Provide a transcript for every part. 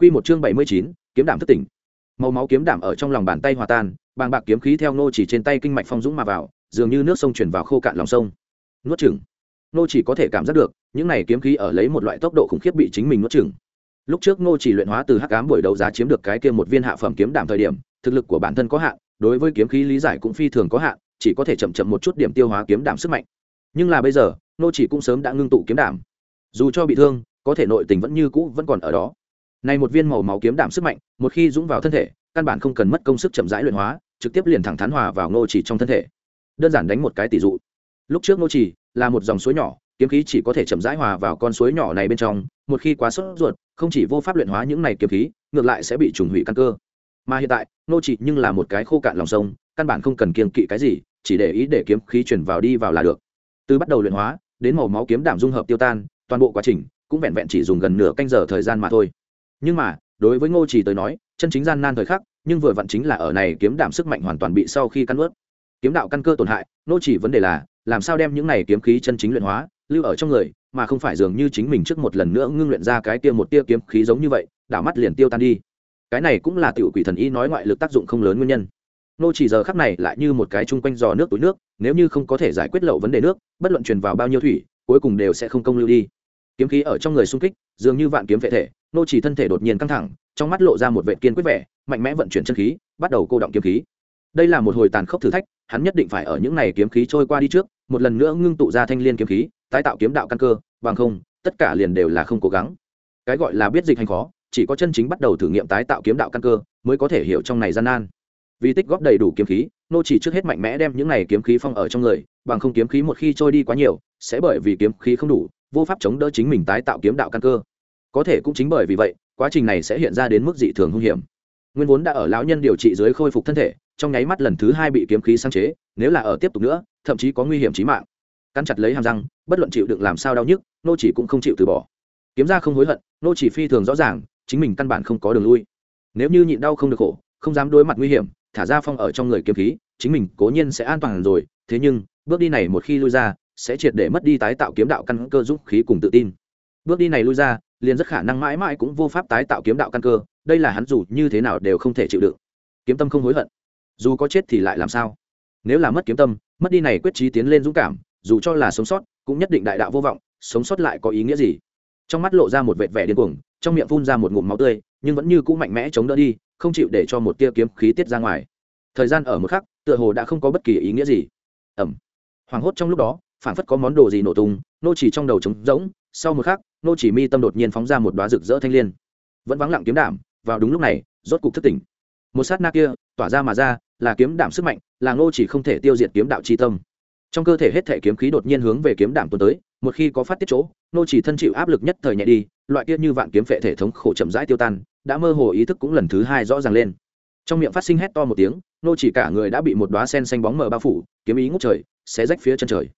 Quy một chương bảy mươi chín, kiếm đảm thức tỉnh. Màu máu kiếm đảm ở trong lòng bàn tay hòa tan, bàng bạc kiếm khí theo nô chỉ trên tay kinh mạch phong dũng mà vào, dường như nước sông truyền vào khô cạn lòng sông. Nuốt chửng. Nô chỉ có thể cảm giác được, những này kiếm khí ở lấy một loại tốc độ khủng khiếp bị chính mình nuốt chửng. Lúc trước Nô chỉ luyện hóa từ hắc ám buổi đấu giá chiếm được cái kia một viên hạ phẩm kiếm đảm thời điểm, thực lực của bản thân có hạn, đối với kiếm khí lý giải cũng phi thường có hạn, chỉ có thể chậm chậm một chút điểm tiêu hóa kiếm đảm sức mạnh. Nhưng là bây giờ, Nô chỉ cũng sớm đã ngưng tụ kiếm đảm. Dù cho bị thương, có thể nội tình vẫn như cũ vẫn còn ở đó này một viên màu máu kiếm đảm sức mạnh, một khi dũng vào thân thể, căn bản không cần mất công sức chậm rãi luyện hóa, trực tiếp liền thẳng thắn hòa vào ngô chỉ trong thân thể. Đơn giản đánh một cái tỷ dụ. Lúc trước ngô chỉ là một dòng suối nhỏ, kiếm khí chỉ có thể chậm rãi hòa vào con suối nhỏ này bên trong, một khi quá sốt ruột, không chỉ vô pháp luyện hóa những này kiếm khí, ngược lại sẽ bị trùng hủy căn cơ. Mà hiện tại, ngô chỉ nhưng là một cái khô cạn lòng sông, căn bản không cần kiêng kỵ cái gì, chỉ để ý để kiếm khí truyền vào đi vào là được. Từ bắt đầu luyện hóa, đến màu máu kiếm đảm dung hợp tiêu tan, toàn bộ quá trình cũng vẹn vẹn chỉ dùng gần nửa canh giờ thời gian mà thôi nhưng mà, đối với ngô chỉ tới nói, chân chính gian nan thời khắc, nhưng vừa vặn chính là ở này kiếm đảm sức mạnh hoàn toàn bị sau khi căn ướt. Kiếm đạo căn cơ tổn hại, ngô chỉ vấn đề là, làm sao đem những này kiếm khí chân chính luyện hóa, lưu ở trong người, mà không phải dường như chính mình trước một lần nữa ngưng luyện ra cái tia một tia kiếm khí giống như vậy, đảo mắt liền tiêu tan đi. Cái này cũng là tiểu quỷ thần y nói ngoại lực tác dụng không lớn nguyên nhân. Nô chỉ giờ khắc này lại như một cái chung quanh giò nước túi nước, nếu như không có thể giải quyết lậu vấn đề nước, bất luận truyền vào bao nhiêu thủy, cuối cùng đều sẽ không công lưu đi. Kiếm khí ở trong người xung kích, dường như vạn kiếm vệ thể nô chỉ thân thể đột nhiên căng thẳng, trong mắt lộ ra một vệ kiên quyết vẻ, mạnh mẽ vận chuyển chân khí, bắt đầu cô động kiếm khí. Đây là một hồi tàn khốc thử thách, hắn nhất định phải ở những này kiếm khí trôi qua đi trước, một lần nữa ngưng tụ ra thanh liên kiếm khí, tái tạo kiếm đạo căn cơ, bằng không, tất cả liền đều là không cố gắng. Cái gọi là biết dịch hành khó, chỉ có chân chính bắt đầu thử nghiệm tái tạo kiếm đạo căn cơ, mới có thể hiểu trong này gian nan. Vì tích góp đầy đủ kiếm khí, nô chỉ trước hết mạnh mẽ đem những này kiếm khí phong ở trong người, bằng không kiếm khí một khi trôi đi quá nhiều, sẽ bởi vì kiếm khí không đủ, vô pháp chống đỡ chính mình tái tạo kiếm đạo căn cơ có thể cũng chính bởi vì vậy, quá trình này sẽ hiện ra đến mức dị thường hung hiểm. Nguyên vốn đã ở lão nhân điều trị dưới khôi phục thân thể, trong nháy mắt lần thứ hai bị kiếm khí sáng chế, nếu là ở tiếp tục nữa, thậm chí có nguy hiểm chí mạng. Cắn chặt lấy hàm răng, bất luận chịu đựng làm sao đau nhức, nô chỉ cũng không chịu từ bỏ. Kiếm ra không hối hận, nô chỉ phi thường rõ ràng, chính mình căn bản không có đường lui. Nếu như nhịn đau không được khổ, không dám đối mặt nguy hiểm, thả ra phong ở trong người kiếm khí, chính mình cố nhiên sẽ an toàn rồi, thế nhưng, bước đi này một khi lui ra, sẽ triệt để mất đi tái tạo kiếm đạo căn cơ dũng khí cùng tự tin. Bước đi này lui ra liền rất khả năng mãi mãi cũng vô pháp tái tạo kiếm đạo căn cơ, đây là hắn dù như thế nào đều không thể chịu đựng. Kiếm tâm không hối hận. Dù có chết thì lại làm sao? Nếu là mất kiếm tâm, mất đi này quyết trí tiến lên dũng cảm, dù cho là sống sót, cũng nhất định đại đạo vô vọng, sống sót lại có ý nghĩa gì? Trong mắt lộ ra một vệt vẻ điên cuồng, trong miệng phun ra một ngụm máu tươi, nhưng vẫn như cũ mạnh mẽ chống đỡ đi, không chịu để cho một tia kiếm khí tiết ra ngoài. Thời gian ở một khắc, tựa hồ đã không có bất kỳ ý nghĩa gì. Ẩm. Hoảng hốt trong lúc đó phản phất có món đồ gì nổ tung, nô chỉ trong đầu trống rỗng, sau một khắc nô chỉ mi tâm đột nhiên phóng ra một đóa rực rỡ thanh liên. Vẫn vắng lặng kiếm đảm, vào đúng lúc này, rốt cục thức tỉnh. Một sát na kia, tỏa ra mà ra, là kiếm đảm sức mạnh, là nô chỉ không thể tiêu diệt kiếm đạo chi tâm. Trong cơ thể hết thể kiếm khí đột nhiên hướng về kiếm đảm tuôn tới, một khi có phát tiết chỗ, nô chỉ thân chịu áp lực nhất thời nhẹ đi, loại kia như vạn kiếm phệ thể thống khổ chậm rãi tiêu tan, đã mơ hồ ý thức cũng lần thứ hai rõ ràng lên. Trong miệng phát sinh hét to một tiếng, nô chỉ cả người đã bị một đóa sen xanh bóng mờ bao phủ, kiếm ý ngút trời, xé rách phía chân trời.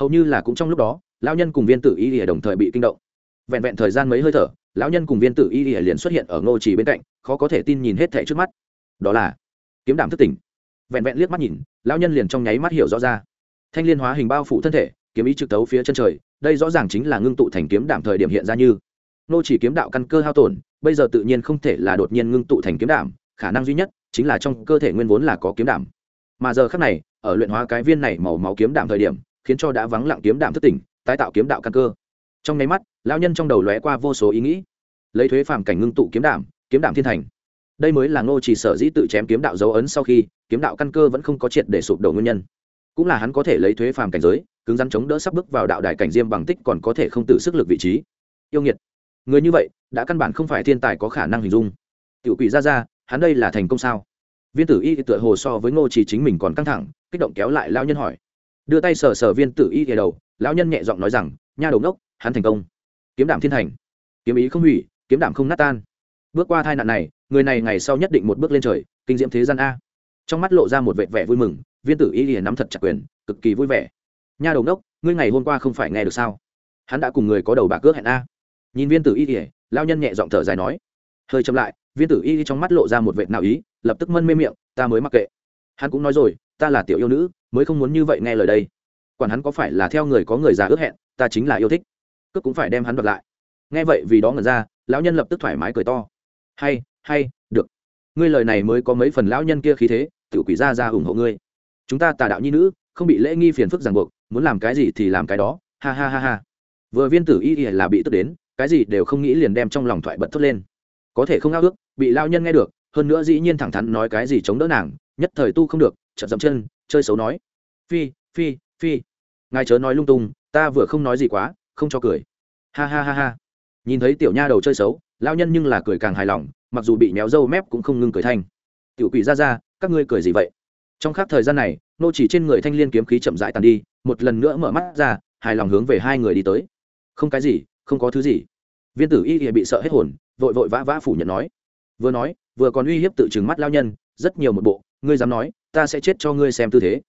Hầu như là cũng trong lúc đó, lão nhân cùng viên tử y lìa đồng thời bị kinh động vẹn vẹn thời gian mấy hơi thở, lão nhân cùng viên tử y y liền xuất hiện ở ngô trì bên cạnh, khó có thể tin nhìn hết thẻ trước mắt. Đó là kiếm đảm thức tỉnh. Vẹn vẹn liếc mắt nhìn, lão nhân liền trong nháy mắt hiểu rõ ra. Thanh liên hóa hình bao phủ thân thể, kiếm ý trực tấu phía chân trời, đây rõ ràng chính là ngưng tụ thành kiếm đảm thời điểm hiện ra như. Nô chỉ kiếm đạo căn cơ hao tổn, bây giờ tự nhiên không thể là đột nhiên ngưng tụ thành kiếm đảm, khả năng duy nhất chính là trong cơ thể nguyên vốn là có kiếm đảm. Mà giờ khắc này, ở luyện hóa cái viên này màu máu kiếm đảm thời điểm, khiến cho đã vắng lặng kiếm đảm thức tỉnh, tái tạo kiếm đạo căn cơ. Trong nháy mắt lão nhân trong đầu lóe qua vô số ý nghĩ. Lấy thuế phàm cảnh ngưng tụ kiếm đảm kiếm đảm thiên thành. Đây mới là ngô chỉ sở dĩ tự chém kiếm đạo dấu ấn sau khi, kiếm đạo căn cơ vẫn không có triệt để sụp đổ nguyên nhân. Cũng là hắn có thể lấy thuế phàm cảnh giới, cứng rắn chống đỡ sắp bước vào đạo đại cảnh diêm bằng tích còn có thể không tự sức lực vị trí. Yêu nghiệt. Người như vậy, đã căn bản không phải thiên tài có khả năng hình dung. Tiểu quỷ ra ra, hắn đây là thành công sao? Viên tử y tựa hồ so với ngô chỉ chính mình còn căng thẳng, kích động kéo lại lão nhân hỏi. Đưa tay sờ sờ viên tử y thì đầu, lão nhân nhẹ giọng nói rằng, nha đầu ngốc, hắn thành công kiếm đảm thiên thành. Kiếm ý không hủy, kiếm đảm không nát tan. Bước qua tai nạn này, người này ngày sau nhất định một bước lên trời, kinh diễm thế gian a. Trong mắt lộ ra một vẻ vẻ vui mừng, viên tử y liền nắm thật chặt quyền, cực kỳ vui vẻ. Nha đầu đốc ngươi ngày hôm qua không phải nghe được sao? Hắn đã cùng người có đầu bạc cước hẹn a. Nhìn viên tử y thì lao nhân nhẹ giọng thở dài nói. Hơi chậm lại, viên tử y trong mắt lộ ra một vệt nào ý, lập tức mân mê miệng, ta mới mặc kệ. Hắn cũng nói rồi, ta là tiểu yêu nữ, mới không muốn như vậy nghe lời đây. Quản hắn có phải là theo người có người già ước hẹn, ta chính là yêu thích cướp cũng phải đem hắn đoạt lại. Nghe vậy vì đó ngẩn ra, lão nhân lập tức thoải mái cười to. Hay hay, được. Ngươi lời này mới có mấy phần lão nhân kia khí thế tự quỷ ra ra ủng hộ ngươi. Chúng ta tà đạo nhi nữ, không bị lễ nghi phiền phức ràng buộc, muốn làm cái gì thì làm cái đó. Ha ha ha ha. Vừa viên tử y y là bị tức đến, cái gì đều không nghĩ liền đem trong lòng thoại bật thốt lên. Có thể không ao ước, bị lao nhân nghe được, hơn nữa dĩ nhiên thẳng thắn nói cái gì chống đỡ nàng, nhất thời tu không được chậm dậm chân, chơi xấu nói. Phi phi phi. Ngài chớ nói lung tung, ta vừa không nói gì quá không cho cười. Ha ha ha ha. Nhìn thấy tiểu nha đầu chơi xấu lao nhân nhưng là cười càng hài lòng, mặc dù bị méo râu mép cũng không ngưng cười thanh. Tiểu quỷ ra ra, các ngươi cười gì vậy? Trong khác thời gian này, nô chỉ trên người thanh liên kiếm khí chậm rãi tàn đi, một lần nữa mở mắt ra, hài lòng hướng về hai người đi tới. Không cái gì, không có thứ gì. Viên tử y bị sợ hết hồn, vội vội vã vã phủ nhận nói. Vừa nói, vừa còn uy hiếp tự trừng mắt lao nhân, rất nhiều một bộ, ngươi dám nói, ta sẽ chết cho ngươi xem tư thế.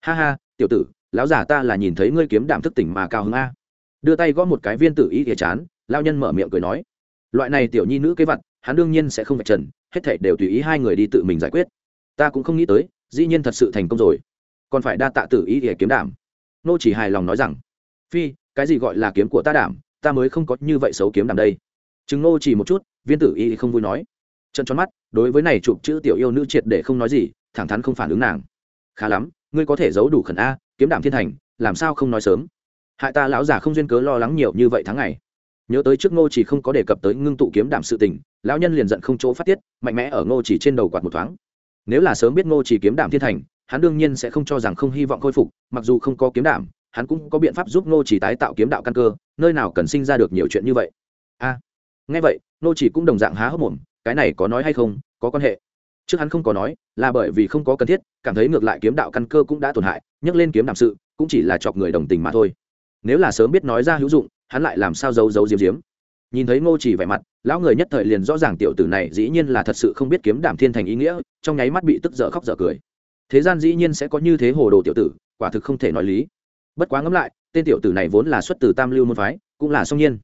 Ha ha, tiểu tử, lão giả ta là nhìn thấy ngươi kiếm đảm thức tỉnh mà cao hứng a đưa tay gõ một cái viên tử y kia chán, lao nhân mở miệng cười nói, loại này tiểu nhi nữ kế vật hắn đương nhiên sẽ không phải trần, hết thảy đều tùy ý hai người đi tự mình giải quyết. Ta cũng không nghĩ tới, dĩ nhiên thật sự thành công rồi. Còn phải đa tạ tử y ghề kiếm đảm. Nô chỉ hài lòng nói rằng, phi, cái gì gọi là kiếm của ta đảm, ta mới không có như vậy xấu kiếm đảm đây. Chứng nô chỉ một chút, viên tử y không vui nói trận tròn mắt, đối với này chụp chữ tiểu yêu nữ triệt để không nói gì, thẳng thắn không phản ứng nàng. Khá lắm, ngươi có thể giấu đủ khẩn a, kiếm đảm thiên thành, làm sao không nói sớm? Hại ta lão già không duyên cớ lo lắng nhiều như vậy tháng ngày. Nhớ tới trước ngô chỉ không có đề cập tới ngưng tụ kiếm đảm sự tình, lão nhân liền giận không chỗ phát tiết, mạnh mẽ ở ngô chỉ trên đầu quạt một thoáng. Nếu là sớm biết ngô chỉ kiếm đảm thiên thành, hắn đương nhiên sẽ không cho rằng không hy vọng khôi phục, mặc dù không có kiếm đảm hắn cũng có biện pháp giúp ngô chỉ tái tạo kiếm đạo căn cơ, nơi nào cần sinh ra được nhiều chuyện như vậy. A, nghe vậy, ngô chỉ cũng đồng dạng há hốc mồm, cái này có nói hay không, có quan hệ. Trước hắn không có nói, là bởi vì không có cần thiết, cảm thấy ngược lại kiếm đạo căn cơ cũng đã tổn hại, nhắc lên kiếm đảm sự, cũng chỉ là chọc người đồng tình mà thôi nếu là sớm biết nói ra hữu dụng, hắn lại làm sao giấu giấu diếm diếm nhìn thấy ngô chỉ vẻ mặt, lão người nhất thời liền rõ ràng tiểu tử này dĩ nhiên là thật sự không biết kiếm đảm thiên thành ý nghĩa, trong nháy mắt bị tức dở khóc dở cười. Thế gian dĩ nhiên sẽ có như thế hồ đồ tiểu tử, quả thực không thể nói lý. Bất quá ngẫm lại, tên tiểu tử này vốn là xuất từ tam lưu môn phái, cũng là song nhiên.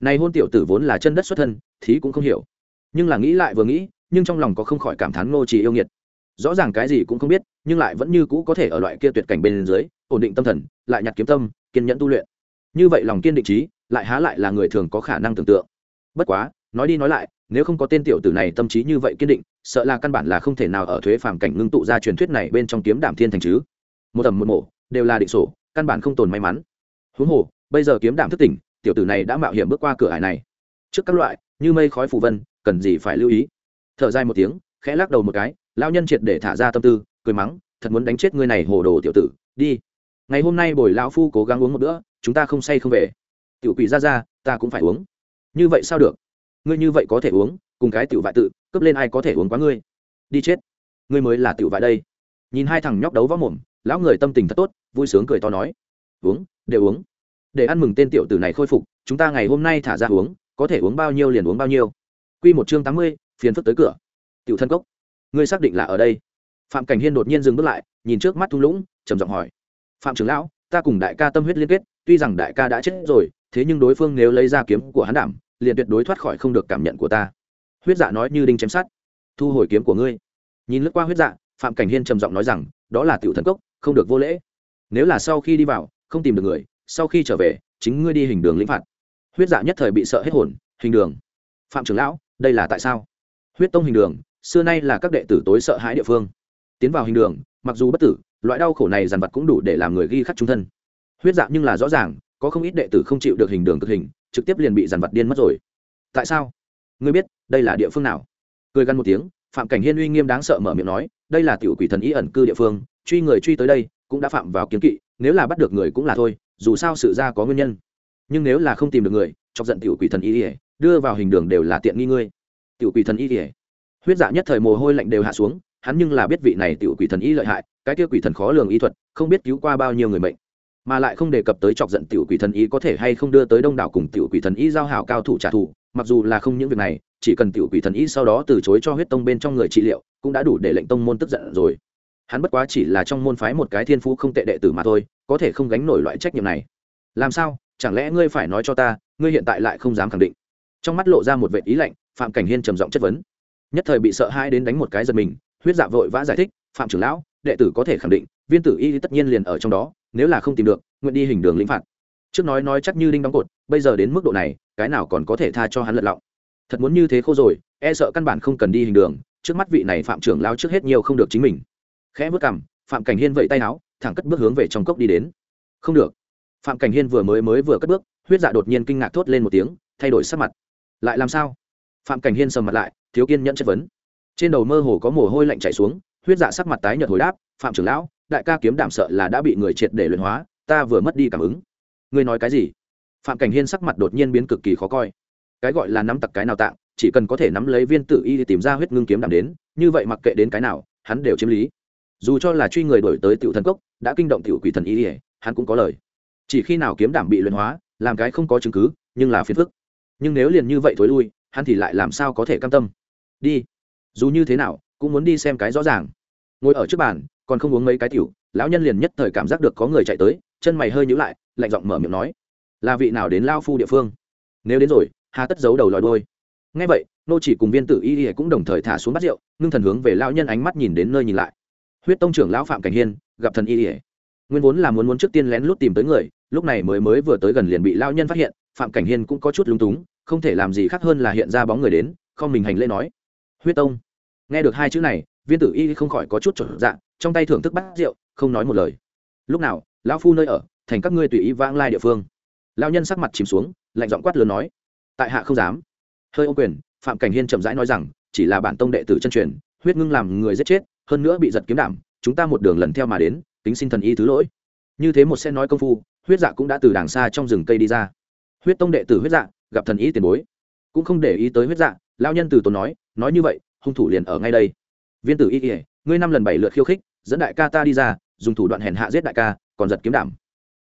Này hôn tiểu tử vốn là chân đất xuất thân, thí cũng không hiểu. Nhưng là nghĩ lại vừa nghĩ, nhưng trong lòng có không khỏi cảm thán ngô chỉ yêu nghiệt. Rõ ràng cái gì cũng không biết, nhưng lại vẫn như cũ có thể ở loại kia tuyệt cảnh bên dưới, ổn định tâm thần, lại nhặt kiếm tâm kiên nhẫn tu luyện. Như vậy lòng kiên định trí, lại há lại là người thường có khả năng tưởng tượng. Bất quá, nói đi nói lại, nếu không có tên tiểu tử này tâm trí như vậy kiên định, sợ là căn bản là không thể nào ở thuế phàm cảnh ngưng tụ ra truyền thuyết này bên trong kiếm đảm thiên thành chứ. Một tầm một mổ đều là định sổ, căn bản không tồn may mắn. Huống hồ, bây giờ kiếm đảm thức tỉnh, tiểu tử này đã mạo hiểm bước qua cửa hải này. Trước các loại, như mây khói phù vân, cần gì phải lưu ý? Thở dài một tiếng, khẽ lắc đầu một cái lao nhân triệt để thả ra tâm tư, cười mắng, thật muốn đánh chết ngươi này hồ đồ tiểu tử, đi ngày hôm nay bồi lão phu cố gắng uống một bữa, chúng ta không say không về. Tiểu quỷ ra ra, ta cũng phải uống. Như vậy sao được? Ngươi như vậy có thể uống, cùng cái tiểu vại tự, cướp lên ai có thể uống quá ngươi? Đi chết. Ngươi mới là tiểu vại đây. Nhìn hai thằng nhóc đấu võ mồm, lão người tâm tình thật tốt, vui sướng cười to nói. Uống để uống. Để ăn mừng tên tiểu tử này khôi phục, chúng ta ngày hôm nay thả ra uống, có thể uống bao nhiêu liền uống bao nhiêu. Quy một chương tám mươi, phiền phức tới cửa. Tiểu thân cốc, ngươi xác định là ở đây. Phạm cảnh hiên đột nhiên dừng bước lại, nhìn trước mắt thung lũng, trầm giọng hỏi phạm trưởng lão, ta cùng đại ca tâm huyết liên kết, tuy rằng đại ca đã chết rồi, thế nhưng đối phương nếu lấy ra kiếm của hắn đảm, liền tuyệt đối thoát khỏi không được cảm nhận của ta. Huyết dạ nói như đinh chém sát thu hồi kiếm của ngươi. Nhìn lướt qua huyết dạ phạm cảnh hiên trầm giọng nói rằng, đó là tiểu thần cốc, không được vô lễ. Nếu là sau khi đi vào, không tìm được người, sau khi trở về, chính ngươi đi hình đường lĩnh phạt. Huyết dạ nhất thời bị sợ hết hồn, hình đường. Phạm trưởng lão, đây là tại sao? Huyết tông hình đường, xưa nay là các đệ tử tối sợ hãi địa phương. Tiến vào hình đường, mặc dù bất tử loại đau khổ này dằn vặt cũng đủ để làm người ghi khắc trung thân. Huyết dạng nhưng là rõ ràng, có không ít đệ tử không chịu được hình đường cực hình, trực tiếp liền bị dằn vặt điên mất rồi. Tại sao? Ngươi biết, đây là địa phương nào? Cười gắn một tiếng, phạm cảnh hiên uy nghiêm đáng sợ mở miệng nói, đây là tiểu quỷ thần ý ẩn cư địa phương, truy người truy tới đây, cũng đã phạm vào kiến kỵ, nếu là bắt được người cũng là thôi, dù sao sự ra có nguyên nhân. Nhưng nếu là không tìm được người, chọc giận tiểu quỷ thần y ỉa đưa vào hình đường đều là tiện nghi ngươi. Tiểu quỷ thần y ỉa huyết dạ nhất thời mồ hôi lạnh đều hạ xuống hắn nhưng là biết vị này tiểu quỷ thần y lợi hại, cái kia quỷ thần khó lường y thuật, không biết cứu qua bao nhiêu người mệnh. Mà lại không đề cập tới chọc giận tiểu quỷ thần y có thể hay không đưa tới đông đảo cùng tiểu quỷ thần y giao hảo cao thủ trả thù, mặc dù là không những việc này, chỉ cần tiểu quỷ thần y sau đó từ chối cho huyết tông bên trong người trị liệu, cũng đã đủ để lệnh tông môn tức giận rồi. Hắn bất quá chỉ là trong môn phái một cái thiên phú không tệ đệ tử mà thôi, có thể không gánh nổi loại trách nhiệm này. Làm sao? Chẳng lẽ ngươi phải nói cho ta, ngươi hiện tại lại không dám khẳng định? Trong mắt lộ ra một vẻ ý lạnh, phạm cảnh hiên trầm giọng chất vấn. Nhất thời bị sợ hãi đến đánh một cái giật mình huyết dạ vội vã giải thích, phạm trưởng lão, đệ tử có thể khẳng định, viên tử y tất nhiên liền ở trong đó, nếu là không tìm được, nguyện đi hình đường lĩnh phạt. Trước nói nói chắc như đinh đóng cột, bây giờ đến mức độ này, cái nào còn có thể tha cho hắn lật lọng? Thật muốn như thế khô rồi e sợ căn bản không cần đi hình đường, trước mắt vị này phạm trưởng lao trước hết nhiều không được chính mình. Khẽ vớt cằm, phạm cảnh hiên vẫy tay áo, thẳng cất bước hướng về trong cốc đi đến. Không được. Phạm cảnh hiên vừa mới mới vừa cất bước, huyết dạ đột nhiên kinh ngạc thốt lên một tiếng, thay đổi sắc mặt. Lại làm sao? Phạm cảnh hiên sầm mặt lại, thiếu kiên nhẫn chất vấn trên đầu mơ hồ có mồ hôi lạnh chảy xuống, huyết dạ sắc mặt tái nhợt hồi đáp, phạm trưởng lão, đại ca kiếm đảm sợ là đã bị người triệt để luyện hóa, ta vừa mất đi cảm ứng. Ngươi nói cái gì? Phạm cảnh hiên sắc mặt đột nhiên biến cực kỳ khó coi. Cái gọi là nắm tặc cái nào tạng, chỉ cần có thể nắm lấy viên tự y thì tìm ra huyết ngưng kiếm đảm đến, như vậy mặc kệ đến cái nào, hắn đều chiếm lý. Dù cho là truy người đổi tới tiểu thần cốc, đã kinh động tiểu quỷ thần y ỉa hắn cũng có lời. Chỉ khi nào kiếm đảm bị luyện hóa, làm cái không có chứng cứ, nhưng là phiền phức. Nhưng nếu liền như vậy thối lui, hắn thì lại làm sao có thể cam tâm? Đi dù như thế nào cũng muốn đi xem cái rõ ràng ngồi ở trước bàn còn không uống mấy cái tiểu, lão nhân liền nhất thời cảm giác được có người chạy tới, chân mày hơi nhíu lại, lạnh giọng mở miệng nói, là vị nào đến lao phu địa phương? Nếu đến rồi, hà tất giấu đầu lòi đôi ngay vậy, nô chỉ cùng viên tử y y cũng đồng thời thả xuống bát rượu, ngưng thần hướng về lão nhân ánh mắt nhìn đến nơi nhìn lại. Huyết tông trưởng lão phạm cảnh hiên, gặp thần y y. Nguyên vốn là muốn muốn trước tiên lén lút tìm tới người, lúc này mới mới vừa tới gần liền bị lão nhân phát hiện, phạm cảnh hiên cũng có chút lúng túng, không thể làm gì khác hơn là hiện ra bóng người đến, không mình hành lễ nói huyết tông. Nghe được hai chữ này, viên tử y không khỏi có chút trở dạng trong tay thưởng thức bát rượu, không nói một lời. Lúc nào, lão phu nơi ở, thành các ngươi tùy ý vãng lai địa phương. Lão nhân sắc mặt chìm xuống, lạnh giọng quát lớn nói, tại hạ không dám. Hơi ô quyền, phạm cảnh hiên chậm rãi nói rằng, chỉ là bản tông đệ tử chân truyền, huyết ngưng làm người giết chết, hơn nữa bị giật kiếm đảm, chúng ta một đường lần theo mà đến, tính xin thần y thứ lỗi. Như thế một xe nói công phu, huyết dạ cũng đã từ đàng xa trong rừng cây đi ra. Huyết tông đệ tử huyết dạ gặp thần y tiền bối. Cũng không để ý tới huyết dạ lao nhân từ tốn nói nói như vậy, hung thủ liền ở ngay đây. Viên tử y ỉa ngươi năm lần bảy lượt khiêu khích, dẫn đại ca ta đi ra, dùng thủ đoạn hèn hạ giết đại ca, còn giật kiếm đảm.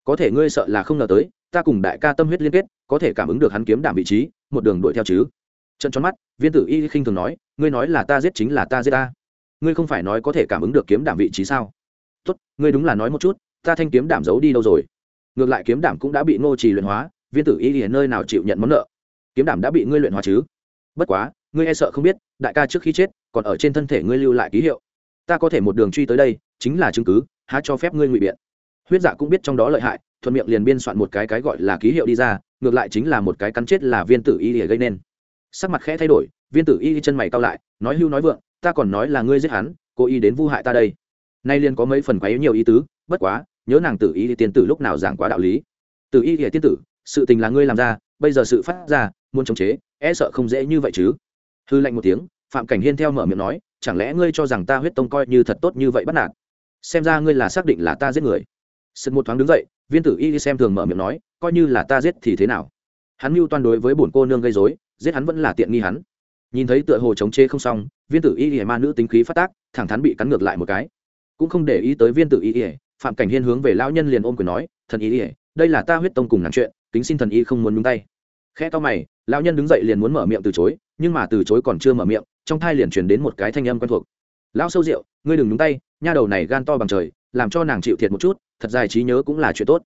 Có thể ngươi sợ là không ngờ tới, ta cùng đại ca tâm huyết liên kết, có thể cảm ứng được hắn kiếm đảm vị trí, một đường đuổi theo chứ. Trận tròn mắt, viên tử y khinh thường nói, ngươi nói là ta giết chính là ta giết ta. Ngươi không phải nói có thể cảm ứng được kiếm đảm vị trí sao? Tốt, ngươi đúng là nói một chút, ta thanh kiếm đảm giấu đi đâu rồi? Ngược lại kiếm đảm cũng đã bị ngô trì luyện hóa, viên tử y ở nơi nào chịu nhận món nợ? Kiếm đảm đã bị ngươi luyện hóa chứ? Bất quá ngươi e sợ không biết, đại ca trước khi chết, còn ở trên thân thể ngươi lưu lại ký hiệu. Ta có thể một đường truy tới đây, chính là chứng cứ, há cho phép ngươi ngụy biện. Huyết dạ cũng biết trong đó lợi hại, thuận miệng liền biên soạn một cái cái gọi là ký hiệu đi ra, ngược lại chính là một cái cắn chết là viên tử y để gây nên. Sắc mặt khẽ thay đổi, viên tử y chân mày cao lại, nói hưu nói vượng, ta còn nói là ngươi giết hắn, cố ý đến vu hại ta đây. Nay liền có mấy phần quấy nhiều ý tứ, bất quá, nhớ nàng tử y tiên tử lúc nào giảng quá đạo lý. Tử y tiên tử, sự tình là ngươi làm ra, bây giờ sự phát ra, muốn chống chế e sợ không dễ như vậy chứ hư lạnh một tiếng, phạm cảnh hiên theo mở miệng nói, chẳng lẽ ngươi cho rằng ta huyết tông coi như thật tốt như vậy bắt nạt? Xem ra ngươi là xác định là ta giết người. Sực một thoáng đứng dậy, viên tử y xem thường mở miệng nói, coi như là ta giết thì thế nào? Hắn mưu toan đối với bổn cô nương gây dối giết hắn vẫn là tiện nghi hắn. Nhìn thấy tựa hồ chống chê không xong, viên tử y y ma nữ tính khí phát tác, thẳng thắn bị cắn ngược lại một cái. Cũng không để ý tới viên tử y y, phạm cảnh hiên hướng về lão nhân liền ôm quyền nói, thần y y, đây là ta huyết tông cùng nàng chuyện, kính xin thần y không muốn nhúng tay khe to mày, lão nhân đứng dậy liền muốn mở miệng từ chối, nhưng mà từ chối còn chưa mở miệng, trong thai liền truyền đến một cái thanh âm quen thuộc. Lão sâu rượu, ngươi đừng nhúng tay, nha đầu này gan to bằng trời, làm cho nàng chịu thiệt một chút, thật dài trí nhớ cũng là chuyện tốt.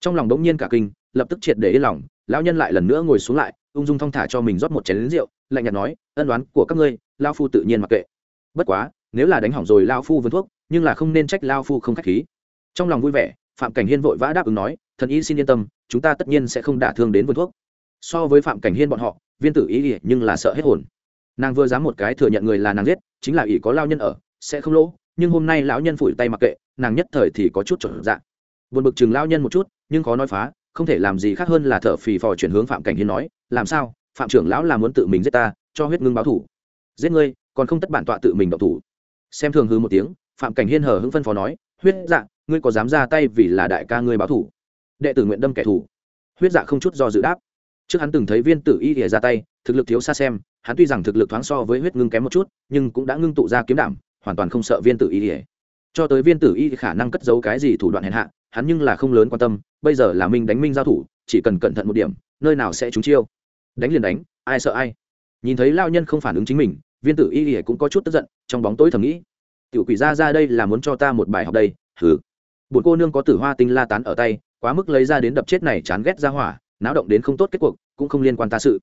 Trong lòng đống nhiên cả kinh, lập tức triệt để yên lòng, lão nhân lại lần nữa ngồi xuống lại, ung dung thong thả cho mình rót một chén lính rượu, lạnh nhạt nói, ân đoán của các ngươi lao phu tự nhiên mặc kệ. Bất quá, nếu là đánh hỏng rồi lao phu vườn thuốc, nhưng là không nên trách lao phu không k h á c h khí. Trong lòng vui vẻ, phạm cảnh hiên vội vã đáp ứng nói, thần y xin yên tâm, chúng ta tất nhiên sẽ không đả thương đến vườn thuốc so với phạm cảnh hiên bọn họ, viên tử ý ỉa nhưng là sợ hết hồn. Nàng vừa dám một cái thừa nhận người là nàng giết, chính là ỷ có lao nhân ở, sẽ không lỗ, nhưng hôm nay lão nhân phủi tay mặc kệ, nàng nhất thời thì có chút trở dạng buồn bực chừng lao nhân một chút, nhưng khó nói phá, không thể làm gì khác hơn là thở phì phò chuyển hướng phạm cảnh hiên nói, làm sao? Phạm trưởng lão là muốn tự mình giết ta, cho huyết ngưng báo thủ. Giết ngươi, còn không tất bản tọa tự mình động thủ. Xem thường hư một tiếng, phạm cảnh hiên hờ hững phân phó nói, huyết dạ ngươi có dám ra tay vì là đại ca ngươi báo thủ? Đệ tử nguyện đâm kẻ thù. Huyết dạ không chút do dự đáp trước hắn từng thấy viên tử y thì ra tay, thực lực thiếu xa xem, hắn tuy rằng thực lực thoáng so với huyết ngưng kém một chút, nhưng cũng đã ngưng tụ ra kiếm đảm, hoàn toàn không sợ viên tử y thì cho tới viên tử y khả năng cất giấu cái gì thủ đoạn hèn hạ, hắn nhưng là không lớn quan tâm, bây giờ là minh đánh minh giao thủ, chỉ cần cẩn thận một điểm, nơi nào sẽ trúng chiêu. Đánh liền đánh, ai sợ ai. Nhìn thấy lao nhân không phản ứng chính mình, viên tử y y cũng có chút tức giận, trong bóng tối thầm nghĩ, tiểu quỷ ra ra đây là muốn cho ta một bài học đây, hừ. Bụt cô nương có tử hoa tinh la tán ở tay, quá mức lấy ra đến đập chết này chán ghét ra hỏa náo động đến không tốt kết cuộc, cũng không liên quan ta sự.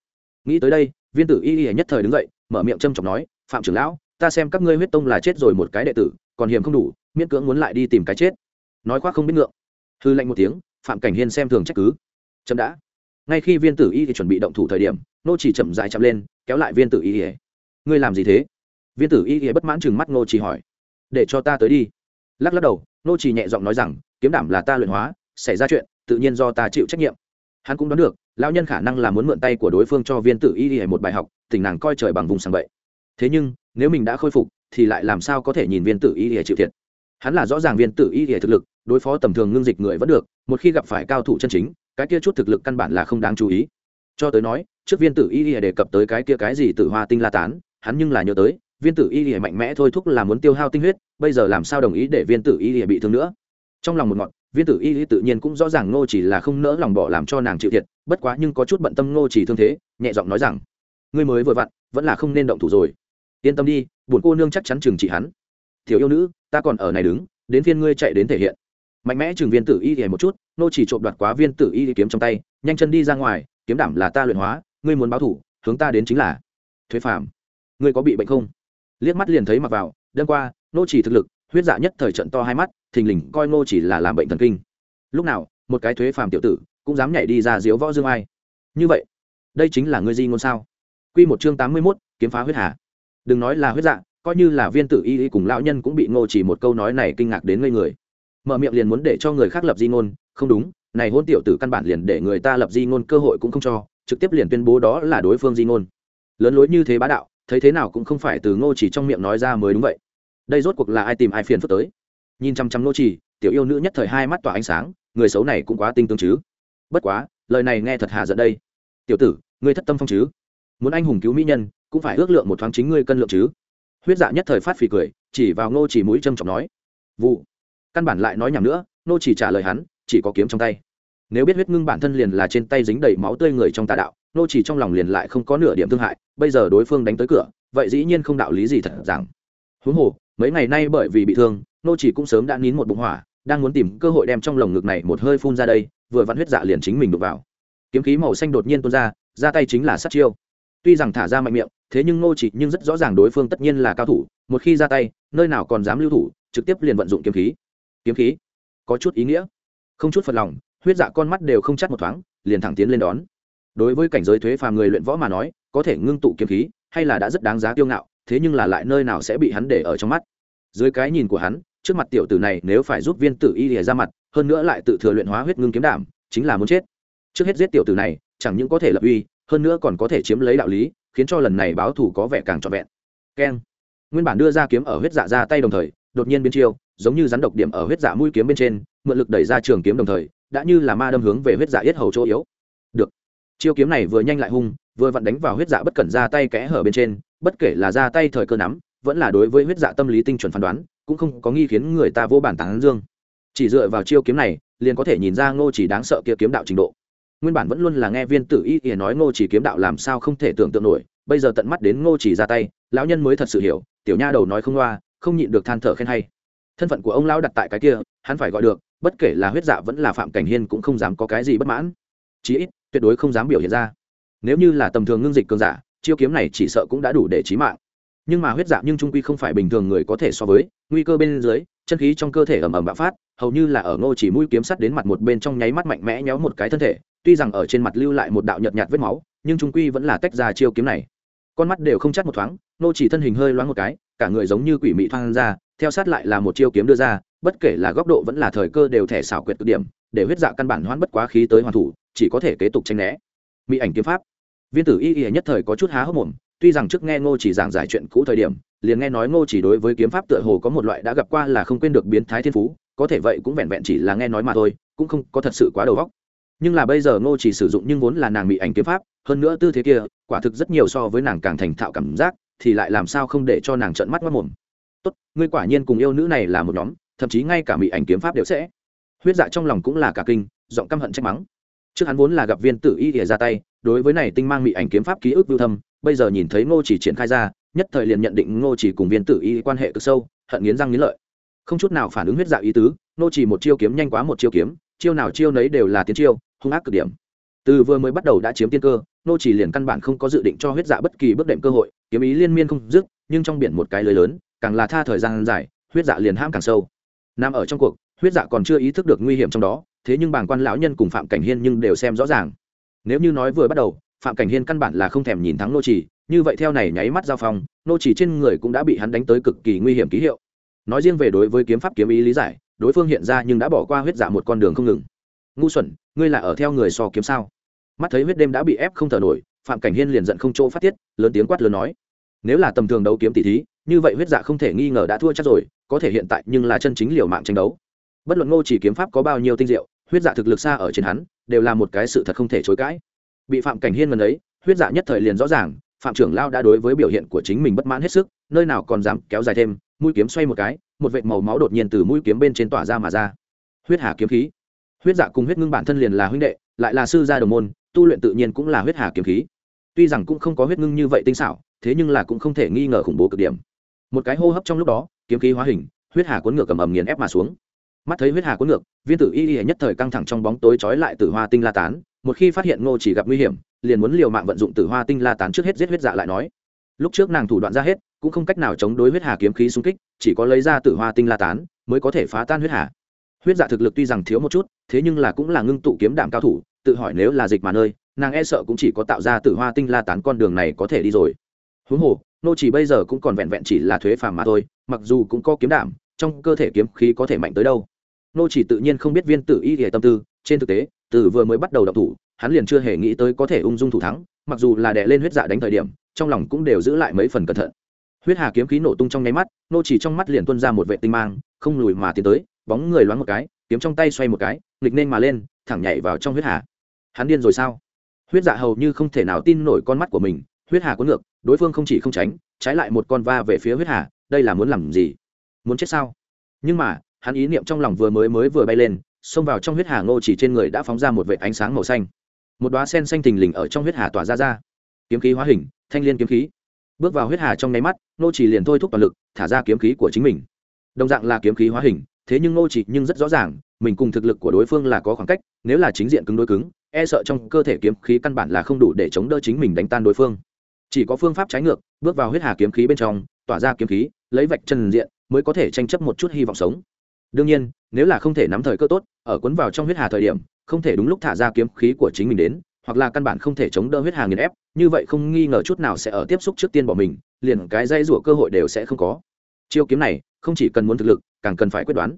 Nghĩ tới đây, viên tử y y nhất thời đứng dậy, mở miệng châm chọc nói, phạm trưởng lão, ta xem các ngươi huyết tông là chết rồi một cái đệ tử, còn hiểm không đủ, miễn cưỡng muốn lại đi tìm cái chết. Nói khoác không biết ngượng. Hư lạnh một tiếng, phạm cảnh hiên xem thường trách cứ. Chậm đã. Ngay khi viên tử y thì chuẩn bị động thủ thời điểm, nô chỉ chậm dài chậm lên, kéo lại viên tử y ỉa ngươi làm gì thế? Viên tử y ỉa bất mãn chừng mắt nô chỉ hỏi. Để cho ta tới đi. Lắc lắc đầu, nô chỉ nhẹ giọng nói rằng, kiếm đảm là ta luyện hóa, xảy ra chuyện, tự nhiên do ta chịu trách nhiệm hắn cũng đoán được, lão nhân khả năng là muốn mượn tay của đối phương cho viên tử y ỉa một bài học tình nàng coi trời bằng vùng sàng bậy. Thế nhưng, nếu mình đã khôi phục, thì lại làm sao có thể nhìn viên tử y y chịu thiệt? Hắn là rõ ràng viên tử y y thực lực, đối phó tầm thường ngưng dịch người vẫn được, một khi gặp phải cao thủ chân chính, cái kia chút thực lực căn bản là không đáng chú ý. Cho tới nói, trước viên tử y y đề cập tới cái kia cái gì tử hoa tinh la tán, hắn nhưng là nhớ tới, viên tử y y mạnh mẽ thôi thúc là muốn tiêu hao tinh huyết, bây giờ làm sao đồng ý để viên tử y y bị thương nữa? Trong lòng một ngọn viên tử y tự nhiên cũng rõ ràng ngô chỉ là không nỡ lòng bỏ làm cho nàng chịu thiệt, bất quá nhưng có chút bận tâm ngô chỉ thương thế, nhẹ giọng nói rằng, ngươi mới vừa vặn, vẫn là không nên động thủ rồi. Yên tâm đi, buồn cô nương chắc chắn chừng trị hắn. Thiếu yêu nữ, ta còn ở này đứng, đến phiên ngươi chạy đến thể hiện. Mạnh mẽ chừng viên tử y thì một chút nô chỉ trộm đoạt quá viên tử y kiếm trong tay, nhanh chân đi ra ngoài, kiếm đảm là ta luyện hóa, ngươi muốn báo thủ, hướng ta đến chính là. Thuế phạm ngươi có bị bệnh không? Liếc mắt liền thấy mặc vào, đêm qua nô chỉ thực lực, huyết dạ nhất thời trận to hai mắt thình lình coi Ngô chỉ là làm bệnh thần kinh. Lúc nào một cái thuế phàm tiểu tử cũng dám nhảy đi ra diếu võ dương ai. Như vậy đây chính là ngươi di ngôn sao? Quy một chương tám mươi 81, kiếm phá huyết hà. Đừng nói là huyết dạ coi như là viên tử y y cùng lão nhân cũng bị ngô chỉ một câu nói này kinh ngạc đến ngây người. Mở miệng liền muốn để cho người khác lập di ngôn không đúng này hôn tiểu tử căn bản liền để người ta lập di ngôn cơ hội cũng không cho trực tiếp liền tuyên bố đó là đối phương di ngôn. Lớn lối như thế bá đạo thấy thế nào cũng không phải từ ngô chỉ trong miệng nói ra mới đúng vậy. Đây rốt cuộc là ai tìm ai phiền phức tới? Nhìn chăm chăm nô chỉ tiểu yêu nữ nhất thời hai mắt tỏa ánh sáng, người xấu này cũng quá tinh tương chứ. Bất quá, lời này nghe thật hà giận đây. Tiểu tử, ngươi thất tâm phong chứ? Muốn anh hùng cứu mỹ nhân, cũng phải ước lượng một thoáng chính ngươi cân lượng chứ. Huyết dạ nhất thời phát phì cười, chỉ vào ngô chỉ mũi châm trọng nói. Vụ. Căn bản lại nói nhầm nữa ngô chỉ trả lời hắn, chỉ có kiếm trong tay. Nếu biết huyết ngưng bản thân liền là trên tay dính đầy máu tươi người trong tà đạo ngô chỉ trong lòng liền lại không có nửa điểm thương hại, bây giờ đối phương đánh tới cửa, vậy dĩ nhiên không đạo lý gì thật rằng. Huống hồ, mấy ngày nay bởi vì bị thương Nô chỉ cũng sớm đã nín một bụng hỏa, đang muốn tìm cơ hội đem trong lồng ngực này một hơi phun ra đây, vừa vặn huyết dạ liền chính mình đục vào. Kiếm khí màu xanh đột nhiên tuôn ra ra tay chính là sát chiêu. Tuy rằng thả ra mạnh miệng, thế nhưng Nô chỉ nhưng rất rõ ràng đối phương tất nhiên là cao thủ, một khi ra tay, nơi nào còn dám lưu thủ, trực tiếp liền vận dụng kiếm khí. Kiếm khí? Có chút ý nghĩa. Không chút phật lòng, huyết dạ con mắt đều không chắc một thoáng, liền thẳng tiến lên đón. Đối với cảnh giới thuế phàm người luyện võ mà nói, có thể ngưng tụ kiếm khí, hay là đã rất đáng giá tiêu ngạo, thế nhưng là lại nơi nào sẽ bị hắn để ở trong mắt? Dưới cái nhìn của hắn trước mặt tiểu tử này nếu phải giúp viên tử y lìa ra mặt, hơn nữa lại tự thừa luyện hóa huyết ngưng kiếm đảm, chính là muốn chết. Trước hết giết tiểu tử này, chẳng những có thể lập uy, hơn nữa còn có thể chiếm lấy đạo lý, khiến cho lần này báo thù có vẻ càng trọn vẹn. Keng. Nguyên bản đưa ra kiếm ở huyết dạ ra tay đồng thời, đột nhiên biến chiêu, giống như rắn độc điểm ở huyết dạ mũi kiếm bên trên, mượn lực đẩy ra trường kiếm đồng thời, đã như là ma đâm hướng về huyết dạ yết hầu chỗ yếu. Được. Chiêu kiếm này vừa nhanh lại hung, vừa vặn đánh vào huyết dạ bất cẩn ra tay kẽ hở bên trên, bất kể là ra tay thời cơ nắm, vẫn là đối với huyết dạ tâm lý tinh chuẩn phán đoán cũng không có nghi khiến người ta vô bản tán dương. Chỉ dựa vào chiêu kiếm này, liền có thể nhìn ra ngô chỉ đáng sợ kia kiếm đạo trình độ. Nguyên bản vẫn luôn là nghe viên tử y ỉa nói ngô chỉ kiếm đạo làm sao không thể tưởng tượng nổi, bây giờ tận mắt đến ngô chỉ ra tay, lão nhân mới thật sự hiểu, tiểu nha đầu nói không loa, không nhịn được than thở khen hay. Thân phận của ông lão đặt tại cái kia, hắn phải gọi được, bất kể là huyết dạ vẫn là phạm cảnh hiên cũng không dám có cái gì bất mãn. Chí ít, tuyệt đối không dám biểu hiện ra. Nếu như là tầm thường ngưng dịch cường giả, chiêu kiếm này chỉ sợ cũng đã đủ để chí mạng nhưng mà huyết dạ nhưng trung quy không phải bình thường người có thể so với, nguy cơ bên dưới, chân khí trong cơ thể ầm ầm bạo phát, hầu như là ở ngô chỉ mũi kiếm sắt đến mặt một bên trong nháy mắt mạnh mẽ nhéo một cái thân thể, tuy rằng ở trên mặt lưu lại một đạo nhợt nhạt vết máu, nhưng trung quy vẫn là tách ra chiêu kiếm này. Con mắt đều không chắc một thoáng nô chỉ thân hình hơi loáng một cái, cả người giống như quỷ mị thoang ra, theo sát lại là một chiêu kiếm đưa ra, bất kể là góc độ vẫn là thời cơ đều thể xảo quyệt cực điểm, để huyết dạ căn bản hoãn bất quá khí tới hoàn thủ, chỉ có thể kế tục tranh né. Mỹ ảnh kiếm pháp. Viên tử y y nhất thời có chút há hốc mồm tuy rằng trước nghe ngô chỉ giảng giải chuyện cũ thời điểm, liền nghe nói ngô chỉ đối với kiếm pháp tựa hồ có một loại đã gặp qua là không quên được biến thái thiên phú, có thể vậy cũng vẹn vẹn chỉ là nghe nói mà thôi, cũng không có thật sự quá đầu vóc. nhưng là bây giờ ngô chỉ sử dụng nhưng vốn là nàng bị ảnh kiếm pháp, hơn nữa tư thế kia, quả thực rất nhiều so với nàng càng thành thạo cảm giác, thì lại làm sao không để cho nàng trợn mắt mất mồm. Tốt, ngươi quả nhiên cùng yêu nữ này là một nhóm, thậm chí ngay cả bị ảnh kiếm pháp đều sẽ. Huyết dạ trong lòng cũng là cả kinh, giọng căm hận trách mắng. Trước hắn vốn là gặp viên tử y thì ra tay, đối với này tinh mang bị ảnh kiếm pháp ký ức vưu thâm bây giờ nhìn thấy ngô chỉ triển khai ra, nhất thời liền nhận định ngô chỉ cùng viên tử y quan hệ cực sâu, hận nghiến răng nghiến lợi. Không chút nào phản ứng huyết dạ ý tứ, ngô chỉ một chiêu kiếm nhanh quá một chiêu kiếm, chiêu nào chiêu nấy đều là tiến chiêu, hung ác cực điểm. Từ vừa mới bắt đầu đã chiếm tiên cơ, Ngô chỉ liền căn bản không có dự định cho huyết dạ bất kỳ bước đệm cơ hội, kiếm ý liên miên không dứt, nhưng trong biển một cái lưới lớn, càng là tha thời gian dài, huyết dạ liền ham càng sâu. Nằm ở trong cuộc, huyết dạ còn chưa ý thức được nguy hiểm trong đó, thế nhưng bàng quan lão nhân cùng phạm cảnh hiên nhưng đều xem rõ ràng. Nếu như nói vừa bắt đầu phạm cảnh hiên căn bản là không thèm nhìn thắng nô trì, như vậy theo này nháy mắt giao phong, nô trì trên người cũng đã bị hắn đánh tới cực kỳ nguy hiểm ký hiệu. Nói riêng về đối với kiếm pháp kiếm ý lý giải, đối phương hiện ra nhưng đã bỏ qua huyết dạ một con đường không ngừng. Ngu xuẩn, ngươi là ở theo người so kiếm sao? Mắt thấy huyết đêm đã bị ép không thở nổi, phạm cảnh hiên liền giận không chỗ phát tiết, lớn tiếng quát lớn nói, nếu là tầm thường đấu kiếm tỷ thí, như vậy huyết dạ không thể nghi ngờ đã thua chắc rồi, có thể hiện tại nhưng là chân chính liều mạng tranh đấu. Bất luận ngô chỉ kiếm pháp có bao nhiêu tinh diệu, huyết dạ thực lực xa ở trên hắn, đều là một cái sự thật không thể chối cãi bị phạm cảnh hiên ngần ấy, huyết dạ nhất thời liền rõ ràng, phạm trưởng lao đã đối với biểu hiện của chính mình bất mãn hết sức, nơi nào còn dám kéo dài thêm, mũi kiếm xoay một cái, một vệt màu máu đột nhiên từ mũi kiếm bên trên tỏa ra mà ra. Huyết hà kiếm khí. Huyết dạ cùng huyết ngưng bản thân liền là huynh đệ, lại là sư gia đồng môn, tu luyện tự nhiên cũng là huyết hà kiếm khí. Tuy rằng cũng không có huyết ngưng như vậy tinh xảo, thế nhưng là cũng không thể nghi ngờ khủng bố cực điểm. Một cái hô hấp trong lúc đó, kiếm khí hóa hình, huyết hà cuốn ngược cầm ầm nghiền ép mà xuống. Mắt thấy huyết hà cuốn ngược, viên tử y y nhất thời căng thẳng trong bóng tối trói lại tử hoa tinh la tán một khi phát hiện ngô chỉ gặp nguy hiểm, liền muốn liều mạng vận dụng tử hoa tinh la tán trước hết giết huyết dạ lại nói. Lúc trước nàng thủ đoạn ra hết, cũng không cách nào chống đối huyết hà kiếm khí xung kích, chỉ có lấy ra tử hoa tinh la tán mới có thể phá tan huyết hà. Huyết dạ thực lực tuy rằng thiếu một chút, thế nhưng là cũng là ngưng tụ kiếm đạm cao thủ, tự hỏi nếu là dịch mà nơi, nàng e sợ cũng chỉ có tạo ra tử hoa tinh la tán con đường này có thể đi rồi. Huống hồ nô chỉ bây giờ cũng còn vẹn vẹn chỉ là thuế phàm mà thôi, mặc dù cũng có kiếm đảm trong cơ thể kiếm khí có thể mạnh tới đâu. Nô chỉ tự nhiên không biết viên tử y hệ tâm tư, trên thực tế từ vừa mới bắt đầu đọc thủ, hắn liền chưa hề nghĩ tới có thể ung dung thủ thắng, mặc dù là đè lên huyết dạ đánh thời điểm, trong lòng cũng đều giữ lại mấy phần cẩn thận. Huyết hà kiếm khí nổ tung trong nháy mắt, nô chỉ trong mắt liền tuôn ra một vệ tinh mang, không lùi mà tiến tới, bóng người loáng một cái, kiếm trong tay xoay một cái, nghịch nên mà lên, thẳng nhảy vào trong huyết hà. Hắn điên rồi sao? Huyết dạ hầu như không thể nào tin nổi con mắt của mình, huyết hà có ngược, đối phương không chỉ không tránh, trái lại một con va về phía huyết hà, đây là muốn làm gì? Muốn chết sao? Nhưng mà, hắn ý niệm trong lòng vừa mới mới vừa bay lên xông vào trong huyết hà ngô chỉ trên người đã phóng ra một vệt ánh sáng màu xanh. Một đoá sen xanh thình lình ở trong huyết hà tỏa ra ra. Kiếm khí hóa hình, thanh liên kiếm khí. Bước vào huyết hà trong nháy mắt, ngô chỉ liền thôi thúc toàn lực, thả ra kiếm khí của chính mình. Đồng dạng là kiếm khí hóa hình, thế nhưng ngô chỉ nhưng rất rõ ràng, mình cùng thực lực của đối phương là có khoảng cách, nếu là chính diện cứng đối cứng e sợ trong cơ thể kiếm khí căn bản là không đủ để chống đỡ chính mình đánh tan đối phương. Chỉ có phương pháp trái ngược, bước vào huyết hà kiếm khí bên trong, tỏa ra kiếm khí, lấy vạch chân diện, mới có thể tranh chấp một chút hy vọng sống đương nhiên, nếu là không thể nắm thời cơ tốt, ở cuốn vào trong huyết hà thời điểm, không thể đúng lúc thả ra kiếm khí của chính mình đến, hoặc là căn bản không thể chống đỡ huyết hà nghiền ép, như vậy không nghi ngờ chút nào sẽ ở tiếp xúc trước tiên bỏ mình, liền cái dây rủa cơ hội đều sẽ không có. Chiêu kiếm này, không chỉ cần muốn thực lực, càng cần phải quyết đoán.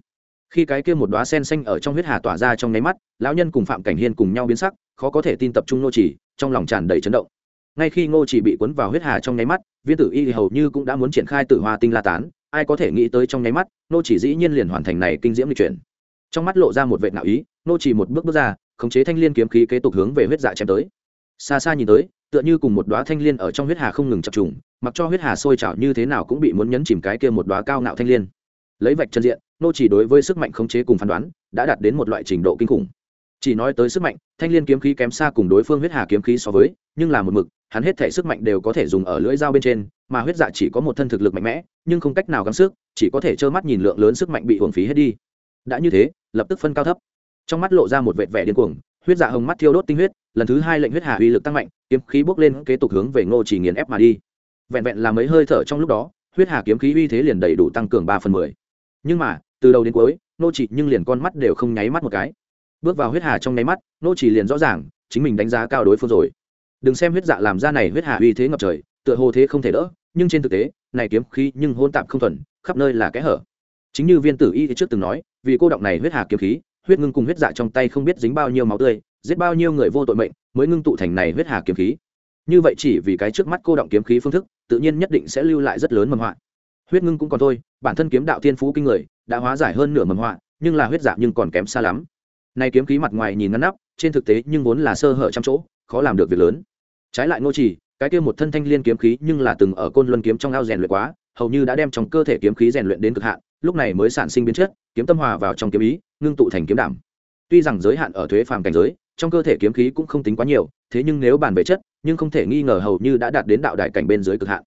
Khi cái kia một đóa sen xanh ở trong huyết hà tỏa ra trong nháy mắt, lão nhân cùng phạm cảnh hiên cùng nhau biến sắc, khó có thể tin tập trung nô chỉ trong lòng tràn đầy chấn động ngay khi ngô chỉ bị cuốn vào huyết hà trong nháy mắt, viên tử y hầu như cũng đã muốn triển khai tử hoa tinh la tán. Ai có thể nghĩ tới trong nháy mắt nô chỉ dĩ nhiên liền hoàn thành này kinh diễm lịch chuyển. Trong mắt lộ ra một vệ nạo ý nô chỉ một bước bước ra, khống chế thanh liên kiếm khí kế tục hướng về huyết dạ chém tới. Xa xa nhìn tới, tựa như cùng một đóa thanh liên ở trong huyết hà không ngừng chập trùng, mặc cho huyết hà sôi trào như thế nào cũng bị muốn nhấn chìm cái kia một đóa cao ngạo thanh liên. Lấy vạch chân diện nô chỉ đối với sức mạnh khống chế cùng phán đoán, đã đạt đến một loại trình độ kinh khủng. Chỉ nói tới sức mạnh, thanh liên kiếm khí kém xa cùng đối phương huyết hà kiếm khí so với, nhưng là một mực hắn hết thể sức mạnh đều có thể dùng ở lưỡi dao bên trên, mà huyết dạ chỉ có một thân thực lực mạnh mẽ, nhưng không cách nào gắng sức, chỉ có thể trơ mắt nhìn lượng lớn sức mạnh bị hưởng phí hết đi. Đã như thế, lập tức phân cao thấp. Trong mắt lộ ra một vệt vẻ điên cuồng, huyết dạ hồng mắt thiêu đốt tinh huyết, lần thứ hai lệnh huyết hà uy lực tăng mạnh, kiếm khí bốc lên kế tục hướng về ngô chỉ nghiền ép mà đi. Vẹn vẹn là mấy hơi thở trong lúc đó, huyết hà kiếm khí uy thế liền đầy đủ tăng cường ba phần mười. Nhưng mà, từ đầu đến cuối nô chỉ nhưng liền con mắt đều không nháy mắt một cái. Bước vào huyết hà trong nháy mắt nô chỉ liền rõ ràng, chính mình đánh giá cao đối phương rồi đừng xem huyết dạ làm ra này huyết hà uy thế ngập trời, tựa hồ thế không thể đỡ, nhưng trên thực tế, này kiếm khí nhưng hôn tạm không thuần, khắp nơi là kẽ hở. Chính như viên tử y trước từng nói, vì cô động này huyết hà kiếm khí, huyết ngưng cùng huyết dạ trong tay không biết dính bao nhiêu máu tươi, giết bao nhiêu người vô tội mệnh, mới ngưng tụ thành này huyết hà kiếm khí. Như vậy chỉ vì cái trước mắt cô động kiếm khí phương thức, tự nhiên nhất định sẽ lưu lại rất lớn mầm họa. Huyết ngưng cũng còn thôi, bản thân kiếm đạo thiên phú kinh người, đã hóa giải hơn nửa mầm họa, nhưng là huyết dạ nhưng còn kém xa lắm. Này kiếm khí mặt ngoài nhìn ngăn nắp trên thực tế nhưng vốn là sơ hở trăm chỗ, khó làm được việc lớn. Trái lại ngô chỉ cái kia một thân thanh liên kiếm khí nhưng là từng ở côn luân kiếm trong ao rèn luyện quá, hầu như đã đem trong cơ thể kiếm khí rèn luyện đến cực hạn, lúc này mới sản sinh biến chất, kiếm tâm hòa vào trong kiếm ý, ngưng tụ thành kiếm đảm. Tuy rằng giới hạn ở thuế phàm cảnh giới, trong cơ thể kiếm khí cũng không tính quá nhiều, thế nhưng nếu bàn về chất, nhưng không thể nghi ngờ hầu như đã đạt đến đạo đại cảnh bên dưới cực hạn.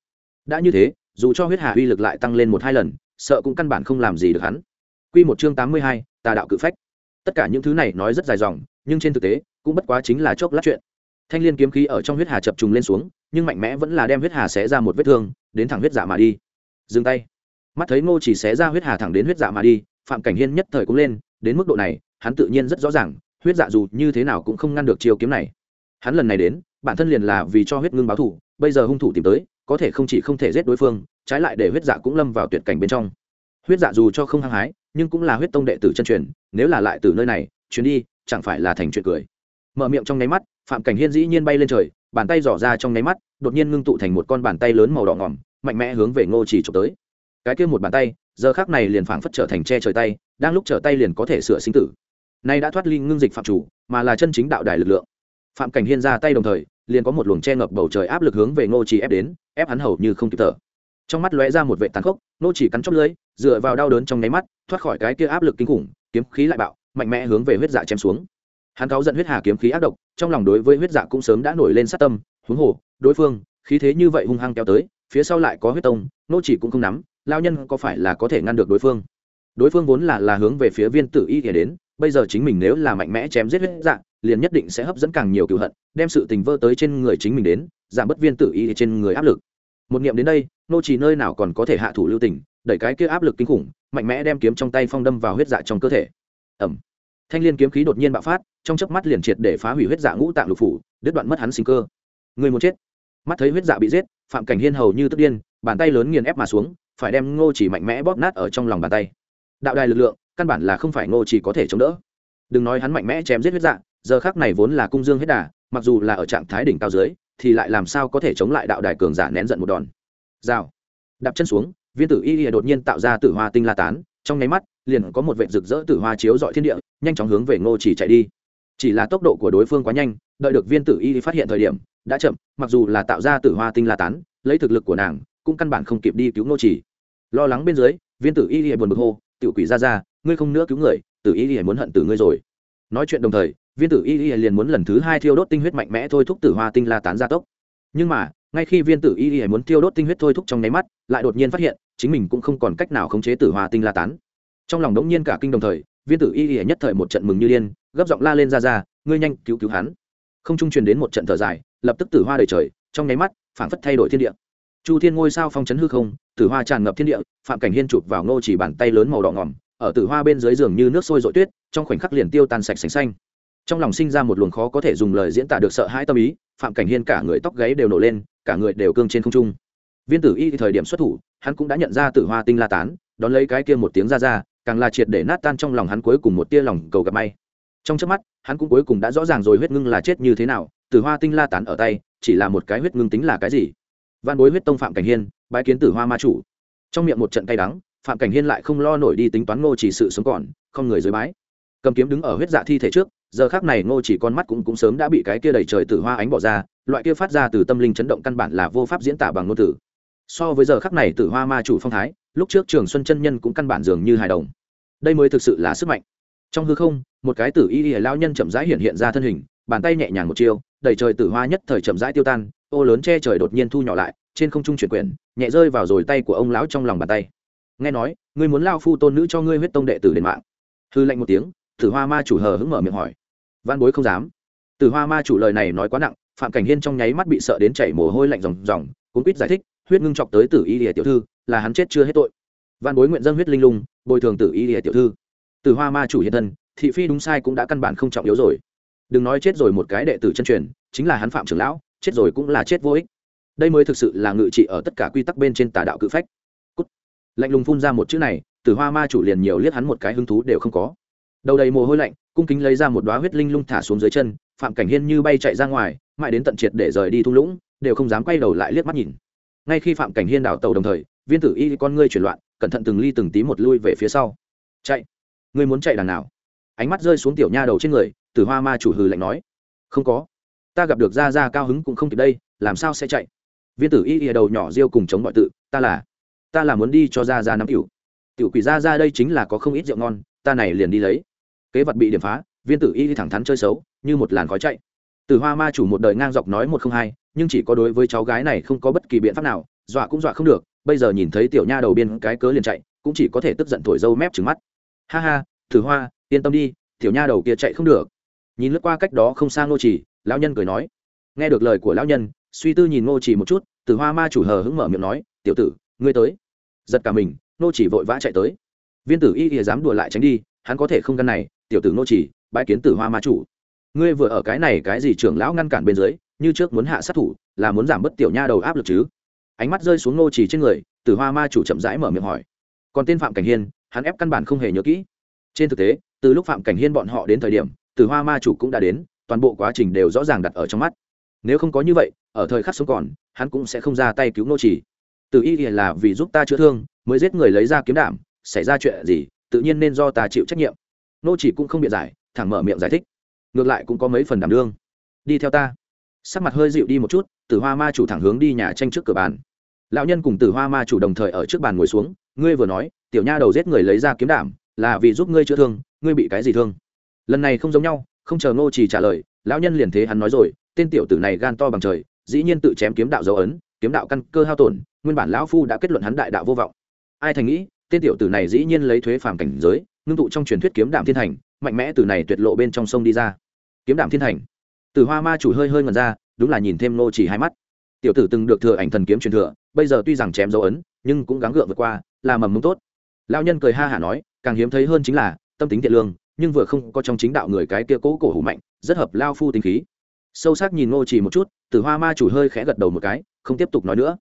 Đã như thế, dù cho huyết hà uy lực lại tăng lên một hai lần, sợ cũng căn bản không làm gì được hắn. Quy một chương tám mươi hai, tà đạo cự phách tất cả những thứ này nói rất dài dòng, nhưng trên thực tế, cũng bất quá chính là chốc lát chuyện. Thanh liên kiếm khí ở trong huyết hà chập trùng lên xuống, nhưng mạnh mẽ vẫn là đem huyết hà xé ra một vết thương, đến thẳng huyết dạ mà đi. Dừng tay. Mắt thấy ngô chỉ xé ra huyết hà thẳng đến huyết dạ mà đi, phạm cảnh hiên nhất thời cũng lên, đến mức độ này, hắn tự nhiên rất rõ ràng, huyết dạ dù như thế nào cũng không ngăn được chiêu kiếm này. Hắn lần này đến, bản thân liền là vì cho huyết ngưng báo thủ, bây giờ hung thủ tìm tới, có thể không chỉ không thể giết đối phương, trái lại để huyết dạ cũng lâm vào tuyệt cảnh bên trong huyết dạ dù cho không hăng hái, nhưng cũng là huyết tông đệ tử chân truyền, nếu là lại từ nơi này, chuyến đi, chẳng phải là thành chuyện cười. Mở miệng trong nháy mắt, phạm cảnh hiên dĩ nhiên bay lên trời, bàn tay dò ra trong nháy mắt, đột nhiên ngưng tụ thành một con bàn tay lớn màu đỏ ngỏm, mạnh mẽ hướng về ngô chỉ trộm tới. Cái kia một bàn tay, giờ khác này liền phảng phất trở thành che trời tay, đang lúc trở tay liền có thể sửa sinh tử. Nay đã thoát ly ngưng dịch phạm chủ, mà là chân chính đạo đài lực lượng. Phạm cảnh hiên ra tay đồng thời, liền có một luồng che ngập bầu trời áp lực hướng về ngô chỉ ép đến, ép hắn hầu như không kịp thở trong mắt lóe ra một vệ tàn khốc, nô chỉ cắn chóp lưỡi, dựa vào đau đớn trong nháy mắt, thoát khỏi cái kia áp lực kinh khủng, kiếm khí lại bạo, mạnh mẽ hướng về huyết dạ chém xuống. Hắn cáu giận huyết hà kiếm khí ác độc, trong lòng đối với huyết dạ cũng sớm đã nổi lên sát tâm, huống hồ, đối phương, khí thế như vậy hung hăng kéo tới, phía sau lại có huyết tông, nô chỉ cũng không nắm, lao nhân có phải là có thể ngăn được đối phương? Đối phương vốn là là hướng về phía viên tử y kể đến, bây giờ chính mình nếu là mạnh mẽ chém giết huyết dạ liền nhất định sẽ hấp dẫn càng nhiều cựu hận, đem sự tình vơ tới trên người chính mình đến, giảm bớt viên tử y trên người áp lực một niệm đến đây, nô chỉ nơi nào còn có thể hạ thủ lưu tình, đẩy cái kia áp lực kinh khủng, mạnh mẽ đem kiếm trong tay phong đâm vào huyết dạ trong cơ thể. Ẩm thanh liên kiếm khí đột nhiên bạo phát, trong chớp mắt liền triệt để phá hủy huyết dạ ngũ tạng lục phủ, đứt đoạn mất hắn sinh cơ. Người muốn chết. Mắt thấy huyết dạ bị giết, phạm cảnh hiên hầu như tức điên, bàn tay lớn nghiền ép mà xuống, phải đem ngô chỉ mạnh mẽ bóp nát ở trong lòng bàn tay. Đạo đài lực lượng, căn bản là không phải ngô chỉ có thể chống đỡ. Đừng nói hắn mạnh mẽ chém giết huyết dạ giờ khác này vốn là cung dương hết đà, mặc dù là ở trạng thái đỉnh cao dưới thì lại làm sao có thể chống lại đạo đài cường giả nén giận một đòn? Rào. Đạp chân xuống, viên tử y đột nhiên tạo ra tử hoa tinh la tán, trong nháy mắt, liền có một vệ rực rỡ tử hoa chiếu dọi thiên địa, nhanh chóng hướng về ngô chỉ chạy đi. Chỉ là tốc độ của đối phương quá nhanh, đợi được viên tử y phát hiện thời điểm, đã chậm, mặc dù là tạo ra tử hoa tinh la tán, lấy thực lực của nàng, cũng căn bản không kịp đi cứu ngô chỉ. Lo lắng bên dưới, viên tử y buồn bực hô, tiểu quỷ ra ra, ngươi không nữa cứu người, tử y muốn hận tử ngươi rồi. Nói chuyện đồng thời viên tử y liền muốn lần thứ hai thiêu đốt tinh huyết mạnh mẽ thôi thúc tử hoa tinh la tán gia tốc. Nhưng mà, ngay khi viên tử y muốn thiêu đốt tinh huyết thôi thúc trong nháy mắt, lại đột nhiên phát hiện, chính mình cũng không còn cách nào khống chế tử hoa tinh la tán. Trong lòng đống nhiên cả kinh đồng thời, viên tử y y nhất thời một trận mừng như điên, gấp giọng la lên ra ra, ngươi nhanh cứu cứu hắn. Không trung truyền đến một trận thở dài, lập tức tử hoa đầy trời, trong nháy mắt phảng phất thay đổi thiên địa. Chu thiên ngôi sao phong chấn hư không, tử hoa tràn ngập thiên địa, phạm cảnh hiên chụp vào ngô chỉ bàn tay lớn màu đỏ ngỏm ở tử hoa bên dưới giường như nước sôi dội tuyết, trong khoảnh khắc liền tiêu tan sạch sành xanh trong lòng sinh ra một luồng khó có thể dùng lời diễn tả được sợ hãi tâm ý, phạm cảnh hiên cả người tóc gáy đều nổ lên, cả người đều cương trên không trung. Viên tử y thì thời điểm xuất thủ, hắn cũng đã nhận ra tử hoa tinh la tán, đón lấy cái kia một tiếng ra ra, càng là triệt để nát tan trong lòng hắn cuối cùng một tia lòng cầu gặp may. Trong trước mắt, hắn cũng cuối cùng đã rõ ràng rồi huyết ngưng là chết như thế nào, tử hoa tinh la tán ở tay, chỉ là một cái huyết ngưng tính là cái gì? Văn bối huyết tông phạm cảnh hiên, bái kiến tử hoa ma chủ. Trong miệng một trận cay đắng, phạm cảnh hiên lại không lo nổi đi tính toán ngô chỉ sự sống còn, không người dưới bái. Cầm kiếm đứng ở huyết dạ thi thể trước giờ khác này ngô chỉ con mắt cũng cũng sớm đã bị cái kia đầy trời tử hoa ánh bỏ ra, loại kia phát ra từ tâm linh chấn động căn bản là vô pháp diễn tả bằng ngôn tử so với giờ khắc này tử hoa ma chủ phong thái, lúc trước trường xuân chân nhân cũng căn bản dường như hài đồng. Đây mới thực sự là sức mạnh. Trong hư không, một cái tử y y lao nhân chậm rãi hiện hiện ra thân hình, bàn tay nhẹ nhàng một chiêu, đầy trời tử hoa nhất thời chậm rãi tiêu tan, ô lớn che trời đột nhiên thu nhỏ lại, trên không trung chuyển quyển, nhẹ rơi vào rồi tay của ông lão trong lòng bàn tay. Nghe nói, ngươi muốn lao phu tôn nữ cho ngươi huyết tông đệ tử đền mạng. Hư lạnh một tiếng, tử hoa ma chủ hờ hững mở miệng hỏi văn bối không dám. Tử hoa ma chủ lời này nói quá nặng, phạm cảnh hiên trong nháy mắt bị sợ đến chảy mồ hôi lạnh ròng ròng, cuốn quýt giải thích, huyết ngưng chọc tới tử y lìa tiểu thư, là hắn chết chưa hết tội. Văn bối nguyện dân huyết linh lung, bồi thường tử y lìa tiểu thư. Tử hoa ma chủ hiện thân, thị phi đúng sai cũng đã căn bản không trọng yếu rồi. Đừng nói chết rồi một cái đệ tử chân truyền, chính là hắn phạm trưởng lão, chết rồi cũng là chết vô ích. Đây mới thực sự là ngự trị ở tất cả quy tắc bên trên tà đạo cự phách. Cút. lạnh lùng phun ra một chữ này tử hoa ma chủ liền nhiều liếc hắn một cái hứng thú đều không có đầu đầy mồ hôi lạnh cung kính lấy ra một đoá huyết linh lung thả xuống dưới chân phạm cảnh hiên như bay chạy ra ngoài mãi đến tận triệt để rời đi thung lũng đều không dám quay đầu lại liếc mắt nhìn. Ngay khi phạm cảnh hiên đảo tàu đồng thời viên tử y con ngươi chuyển loạn cẩn thận từng ly từng tí một lui về phía sau. Chạy! Ngươi muốn chạy đằng nào? Ánh mắt rơi xuống tiểu nha đầu trên người tử hoa ma chủ hừ lạnh nói. Không có. Ta gặp được ra ra cao hứng cũng không kịp đây làm sao sẽ chạy? Viên tử y ỉa đầu nhỏ riêu cùng chống mọi tự ta là ta là muốn đi cho ra ra nắm tiểu, tiểu quỷ ra ra đây chính là có không ít rượu ngon ta này liền đi lấy kế vật bị điểm phá, viên tử y thẳng thắn chơi xấu, như một làn khói chạy. Từ hoa ma chủ một đời ngang dọc nói một không hai, nhưng chỉ có đối với cháu gái này không có bất kỳ biện pháp nào, dọa cũng dọa không được, bây giờ nhìn thấy tiểu nha đầu biên cái cớ liền chạy, cũng chỉ có thể tức giận thổi dâu mép trứng mắt. Ha ha thử hoa, yên tâm đi, tiểu nha đầu kia chạy không được. Nhìn lướt qua cách đó không sang ngô chỉ, lão nhân cười nói. Nghe được lời của lão nhân, suy tư nhìn ngô chỉ một chút từ hoa ma chủ hờ hững mở miệng nói, tiểu tử, ngươi tới. Giật cả mình, ngô chỉ vội vã chạy tới. Viên tử y thì dám đùa lại tránh đi hắn có thể không căn này, tiểu tử nô chỉ, bãi kiến tử hoa ma chủ. Ngươi vừa ở cái này cái gì trưởng lão ngăn cản bên dưới, như trước muốn hạ sát thủ, là muốn giảm bớt tiểu nha đầu áp lực chứ? Ánh mắt rơi xuống nô chỉ trên người, tử hoa ma chủ chậm rãi mở miệng hỏi. Còn tên phạm cảnh hiên, hắn ép căn bản không hề nhớ kỹ. Trên thực tế, từ lúc phạm cảnh hiên bọn họ đến thời điểm, tử hoa ma chủ cũng đã đến, toàn bộ quá trình đều rõ ràng đặt ở trong mắt. Nếu không có như vậy, ở thời khắc sống còn, hắn cũng sẽ không ra tay cứu nô chỉ. Từ y là vì giúp ta chữa thương, mới giết người lấy ra kiếm đảm, xảy ra chuyện gì tự nhiên nên do ta chịu trách nhiệm. Nô chỉ cũng không biện giải, thẳng mở miệng giải thích. Ngược lại cũng có mấy phần đảm đương. Đi theo ta. Sắc mặt hơi dịu đi một chút, tử hoa ma chủ thẳng hướng đi nhà tranh trước cửa bàn. Lão nhân cùng tử hoa ma chủ đồng thời ở trước bàn ngồi xuống, ngươi vừa nói, tiểu nha đầu giết người lấy ra kiếm đảm, là vì giúp ngươi chữa thương, ngươi bị cái gì thương? Lần này không giống nhau, không chờ ngô chỉ trả lời, lão nhân liền thế hắn nói rồi, tên tiểu tử này gan to bằng trời, dĩ nhiên tự chém kiếm đạo dấu ấn, kiếm đạo căn cơ hao tổn, nguyên bản lão phu đã kết luận hắn đại đạo vô vọng. Ai thành nghĩ tên tiểu tử này dĩ nhiên lấy thuế phàm cảnh giới, ngưng tụ trong truyền thuyết kiếm đạm thiên thành, mạnh mẽ từ này tuyệt lộ bên trong sông đi ra. Kiếm đạm thiên thành. Từ hoa ma chủ hơi hơi ngần ra, đúng là nhìn thêm nô chỉ hai mắt. Tiểu tử từng được thừa ảnh thần kiếm truyền thừa, bây giờ tuy rằng chém dấu ấn, nhưng cũng gắng gượng vượt qua, là mầm mống tốt. Lão nhân cười ha hả nói, càng hiếm thấy hơn chính là, tâm tính thiện lương, nhưng vừa không có trong chính đạo người cái kia cố cổ hủ mạnh, rất hợp lao phu tính khí. Sâu sắc nhìn ngô chỉ một chút, từ hoa ma chủ hơi khẽ gật đầu một cái, không tiếp tục nói nữa.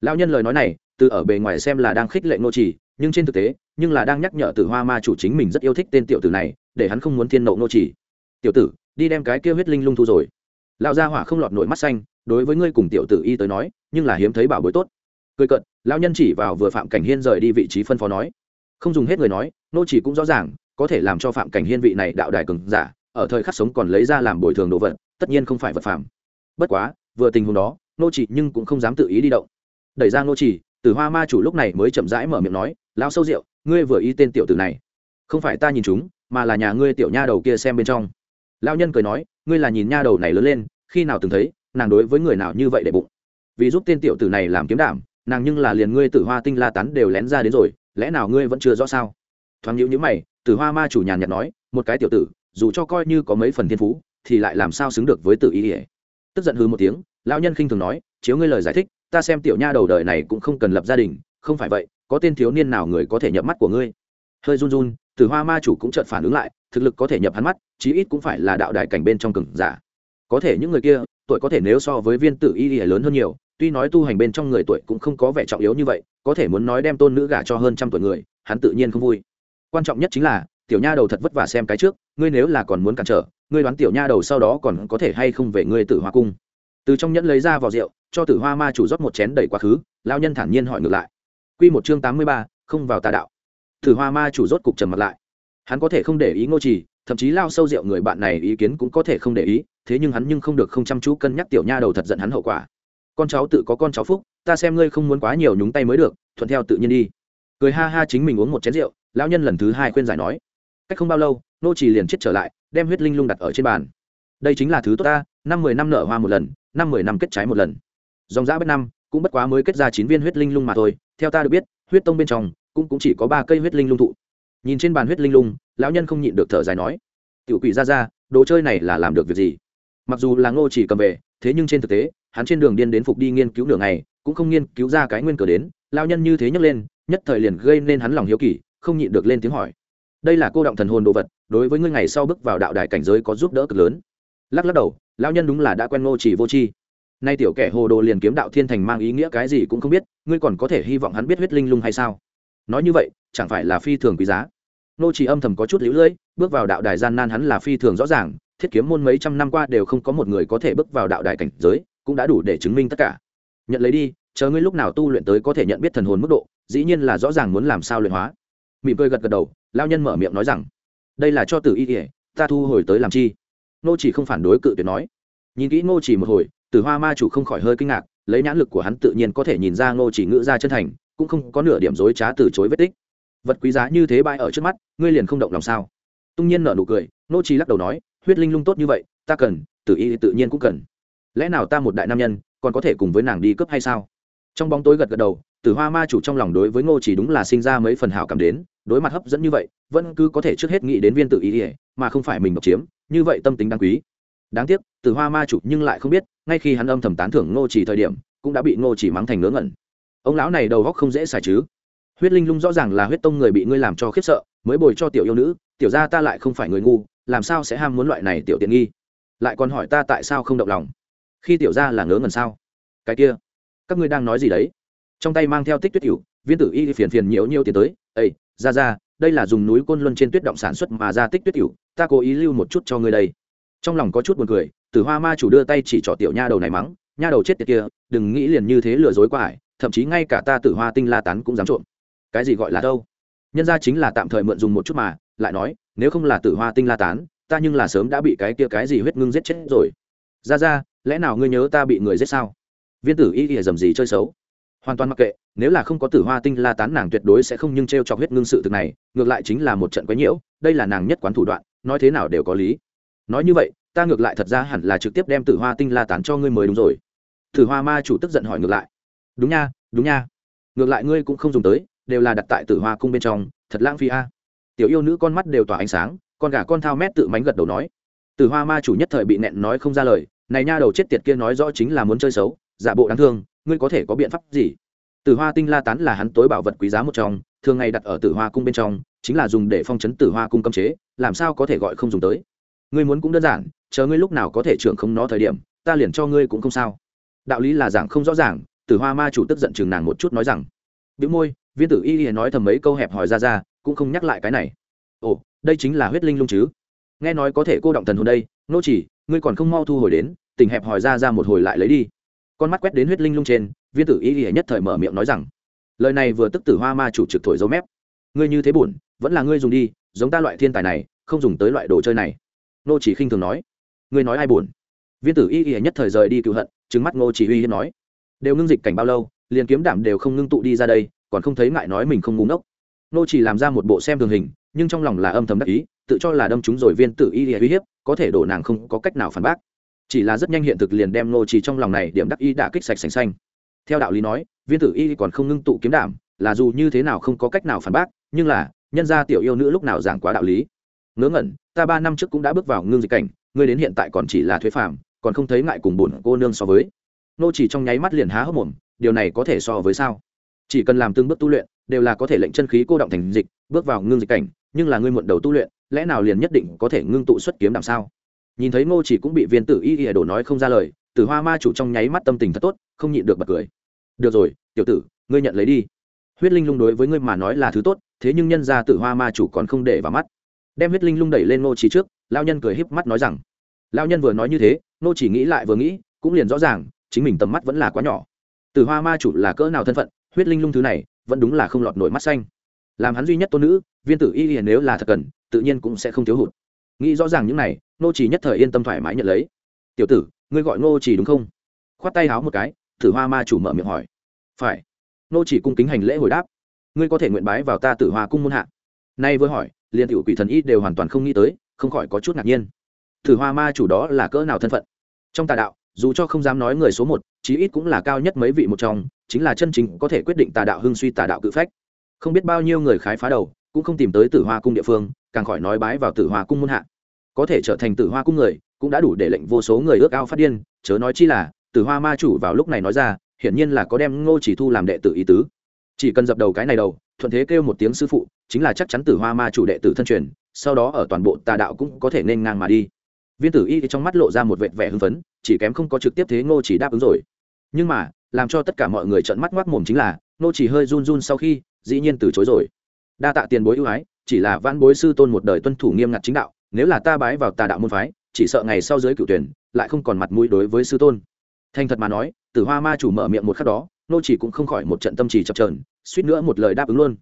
Lao nhân lời nói này, từ ở bề ngoài xem là đang khích lệ ngô chỉ nhưng trên thực tế, nhưng là đang nhắc nhở tử hoa ma chủ chính mình rất yêu thích tên tiểu tử này, để hắn không muốn thiên nộ nô chỉ tiểu tử, đi đem cái kia huyết linh lung thu rồi. Lão gia hỏa không lọt nổi mắt xanh, đối với ngươi cùng tiểu tử y tới nói, nhưng là hiếm thấy bảo bối tốt. Cười cận lão nhân chỉ vào vừa phạm cảnh hiên rời đi vị trí phân phó nói. Không dùng hết người nói, nô chỉ cũng rõ ràng, có thể làm cho phạm cảnh hiên vị này đạo đài cường giả, ở thời khắc sống còn lấy ra làm bồi thường đồ vật, tất nhiên không phải vật phạm bất quá, vừa tình huống đó, nô chỉ nhưng cũng không dám tự ý đi động. Đẩy ra nô chỉ tử hoa ma chủ lúc này mới chậm rãi mở miệng nói lao sâu rượu, ngươi vừa ý tên tiểu tử này. Không phải ta nhìn chúng, mà là nhà ngươi tiểu nha đầu kia xem bên trong. Lao nhân cười nói, ngươi là nhìn nha đầu này lớn lên, khi nào từng thấy, nàng đối với người nào như vậy để bụng. Vì giúp tên tiểu tử này làm kiếm đảm, nàng nhưng là liền ngươi tử hoa tinh la tán đều lén ra đến rồi, lẽ nào ngươi vẫn chưa rõ sao? Thoáng nhữ nhữ mày, tử hoa ma chủ nhàn nhạt nói, một cái tiểu tử, dù cho coi như có mấy phần thiên phú, thì lại làm sao xứng được với tử ý ỉa tức giận hư một tiếng, lão nhân khinh thường nói, chiếu ngươi lời giải thích, ta xem tiểu nha đầu đời này cũng không cần lập gia đình, không phải vậy có tên thiếu niên nào người có thể nhập mắt của ngươi? Hơi run run, tử hoa ma chủ cũng chợt phản ứng lại, thực lực có thể nhập hắn mắt, chí ít cũng phải là đạo đại cảnh bên trong cường giả. Có thể những người kia, tuổi có thể nếu so với viên tử y y lớn hơn nhiều, tuy nói tu hành bên trong người tuổi cũng không có vẻ trọng yếu như vậy, có thể muốn nói đem tôn nữ gả cho hơn trăm tuổi người, hắn tự nhiên không vui. Quan trọng nhất chính là, tiểu nha đầu thật vất vả xem cái trước, ngươi nếu là còn muốn cản trở, ngươi đoán tiểu nha đầu sau đó còn có thể hay không về ngươi tử hoa cung? Từ trong nhẫn lấy ra vào rượu, cho tử hoa ma chủ rót một chén đầy quá khứ lao nhân thản nhiên hỏi ngược lại. Quy một chương tám mươi ba, không vào tà đạo. Thử hoa ma chủ rốt cục trầm mặt lại. Hắn có thể không để ý ngô trì, thậm chí lao sâu rượu người bạn này ý kiến cũng có thể không để ý, thế nhưng hắn nhưng không được không chăm chú cân nhắc tiểu nha đầu thật giận hắn hậu quả. Con cháu tự có con cháu phúc, ta xem ngươi không muốn quá nhiều nhúng tay mới được, thuận theo tự nhiên đi. Cười ha ha chính mình uống một chén rượu, lão nhân lần thứ hai khuyên giải nói. Cách không bao lâu, Ngô trì liền chết trở lại, đem huyết linh lung đặt ở trên bàn. Đây chính là thứ tốt ta, năm mười năm nở hoa một lần, năm mười năm kết trái một lần. Dòng rã bất năm cũng bất quá mới kết ra chín viên huyết linh lung mà thôi theo ta được biết huyết tông bên trong cũng, cũng chỉ có ba cây huyết linh lung thụ. Nhìn trên bàn huyết linh lung lão nhân không nhịn được thở dài nói tiểu quỷ ra ra đồ chơi này là làm được việc gì? Mặc dù là ngô chỉ cầm về thế nhưng trên thực tế hắn trên đường điên đến phục đi nghiên cứu nửa ngày cũng không nghiên cứu ra cái nguyên cờ đến lao nhân như thế nhấc lên nhất thời liền gây nên hắn lòng hiếu kỳ không nhịn được lên tiếng hỏi đây là cô động thần hồn đồ vật đối với ngươi ngày sau bước vào đạo đại cảnh giới có giúp đỡ cực lớn. Lắc lắc đầu lao nhân đúng là đã quen ngô chỉ vô chi nay tiểu kẻ hồ đồ liền kiếm đạo thiên thành mang ý nghĩa cái gì cũng không biết, ngươi còn có thể hy vọng hắn biết huyết linh lung hay sao? Nói như vậy, chẳng phải là phi thường quý giá? Nô chỉ âm thầm có chút lũ lưỡi, bước vào đạo đài gian nan hắn là phi thường rõ ràng, thiết kiếm môn mấy trăm năm qua đều không có một người có thể bước vào đạo đài cảnh giới, cũng đã đủ để chứng minh tất cả. Nhận lấy đi, chờ ngươi lúc nào tu luyện tới có thể nhận biết thần hồn mức độ, dĩ nhiên là rõ ràng muốn làm sao luyện hóa. Mỉm cười gật gật đầu, lao nhân mở miệng nói rằng, đây là cho tử y ỉa ta thu hồi tới làm chi? Nô chỉ không phản đối cự tuyệt nói. Nhìn kỹ ngô chỉ một hồi tử hoa ma chủ không khỏi hơi kinh ngạc, lấy nhãn lực của hắn tự nhiên có thể nhìn ra ngô chỉ ngữ ra chân thành, cũng không có nửa điểm dối trá từ chối vết tích. Vật quý giá như thế bãi ở trước mắt, ngươi liền không động lòng sao? Tung nhiên nở nụ cười, Ngô chỉ lắc đầu nói, huyết linh lung tốt như vậy, ta cần, tử y tự nhiên cũng cần. Lẽ nào ta một đại nam nhân, còn có thể cùng với nàng đi cướp hay sao? Trong bóng tối gật gật đầu, tử hoa ma chủ trong lòng đối với ngô chỉ đúng là sinh ra mấy phần hảo cảm đến, đối mặt hấp dẫn như vậy, vẫn cứ có thể trước hết nghĩ đến viên tự ý ỉa mà không phải mình độc chiếm, như vậy tâm tính đáng quý đáng tiếc, từ hoa ma chủ nhưng lại không biết, ngay khi hắn âm thầm tán thưởng ngô chỉ thời điểm, cũng đã bị ngô chỉ mắng thành ngớ ngẩn. Ông lão này đầu góc không dễ xài chứ. Huyết linh lung rõ ràng là huyết tông người bị ngươi làm cho khiếp sợ, mới bồi cho tiểu yêu nữ, tiểu ra ta lại không phải người ngu, làm sao sẽ ham muốn loại này tiểu tiện nghi? Lại còn hỏi ta tại sao không động lòng. Khi tiểu ra là ngớ ngẩn sao? Cái kia, các ngươi đang nói gì đấy? Trong tay mang theo tích tuyết cựu viên tử y phiền phiền nhiều nhiều tiền tới ây ra ra đây là dùng núi côn luân trên tuyết động sản xuất mà ra tích tuyết cựu ta cố ý lưu một chút cho ngươi đây trong lòng có chút buồn cười, tử hoa ma chủ đưa tay chỉ trỏ tiểu nha đầu này mắng, nha đầu chết tiệt kia, đừng nghĩ liền như thế lừa dối qua ải thậm chí ngay cả ta tử hoa tinh la tán cũng dám trộm. Cái gì gọi là đâu? Nhân ra chính là tạm thời mượn dùng một chút mà, lại nói, nếu không là tử hoa tinh la tán, ta nhưng là sớm đã bị cái kia cái gì huyết ngưng giết chết rồi. Ra ra, lẽ nào ngươi nhớ ta bị người giết sao? Viên tử y ỉa dầm gì chơi xấu. Hoàn toàn mặc kệ, nếu là không có tử hoa tinh la tán nàng tuyệt đối sẽ không nhưng t r e o chọc huyết ngưng sự thực này, ngược lại chính là một trận quấy nhiễu, đây là nàng nhất quán thủ đoạn, nói thế nào đều có lý nói như vậy, ta ngược lại thật ra hẳn là trực tiếp đem tử hoa tinh la tán cho ngươi mới đúng rồi. Tử hoa ma chủ tức giận hỏi ngược lại. Đúng nha đúng nha. Ngược lại ngươi cũng không dùng tới, đều là đặt tại tử hoa cung bên trong, thật lãng phí a. Tiểu yêu nữ con mắt đều tỏa ánh sáng, con gà con thao mét tự mánh gật đầu nói. Tử hoa ma chủ nhất thời bị nẹn nói không ra lời, này nha đầu chết tiệt kia nói rõ chính là muốn chơi xấu, giả bộ đáng thương, ngươi có thể có biện pháp gì? Tử hoa tinh la tán là hắn tối bảo vật quý giá một trong, thường ngày đặt ở tử hoa cung bên trong, chính là dùng để phong chấn tử hoa cung cấm chế, làm sao có thể gọi không dùng tới? Ngươi muốn cũng đơn giản, chờ ngươi lúc nào có thể trưởng không nó thời điểm, ta liền cho ngươi cũng không sao. Đạo lý là giảng không rõ ràng, tử hoa ma chủ tức giận chừng nàng một chút nói rằng biểu môi, viên tử y y nói thầm mấy câu hẹp hỏi ra ra, cũng không nhắc lại cái này. Ồ, đây chính là huyết linh lung chứ. Nghe nói có thể cô động thần hồn đây, nô chỉ, ngươi còn không mau thu hồi đến, tình hẹp hỏi ra ra một hồi lại lấy đi. Con mắt quét đến huyết linh lung trên, viên tử y y nhất thời mở miệng nói rằng, lời này vừa tức tử hoa ma chủ trực thổi dấu mép. Ngươi như thế buồn, vẫn là ngươi dùng đi, giống ta loại thiên tài này, không dùng tới loại đồ chơi này nô chỉ khinh thường nói. Ngươi nói ai buồn? Viên tử y y nhất thời rời đi cựu hận trứng mắt ngô chỉ uy hiên nói. Đều ngưng dịch cảnh bao lâu, liền kiếm đảm đều không ngưng tụ đi ra đây, còn không thấy ngại nói mình không ngu ngốc. Nô chỉ làm ra một bộ xem thường hình, nhưng trong lòng là âm thầm đắc ý, tự cho là đâm chúng rồi viên tử y y uy hiếp, có thể đổ nàng không có cách nào phản bác. Chỉ là rất nhanh hiện thực liền đem nô chỉ trong lòng này điểm đắc y đã kích sạch sành xanh. Theo đạo lý nói, viên tử y còn không ngưng tụ kiếm đảm, là dù như thế nào không có cách nào phản bác, nhưng là, nhân gia tiểu yêu nữ lúc nào giảng quá đạo lý. Ngớ ngẩn ta ba năm trước cũng đã bước vào ngưng dịch cảnh, ngươi đến hiện tại còn chỉ là thuế phàm, còn không thấy ngại cùng bổn cô nương so với. Nô chỉ trong nháy mắt liền há hốc mồm, điều này có thể so với sao? Chỉ cần làm tương bước tu luyện, đều là có thể lệnh chân khí cô động thành dịch, bước vào ngưng dịch cảnh, nhưng là ngươi muộn đầu tu luyện, lẽ nào liền nhất định có thể ngưng tụ xuất kiếm làm sao nhìn thấy ngô chỉ cũng bị viên tử y ỉa đổ nói không ra lời, tử hoa ma chủ trong nháy mắt tâm tình thật tốt, không nhịn được bật cười. Được rồi, tiểu tử, ngươi nhận lấy đi. Huyết linh lung đối với ngươi mà nói là thứ tốt, thế nhưng nhân ra tử hoa ma chủ còn không để vào mắt đem huyết linh lung đẩy lên ngô chỉ trước lao nhân cười híp mắt nói rằng lao nhân vừa nói như thế, ngô chỉ nghĩ lại vừa nghĩ, cũng liền rõ ràng, chính mình tầm mắt vẫn là quá nhỏ. Tử hoa ma chủ là cỡ nào thân phận, huyết linh lung thứ này, vẫn đúng là không lọt nổi mắt xanh. Làm hắn duy nhất tôn nữ, viên tử y hiền nếu là thật cần, tự nhiên cũng sẽ không thiếu hụt. Nghĩ rõ ràng những này nô chỉ nhất thời yên tâm thoải mái nhận lấy. Tiểu tử, ngươi gọi nô chỉ đúng không? Khoát tay háo một cái, tử hoa ma chủ mở miệng hỏi. Phải. Nô chỉ cung kính hành lễ hồi đáp. Ngươi có thể nguyện bái vào ta tử hoa cung môn hạ. Nay vừa hỏi liên tiểu quỷ thần y đều hoàn toàn không nghĩ tới, không khỏi có chút ngạc nhiên. Tử hoa ma chủ đó là cỡ nào thân phận? Trong tà đạo, dù cho không dám nói người số một, chí ít cũng là cao nhất mấy vị một trong, chính là chân chính có thể quyết định tà đạo hưng suy tà đạo cự phách. Không biết bao nhiêu người khái phá đầu, cũng không tìm tới tử hoa cung địa phương, càng khỏi nói bái vào tử hoa cung muôn hạ. Có thể trở thành tử hoa cung người, cũng đã đủ để lệnh vô số người ước ao phát điên, chớ nói chi là, tử hoa ma chủ vào lúc này nói ra, hiển nhiên là có đem ngô chỉ thu làm đệ tử ý tứ chỉ cần dập đầu cái này đầu, thuận thế kêu một tiếng sư phụ, chính là chắc chắn tử hoa ma chủ đệ tử thân truyền, sau đó ở toàn bộ tà đạo cũng có thể nên ngang mà đi. Viên tử y trong mắt lộ ra một vệt vẻ hưng phấn, chỉ kém không có trực tiếp thế ngô chỉ đáp ứng rồi. Nhưng mà, làm cho tất cả mọi người trợn mắt ngoác mồm chính là, ngô chỉ hơi run run sau khi, dĩ nhiên từ chối rồi. Đa tạ tiền bối ưu ái, chỉ là văn bối sư tôn một đời tuân thủ nghiêm ngặt chính đạo, nếu là ta bái vào tà đạo môn phái, chỉ sợ ngày sau giới cựu tuyển, lại không còn mặt mũi đối với sư tôn. Thành thật mà nói, tử hoa ma chủ mở miệng một khắc đó nô chỉ cũng không khỏi một trận tâm trì chập trờn suýt nữa một lời đáp ứng luôn.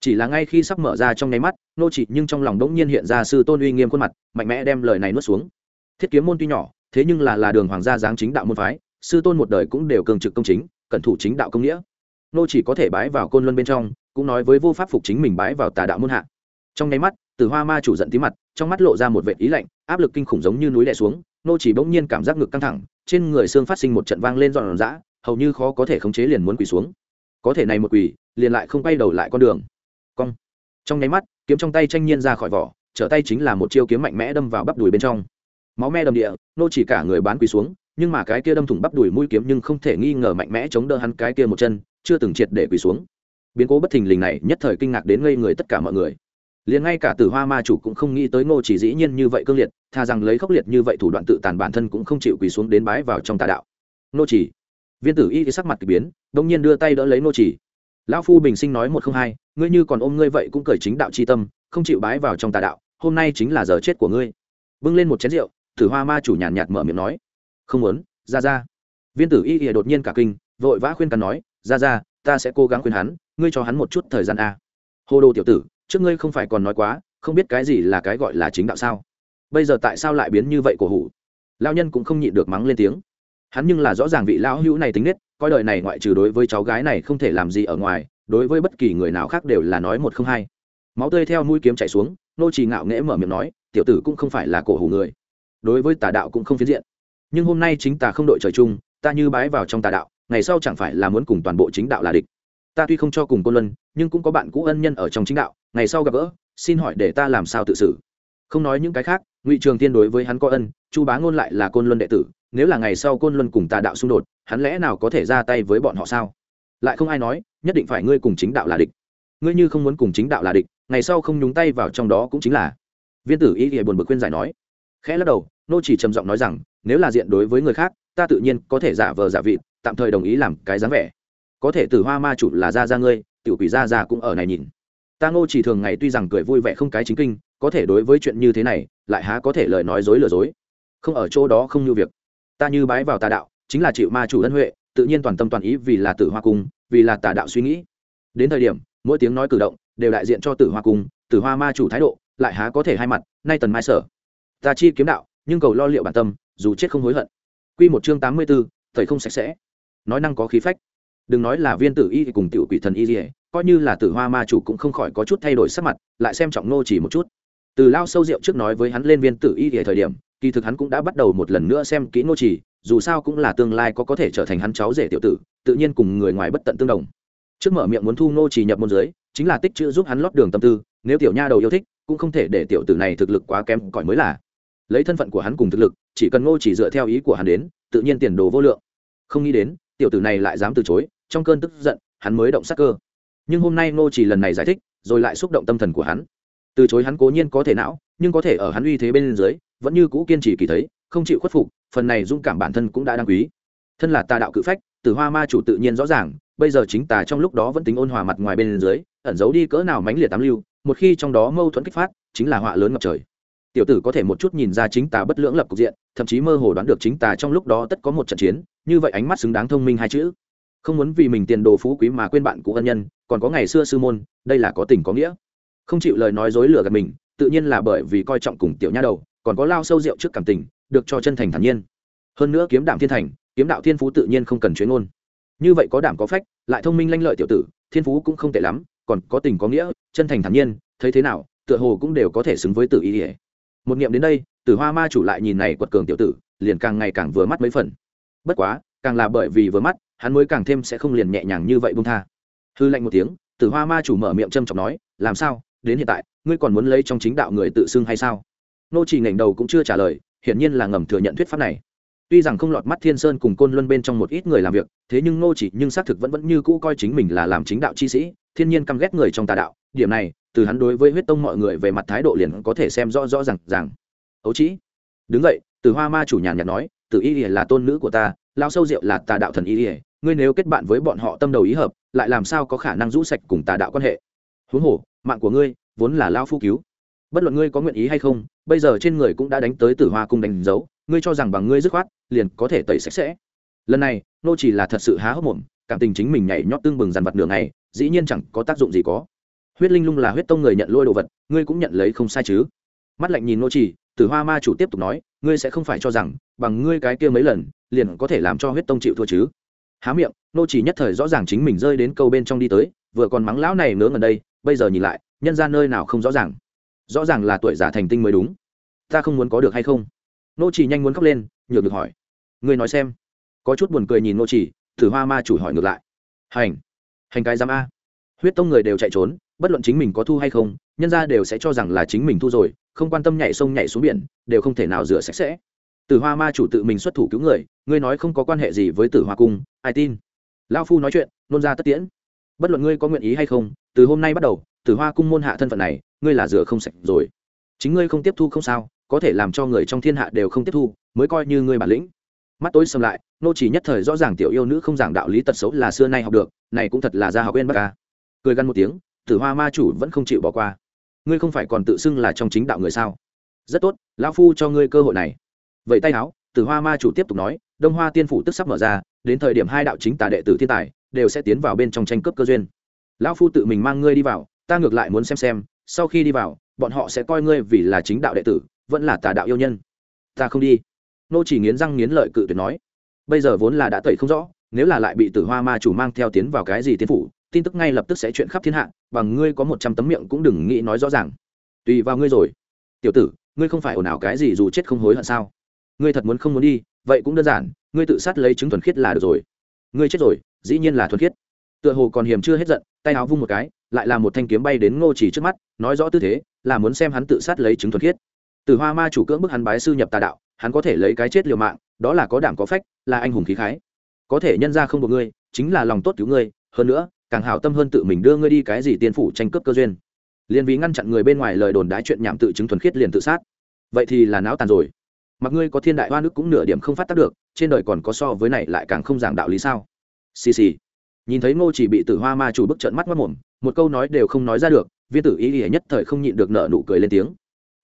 Chỉ là ngay khi sắp mở ra trong nháy mắt, nô chỉ nhưng trong lòng đống nhiên hiện ra sư tôn uy nghiêm khuôn mặt, mạnh mẽ đem lời này nuốt xuống. Thiết kiếm môn tuy nhỏ, thế nhưng là là đường hoàng gia giáng chính đạo môn phái, sư tôn một đời cũng đều cường trực công chính cẩn thủ chính đạo công nghĩa. Nô chỉ có thể bái vào côn luân bên trong, cũng nói với vô pháp phục chính mình bái vào tà đạo môn hạ. Trong nháy mắt từ hoa ma chủ giận tí mặt, trong mắt lộ ra một vệ ý lạnh, áp lực kinh khủng giống như núi đè xuống, nô chỉ bỗng nhiên cảm giác ngực căng thẳng, trên người xương phát sinh một trận vang lên dọn dã hầu như khó có thể khống chế liền muốn quỳ xuống. Có thể này một quỳ, liền lại không quay đầu lại con đường. Cong. Trong nháy mắt, kiếm trong tay tranh nhiên ra khỏi vỏ, trở tay chính là một chiêu kiếm mạnh mẽ đâm vào bắp đùi bên trong. Máu me đầm địa, nô chỉ cả người bán quỳ xuống, nhưng mà cái kia đâm thủng bắp đùi mũi kiếm nhưng không thể nghi ngờ mạnh mẽ chống đỡ hắn cái kia một chân, chưa từng triệt để quỳ xuống. Biến cố bất thình lình này nhất thời kinh ngạc đến ngây người tất cả mọi người. Liền ngay cả tử hoa ma chủ cũng không nghĩ tới ngô chỉ dĩ nhiên như vậy cương liệt thà rằng lấy khốc liệt như vậy thủ đoạn tự tàn bản thân cũng không chịu quỳ xuống đến bái vào trong tà đạo. Ngô chỉ viên tử y sắc mặt k ỳ biến đông nhiên đưa tay đỡ lấy nô chỉ. Lão phu bình sinh nói một không hai ngươi như còn ôm ngươi vậy cũng cởi chính đạo c h i tâm không chịu bái vào trong tà đạo hôm nay chính là giờ chết của ngươi. Bưng lên một chén rượu thử hoa ma chủ nhàn nhạt, nhạt mở miệng nói. Không muốn ra ra. Viên tử y ỉa đột nhiên cả kinh vội vã khuyên cắn nói ra ra ta sẽ cố gắng khuyên hắn ngươi cho hắn một chút thời gian a. Hồ đồ tiểu tử trước ngươi không phải còn nói quá không biết cái gì là cái gọi là chính đạo sao? Bây giờ tại sao lại biến như vậy cổ hủ? Lao nhân cũng không nhịn được mắng lên tiếng hắn nhưng là rõ ràng vị lão hữu này tính nết, coi đời này ngoại trừ đối với cháu gái này không thể làm gì ở ngoài, đối với bất kỳ người nào khác đều là nói một không hai. Máu tươi theo mũi kiếm chạy xuống, nô trì ngạo nghễ mở miệng nói, tiểu tử cũng không phải là cổ hủ người. Đối với tà đạo cũng không phiến diện. Nhưng hôm nay chính ta không đội trời chung, ta như bái vào trong tà đạo, ngày sau chẳng phải là muốn cùng toàn bộ chính đạo là địch. Ta tuy không cho cùng côn luân, nhưng cũng có bạn cũ ân nhân ở trong chính đạo, ngày sau gặp gỡ, xin hỏi để ta làm sao tự xử? Không nói những cái khác, ngụy trường tiên đối với hắn có ân, chu bá ngôn lại là côn luân đệ tử nếu là ngày sau côn luân cùng tà đạo xung đột, hắn lẽ nào có thể ra tay với bọn họ sao? Lại không ai nói, nhất định phải ngươi cùng chính đạo là địch. Ngươi như không muốn cùng chính đạo là địch, ngày sau không nhúng tay vào trong đó cũng chính là. Viên tử y thì buồn bực khuyên giải nói. Khẽ lắc đầu, nô chỉ trầm giọng nói rằng, nếu là diện đối với người khác, ta tự nhiên có thể giả vờ giả vị tạm thời đồng ý làm cái dáng vẻ. Có thể từ hoa ma chủ là ra ra ngươi, tiểu quỷ ra ra cũng ở này nhìn. Ta ngô chỉ thường ngày tuy rằng cười vui vẻ không cái chính kinh, có thể đối với chuyện như thế này, lại há có thể lời nói dối lừa dối. Không ở chỗ đó không như việc ta như bái vào tà đạo chính là chịu ma chủ ân huệ tự nhiên toàn tâm toàn ý vì là tử hoa cung vì là tà đạo suy nghĩ. Đến thời điểm mỗi tiếng nói cử động đều đại diện cho tử hoa cung tử hoa ma chủ thái độ lại há có thể hai mặt nay tần mai sở. Ta chi kiếm đạo nhưng cầu lo liệu bản tâm dù chết không hối hận. Quy một chương tám mươi 84, thầy không sạch sẽ. Nói năng có khí phách. Đừng nói là viên tử y cùng tiểu quỷ thần y lìa coi như là tử hoa ma chủ cũng không khỏi có chút thay đổi sắc mặt lại xem trọng nô chỉ một chút. Từ lao sâu rượu trước nói với hắn lên viên tử y lìa thời điểm kỳ thực hắn cũng đã bắt đầu một lần nữa xem kỹ nô chỉ dù sao cũng là tương lai có có thể trở thành hắn cháu rể tiểu tử, tự nhiên cùng người ngoài bất tận tương đồng. Trước mở miệng muốn thu nô chỉ nhập môn giới chính là tích chữ giúp hắn lót đường tâm tư, nếu tiểu nha đầu yêu thích, cũng không thể để tiểu tử này thực lực quá kém cỏi mới là. Lấy thân phận của hắn cùng thực lực, chỉ cần ngô chỉ dựa theo ý của hắn đến, tự nhiên tiền đồ vô lượng. Không nghĩ đến, tiểu tử này lại dám từ chối, trong cơn tức giận, hắn mới động sắc cơ. Nhưng hôm nay ngô chỉ lần này giải thích, rồi lại xúc động tâm thần của hắn. Từ chối hắn cố nhiên có thể não, nhưng có thể ở hắn uy thế bên dưới vẫn như cũ kiên trì kỳ thấy, không chịu khuất phục, phần này dung cảm bản thân cũng đã đáng quý. Thân là tà đạo cự phách, tử hoa ma chủ tự nhiên rõ ràng, bây giờ chính tà trong lúc đó vẫn tính ôn hòa mặt ngoài bên dưới, ẩn giấu đi cỡ nào mãnh liệt tám lưu, một khi trong đó mâu thuẫn kích phát, chính là họa lớn ngập trời. Tiểu tử có thể một chút nhìn ra chính tà bất lưỡng lập cục diện, thậm chí mơ hồ đoán được chính tà trong lúc đó tất có một trận chiến, như vậy ánh mắt xứng đáng thông minh hai chữ. Không muốn vì mình tiền đồ phú quý mà quên bạn cũ ân nhân, còn có ngày xưa sư môn, đây là có tình có nghĩa. Không chịu lời nói dối lừa gạt mình, tự nhiên là bởi vì coi trọng cùng tiểu nha đầu còn có lao sâu rượu trước cảm tình, được cho chân thành thản nhiên. Hơn nữa kiếm đảm thiên thành, kiếm đạo thiên phú tự nhiên không cần chuyên ngôn. Như vậy có đảm có phách, lại thông minh lanh lợi tiểu tử, thiên phú cũng không tệ lắm, còn có tình có nghĩa, chân thành thản nhiên, thấy thế nào, tựa hồ cũng đều có thể xứng với tự ý ỉa một nghiệm đến đây, tử hoa ma chủ lại nhìn này quật cường tiểu tử, liền càng ngày càng vừa mắt mấy phần. Bất quá, càng là bởi vì vừa mắt, hắn mới càng thêm sẽ không liền nhẹ nhàng như vậy bung tha. Hư lạnh một tiếng, tử hoa ma chủ mở miệng châm chọc nói, làm sao? Đến hiện tại, ngươi còn muốn lấy trong chính đạo người tự xưng hay sao? Nô chỉ ngẩng đầu cũng chưa trả lời hiển nhiên là ngầm thừa nhận thuyết pháp này. Tuy rằng không lọt mắt thiên sơn cùng côn luân bên trong một ít người làm việc thế nhưng nô chỉ nhưng xác thực vẫn vẫn như cũ coi chính mình là làm chính đạo chi sĩ thiên nhiên căm ghét người trong tà đạo. Điểm này từ hắn đối với huyết tông mọi người về mặt thái độ liền có thể xem rõ rõ rằng rằng ấu Chỉ, đứng vậy từ hoa ma chủ nhàn nhạt nói từ y là tôn nữ của ta lao sâu rượu là tà đạo thần y ngươi nếu kết bạn với bọn họ tâm đầu ý hợp lại làm sao có khả năng rũ sạch cùng tà đạo quan hệ? Huống hồ mạng của ngươi vốn là lao phu cứu. Bất luận ngươi có nguyện ý hay không bây giờ trên người cũng đã đánh tới tử hoa cung đánh dấu, ngươi cho rằng bằng ngươi dứt khoát, liền có thể tẩy sạch sẽ. Lần này, nô chỉ là thật sự há hốc mồm, cảm tình chính mình nhảy nhót tương bừng dàn vật đường này dĩ nhiên chẳng có tác dụng gì có. Huyết linh lung là huyết tông người nhận lôi đồ vật, ngươi cũng nhận lấy không sai chứ. Mắt lạnh nhìn nô chỉ, tử hoa ma chủ tiếp tục nói, ngươi sẽ không phải cho rằng, bằng ngươi cái kia mấy lần, liền có thể làm cho huyết tông chịu thua chứ. Há miệng, nô chỉ nhất thời rõ ràng chính mình rơi đến câu bên trong đi tới, vừa còn mắng lão này ngớ gần đây, bây giờ nhìn lại, nhân ra nơi nào không rõ ràng rõ ràng là tuổi giả thành tinh mới đúng. Ta không muốn có được hay không? Nô chỉ nhanh muốn khóc lên, nhược được hỏi. Ngươi nói xem. Có chút buồn cười nhìn nô chỉ, thử hoa ma chủ hỏi ngược lại. Hành. Hành cái giám a. Huyết tông người đều chạy trốn, bất luận chính mình có thu hay không, nhân ra đều sẽ cho rằng là chính mình thu rồi, không quan tâm nhảy sông nhảy xuống biển, đều không thể nào rửa sạch sẽ. Tử hoa ma chủ tự mình xuất thủ cứu người, ngươi nói không có quan hệ gì với tử hoa cung, ai tin? Lao phu nói chuyện, nôn ra tất tiễn. Bất luận ngươi có nguyện ý hay không từ hôm nay bắt đầu, tử hoa cung môn hạ thân phận này, ngươi là rửa không sạch rồi. Chính ngươi không tiếp thu không sao, có thể làm cho người trong thiên hạ đều không tiếp thu, mới coi như ngươi bản lĩnh. Mắt tối sầm lại, nô chỉ nhất thời rõ ràng tiểu yêu nữ không giảng đạo lý tật xấu là xưa nay học được, này cũng thật là ra học bên bắc ca cười gằn một tiếng, tử hoa ma chủ vẫn không chịu bỏ qua. Ngươi không phải còn tự xưng là trong chính đạo người sao? Rất tốt, lão phu cho ngươi cơ hội này. Vậy tay áo, tử hoa ma chủ tiếp tục nói, đông hoa tiên phủ tức sắp mở ra, đến thời điểm hai đạo chính tà đệ tử thiên tài, đều sẽ tiến vào bên trong tranh cướp cơ duyên lão phu tự mình mang ngươi đi vào, ta ngược lại muốn xem xem, sau khi đi vào, bọn họ sẽ coi ngươi vì là chính đạo đệ tử, vẫn là tà đạo yêu nhân. Ta không đi. Nô chỉ nghiến răng nghiến lợi cự tuyệt nói. Bây giờ vốn là đã tẩy không rõ, nếu là lại bị tử hoa ma chủ mang theo tiến vào cái gì tiến phủ, tin tức ngay lập tức sẽ chuyện khắp thiên hạ, bằng ngươi có một trăm tấm miệng cũng đừng nghĩ nói rõ ràng. Tùy vào ngươi rồi. Tiểu tử, ngươi không phải ồn ào cái gì dù chết không hối hận sao? Ngươi thật muốn không muốn đi, vậy cũng đơn giản, ngươi tự sát lấy chứng thuần khiết là được rồi. Ngươi chết rồi, dĩ nhiên là thuần khiết. Tựa hồ còn hiểm chưa hết giận tay áo vung một cái, lại là một thanh kiếm bay đến ngô chỉ trước mắt, nói rõ tư thế, là muốn xem hắn tự sát lấy chứng thuần khiết. Từ hoa ma chủ cưỡng bức hắn bái sư nhập tà đạo, hắn có thể lấy cái chết liều mạng, đó là có đảm có phách, là anh hùng khí khái. Có thể nhân ra không một ngươi, chính là lòng tốt cứu ngươi, hơn nữa, càng hảo tâm hơn tự mình đưa ngươi đi cái gì tiên phủ tranh cướp cơ duyên. Liền vì ngăn chặn người bên ngoài lời đồn đái chuyện nhảm tự chứng thuần khiết liền tự sát. Vậy thì là não tàn rồi. Mặc ngươi có thiên đại hoa nước cũng nửa điểm không phát tác được, trên đời còn có so với này lại càng không giảng đạo lý sao? Xì xì nhìn thấy ngô chỉ bị tử hoa ma chủ bức trận mắt mất mồm, một câu nói đều không nói ra được, viên tử ý ý nhất thời không nhịn được nợ nụ cười lên tiếng.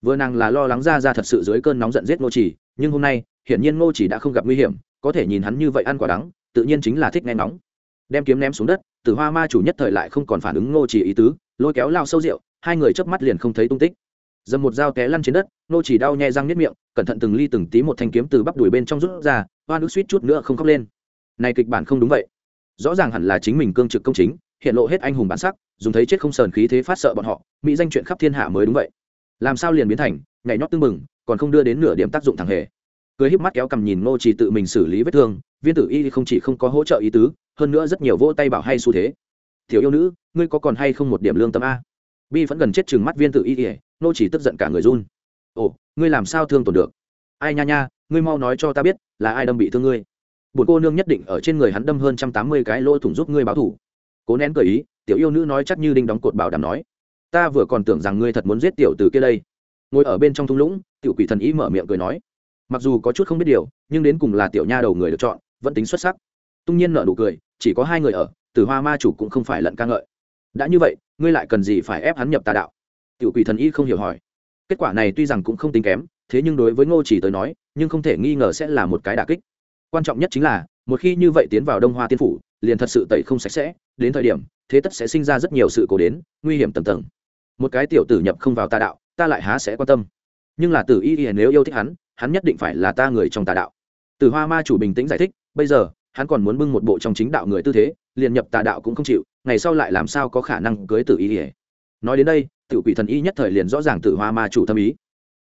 Vừa nàng là lo lắng ra ra thật sự dưới cơn nóng giận giết ngô chỉ, nhưng hôm nay, hiển nhiên ngô chỉ đã không gặp nguy hiểm, có thể nhìn hắn như vậy ăn quả đắng, tự nhiên chính là thích nghe nóng đem kiếm ném xuống đất, tử hoa ma chủ nhất thời lại không còn phản ứng ngô chỉ ý tứ, lôi kéo lao sâu rượu, hai người chớp mắt liền không thấy tung tích. Dầm một dao té lăn trên đất, ngô chỉ đau nhè răng nếp miệng, cẩn thận từng ly từng tí một thanh kiếm từ bắp đùi bên trong rút ra hoa nước suýt chút nữa không khóc lên. Này kịch bản không đúng vậy rõ ràng hẳn là chính mình cương trực công chính, hiện lộ hết anh hùng bản sắc, dùng thấy chết không sờn khí thế phát sợ bọn họ, mỹ danh chuyện khắp thiên hạ mới đúng vậy. Làm sao liền biến thành, nhảy nhót tưng bừng, còn không đưa đến nửa điểm tác dụng thẳng hề. Cười híp mắt kéo cầm nhìn ngô chỉ tự mình xử lý vết thương, viên tử y không chỉ không có hỗ trợ ý tứ, hơn nữa rất nhiều vỗ tay bảo hay xu thế. Thiếu yêu nữ, ngươi có còn hay không một điểm lương tâm a? Bi vẫn gần chết chừng mắt viên tử y ỉa Ngô chỉ tức giận cả người run. Ồ, ngươi làm sao thương tổn được? Ai nha nha, ngươi mau nói cho ta biết, là ai đâm bị thương ngươi? Bột cô nương nhất định ở trên người hắn đâm hơn trăm tám mươi cái lỗ thủng giúp ngươi báo thủ. Cố nén cười ý, tiểu yêu nữ nói chắc như đinh đóng cột bảo đảm nói, ta vừa còn tưởng rằng ngươi thật muốn giết tiểu từ kia đây. Ngồi ở bên trong thung lũng, tiểu quỷ thần ý mở miệng cười nói, mặc dù có chút không biết điều, nhưng đến cùng là tiểu nha đầu người được chọn, vẫn tính xuất sắc. Tung nhiên nở nụ cười, chỉ có hai người ở từ hoa ma chủ cũng không phải lận ca ngợi. Đã như vậy, ngươi lại cần gì phải ép hắn nhập tà đạo? Tiểu quỷ thần y không hiểu hỏi. Kết quả này tuy rằng cũng không tính kém, thế nhưng đối với ngô chỉ tới nói, nhưng không thể nghi ngờ sẽ là một cái đả kích quan trọng nhất chính là, một khi như vậy tiến vào đông hoa tiên phủ, liền thật sự tẩy không sạch sẽ, đến thời điểm, thế tất sẽ sinh ra rất nhiều sự cố đến, nguy hiểm tầm tầng. Một cái tiểu tử nhập không vào tà đạo, ta lại há sẽ quan tâm. Nhưng là tử y y nếu yêu thích hắn hắn nhất định phải là ta người trong tà đạo. Tử hoa ma chủ bình tĩnh giải thích, bây giờ, hắn còn muốn bưng một bộ trong chính đạo người tư thế, liền nhập tà đạo cũng không chịu, ngày sau lại làm sao có khả năng cưới tử y Y? Nói đến đây Tử quỷ thần y nhất thời liền rõ ràng tử hoa ma chủ thâm ý.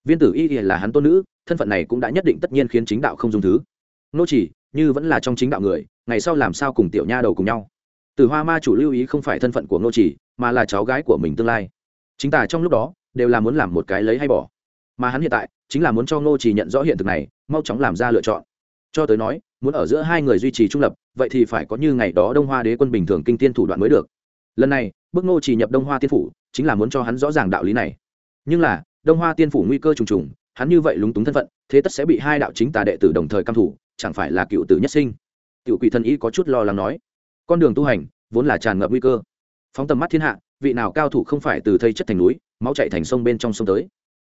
Viên tử y Y là hắn tôn nữ, thân phận này cũng đã nhất định tất nhiên khiến chính đạo không dung thứ nô chỉ, như vẫn là trong chính đạo người, ngày sau làm sao cùng tiểu nha đầu cùng nhau? Từ hoa ma chủ lưu ý không phải thân phận của nô chỉ, mà là cháu gái của mình tương lai. Chính tả trong lúc đó, đều là muốn làm một cái lấy hay bỏ. Mà hắn hiện tại, chính là muốn cho nô chỉ nhận rõ hiện thực này, mau chóng làm ra lựa chọn. Cho tới nói, muốn ở giữa hai người duy trì trung lập, vậy thì phải có như ngày đó đông hoa đế quân bình thường kinh tiên thủ đoạn mới được. Lần này, bước nô chỉ nhập đông hoa tiên phủ, chính là muốn cho hắn rõ ràng đạo lý này. Nhưng là, đông hoa tiên phủ nguy cơ trùng trùng, hắn như vậy lúng túng thân phận, thế tất sẽ bị hai đạo chính tà đệ tử đồng thời căm thủ chẳng phải là cựu tử nhất sinh? Cựu quỷ thần y có chút lo lắng nói. Con đường tu hành vốn là tràn ngập nguy cơ. Phóng tầm mắt thiên hạ, vị nào cao thủ không phải từ thây chất thành núi, máu chạy thành sông bên trong sông tới.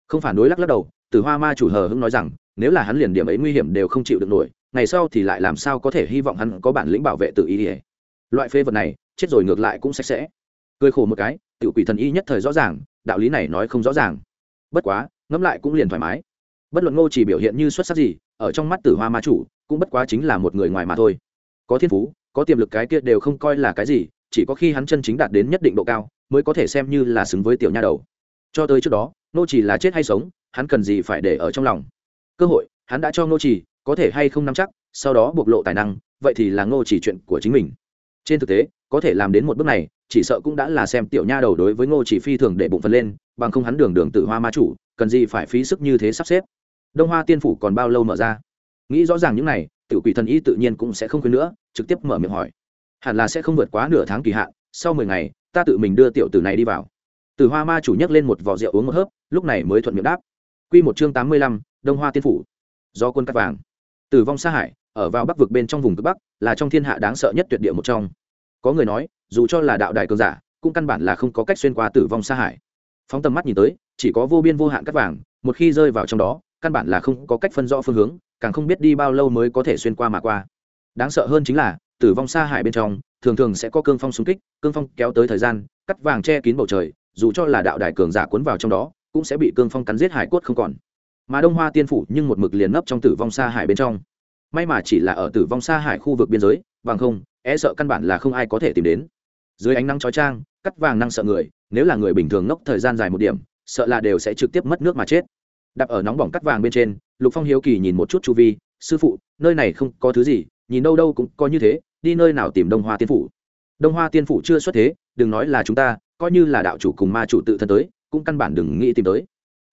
Không phản đối lắc lắc đầu từ hoa ma chủ hờ hưng nói rằng, nếu là hắn liền điểm ấy nguy hiểm đều không chịu được nổi, ngày sau thì lại làm sao có thể hy vọng hắn có bản lĩnh bảo vệ tự ý ỉa loại phê vật này, chết rồi ngược lại cũng sạch sẽ. Cười khổ một cái tự quỷ thần y nhất thời rõ ràng, đạo lý này nói không rõ ràng. Bất quá, ngẫm lại cũng liền thoải mái. Bất luận ngô chỉ biểu hiện như xuất sắc gì, ở trong mắt tử hoa ma chủ cũng bất quá chính là một người ngoài mà thôi. Có thiên phú, có tiềm lực cái kia đều không coi là cái gì, chỉ có khi hắn chân chính đạt đến nhất định độ cao, mới có thể xem như là xứng với tiểu nha đầu. Cho tới trước đó, nô chỉ là chết hay sống, hắn cần gì phải để ở trong lòng? Cơ hội, hắn đã cho nô chỉ, có thể hay không nắm chắc, sau đó bộc lộ tài năng, vậy thì là ngô chỉ chuyện của chính mình. Trên thực tế, có thể làm đến một bước này, chỉ sợ cũng đã là xem tiểu nha đầu đối với ngô chỉ phi thường để bụng phần lên, bằng không hắn đường đường tự hoa ma chủ, cần gì phải phí sức như thế sắp xếp? Đông hoa tiên phủ còn bao lâu mở ra? Nghĩ rõ ràng những này, tiểu quỷ thần y tự nhiên cũng sẽ không khuyên nữa, trực tiếp mở miệng hỏi. Hẳn là sẽ không vượt quá nửa tháng kỳ hạn, sau mười ngày, ta tự mình đưa tiểu tử này đi vào. Từ hoa ma chủ nhấc lên một vỏ rượu uống một hớp, lúc này mới thuận miệng đáp. Q một chương tám mươi lăm, đông hoa tiên phủ. Do quân cắt vàng. Tử vong xa hải, ở vào bắc vực bên trong vùng cực bắc, là trong thiên hạ đáng sợ nhất tuyệt địa một trong. Có người nói, dù cho là đạo đài cường giả, cũng căn bản là không có cách xuyên qua tử vong xa hải. Phóng tầm mắt nhìn tới, chỉ có vô biên vô hạn cắt vàng, một khi rơi vào trong đó, căn bản là không có cách phân rõ phương hướng càng không biết đi bao lâu mới có thể xuyên qua mà qua. Đáng sợ hơn chính là, tử vong xa hải bên trong, thường thường sẽ có cương phong xung kích, cương phong kéo tới thời gian, cắt vàng che kín bầu trời, dù cho là đạo đài cường giả cuốn vào trong đó, cũng sẽ bị cương phong cắn giết hải cốt không còn. Mà đông hoa tiên phủ nhưng một mực liền nấp trong tử vong xa hải bên trong. May mà chỉ là ở tử vong xa hải khu vực biên giới bằng không e sợ căn bản là không ai có thể tìm đến. Dưới ánh nắng chói trang cắt vàng năng sợ người, nếu là người bình thường ngốc thời gian dài một điểm, sợ là đều sẽ trực tiếp mất nước mà chết đặt ở nóng bỏng cắt vàng bên trên, lục phong hiếu kỳ nhìn một chút chu vi, sư phụ, nơi này không có thứ gì, nhìn đâu đâu cũng có như thế, đi nơi nào tìm đông hoa tiên phủ? Đông hoa tiên phủ chưa xuất thế, đừng nói là chúng ta, coi như là đạo chủ cùng ma chủ tự thân tới, cũng căn bản đừng nghĩ tìm tới.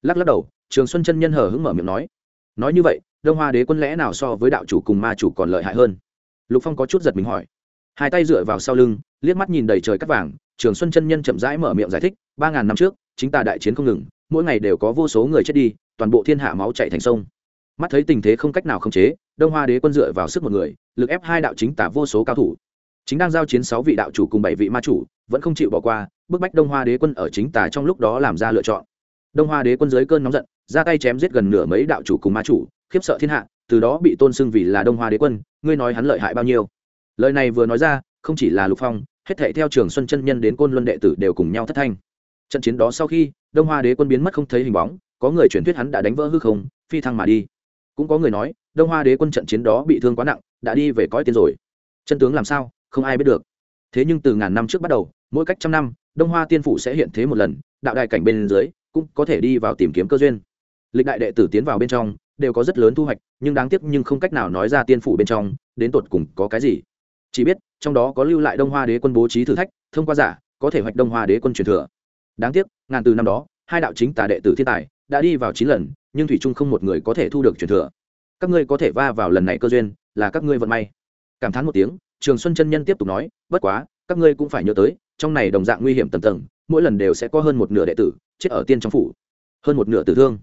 Lắc lắc đầu, trường xuân chân nhân hờ hững mở miệng nói nói như vậy, đông hoa đế quân lẽ nào so với đạo chủ cùng ma chủ còn lợi hại hơn? Lục phong có chút giật mình hỏi. Hai tay dựa vào sau lưng, liếc mắt nhìn đầy trời cắt vàng, trường xuân chân nhân chậm rãi mở miệng giải thích, ba ngàn năm trước, chính ta đại chiến không ngừng, mỗi ngày đều có vô số người chết đi toàn bộ thiên hạ máu chạy thành sông. Mắt thấy tình thế không cách nào khống chế, đông hoa đế quân dựa vào sức một người, lực ép hai đạo chính tả vô số cao thủ. Chính đang giao chiến sáu vị đạo chủ cùng bảy vị ma chủ, vẫn không chịu bỏ qua, bức bách đông hoa đế quân ở chính tả trong lúc đó làm ra lựa chọn. Đông hoa đế quân dưới cơn nóng giận, ra tay chém giết gần nửa mấy đạo chủ cùng ma chủ, khiếp sợ thiên hạ, từ đó bị tôn xưng vì là đông hoa đế quân, ngươi nói hắn lợi hại bao nhiêu? Lời này vừa nói ra, không chỉ là lục phong, hết thảy theo trường xuân chân nhân đến côn luân đệ tử đều cùng nhau thất thanh. Trận chiến đó sau khi, đông hoa đế quân biến mất không thấy hình bóng có người truyền thuyết hắn đã đánh vỡ hư không, phi thăng mà đi. Cũng có người nói, đông hoa đế quân trận chiến đó bị thương quá nặng, đã đi về cõi tiên rồi. Chân tướng làm sao, không ai biết được. Thế nhưng từ ngàn năm trước bắt đầu, mỗi cách trăm năm, đông hoa tiên phủ sẽ hiện thế một lần, đạo đại cảnh bên dưới, cũng có thể đi vào tìm kiếm cơ duyên. Lịch đại đệ tử tiến vào bên trong, đều có rất lớn thu hoạch, nhưng đáng tiếc nhưng không cách nào nói ra tiên phủ bên trong, đến tột cùng có cái gì. Chỉ biết, trong đó có lưu lại đông hoa đế quân bố trí thử thách, thông qua giả, có thể hoạch đông hoa đế quân truyền thừa. Đáng tiếc, ngàn từ năm đó, hai đạo chính tà đệ tử thiên tài đã đi vào chín lần, nhưng thủy trung không một người có thể thu được truyền thừa. Các ngươi có thể va vào lần này cơ duyên, là các ngươi vận may. Cảm thán một tiếng, trường xuân chân nhân tiếp tục nói, bất quá, các ngươi cũng phải nhớ tới, trong này đồng dạng nguy hiểm tầng tầng, mỗi lần đều sẽ có hơn một nửa đệ tử chết ở tiên trong phủ, hơn một nửa tử thương.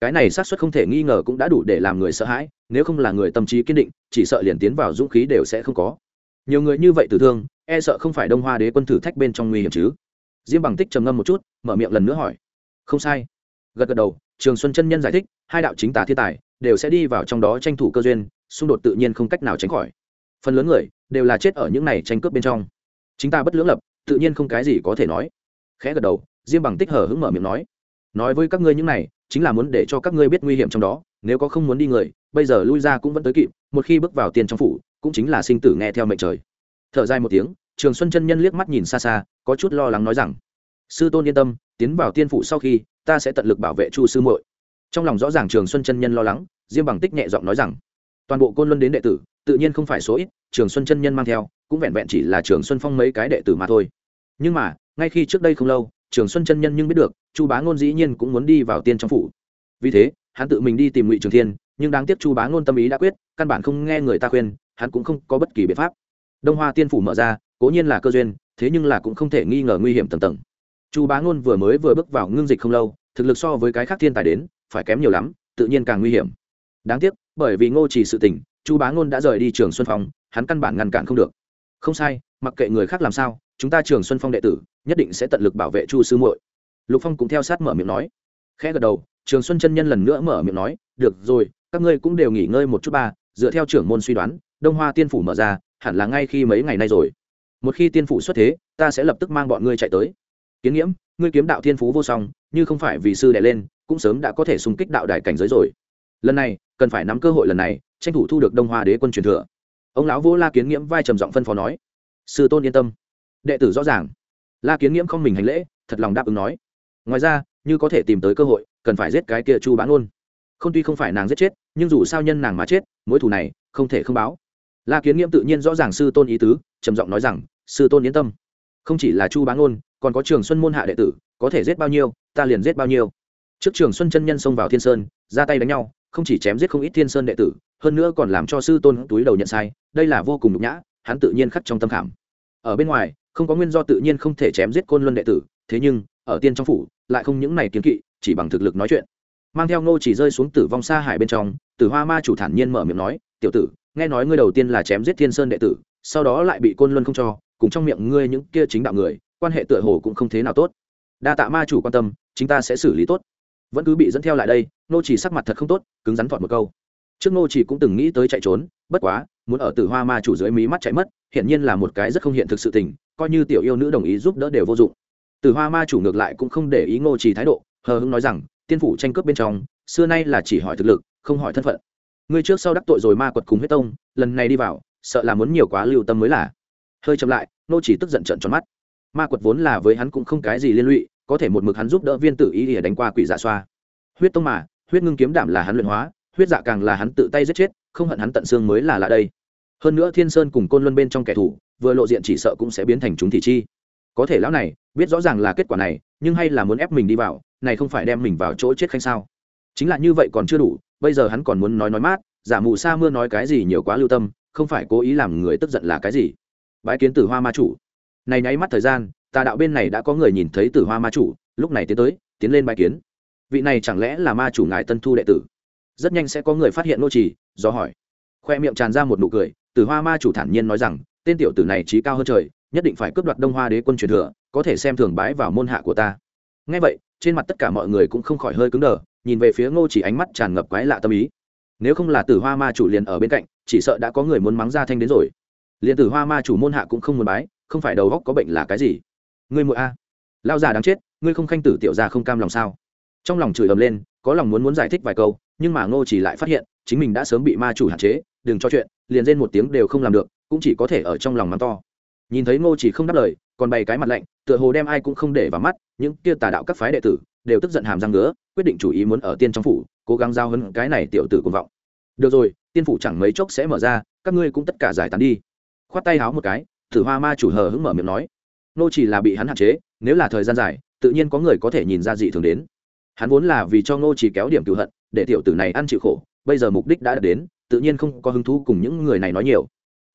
Cái này xác suất không thể nghi ngờ cũng đã đủ để làm người sợ hãi, nếu không là người tâm trí kiên định, chỉ sợ liền tiến vào dũng khí đều sẽ không có. Nhiều người như vậy tử thương e sợ không phải đông hoa đế quân thử thách bên trong nguy hiểm chứ? Diêm bằng tích trầm ngâm một chút, mở miệng lần nữa hỏi, không sai gật gật đầu, trường xuân chân nhân giải thích, hai đạo chính tả thiên tài đều sẽ đi vào trong đó tranh thủ cơ duyên, xung đột tự nhiên không cách nào tránh khỏi. Phần lớn người đều là chết ở những này tranh cướp bên trong. Chính ta bất lưỡng lập, tự nhiên không cái gì có thể nói. Khẽ gật đầu, diêm bằng tích hở hứng mở miệng nói nói với các ngươi những này, chính là muốn để cho các ngươi biết nguy hiểm trong đó, nếu có không muốn đi người, bây giờ lui ra cũng vẫn tới kịp, một khi bước vào tiền trong phủ, cũng chính là sinh tử nghe theo mệnh trời. Thở dài một tiếng, trường xuân chân nhân liếc mắt nhìn xa xa, có chút lo lắng nói rằng, sư tôn yên tâm, tiến vào tiên phủ sau khi ta sẽ tận lực bảo vệ chu sư muội. Trong lòng rõ ràng trường xuân chân nhân lo lắng, diêm bằng tích nhẹ giọng nói rằng, toàn bộ côn luân đến đệ tử, tự nhiên không phải số ít, trường xuân chân nhân mang theo, cũng vẹn vẹn chỉ là trường xuân phong mấy cái đệ tử mà thôi. Nhưng mà, ngay khi trước đây không lâu, trường xuân chân nhân nhưng biết được, chu bá ngôn dĩ nhiên cũng muốn đi vào tiên trong phủ. Vì thế, hắn tự mình đi tìm ngụy trường thiên, nhưng đáng tiếc chu bá ngôn tâm ý đã quyết, căn bản không nghe người ta khuyên, hắn cũng không có bất kỳ biện pháp. Đông hoa tiên phủ mở ra, cố nhiên là cơ duyên, thế nhưng là cũng không thể nghi ngờ nguy hiểm tầng tầng chu bá ngôn vừa mới vừa bước vào ngưng dịch không lâu, thực lực so với cái khác thiên tài đến, phải kém nhiều lắm, tự nhiên càng nguy hiểm. Đáng tiếc, bởi vì ngô chỉ sự tình, chu bá ngôn đã rời đi trường xuân phong, hắn căn bản ngăn cản không được. Không sai, mặc kệ người khác làm sao, chúng ta trường xuân phong đệ tử, nhất định sẽ tận lực bảo vệ chu sư muội. Lục phong cũng theo sát mở miệng nói. Khẽ gật đầu, trường xuân chân nhân lần nữa mở miệng nói, được rồi, các ngươi cũng đều nghỉ ngơi một chút ba, dựa theo trưởng môn suy đoán, đông hoa tiên phủ mở ra, hẳn là ngay khi mấy ngày nay rồi. Một khi tiên phủ xuất thế, ta sẽ lập tức mang bọn ngươi chạy tới kiến nghiễm, ngươi kiếm đạo thiên phú vô song, như không phải vì sư đệ lên, cũng sớm đã có thể xung kích đạo đại cảnh giới rồi. Lần này, cần phải nắm cơ hội lần này, tranh thủ thu được đông hoa đế quân truyền thừa. Ông lão vô la kiến nghiễm vai trầm giọng phân phó nói. Sư tôn yên tâm. Đệ tử rõ ràng. La kiến nghiễm không mình hành lễ, thật lòng đáp ứng nói. Ngoài ra, như có thể tìm tới cơ hội, cần phải giết cái kia chu bán ôn không tuy không phải nàng giết chết, nhưng dù sao nhân nàng mà chết, mối thù này, không thể không báo. La kiến nghiễm tự nhiên rõ ràng sư tôn ý tứ, trầm giọng nói rằng, sư tôn yên tâm không chỉ là chu bán ôn còn có trường xuân môn hạ đệ tử, có thể giết bao nhiêu, ta liền giết bao nhiêu. Trước trường xuân chân nhân xông vào thiên sơn, ra tay đánh nhau, không chỉ chém giết không ít thiên sơn đệ tử, hơn nữa còn làm cho sư tôn túi đầu nhận sai, đây là vô cùng nhục nhã, hắn tự nhiên khắc trong tâm khảm. Ở bên ngoài, không có nguyên do tự nhiên không thể chém giết côn luân đệ tử, thế nhưng, ở tiên trong phủ, lại không những này kiến kỵ, chỉ bằng thực lực nói chuyện. Mang theo ngô chỉ rơi xuống tử vong xa hải bên trong, tử hoa ma chủ thản nhiên mở miệng nói, tiểu tử, nghe nói ngươi đầu tiên là chém giết thiên sơn đệ tử, sau đó lại bị côn luân không cho cùng trong miệng ngươi những kia chính đạo người, quan hệ tựa hồ cũng không thế nào tốt. Đa tạ ma chủ quan tâm, chúng ta sẽ xử lý tốt. Vẫn cứ bị dẫn theo lại đây nô chỉ sắc mặt thật không tốt, cứng rắn thọt một câu. Trước nô chỉ cũng từng nghĩ tới chạy trốn, bất quá, muốn ở tử hoa ma chủ dưới mí mắt chạy mất hiện nhiên là một cái rất không hiện thực sự tình, coi như tiểu yêu nữ đồng ý giúp đỡ đều vô dụng. Tử hoa ma chủ ngược lại cũng không để ý ngô chỉ thái độ, hờ hững nói rằng, tiên phủ tranh cướp bên trong, xưa nay là chỉ hỏi thực lực, không hỏi thân phận. Ngươi trước sau đắc tội rồi ma quật cùng huyết tông, lần này đi vào, sợ là muốn nhiều quá lưu tâm mới là hơi chậm lại, nô chỉ tức giận trợn tròn mắt. Ma quật vốn là với hắn cũng không cái gì liên lụy, có thể một mực hắn giúp đỡ viên tử ý để đánh qua quỷ dạ xoa. Huyết tông mà, huyết ngưng kiếm đảm là hắn luyện hóa, huyết dạ càng là hắn tự tay giết chết, không hận hắn tận xương mới là lạ đây. Hơn nữa thiên sơn cùng côn luân bên trong kẻ thù, vừa lộ diện chỉ sợ cũng sẽ biến thành chúng thị chi. Có thể lão này, biết rõ ràng là kết quả này, nhưng hay là muốn ép mình đi vào, này không phải đem mình vào chỗ chết khanh sao? Chính là như vậy còn chưa đủ, bây giờ hắn còn muốn nói nói mát, giả mù sa mưa nói cái gì nhiều quá lưu tâm, không phải cố ý làm người tức giận là cái gì? Bái kiến tử hoa ma chủ. Này nháy mắt thời gian, tà đạo bên này đã có người nhìn thấy tử hoa ma chủ, lúc này tiến tới, tiến lên bái kiến. Vị này chẳng lẽ là ma chủ ngài tân thu đệ tử? Rất nhanh sẽ có người phát hiện nô trì, do hỏi. Khoe miệng tràn ra một nụ cười, tử hoa ma chủ thản nhiên nói rằng, tên tiểu tử này trí cao hơn trời, nhất định phải cướp đoạt đông hoa đế quân truyền thừa, có thể xem thường bái vào môn hạ của ta. Ngay vậy, trên mặt tất cả mọi người cũng không khỏi hơi cứng đờ, nhìn về phía ngô chỉ ánh mắt tràn ngập quái lạ tâm ý. Nếu không là tử hoa ma chủ liền ở bên cạnh, chỉ sợ đã có người muốn mắng ra thanh đến rồi liền tử hoa ma chủ môn hạ cũng không muốn bái, không phải đầu góc có bệnh là cái gì? Ngươi muội a lao già đáng chết, ngươi không khanh tử tiểu ra không cam lòng sao? Trong lòng chửi ầm lên, có lòng muốn muốn giải thích vài câu, nhưng mà ngô chỉ lại phát hiện, chính mình đã sớm bị ma chủ hạn chế, đừng cho chuyện, liền rên một tiếng đều không làm được, cũng chỉ có thể ở trong lòng mắng to. Nhìn thấy ngô chỉ không đáp lời, còn bày cái mặt lạnh, tựa hồ đem ai cũng không để vào mắt, những kia tà đạo các phái đệ tử, đều tức giận hàm răng ngứa, quyết định chủ ý muốn ở tiên trong phủ, cố gắng giao hơn cái này tiểu tử cuồng vọng. Được rồi, tiên phủ chẳng mấy chốc sẽ mở ra, các ngươi cũng tất cả giải tán đi khoát tay háo một cái, thử hoa ma chủ hờ hững mở miệng nói. Nô chỉ là bị hắn hạn chế, nếu là thời gian dài, tự nhiên có người có thể nhìn ra dị thường đến. Hắn vốn là vì cho nô chỉ kéo điểm cựu hận, để tiểu tử này ăn chịu khổ, bây giờ mục đích đã đạt đến, tự nhiên không có hứng thú cùng những người này nói nhiều.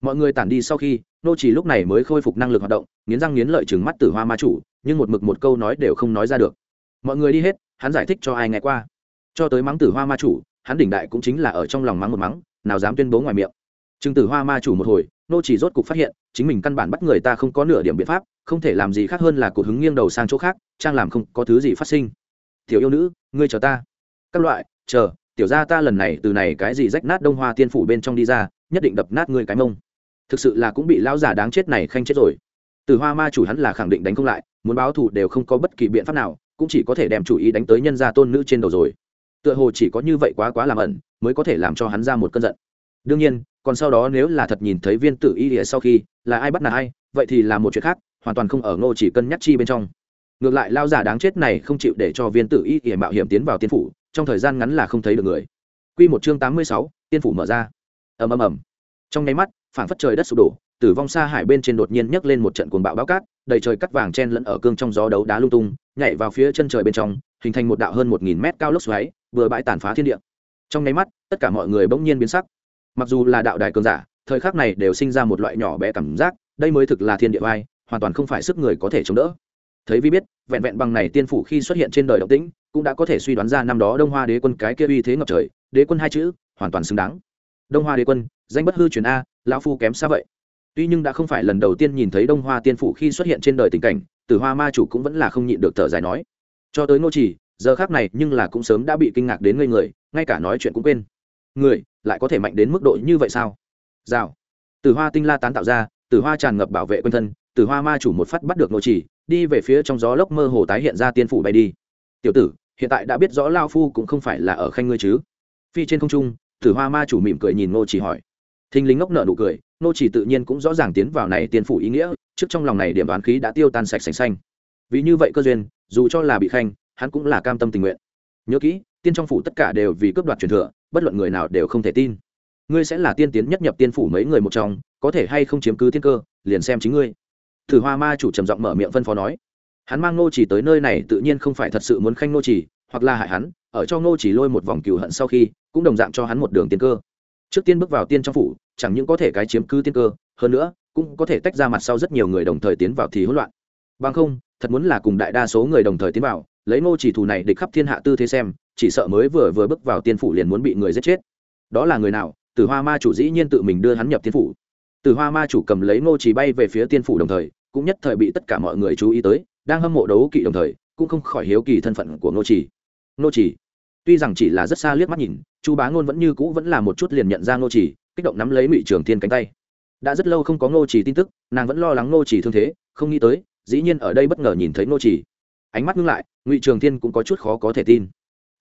Mọi người tản đi sau khi, nô chỉ lúc này mới khôi phục năng lực hoạt động, nghiến răng nghiến lợi chừng mắt tử hoa ma chủ, nhưng một mực một câu nói đều không nói ra được. Mọi người đi hết, hắn giải thích cho ai nghe qua. Cho tới mắng tử hoa ma chủ, hắn đỉnh đại cũng chính là ở trong lòng mắng một mắng, nào dám tuyên bố ngoài miệng. Trừng tử hoa ma chủ một hồi nô chỉ rốt cục phát hiện, chính mình căn bản bắt người ta không có nửa điểm biện pháp, không thể làm gì khác hơn là cột hứng nghiêng đầu sang chỗ khác, trang làm không có thứ gì phát sinh. Tiểu yêu nữ, ngươi chờ ta. Các loại, chờ, tiểu gia ta lần này từ này cái gì rách nát đông hoa tiên phủ bên trong đi ra, nhất định đập nát ngươi cái mông. Thực sự là cũng bị lão giả đáng chết này khanh chết rồi. Từ hoa ma chủ hắn là khẳng định đánh không lại, muốn báo thù đều không có bất kỳ biện pháp nào, cũng chỉ có thể đem chủ ý đánh tới nhân gia tôn nữ trên đầu rồi. Tựa hồ chỉ có như vậy quá quá làm ẩn, mới có thể làm cho hắn ra một cơn giận đương nhiên còn sau đó nếu là thật nhìn thấy viên tử y địa sau khi là ai bắt là ai vậy thì là một chuyện khác hoàn toàn không ở ngô chỉ cân nhắc chi bên trong. Ngược lại lao giả đáng chết này không chịu để cho viên tử y địa mạo hiểm tiến vào tiên phủ trong thời gian ngắn là không thấy được người. Quy một chương tám mươi sáu, tiên phủ mở ra. Ầm ầm ầm. Trong nháy mắt phản phất trời đất sụp đổ tử vong xa hải bên trên đột nhiên nhấc lên một trận cuồng bạo bão cát đầy trời cắt vàng chen lẫn ở cương trong gió đấu đá lung tung nhảy vào phía chân trời bên trong hình thành một đạo hơn một nghìn mét cao lốc xoáy vừa bãi tàn phá thiên địa. Trong nháy mắt tất cả mọi người bỗng nhiên biến sắc mặc dù là đạo đài cường giả, thời khắc này đều sinh ra một loại nhỏ bé cảm giác, đây mới thực là thiên địa vai, hoàn toàn không phải sức người có thể chống đỡ. Thấy vi biết, vẹn vẹn bằng này tiên phủ khi xuất hiện trên đời động tĩnh, cũng đã có thể suy đoán ra năm đó đông hoa đế quân cái kia uy thế ngập trời, đế quân hai chữ, hoàn toàn xứng đáng. Đông hoa đế quân, danh bất hư truyền a, lão phu kém xa vậy. Tuy nhưng đã không phải lần đầu tiên nhìn thấy đông hoa tiên phủ khi xuất hiện trên đời tình cảnh từ hoa ma chủ cũng vẫn là không nhịn được thở dài nói. Cho tới ngô trì, giờ khác này nhưng là cũng sớm đã bị kinh ngạc đến ngây người, ngay cả nói chuyện cũng quên người lại có thể mạnh đến mức độ như vậy sao? Rào. Từ hoa tinh la tán tạo ra từ hoa tràn ngập bảo vệ quân thân từ hoa ma chủ một phát bắt được nội trì đi về phía trong gió lốc mơ hồ tái hiện ra tiên phủ bay đi. Tiểu tử, hiện tại đã biết rõ lao phu cũng không phải là ở khanh ngươi chứ? Phi trên không trung, tử hoa ma chủ mỉm cười nhìn ngô chỉ hỏi. Thinh lính ngốc nợ nụ cười ngô chỉ tự nhiên cũng rõ ràng tiến vào này tiên phủ ý nghĩa, trước trong lòng này điểm đoán khí đã tiêu tan sạch sành xanh. Vì như vậy cơ duyên, dù cho là bị khanh, hắn cũng là cam tâm tình nguyện. Nhớ kỹ, tiên trong phủ tất cả đều vì cướp đoạt truyền thừa bất luận người nào đều không thể tin. Ngươi sẽ là tiên tiến nhất nhập tiên phủ mấy người một trong, có thể hay không chiếm cứ tiên cơ, liền xem chính ngươi. Thử hoa ma chủ trầm giọng mở miệng phân phó nói. Hắn mang nô chỉ tới nơi này tự nhiên không phải thật sự muốn khanh nô chỉ, hoặc là hại hắn, ở cho nô chỉ lôi một vòng cừu hận sau khi, cũng đồng dạng cho hắn một đường tiên cơ. Trước tiên bước vào tiên trong phủ, chẳng những có thể cái chiếm cứ tiên cơ, hơn nữa, cũng có thể tách ra mặt sau rất nhiều người đồng thời tiến vào thì hỗn loạn. Bằng không, thật muốn là cùng đại đa số người đồng thời tiến vào, lấy ngô chỉ thù này địch khắp thiên hạ tư thế xem chỉ sợ mới vừa vừa bước vào tiên phủ liền muốn bị người giết chết. Đó là người nào? Tử hoa ma chủ dĩ nhiên tự mình đưa hắn nhập tiên phủ. Tử hoa ma chủ cầm lấy ngô chỉ bay về phía tiên phủ đồng thời, cũng nhất thời bị tất cả mọi người chú ý tới, đang hâm mộ đấu kỵ đồng thời, cũng không khỏi hiếu kỳ thân phận của ngô chỉ ngô chỉ tuy rằng chỉ là rất xa liếc mắt nhìn, chu bá ngôn vẫn như cũ vẫn là một chút liền nhận ra ngô chỉ kích động nắm lấy ngụy trường thiên cánh tay. Đã rất lâu không có ngô chỉ tin tức, nàng vẫn lo lắng ngô chỉ thương thế, không nghĩ tới, dĩ nhiên ở đây bất ngờ nhìn thấy ngô chỉ ánh mắt ngưng lại, ngụy trường thiên cũng có chút khó có thể tin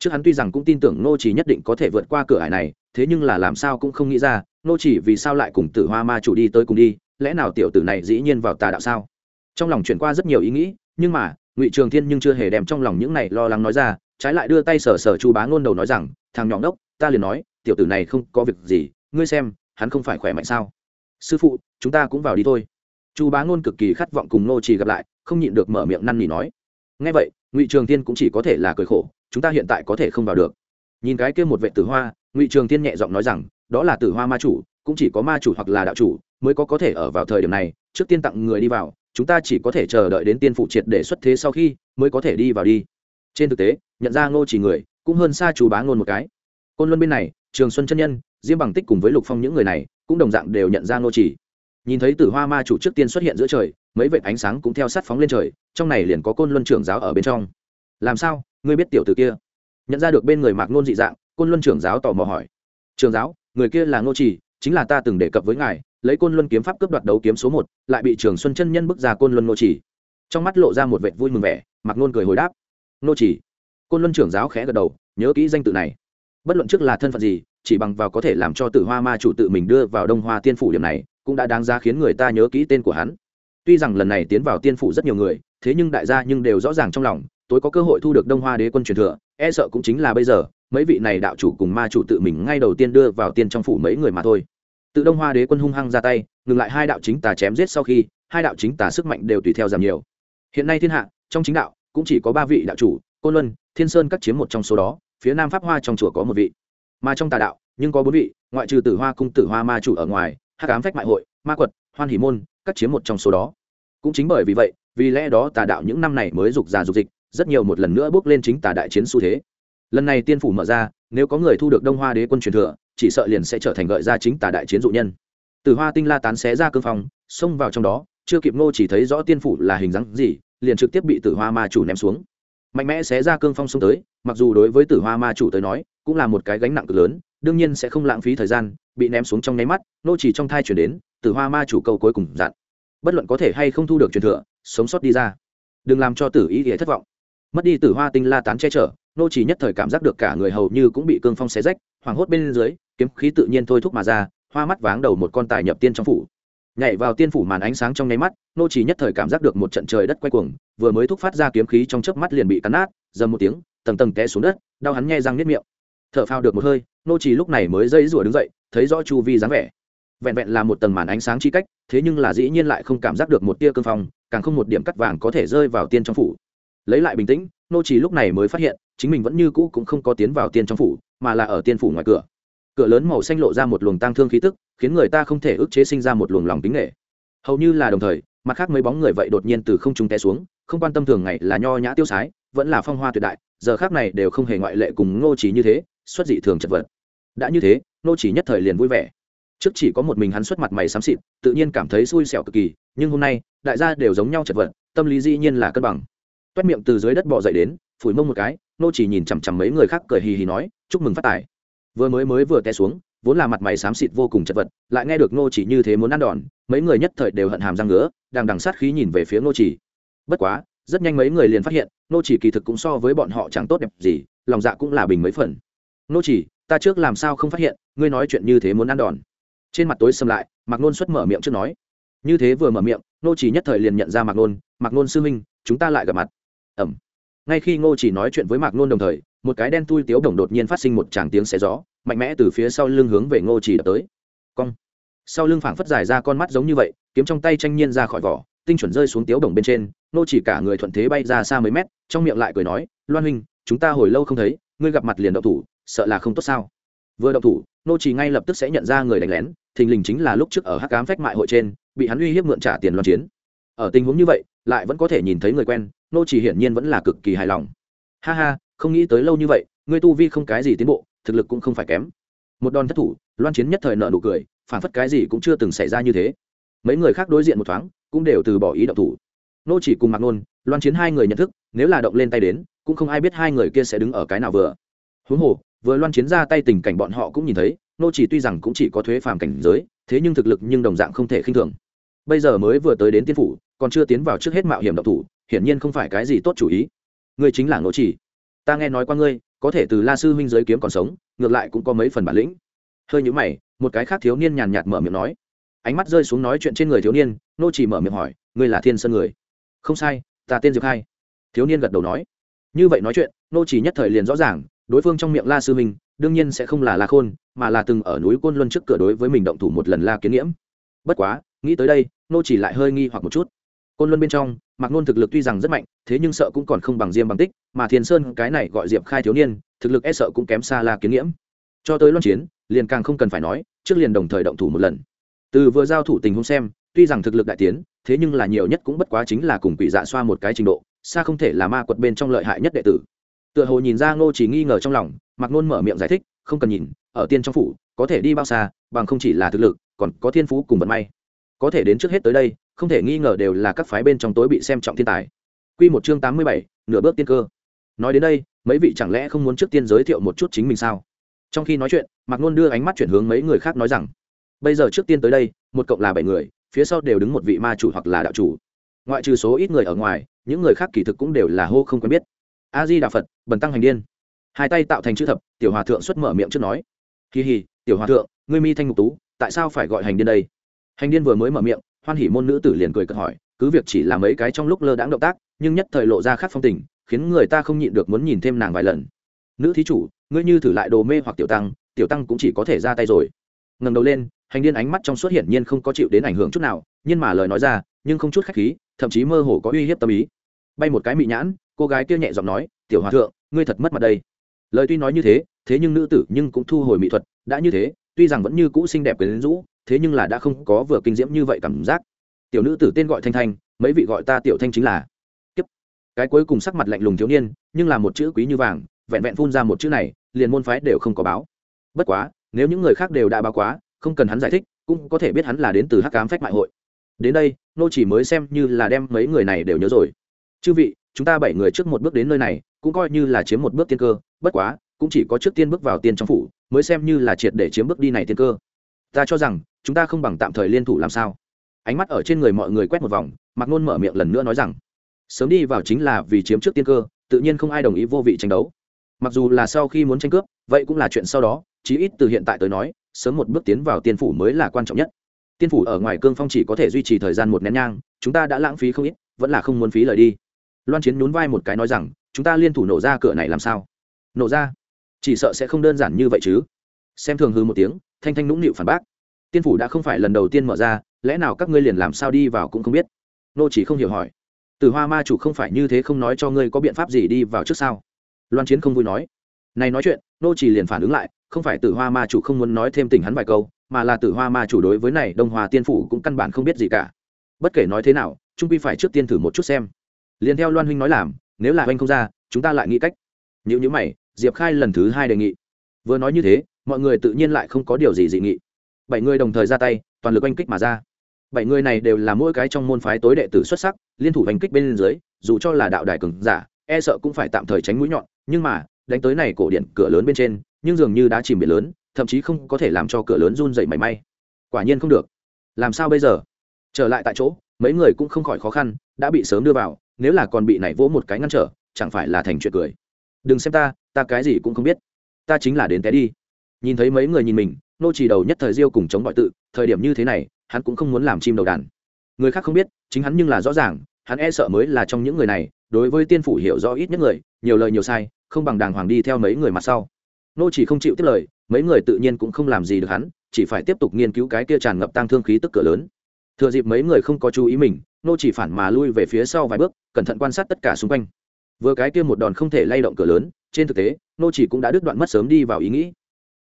trước hắn tuy rằng cũng tin tưởng nô chỉ nhất định có thể vượt qua cửa ải này, thế nhưng là làm sao cũng không nghĩ ra nô chỉ vì sao lại cùng tử hoa ma chủ đi tới cùng đi, lẽ nào tiểu tử này dĩ nhiên vào tà đạo sao? Trong lòng chuyển qua rất nhiều ý nghĩ, nhưng mà, ngụy trường thiên nhưng chưa hề đem trong lòng những này lo lắng nói ra, trái lại đưa tay sờ sờ chu bá ngôn đầu nói rằng, thằng nhọn đốc, ta liền nói, tiểu tử này không có việc gì, ngươi xem, hắn không phải khỏe mạnh sao? Sư phụ, chúng ta cũng vào đi thôi. Chu bá ngôn cực kỳ khát vọng cùng nô trì gặp lại, không nhịn được mở miệng năn nỉ nói. Ngay vậy, ngụy trường thiên cũng chỉ có thể là cười khổ chúng ta hiện tại có thể không vào được. Nhìn cái kia một vệ tử hoa, ngụy trường thiên nhẹ giọng nói rằng, đó là tử hoa ma chủ, cũng chỉ có ma chủ hoặc là đạo chủ mới có có thể ở vào thời điểm này, trước tiên tặng người đi vào, chúng ta chỉ có thể chờ đợi đến tiên phụ triệt để xuất thế sau khi mới có thể đi vào đi. Trên thực tế, nhận ra ngô chỉ người, cũng hơn xa chú bá ngôn một cái. Côn luân bên này, trường xuân chân nhân, diêm bằng tích cùng với lục phong những người này, cũng đồng dạng đều nhận ra ngô chỉ. Nhìn thấy tử hoa ma chủ trước tiên xuất hiện giữa trời, mấy vệt ánh sáng cũng theo sát phóng lên trời, trong này liền có côn luân trưởng giáo ở bên trong. Làm sao? Ngươi biết tiểu tử kia? Nhận ra được bên người mạc ngôn dị dạng, côn luân trưởng giáo tò mò hỏi. Trường giáo, người kia là ngô chỉ chính là ta từng đề cập với ngài, lấy côn luân kiếm pháp cướp đoạt đấu kiếm số một, lại bị trường xuân chân nhân bức ra côn luân ngô chỉ trong mắt lộ ra một vệt vui mừng vẻ, mạc ngôn cười hồi đáp. Ngô chỉ côn luân trưởng giáo khẽ gật đầu, nhớ kỹ danh tự này. Bất luận trước là thân phận gì, chỉ bằng vào có thể làm cho tử hoa ma chủ tự mình đưa vào đông hoa tiên phủ điểm này, cũng đã đáng ra khiến người ta nhớ kỹ tên của hắn. Tuy rằng lần này tiến vào tiên phủ rất nhiều người, thế nhưng đại gia nhưng đều rõ ràng trong lòng tối có cơ hội thu được đông hoa đế quân truyền thừa e sợ cũng chính là bây giờ, mấy vị này đạo chủ cùng ma chủ tự mình ngay đầu tiên đưa vào tiên trong phủ mấy người mà thôi. Tự đông hoa đế quân hung hăng ra tay, ngừng lại hai đạo chính tà chém giết sau khi, hai đạo chính tà sức mạnh đều tùy theo giảm nhiều. Hiện nay thiên hạ, trong chính đạo, cũng chỉ có ba vị đạo chủ, côn luân, thiên sơn các chiếm một trong số đó, phía nam pháp hoa trong chùa có một vị. Mà trong tà đạo, nhưng có bốn vị, ngoại trừ tử hoa cung tử hoa ma chủ ở ngoài, hắc ám phách mại hội, ma quật, hoan hỷ môn các chiếm một trong số đó. Cũng chính bởi vì vậy, vì lẽ đó tà đạo những năm này mới dục già dục dịch rất nhiều một lần nữa bước lên chính tà đại chiến xu thế. Lần này tiên phủ mở ra, nếu có người thu được đông hoa đế quân truyền thừa, chỉ sợ liền sẽ trở thành gợi ra chính tà đại chiến dụ nhân. Từ hoa tinh la tán xé ra cương phong, xông vào trong đó, chưa kịp ngô chỉ thấy rõ tiên phủ là hình dáng gì, liền trực tiếp bị tử hoa ma chủ ném xuống. Mạnh mẽ xé ra cương phong xông tới, mặc dù đối với tử hoa ma chủ tới nói, cũng là một cái gánh nặng cực lớn, đương nhiên sẽ không lãng phí thời gian, bị ném xuống trong nháy mắt nô chỉ trong thai chuyển đến, tử hoa ma chủ câu cuối cùng dặn. Bất luận có thể hay không thu được truyền thừa, sống sót đi ra. Đừng làm cho tử ý nghĩa thất vọng mất đi tử hoa tinh la tán che chở, nô chỉ nhất thời cảm giác được cả người hầu như cũng bị cương phong xé rách hoảng hốt bên dưới, kiếm khí tự nhiên thôi thúc mà ra, hoa mắt váng đầu một con tài nhập tiên trong phủ. Nhảy vào tiên phủ màn ánh sáng trong nháy mắt, nô chỉ nhất thời cảm giác được một trận trời đất quay cuồng, vừa mới thúc phát ra kiếm khí trong chớp mắt liền bị cắn nát, dầm một tiếng, tầng tầng té xuống đất, đau hắn nghe răng niết miệng. Thở phào được một hơi, nô chỉ lúc này mới dây rủa đứng dậy, thấy rõ chu vi dáng vẻ. Vẹn vẹn là một tầng màn ánh sáng chi cách, thế nhưng là dĩ nhiên lại không cảm giác được một tia cương phong, càng không một điểm cắt vàng có thể rơi vào tiên trong phủ lấy lại bình tĩnh, nô trì lúc này mới phát hiện, chính mình vẫn như cũ cũng không có tiến vào tiên trong phủ, mà là ở tiên phủ ngoài cửa. Cửa lớn màu xanh lộ ra một luồng tang thương khí tức, khiến người ta không thể ức chế sinh ra một luồng lòng tính nghệ hầu như là đồng thời, mặt khác mấy bóng người vậy đột nhiên từ không trung té xuống, không quan tâm thường ngày là nho nhã tiêu sái, vẫn là phong hoa tuyệt đại, giờ khác này đều không hề ngoại lệ cùng ngô trì như thế, xuất dị thường chật vật. Đã như thế ngô trì nhất thời liền vui vẻ. Trước chỉ có một mình hắn xuất mặt mày xám xịt, tự nhiên cảm thấy xui xẻo cực kỳ, nhưng hôm nay, đại gia đều giống nhau chật vật, tâm lý dĩ nhiên là cân bằng toét miệng từ dưới đất bò dậy đến, phủi mông một cái, nô chỉ nhìn chằm chằm mấy người khác cười hì hì nói, chúc mừng phát tài. Vừa mới mới vừa té xuống, vốn là mặt mày xám xịt vô cùng chật vật, lại nghe được nô chỉ như thế muốn ăn đòn, mấy người nhất thời đều hận hàm răng ngứa, đang đằng sát khí nhìn về phía nô chỉ. Bất quá, rất nhanh mấy người liền phát hiện, nô chỉ kỳ thực cũng so với bọn họ chẳng tốt đẹp gì, lòng dạ cũng là bình mấy phần. Nô chỉ, ta trước làm sao không phát hiện, ngươi nói chuyện như thế muốn ăn đòn? Trên mặt tối xâm lại, mạc nôn xuất mở miệng trước nói. Như thế vừa mở miệng, nô chỉ nhất thời liền nhận ra mạc nôn mạc nôn sư minh chúng ta lại gặp mặt ẩm. Ngay khi ngô chỉ nói chuyện với mạc nôn đồng thời, một cái đen tui tiếu đồng đột nhiên phát sinh một tràng tiếng xé gió, mạnh mẽ từ phía sau lưng hướng về ngô chỉ đập tới. Cong. Sau lưng phảng phất dài ra con mắt giống như vậy, kiếm trong tay tranh nhiên ra khỏi vỏ, tinh chuẩn rơi xuống tiếu đồng bên trên, ngô chỉ cả người thuận thế bay ra xa mấy mét, trong miệng lại cười nói, loan huynh, chúng ta hồi lâu không thấy, ngươi gặp mặt liền đậu thủ, sợ là không tốt sao? Vừa đậu thủ, ngô chỉ ngay lập tức sẽ nhận ra người đánh lén, thình lình chính là lúc trước ở hắc cám phách mại hội trên, bị hắn uy hiếp mượn trả tiền loan chiến. Ở tình huống như vậy, lại vẫn có thể nhìn thấy người quen nô chỉ hiển nhiên vẫn là cực kỳ hài lòng. Ha ha, không nghĩ tới lâu như vậy, ngươi tu vi không cái gì tiến bộ, thực lực cũng không phải kém. Một đòn thất thủ, loan chiến nhất thời nợ nụ cười, phản phất cái gì cũng chưa từng xảy ra như thế. Mấy người khác đối diện một thoáng, cũng đều từ bỏ ý động thủ. Nô chỉ cùng mặc nôn, loan chiến hai người nhận thức, nếu là động lên tay đến, cũng không ai biết hai người kia sẽ đứng ở cái nào vừa. Huống hồ, vừa loan chiến ra tay tình cảnh bọn họ cũng nhìn thấy, nô chỉ tuy rằng cũng chỉ có thuế phàm cảnh giới, thế nhưng thực lực nhưng đồng dạng không thể khinh thường. Bây giờ mới vừa tới đến tiên phủ, còn chưa tiến vào trước hết mạo hiểm độc thủ hiển nhiên không phải cái gì tốt chủ ý. Ngươi chính là nô chỉ. Ta nghe nói qua ngươi, có thể từ la sư huynh giới kiếm còn sống, ngược lại cũng có mấy phần bản lĩnh. Hơi nhũ mày, một cái khác thiếu niên nhàn nhạt mở miệng nói. Ánh mắt rơi xuống nói chuyện trên người thiếu niên nô chỉ mở miệng hỏi, ngươi là thiên sơn người? Không sai, ta tên diệp khai. Thiếu niên gật đầu nói. Như vậy nói chuyện nô chỉ nhất thời liền rõ ràng, đối phương trong miệng la sư minh đương nhiên sẽ không là la khôn, mà là từng ở núi côn luân trước cửa đối với mình động thủ một lần la kiến nghiễm. Bất quá, nghĩ tới đây nô chỉ lại hơi nghi hoặc một chút. Côn luân bên trong mặc nôn thực lực tuy rằng rất mạnh, thế nhưng sợ cũng còn không bằng diêm bằng tích, mà thiền sơn cái này gọi diệp khai thiếu niên, thực lực e sợ cũng kém xa la kiến nghiễm. Cho tới loan chiến, liền càng không cần phải nói, trước liền đồng thời động thủ một lần. Từ vừa giao thủ tình huống xem, tuy rằng thực lực đại tiến, thế nhưng là nhiều nhất cũng bất quá chính là cùng quỷ dạ xoa một cái trình độ, xa không thể là ma quật bên trong lợi hại nhất đệ tử. Tựa hồ nhìn ra ngô chỉ nghi ngờ trong lòng mặc nôn mở miệng giải thích, không cần nhìn, ở tiên trong phủ, có thể đi bao xa, bằng không chỉ là thực lực, còn có thiên phú cùng vận may. Có thể đến trước hết tới đây không thể nghi ngờ đều là các phái bên trong tối bị xem trọng thiên tài. Quy một chương tám mươi bảy, nửa bước tiên cơ. Nói đến đây mấy vị chẳng lẽ không muốn trước tiên giới thiệu một chút chính mình sao? Trong khi nói chuyện mạc nôn đưa ánh mắt chuyển hướng mấy người khác nói rằng bây giờ trước tiên tới đây một cộng là bảy người phía sau đều đứng một vị ma chủ hoặc là đạo chủ. Ngoại trừ số ít người ở ngoài những người khác kỳ thực cũng đều là hô không quen biết. A di đà phật bần tăng hành điên. Hai tay tạo thành chữ thập tiểu hòa thượng xuất mở miệng trước nói kỳ hì tiểu hòa thượng ngươi mi thanh ngục tú tại sao phải gọi hành điên đây? Hành điên vừa mới mở miệng hoan hỉ môn nữ tử liền cười cợt hỏi, cứ việc chỉ là mấy cái trong lúc lơ đãng động tác, nhưng nhất thời lộ ra khác phong tình, khiến người ta không nhịn được muốn nhìn thêm nàng vài lần. Nữ thí chủ, ngươi như thử lại đồ mê hoặc tiểu tăng tiểu tăng cũng chỉ có thể ra tay rồi. Ngẩng đầu lên, hành điên ánh mắt trong suốt hiển nhiên không có chịu đến ảnh hưởng chút nào, nhưng mà lời nói ra, nhưng không chút khách khí, thậm chí mơ hồ có uy hiếp tâm ý. Bay một cái mị nhãn, cô gái kia nhẹ giọng nói, tiểu hòa thượng, ngươi thật mất mặt đây. Lời tuy nói như thế thế nhưng nữ tử nhưng cũng thu hồi mỹ thuật, đã như thế, tuy rằng vẫn như cũ xinh đẹp quyến rũ thế nhưng là đã không có vừa kinh diễm như vậy cảm giác. Tiểu nữ tử tên gọi thanh thanh, mấy vị gọi ta tiểu thanh chính là. Kiếp. Cái cuối cùng sắc mặt lạnh lùng thiếu niên, nhưng là một chữ quý như vàng, vẹn vẹn phun ra một chữ này, liền môn phái đều không có báo. Bất quá, nếu những người khác đều đã báo quá, không cần hắn giải thích, cũng có thể biết hắn là đến từ hắc cám phách mại hội. Đến đây, nô chỉ mới xem như là đem mấy người này đều nhớ rồi. Chư vị, chúng ta bảy người trước một bước đến nơi này, cũng coi như là chiếm một bước tiên cơ, bất quá, cũng chỉ có trước tiên bước vào tiên trong phủ, mới xem như là triệt để chiếm bước đi này tiên cơ ta cho rằng, chúng ta không bằng tạm thời liên thủ làm sao? Ánh mắt ở trên người mọi người quét một vòng mặc nôn mở miệng lần nữa nói rằng, sớm đi vào chính là vì chiếm trước tiên cơ, tự nhiên không ai đồng ý vô vị tranh đấu. Mặc dù là sau khi muốn tranh cướp, vậy cũng là chuyện sau đó, chí ít từ hiện tại tới nói, sớm một bước tiến vào tiên phủ mới là quan trọng nhất. Tiên phủ ở ngoài cương phong chỉ có thể duy trì thời gian một nén nhang, chúng ta đã lãng phí không ít, vẫn là không muốn phí lời đi. Loan chiến nhún vai một cái nói rằng, chúng ta liên thủ nổ ra cửa này làm sao? Nổ ra? Chỉ sợ sẽ không đơn giản như vậy chứ. Xem thường hư một tiếng thanh thanh nũng nịu phản bác. Tiên phủ đã không phải lần đầu tiên mở ra, lẽ nào các ngươi liền làm sao đi vào cũng không biết. Nô chỉ không hiểu hỏi. Từ hoa ma chủ không phải như thế không nói cho ngươi có biện pháp gì đi vào trước sao? Loan chiến không vui nói. Này nói chuyện, nô chỉ liền phản ứng lại, không phải tử hoa ma chủ không muốn nói thêm tình hắn vài câu, mà là tử hoa ma chủ đối với này đông hoa tiên phủ cũng căn bản không biết gì cả. Bất kể nói thế nào, trung quy phải trước tiên thử một chút xem. Liền theo loan huynh nói làm, nếu là huynh không ra, chúng ta lại nghĩ cách. Nếu như mày, diệp khai lần thứ hai đề nghị. Vừa nói như thế mọi người tự nhiên lại không có điều gì dị nghị. Bảy người đồng thời ra tay, toàn lực oanh kích mà ra. Bảy người này đều là mỗi cái trong môn phái tối đệ tử xuất sắc, liên thủ oanh kích bên dưới, dù cho là đạo đài cường giả e sợ cũng phải tạm thời tránh mũi nhọn, nhưng mà, đánh tới này cổ điện cửa lớn bên trên, nhưng dường như đã chìm biển lớn, thậm chí không có thể làm cho cửa lớn run dậy mảy may. Quả nhiên không được. Làm sao bây giờ? Trở lại tại chỗ, mấy người cũng không khỏi khó khăn, đã bị sớm đưa vào, nếu là còn bị này vỗ một cái ngăn trở, chẳng phải là thành chuyện cười. Đừng xem ta ta cái gì cũng không biết. Ta chính là đến té đi nhìn thấy mấy người nhìn mình, nô chỉ đầu nhất thời diêu cùng chống mọi tự, thời điểm như thế này, hắn cũng không muốn làm chim đầu đàn. Người khác không biết, chính hắn nhưng là rõ ràng, hắn e sợ mới là trong những người này, đối với tiên phủ hiểu rõ ít nhất người, nhiều lời nhiều sai, không bằng đàng hoàng đi theo mấy người mặt sau. Nô chỉ không chịu tiếp lời, mấy người tự nhiên cũng không làm gì được hắn, chỉ phải tiếp tục nghiên cứu cái kia tràn ngập tăng thương khí tức cửa lớn. Thừa dịp mấy người không có chú ý mình, nô chỉ phản mà lui về phía sau vài bước, cẩn thận quan sát tất cả xung quanh. Vừa cái kia một đòn không thể lay động cửa lớn, trên thực tế, nô chỉ cũng đã đứt đoạn mất sớm đi vào ý nghĩ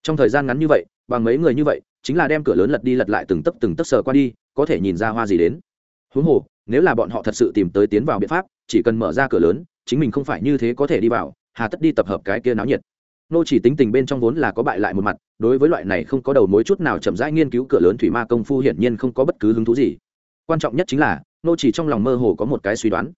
trong thời gian ngắn như vậy, bằng mấy người như vậy, chính là đem cửa lớn lật đi lật lại từng tấc từng tấc sờ qua đi, có thể nhìn ra hoa gì đến. Huống hồ, nếu là bọn họ thật sự tìm tới tiến vào biện pháp, chỉ cần mở ra cửa lớn, chính mình không phải như thế có thể đi vào, hà tất đi tập hợp cái kia náo nhiệt. Nô chỉ tính tình bên trong vốn là có bại lại một mặt, đối với loại này không có đầu mối chút nào chậm rãi nghiên cứu cửa lớn thủy ma công phu hiển nhiên không có bất cứ hứng thú gì. Quan trọng nhất chính là, nô chỉ trong lòng mơ hồ có một cái suy đoán.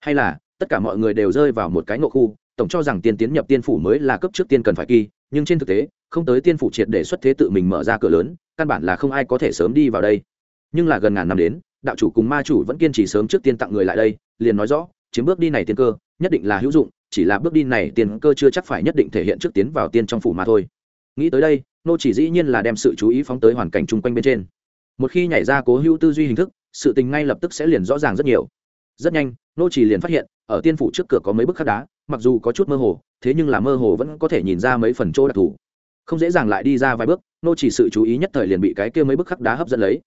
Hay là, tất cả mọi người đều rơi vào một cái ngộ khu, tổng cho rằng tiên tiến nhập tiên phủ mới là cấp trước tiên cần phải kỳ nhưng trên thực tế, không tới tiên phủ triệt để xuất thế tự mình mở ra cửa lớn, căn bản là không ai có thể sớm đi vào đây. Nhưng là gần ngàn năm đến, đạo chủ cùng ma chủ vẫn kiên trì sớm trước tiên tặng người lại đây, liền nói rõ, chiếm bước đi này tiên cơ, nhất định là hữu dụng, chỉ là bước đi này tiên cơ chưa chắc phải nhất định thể hiện trước tiến vào tiên trong phủ mà thôi. Nghĩ tới đây, nô chỉ dĩ nhiên là đem sự chú ý phóng tới hoàn cảnh chung quanh bên trên. Một khi nhảy ra cố hữu tư duy hình thức, sự tình ngay lập tức sẽ liền rõ ràng rất nhiều. Rất nhanh, nô chỉ liền phát hiện, ở tiên phủ trước cửa có mấy bức khắc đá mặc dù có chút mơ hồ, thế nhưng là mơ hồ vẫn có thể nhìn ra mấy phần chỗ đặc thù. Không dễ dàng lại đi ra vài bước, nô chỉ sự chú ý nhất thời liền bị cái kia mấy bức khắc đá hấp dẫn lấy.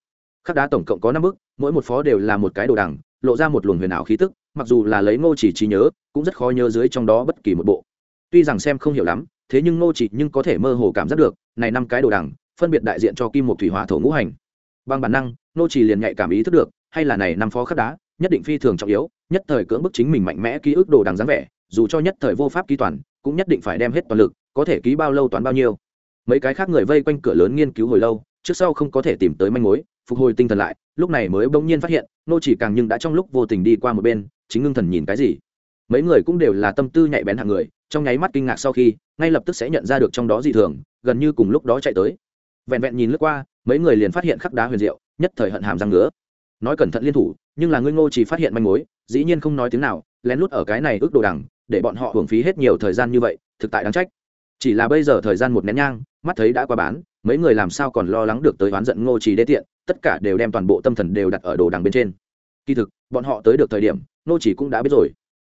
Khắc đá tổng cộng có năm bức, mỗi một phó đều là một cái đồ đằng, lộ ra một luồng huyền ảo khí tức, mặc dù là lấy ngô chỉ trí nhớ, cũng rất khó nhớ dưới trong đó bất kỳ một bộ. Tuy rằng xem không hiểu lắm, thế nhưng ngô chỉ nhưng có thể mơ hồ cảm giác được, này năm cái đồ đằng, phân biệt đại diện cho kim một thủy hỏa thổ ngũ hành. Bằng bản năng ngô chỉ liền nhạy cảm ý thức được, hay là này năm phó khắc đá, nhất định phi thường trọng yếu, nhất thời cưỡng bức chính mình mạnh mẽ ký ức đồ đằng dáng vẻ dù cho nhất thời vô pháp ký toàn, cũng nhất định phải đem hết toàn lực, có thể ký bao lâu toán bao nhiêu. Mấy cái khác người vây quanh cửa lớn nghiên cứu hồi lâu, trước sau không có thể tìm tới manh mối, phục hồi tinh thần lại, lúc này mới bỗng nhiên phát hiện, nô chỉ càng nhưng đã trong lúc vô tình đi qua một bên, chính ngưng thần nhìn cái gì. Mấy người cũng đều là tâm tư nhạy bén hạng người, trong nháy mắt kinh ngạc sau khi, ngay lập tức sẽ nhận ra được trong đó dị thường, gần như cùng lúc đó chạy tới. Vẹn vẹn nhìn lướt qua, mấy người liền phát hiện khắc đá huyền diệu, nhất thời hận hàm răng ngứa. Nói cẩn thận liên thủ, nhưng là ngươi ngô chỉ phát hiện manh mối, dĩ nhiên không nói tiếng nào, lén lút ở cái này ước đồ đằng để bọn họ hưởng phí hết nhiều thời gian như vậy, thực tại đáng trách. Chỉ là bây giờ thời gian một nén nhang, mắt thấy đã qua bán, mấy người làm sao còn lo lắng được tới oán giận ngô chỉ đê tiện, tất cả đều đem toàn bộ tâm thần đều đặt ở đồ đằng bên trên. Kỳ thực, bọn họ tới được thời điểm, ngô chỉ cũng đã biết rồi.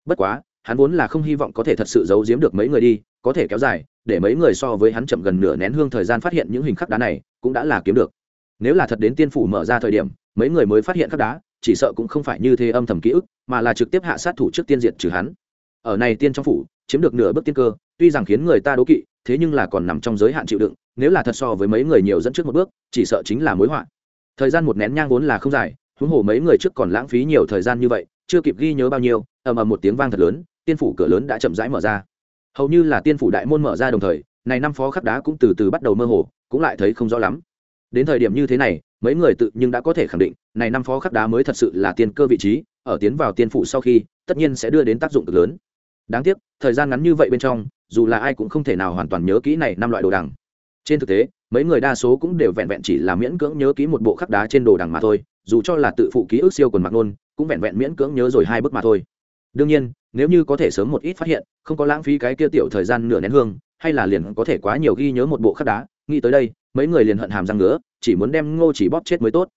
Bất quá, hắn vốn là không hy vọng có thể thật sự giấu giếm được mấy người đi, có thể kéo dài, để mấy người so với hắn chậm gần nửa nén hương thời gian phát hiện những hình khắc đá này, cũng đã là kiếm được. Nếu là thật đến tiên phủ mở ra thời điểm, mấy người mới phát hiện khắc đá, chỉ sợ cũng không phải như thế âm thầm ký ức, mà là trực tiếp hạ sát thủ trước tiên diệt trừ hắn ở này tiên trong phủ, chiếm được nửa bước tiên cơ, tuy rằng khiến người ta đố kỵ, thế nhưng là còn nằm trong giới hạn chịu đựng, nếu là thật so với mấy người nhiều dẫn trước một bước, chỉ sợ chính là mối họa. Thời gian một nén nhang vốn là không dài, huống hồ mấy người trước còn lãng phí nhiều thời gian như vậy, chưa kịp ghi nhớ bao nhiêu, ầm ầm một tiếng vang thật lớn, tiên phủ cửa lớn đã chậm rãi mở ra. Hầu như là tiên phủ đại môn mở ra đồng thời, này năm phó khắc đá cũng từ từ bắt đầu mơ hồ, cũng lại thấy không rõ lắm. Đến thời điểm như thế này, mấy người tự nhưng đã có thể khẳng định, này năm phó khắc đá mới thật sự là tiên cơ vị trí, ở tiến vào tiên phủ sau khi, tất nhiên sẽ đưa đến tác dụng cực lớn đáng tiếc, thời gian ngắn như vậy bên trong, dù là ai cũng không thể nào hoàn toàn nhớ kỹ này năm loại đồ đằng. Trên thực tế, mấy người đa số cũng đều vẹn vẹn chỉ là miễn cưỡng nhớ kỹ một bộ khắc đá trên đồ đằng mà thôi, dù cho là tự phụ ký ức siêu quần mặc nôn, cũng vẹn vẹn miễn cưỡng nhớ rồi hai bức mà thôi. Đương nhiên, nếu như có thể sớm một ít phát hiện, không có lãng phí cái kia tiểu thời gian nửa nén hương, hay là liền có thể quá nhiều ghi nhớ một bộ khắc đá, nghĩ tới đây, mấy người liền hận hàm răng nữa chỉ muốn đem ngô chỉ bóp chết mới tốt.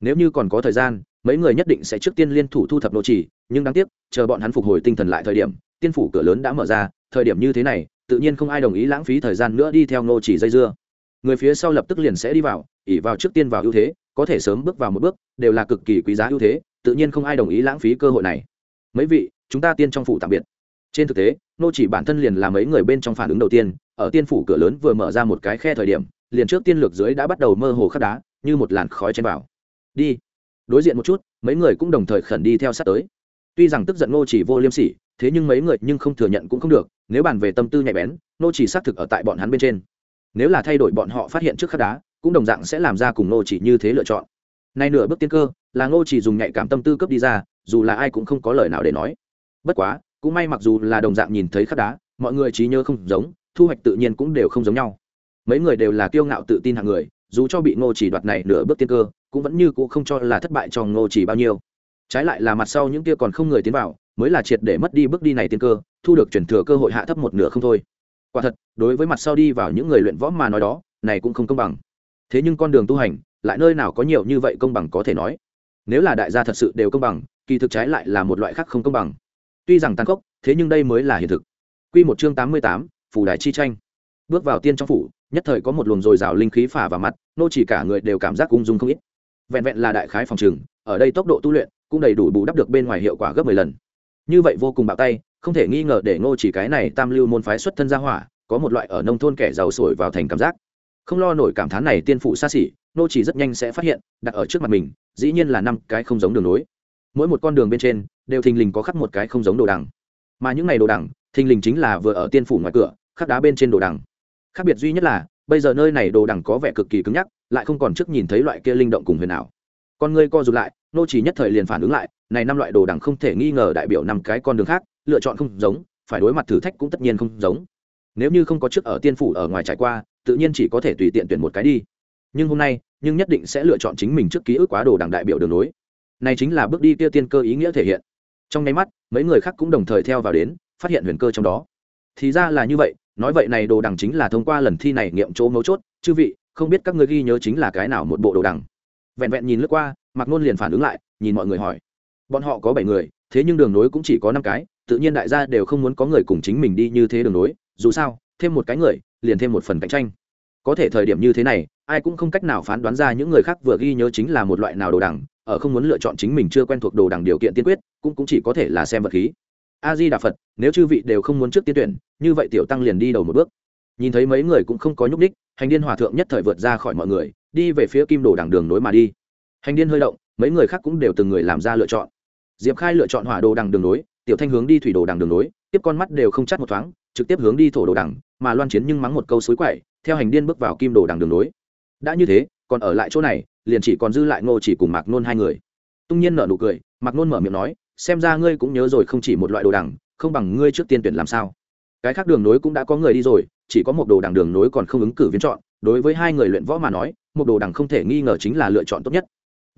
Nếu như còn có thời gian, mấy người nhất định sẽ trước tiên liên thủ thu thập nô chỉ, nhưng đáng tiếc, chờ bọn hắn phục hồi tinh thần lại thời điểm tiên phủ cửa lớn đã mở ra, thời điểm như thế này, tự nhiên không ai đồng ý lãng phí thời gian nữa đi theo nô chỉ dây dưa. Người phía sau lập tức liền sẽ đi vào ỉ vào trước tiên vào ưu thế, có thể sớm bước vào một bước, đều là cực kỳ quý giá ưu thế, tự nhiên không ai đồng ý lãng phí cơ hội này. Mấy vị, chúng ta tiên trong phủ tạm biệt. Trên thực tế nô chỉ bản thân liền là mấy người bên trong phản ứng đầu tiên, ở tiên phủ cửa lớn vừa mở ra một cái khe thời điểm, liền trước tiên lược dưới đã bắt đầu mơ hồ khắc đá, như một làn khói chen vào. Đi. Đối diện một chút, mấy người cũng đồng thời khẩn đi theo sát tới. Tuy rằng tức giận nô chỉ vô liêm sỉ thế nhưng mấy người nhưng không thừa nhận cũng không được, nếu bàn về tâm tư nhạy bén, nô chỉ xác thực ở tại bọn hắn bên trên. Nếu là thay đổi bọn họ phát hiện trước khắc đá, cũng đồng dạng sẽ làm ra cùng nô chỉ như thế lựa chọn. Nay nửa bước tiên cơ, là nô chỉ dùng nhạy cảm tâm tư cấp đi ra, dù là ai cũng không có lời nào để nói. Bất quá, cũng may mặc dù là đồng dạng nhìn thấy khắc đá, mọi người trí nhớ không giống, thu hoạch tự nhiên cũng đều không giống nhau. Mấy người đều là kiêu ngạo tự tin hạng người, dù cho bị ngô chỉ đoạt này nửa bước tiên cơ, cũng vẫn như cũ không cho là thất bại cho ngô chỉ bao nhiêu. Trái lại là mặt sau những kia còn không người tiến vào mới là triệt để mất đi bước đi này tiên cơ thu được chuyển thừa cơ hội hạ thấp một nửa không thôi quả thật đối với mặt sau đi vào những người luyện võ mà nói đó này cũng không công bằng thế nhưng con đường tu hành lại nơi nào có nhiều như vậy công bằng có thể nói nếu là đại gia thật sự đều công bằng kỳ thực trái lại là một loại khác không công bằng tuy rằng tăng cốc thế nhưng đây mới là hiện thực Quy một chương tám mươi tám, phủ đại chi tranh. Bước vào tiên trong phủ, nhất thời có một luồng dồi dào linh khí phả vào mặt, nô chỉ cả người đều cảm giác ung dung không ít. Vẹn vẹn là đại khái phòng trường, ở đây tốc độ tu luyện cũng đầy đủ bù đắp được bên ngoài hiệu quả gấp mười lần. Như vậy vô cùng bạo tay, không thể nghi ngờ để Ngô chỉ cái này tam lưu môn phái xuất thân gia hỏa, có một loại ở nông thôn kẻ giàu sổi vào thành cảm giác. Không lo nổi cảm thán này tiên phụ xa xỉ, Ngô chỉ rất nhanh sẽ phát hiện, đặt ở trước mặt mình, dĩ nhiên là năm cái không giống đường nối. Mỗi một con đường bên trên đều thình lình có khắc một cái không giống đồ đằng. Mà những n à y đồ đằng thình lình chính là vừa ở tiên phủ ngoài cửa khắc đá bên trên đồ đằng. Khác biệt duy nhất là bây giờ nơi này đồ đằng có vẻ cực kỳ cứng nhắc lại không còn trước nhìn thấy loại kia linh động cùng huyền ảo. Con ngươi co rụt lại nô chỉ nhất thời liền phản ứng lại này năm loại đồ đằng không thể nghi ngờ đại biểu năm cái con đường khác lựa chọn không giống phải đối mặt thử thách cũng tất nhiên không giống. Nếu như không có trước ở tiên phủ ở ngoài trải qua tự nhiên chỉ có thể tùy tiện tuyển một cái đi. Nhưng hôm nay nhưng nhất định sẽ lựa chọn chính mình trước ký ức quá đồ đằng đại biểu đường lối, này chính là bước đi kia tiên cơ ý nghĩa thể hiện. Trong nháy mắt mấy người khác cũng đồng thời theo vào đến phát hiện huyền cơ trong đó. Thì ra là như vậy nói vậy này đồ đằng chính là thông qua lần thi này nghiệm chỗ mấu chốt. Chư vị không biết các người ghi nhớ chính là cái nào một bộ đồ đằng? Vẹn vẹn nhìn lướt qua mạc nôn liền phản ứng lại, nhìn mọi người hỏi. Bọn họ có bảy người, thế nhưng đường nối cũng chỉ có năm cái, tự nhiên đại gia đều không muốn có người cùng chính mình đi như thế đường nối, dù sao, thêm một cái người, liền thêm một phần cạnh tranh. Có thể thời điểm như thế này, ai cũng không cách nào phán đoán ra những người khác vừa ghi nhớ chính là một loại nào đồ đằng, ở không muốn lựa chọn chính mình chưa quen thuộc đồ đằng điều kiện tiên quyết, cũng cũng chỉ có thể là xem vật khí. A di đà phật, nếu chư vị đều không muốn trước tiên tuyển, như vậy tiểu tăng liền đi đầu một bước. Nhìn thấy mấy người cũng không có nhúc ních hành điên hòa thượng nhất thời vượt ra khỏi mọi người, đi về phía kim đồ đằng đường nối mà đi hành điên hơi động, mấy người khác cũng đều từng người làm ra lựa chọn. Diệp khai lựa chọn hỏa đồ đằng đường nối, tiểu thanh hướng đi thủy đồ đằng đường nối, tiếp con mắt đều không chắt một thoáng, trực tiếp hướng đi thổ đồ đằng, mà loan chiến nhưng mắng một câu xối quậy, theo hành điên bước vào kim đồ đằng đường nối. Đã như thế, còn ở lại chỗ này, liền chỉ còn dư lại ngô chỉ cùng mạc nôn hai người. Tung nhiên nở nụ cười, mạc nôn mở miệng nói, xem ra ngươi cũng nhớ rồi không chỉ một loại đồ đằng, không bằng ngươi trước tiên tuyển làm sao. Cái khác đường nối cũng đã có người đi rồi, chỉ có một đồ đằng đường nối còn không ứng cử viên chọn, đối với hai người luyện võ mà nói, một đồ đằng không thể nghi ngờ chính là lựa chọn tốt nhất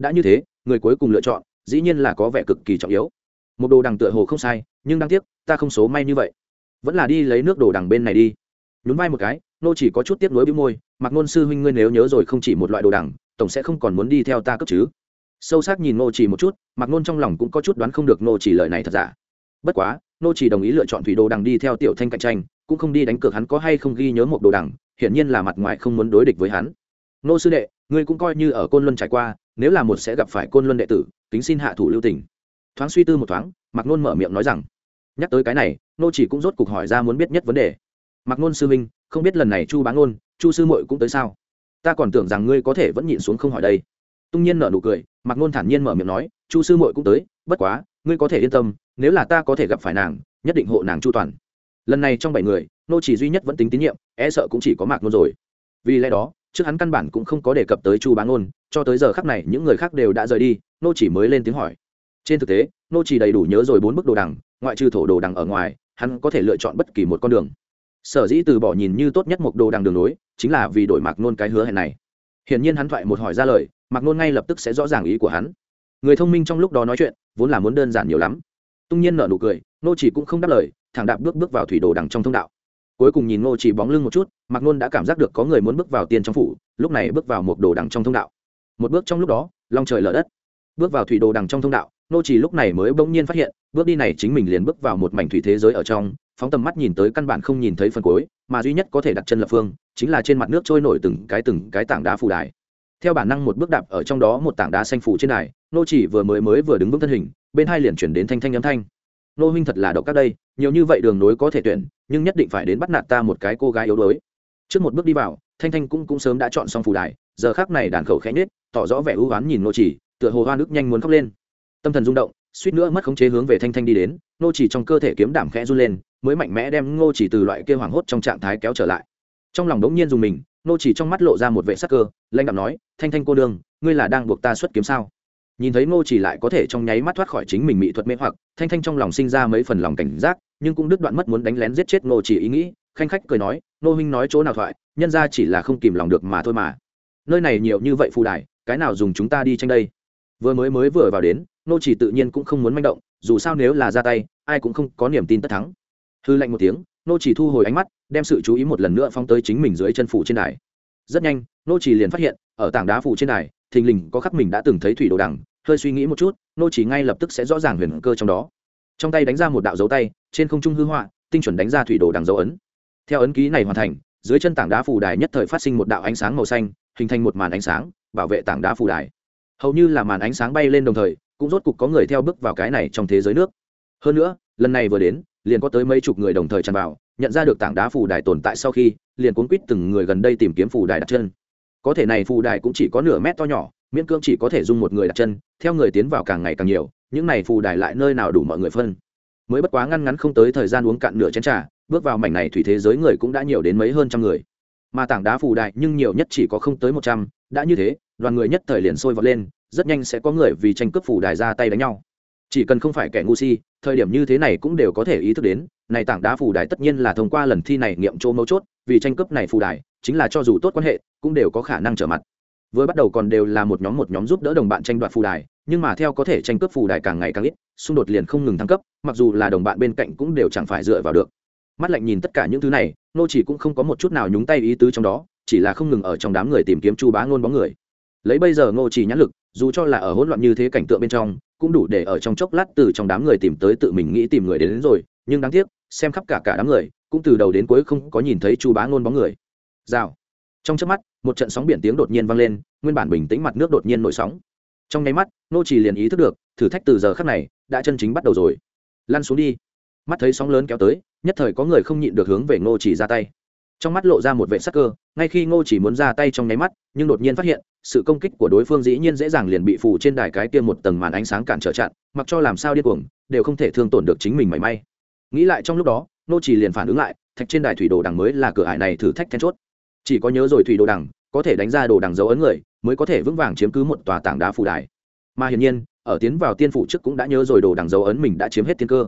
đã như thế, người cuối cùng lựa chọn, dĩ nhiên là có vẻ cực kỳ trọng yếu. Một đồ đằng tựa hồ không sai, nhưng đáng tiếc, ta không số may như vậy. Vẫn là đi lấy nước đồ đằng bên này đi. Nhún vai một cái, nô chỉ có chút tiếp nối bĩu môi mặc ngôn sư huynh ngươi nếu nhớ rồi không chỉ một loại đồ đằng, tổng sẽ không còn muốn đi theo ta cấp chứ? Sâu sắc nhìn nô chỉ một chút mặc ngôn trong lòng cũng có chút đoán không được nô chỉ lời này thật giả. Bất quá, nô chỉ đồng ý lựa chọn thủy đồ đằng đi theo tiểu thanh cạnh tranh, cũng không đi đánh cược hắn có hay không ghi nhớ một đồ đằng, hiển nhiên là mặt ngoài không muốn đối địch với hắn. Nô sư đệ, ngươi cũng coi như ở côn luân trải qua nếu là một sẽ gặp phải côn luân đệ tử, kính xin hạ thủ lưu tình. Thoáng suy tư một thoáng mặc nôn mở miệng nói rằng, nhắc tới cái này, nô chỉ cũng rốt cuộc hỏi ra muốn biết nhất vấn đề. Mặc nôn sư minh không biết lần này chu bá ngôn, chu sư muội cũng tới sao? Ta còn tưởng rằng ngươi có thể vẫn nhịn xuống không hỏi đây. Tung nhiên nở nụ cười mặc nôn thản nhiên mở miệng nói, chu sư muội cũng tới, bất quá, ngươi có thể yên tâm, nếu là ta có thể gặp phải nàng, nhất định hộ nàng chu toàn. Lần này trong bảy người, nô chỉ duy nhất vẫn tính tín nhiệm e sợ cũng chỉ có mạc nôn rồi. Vì lẽ đó trước hắn căn bản cũng không có đề cập tới chu bá ngôn, cho tới giờ khắc này những người khác đều đã rời đi, nô chỉ mới lên tiếng hỏi. Trên thực tế, nô chỉ đầy đủ nhớ rồi bốn bức đồ đằng, ngoại trừ thổ đồ đằng ở ngoài, hắn có thể lựa chọn bất kỳ một con đường. Sở dĩ từ bỏ nhìn như tốt nhất một đồ đằng đường nối chính là vì đổi mạc nôn cái hứa hẹn này. Hiển nhiên hắn thoại một hỏi ra lời, mạc nôn ngay lập tức sẽ rõ ràng ý của hắn. Người thông minh trong lúc đó nói chuyện, vốn là muốn đơn giản nhiều lắm. Tung nhiên nở nụ cười, nô chỉ cũng không đáp lời, thẳng đạp bước bước vào thủy đồ đằng trong thông đạo cuối cùng nhìn Ngô chỉ bóng lưng một chút, mạc nôn đã cảm giác được có người muốn bước vào tiền trong phủ, lúc này bước vào một đồ đằng trong thông đạo. Một bước trong lúc đó, long trời lở đất. Bước vào thủy đồ đằng trong thông đạo, Ngô chỉ lúc này mới bỗng nhiên phát hiện, bước đi này chính mình liền bước vào một mảnh thủy thế giới ở trong, phóng tầm mắt nhìn tới căn bản không nhìn thấy phần cuối, mà duy nhất có thể đặt chân lập phương, chính là trên mặt nước trôi nổi từng cái từng cái tảng đá phù đài. Theo bản năng một bước đạp ở trong đó một tảng đá xanh phủ trên đài nô chỉ vừa mới mới vừa đứng vững thân hình, bên hai liền chuyển đến thanh thanh âm thanh nô huynh thật là độc các đây, nhiều như vậy đường nối có thể tuyển, nhưng nhất định phải đến bắt nạt ta một cái cô gái yếu đuối. Trước một bước đi vào, thanh thanh cũng cũng sớm đã chọn xong phù đài, giờ khác này đàn khẩu khẽ nết tỏ rõ vẻ ưu oán nhìn nô chỉ, tựa hồ hoa nước nhanh muốn khóc lên. Tâm thần rung động, suýt nữa mất khống chế hướng về thanh thanh đi đến, nô chỉ trong cơ thể kiếm đảm khẽ run lên, mới mạnh mẽ đem ngô chỉ từ loại kia hoảng hốt trong trạng thái kéo trở lại. Trong lòng đống nhiên dùng mình, nô chỉ trong mắt lộ ra một vẻ sắc cơ, lãnh đạm nói, thanh thanh cô đương ngươi là đang buộc ta xuất kiếm sao? Nhìn thấy ngô chỉ lại có thể trong nháy mắt thoát khỏi chính mình mỹ thuật mê hoặc, thanh thanh trong lòng sinh ra mấy phần lòng cảnh giác, nhưng cũng đứt đoạn mất muốn đánh lén giết chết ngô chỉ ý nghĩ. Khanh khách cười nói nô huynh nói chỗ nào thoại, nhân ra chỉ là không kìm lòng được mà thôi mà. Nơi này nhiều như vậy phù đài, cái nào dùng chúng ta đi tranh đây? Vừa mới mới vừa vào đến, Ngô chỉ tự nhiên cũng không muốn manh động, dù sao nếu là ra tay, ai cũng không có niềm tin tất thắng. Hư lạnh một tiếng nô chỉ thu hồi ánh mắt, đem sự chú ý một lần nữa phong tới chính mình dưới chân phủ trên đài. Rất nhanh nô chỉ liền phát hiện, ở tảng đá phủ trên đài thình lình có khắc mình đã từng thấy thủy đồ đằng, hơi suy nghĩ một chút, nô chỉ ngay lập tức sẽ rõ ràng huyền cơ trong đó. Trong tay đánh ra một đạo dấu tay, trên không trung hư họa, tinh chuẩn đánh ra thủy đồ đằng dấu ấn. Theo ấn ký này hoàn thành, dưới chân tảng đá phù đài nhất thời phát sinh một đạo ánh sáng màu xanh, hình thành một màn ánh sáng, bảo vệ tảng đá phù đài. Hầu như là màn ánh sáng bay lên đồng thời, cũng rốt cục có người theo bước vào cái này trong thế giới nước. Hơn nữa, lần này vừa đến, liền có tới mấy chục người đồng thời tràn vào, nhận ra được tảng đá phù đài tồn tại sau khi, liền cuốn quýt từng người gần đây tìm kiếm phù đài đặt chân có thể này phù đài cũng chỉ có nửa mét to nhỏ, miễn cưỡng chỉ có thể dung một người đặt chân, theo người tiến vào càng ngày càng nhiều, những này phù đài lại nơi nào đủ mọi người phân. Mới bất quá ngăn ngắn không tới thời gian uống cạn nửa chén trà, bước vào mảnh này thủy thế giới người cũng đã nhiều đến mấy hơn trăm người. Mà tảng đá phù đài nhưng nhiều nhất chỉ có không tới một trăm, đã như thế, đoàn người nhất thời liền sôi vọt lên, rất nhanh sẽ có người vì tranh cướp phù đài ra tay đánh nhau chỉ cần không phải kẻ ngu si, thời điểm như thế này cũng đều có thể ý thức đến, này tảng đá phù đài tất nhiên là thông qua lần thi này nghiệm chỗ mấu chốt, vì tranh cướp này phù đài, chính là cho dù tốt quan hệ, cũng đều có khả năng trở mặt. Vừa bắt đầu còn đều là một nhóm một nhóm giúp đỡ đồng bạn tranh đoạt phù đài, nhưng mà theo có thể tranh cướp phù đài càng ngày càng ít, xung đột liền không ngừng thăng cấp, mặc dù là đồng bạn bên cạnh cũng đều chẳng phải dựa vào được. Mắt lạnh nhìn tất cả những thứ này, nô chỉ cũng không có một chút nào nhúng tay ý tứ trong đó, chỉ là không ngừng ở trong đám người tìm kiếm chu bá ngôn bóng người. Lấy bây giờ ngô chỉ nhãn lực, dù cho là ở hỗn loạn như thế cảnh tượng bên trong cũng đủ để ở trong chốc lát từ trong đám người tìm tới tự mình nghĩ tìm người đến, đến rồi nhưng đáng tiếc xem khắp cả cả đám người cũng từ đầu đến cuối không có nhìn thấy chu bá ngôn bóng người. Rào. Trong chớp mắt một trận sóng biển tiếng đột nhiên vang lên nguyên bản bình tĩnh mặt nước đột nhiên nổi sóng. Trong nháy mắt nô chỉ liền ý thức được thử thách từ giờ khắc này đã chân chính bắt đầu rồi. Lăn xuống đi. Mắt thấy sóng lớn kéo tới nhất thời có người không nhịn được hướng về nô chỉ ra tay trong mắt lộ ra một vệ sắc cơ, ngay khi ngô chỉ muốn ra tay trong nháy mắt, nhưng đột nhiên phát hiện, sự công kích của đối phương dĩ nhiên dễ dàng liền bị phủ trên đài cái kia một tầng màn ánh sáng cản trở chặn, mặc cho làm sao điên cuồng, đều không thể thương tổn được chính mình mảy may. Nghĩ lại trong lúc đó, ngô chỉ liền phản ứng lại, thạch trên đài thủy đồ đằng mới là cửa ải này thử thách then chốt. Chỉ có nhớ rồi thủy đồ đằng, có thể đánh ra đồ đằng dấu ấn người, mới có thể vững vàng chiếm cứ một tòa tảng đá phủ đài. Mà hiển nhiên, ở tiến vào tiên phủ trước cũng đã nhớ rồi đồ đằng dấu ấn mình đã chiếm hết tiên cơ.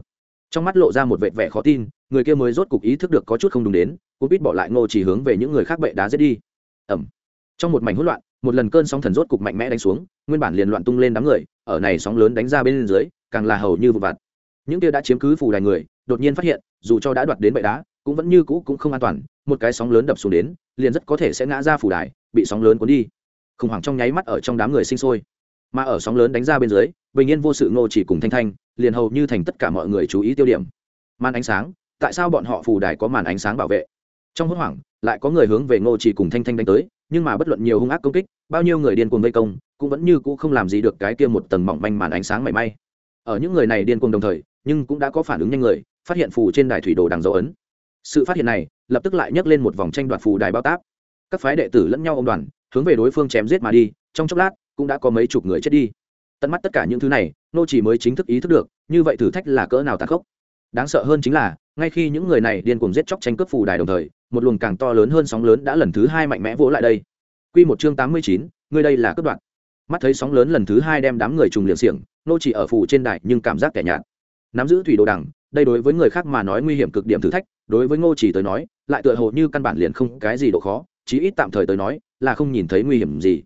Trong mắt lộ ra một vẻ vẻ khó tin, người kia mới rốt cục ý thức được có chút không đúng đến cũng biết bỏ lại ngô chỉ hướng về những người khác bệ đá giết đi. Ẩm trong một mảnh hỗn loạn, một lần cơn sóng thần rốt cục mạnh mẽ đánh xuống, nguyên bản liền loạn tung lên đám người, ở này sóng lớn đánh ra bên dưới, càng là hầu như vụ vặt. Những kia đã chiếm cứ phủ đài người, đột nhiên phát hiện, dù cho đã đoạt đến bệ đá, cũng vẫn như cũ cũng không an toàn, một cái sóng lớn đập xuống đến, liền rất có thể sẽ ngã ra phủ đài, bị sóng lớn cuốn đi. Khủng hoảng trong nháy mắt ở trong đám người sinh sôi. Mà ở sóng lớn đánh ra bên dưới, bình yên vô sự ngô chỉ cùng thanh thanh, liền hầu như thành tất cả mọi người chú ý tiêu điểm. Màn ánh sáng, tại sao bọn họ phù đài có màn ánh sáng bảo vệ? Trong hốt hoảng, lại có người hướng về ngô chỉ cùng thanh thanh đánh tới, nhưng mà bất luận nhiều hung ác công kích, bao nhiêu người điên cuồng vây công, cũng vẫn như cũ không làm gì được cái kia một tầng mỏng manh màn ánh sáng mảy may. Ở những người này điên cuồng đồng thời, nhưng cũng đã có phản ứng nhanh người, phát hiện phù trên đài thủy đồ đằng dấu ấn. Sự phát hiện này, lập tức lại nhấc lên một vòng tranh đoạt phù đài bao táp. Các phái đệ tử lẫn nhau ông đoàn, hướng về đối phương chém giết mà đi, trong chốc lát, cũng đã có mấy chục người chết đi. Tận mắt tất cả những thứ này nô chỉ mới chính thức ý thức được, như vậy thử thách là cỡ nào tàn khốc. Đáng sợ hơn chính là, ngay khi những người này điên cuồng giết chóc tranh cướp phù đài đồng thời một luồng càng to lớn hơn sóng lớn đã lần thứ hai mạnh mẽ vỗ lại đây. Quy một chương tám mươi chín, người đây là cất đoạn mắt thấy sóng lớn lần thứ hai đem đám người trùng liệng xiềng nô chỉ ở phủ trên đài nhưng cảm giác kẻ nhạt. Nắm giữ thủy đồ đằng đây đối với người khác mà nói nguy hiểm cực điểm thử thách đối với ngô chỉ tới nói lại tựa hồ như căn bản liền không cái gì độ khó chí ít tạm thời tới nói là không nhìn thấy nguy hiểm gì.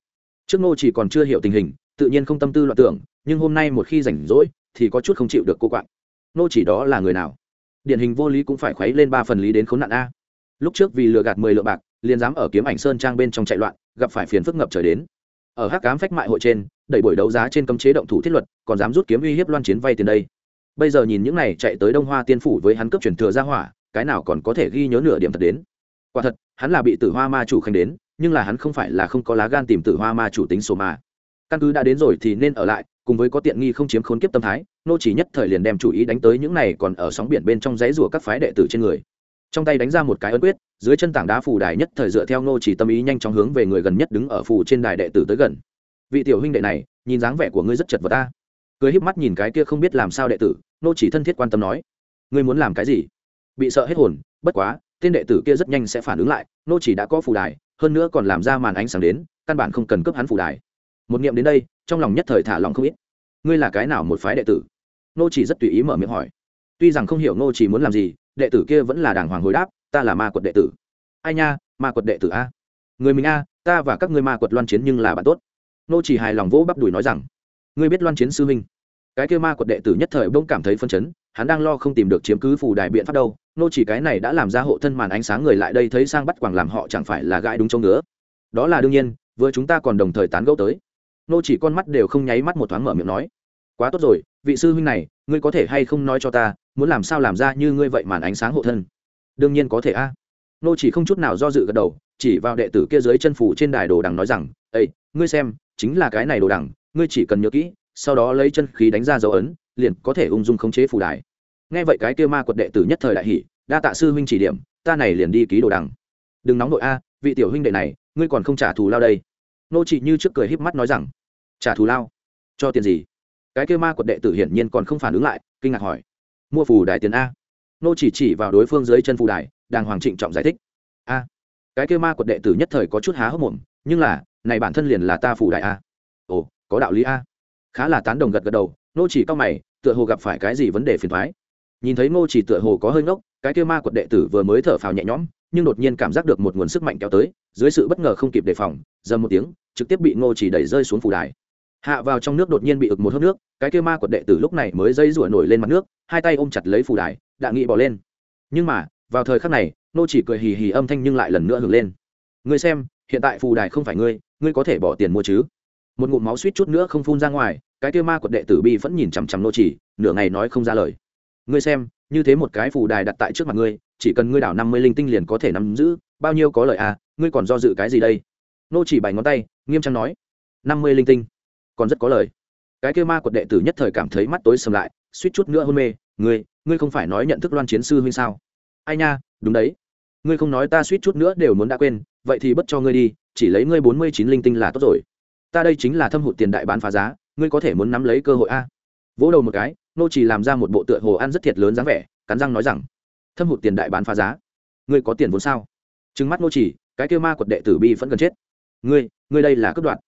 Trước ngô chỉ còn chưa hiểu tình hình tự nhiên không tâm tư loạn tưởng nhưng hôm nay một khi rảnh rỗi thì có chút không chịu được cô quạng. Ngô chỉ đó là người nào? Điển hình vô lý cũng phải khuấy lên ba phần lý đến khốn nạn a lúc trước vì lừa gạt mười lượng bạc, liền dám ở kiếm ảnh sơn trang bên trong chạy loạn, gặp phải phiền phức ngập trời đến. Ở hắc cám phách mại hội trên, đẩy buổi đấu giá trên cấm chế động thủ thiết luật, còn dám rút kiếm uy hiếp loan chiến vay tiền đây. Bây giờ nhìn những này chạy tới đông hoa tiên phủ với hắn cấp truyền thừa ra hỏa, cái nào còn có thể ghi nhớ nửa điểm thật đến. Quả thật, hắn là bị tử hoa ma chủ khanh đến, nhưng là hắn không phải là không có lá gan tìm tử hoa ma chủ tính số mà. Căn cứ đã đến rồi thì nên ở lại, cùng với có tiện nghi không chiếm khốn kiếp tâm thái, nô chỉ nhất thời liền đem chủ ý đánh tới những này còn ở sóng biển bên trong dãy rùa các phái đệ tử trên người trong tay đánh ra một cái ấn quyết, dưới chân tảng đá phù đài nhất thời dựa theo nô chỉ tâm ý nhanh chóng hướng về người gần nhất đứng ở phù trên đài đệ tử tới gần. Vị tiểu huynh đệ này, nhìn dáng vẻ của ngươi rất chật vật ta. Cười híp mắt nhìn cái kia không biết làm sao đệ tử nô chỉ thân thiết quan tâm nói. Ngươi muốn làm cái gì? Bị sợ hết hồn, bất quá, tên đệ tử kia rất nhanh sẽ phản ứng lại nô chỉ đã có phù đài, hơn nữa còn làm ra màn ánh sáng đến, căn bản không cần cướp hắn phù đài. Một niệm đến đây, trong lòng nhất thời thả lòng không ít. Ngươi là cái nào một phái đệ tử? Nô chỉ rất tùy ý mở miệng hỏi. Tuy rằng không hiểu nô chỉ muốn làm gì đệ tử kia vẫn là đàng hoàng hồi đáp, ta là ma quật đệ tử. Ai nha, ma quật đệ tử a? Người mình a, ta và các ngươi ma quật loan chiến nhưng là bạn tốt. Nô chỉ hài lòng vỗ bắp đùi nói rằng, ngươi biết loan chiến sư minh cái kia ma quật đệ tử nhất thời bỗng cảm thấy phân chấn, hắn đang lo không tìm được chiếm cứ phù đài biện pháp đâu. Nô chỉ cái này đã làm ra hộ thân màn ánh sáng người lại đây thấy sang bắt quảng làm họ chẳng phải là gãi đúng chỗ ngứa. Đó là đương nhiên, vừa chúng ta còn đồng thời tán gẫu tới. Nô chỉ con mắt đều không nháy mắt một thoáng mở miệng nói, quá tốt rồi, vị sư huynh này, ngươi có thể hay không nói cho ta muốn làm sao làm ra như ngươi vậy màn ánh sáng hộ thân? Đương nhiên có thể a. Nô chỉ không chút nào do dự gật đầu, chỉ vào đệ tử kia dưới chân phủ trên đài đồ đằng nói rằng ấy ngươi xem, chính là cái này đồ đằng, ngươi chỉ cần nhớ kỹ, sau đó lấy chân khí đánh ra dấu ấn, liền có thể ung dung khống chế phủ đài. Nghe vậy cái kia ma quật đệ tử nhất thời đại hỷ đa tạ sư huynh chỉ điểm, ta này liền đi ký đồ đằng. Đừng nóng nội a, vị tiểu huynh đệ này, ngươi còn không trả thù lao đây. Nô chỉ như trước cười híp mắt nói rằng, trả thù lao? Cho tiền gì? Cái kia ma quật đệ tử hiển nhiên còn không phản ứng lại, kinh ngạc hỏi mua phù đài tiền a. Nô chỉ chỉ vào đối phương dưới chân phù đài, đàng hoàng trịnh trọng giải thích. A, cái kêu ma quật đệ tử nhất thời có chút há hốc mồm, nhưng là, này bản thân liền là ta phù đài a. Ồ, có đạo lý a. Khá là tán đồng gật gật đầu, nô chỉ cao mày, tựa hồ gặp phải cái gì vấn đề phiền thoái. Nhìn thấy nô chỉ tựa hồ có hơi ngốc, cái kêu ma quật đệ tử vừa mới thở phào nhẹ nhõm, nhưng đột nhiên cảm giác được một nguồn sức mạnh kéo tới, dưới sự bất ngờ không kịp đề phòng, dầm một tiếng, trực tiếp bị nô chỉ đẩy rơi xuống phù đài hạ vào trong nước đột nhiên bị ực một hớp nước, cái kia ma quật đệ tử lúc này mới dây rủa nổi lên mặt nước, hai tay ôm chặt lấy phủ đài đạ nghị bỏ lên. Nhưng mà, vào thời khắc này, nô chỉ cười hì hì âm thanh nhưng lại lần nữa hưởng lên. Ngươi xem, hiện tại phù đài không phải ngươi ngươi có thể bỏ tiền mua chứ? Một ngụm máu suýt chút nữa không phun ra ngoài, cái kia ma quật đệ tử bi vẫn nhìn chằm chằm nô chỉ, nửa ngày nói không ra lời. Ngươi xem, như thế một cái phù đài đặt tại trước mặt ngươi, chỉ cần ngươi đảo năm mươi linh tinh liền có thể nắm giữ, bao nhiêu có lợi à ngươi còn do dự cái gì đây? Nô chỉ bảy ngón tay, nghiêm trang nói. Năm mươi linh tinh còn rất có lời. Cái kêu ma quật đệ tử nhất thời cảm thấy mắt tối sầm lại, suýt chút nữa hôn mê, ngươi ngươi không phải nói nhận thức loan chiến sư huynh sao? Ai nha, đúng đấy. Ngươi không nói ta suýt chút nữa đều muốn đã quên, vậy thì bất cho ngươi đi, chỉ lấy ngươi bốn mươi chín linh tinh là tốt rồi. Ta đây chính là thâm hụt tiền đại bán phá giá, ngươi có thể muốn nắm lấy cơ hội a? Vỗ đầu một cái, nô chỉ làm ra một bộ tựa hồ ăn rất thiệt lớn dáng vẻ, cắn răng nói rằng, thâm hụt tiền đại bán phá giá? Ngươi có tiền vốn sao? Trừng mắt nô chỉ, cái kêu ma quật đệ tử bi vẫn gần chết. Ngươi ngươi đây là cướp đoạt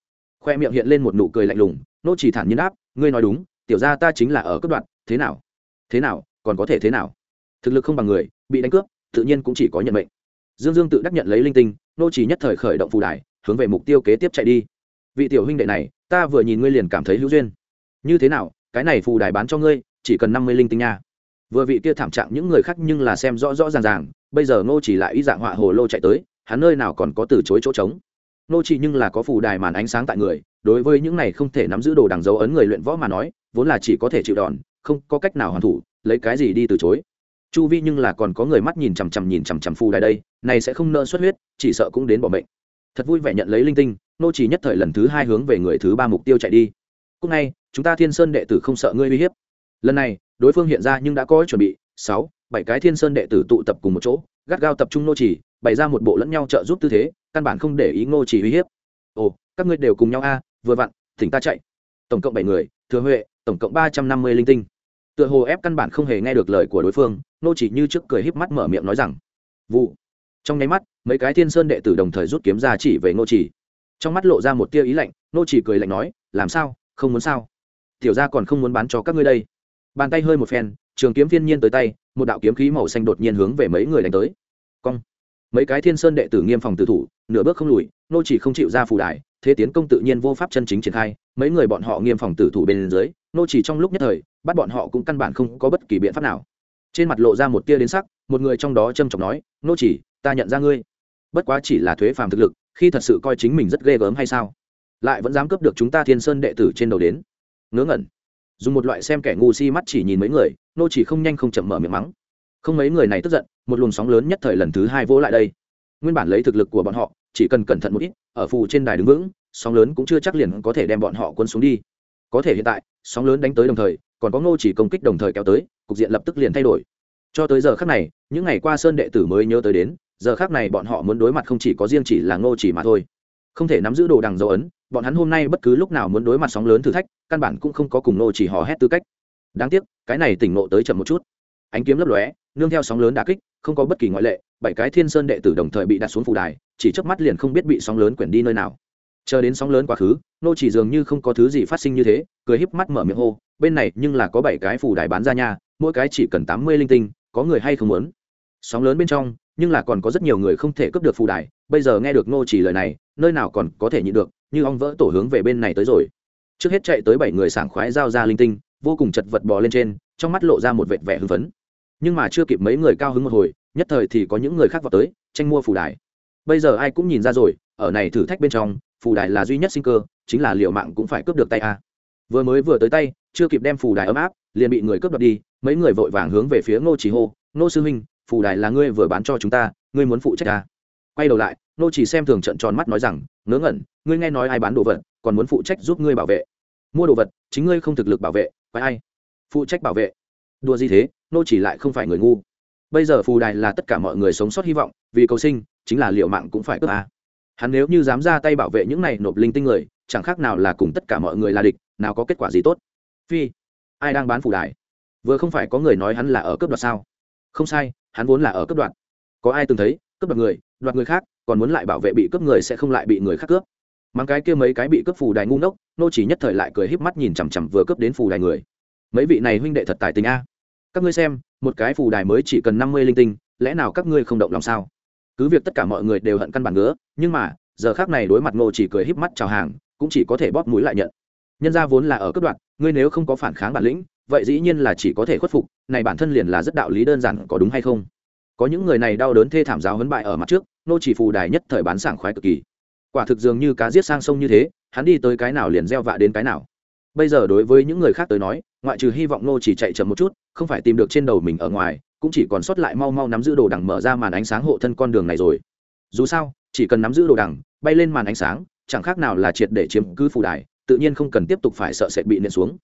khoe miệng hiện lên một nụ cười lạnh lùng nô chỉ thản nhiên đáp ngươi nói đúng tiểu ra ta chính là ở cướp đoạn, thế nào? Thế nào còn có thể thế nào? Thực lực không bằng người bị đánh cướp tự nhiên cũng chỉ có nhận mệnh. Dương dương tự đắc nhận lấy linh tinh nô chỉ nhất thời khởi động phù đài hướng về mục tiêu kế tiếp chạy đi. Vị tiểu huynh đệ này ta vừa nhìn ngươi liền cảm thấy hữu duyên. Như thế nào cái này phù đài bán cho ngươi chỉ cần năm mươi linh tinh nha. Vừa vị kia thảm trạng những người khác nhưng là xem rõ rõ ràng ràng bây giờ ngô chỉ lại ý dạng họa hồ lô chạy tới hắn nơi nào còn có từ chối chỗ trống nô chỉ nhưng là có phù đài màn ánh sáng tại người, đối với những này không thể nắm giữ đồ đằng dấu ấn người luyện võ mà nói, vốn là chỉ có thể chịu đòn, không có cách nào hoàn thủ, lấy cái gì đi từ chối. Chu vi nhưng là còn có người mắt nhìn chằm chằm nhìn chằm chằm phù đài đây, này sẽ không nợ xuất huyết, chỉ sợ cũng đến bỏ mệnh. Thật vui vẻ nhận lấy linh tinh, nô chỉ nhất thời lần thứ hai hướng về người thứ ba mục tiêu chạy đi. Cúc ngay, chúng ta thiên sơn đệ tử không sợ ngươi uy hiếp. Lần này, đối phương hiện ra nhưng đã có chuẩn bị, sáu, bảy cái thiên sơn đệ tử tụ tập cùng một chỗ, gắt gao tập trung nô chỉ, bày ra một bộ lẫn nhau trợ giúp tư thế căn bản không để ý ngô chỉ uy hiếp. Ồ, các ngươi đều cùng nhau a, vừa vặn, thỉnh ta chạy. Tổng cộng bảy người, thừa huệ, tổng cộng ba trăm năm mươi linh tinh. Tựa hồ ép căn bản không hề nghe được lời của đối phương, Ngô chỉ như trước cười híp mắt mở miệng nói rằng, vụ. Trong nháy mắt, mấy cái thiên sơn đệ tử đồng thời rút kiếm ra chỉ về Ngô chỉ. Trong mắt lộ ra một tia ý lạnh, Ngô chỉ cười lạnh nói, làm sao? Không muốn sao? Tiểu gia còn không muốn bán cho các ngươi đây. Bàn tay hơi một phen, trường kiếm thiên nhiên tới tay, một đạo kiếm khí màu xanh đột nhiên hướng về mấy người đánh tới. Cong mấy cái thiên sơn đệ tử nghiêm phòng tử thủ, nửa bước không lùi, nô chỉ không chịu ra phù đài, thế tiến công tự nhiên vô pháp chân chính triển khai, mấy người bọn họ nghiêm phòng tử thủ bên dưới, nô chỉ trong lúc nhất thời, bắt bọn họ cũng căn bản không có bất kỳ biện pháp nào. Trên mặt lộ ra một tia đến sắc, một người trong đó trâm trọng nói, nô chỉ, ta nhận ra ngươi. Bất quá chỉ là thuế phàm thực lực, khi thật sự coi chính mình rất ghê gớm hay sao? Lại vẫn dám cướp được chúng ta thiên sơn đệ tử trên đầu đến. Ngớ ngẩn. Dùng một loại xem kẻ ngu si mắt chỉ nhìn mấy người, nô chỉ không nhanh không chậm mở miệng mắng không mấy người này tức giận, một luồng sóng lớn nhất thời lần thứ hai vỗ lại đây. Nguyên bản lấy thực lực của bọn họ, chỉ cần cẩn thận một ít, ở phù trên đài đứng vững, sóng lớn cũng chưa chắc liền có thể đem bọn họ quân xuống đi. Có thể hiện tại, sóng lớn đánh tới đồng thời, còn có ngô chỉ công kích đồng thời kéo tới, cục diện lập tức liền thay đổi. Cho tới giờ khác này, những ngày qua sơn đệ tử mới nhớ tới đến, giờ khác này bọn họ muốn đối mặt không chỉ có riêng chỉ là ngô chỉ mà thôi. Không thể nắm giữ đồ đằng dấu ấn, bọn hắn hôm nay bất cứ lúc nào muốn đối mặt sóng lớn thử thách, căn bản cũng không có cùng ngô chỉ hò hét tư cách. Đáng tiếc, cái này tỉnh ngộ tới chậm một chút. Ánh kiếm lấp lóe nương theo sóng lớn đà kích, không có bất kỳ ngoại lệ, bảy cái thiên sơn đệ tử đồng thời bị đặt xuống phù đài, chỉ chớp mắt liền không biết bị sóng lớn quyển đi nơi nào. Chờ đến sóng lớn quá khứ, nô chỉ dường như không có thứ gì phát sinh như thế, cười híp mắt mở miệng hô, bên này nhưng là có bảy cái phù đài bán ra nha, mỗi cái chỉ cần tám mươi linh tinh, có người hay không muốn. Sóng lớn bên trong, nhưng là còn có rất nhiều người không thể cướp được phù đài, bây giờ nghe được nô chỉ lời này, nơi nào còn có thể nhịn được, như ong vỡ tổ hướng về bên này tới rồi. Trước hết chạy tới bảy người sảng khoái giao ra linh tinh, vô cùng chật vật bò lên trên, trong mắt lộ ra một vệt vẻ hưng phấn nhưng mà chưa kịp mấy người cao hứng một hồi, nhất thời thì có những người khác vào tới, tranh mua phù đài. Bây giờ ai cũng nhìn ra rồi, ở này thử thách bên trong, phù đài là duy nhất sinh cơ, chính là liệu mạng cũng phải cướp được tay a. Vừa mới vừa tới tay, chưa kịp đem phù đài ấm áp, liền bị người cướp đoạt đi, mấy người vội vàng hướng về phía ngô chỉ hô, ngô sư huynh, phù đài là ngươi vừa bán cho chúng ta, ngươi muốn phụ trách ta quay đầu lại, ngô chỉ xem thường trận tròn mắt nói rằng, ngớ ngẩn, ngươi nghe nói ai bán đồ vật, còn muốn phụ trách giúp ngươi bảo vệ. Mua đồ vật, chính ngươi không thực lực bảo vệ phải ai? Phụ trách bảo vệ. Đùa gì thế? Nô chỉ lại không phải người ngu. Bây giờ phù đài là tất cả mọi người sống sót hy vọng, vì cầu sinh, chính là liệu mạng cũng phải cướp à. hắn nếu như dám ra tay bảo vệ những này nộp linh tinh người, chẳng khác nào là cùng tất cả mọi người là địch, nào có kết quả gì tốt. Phi, ai đang bán phù đài? Vừa không phải có người nói hắn là ở cấp đoạt sao? Không sai, hắn vốn là ở cấp đoạt. Có ai từng thấy, cướp đoạt người đoạt người khác, còn muốn lại bảo vệ bị cướp người sẽ không lại bị người khác cướp? Mang cái kia mấy cái bị cướp phù đài ngu ngốc, nô chỉ nhất thời lại cười híp mắt nhìn chằm chằm vừa cướp đến phù đài người. Mấy vị này huynh đệ thật tài tình a các ngươi xem, một cái phù đài mới chỉ cần năm mươi linh tinh, lẽ nào các ngươi không động lòng sao? Cứ việc tất cả mọi người đều hận căn bản ngứa, nhưng mà, giờ khác này đối mặt ngô chỉ cười híp mắt chào hàng, cũng chỉ có thể bóp mũi lại nhận. Nhân ra vốn là ở cấp đoạn, ngươi nếu không có phản kháng bản lĩnh, vậy dĩ nhiên là chỉ có thể khuất phục, này bản thân liền là rất đạo lý đơn giản, có đúng hay không? Có những người này đau đớn thê thảm giáo huấn bại ở mặt trước nô chỉ phù đài nhất thời bán sảng khoái cực kỳ. Quả thực dường như cá giết sang sông như thế, hắn đi tới cái nào liền gieo vạ đến cái nào bây giờ đối với những người khác tới nói, ngoại trừ hy vọng nô chỉ chạy chậm một chút, không phải tìm được trên đầu mình ở ngoài, cũng chỉ còn sót lại mau mau nắm giữ đồ đằng mở ra màn ánh sáng hộ thân con đường này rồi. Dù sao, chỉ cần nắm giữ đồ đằng, bay lên màn ánh sáng, chẳng khác nào là triệt để chiếm cứ phù đài, tự nhiên không cần tiếp tục phải sợ sệt bị nện xuống.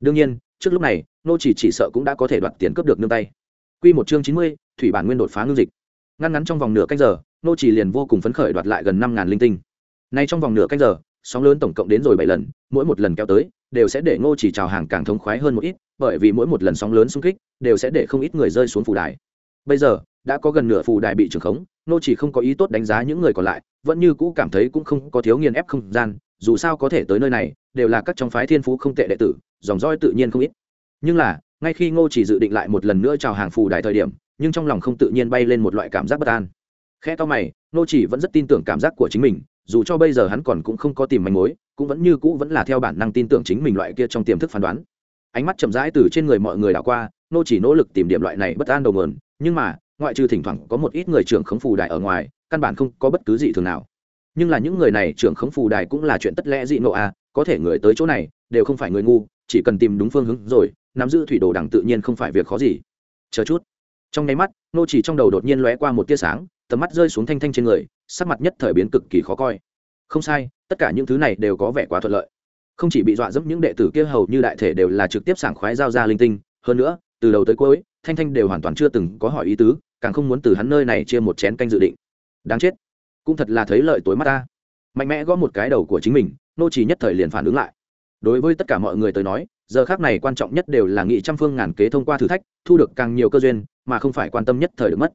Đương nhiên, trước lúc này nô chỉ chỉ sợ cũng đã có thể đoạt tiền cướp được nương tay. Quy một chương chín mươi, thủy bản nguyên đột phá ngưng dịch. Ngăn ngắn trong vòng nửa canh giờ nô chỉ liền vô cùng phấn khởi đoạt lại gần năm ngàn linh tinh. Nay trong vòng nửa canh giờ sóng lớn tổng cộng đến rồi bảy lần, mỗi một lần kéo tới, đều sẽ để ngô chỉ chào hàng càng thống khoái hơn một ít, bởi vì mỗi một lần sóng lớn xung kích, đều sẽ để không ít người rơi xuống phù đài. Bây giờ, đã có gần nửa phù đài bị trưởng khống, Ngô chỉ không có ý tốt đánh giá những người còn lại, vẫn như cũ cảm thấy cũng không có thiếu nghiền ép không gian, dù sao có thể tới nơi này, đều là các trong phái thiên phú không tệ đệ tử, dòng roi tự nhiên không ít. Nhưng là, ngay khi ngô chỉ dự định lại một lần nữa chào hàng phù đài thời điểm, nhưng trong lòng không tự nhiên bay lên một loại cảm giác bất an. Khe to mày, ngô chỉ vẫn rất tin tưởng cảm giác của chính mình dù cho bây giờ hắn còn cũng không có tìm manh mối cũng vẫn như cũ vẫn là theo bản năng tin tưởng chính mình loại kia trong tiềm thức phán đoán. Ánh mắt chậm rãi từ trên người mọi người đảo qua nô chỉ nỗ lực tìm điểm loại này bất an đầu mờn nhưng mà ngoại trừ thỉnh thoảng có một ít người trưởng khống phù đài ở ngoài căn bản không có bất cứ gì thường nào. Nhưng là những người này trưởng khống phù đài cũng là chuyện tất lẽ dị nộ à, có thể người tới chỗ này đều không phải người ngu chỉ cần tìm đúng phương hướng rồi nắm giữ thủy đồ đẳng tự nhiên không phải việc khó gì. Chờ chút. Trong nháy mắt nô chỉ trong đầu đột nhiên lóe qua một tia sáng tầm mắt rơi xuống thanh thanh trên người sắc mặt nhất thời biến cực kỳ khó coi. Không sai, tất cả những thứ này đều có vẻ quá thuận lợi. Không chỉ bị dọa dẫm, những đệ tử kia hầu như đại thể đều là trực tiếp sảng khoái giao ra linh tinh. Hơn nữa, từ đầu tới cuối, thanh thanh đều hoàn toàn chưa từng có hỏi ý tứ, càng không muốn từ hắn nơi này chia một chén canh dự định. Đáng chết, cũng thật là thấy lợi tối mắt ta. Mạnh mẽ gõ một cái đầu của chính mình, nô chỉ nhất thời liền phản ứng lại. Đối với tất cả mọi người tới nói, giờ khác này quan trọng nhất đều là nghị trăm phương ngàn kế thông qua thử thách, thu được càng nhiều cơ duyên, mà không phải quan tâm nhất thời được mất.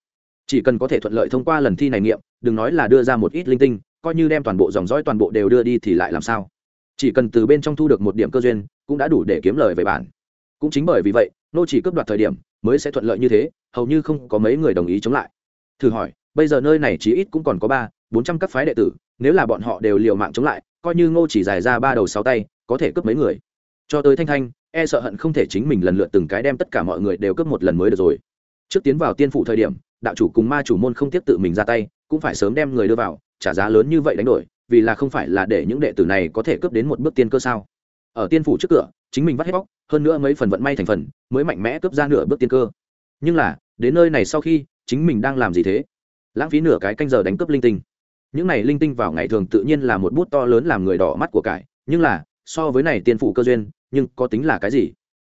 Chỉ cần có thể thuận lợi thông qua lần thi này nghiệm đừng nói là đưa ra một ít linh tinh, coi như đem toàn bộ dòng dõi toàn bộ đều đưa đi thì lại làm sao? Chỉ cần từ bên trong thu được một điểm cơ duyên, cũng đã đủ để kiếm lời về bản. Cũng chính bởi vì vậy, nô chỉ cướp đoạt thời điểm, mới sẽ thuận lợi như thế, hầu như không có mấy người đồng ý chống lại. Thử hỏi, bây giờ nơi này chỉ ít cũng còn có ba, bốn trăm các phái đệ tử, nếu là bọn họ đều liều mạng chống lại, coi như ngô chỉ dài ra ba đầu sáu tay, có thể cướp mấy người? Cho tới thanh thanh e sợ hận không thể chính mình lần lượt từng cái đem tất cả mọi người đều cướp một lần mới được rồi. Trước tiến vào tiên phụ thời điểm, đạo chủ cùng ma chủ môn không tiếp tự mình ra tay cũng phải sớm đem người đưa vào, trả giá lớn như vậy đánh đổi, vì là không phải là để những đệ tử này có thể cướp đến một bước tiên cơ sao? Ở tiên phủ trước cửa, chính mình vắt hết bóc hơn nữa mấy phần vận may thành phần, mới mạnh mẽ cướp ra nửa bước tiên cơ. Nhưng là, đến nơi này sau khi, chính mình đang làm gì thế? Lãng phí nửa cái canh giờ đánh cướp linh tinh. Những này linh tinh vào ngày thường tự nhiên là một bút to lớn làm người đỏ mắt của cải, nhưng là, so với này tiên phủ cơ duyên, nhưng có tính là cái gì?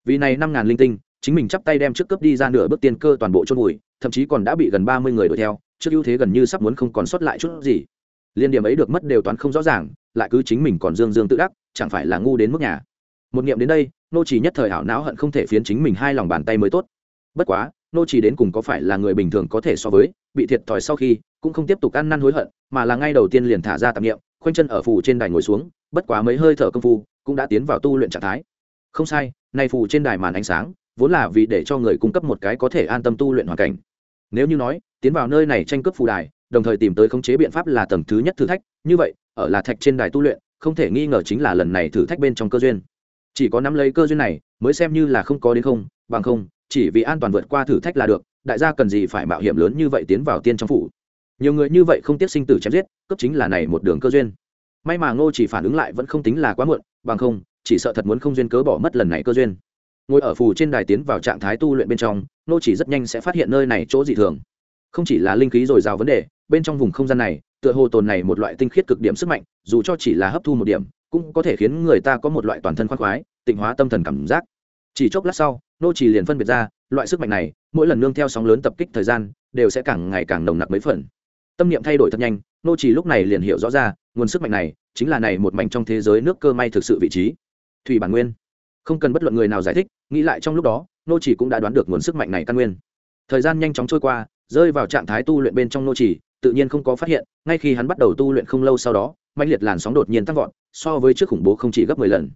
Vì này năm ngàn linh tinh, chính mình chắp tay đem trước cướp đi ra nửa bước tiên cơ toàn bộ chôn vùi, thậm chí còn đã bị gần ba mươi người đuổi theo trước ưu thế gần như sắp muốn không còn sót lại chút gì. Liên điểm ấy được mất đều toán không rõ ràng, lại cứ chính mình còn dương dương tự đắc, chẳng phải là ngu đến mức nhà. Một nghiệm đến đây, nô chỉ nhất thời hảo não hận không thể phiến chính mình hai lòng bàn tay mới tốt. Bất quá, nô chỉ đến cùng có phải là người bình thường có thể so với, bị thiệt thòi sau khi, cũng không tiếp tục ăn năn hối hận, mà là ngay đầu tiên liền thả ra tạp nghiệm khoanh chân ở phù trên đài ngồi xuống, bất quá mấy hơi thở công phu, cũng đã tiến vào tu luyện trạng thái. Không sai, nay phù trên đài màn ánh sáng, vốn là vì để cho người cung cấp một cái có thể an tâm tu luyện hoàn cảnh nếu như nói, tiến vào nơi này tranh cướp phù đài, đồng thời tìm tới khống chế biện pháp là tầng thứ nhất thử thách, như vậy, ở là thạch trên đài tu luyện, không thể nghi ngờ chính là lần này thử thách bên trong cơ duyên. Chỉ có nắm lấy cơ duyên này, mới xem như là không có đến không, bằng không, chỉ vì an toàn vượt qua thử thách là được, đại gia cần gì phải mạo hiểm lớn như vậy tiến vào tiên trong phủ. Nhiều người như vậy không tiếc sinh tử chém giết cấp chính là này một đường cơ duyên. May mà ngô chỉ phản ứng lại vẫn không tính là quá muộn, bằng không, chỉ sợ thật muốn không duyên cớ bỏ mất lần này cơ duyên ngồi ở phù trên đài tiến vào trạng thái tu luyện bên trong, Nô chỉ rất nhanh sẽ phát hiện nơi này chỗ dị thường. Không chỉ là linh khí dồi dào vấn đề, bên trong vùng không gian này, tựa hồ tồn này một loại tinh khiết cực điểm sức mạnh, dù cho chỉ là hấp thu một điểm, cũng có thể khiến người ta có một loại toàn thân khoác khoái, tịnh hóa tâm thần cảm giác. Chỉ chốc lát sau, nô chỉ liền phân biệt ra, loại sức mạnh này, mỗi lần nương theo sóng lớn tập kích thời gian, đều sẽ càng ngày càng nồng nặc mấy phần. Tâm niệm thay đổi thật nhanh, nô chỉ lúc này liền hiểu rõ ra, nguồn sức mạnh này, chính là này một mảnh trong thế giới nước cơ may thực sự vị trí. Thủy bản nguyên. Không cần bất luận người nào giải thích nghĩ lại trong lúc đó, nô chỉ cũng đã đoán được nguồn sức mạnh này căn nguyên. Thời gian nhanh chóng trôi qua, rơi vào trạng thái tu luyện bên trong nô chỉ, tự nhiên không có phát hiện, ngay khi hắn bắt đầu tu luyện không lâu sau đó mạnh liệt làn sóng đột nhiên tăng vọt, so với trước khủng bố không chỉ gấp 10 lần.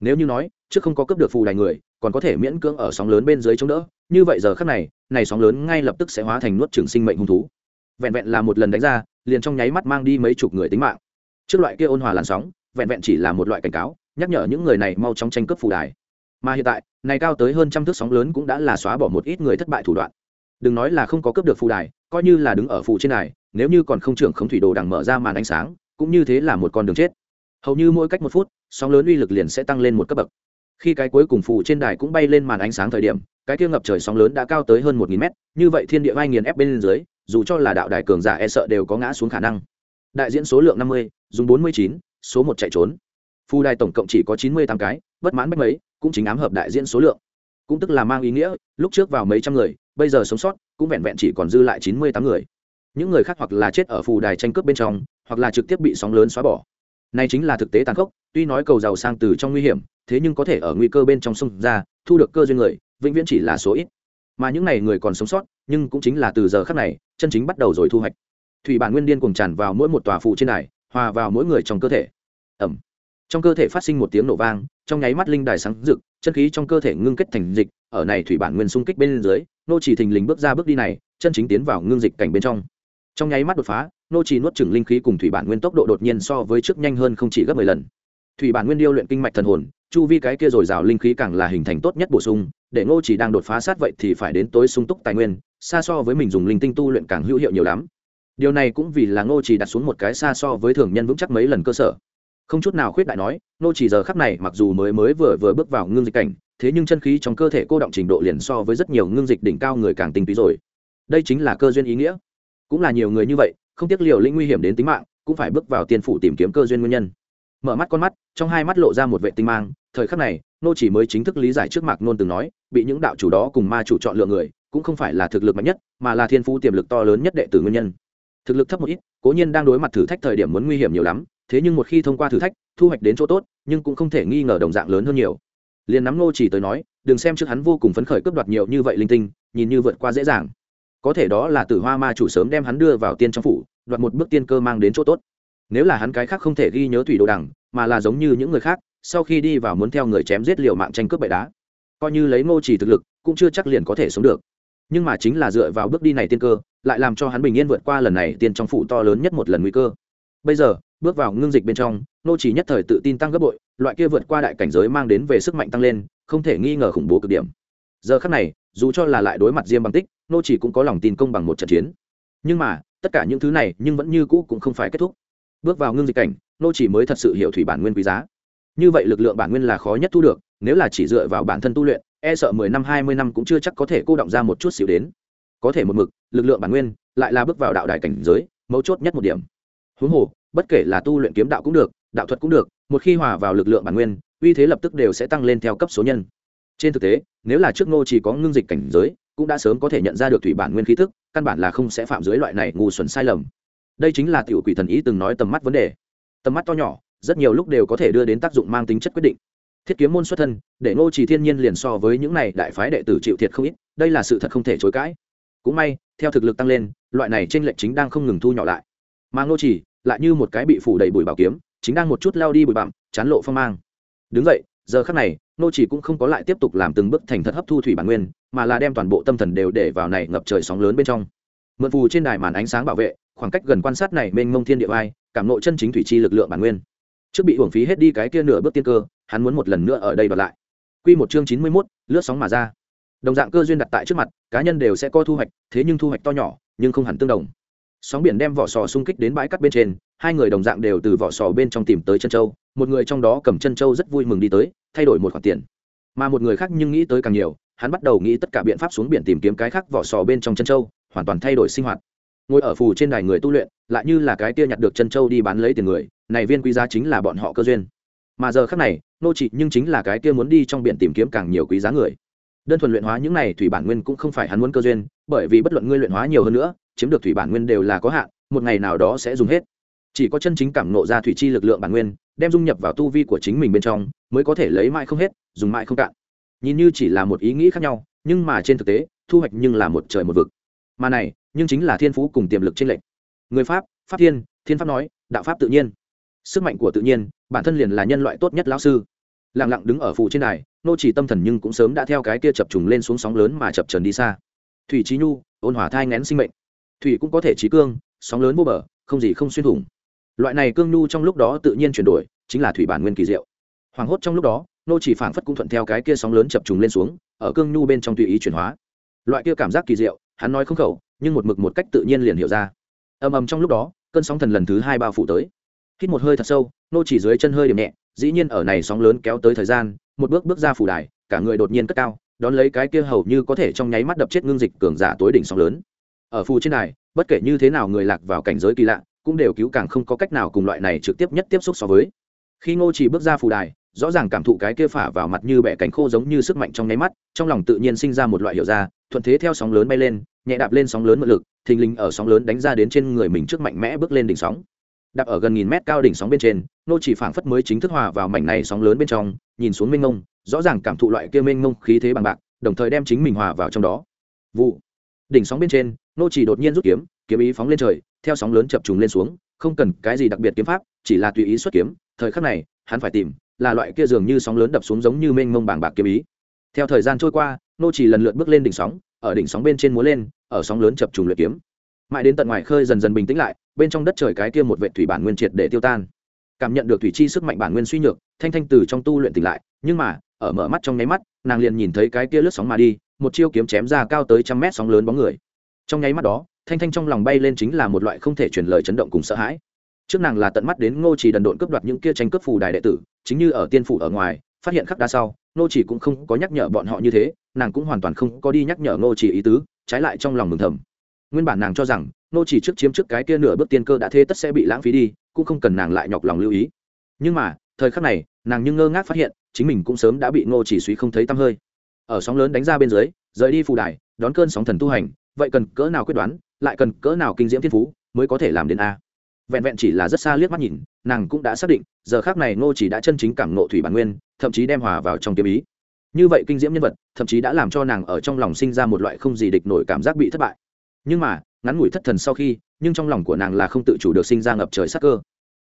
Nếu như nói, trước không có cấp được phù đài người, còn có thể miễn cưỡng ở sóng lớn bên dưới chống đỡ, như vậy giờ khắc này này sóng lớn ngay lập tức sẽ hóa thành nuốt trường sinh mệnh hung thú. Vẹn vẹn là một lần đánh ra, liền trong nháy mắt mang đi mấy chục người tính mạng. Trước loại kia ôn hòa làn sóng, vẹn vẹn chỉ là một loại cảnh cáo, nhắc nhở những người này mau chóng tranh cướp phù đài. Mà hiện tại này cao tới hơn trăm thước sóng lớn cũng đã là xóa bỏ một ít người thất bại thủ đoạn. Đừng nói là không có cướp được phù đài, coi như là đứng ở phù trên đài, nếu như còn không trưởng không thủy đồ đằng mở ra màn ánh sáng, cũng như thế là một con đường chết. Hầu như mỗi cách một phút, sóng lớn uy lực liền sẽ tăng lên một cấp bậc. Khi cái cuối cùng phù trên đài cũng bay lên màn ánh sáng thời điểm, cái kia ngập trời sóng lớn đã cao tới hơn một nghìn mét, như vậy thiên địa vai nghiền ép bên dưới, dù cho là đạo đài cường giả e sợ đều có ngã xuống khả năng. Đại diễn số lượng năm mươi, dùng bốn mươi chín, số một chạy trốn phù đài tổng cộng chỉ có chín mươi tám cái, bất mãn bách mấy, cũng chính ám hợp đại diễn số lượng. Cũng tức là mang ý nghĩa, lúc trước vào mấy trăm người, bây giờ sống sót, cũng vẹn vẹn chỉ còn dư lại chín mươi tám người. Những người khác hoặc là chết ở phù đài tranh cướp bên trong, hoặc là trực tiếp bị sóng lớn xóa bỏ. Này chính là thực tế tàn khốc, tuy nói cầu giàu sang từ trong nguy hiểm, thế nhưng có thể ở nguy cơ bên trong sông ra, thu được cơ duyên người, vĩnh viễn chỉ là số ít. Mà những này người còn sống sót, nhưng cũng chính là từ giờ khắc này, chân chính bắt đầu rồi thu hoạch. Thủy bản nguyên điên cùng tràn vào mỗi một tòa phụ trên đài, hòa vào mỗi người trong cơ thể. Ẩm trong cơ thể phát sinh một tiếng nổ vang, trong nháy mắt linh đài sáng rực, chân khí trong cơ thể ngưng kết thành dịch, ở này thủy bản nguyên xung kích bên dưới, nô chỉ thình lình bước ra bước đi này, chân chính tiến vào ngưng dịch cảnh bên trong. Trong nháy mắt đột phá, nô chỉ nuốt chửng linh khí cùng thủy bản nguyên tốc độ đột nhiên so với trước nhanh hơn không chỉ gấp 10 lần. Thủy bản nguyên điêu luyện kinh mạch thần hồn, chu vi cái kia rồi rào linh khí càng là hình thành tốt nhất bổ sung, để ngô chỉ đang đột phá sát vậy thì phải đến tối sung túc tài nguyên, xa so với mình dùng linh tinh tu luyện càng hữu hiệu nhiều lắm. Điều này cũng vì là ngô chỉ đặt xuống một cái xa so với thường nhân vững chắc mấy lần cơ sở không chút nào khuyết đại nói, nô chỉ giờ khắc này mặc dù mới mới vừa vừa bước vào ngưng dịch cảnh, thế nhưng chân khí trong cơ thể cô động trình độ liền so với rất nhiều ngưng dịch đỉnh cao người càng tinh túy rồi. Đây chính là cơ duyên ý nghĩa. Cũng là nhiều người như vậy, không tiếc liều lĩnh nguy hiểm đến tính mạng, cũng phải bước vào tiên phủ tìm kiếm cơ duyên nguyên nhân. Mở mắt con mắt, trong hai mắt lộ ra một vệ tinh mang, thời khắc này, nô chỉ mới chính thức lý giải trước mạc nôn từng nói, bị những đạo chủ đó cùng ma chủ chọn lựa người, cũng không phải là thực lực mạnh nhất, mà là thiên phú tiềm lực to lớn nhất đệ tử nguyên nhân. Thực lực thấp một ít, cố nhiên đang đối mặt thử thách thời điểm muốn nguy hiểm nhiều lắm thế nhưng một khi thông qua thử thách, thu hoạch đến chỗ tốt, nhưng cũng không thể nghi ngờ đồng dạng lớn hơn nhiều. Liền nắm nô chỉ tới nói, đừng xem trước hắn vô cùng phấn khởi cướp đoạt nhiều như vậy linh tinh, nhìn như vượt qua dễ dàng. Có thể đó là tử hoa ma chủ sớm đem hắn đưa vào tiên trong phủ, đoạt một bước tiên cơ mang đến chỗ tốt. Nếu là hắn cái khác không thể ghi nhớ thủy đồ đằng, mà là giống như những người khác, sau khi đi vào muốn theo người chém giết liều mạng tranh cướp bậy đá, coi như lấy ngô chỉ thực lực, cũng chưa chắc liền có thể sống được. Nhưng mà chính là dựa vào bước đi này tiên cơ, lại làm cho hắn bình yên vượt qua lần này tiên trong phủ to lớn nhất một lần nguy cơ. Bây giờ bước vào ngưng dịch bên trong, nô chỉ nhất thời tự tin tăng gấp bội, loại kia vượt qua đại cảnh giới mang đến về sức mạnh tăng lên, không thể nghi ngờ khủng bố cực điểm. Giờ khắc này, dù cho là lại đối mặt diêm bằng tích, nô chỉ cũng có lòng tin công bằng một trận chiến. Nhưng mà, tất cả những thứ này nhưng vẫn như cũ cũng không phải kết thúc. Bước vào ngưng dịch cảnh, nô chỉ mới thật sự hiểu thủy bản nguyên quý giá. Như vậy lực lượng bản nguyên là khó nhất thu được, nếu là chỉ dựa vào bản thân tu luyện e sợ mười năm, hai mươi năm cũng chưa chắc có thể cô động ra một chút xíu đến. Có thể một mực, lực lượng bản nguyên lại là bước vào đạo đại cảnh giới, mấu chốt nhất một điểm. Huống hồ bất kể là tu luyện kiếm đạo cũng được, đạo thuật cũng được, một khi hòa vào lực lượng bản nguyên, uy thế lập tức đều sẽ tăng lên theo cấp số nhân. Trên thực tế, nếu là trước ngô chỉ có ngưng dịch cảnh giới, cũng đã sớm có thể nhận ra được thủy bản nguyên khí thức, căn bản là không sẽ phạm dưới loại này ngu xuẩn sai lầm. Đây chính là tiểu quỷ thần ý từng nói tầm mắt vấn đề. Tầm mắt to nhỏ, rất nhiều lúc đều có thể đưa đến tác dụng mang tính chất quyết định. Thiết kiếm môn xuất thân, để ngô trì thiên nhiên liền so với những này đại phái đệ tử chịu thiệt không ít, đây là sự thật không thể chối cãi. Cũng may, theo thực lực tăng lên, loại này trên lệnh chính đang không ngừng thu nhỏ lại. Mà ngô trì lại như một cái bị phủ đầy bụi bảo kiếm chính đang một chút lao đi bụi bặm chán lộ phong mang. Đứng vậy giờ khắc này nô chỉ cũng không có lại tiếp tục làm từng bước thành thật hấp thu thủy bản nguyên mà là đem toàn bộ tâm thần đều để vào này ngập trời sóng lớn bên trong. Mượn phù trên đài màn ánh sáng bảo vệ khoảng cách gần quan sát này mênh mông thiên địa vai cảm nộ chân chính thủy chi lực lượng bản nguyên. Trước bị hưởng phí hết đi cái kia nửa bước tiên cơ hắn muốn một lần nữa ở đây đoạt lại. Quy một chương chín mươi 91, lướt sóng mà ra. Đồng dạng cơ duyên đặt tại trước mặt cá nhân đều sẽ có thu hoạch thế nhưng thu hoạch to nhỏ nhưng không hẳn tương đồng sóng biển đem vỏ sò xung kích đến bãi cắt bên trên, hai người đồng dạng đều từ vỏ sò bên trong tìm tới chân châu. Một người trong đó cầm chân châu rất vui mừng đi tới, thay đổi một khoản tiền. Mà một người khác nhưng nghĩ tới càng nhiều, hắn bắt đầu nghĩ tất cả biện pháp xuống biển tìm kiếm cái khác vỏ sò bên trong chân châu, hoàn toàn thay đổi sinh hoạt. Ngồi ở phù trên đài người tu luyện, lại như là cái kia nhặt được chân châu đi bán lấy tiền người, này viên quý giá chính là bọn họ cơ duyên. Mà giờ khác này, nô trị nhưng chính là cái kia muốn đi trong biển tìm kiếm càng nhiều quý giá người. Đơn thuần luyện hóa những này thủy bản nguyên cũng không phải hắn muốn cơ duyên, bởi vì bất luận ngươi luyện hóa nhiều hơn nữa chiếm được thủy bản nguyên đều là có hạn, một ngày nào đó sẽ dùng hết. Chỉ có chân chính cảm nộ ra thủy chi lực lượng bản nguyên, đem dung nhập vào tu vi của chính mình bên trong, mới có thể lấy mãi không hết, dùng mãi không cạn. Nhìn như chỉ là một ý nghĩ khác nhau, nhưng mà trên thực tế, thu hoạch nhưng là một trời một vực. Mà này, nhưng chính là thiên phú cùng tiềm lực trên lệnh người pháp pháp thiên thiên pháp nói, đạo pháp tự nhiên. Sức mạnh của tự nhiên, bản thân liền là nhân loại tốt nhất lão sư. Lặng lặng đứng ở phụ trên đài, nô chỉ tâm thần nhưng cũng sớm đã theo cái kia chập trùng lên xuống sóng lớn mà chập trần đi xa. Thủy trí nhu, ôn hòa thai ngén sinh mệnh thủy cũng có thể trí cương, sóng lớn vô bờ, không gì không xuyên thủng. Loại này cương nhu trong lúc đó tự nhiên chuyển đổi, chính là thủy bản nguyên kỳ diệu. Hoàng hốt trong lúc đó, nô chỉ phảng phất cũng thuận theo cái kia sóng lớn chập trùng lên xuống, ở cương nhu bên trong tùy ý chuyển hóa. Loại kia cảm giác kỳ diệu, hắn nói không khẩu, nhưng một mực một cách tự nhiên liền hiểu ra. Ầm ầm trong lúc đó, cơn sóng thần lần thứ hai bao phủ tới. Hít một hơi thật sâu, nô chỉ dưới chân hơi điểm nhẹ, dĩ nhiên ở này sóng lớn kéo tới thời gian, một bước bước ra phủ đài, cả người đột nhiên cất cao, đón lấy cái kia hầu như có thể trong nháy mắt đập chết ngưng dịch cường giả tối đỉnh sóng lớn ở phù trên đài, bất kể như thế nào người lạc vào cảnh giới kỳ lạ, cũng đều cứu càng không có cách nào cùng loại này trực tiếp nhất tiếp xúc so với. Khi ngô chỉ bước ra phù đài, rõ ràng cảm thụ cái kia phả vào mặt như bẻ cánh khô giống như sức mạnh trong nháy mắt, trong lòng tự nhiên sinh ra một loại hiểu ra, thuận thế theo sóng lớn bay lên, nhẹ đạp lên sóng lớn mượn lực, thình lình ở sóng lớn đánh ra đến trên người mình trước mạnh mẽ bước lên đỉnh sóng. Đạp ở gần nghìn mét cao đỉnh sóng bên trên nô chỉ phảng phất mới chính thức hòa vào mảnh này sóng lớn bên trong, nhìn xuống mênh mông, rõ ràng cảm thụ loại kia mênh mông khí thế bằng bạc, đồng thời đem chính mình hòa vào trong đó. Vụ. Đỉnh sóng bên trên nô chỉ đột nhiên rút kiếm kiếm ý phóng lên trời, theo sóng lớn chập trùng lên xuống, không cần cái gì đặc biệt kiếm pháp, chỉ là tùy ý xuất kiếm. Thời khắc này, hắn phải tìm, là loại kia dường như sóng lớn đập xuống giống như mênh mông bàng bạc kiếm ý. Theo thời gian trôi qua, nô chỉ lần lượt bước lên đỉnh sóng, ở đỉnh sóng bên trên múa lên, ở sóng lớn chập trùng luyện kiếm. Mãi đến tận ngoài khơi dần dần bình tĩnh lại, bên trong đất trời cái kia một vệ thủy bản nguyên triệt để tiêu tan. Cảm nhận được thủy chi sức mạnh bản nguyên suy nhược, thanh thanh từ trong tu luyện tỉnh lại, nhưng mà, ở mở mắt trong nháy mắt, nàng liền nhìn thấy cái kia lướt sóng mà đi, một chiêu kiếm chém ra cao tới trăm mét sóng lớn bóng người trong nháy mắt đó, thanh thanh trong lòng bay lên chính là một loại không thể truyền lời chấn động cùng sợ hãi. Trước nàng là tận mắt đến ngô chỉ đần độn cướp đoạt những kia tranh cướp phù đài đệ tử, chính như ở tiên phủ ở ngoài, phát hiện khắc đa sau, ngô chỉ cũng không có nhắc nhở bọn họ như thế, nàng cũng hoàn toàn không có đi nhắc nhở ngô chỉ ý tứ, trái lại trong lòng mừng thầm. Nguyên bản nàng cho rằng, ngô chỉ trước chiếm trước cái kia nửa bước tiên cơ đã thế tất sẽ bị lãng phí đi, cũng không cần nàng lại nhọc lòng lưu ý. Nhưng mà, thời khắc này, nàng nhưng ngơ ngác phát hiện, chính mình cũng sớm đã bị ngô chỉ suy không thấy tăm hơi. Ở sóng lớn đánh ra bên dưới, rời đi phù đài, đón cơn sóng thần tu hành vậy cần cỡ nào quyết đoán, lại cần cỡ nào kinh diễm thiên phú mới có thể làm đến a? Vẹn vẹn chỉ là rất xa liếc mắt nhìn, nàng cũng đã xác định, giờ khác này ngô chỉ đã chân chính cảm nộ thủy bản nguyên, thậm chí đem hòa vào trong kiếm ý. Như vậy kinh diễm nhân vật, thậm chí đã làm cho nàng ở trong lòng sinh ra một loại không gì địch nổi cảm giác bị thất bại. Nhưng mà, ngắn ngủi thất thần sau khi, nhưng trong lòng của nàng là không tự chủ được sinh ra ngập trời sắc cơ.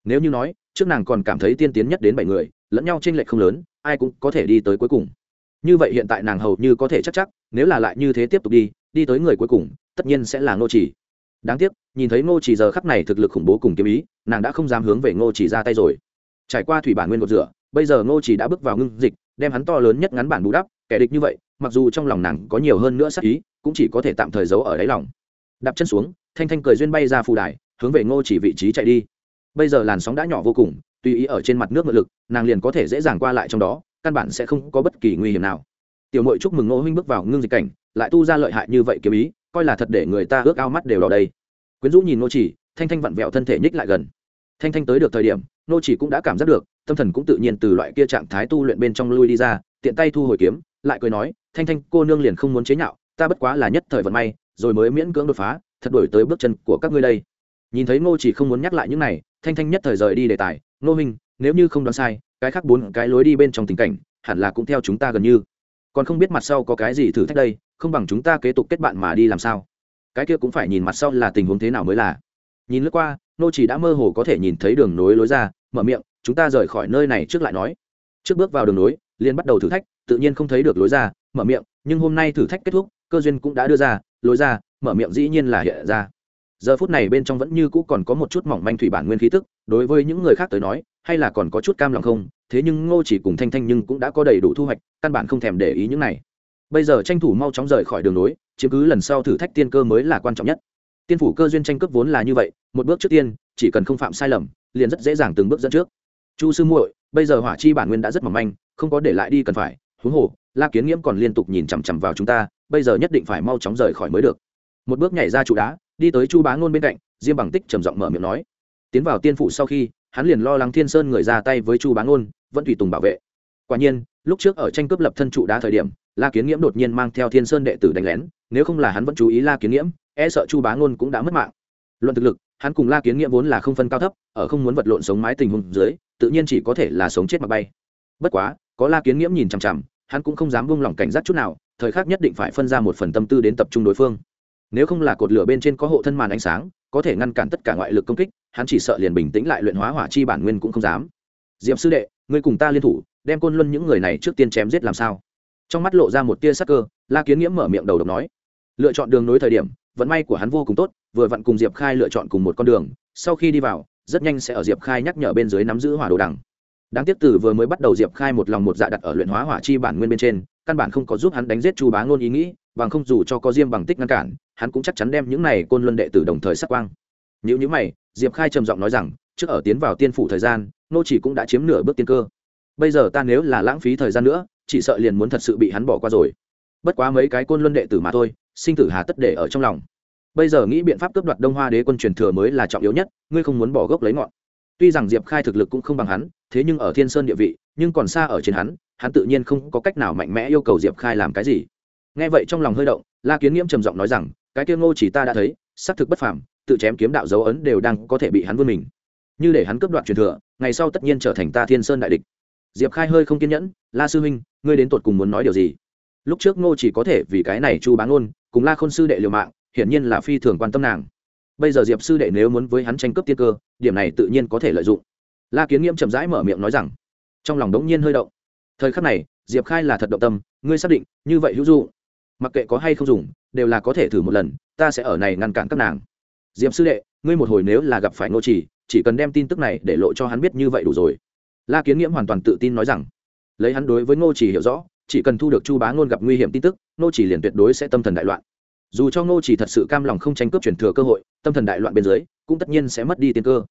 Nếu như nói, trước nàng còn cảm thấy tiên tiến nhất đến bảy người, lẫn nhau trên lệch không lớn, ai cũng có thể đi tới cuối cùng. Như vậy hiện tại nàng hầu như có thể chắc chắc, nếu là lại như thế tiếp tục đi đi tới người cuối cùng, tất nhiên sẽ là ngô chỉ. Đáng tiếc, nhìn thấy ngô chỉ giờ khắp này thực lực khủng bố cùng kiếm ý, nàng đã không dám hướng về ngô chỉ ra tay rồi. Trải qua thủy bản nguyên một rửa, bây giờ ngô chỉ đã bước vào ngưng dịch, đem hắn to lớn nhất ngắn bản bù đắp, kẻ địch như vậy, mặc dù trong lòng nàng có nhiều hơn nữa sắc ý, cũng chỉ có thể tạm thời giấu ở đáy lòng. Đạp chân xuống, thanh thanh cười duyên bay ra phù đài, hướng về ngô chỉ vị trí chạy đi. Bây giờ làn sóng đã nhỏ vô cùng, tùy ý ở trên mặt nước ngự lực, nàng liền có thể dễ dàng qua lại trong đó, căn bản sẽ không có bất kỳ nguy hiểm nào tiểu mội chúc mừng ngô huynh bước vào ngưng dịch cảnh, lại tu ra lợi hại như vậy kiếm ý, coi là thật để người ta ước ao mắt đều đỏ đây quyến rũ nhìn nô chỉ, thanh thanh vặn vẹo thân thể nhích lại gần. Thanh thanh tới được thời điểm nô chỉ cũng đã cảm giác được, tâm thần cũng tự nhiên từ loại kia trạng thái tu luyện bên trong lui đi ra, tiện tay thu hồi kiếm, lại cười nói, thanh thanh, cô nương liền không muốn chế nhạo, ta bất quá là nhất thời vận may, rồi mới miễn cưỡng đột phá, thật đổi tới bước chân của các ngươi đây. Nhìn thấy ngô chỉ không muốn nhắc lại những này, thanh thanh nhất thời rời đi đề tài, ngô minh nếu như không đoán sai, cái khác bốn cái lối đi bên trong tình cảnh, hẳn là cũng theo chúng ta gần như còn không biết mặt sau có cái gì thử thách đây, không bằng chúng ta kế tục kết bạn mà đi làm sao. Cái kia cũng phải nhìn mặt sau là tình huống thế nào mới là. Nhìn lướt qua, nô chỉ đã mơ hồ có thể nhìn thấy đường nối lối ra, mở miệng, chúng ta rời khỏi nơi này trước lại nói. Trước bước vào đường nối, liền bắt đầu thử thách, tự nhiên không thấy được lối ra, mở miệng, nhưng hôm nay thử thách kết thúc, cơ duyên cũng đã đưa ra, lối ra, mở miệng dĩ nhiên là hiện ra. Giờ phút này bên trong vẫn như cũ còn có một chút mỏng manh thủy bản nguyên khí tức, đối với những người khác tới nói hay là còn có chút cam lòng không? Thế nhưng ngô chỉ cùng thanh thanh nhưng cũng đã có đầy đủ thu hoạch, căn bản không thèm để ý những này. Bây giờ tranh thủ mau chóng rời khỏi đường nối, chiếm cứ lần sau thử thách tiên cơ mới là quan trọng nhất. Tiên phủ cơ duyên tranh cướp vốn là như vậy, một bước trước tiên, chỉ cần không phạm sai lầm, liền rất dễ dàng từng bước dẫn trước. Chu sư muội, bây giờ hỏa chi bản nguyên đã rất mỏng manh, không có để lại đi cần phải, huống hồ, la kiến nghiễm còn liên tục nhìn chằm chằm vào chúng ta, bây giờ nhất định phải mau chóng rời khỏi mới được. Một bước nhảy ra trụ đá, đi tới chu bá ngôn bên cạnh, diêm bằng tích trầm giọng mở miệng nói. Tiến vào tiên phủ sau khi hắn liền lo lắng thiên sơn người ra tay với chu bá ngôn, vẫn tùy tùng bảo vệ. Quả nhiên, lúc trước ở tranh cướp lập thân trụ đá thời điểm, la kiến nghiễm đột nhiên mang theo thiên sơn đệ tử đánh lén, nếu không là hắn vẫn chú ý la kiến nghiễm e sợ chu bá ngôn cũng đã mất mạng. Luận thực lực, hắn cùng la kiến nghiễm vốn là không phân cao thấp, ở không muốn vật lộn sống mái tình huống dưới, tự nhiên chỉ có thể là sống chết mà bay. Bất quá, có la kiến nghiễm nhìn chằm chằm, hắn cũng không dám buông lỏng cảnh giác chút nào, thời khắc nhất định phải phân ra một phần tâm tư đến tập trung đối phương. Nếu không là cột lửa bên trên có hộ thân màn ánh sáng, có thể ngăn cản tất cả ngoại lực công kích hắn chỉ sợ liền bình tĩnh lại luyện hóa hỏa chi bản nguyên cũng không dám. Diệm sư đệ, ngươi cùng ta liên thủ, đem côn luân những người này trước tiên chém giết làm sao? Trong mắt lộ ra một tia sắc cơ, la kiến nghiễm mở miệng đầu độc nói, lựa chọn đường nối thời điểm, vận may của hắn vô cùng tốt, vừa vặn cùng diệp khai lựa chọn cùng một con đường, sau khi đi vào, rất nhanh sẽ ở diệp khai nhắc nhở bên dưới nắm giữ hỏa đồ đằng. Đáng tiếc từ vừa mới bắt đầu diệp khai một lòng một dạ đặt ở luyện hóa hỏa chi bản nguyên bên trên, căn bản không có giúp hắn đánh giết chu bá ngôn ý nghĩ, bằng không dù cho có diêm bằng tích ngăn cản, hắn cũng chắc chắn đem những này côn luân đệ tử đồng thời sắc quang. Nếu như mày diệp khai trầm giọng nói rằng, trước ở tiến vào tiên phủ thời gian, nô chỉ cũng đã chiếm nửa bước tiên cơ. Bây giờ ta nếu là lãng phí thời gian nữa, chỉ sợ liền muốn thật sự bị hắn bỏ qua rồi. Bất quá mấy cái côn luân đệ tử mà thôi, sinh tử hà tất để ở trong lòng. Bây giờ nghĩ biện pháp cướp đoạt đông hoa đế quân truyền thừa mới là trọng yếu nhất, ngươi không muốn bỏ gốc lấy ngọn. Tuy rằng diệp khai thực lực cũng không bằng hắn, thế nhưng ở thiên sơn địa vị, nhưng còn xa ở trên hắn hắn tự nhiên không có cách nào mạnh mẽ yêu cầu diệp khai làm cái gì. Nghe vậy trong lòng hơi động, la kiến nghiễm trầm giọng nói rằng, cái kia ngô chỉ ta đã thấy, xác thực bất phàm tự chém kiếm đạo dấu ấn đều đang có thể bị hắn vươn mình. Như để hắn cướp đoạt truyền thừa, ngày sau tất nhiên trở thành ta thiên sơn đại địch. Diệp khai hơi không kiên nhẫn, la sư huynh, ngươi đến tột cùng muốn nói điều gì? Lúc trước ngô chỉ có thể vì cái này chu bán ôn, cùng la khôn sư đệ liều mạng, hiển nhiên là phi thường quan tâm nàng. Bây giờ diệp sư đệ nếu muốn với hắn tranh cướp tiên cơ, điểm này tự nhiên có thể lợi dụng. La kiến nghiêm chậm rãi mở miệng nói rằng, trong lòng đống nhiên hơi động. Thời khắc này, diệp khai là thật động tâm, ngươi xác định, như vậy hữu dụ mặc kệ có hay không dùng, đều là có thể thử một lần, ta sẽ ở này ngăn cản các nàng diệp sư đệ, ngươi một hồi nếu là gặp phải ngô chỉ chỉ cần đem tin tức này để lộ cho hắn biết như vậy đủ rồi. La kiến nghiễm hoàn toàn tự tin nói rằng, lấy hắn đối với ngô chỉ hiểu rõ, chỉ cần thu được chu bá ngôn gặp nguy hiểm tin tức, ngô chỉ liền tuyệt đối sẽ tâm thần đại loạn. Dù cho ngô chỉ thật sự cam lòng không tranh cướp truyền thừa cơ hội, tâm thần đại loạn bên dưới, cũng tất nhiên sẽ mất đi tiên cơ.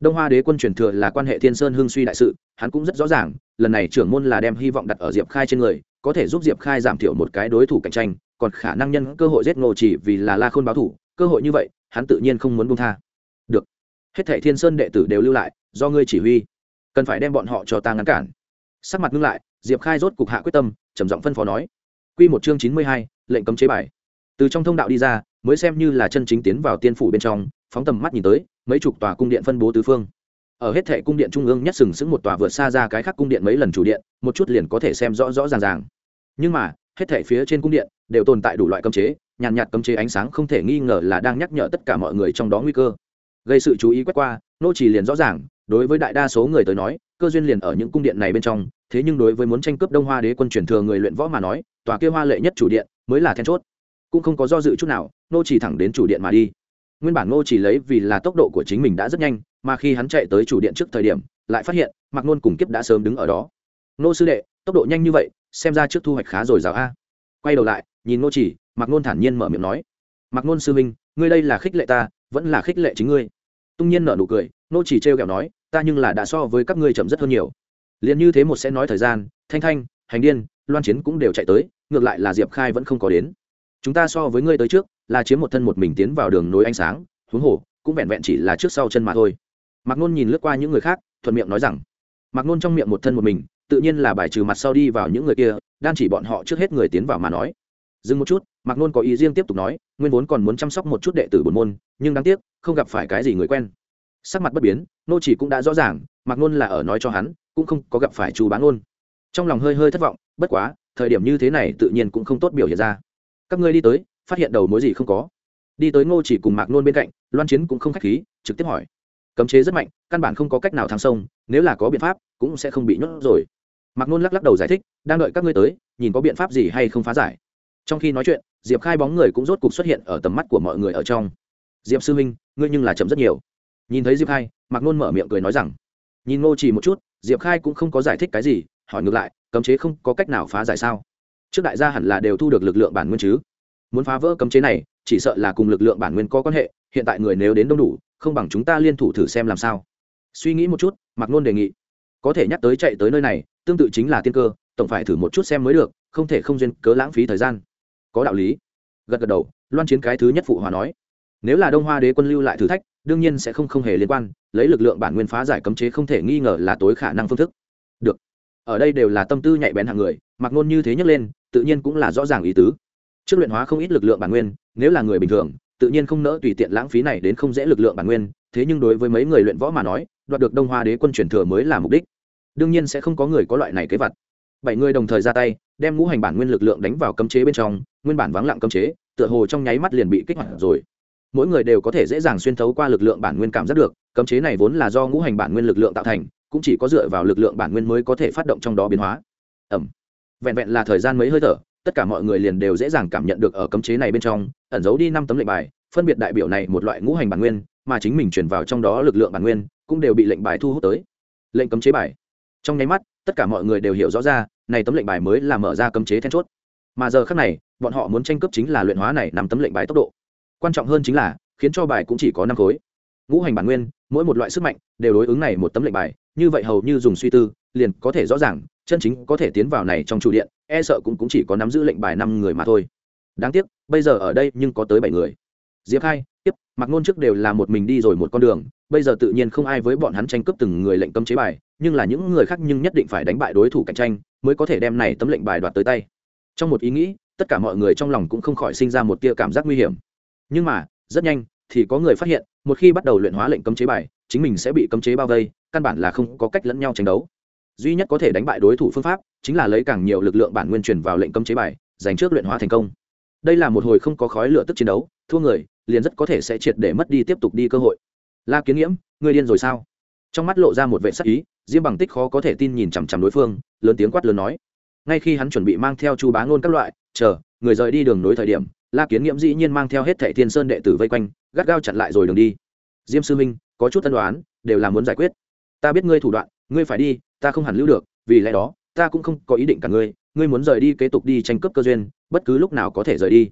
Đông hoa đế quân truyền thừa là quan hệ thiên sơn hương suy đại sự, hắn cũng rất rõ ràng, lần này trưởng môn là đem hy vọng đặt ở diệp khai trên người, có thể giúp diệp khai giảm thiểu một cái đối thủ cạnh tranh, còn khả năng nhân cơ hội giết ngô chỉ vì là la khôn báo thủ cơ hội như vậy, hắn tự nhiên không muốn buông tha. Được. Hết thảy thiên sơn đệ tử đều lưu lại, do ngươi chỉ huy. Cần phải đem bọn họ cho ta ngăn cản. Sắc mặt ngưng lại, diệp khai rốt cục hạ quyết tâm, trầm giọng phân phó nói. Q một chương chín mươi hai, lệnh cấm chế bài. Từ trong thông đạo đi ra, mới xem như là chân chính tiến vào tiên phủ bên trong, phóng tầm mắt nhìn tới, mấy chục tòa cung điện phân bố tứ phương. Ở hết thệ cung điện trung ương nhất sừng sững một tòa vượt xa ra cái khác cung điện mấy lần chủ điện, một chút liền có thể xem rõ rõ ràng ràng. Nhưng mà, hết thệ phía trên cung điện đều tồn tại đủ loại cấm chế nhàn nhạt cấm chế ánh sáng không thể nghi ngờ là đang nhắc nhở tất cả mọi người trong đó nguy cơ. Gây sự chú ý quét qua, nô chỉ liền rõ ràng, đối với đại đa số người tới nói, cơ duyên liền ở những cung điện này bên trong, thế nhưng đối với muốn tranh cướp đông hoa đế quân truyền thừa người luyện võ mà nói, tòa kia hoa lệ nhất chủ điện mới là then chốt. Cũng không có do dự chút nào, nô chỉ thẳng đến chủ điện mà đi. Nguyên bản nô chỉ lấy vì là tốc độ của chính mình đã rất nhanh, mà khi hắn chạy tới chủ điện trước thời điểm, lại phát hiện mặc nôn cùng kiếp đã sớm đứng ở đó. Nô sư đệ, tốc độ nhanh như vậy, xem ra trước thu hoạch khá rồi rào a. Quay đầu lại, nhìn nô chỉ Mạc nôn thản nhiên mở miệng nói, Mạc nôn sư minh ngươi đây là khích lệ ta, vẫn là khích lệ chính ngươi. Tung nhiên nở nụ cười, nô chỉ trêu kẹo nói, ta nhưng là đã so với các ngươi chậm rất hơn nhiều. Liền như thế một sẽ nói thời gian, thanh thanh, hành điên, loan chiến cũng đều chạy tới, ngược lại là diệp khai vẫn không có đến. Chúng ta so với ngươi tới trước, là chiếm một thân một mình tiến vào đường nối ánh sáng, huống hồ, cũng vẹn vẹn chỉ là trước sau chân mà thôi. Mạc nôn nhìn lướt qua những người khác, thuận miệng nói rằng, mạc nôn trong miệng một thân một mình, tự nhiên là bài trừ mặt sau đi vào những người kia, đan chỉ bọn họ trước hết người tiến vào mà nói. Dừng một chút mạc nôn có ý riêng tiếp tục nói, nguyên vốn còn muốn chăm sóc một chút đệ tử bổn môn, nhưng đáng tiếc, không gặp phải cái gì người quen. Sắc mặt bất biến, nô chỉ cũng đã rõ ràng, mạc nôn là ở nói cho hắn, cũng không có gặp phải chú bán nôn. Trong lòng hơi hơi thất vọng, bất quá, thời điểm như thế này tự nhiên cũng không tốt biểu hiện ra. Các ngươi đi tới, phát hiện đầu mối gì không có. Đi tới ngô chỉ cùng mạc nôn bên cạnh, loan chiến cũng không khách khí, trực tiếp hỏi. Cấm chế rất mạnh, căn bản không có cách nào thang sông, nếu là có biện pháp, cũng sẽ không bị nhốt rồi. Mạc nôn lắc lắc đầu giải thích, đang đợi các ngươi tới, nhìn có biện pháp gì hay không phá giải trong khi nói chuyện, diệp khai bóng người cũng rốt cục xuất hiện ở tầm mắt của mọi người ở trong. Diệp sư huynh, ngươi nhưng là chậm rất nhiều. Nhìn thấy diệp khai, mạc nôn mở miệng cười nói rằng, nhìn ngô chỉ một chút, diệp khai cũng không có giải thích cái gì, hỏi ngược lại, cấm chế không có cách nào phá giải sao? Trước đại gia hẳn là đều thu được lực lượng bản nguyên chứ? Muốn phá vỡ cấm chế này, chỉ sợ là cùng lực lượng bản nguyên có quan hệ, hiện tại người nếu đến đông đủ, không bằng chúng ta liên thủ thử xem làm sao. Suy nghĩ một chút, mạc nôn đề nghị, có thể nhắc tới chạy tới nơi này, tương tự chính là tiên cơ, tổng phải thử một chút xem mới được, không thể không duyên cớ lãng phí thời gian có đạo lý. Gật gật đầu, loan chiến cái thứ nhất phụ hòa nói, nếu là đông hoa đế quân lưu lại thử thách, đương nhiên sẽ không không hề liên quan, lấy lực lượng bản nguyên phá giải cấm chế không thể nghi ngờ là tối khả năng phương thức. Được. Ở đây đều là tâm tư nhạy bén hàng người, mặc ngôn như thế nhấc lên, tự nhiên cũng là rõ ràng ý tứ. Trước luyện hóa không ít lực lượng bản nguyên, nếu là người bình thường, tự nhiên không nỡ tùy tiện lãng phí này đến không dễ lực lượng bản nguyên, thế nhưng đối với mấy người luyện võ mà nói, đoạt được đông hoa đế quân truyền thừa mới là mục đích. Đương nhiên sẽ không có người có loại này kế vật. Bảy người đồng thời ra tay đem ngũ hành bản nguyên lực lượng đánh vào cấm chế bên trong, nguyên bản vắng lặng cấm chế, tựa hồ trong nháy mắt liền bị kích hoạt rồi. Mỗi người đều có thể dễ dàng xuyên thấu qua lực lượng bản nguyên cảm giác được, cấm chế này vốn là do ngũ hành bản nguyên lực lượng tạo thành, cũng chỉ có dựa vào lực lượng bản nguyên mới có thể phát động trong đó biến hóa. Ẩm. Vẹn vẹn là thời gian mấy hơi thở, tất cả mọi người liền đều dễ dàng cảm nhận được ở cấm chế này bên trong, ẩn giấu đi năm tấm lệnh bài, phân biệt đại biểu này một loại ngũ hành bản nguyên, mà chính mình chuyển vào trong đó lực lượng bản nguyên, cũng đều bị lệnh bài thu hút tới. Lệnh cấm chế bài. Trong nháy mắt, tất cả mọi người đều hiểu rõ ra này tấm lệnh bài mới là mở ra cấm chế then chốt. Mà giờ khác này bọn họ muốn tranh cướp chính là luyện hóa này nằm tấm lệnh bài tốc độ. Quan trọng hơn chính là khiến cho bài cũng chỉ có năm khối. Ngũ hành bản nguyên mỗi một loại sức mạnh đều đối ứng này một tấm lệnh bài như vậy hầu như dùng suy tư liền có thể rõ ràng chân chính có thể tiến vào này trong chủ điện e sợ cũng, cũng chỉ có nắm giữ lệnh bài năm người mà thôi. Đáng tiếc bây giờ ở đây nhưng có tới bảy người. Diệp khai tiếp mặc nôn trước đều là một mình đi rồi một con đường bây giờ tự nhiên không ai với bọn hắn tranh cướp từng người lệnh cấm chế bài nhưng là những người khác nhưng nhất định phải đánh bại đối thủ cạnh tranh mới có thể đem này tấm lệnh bài đoạt tới tay. Trong một ý nghĩ, tất cả mọi người trong lòng cũng không khỏi sinh ra một tia cảm giác nguy hiểm. Nhưng mà, rất nhanh, thì có người phát hiện, một khi bắt đầu luyện hóa lệnh cấm chế bài, chính mình sẽ bị cấm chế bao vây, căn bản là không có cách lẫn nhau tranh đấu. Duy nhất có thể đánh bại đối thủ phương pháp, chính là lấy càng nhiều lực lượng bản nguyên truyền vào lệnh cấm chế bài dành trước luyện hóa thành công. Đây là một hồi không có khói lửa tức chiến đấu, thua người, liền rất có thể sẽ triệt để mất đi tiếp tục đi cơ hội. La kiến nghiễm người điên rồi sao? Trong mắt lộ ra một vệ sắc ý diêm bằng tích khó có thể tin nhìn chằm chằm đối phương, lớn tiếng quát lớn nói. Ngay khi hắn chuẩn bị mang theo chu bá ngôn các loại, chờ, người rời đi đường nối thời điểm, la kiến nghiễm dĩ nhiên mang theo hết thệ thiên sơn đệ tử vây quanh, gắt gao chặn lại rồi đường đi. Diêm sư minh, có chút tân đoán đều là muốn giải quyết. Ta biết ngươi thủ đoạn, ngươi phải đi, ta không hẳn lưu được, vì lẽ đó, ta cũng không có ý định cả ngươi ngươi muốn rời đi kế tục đi tranh cướp cơ duyên, bất cứ lúc nào có thể rời đi.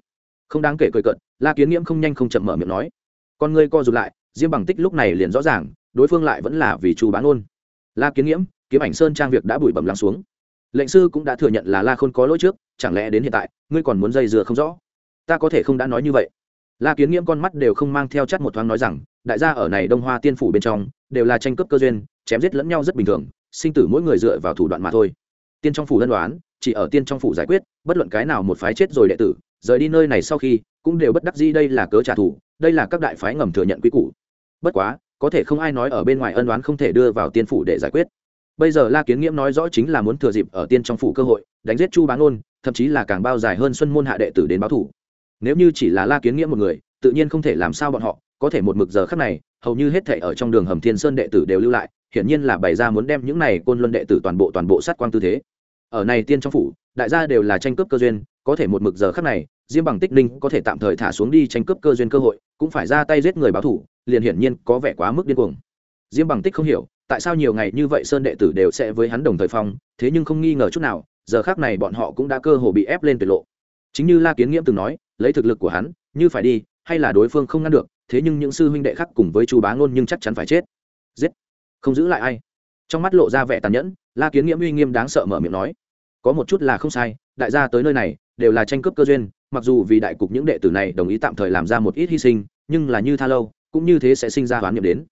Không đáng kể cười cận la kiến nghiễm không nhanh không chậm mở miệng nói. Con ngươi co rụt lại, diêm bằng tích lúc này liền rõ ràng, đối phương lại vẫn là vì chu bán ôn la kiến nghiễm, kiếm ảnh sơn trang việc đã bụi bẩm lắng xuống. Lệnh sư cũng đã thừa nhận là la khôn có lỗi trước, chẳng lẽ đến hiện tại, ngươi còn muốn dây dừa không rõ? Ta có thể không đã nói như vậy. La kiến nghiễm con mắt đều không mang theo chắt một thoáng nói rằng, đại gia ở này đông hoa tiên phủ bên trong, đều là tranh cướp cơ duyên, chém giết lẫn nhau rất bình thường, sinh tử mỗi người dựa vào thủ đoạn mà thôi. Tiên trong phủ lân đoán chỉ ở tiên trong phủ giải quyết, bất luận cái nào một phái chết rồi đệ tử, rời đi nơi này sau khi, cũng đều bất đắc dĩ đây là cớ trả thù, đây là các đại phái ngầm thừa nhận quy củ. Bất quá có thể không ai nói ở bên ngoài ân đoán không thể đưa vào tiên phủ để giải quyết. Bây giờ la kiến nghiễm nói rõ chính là muốn thừa dịp ở tiên trong phủ cơ hội, đánh giết chu bán ôn thậm chí là càng bao dài hơn xuân môn hạ đệ tử đến báo thủ. Nếu như chỉ là la kiến nghĩa một người, tự nhiên không thể làm sao bọn họ, có thể một mực giờ khắc này, hầu như hết thể ở trong đường hầm thiên sơn đệ tử đều lưu lại, hiển nhiên là bày ra muốn đem những này côn luân đệ tử toàn bộ toàn bộ sát quang tư thế. Ở này tiên trong phủ, đại gia đều là tranh cướp cơ duyên, có thể một mực giờ khắc này, diêm bằng tích ninh có thể tạm thời thả xuống đi tranh cướp cơ duyên cơ hội, cũng phải ra tay giết người báo thủ liền hiển nhiên có vẻ quá mức điên cuồng. Diêm bằng tích không hiểu, tại sao nhiều ngày như vậy sơn đệ tử đều sẽ với hắn đồng thời phong, thế nhưng không nghi ngờ chút nào, giờ khác này bọn họ cũng đã cơ hồ bị ép lên tuyệt lộ. Chính như la kiến nghiễm từng nói, lấy thực lực của hắn, như phải đi, hay là đối phương không ngăn được, thế nhưng những sư huynh đệ khác cùng với chu bá ngôn nhưng chắc chắn phải chết. Giết! Không giữ lại ai. Trong mắt lộ ra vẻ tàn nhẫn, la kiến nghiễm uy nghiêm đáng sợ mở miệng nói. Có một chút là không sai, đại gia tới nơi này, đều là tranh cướp cơ duyên, mặc dù vì đại cục những đệ tử này đồng ý tạm thời làm ra một ít hy sinh, nhưng là như tha lâu cũng như thế sẽ sinh ra hoán niệm đến.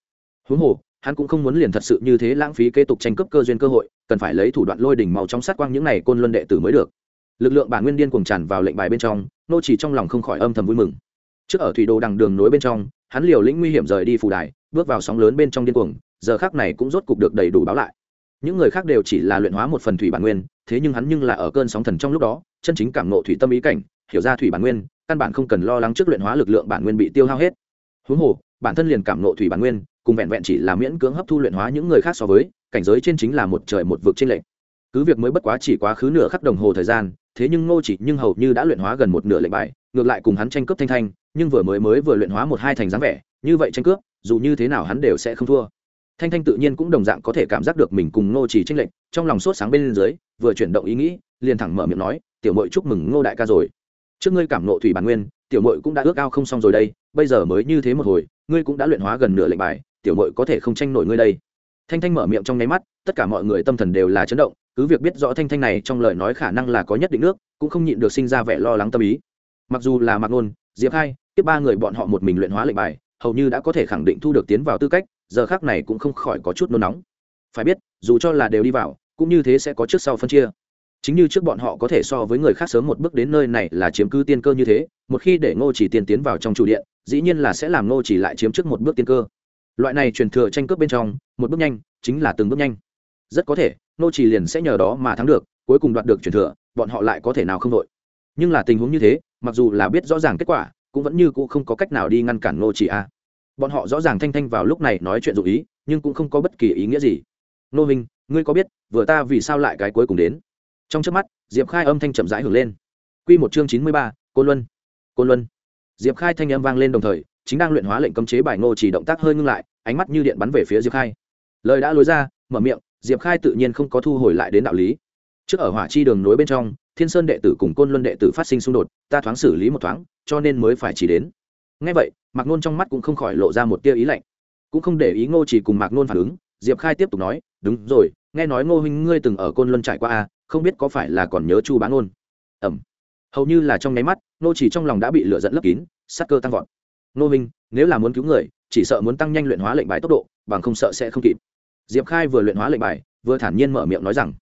Huống hồ, hắn cũng không muốn liền thật sự như thế lãng phí kế tục tranh cướp cơ duyên cơ hội, cần phải lấy thủ đoạn lôi đỉnh màu trong sát quang những này côn luân đệ tử mới được. Lực lượng bản nguyên điên cuồng tràn vào lệnh bài bên trong, nô chỉ trong lòng không khỏi âm thầm vui mừng. Trước ở thủy đồ đằng đường nối bên trong, hắn liều lĩnh nguy hiểm rời đi phù đài, bước vào sóng lớn bên trong điên cuồng, giờ khác này cũng rốt cục được đầy đủ báo lại. Những người khác đều chỉ là luyện hóa một phần thủy bản nguyên, thế nhưng hắn nhưng là ở cơn sóng thần trong lúc đó, chân chính cảm nộ thủy tâm ý cảnh, hiểu ra thủy bản nguyên, căn bản không cần lo lắng trước luyện hóa lực lượng bản nguyên bị tiêu hao hết. Huống hồ bản thân liền cảm nộ thủy bản nguyên, cùng vẹn vẹn chỉ là miễn cưỡng hấp thu luyện hóa những người khác so với, cảnh giới trên chính là một trời một vực trên lệnh cứ việc mới bất quá chỉ quá khứ nửa khắc đồng hồ thời gian, thế nhưng ngô chỉ nhưng hầu như đã luyện hóa gần một nửa lệnh bài, ngược lại cùng hắn tranh cướp thanh thanh, nhưng vừa mới mới vừa luyện hóa một hai thành dáng vẻ, như vậy tranh cướp, dù như thế nào hắn đều sẽ không thua. Thanh thanh tự nhiên cũng đồng dạng có thể cảm giác được mình cùng ngô chỉ tranh lệnh trong lòng sốt sáng bên dưới, vừa chuyển động ý nghĩ, liền thẳng mở miệng nói, tiểu mội chúc mừng ngô đại ca rồi. Trước ngươi cảm nộ thủy bản nguyên, tiểu mội cũng đã ước ao không xong rồi đây, bây giờ mới như thế một hồi ngươi cũng đã luyện hóa gần nửa lệnh bài, tiểu mội có thể không tranh nổi ngươi đây. Thanh thanh mở miệng trong nháy mắt, tất cả mọi người tâm thần đều là chấn động, cứ việc biết rõ thanh thanh này trong lời nói khả năng là có nhất định nước, cũng không nhịn được sinh ra vẻ lo lắng tâm ý. Mặc dù là mặc ngôn diệp hai tiếp ba người bọn họ một mình luyện hóa lệnh bài, hầu như đã có thể khẳng định thu được tiến vào tư cách, giờ khác này cũng không khỏi có chút nôn nóng. Phải biết, dù cho là đều đi vào, cũng như thế sẽ có trước sau phân chia. Chính như trước bọn họ có thể so với người khác sớm một bước đến nơi này là chiếm cứ tiên cơ như thế, một khi để ngô chỉ tiên tiến vào trong chủ điện dĩ nhiên là sẽ làm nô chỉ lại chiếm trước một bước tiên cơ. Loại này truyền thừa tranh cướp bên trong, một bước nhanh, chính là từng bước nhanh. Rất có thể nô chỉ liền sẽ nhờ đó mà thắng được, cuối cùng đoạt được truyền thừa, bọn họ lại có thể nào không đội. Nhưng là tình huống như thế, mặc dù là biết rõ ràng kết quả, cũng vẫn như cũ không có cách nào đi ngăn cản nô chỉ a bọn họ rõ ràng thanh thanh vào lúc này nói chuyện dụ ý, nhưng cũng không có bất kỳ ý nghĩa gì. Nô minh, ngươi có biết, vừa ta vì sao lại cái cuối cùng đến? Trong trước mắt, diệp khai âm thanh chậm rãi hưởng lên. Q một chương chín mươi ba, côn luân. Côn luân diệp khai thanh âm vang lên đồng thời, chính đang luyện hóa lệnh cấm chế bài ngô chỉ động tác hơi ngưng lại, ánh mắt như điện bắn về phía diệp khai. Lời đã lối ra, mở miệng, diệp khai tự nhiên không có thu hồi lại đến đạo lý. Trước ở hỏa chi đường nối bên trong, thiên sơn đệ tử cùng côn luân đệ tử phát sinh xung đột, ta thoáng xử lý một thoáng, cho nên mới phải chỉ đến. Ngay vậy, mạc nôn trong mắt cũng không khỏi lộ ra một tia ý lạnh. Cũng không để ý ngô chỉ cùng mạc nôn phản ứng, diệp khai tiếp tục nói, đúng rồi, nghe nói ngô huynh ngươi từng ở côn luân trải qua à không biết có phải là còn nhớ chu bá ngôn? Ẩm hầu như là trong nháy mắt, nô chỉ trong lòng đã bị lửa dẫn lấp kín, sắc cơ tăng vọt. Nô minh, nếu là muốn cứu người, chỉ sợ muốn tăng nhanh luyện hóa lệnh bài tốc độ, bằng không sợ sẽ không kịp. Diệp khai vừa luyện hóa lệnh bài, vừa thản nhiên mở miệng nói rằng,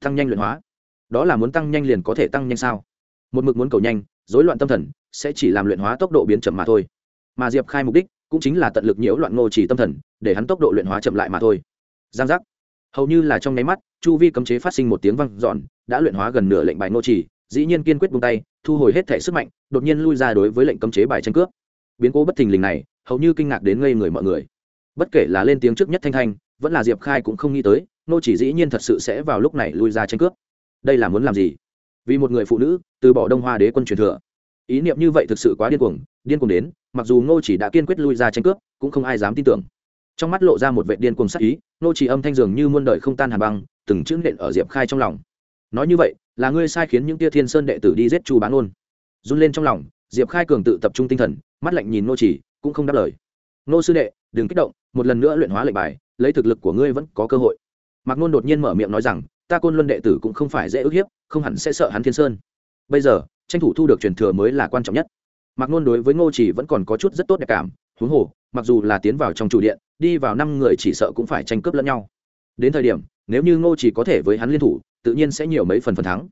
tăng nhanh luyện hóa? Đó là muốn tăng nhanh liền có thể tăng nhanh sao? Một mực muốn cầu nhanh, rối loạn tâm thần, sẽ chỉ làm luyện hóa tốc độ biến chậm mà thôi. Mà diệp khai mục đích cũng chính là tận lực nhiễu loạn ngô chỉ tâm thần, để hắn tốc độ luyện hóa chậm lại mà thôi. Giang giác. Hầu như là trong nháy mắt, chu vi cấm chế phát sinh một tiếng văng dọn, đã luyện hóa gần nửa lệnh bài ngô chỉ dĩ nhiên kiên quyết buông tay, thu hồi hết thể sức mạnh, đột nhiên lui ra đối với lệnh cấm chế bài tranh cướp. Biến cố bất thình lình này, hầu như kinh ngạc đến ngây người mọi người. Bất kể là lên tiếng trước nhất thanh thanh, vẫn là diệp khai cũng không nghĩ tới, nô chỉ dĩ nhiên thật sự sẽ vào lúc này lui ra tranh cướp. Đây là muốn làm gì? Vì một người phụ nữ, từ bỏ đông hoa đế quân truyền thừa. Ý niệm như vậy thực sự quá điên cuồng điên cuồng đến, mặc dù ngô chỉ đã kiên quyết lui ra tranh cướp, cũng không ai dám tin tưởng. Trong mắt lộ ra một vệ điên cuồng sắc ý, Nô chỉ âm thanh dường như muôn đời không tan hà băng, từng chữ nện ở diệp khai trong lòng nói như vậy, là ngươi sai khiến những tia thiên sơn đệ tử đi giết chu bán ôn run lên trong lòng, diệp khai cường tự tập trung tinh thần, mắt lạnh nhìn ngô chỉ, cũng không đáp lời. Nô sư đệ, đừng kích động, một lần nữa luyện hóa lệnh bài, lấy thực lực của ngươi vẫn có cơ hội. Mạc nôn đột nhiên mở miệng nói rằng, ta côn luân đệ tử cũng không phải dễ ức hiếp, không hẳn sẽ sợ hắn thiên sơn. Bây giờ, tranh thủ thu được truyền thừa mới là quan trọng nhất. Mạc nôn đối với ngô chỉ vẫn còn có chút rất tốt đẹp cảm, huống hồ, mặc dù là tiến vào trong chủ điện, đi vào năm người chỉ sợ cũng phải tranh cướp lẫn nhau đến thời điểm, nếu như ngô chỉ có thể với hắn liên thủ, tự nhiên sẽ nhiều mấy phần phần thắng.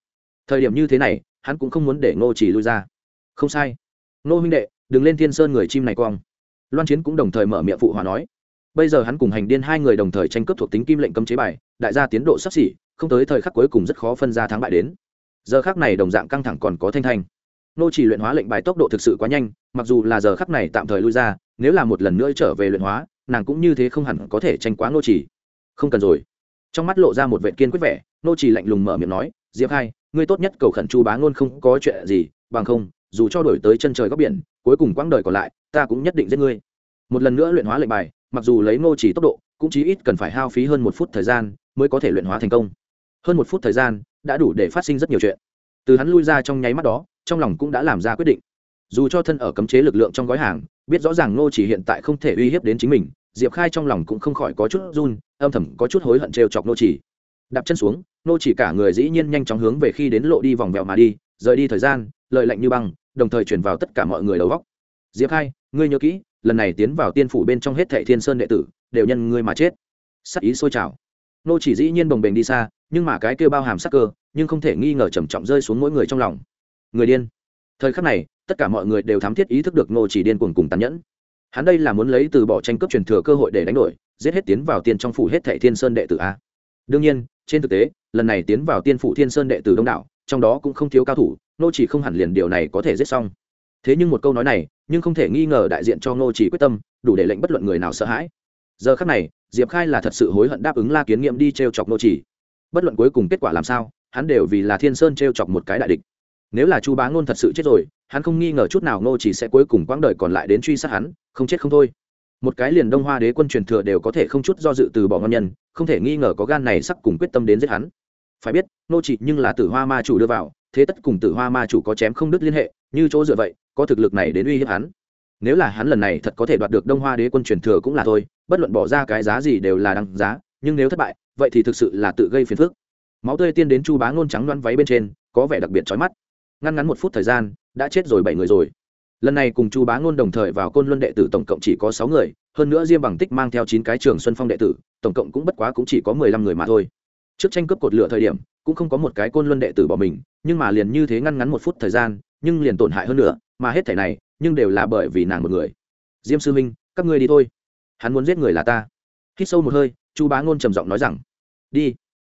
Thời điểm như thế này, hắn cũng không muốn để ngô chỉ lui ra. Không sai. Ngô huynh đệ, đừng lên thiên sơn người chim này quang loan chiến cũng đồng thời mở miệng phụ hòa nói. Bây giờ hắn cùng hành điên hai người đồng thời tranh cướp thuộc tính kim lệnh cấm chế bài, đại gia tiến độ sắp xỉ, không tới thời khắc cuối cùng rất khó phân ra thắng bại đến. Giờ khắc này đồng dạng căng thẳng còn có thanh thanh. Nô chỉ luyện hóa lệnh bài tốc độ thực sự quá nhanh, mặc dù là giờ khắc này tạm thời lui ra, nếu là một lần nữa trở về luyện hóa, nàng cũng như thế không hẳn có thể tranh quá nô chỉ không cần rồi. Trong mắt lộ ra một vệ kiên quyết vẻ, nô chỉ lạnh lùng mở miệng nói, diệp hai, ngươi tốt nhất cầu khẩn chu bá ngôn không có chuyện gì, bằng không, dù cho đổi tới chân trời góc biển, cuối cùng quãng đời còn lại, ta cũng nhất định giết ngươi. Một lần nữa luyện hóa lệnh bài, mặc dù lấy ngô chỉ tốc độ, cũng chí ít cần phải hao phí hơn một phút thời gian mới có thể luyện hóa thành công. Hơn một phút thời gian đã đủ để phát sinh rất nhiều chuyện. Từ hắn lui ra trong nháy mắt đó, trong lòng cũng đã làm ra quyết định. Dù cho thân ở cấm chế lực lượng trong gói hàng, biết rõ ràng ngô chỉ hiện tại không thể uy hiếp đến chính mình, diệp khai trong lòng cũng không khỏi có chút run âm thầm có chút hối hận trêu chọc Nô chỉ. Đạp chân xuống Nô chỉ cả người dĩ nhiên nhanh chóng hướng về khi đến lộ đi vòng vèo mà đi rời đi thời gian lợi lạnh như băng đồng thời chuyển vào tất cả mọi người đầu góc. Diệp hai, ngươi nhớ kỹ lần này tiến vào tiên phủ bên trong hết thệ thiên sơn đệ tử đều nhân ngươi mà chết. Sắc ý sôi trào. Nô chỉ dĩ nhiên bồng bềnh đi xa nhưng mà cái kêu bao hàm sắc cơ nhưng không thể nghi ngờ trầm trọng rơi xuống mỗi người trong lòng. Người điên. Thời khắc này tất cả mọi người đều thám thiết ý thức được nô chỉ điên cuồng cùng tàn nhẫn. Hắn đây là muốn lấy từ bỏ tranh cướp truyền thừa cơ hội để đánh đổi giết hết tiến vào tiên trong phủ hết thệ thiên sơn đệ tử a. Đương nhiên, trên thực tế, lần này tiến vào tiên phủ thiên sơn đệ tử đông đảo, trong đó cũng không thiếu cao thủ nô chỉ không hẳn liền điều này có thể giết xong. Thế nhưng một câu nói này, nhưng không thể nghi ngờ đại diện cho nô chỉ quyết tâm, đủ để lệnh bất luận người nào sợ hãi. Giờ khắc này, diệp khai là thật sự hối hận đáp ứng la kiến nghiệm đi t r e o chọc nô chỉ. Bất luận cuối cùng kết quả làm sao, hắn đều vì là thiên sơn t r e o chọc một cái đại địch. Nếu là chu bá ngôn thật sự chết rồi, hắn không nghi ngờ chút nào ngô chỉ sẽ cuối cùng quãng đời còn lại đến truy sát hắn, không chết không thôi một cái liền đông hoa đế quân truyền thừa đều có thể không chút do dự từ bỏ ngon nhân, không thể nghi ngờ có gan này sắc cùng quyết tâm đến giết hắn. Phải biết, nô chỉ nhưng là tử hoa ma chủ đưa vào, thế tất cùng tử hoa ma chủ có chém không đứt liên hệ, như chỗ dựa vậy, có thực lực này đến uy hiếp hắn. Nếu là hắn lần này thật có thể đoạt được đông hoa đế quân truyền thừa cũng là thôi, bất luận bỏ ra cái giá gì đều là đăng giá, nhưng nếu thất bại, vậy thì thực sự là tự gây phiền phức. Máu tươi tiên đến chu bá ngôn trắng loăn váy bên trên, có vẻ đặc biệt trói mắt. Ngăn ngắn một phút thời gian, đã chết rồi bảy người rồi lần này cùng chu bá ngôn đồng thời vào côn luân đệ tử tổng cộng chỉ có sáu người, hơn nữa diêm bằng tích mang theo chín cái trường xuân phong đệ tử, tổng cộng cũng bất quá cũng chỉ có mười lăm người mà thôi. Trước tranh cướp cột lửa thời điểm, cũng không có một cái côn luân đệ tử bỏ mình, nhưng mà liền như thế ngăn ngắn một phút thời gian, nhưng liền tổn hại hơn nữa, mà hết thẻ này, nhưng đều là bởi vì nàng một người. Diêm sư minh, các ngươi đi thôi. Hắn muốn giết người là ta. Hít sâu một hơi, chu bá ngôn trầm giọng nói rằng, đi.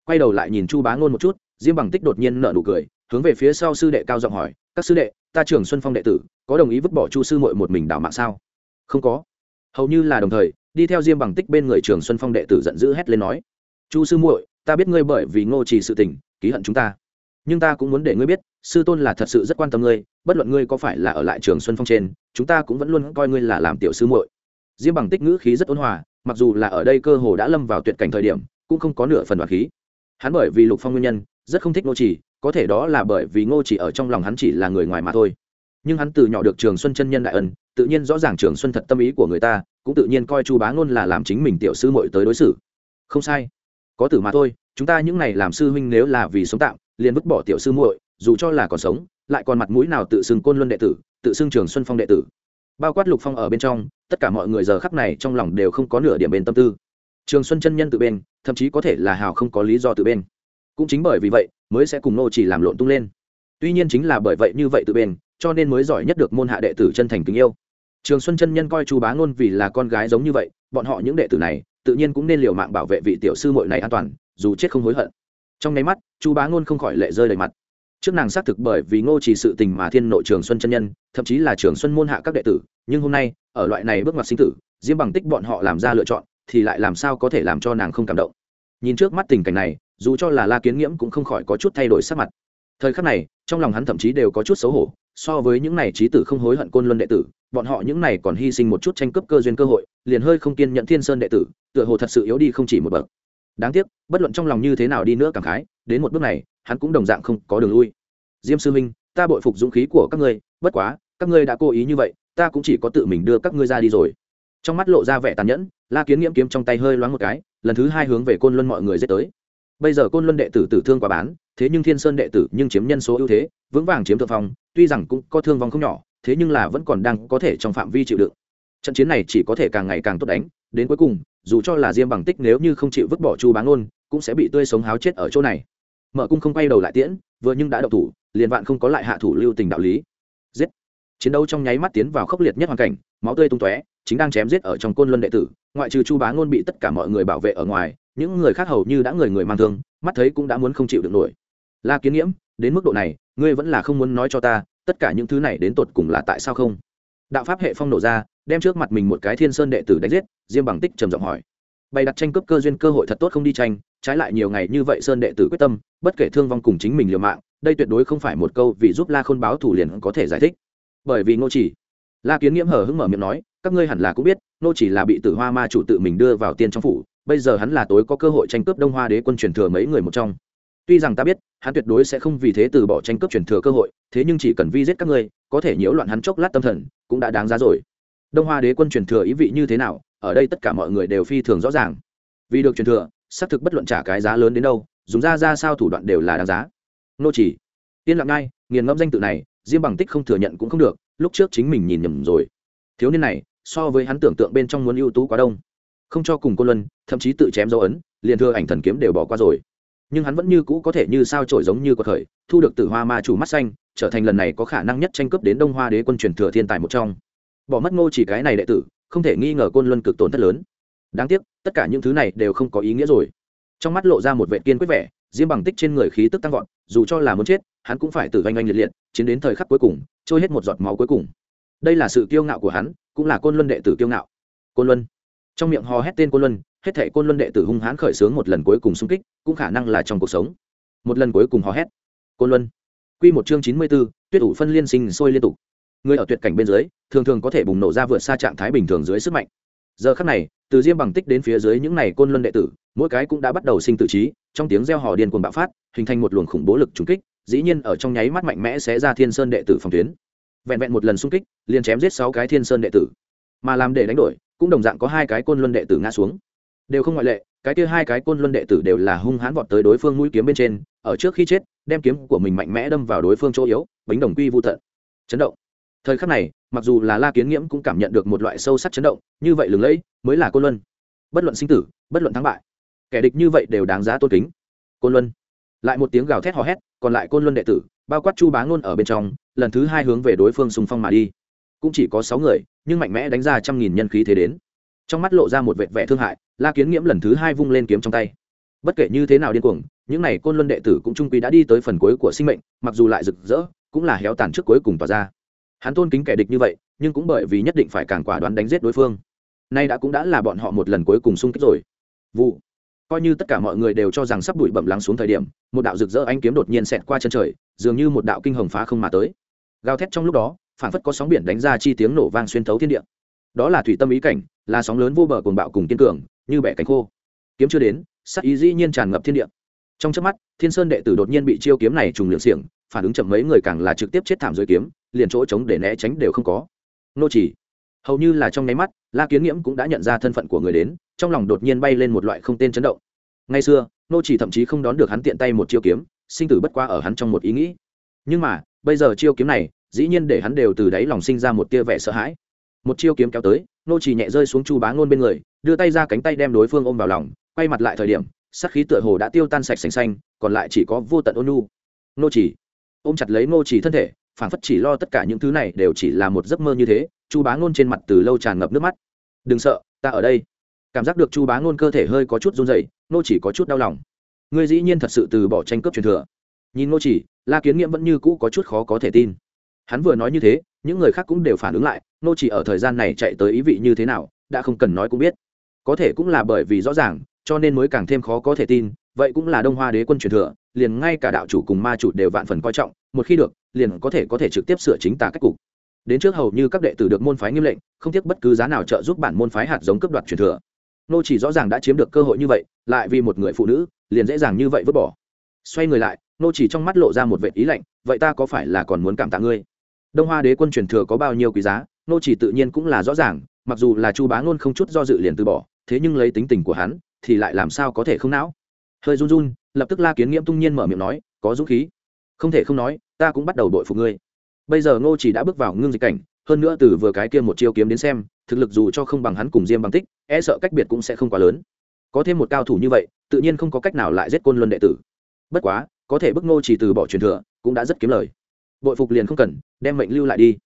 Quay đầu lại nhìn chu bá ngôn một chút, diêm bằng tích đột nhiên nợ nụ cười, hướng về phía sau sư đệ cao giọng hỏi, các sư đệ, ta trưởng xuân phong đệ tử có đồng ý vứt bỏ chu sư mội một mình đảo mạng sao? Không có. Hầu như là đồng thời, đi theo diêm bằng tích bên người trường xuân phong đệ tử giận dữ hét lên nói, chu sư muội, ta biết ngươi bởi vì ngô trì sự tình, ký hận chúng ta. Nhưng ta cũng muốn để ngươi biết, sư tôn là thật sự rất quan tâm ngươi, bất luận ngươi có phải là ở lại trường xuân phong trên, chúng ta cũng vẫn luôn coi ngươi là làm tiểu sư muội. Diêm bằng tích ngữ khí rất ôn hòa, mặc dù là ở đây cơ hồ đã lâm vào tuyệt cảnh thời điểm, cũng không có nửa phần đoạt khí. Hắn bởi vì lục phong nguyên nhân, rất không thích ngô chỉ có thể đó là bởi vì ngô chỉ ở trong lòng hắn chỉ là người ngoài mà thôi nhưng hắn từ nhỏ được trường xuân chân nhân đại ân, tự nhiên rõ ràng trường xuân thật tâm ý của người ta, cũng tự nhiên coi chu bá ngôn là làm chính mình tiểu sư muội tới đối xử. Không sai. Có tử mà thôi, chúng ta những này làm sư huynh nếu là vì sống tạm, liền vứt bỏ tiểu sư muội, dù cho là còn sống, lại còn mặt mũi nào tự xưng côn luân đệ tử, tự xưng trường xuân phong đệ tử. Bao quát lục phong ở bên trong, tất cả mọi người giờ khắc này trong lòng đều không có nửa điểm bên tâm tư. Trường xuân chân nhân tự bên, thậm chí có thể là hào không có lý do tự bên. Cũng chính bởi vì vậy, mới sẽ cùng nô chỉ làm lộn tung lên. Tuy nhiên chính là bởi vậy như vậy tự bên cho nên mới giỏi nhất được môn hạ đệ tử chân thành kính yêu. Trường xuân chân nhân coi chu bá ngôn vì là con gái giống như vậy, bọn họ những đệ tử này, tự nhiên cũng nên liều mạng bảo vệ vị tiểu sư muội này an toàn, dù chết không hối hận. Trong nháy mắt, chu bá ngôn không khỏi lệ rơi đầy mặt. Trước nàng xác thực bởi vì ngô chỉ sự tình mà thiên nội trường xuân chân nhân, thậm chí là trường xuân môn hạ các đệ tử, nhưng hôm nay, ở loại này bước ngoặt sinh tử, diêm bằng tích bọn họ làm ra lựa chọn, thì lại làm sao có thể làm cho nàng không cảm động. Nhìn trước mắt tình cảnh này, dù cho là la kiến nghiễm cũng không khỏi có chút thay đổi sắc mặt. Thời khắc này, trong lòng hắn thậm chí đều có chút xấu hổ so với những này trí tử không hối hận côn luân đệ tử, bọn họ những này còn hy sinh một chút tranh cướp cơ duyên cơ hội, liền hơi không kiên nhận thiên sơn đệ tử, tựa hồ thật sự yếu đi không chỉ một bậc. Đáng tiếc, bất luận trong lòng như thế nào đi nữa cảm khái, đến một bước này, hắn cũng đồng dạng không có đường lui. Diêm sư minh ta bội phục dũng khí của các ngươi, bất quá, các ngươi đã cố ý như vậy, ta cũng chỉ có tự mình đưa các ngươi ra đi rồi. Trong mắt lộ ra vẻ tàn nhẫn, la kiến nghiễm kiếm trong tay hơi loáng một cái, lần thứ hai hướng về côn luân mọi người dết tới bây giờ côn luân đệ tử tử thương quá bán, thế nhưng thiên sơn đệ tử nhưng chiếm nhân số ưu thế, vững vàng chiếm thượng phong, tuy rằng cũng có thương vong không nhỏ, thế nhưng là vẫn còn đang có thể trong phạm vi chịu đựng. Trận chiến này chỉ có thể càng ngày càng tốt đánh, đến cuối cùng, dù cho là diêm bằng tích nếu như không chịu vứt bỏ chu bán ôn cũng sẽ bị tươi sống háo chết ở chỗ này. Mở cung không quay đầu lại tiễn, vừa nhưng đã đậu thủ, liền vạn không có lại hạ thủ lưu tình đạo lý. Giết! Chiến đấu trong nháy mắt tiến vào khốc liệt nhất hoàn cảnh, máu tươi tung tóe, chính đang chém giết ở trong côn luân đệ tử, ngoại trừ chu bá ngôn bị tất cả mọi người bảo vệ ở ngoài những người khác hầu như đã người người mang thương, mắt thấy cũng đã muốn không chịu được nổi. La kiến nghiễm, đến mức độ này, ngươi vẫn là không muốn nói cho ta, tất cả những thứ này đến tột cùng là tại sao không? Đạo pháp hệ phong nổ ra, đem trước mặt mình một cái thiên sơn đệ tử đánh giết, diêm bằng tích trầm giọng hỏi. Bày đặt tranh cướp cơ duyên cơ hội thật tốt không đi tranh, trái lại nhiều ngày như vậy sơn đệ tử quyết tâm, bất kể thương vong cùng chính mình liều mạng, đây tuyệt đối không phải một câu vì giúp la khôn báo thủ liền có thể giải thích. Bởi vì ngô chỉ, la kiến nghiễm hở hững mở miệng nói, các ngươi hẳn là cũng biết, ngô chỉ là bị tử hoa ma chủ tự mình đưa vào tiên trong phủ bây giờ hắn là tối có cơ hội tranh cướp đông hoa đế quân truyền thừa mấy người một trong. Tuy rằng ta biết, hắn tuyệt đối sẽ không vì thế từ bỏ tranh cướp truyền thừa cơ hội, thế nhưng chỉ cần vi giết các ngươi, có thể nhiễu loạn hắn chốc lát tâm thần, cũng đã đáng giá rồi. Đông hoa đế quân truyền thừa ý vị như thế nào, ở đây tất cả mọi người đều phi thường rõ ràng. Vì được truyền thừa, xác thực bất luận trả cái giá lớn đến đâu, dùng ra ra sao thủ đoạn đều là đáng giá. Nô chỉ, yên lặng ngay, nghiền ngẫm danh tự này, diêm bằng tích không thừa nhận cũng không được, lúc trước chính mình nhìn nhầm rồi. Thiếu niên này, so với hắn tưởng tượng bên trong muốn ưu tú quá đông không cho cùng cô luân thậm chí tự chém dấu ấn liền thưa ảnh thần kiếm đều bỏ qua rồi. Nhưng hắn vẫn như cũ có thể như sao trổi giống như có thời, thu được từ hoa ma chủ mắt xanh trở thành lần này có khả năng nhất tranh cướp đến đông hoa đế quân truyền thừa thiên tài một trong. Bỏ mất ngô chỉ cái này đệ tử không thể nghi ngờ côn luân cực tổn thất lớn. Đáng tiếc tất cả những thứ này đều không có ý nghĩa rồi. Trong mắt lộ ra một vệ kiên quyết vẻ diêm bằng tích trên người khí tức tăng vọt dù cho là muốn chết hắn cũng phải tử oanh oanh liệt liệt chiến đến thời khắc cuối cùng trôi hết một giọt máu cuối cùng. Đây là sự kiêu ngạo của hắn cũng là côn luân đệ tử kiêu ngạo. Côn luân trong miệng hò hét tên côn luân, hết thệ côn luân đệ tử hung hãn khởi xướng một lần cuối cùng xung kích, cũng khả năng là trong cuộc sống. Một lần cuối cùng hò hét. Côn luân. Q một chương chín mươi b ố tuyết ủ phân liên sinh sôi liên tục. Người ở tuyệt cảnh bên dưới, thường thường có thể bùng nổ ra vượt xa trạng thái bình thường dưới sức mạnh. Giờ khắc này, từ diêm bằng tích đến phía dưới những này côn luân đệ tử, mỗi cái cũng đã bắt đầu sinh tự trí, trong tiếng reo hò điên cuồng bạo phát, hình thành một luồng khủng bố lực trúng kích, dĩ nhiên ở trong nháy mắt mạnh mẽ sẽ ra thiên sơn đệ tử phòng tuyến. Vẹn vẹn một lần xung kích, liền chém giết sáu cái thiên sơn đệ tử. Mà làm để đánh đổi cũng đồng dạng có hai cái côn luân đệ tử ngã xuống. Đều không ngoại lệ, cái kia hai cái côn luân đệ tử đều là hung hãn vọt tới đối phương mũi kiếm bên trên, ở trước khi chết, đem kiếm của mình mạnh mẽ đâm vào đối phương chỗ yếu, bánh đồng quy vô tận. Chấn động. Thời khắc này, mặc dù là la kiến nghiễm cũng cảm nhận được một loại sâu sắc chấn động, như vậy lừng lẫy mới là côn luân. Bất luận sinh tử, bất luận thắng bại, kẻ địch như vậy đều đáng giá tôn kính. Côn luân. Lại một tiếng gào thét hò hét, còn lại côn luân đệ tử, bao quát chu bá ngôn ở bên trong, lần thứ hai hướng về đối phương xung phong mà đi. Cũng chỉ có sáu người nhưng mạnh mẽ đánh ra trăm nghìn nhân khí thế đến. Trong mắt lộ ra một vệt vẻ thương hại, la kiến nghiễm lần thứ hai vung lên kiếm trong tay. Bất kể như thế nào điên cuồng, những n à y côn luân đệ tử cũng trung quy đã đi tới phần cuối của sinh mệnh, mặc dù lại rực rỡ, cũng là héo tàn trước cuối cùng tỏa ra. Hắn tôn kính kẻ địch như vậy, nhưng cũng bởi vì nhất định phải càng quả đoán đánh giết đối phương. Nay đã cũng đã là bọn họ một lần cuối cùng xung kích rồi. Vụ. Coi như tất cả mọi người đều cho rằng sắp bụi bẩm lắng xuống thời điểm, một đạo rực rỡ anh kiếm đột nhiên xẹt qua chân trời, dường như một đạo kinh hồng phá không mà tới. Gào thét trong lúc đó phản phất có sóng biển đánh ra chi tiếng nổ vang xuyên thấu thiên địa. Đó là thủy tâm ý cảnh, là sóng lớn vô bờ cuồng bạo cùng kiên cường, như bẻ cánh khô. Kiếm chưa đến sắc ý dĩ nhiên tràn ngập thiên địa. Trong chớp mắt, thiên sơn đệ tử đột nhiên bị chiêu kiếm này trùng liệng xiềng, phản ứng chậm mấy người càng là trực tiếp chết thảm dưới kiếm, liền chỗ trống để né tránh đều không có. Nô chỉ, hầu như là trong nháy mắt, la kiến nghiễm cũng đã nhận ra thân phận của người đến, trong lòng đột nhiên bay lên một loại không tên chấn động. Ngay xưa, nô chỉ thậm chí không đón được hắn tiện tay một chiêu kiếm, sinh tử bất qua ở hắn trong một ý nghĩ. Nhưng mà, bây giờ chiêu kiếm này dĩ nhiên để hắn đều từ đáy lòng sinh ra một tia vẻ sợ hãi. Một chiêu kiếm kéo tới, nô chỉ nhẹ rơi xuống chu bá ngôn bên người, đưa tay ra cánh tay đem đối phương ôm vào lòng, quay mặt lại thời điểm, sát khí tựa hồ đã tiêu tan sạch sành xanh, còn lại chỉ có vô tận ôn nhu. Nô chỉ ôm chặt lấy nô chỉ thân thể phản phất chỉ lo tất cả những thứ này đều chỉ là một giấc mơ như thế, chu bá ngôn trên mặt từ lâu tràn ngập nước mắt. Đừng sợ, ta ở đây. Cảm giác được chu bá ngôn cơ thể hơi có chút run rẩy, nô chỉ có chút đau lòng. Ngươi dĩ nhiên thật sự từ bỏ tranh cướp truyền thừa. Nhìn nô chỉ, la kiến nghiễm vẫn như cũ có chút khó có thể tin hắn vừa nói như thế, những người khác cũng đều phản ứng lại, nô chỉ ở thời gian này chạy tới ý vị như thế nào, đã không cần nói cũng biết. Có thể cũng là bởi vì rõ ràng, cho nên mới càng thêm khó có thể tin, vậy cũng là đông hoa đế quân truyền thừa, liền ngay cả đạo chủ cùng ma chủ đều vạn phần coi trọng, một khi được, liền có thể có thể trực tiếp sửa chính tà cách cục. Đến trước hầu như các đệ tử được môn phái nghiêm lệnh, không tiếc bất cứ giá nào trợ giúp bản môn phái hạt giống cấp đoạt truyền thừa. Nô chỉ rõ ràng đã chiếm được cơ hội như vậy, lại vì một người phụ nữ, liền dễ dàng như vậy vứt bỏ. Xoay người lại, nô chỉ trong mắt lộ ra một vệ ý lạnh, vậy ta có phải là còn muốn cảm tạ ngươi? Đông hoa đế quân truyền thừa có bao nhiêu quý giá, nô chỉ tự nhiên cũng là rõ ràng, mặc dù là chu bá ngôn không chút do dự liền từ bỏ, thế nhưng lấy tính tình của hắn, thì lại làm sao có thể không não? Hơi run run, lập tức la kiến nghiễm tung nhiên mở miệng nói, có dũng khí. Không thể không nói, ta cũng bắt đầu đội phục ngươi. Bây giờ ngô chỉ đã bước vào ngưng dịch cảnh, hơn nữa từ vừa cái kia một chiêu kiếm đến xem, thực lực dù cho không bằng hắn cùng diêm bằng tích e sợ cách biệt cũng sẽ không quá lớn. Có thêm một cao thủ như vậy, tự nhiên không có cách nào lại giết côn luân đệ tử. Bất quá, có thể bức ngô chỉ từ bỏ truyền thừa, cũng đã rất kiếm lời bội phục liền không cần, đem mệnh lưu lại đi.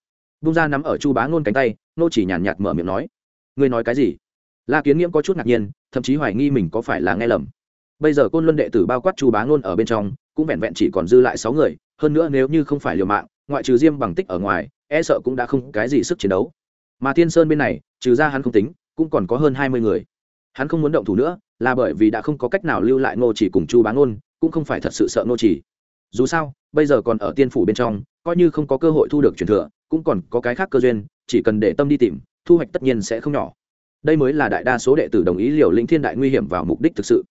Bung ra nắm ở chu bá ngôn cánh tay, Nô chỉ nhàn nhạt mở miệng nói, ngươi nói cái gì? La kiến nghiễm có chút ngạc nhiên, thậm chí hoài nghi mình có phải là nghe lầm. Bây giờ côn luân đệ tử bao quát chu bá ngôn ở bên trong, cũng vẹn vẹn chỉ còn dư lại sáu người, hơn nữa nếu như không phải liều mạng, ngoại trừ diêm bằng tích ở ngoài e sợ cũng đã không cái gì sức chiến đấu. Mà thiên sơn bên này, trừ ra hắn không tính, cũng còn có hơn hai mươi người. Hắn không muốn động thủ nữa, là bởi vì đã không có cách nào lưu lại ngô chỉ cùng chu bá ngôn, cũng không phải thật sự sợ ngô chỉ dù sao, bây giờ còn ở tiên phủ bên trong, coi như không có cơ hội thu được truyền thừa, cũng còn có cái khác cơ duyên, chỉ cần để tâm đi tìm, thu hoạch tất nhiên sẽ không nhỏ. Đây mới là đại đa số đệ tử đồng ý liều lĩnh thiên đại nguy hiểm vào mục đích thực sự.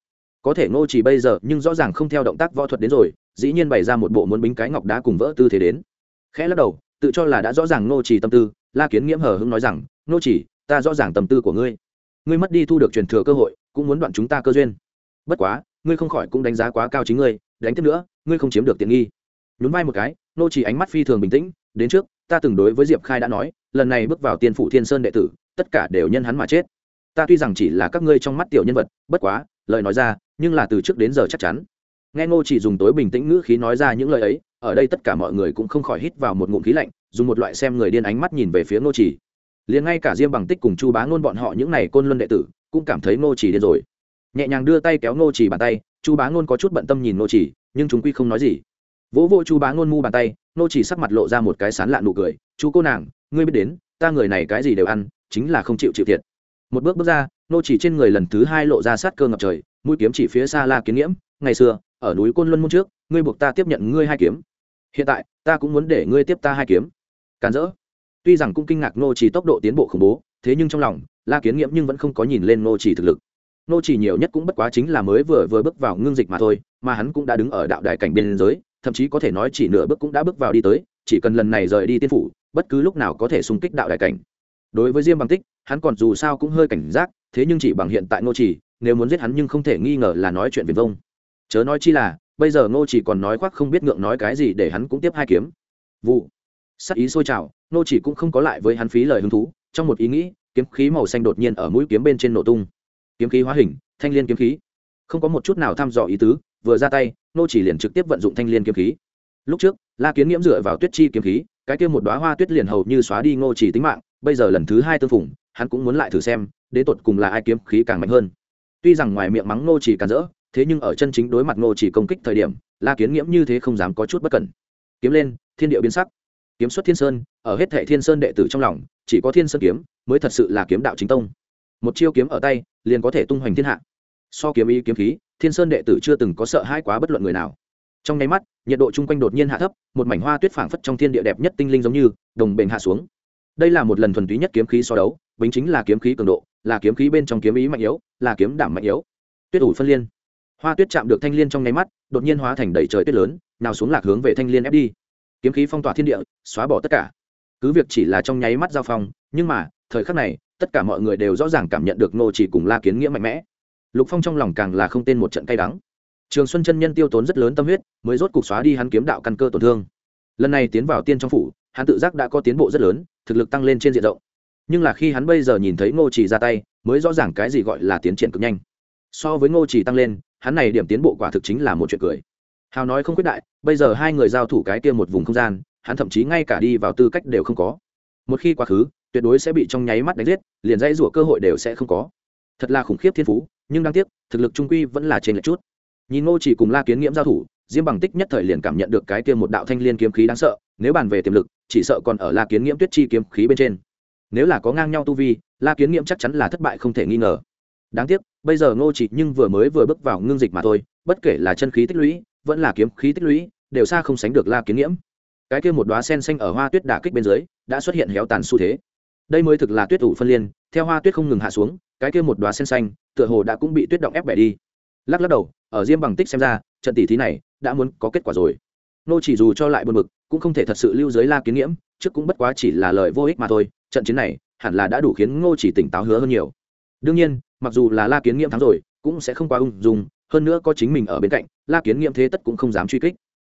Có thể ngô chỉ bây giờ nhưng rõ ràng không theo động tác võ thuật đến rồi, dĩ nhiên bày ra một bộ muốn bính cái ngọc đá cùng vỡ tư thế đến. Khẽ lắc đầu, tự cho là đã rõ ràng ngô chỉ tâm tư, la kiến nghiễm hờ hững nói rằng, ngô chỉ ta rõ ràng tâm tư của ngươi. Ngươi mất đi thu được truyền thừa cơ hội, cũng muốn đoạn chúng ta cơ duyên. Bất quá, ngươi không khỏi cũng đánh giá quá cao chính ngươi đánh tiếp nữa, ngươi không chiếm được tiện nghi. Nhún vai một cái, nô chỉ ánh mắt phi thường bình tĩnh, đến trước, ta từng đối với diệp khai đã nói, lần này bước vào tiên phủ thiên sơn đệ tử, tất cả đều nhân hắn mà chết. Ta tuy rằng chỉ là các ngươi trong mắt tiểu nhân vật, bất quá, lời nói ra, nhưng là từ trước đến giờ chắc chắn. Nghe ngô chỉ dùng tối bình tĩnh ngữ khí nói ra những lời ấy, ở đây tất cả mọi người cũng không khỏi hít vào một ngụm khí lạnh, dùng một loại xem người điên ánh mắt nhìn về phía ngô chỉ liền ngay cả diêm bằng tích cùng chu bá ngôn bọn họ những này côn luân đệ tử, cũng cảm thấy ngô chỉ điên rồi. Nhẹ nhàng đưa tay kéo ngô chỉ bàn tay chu bá ngôn có chút bận tâm nhìn Nô chỉ, nhưng chúng quy không nói gì. Vỗ vỗ chu bá ngôn mu bàn tay, Nô chỉ sắc mặt lộ ra một cái sán lạ nụ cười. Chú cô nàng, ngươi biết đến, ta người này cái gì đều ăn, chính là không chịu chịu thiệt. Một bước bước ra, nô chỉ trên người lần thứ hai lộ ra sát cơ ngập trời, mũi kiếm chỉ phía xa la kiến nghiễm. Ngày xưa, ở núi côn luân môn trước, ngươi buộc ta tiếp nhận ngươi hai kiếm. Hiện tại, ta cũng muốn để ngươi tiếp ta hai kiếm. Càn rỡ. Tuy rằng cũng kinh ngạc nô chỉ tốc độ tiến bộ khủng bố, thế nhưng trong lòng, la kiến nghiễm nhưng vẫn không có nhìn lên nô chỉ thực lực nô chỉ nhiều nhất cũng bất quá chính là mới vừa vừa bước vào ngưng dịch mà thôi, mà hắn cũng đã đứng ở đạo đài cảnh biên giới, thậm chí có thể nói chỉ nửa bước cũng đã bước vào đi tới, chỉ cần lần này rời đi tiên phủ, bất cứ lúc nào có thể xung kích đạo đài cảnh. Đối với diêm bằng tích, hắn còn dù sao cũng hơi cảnh giác, thế nhưng chỉ bằng hiện tại nô chỉ, nếu muốn giết hắn nhưng không thể nghi ngờ là nói chuyện viền vông. Chớ nói chi là, bây giờ nô chỉ còn nói khoác không biết ngượng nói cái gì để hắn cũng tiếp hai kiếm. Vụ. Sắc ý sôi trào, nô chỉ cũng không có lại với hắn phí lời hứng thú, trong một ý nghĩ, kiếm khí màu xanh đột nhiên ở mũi kiếm bên trên nổ tung kiếm khí hóa hình, thanh liên kiếm khí. Không có một chút nào thăm dò ý tứ, vừa ra tay ngô chỉ liền trực tiếp vận dụng thanh liên kiếm khí. Lúc trước, la kiến nghiễm dựa vào tuyết chi kiếm khí, cái kia một đóa hoa tuyết liền hầu như xóa đi ngô chỉ tính mạng, bây giờ lần thứ hai tương phùng, hắn cũng muốn lại thử xem đến tột cùng là ai kiếm khí càng mạnh hơn. Tuy rằng ngoài miệng mắng ngô chỉ càn rỡ, thế nhưng ở chân chính đối mặt ngô chỉ công kích thời điểm, la kiến nghiễm như thế không dám có chút bất cẩn. Kiếm lên, thiên địa biến sắc. Kiếm xuất thiên sơn, ở hết thệ thiên sơn đệ tử trong lòng, chỉ có thiên sơn kiếm mới thật sự là kiếm đạo chính tông một chiêu kiếm ở tay, liền có thể tung hoành thiên hạ. So kiếm ý kiếm khí, thiên sơn đệ tử chưa từng có sợ hãi quá bất luận người nào. Trong nháy mắt, nhiệt độ chung quanh đột nhiên hạ thấp, một mảnh hoa tuyết phảng phất trong thiên địa đẹp nhất tinh linh giống như, đồng bền hạ xuống. Đây là một lần thuần túy nhất kiếm khí so đấu, bính chính là kiếm khí cường độ, là kiếm khí bên trong kiếm ý mạnh yếu, là kiếm đảm mạnh yếu. Tuyết ủ phân liên. Hoa tuyết chạm được thanh liên trong nháy mắt, đột nhiên hóa thành đầy trời tuyết lớn, nào xuống lạc hướng về thanh liên ép đi. Kiếm khí phong tỏa thiên địa, xóa bỏ tất cả. Cứ việc chỉ là trong nháy mắt giao phong, nhưng mà thời khắc này, tất cả mọi người đều rõ ràng cảm nhận được nô chỉ cùng la kiến nghĩa mạnh mẽ. Lục phong trong lòng càng là không tên một trận cay đắng. Trường xuân chân nhân tiêu tốn rất lớn tâm huyết, mới rốt cục xóa đi hắn kiếm đạo căn cơ tổn thương. Lần này tiến vào tiên trong phủ, hắn tự giác đã có tiến bộ rất lớn, thực lực tăng lên trên diện rộng. Nhưng là khi hắn bây giờ nhìn thấy ngô chỉ ra tay, mới rõ ràng cái gì gọi là tiến triển cực nhanh. So với ngô chỉ tăng lên, hắn này điểm tiến bộ quả thực chính là một chuyện cười. Hào nói không quyết đại, bây giờ hai người giao thủ cái kia một vùng không gian, hắn thậm chí ngay cả đi vào tư cách đều không có. Một khi quá khứ tuyệt đối sẽ bị trong nháy mắt đánh giết, liền dãy rủa cơ hội đều sẽ không có. Thật là khủng khiếp thiên phú, nhưng đáng tiếc, thực lực trung quy vẫn là trên lệch chút. Nhìn ngô chỉ cùng la kiến nghiễm giao thủ, diêm bằng tích nhất thời liền cảm nhận được cái kia một đạo thanh liên kiếm khí đáng sợ, nếu bàn về tiềm lực, chỉ sợ còn ở la kiến nghiễm tuyết chi kiếm khí bên trên. Nếu là có ngang nhau tu vi, la kiến nghiễm chắc chắn là thất bại không thể nghi ngờ. Đáng tiếc, bây giờ ngô chỉ nhưng vừa mới vừa bước vào ngưng dịch mà thôi, bất kể là chân khí tích lũy, vẫn là kiếm khí tích lũy, đều xa không sánh được la kiến nghiễm. Cái kia một đóa sen xanh ở hoa tuyết đả kích bên dưới, đã xuất hiện héo tàn xu thế đây mới thực là tuyết ủ phân liên, theo hoa tuyết không ngừng hạ xuống, cái kia một đóa sen xanh, tựa hồ đã cũng bị tuyết động ép bẻ đi. Lắc lắc đầu, ở diêm bằng tích xem ra, trận tỷ thí này đã muốn có kết quả rồi. Nô chỉ dù cho lại buồn bực, cũng không thể thật sự lưu giới la kiến nghiễm, trước cũng bất quá chỉ là lời vô ích mà thôi, trận chiến này hẳn là đã đủ khiến ngô chỉ tỉnh táo hứa hơn nhiều. Đương nhiên, mặc dù là la kiến nghiễm thắng rồi, cũng sẽ không quá ung dung, hơn nữa có chính mình ở bên cạnh, la kiến nghiễm thế tất cũng không dám truy kích.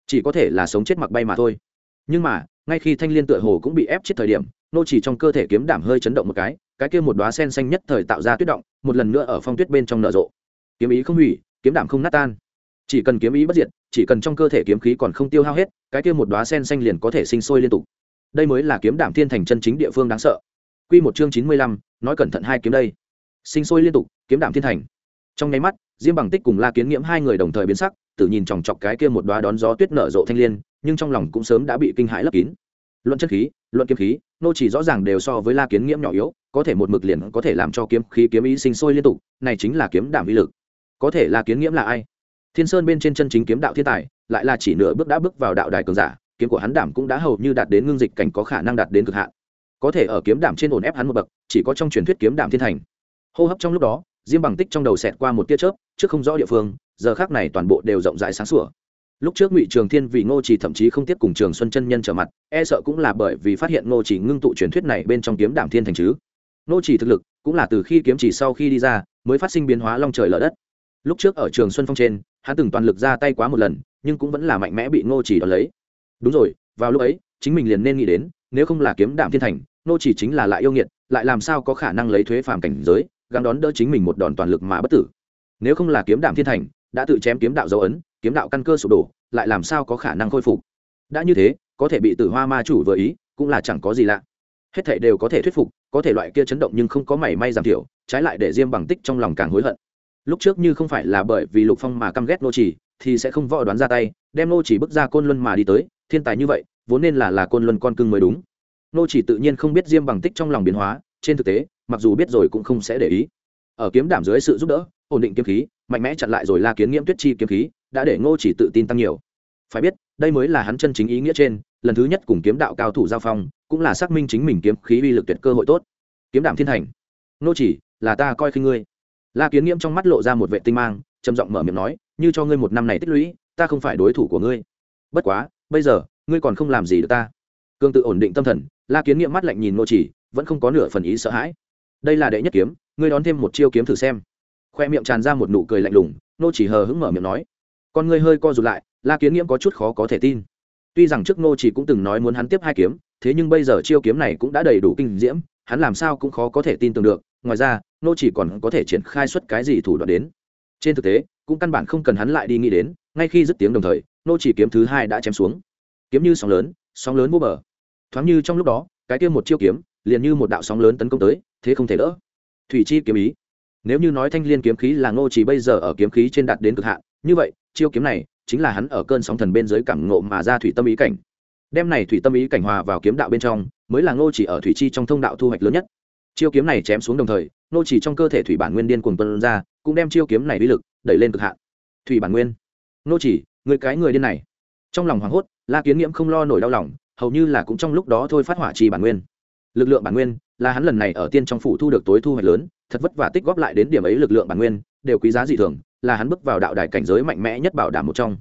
Chỉ có thể là sống chết mặc bay mà thôi. Nhưng mà ngay khi thanh liên tựa hồ cũng bị ép chết thời điểm nô chỉ trong cơ thể kiếm đảm hơi chấn động một cái cái kia một đóa sen xanh nhất thời tạo ra tuyết động một lần nữa ở phong tuyết bên trong nở rộ. Kiếm ý không hủy kiếm đảm không nát tan. Chỉ cần kiếm ý bất diệt chỉ cần trong cơ thể kiếm khí còn không tiêu hao hết cái kia một đóa sen xanh liền có thể sinh sôi liên tục. Đây mới là kiếm đảm thiên thành chân chính địa phương đáng sợ. Quy một chương chín mươi lăm, nói cẩn thận hai kiếm đây. Sinh sôi liên tục kiếm đảm thiên thành. Trong nháy mắt diêm bằng tích cùng la kiến nghiễm hai người đồng thời biến sắc, tự nhìn chòng chọc cái kia một đóa đón gió tuyết nở rộ thanh liên, nhưng trong lòng cũng sớm đã bị kinh hãi lấp kín. Luận chân khí, luận kiếm khí, nô chỉ rõ ràng đều so với la kiến nghiễm nhỏ yếu, có thể một mực liền có thể làm cho kiếm khí kiếm ý sinh sôi liên tục, này chính là kiếm đảm uy lực. Có thể la kiến nghiễm là ai? Thiên sơn bên trên chân chính kiếm đạo thiên tài, lại là chỉ nửa bước đã bước vào đạo đài cường giả, kiếm của hắn đảm cũng đã hầu như đạt đến ngưng dịch cảnh có khả năng đạt đến cực hạn. Có thể ở kiếm đảm trên ổn ép hắn một bậc, chỉ có trong truyền thuyết kiếm đảm thiên thành. Hô hấp trong lúc đó diêm bằng tích trong đầu xẹt qua một tia chớp, trước không rõ địa phương, giờ khác này toàn bộ đều rộng rãi sáng sủa. Lúc trước ngụy trường thiên vì ngô chỉ thậm chí không tiếp cùng trường xuân chân nhân trở mặt e sợ cũng là bởi vì phát hiện ngô chỉ ngưng tụ truyền thuyết này bên trong kiếm đảm thiên thành chứ. Ngô chỉ thực lực cũng là từ khi kiếm chỉ sau khi đi ra, mới phát sinh biến hóa long trời lở đất. Lúc trước ở trường xuân phong trên, hắn từng toàn lực ra tay quá một lần, nhưng cũng vẫn là mạnh mẽ bị ngô chỉ đón lấy. Đúng rồi, vào lúc ấy, chính mình liền nên nghĩ đến, nếu không là kiếm đảm thiên thành, ngô chỉ chính là lại yêu nghiệt, lại làm sao có khả năng lấy thuế phàm cảnh giới? Gắng đón đỡ chính mình một đòn toàn lực mà bất tử. Nếu không là kiếm đảm thiên thành, đã tự chém kiếm đạo dấu ấn, kiếm đạo căn cơ sụp đổ, lại làm sao có khả năng khôi phục? Đã như thế, có thể bị tử hoa ma chủ vừa ý, cũng là chẳng có gì lạ. Hết thảy đều có thể thuyết phục, có thể loại kia chấn động nhưng không có mảy may giảm thiểu, trái lại để diêm bằng tích trong lòng càng hối hận. Lúc trước như không phải là bởi vì lục phong mà căm ghét nô chỉ, thì sẽ không võ đoán ra tay, đem nô chỉ bước ra côn luân mà đi tới, thiên tài như vậy, vốn nên là là côn luân con cưng mới đúng. Nô chỉ tự nhiên không biết diêm bằng tích trong lòng biến hóa trên thực tế, mặc dù biết rồi cũng không sẽ để ý. Ở kiếm đảm dưới sự giúp đỡ, ổn định kiếm khí, mạnh mẽ chặn lại rồi la kiến nghiễm tuyết chi kiếm khí, đã để ngô chỉ tự tin tăng nhiều. Phải biết, đây mới là hắn chân chính ý nghĩa trên, lần thứ nhất cùng kiếm đạo cao thủ giao phong, cũng là xác minh chính mình kiếm khí uy lực tuyệt cơ hội tốt. Kiếm đảm thiên thành. Ngô chỉ, là ta coi khi ngươi. La kiến nghiễm trong mắt lộ ra một vệ tinh mang, trầm giọng mở miệng nói, như cho ngươi một năm này tích lũy, ta không phải đối thủ của ngươi. Bất quá, bây giờ, ngươi còn không làm gì được ta. Cương tự ổn định tâm thần, la kiến nghiễm mắt lạnh nhìn ngô chỉ vẫn không có nửa phần ý sợ hãi. Đây là đệ nhất kiếm, ngươi đón thêm một chiêu kiếm thử xem. Khoe miệng tràn ra một nụ cười lạnh lùng, nô chỉ hờ hững mở miệng nói. Con ngươi hơi co rụt lại, la kiến nghiễm có chút khó có thể tin. Tuy rằng trước nô chỉ cũng từng nói muốn hắn tiếp hai kiếm, thế nhưng bây giờ chiêu kiếm này cũng đã đầy đủ kinh diễm, hắn làm sao cũng khó có thể tin tưởng được. Ngoài ra, nô chỉ còn có thể triển khai xuất cái gì thủ đoạn đến. Trên thực tế, cũng căn bản không cần hắn lại đi nghĩ đến, ngay khi dứt tiếng đồng thời, nô chỉ kiếm thứ hai đã chém xuống. Kiếm như sóng lớn sóng lớn vô bờ. Thoáng như trong lúc đó, cái kia một chiêu kiếm liền như một đạo sóng lớn tấn công tới, thế không thể đỡ. Thủy chi kiếm ý. Nếu như nói thanh liên kiếm khí là ngô chỉ bây giờ ở kiếm khí trên đạt đến cực hạn, như vậy, chiêu kiếm này chính là hắn ở cơn sóng thần bên dưới cảm ngộ mà ra thủy tâm ý cảnh. Đem này thủy tâm ý cảnh hòa vào kiếm đạo bên trong, mới là ngô chỉ ở thủy chi trong thông đạo thu hoạch lớn nhất. Chiêu kiếm này chém xuống đồng thời, ngô chỉ trong cơ thể thủy bản nguyên điên cuồng tuân ra, cũng đem chiêu kiếm này uy lực đẩy lên cực hạn. Thủy bản nguyên. Ngô chỉ, người cái người điên này. Trong lòng hoảng hốt, la kiến nghiễm không lo nổi đau lòng, hầu như là cũng trong lúc đó thôi phát hỏa trì bản nguyên lực lượng bản nguyên, là hắn lần này ở tiên trong phủ thu được tối thu hoạch lớn, thật vất vả tích góp lại đến điểm ấy lực lượng bản nguyên, đều quý giá dị thường, là hắn bước vào đạo đài cảnh giới mạnh mẽ nhất bảo đảm một trong.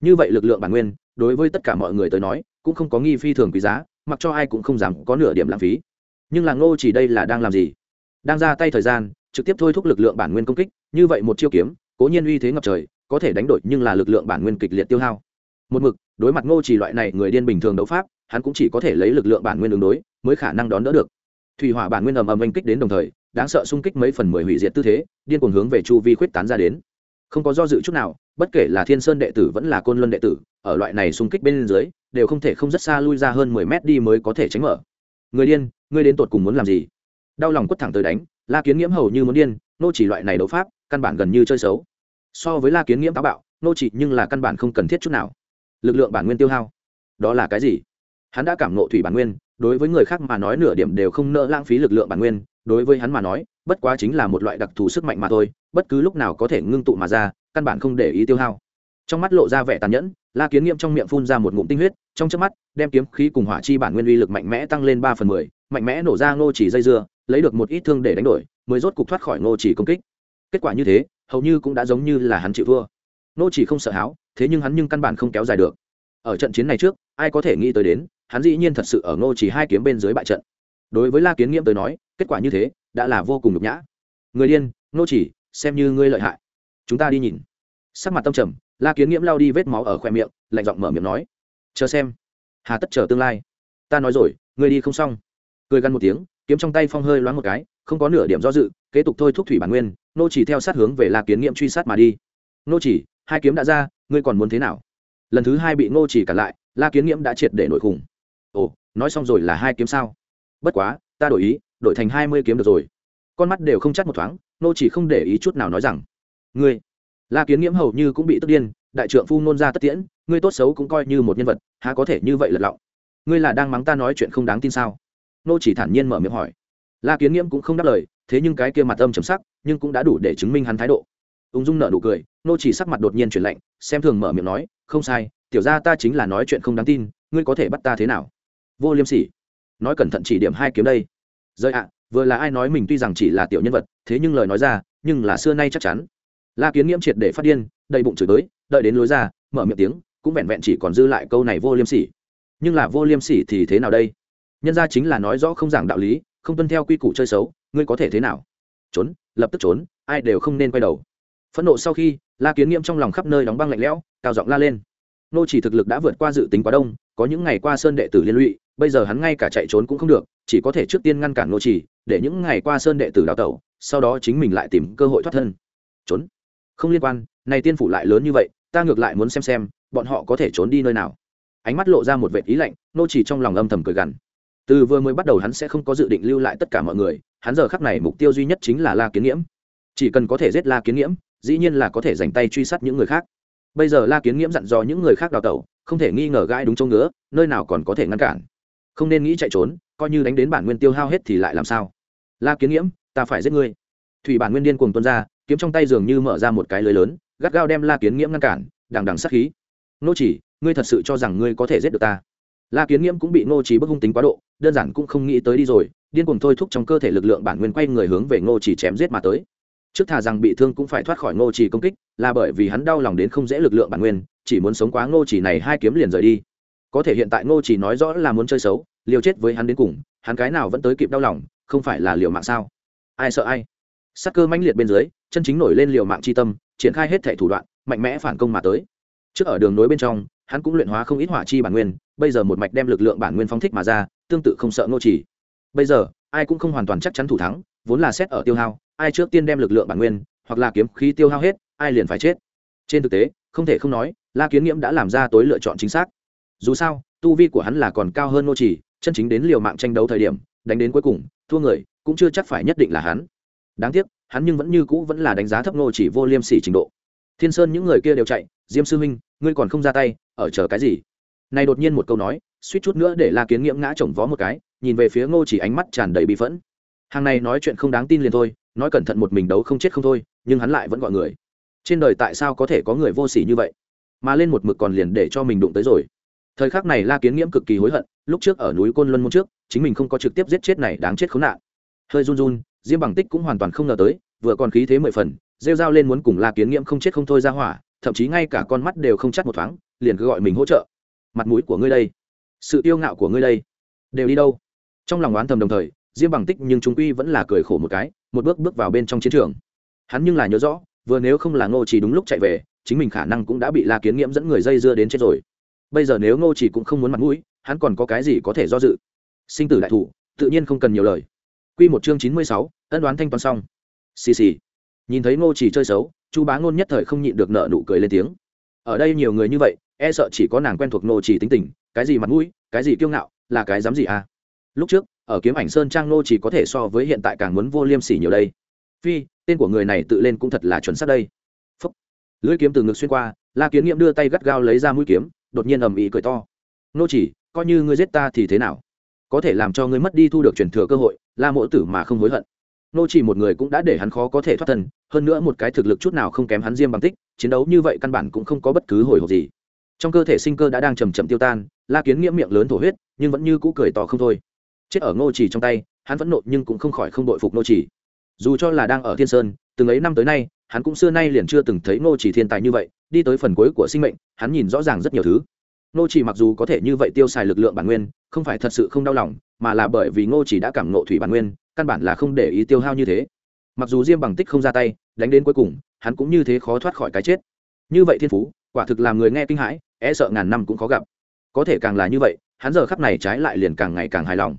Như vậy lực lượng bản nguyên, đối với tất cả mọi người tới nói, cũng không có nghi phi thường quý giá, mặc cho ai cũng không dám có nửa điểm lãng phí. Nhưng là ngô chỉ đây là đang làm gì? Đang ra tay thời gian, trực tiếp thôi thúc lực lượng bản nguyên công kích, như vậy một chiêu kiếm, cố nhiên uy thế ngập trời, có thể đánh đổi nhưng là lực lượng bản nguyên kịch liệt tiêu hao. Một mực, đối mặt ngô chỉ loại này người điên bình thường đấu pháp, hắn cũng chỉ có thể lấy lực lượng bản nguyên ứng đối mới khả năng đón đỡ được. Thủy hỏa bản nguyên ầm ầm oanh kích đến đồng thời, đáng sợ xung kích mấy phần mười hủy diệt tư thế, điên cuồng hướng về chu vi khuyết tán ra đến. Không có do dự chút nào, bất kể là thiên sơn đệ tử vẫn là côn luân đệ tử, ở loại này xung kích bên dưới, đều không thể không rất xa lui ra hơn mười mét đi mới có thể tránh mở. Người điên ngươi đến tột cùng muốn làm gì? Đau lòng quất thẳng tới đánh, la kiến nghiễm hầu như muốn điên, nô chỉ loại này đấu pháp, căn bản gần như chơi xấu. So với la kiến nghiễm táo bạo, nô chỉ nhưng là căn bản không cần thiết chút nào. Lực lượng bản nguyên tiêu hao, đó là cái gì? Hắn đã cảm nộ thủy bản nguyên, đối với người khác mà nói nửa điểm đều không nỡ lãng phí lực lượng bản nguyên, đối với hắn mà nói, bất quá chính là một loại đặc thù sức mạnh mà thôi, bất cứ lúc nào có thể ngưng tụ mà ra, căn bản không để ý tiêu hao. Trong mắt lộ ra vẻ tàn nhẫn, la kiến nghiệm trong miệng phun ra một ngụm tinh huyết, trong chớp mắt, đem kiếm khí cùng hỏa chi bản nguyên uy lực mạnh mẽ tăng lên ba phần mười, mạnh mẽ nổ ra ngô chỉ dây dưa, lấy được một ít thương để đánh đổi, mới rốt cục thoát khỏi ngô chỉ công kích. Kết quả như thế, hầu như cũng đã giống như là hắn chịu thua. Ngô chỉ không sợ háo, thế nhưng hắn nhưng căn bản không kéo dài được. Ở trận chiến này trước, ai có thể nghĩ tới đến hắn dĩ nhiên thật sự ở ngô chỉ hai kiếm bên dưới bại trận. Đối với la kiến nghiễm tới nói, kết quả như thế, đã là vô cùng nhục nhã. Người điên, ngô chỉ, xem như ngươi lợi hại. Chúng ta đi nhìn. Sắc mặt tâm trầm, la kiến nghiễm lao đi vết máu ở khoe miệng, lạnh giọng mở miệng nói. Chờ xem. Hà tất chờ tương lai. Ta nói rồi, ngươi đi không xong. Cười gằn một tiếng, kiếm trong tay phong hơi loáng một cái, không có nửa điểm do dự, kế tục thôi thúc thủy bản nguyên nô chỉ theo sát hướng về la kiến nghiệm truy sát mà đi. Nô chỉ, hai kiếm đã ra, ngươi còn muốn thế nào? Lần thứ hai bị nô chỉ cản lại, la kiến nghiệm đã triệt để nổi khủng ồ, nói xong rồi là hai kiếm sao? Bất quá, ta đổi ý, đổi thành hai mươi kiếm được rồi. Con mắt đều không chắc một thoáng, nô chỉ không để ý chút nào nói rằng, ngươi. La kiến nghiễm hầu như cũng bị tức điên, đại trượng phu nôn ra tất tiễn, ngươi tốt xấu cũng coi như một nhân vật, há có thể như vậy lật lọng? Ngươi là đang mắng ta nói chuyện không đáng tin sao? Nô chỉ thản nhiên mở miệng hỏi. La kiến nghiễm cũng không đáp lời, thế nhưng cái kia mặt âm chấm sắc, nhưng cũng đã đủ để chứng minh hắn thái độ. Ung dung nở nụ cười, nô chỉ sắc mặt đột nhiên chuyển lạnh, xem thường mở miệng nói, không sai, tiểu ra ta chính là nói chuyện không đáng tin, ngươi có thể bắt ta thế nào? Vô liêm sỉ. Nói cẩn thận chỉ điểm hai kiếm đây. Rơi ạ, vừa là ai nói mình tuy rằng chỉ là tiểu nhân vật, thế nhưng lời nói ra, nhưng là xưa nay chắc chắn. La kiến nghiễm triệt để phát điên, đầy bụng chửi tới đợi đến lối ra, mở miệng tiếng, cũng vẹn vẹn chỉ còn dư lại câu này vô liêm sỉ. Nhưng là vô liêm sỉ thì thế nào đây? Nhân ra chính là nói rõ không giảng đạo lý, không tuân theo quy củ chơi xấu, ngươi có thể thế nào? Trốn, lập tức trốn, ai đều không nên quay đầu. Phẫn nộ sau khi, la kiến nghiễm trong lòng khắp nơi đóng băng lạnh lẽo, cao giọng la lên. Nô chỉ thực lực đã vượt qua dự tính quá đông, có những ngày qua sơn đệ tử liên lụy bây giờ hắn ngay cả chạy trốn cũng không được chỉ có thể trước tiên ngăn cản nô trì, để những ngày qua sơn đệ tử đào tẩu sau đó chính mình lại tìm cơ hội thoát thân. Trốn? Không liên quan này tiên phủ lại lớn như vậy ta ngược lại muốn xem xem bọn họ có thể trốn đi nơi nào. Ánh mắt lộ ra một vệ ý lạnh nô trì trong lòng âm thầm cười gằn. Từ vừa mới bắt đầu hắn sẽ không có dự định lưu lại tất cả mọi người hắn giờ khắc này mục tiêu duy nhất chính là la kiến nghiễm. Chỉ cần có thể giết la kiến nghiễm dĩ nhiên là có thể dành tay truy sát những người khác. Bây giờ la kiến nghiễm dặn dò những người khác đào tẩu không thể nghi ngờ gãi đúng chỗ ngứa nơi nào còn có thể ngăn cản không nên nghĩ chạy trốn, coi như đánh đến bản nguyên tiêu hao hết thì lại làm sao? La kiến nghiễm, ta phải giết ngươi. Thủy bản nguyên điên cuồng tuôn ra, kiếm trong tay dường như mở ra một cái lưới lớn, gắt gao đem la kiến nghiễm ngăn cản, đằng đằng sát khí. Nô chỉ, ngươi thật sự cho rằng ngươi có thể giết được ta? La kiến nghiễm cũng bị nô chỉ bức hung tính quá độ, đơn giản cũng không nghĩ tới đi rồi, điên cuồng thôi thúc trong cơ thể lực lượng bản nguyên quay người hướng về nô chỉ chém giết mà tới. Trước thà rằng bị thương cũng phải thoát khỏi nô chỉ công kích, là bởi vì hắn đau lòng đến không dễ lực lượng bản nguyên, chỉ muốn sống quá nô chỉ này hai kiếm liền rời đi có thể hiện tại Ngô chỉ nói rõ là muốn chơi xấu, liều chết với hắn đến cùng, hắn cái nào vẫn tới kịp đau lòng, không phải là liều mạng sao? Ai sợ ai? Sắc cơ mãnh liệt bên dưới, chân chính nổi lên liều mạng chi tâm, triển khai hết thể thủ đoạn, mạnh mẽ phản công mà tới. Trước ở đường nối bên trong, hắn cũng luyện hóa không ít hỏa chi bản nguyên, bây giờ một mạch đem lực lượng bản nguyên phóng thích mà ra, tương tự không sợ Ngô chỉ. Bây giờ, ai cũng không hoàn toàn chắc chắn thủ thắng, vốn là xét ở tiêu hao, ai trước tiên đem lực lượng bản nguyên, hoặc là kiếm khí tiêu hao hết, ai liền phải chết. Trên thực tế, không thể không nói, la kiến nghiễm đã làm ra tối lựa chọn chính xác dù sao, tu vi của hắn là còn cao hơn nô chỉ chân chính đến liều mạng tranh đấu thời điểm, đánh đến cuối cùng, thua người, cũng chưa chắc phải nhất định là hắn. Đáng tiếc, hắn nhưng vẫn như cũ vẫn là đánh giá thấp ngô chỉ vô liêm sỉ trình độ. Thiên sơn những người kia đều chạy, diêm sư huynh, ngươi còn không ra tay, ở chờ cái gì? Này đột nhiên một câu nói, suýt chút nữa để la kiến nghiễm ngã chồng vó một cái, nhìn về phía ngô chỉ ánh mắt tràn đầy bị phẫn. Hàng này nói chuyện không đáng tin liền thôi, nói cẩn thận một mình đấu không chết không thôi, nhưng hắn lại vẫn gọi người. Trên đời tại sao có thể có người vô sỉ như vậy? Mà lên một mực còn liền để cho mình đụng tới rồi thời khắc này la kiến nghiễm cực kỳ hối hận, lúc trước ở núi côn luân môn trước, chính mình không có trực tiếp giết chết này đáng chết khốn nạn. Hơi run run, diêm bằng tích cũng hoàn toàn không ngờ tới, vừa còn khí thế mười phần, rêu dao lên muốn cùng la kiến nghiễm không chết không thôi ra hỏa, thậm chí ngay cả con mắt đều không chắt một thoáng, liền cứ gọi mình hỗ trợ. Mặt mũi của ngươi đây, sự yêu ngạo của ngươi đây, đều đi đâu? Trong lòng oán thầm đồng thời, diêm bằng tích nhưng chúng quy vẫn là cười khổ một cái, một bước bước vào bên trong chiến trường. Hắn nhưng là nhớ rõ, vừa nếu không là ngô chỉ đúng lúc chạy về, chính mình khả năng cũng đã bị la kiến nghiễm dẫn người dây dưa đến chết rồi bây giờ nếu ngô chỉ cũng không muốn mặt mũi hắn còn có cái gì có thể do dự? Sinh tử đại thủ tự nhiên không cần nhiều lời. Quy một chương chín mươi sáu, ân đoán thanh toán xong. Xì xì. Nhìn thấy ngô chỉ chơi xấu chu bá ngôn nhất thời không nhịn được nợ nụ cười lên tiếng. Ở đây nhiều người như vậy e sợ chỉ có nàng quen thuộc ngô chỉ tính tình cái gì mặt mũi cái gì kiêu ngạo là cái dám gì à? Lúc trước ở kiếm ảnh sơn trang ngô chỉ có thể so với hiện tại càng muốn vô liêm sỉ nhiều đây. Phi tên của người này tự lên cũng thật là chuẩn xác đây. Phúc. lưỡi kiếm từ ngực xuyên qua la kiến nghiệm đưa tay gắt gao lấy ra mũi kiếm đột nhiên ầm ĩ cười to. Nô chỉ, coi như ngươi giết ta thì thế nào? Có thể làm cho ngươi mất đi thu được truyền thừa cơ hội, la mộ tử mà không hối hận. Nô chỉ một người cũng đã để hắn khó có thể thoát thân, hơn nữa một cái thực lực chút nào không kém hắn diêm bằng tích, chiến đấu như vậy căn bản cũng không có bất cứ hồi hộp gì. Trong cơ thể sinh cơ đã đang chầm chậm tiêu tan, la kiến nghiễm miệng lớn thổ huyết, nhưng vẫn như cũ cười tỏ không thôi. Chết ở ngô chỉ trong tay, hắn vẫn nộ nhưng cũng không khỏi không đội phục nô chỉ. Dù cho là đang ở thiên sơn, từng ấy năm tới nay, hắn cũng xưa nay liền chưa từng thấy ngô chỉ thiên tài như vậy đi tới phần cuối của sinh mệnh, hắn nhìn rõ ràng rất nhiều thứ. Ngô chỉ mặc dù có thể như vậy tiêu xài lực lượng bản nguyên, không phải thật sự không đau lòng, mà là bởi vì ngô chỉ đã cảm nộ thủy bản nguyên, căn bản là không để ý tiêu hao như thế. Mặc dù diêm bằng tích không ra tay, đánh đến cuối cùng, hắn cũng như thế khó thoát khỏi cái chết. Như vậy thiên phú, quả thực làm người nghe kinh hãi e sợ ngàn năm cũng khó gặp. Có thể càng là như vậy, hắn giờ khắp này trái lại liền càng ngày càng hài lòng.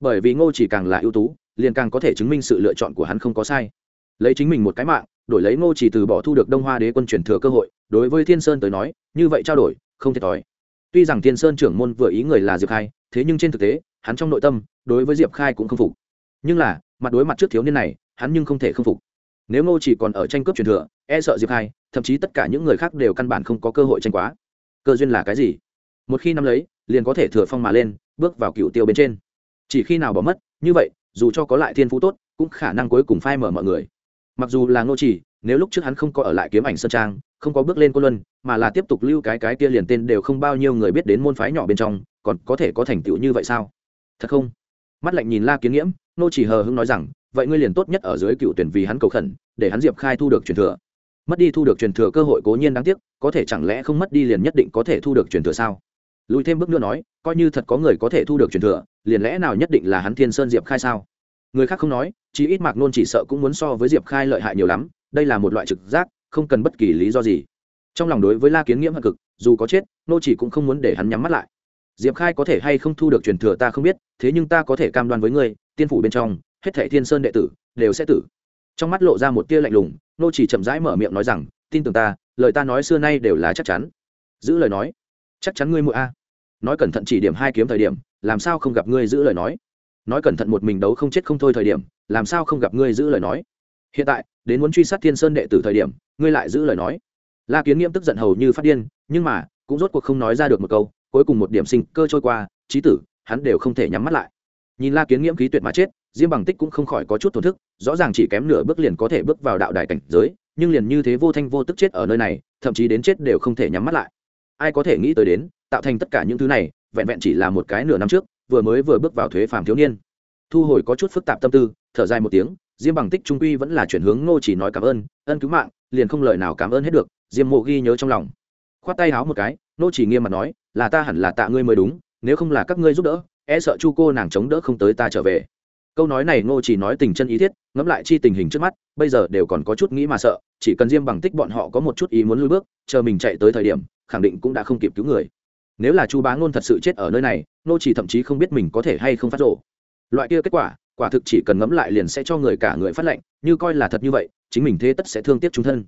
Bởi vì ngô chỉ càng là ưu tú, liền càng có thể chứng minh sự lựa chọn của hắn không có sai. Lấy chính mình một cái mạng đổi lấy ngô chỉ từ bỏ thu được đông hoa đế quân truyền thừa cơ hội, đối với thiên sơn tới nói, như vậy trao đổi, không thể thòi. Tuy rằng thiên sơn trưởng môn vừa ý người là diệp khai, thế nhưng trên thực tế, hắn trong nội tâm, đối với diệp khai cũng không phục. Nhưng là, mặt đối mặt trước thiếu niên này, hắn nhưng không thể không phục. Nếu ngô chỉ còn ở tranh cướp truyền thừa e sợ diệp khai, thậm chí tất cả những người khác đều căn bản không có cơ hội tranh quá. Cơ duyên là cái gì? Một khi nắm lấy, liền có thể thừa phong mà lên, bước vào cựu tiêu bên trên. Chỉ khi nào bỏ mất, như vậy, dù cho có lại thiên phú tốt, cũng khả năng cuối cùng phai mở mọi người mặc dù là ngô chỉ, nếu lúc trước hắn không có ở lại kiếm ảnh sơn trang, không có bước lên cô luân, mà là tiếp tục lưu cái cái kia liền tên đều không bao nhiêu người biết đến môn phái nhỏ bên trong, còn có thể có thành tựu như vậy sao? Thật không? Mắt lạnh nhìn la kiến nghiễm nô chỉ hờ hững nói rằng, vậy ngươi liền tốt nhất ở dưới cựu tuyển vì hắn cầu khẩn, để hắn diệp khai thu được truyền thừa. Mất đi thu được truyền thừa cơ hội cố nhiên đáng tiếc, có thể chẳng lẽ không mất đi liền nhất định có thể thu được truyền thừa sao? Lùi thêm bước nữa nói, coi như thật có người có thể thu được truyền thừa, liền lẽ nào nhất định là hắn thiên sơn diệp khai sao? Người khác không nói, chí ít mạc nôn chỉ sợ cũng muốn so với diệp khai lợi hại nhiều lắm, đây là một loại trực giác, không cần bất kỳ lý do gì. Trong lòng đối với la kiến nghiễm hận cực, dù có chết, nô chỉ cũng không muốn để hắn nhắm mắt lại. Diệp khai có thể hay không thu được truyền thừa ta không biết, thế nhưng ta có thể cam đoan với ngươi, tiên phủ bên trong, hết thệ thiên sơn đệ tử, đều sẽ tử. Trong mắt lộ ra một tia lạnh lùng, nô chỉ chậm rãi mở miệng nói rằng, tin tưởng ta, lời ta nói xưa nay đều là chắc chắn. Giữ lời nói. Chắc chắn ngươi muội a. Nói cẩn thận chỉ điểm hai kiếm thời điểm, làm sao không gặp ngươi giữ lời nói? Nói cẩn thận một mình đấu không chết không thôi thời điểm, làm sao không gặp ngươi giữ lời nói? Hiện tại, đến muốn truy sát thiên sơn đệ tử thời điểm, ngươi lại giữ lời nói. La kiến nghiêm tức giận hầu như phát điên, nhưng mà, cũng rốt cuộc không nói ra được một câu, cuối cùng một điểm sinh cơ trôi qua trí tử, hắn đều không thể nhắm mắt lại. Nhìn la kiến nghiễm khí tuyệt mà chết, diêm bằng tích cũng không khỏi có chút thổn thức, rõ ràng chỉ kém nửa bước liền có thể bước vào đạo đài cảnh giới, nhưng liền như thế vô thanh vô tức chết ở nơi này, thậm chí đến chết đều không thể nhắm mắt lại. Ai có thể nghĩ tới đến, tạo thành tất cả những thứ này, vẹn vẹn chỉ là một cái nửa năm trước vừa mới vừa bước vào thuế phàm thiếu niên. Thu hồi có chút phức tạp tâm tư, thở dài một tiếng, diêm bằng tích trung quy vẫn là chuyển hướng ngô chỉ nói cảm ơn, ân cứu mạng, liền không lời nào cảm ơn hết được, diêm mộ ghi nhớ trong lòng. Khoát tay háo một cái, ngô chỉ nghiêm mặt nói, là ta hẳn là tạ ngươi mới đúng, nếu không là các ngươi giúp đỡ e sợ chu cô nàng chống đỡ không tới ta trở về. Câu nói này ngô chỉ nói tình chân ý thiết, ngẫm lại chi tình hình trước mắt, bây giờ đều còn có chút nghĩ mà sợ, chỉ cần diêm bằng tích bọn họ có một chút ý muốn lui bước, chờ mình chạy tới thời điểm, khẳng định cũng đã không kịp cứu người. Nếu là chu bá ngôn thật sự chết ở nơi này nô chỉ thậm chí không biết mình có thể hay không phát rộ loại kia kết quả quả thực chỉ cần ngẫm lại liền sẽ cho người cả người phát lệnh, như coi là thật như vậy, chính mình thế tất sẽ thương tiếc chúng thân.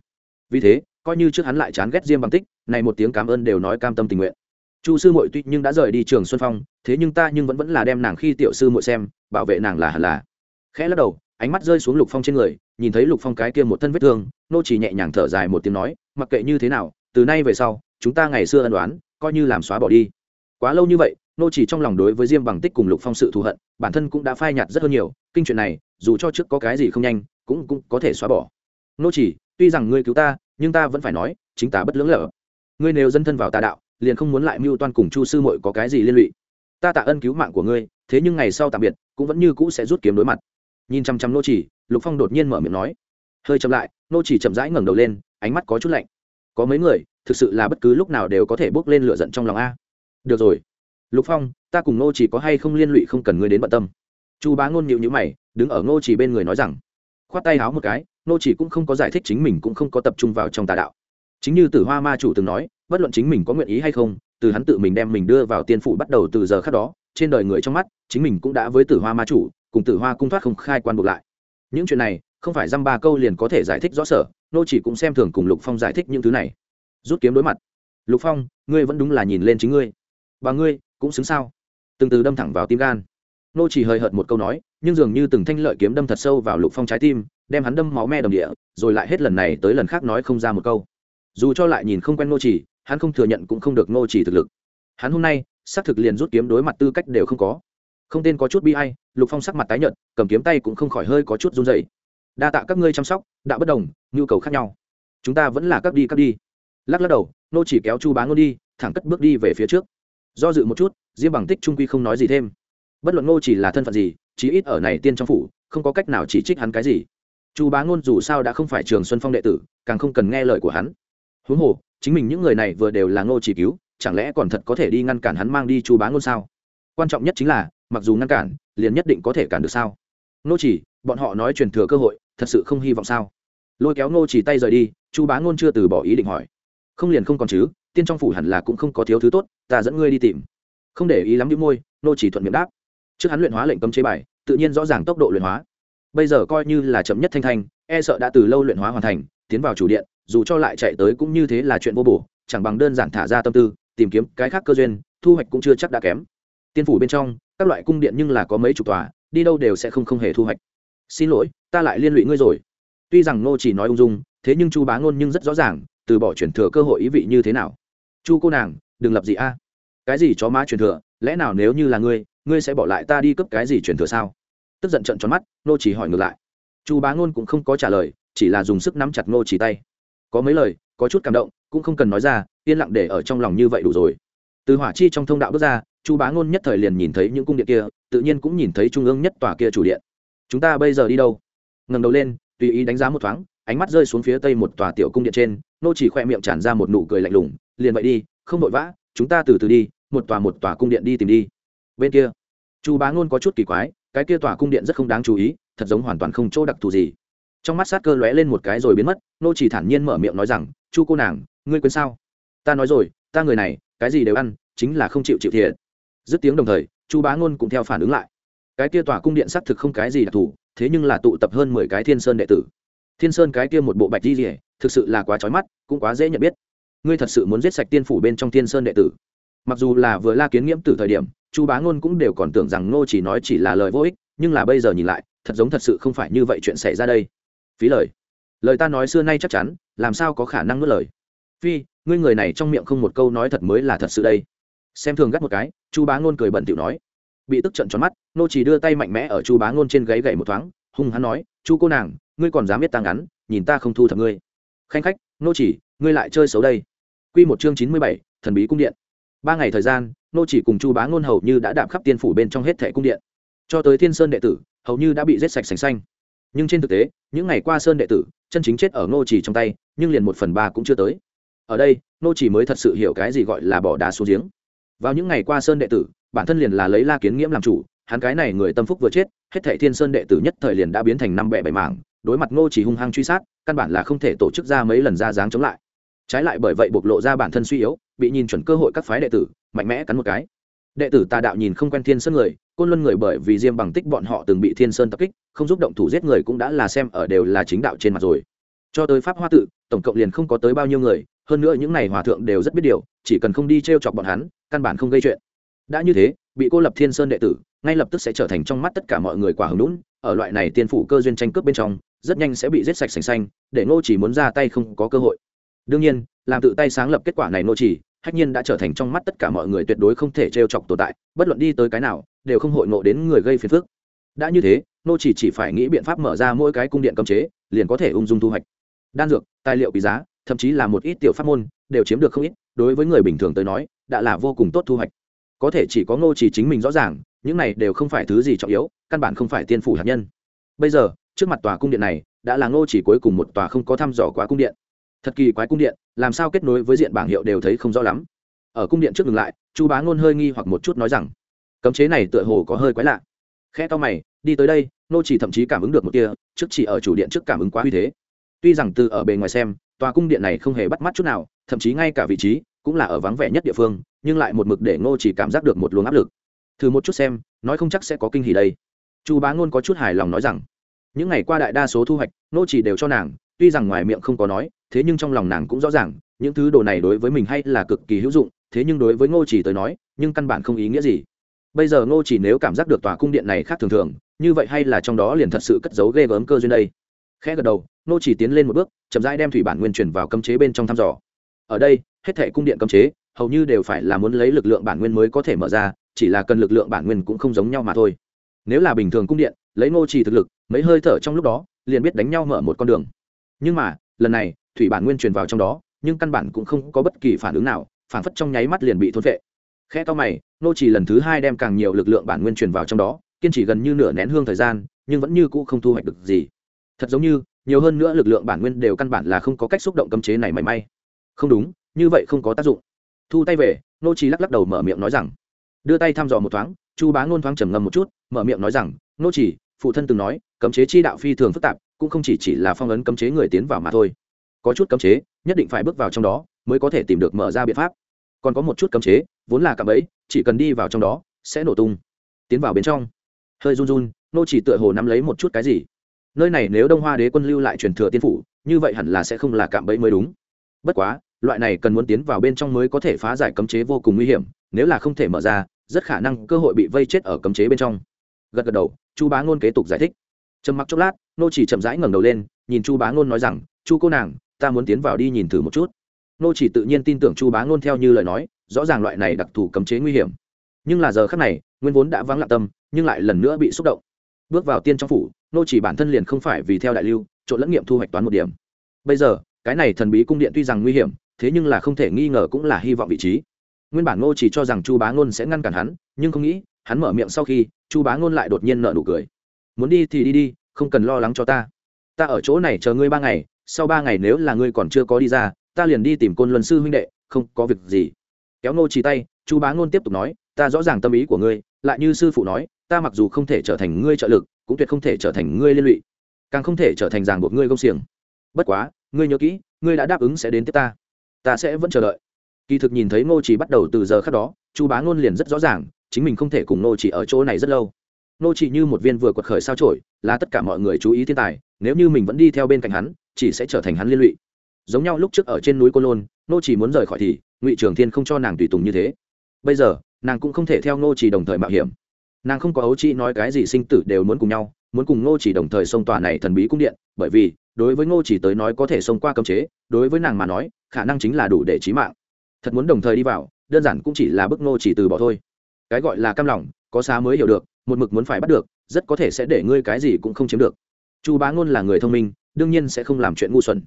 Vì thế, coi như trước hắn lại chán ghét diêm bằng tích, này một tiếng cảm ơn đều nói cam tâm tình nguyện. Chu sư muội tuy nhưng đã rời đi trường xuân phong, thế nhưng ta nhưng vẫn vẫn là đem nàng khi tiểu sư muội xem, bảo vệ nàng là hẳn là. Khẽ lắc đầu, ánh mắt rơi xuống lục phong trên người, nhìn thấy lục phong cái kia một thân vết thương, nô chỉ nhẹ nhàng thở dài một tiếng nói, mặc kệ như thế nào, từ nay về sau, chúng ta ngày xưa ân đoán coi như làm xóa bỏ đi. Quá lâu như vậy nô chỉ trong lòng đối với diêm bằng tích cùng lục phong sự thù hận, bản thân cũng đã phai nhạt rất hơn nhiều, kinh chuyện này, dù cho trước có cái gì không nhanh, cũng cũng có thể xóa bỏ. Nô chỉ, tuy rằng ngươi cứu ta, nhưng ta vẫn phải nói, chính ta bất lưỡng lở ngươi nếu dân thân vào tà đạo, liền không muốn lại mưu toan cùng chu sư muội có cái gì liên lụy. Ta tạ ơn cứu mạng của ngươi, thế nhưng ngày sau tạm biệt, cũng vẫn như cũ sẽ rút kiếm đối mặt. Nhìn chăm chăm nô chỉ, lục phong đột nhiên mở miệng nói. Hơi chậm lại, nô chỉ chậm rãi ngẩng đầu lên, ánh mắt có chút lạnh. Có mấy người, thực sự là bất cứ lúc nào đều có thể bốc lên lửa giận trong lòng a. Được rồi lục phong, ta cùng nô chỉ có hay không liên lụy không cần ngươi đến bận tâm. Chu bá ngôn nhịu nhữ mày, đứng ở nô chỉ bên người nói rằng, khoát tay háo một cái nô chỉ cũng không có giải thích chính mình cũng không có tập trung vào trong tà đạo. Chính như tử hoa ma chủ từng nói, bất luận chính mình có nguyện ý hay không, từ hắn tự mình đem mình đưa vào tiên phủ bắt đầu từ giờ khác đó, trên đời người trong mắt, chính mình cũng đã với tử hoa ma chủ, cùng tử hoa cung thoát không khai quan buộc lại. Những chuyện này, không phải dăm ba câu liền có thể giải thích rõ sở nô chỉ cũng xem thường cùng lục phong giải thích những thứ này. Rút kiếm đối mặt. Lục phong, ngươi vẫn đúng là nhìn lên chính ngươi. Bà ngươi cũng xứng sao? Từng từ đâm thẳng vào tim gan. Nô chỉ hơi hợt một câu nói, nhưng dường như từng thanh lợi kiếm đâm thật sâu vào lục phong trái tim, đem hắn đâm máu me đồng địa, rồi lại hết lần này tới lần khác nói không ra một câu. Dù cho lại nhìn không quen nô chỉ, hắn không thừa nhận cũng không được nô chỉ thực lực. Hắn hôm nay, xác thực liền rút kiếm đối mặt tư cách đều không có. Không tên có chút bi ai, lục phong sắc mặt tái nhợt, cầm kiếm tay cũng không khỏi hơi có chút run rẩy. Đa tạ các ngươi chăm sóc, đã bất đồng, nhu cầu khác nhau. Chúng ta vẫn là các đi các đi. Lắc lắc đầu, nô chỉ kéo chu bá ngôn đi, thẳng cất bước đi về phía trước do dự một chút, diêm bằng tích trung quy không nói gì thêm. Bất luận ngô chỉ là thân phận gì, chí ít ở này tiên trong phủ, không có cách nào chỉ trích hắn cái gì. Chu bá ngôn dù sao đã không phải trường xuân phong đệ tử, càng không cần nghe lời của hắn. Huống hồ, chính mình những người này vừa đều là ngô chỉ cứu, chẳng lẽ còn thật có thể đi ngăn cản hắn mang đi chu bá ngôn sao? Quan trọng nhất chính là, mặc dù ngăn cản, liền nhất định có thể cản được sao? Ngô chỉ, bọn họ nói truyền thừa cơ hội, thật sự không hy vọng sao? Lôi kéo ngô chỉ tay rời đi, chu bá ngôn chưa từ bỏ ý định hỏi. Không liền không còn chứ? Tiên trong phủ hẳn là cũng không có thiếu thứ tốt, ta dẫn ngươi đi tìm. Không để ý lắm đĩu môi, nô chỉ thuận miệng đáp. Trước hắn luyện hóa lệnh cấm chế bài, tự nhiên rõ ràng tốc độ luyện hóa. Bây giờ coi như là chậm nhất thanh thanh e sợ đã từ lâu luyện hóa hoàn thành, tiến vào chủ điện, dù cho lại chạy tới cũng như thế là chuyện vô bổ, chẳng bằng đơn giản thả ra tâm tư, tìm kiếm cái khác cơ duyên, thu hoạch cũng chưa chắc đã kém. Tiên phủ bên trong, các loại cung điện nhưng là có mấy chục tòa, đi đâu đều sẽ không không hề thu hoạch. Xin lỗi, ta lại liên lụy ngươi rồi. Tuy rằng nô chỉ nói ung dung, thế nhưng chu bá ngôn nhưng rất rõ ràng, từ bỏ chuyển thừa cơ hội ý vị như thế nào chu cô nàng, đừng lập gì a. Cái gì chó má truyền thừa, lẽ nào nếu như là ngươi ngươi sẽ bỏ lại ta đi cấp cái gì truyền thừa sao? Tức giận trận tròn mắt nô chỉ hỏi ngược lại. Chu bá ngôn cũng không có trả lời, chỉ là dùng sức nắm chặt nô chỉ tay. Có mấy lời, có chút cảm động, cũng không cần nói ra, yên lặng để ở trong lòng như vậy đủ rồi. Từ hỏa chi trong thông đạo bước ra, chu bá ngôn nhất thời liền nhìn thấy những cung điện kia, tự nhiên cũng nhìn thấy trung ương nhất tòa kia chủ điện. Chúng ta bây giờ đi đâu? Ngẩng đầu lên, tùy ý đánh giá một thoáng ánh mắt rơi xuống phía tây một tòa tiểu cung điện trên, nô chỉ khoe miệng tràn ra một nụ cười lạnh lùng, liền vậy đi, không vội vã, chúng ta từ từ đi, một tòa một tòa cung điện đi tìm đi. Bên kia, chu bá ngôn có chút kỳ quái, cái kia tòa cung điện rất không đáng chú ý, thật giống hoàn toàn không chỗ đặc thù gì. Trong mắt sát cơ lóe lên một cái rồi biến mất, nô chỉ thản nhiên mở miệng nói rằng, chu cô nàng, ngươi quên sao? Ta nói rồi, ta người này, cái gì đều ăn, chính là không chịu chịu thiệt. Dứt tiếng đồng thời, chu bá ngôn cũng theo phản ứng lại. Cái kia tòa cung điện xác thực không cái gì đặc thù, thế nhưng là tụ tập hơn mười cái thiên sơn đệ tử thiên sơn cái kia một bộ bạch di rỉa thực sự là quá trói mắt, cũng quá dễ nhận biết. Ngươi thật sự muốn giết sạch tiên phủ bên trong thiên sơn đệ tử. Mặc dù là vừa la kiến nghiễm từ thời điểm, chu bá ngôn cũng đều còn tưởng rằng ngô chỉ nói chỉ là lời vô ích, nhưng là bây giờ nhìn lại, thật giống thật sự không phải như vậy chuyện xảy ra đây. Phí lời. Lời ta nói xưa nay chắc chắn, làm sao có khả năng nuốt lời? Phi, ngươi người này trong miệng không một câu nói thật mới là thật sự đây. Xem thường gắt một cái, chu bá ngôn cười bẩn tiểu nói. Bị tức trận tròn mắt nô chỉ đưa tay mạnh mẽ ở chu bá ngôn trên gáy gậy một thoáng, hung hắn nói, chu cô nàng ngươi còn dám biết ta ngắn, nhìn ta không thu thập ngươi. Khanh khách, nô chỉ, ngươi lại chơi xấu đây. Quy một chương chín mươi bảy, thần bí cung điện. Ba ngày thời gian, nô chỉ cùng chu bá ngôn hầu như đã đạp khắp tiên phủ bên trong hết thẻ cung điện. Cho tới thiên sơn đệ tử, hầu như đã bị giết sạch sành xanh. Nhưng trên thực tế, những ngày qua sơn đệ tử, chân chính chết ở nô chỉ trong tay, nhưng liền một phần ba cũng chưa tới. Ở đây, nô chỉ mới thật sự hiểu cái gì gọi là bỏ đá xuống giếng. Vào những ngày qua sơn đệ tử, bản thân liền là lấy la kiến nghiễm làm chủ, hắn cái này người tâm phúc vừa chết, hết thảy thiên sơn đệ tử nhất thời liền đã biến thành năm bè bảy mảng đối mặt ngô chỉ hung hăng truy sát, căn bản là không thể tổ chức ra mấy lần ra dáng chống lại. Trái lại bởi vậy bộc lộ ra bản thân suy yếu, bị nhìn chuẩn cơ hội các phái đệ tử, mạnh mẽ cắn một cái. Đệ tử tà đạo nhìn không quen thiên sơn người, côn luân người bởi vì diêm bằng tích bọn họ từng bị thiên sơn tập kích, không giúp động thủ giết người cũng đã là xem ở đều là chính đạo trên mặt rồi. Cho tới pháp hoa tự, tổng cộng liền không có tới bao nhiêu người, hơn nữa những n à y hòa thượng đều rất biết điều, chỉ cần không đi t r e o chọc bọn hắn, căn bản không gây chuyện. Đã như thế, bị cô lập thiên sơn đệ tử, ngay lập tức sẽ trở thành trong mắt tất cả mọi người quả hứng lũn ở loại này tiên phủ cơ duyên tranh cướp bên trong rất nhanh sẽ bị giết sạch sành xanh, để ngô chỉ muốn ra tay không có cơ hội. Đương nhiên, làm tự tay sáng lập kết quả này ngô chỉ, hách nhiên đã trở thành trong mắt tất cả mọi người tuyệt đối không thể trêu chọc tồn tại, bất luận đi tới cái nào, đều không hội ngộ đến người gây phiền phức. Đã như thế nô chỉ chỉ phải nghĩ biện pháp mở ra mỗi cái cung điện cấm chế, liền có thể ung dung thu hoạch. Đan dược, tài liệu quý giá, thậm chí là một ít tiểu pháp môn, đều chiếm được không ít, đối với người bình thường tới nói, đã là vô cùng tốt thu hoạch. Có thể chỉ có ngô chỉ chính mình rõ ràng, những này đều không phải thứ gì trọng yếu, căn bản không phải tiên phủ hạt nhân. Bây giờ trước mặt tòa cung điện này đã là ngô chỉ cuối cùng một tòa không có thăm dò quá cung điện. Thật kỳ quái cung điện, làm sao kết nối với diện bảng hiệu đều thấy không rõ lắm. Ở cung điện trước ngừng lại, chu bá ngôn hơi nghi hoặc một chút nói rằng, cấm chế này tựa hồ có hơi quái lạ. Khe to mày, đi tới đây nô chỉ thậm chí cảm ứng được một tia, trước chỉ ở chủ điện trước cảm ứng quá uy thế. Tuy rằng từ ở bề ngoài xem, tòa cung điện này không hề bắt mắt chút nào, thậm chí ngay cả vị trí cũng là ở vắng vẻ nhất địa phương, nhưng lại một mực để ngô chỉ cảm giác được một luồng áp lực. Thử một chút xem, nói không chắc sẽ có kinh hỉ đây. Chu bá ngôn có chút hài lòng nói rằng những ngày qua đại đa số thu hoạch ngô chỉ đều cho nàng, tuy rằng ngoài miệng không có nói, thế nhưng trong lòng nàng cũng rõ ràng, những thứ đồ này đối với mình hay là cực kỳ hữu dụng, thế nhưng đối với ngô chỉ tới nói, nhưng căn bản không ý nghĩa gì. Bây giờ ngô chỉ nếu cảm giác được tòa cung điện này khác thường thường, như vậy hay là trong đó liền thật sự cất giấu ghê gớm cơ duyên đây. Khẽ gật đầu, ngô chỉ tiến lên một bước, chậm rãi đem thủy bản nguyên chuyển vào cấm chế bên trong thăm dò. Ở đây, hết thảy cung điện cấm chế, hầu như đều phải là muốn lấy lực lượng bản nguyên mới có thể mở ra, chỉ là cần lực lượng bản nguyên cũng không giống nhau mà thôi. Nếu là bình thường cung điện lấy ngô trì thực lực, mấy hơi thở trong lúc đó, liền biết đánh nhau mở một con đường. Nhưng mà, lần này, thủy bản nguyên truyền vào trong đó, nhưng căn bản cũng không có bất kỳ phản ứng nào, phản phất trong nháy mắt liền bị thôn vệ khe to mày nô trì lần thứ hai đem càng nhiều lực lượng bản nguyên truyền vào trong đó, kiên trì gần như nửa nén hương thời gian, nhưng vẫn như cũ không thu hoạch được gì. Thật giống như, nhiều hơn nữa lực lượng bản nguyên đều căn bản là không có cách xúc động cấm chế này mảy may. Không đúng, như vậy không có tác dụng. Thu tay về nô trì lắc lắc đầu mở miệng nói rằng. Đưa tay thăm dò một thoáng, chu bá ngôn thoáng trầm ngâm một chút, mở miệng nói rằng nô trì phụ thân từng nói, cấm chế chi đạo phi thường phức tạp, cũng không chỉ chỉ là phong ấn cấm chế người tiến vào mà thôi. Có chút cấm chế, nhất định phải bước vào trong đó, mới có thể tìm được mở ra biện pháp. Còn có một chút cấm chế, vốn là cạm ấy chỉ cần đi vào trong đó, sẽ nổ tung, tiến vào bên trong. Hơi run run, nô chỉ tựa hồ nắm lấy một chút cái gì. Nơi này nếu đông hoa đế quân lưu lại truyền thừa tiên phủ, như vậy hẳn là sẽ không là cạm bẫy mới đúng. Bất quá, loại này cần muốn tiến vào bên trong mới có thể phá giải cấm chế vô cùng nguy hiểm, nếu là không thể mở ra, rất khả năng cơ hội bị vây chết ở cấm chế bên trong. Gật gật đầu chu bá ngôn kế tục giải thích. Trầm mặc chốc lát, nô chỉ chậm rãi ngẩng đầu lên, nhìn chu bá ngôn nói rằng, chu cô nàng, ta muốn tiến vào đi nhìn thử một chút. Nô chỉ tự nhiên tin tưởng chu bá ngôn theo như lời nói, rõ ràng loại này đặc thù cấm chế nguy hiểm. Nhưng là giờ khắc này, nguyên vốn đã vắng lặng tâm, nhưng lại lần nữa bị xúc động. Bước vào tiên trong phủ, nô chỉ bản thân liền không phải vì theo đại lưu, trộn lẫn nghiệm thu hoạch toán một điểm. Bây giờ, cái này thần bí cung điện tuy rằng nguy hiểm, thế nhưng là không thể nghi ngờ cũng là hy vọng vị trí. Nguyên bản nô chỉ cho rằng chu bá ngôn sẽ ngăn cản hắn, nhưng không nghĩ, hắn mở miệng sau khi chu bá ngôn lại đột nhiên nở nụ cười. Muốn đi thì đi đi, không cần lo lắng cho ta. Ta ở chỗ này chờ ngươi ba ngày, sau ba ngày nếu là ngươi còn chưa có đi ra, ta liền đi tìm côn luân sư huynh đệ, không có việc gì. Kéo ngô chỉ tay, chu bá ngôn tiếp tục nói, ta rõ ràng tâm ý của ngươi, lại như sư phụ nói, ta mặc dù không thể trở thành ngươi trợ lực, cũng tuyệt không thể trở thành ngươi liên lụy, càng không thể trở thành ràng buộc ngươi công xiềng. Bất quá, ngươi nhớ kỹ, ngươi đã đáp ứng sẽ đến tiếp ta. Ta sẽ vẫn chờ đợi. Kỳ thực nhìn thấy ngô chỉ bắt đầu từ giờ khác đó, chu bá ngôn liền rất rõ ràng chính mình không thể cùng nô chỉ ở chỗ này rất lâu. Nô chỉ như một viên vừa quật khởi sao trổi là tất cả mọi người chú ý thiên tài, nếu như mình vẫn đi theo bên cạnh hắn, chỉ sẽ trở thành hắn liên lụy. Giống nhau lúc trước ở trên núi côn lôn, nô chỉ muốn rời khỏi thì, ngụy trường thiên không cho nàng tùy tùng như thế. Bây giờ, nàng cũng không thể theo nô chỉ đồng thời mạo hiểm. Nàng không có ấu trĩ nói cái gì sinh tử đều muốn cùng nhau, muốn cùng nô chỉ đồng thời xông tòa này thần bí cung điện, bởi vì, đối với ngô chỉ tới nói có thể xông qua cấm chế, đối với nàng mà nói, khả năng chính là đủ để chí mạng. Thật muốn đồng thời đi vào, đơn giản cũng chỉ là bức ngô chỉ từ bỏ thôi cái gọi là cam lòng, có xá mới hiểu được, một mực muốn phải bắt được, rất có thể sẽ để ngươi cái gì cũng không chiếm được. Chu bá ngôn là người thông minh, đương nhiên sẽ không làm chuyện ngu xuẩn.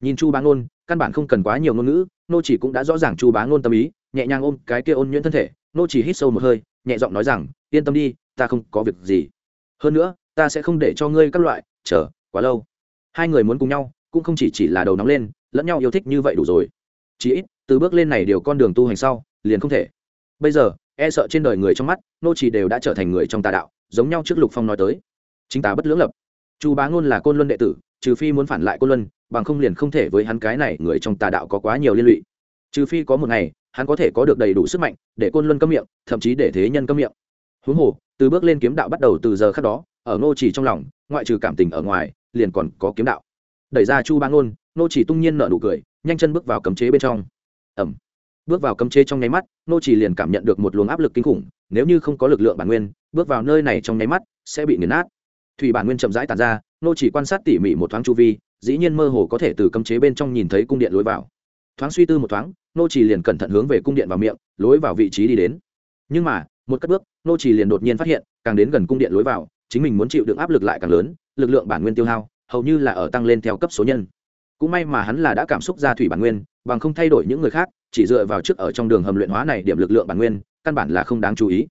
Nhìn chu bá ngôn, căn bản không cần quá nhiều ngôn ngữ, nô chỉ cũng đã rõ ràng chu bá ngôn tâm ý, nhẹ nhàng ôm cái kia ôn nhuyễn thân thể, nô chỉ hít sâu một hơi, nhẹ giọng nói rằng, yên tâm đi, ta không có việc gì. Hơn nữa, ta sẽ không để cho ngươi các loại, chờ, quá lâu. Hai người muốn cùng nhau, cũng không chỉ chỉ là đầu nóng lên, lẫn nhau yêu thích như vậy đủ rồi. Chỉ ít, từ bước lên này điều con đường tu hành sau, liền không thể. Bây giờ e sợ trên đời người trong mắt, nô chỉ đều đã trở thành người trong tà đạo, giống nhau trước lục phong nói tới. Chính ta bất lưỡng lập. Chu bá ngôn là côn luân đệ tử, trừ phi muốn phản lại côn luân, bằng không liền không thể với hắn cái này người trong tà đạo có quá nhiều liên lụy. Trừ phi có một ngày, hắn có thể có được đầy đủ sức mạnh để côn luân cấm miệng, thậm chí để thế nhân cấm miệng. Huống hồ, từ bước lên kiếm đạo bắt đầu từ giờ khác đó, ở ngô chỉ trong lòng, ngoại trừ cảm tình ở ngoài, liền còn có kiếm đạo. Đẩy ra chu bá ngôn, Nô chỉ tung nhiên nở nụ cười, nhanh chân bước vào cấm chế bên trong. Ẩm bước vào cấm chế trong nháy mắt, Nô chỉ liền cảm nhận được một luồng áp lực kinh khủng, nếu như không có lực lượng bản nguyên, bước vào nơi này trong nháy mắt sẽ bị nghiền nát. Thủy bản nguyên chậm rãi tàn ra, nô chỉ quan sát tỉ mỉ một thoáng chu vi, dĩ nhiên mơ hồ có thể từ cấm chế bên trong nhìn thấy cung điện lối vào. Thoáng suy tư một thoáng, nô chỉ liền cẩn thận hướng về cung điện vào miệng, lối vào vị trí đi đến. Nhưng mà, một cất bước, nô chỉ liền đột nhiên phát hiện, càng đến gần cung điện lối vào, chính mình muốn chịu đựng áp lực lại càng lớn, lực lượng bản nguyên tiêu hao, hầu như là ở tăng lên theo cấp số nhân. Cũng may mà hắn là đã cảm xúc ra thủy bản nguyên, bằng không thay đổi những người khác chỉ dựa vào trước ở trong đường hầm luyện hóa này điểm lực lượng bản nguyên, căn bản là không đáng chú ý.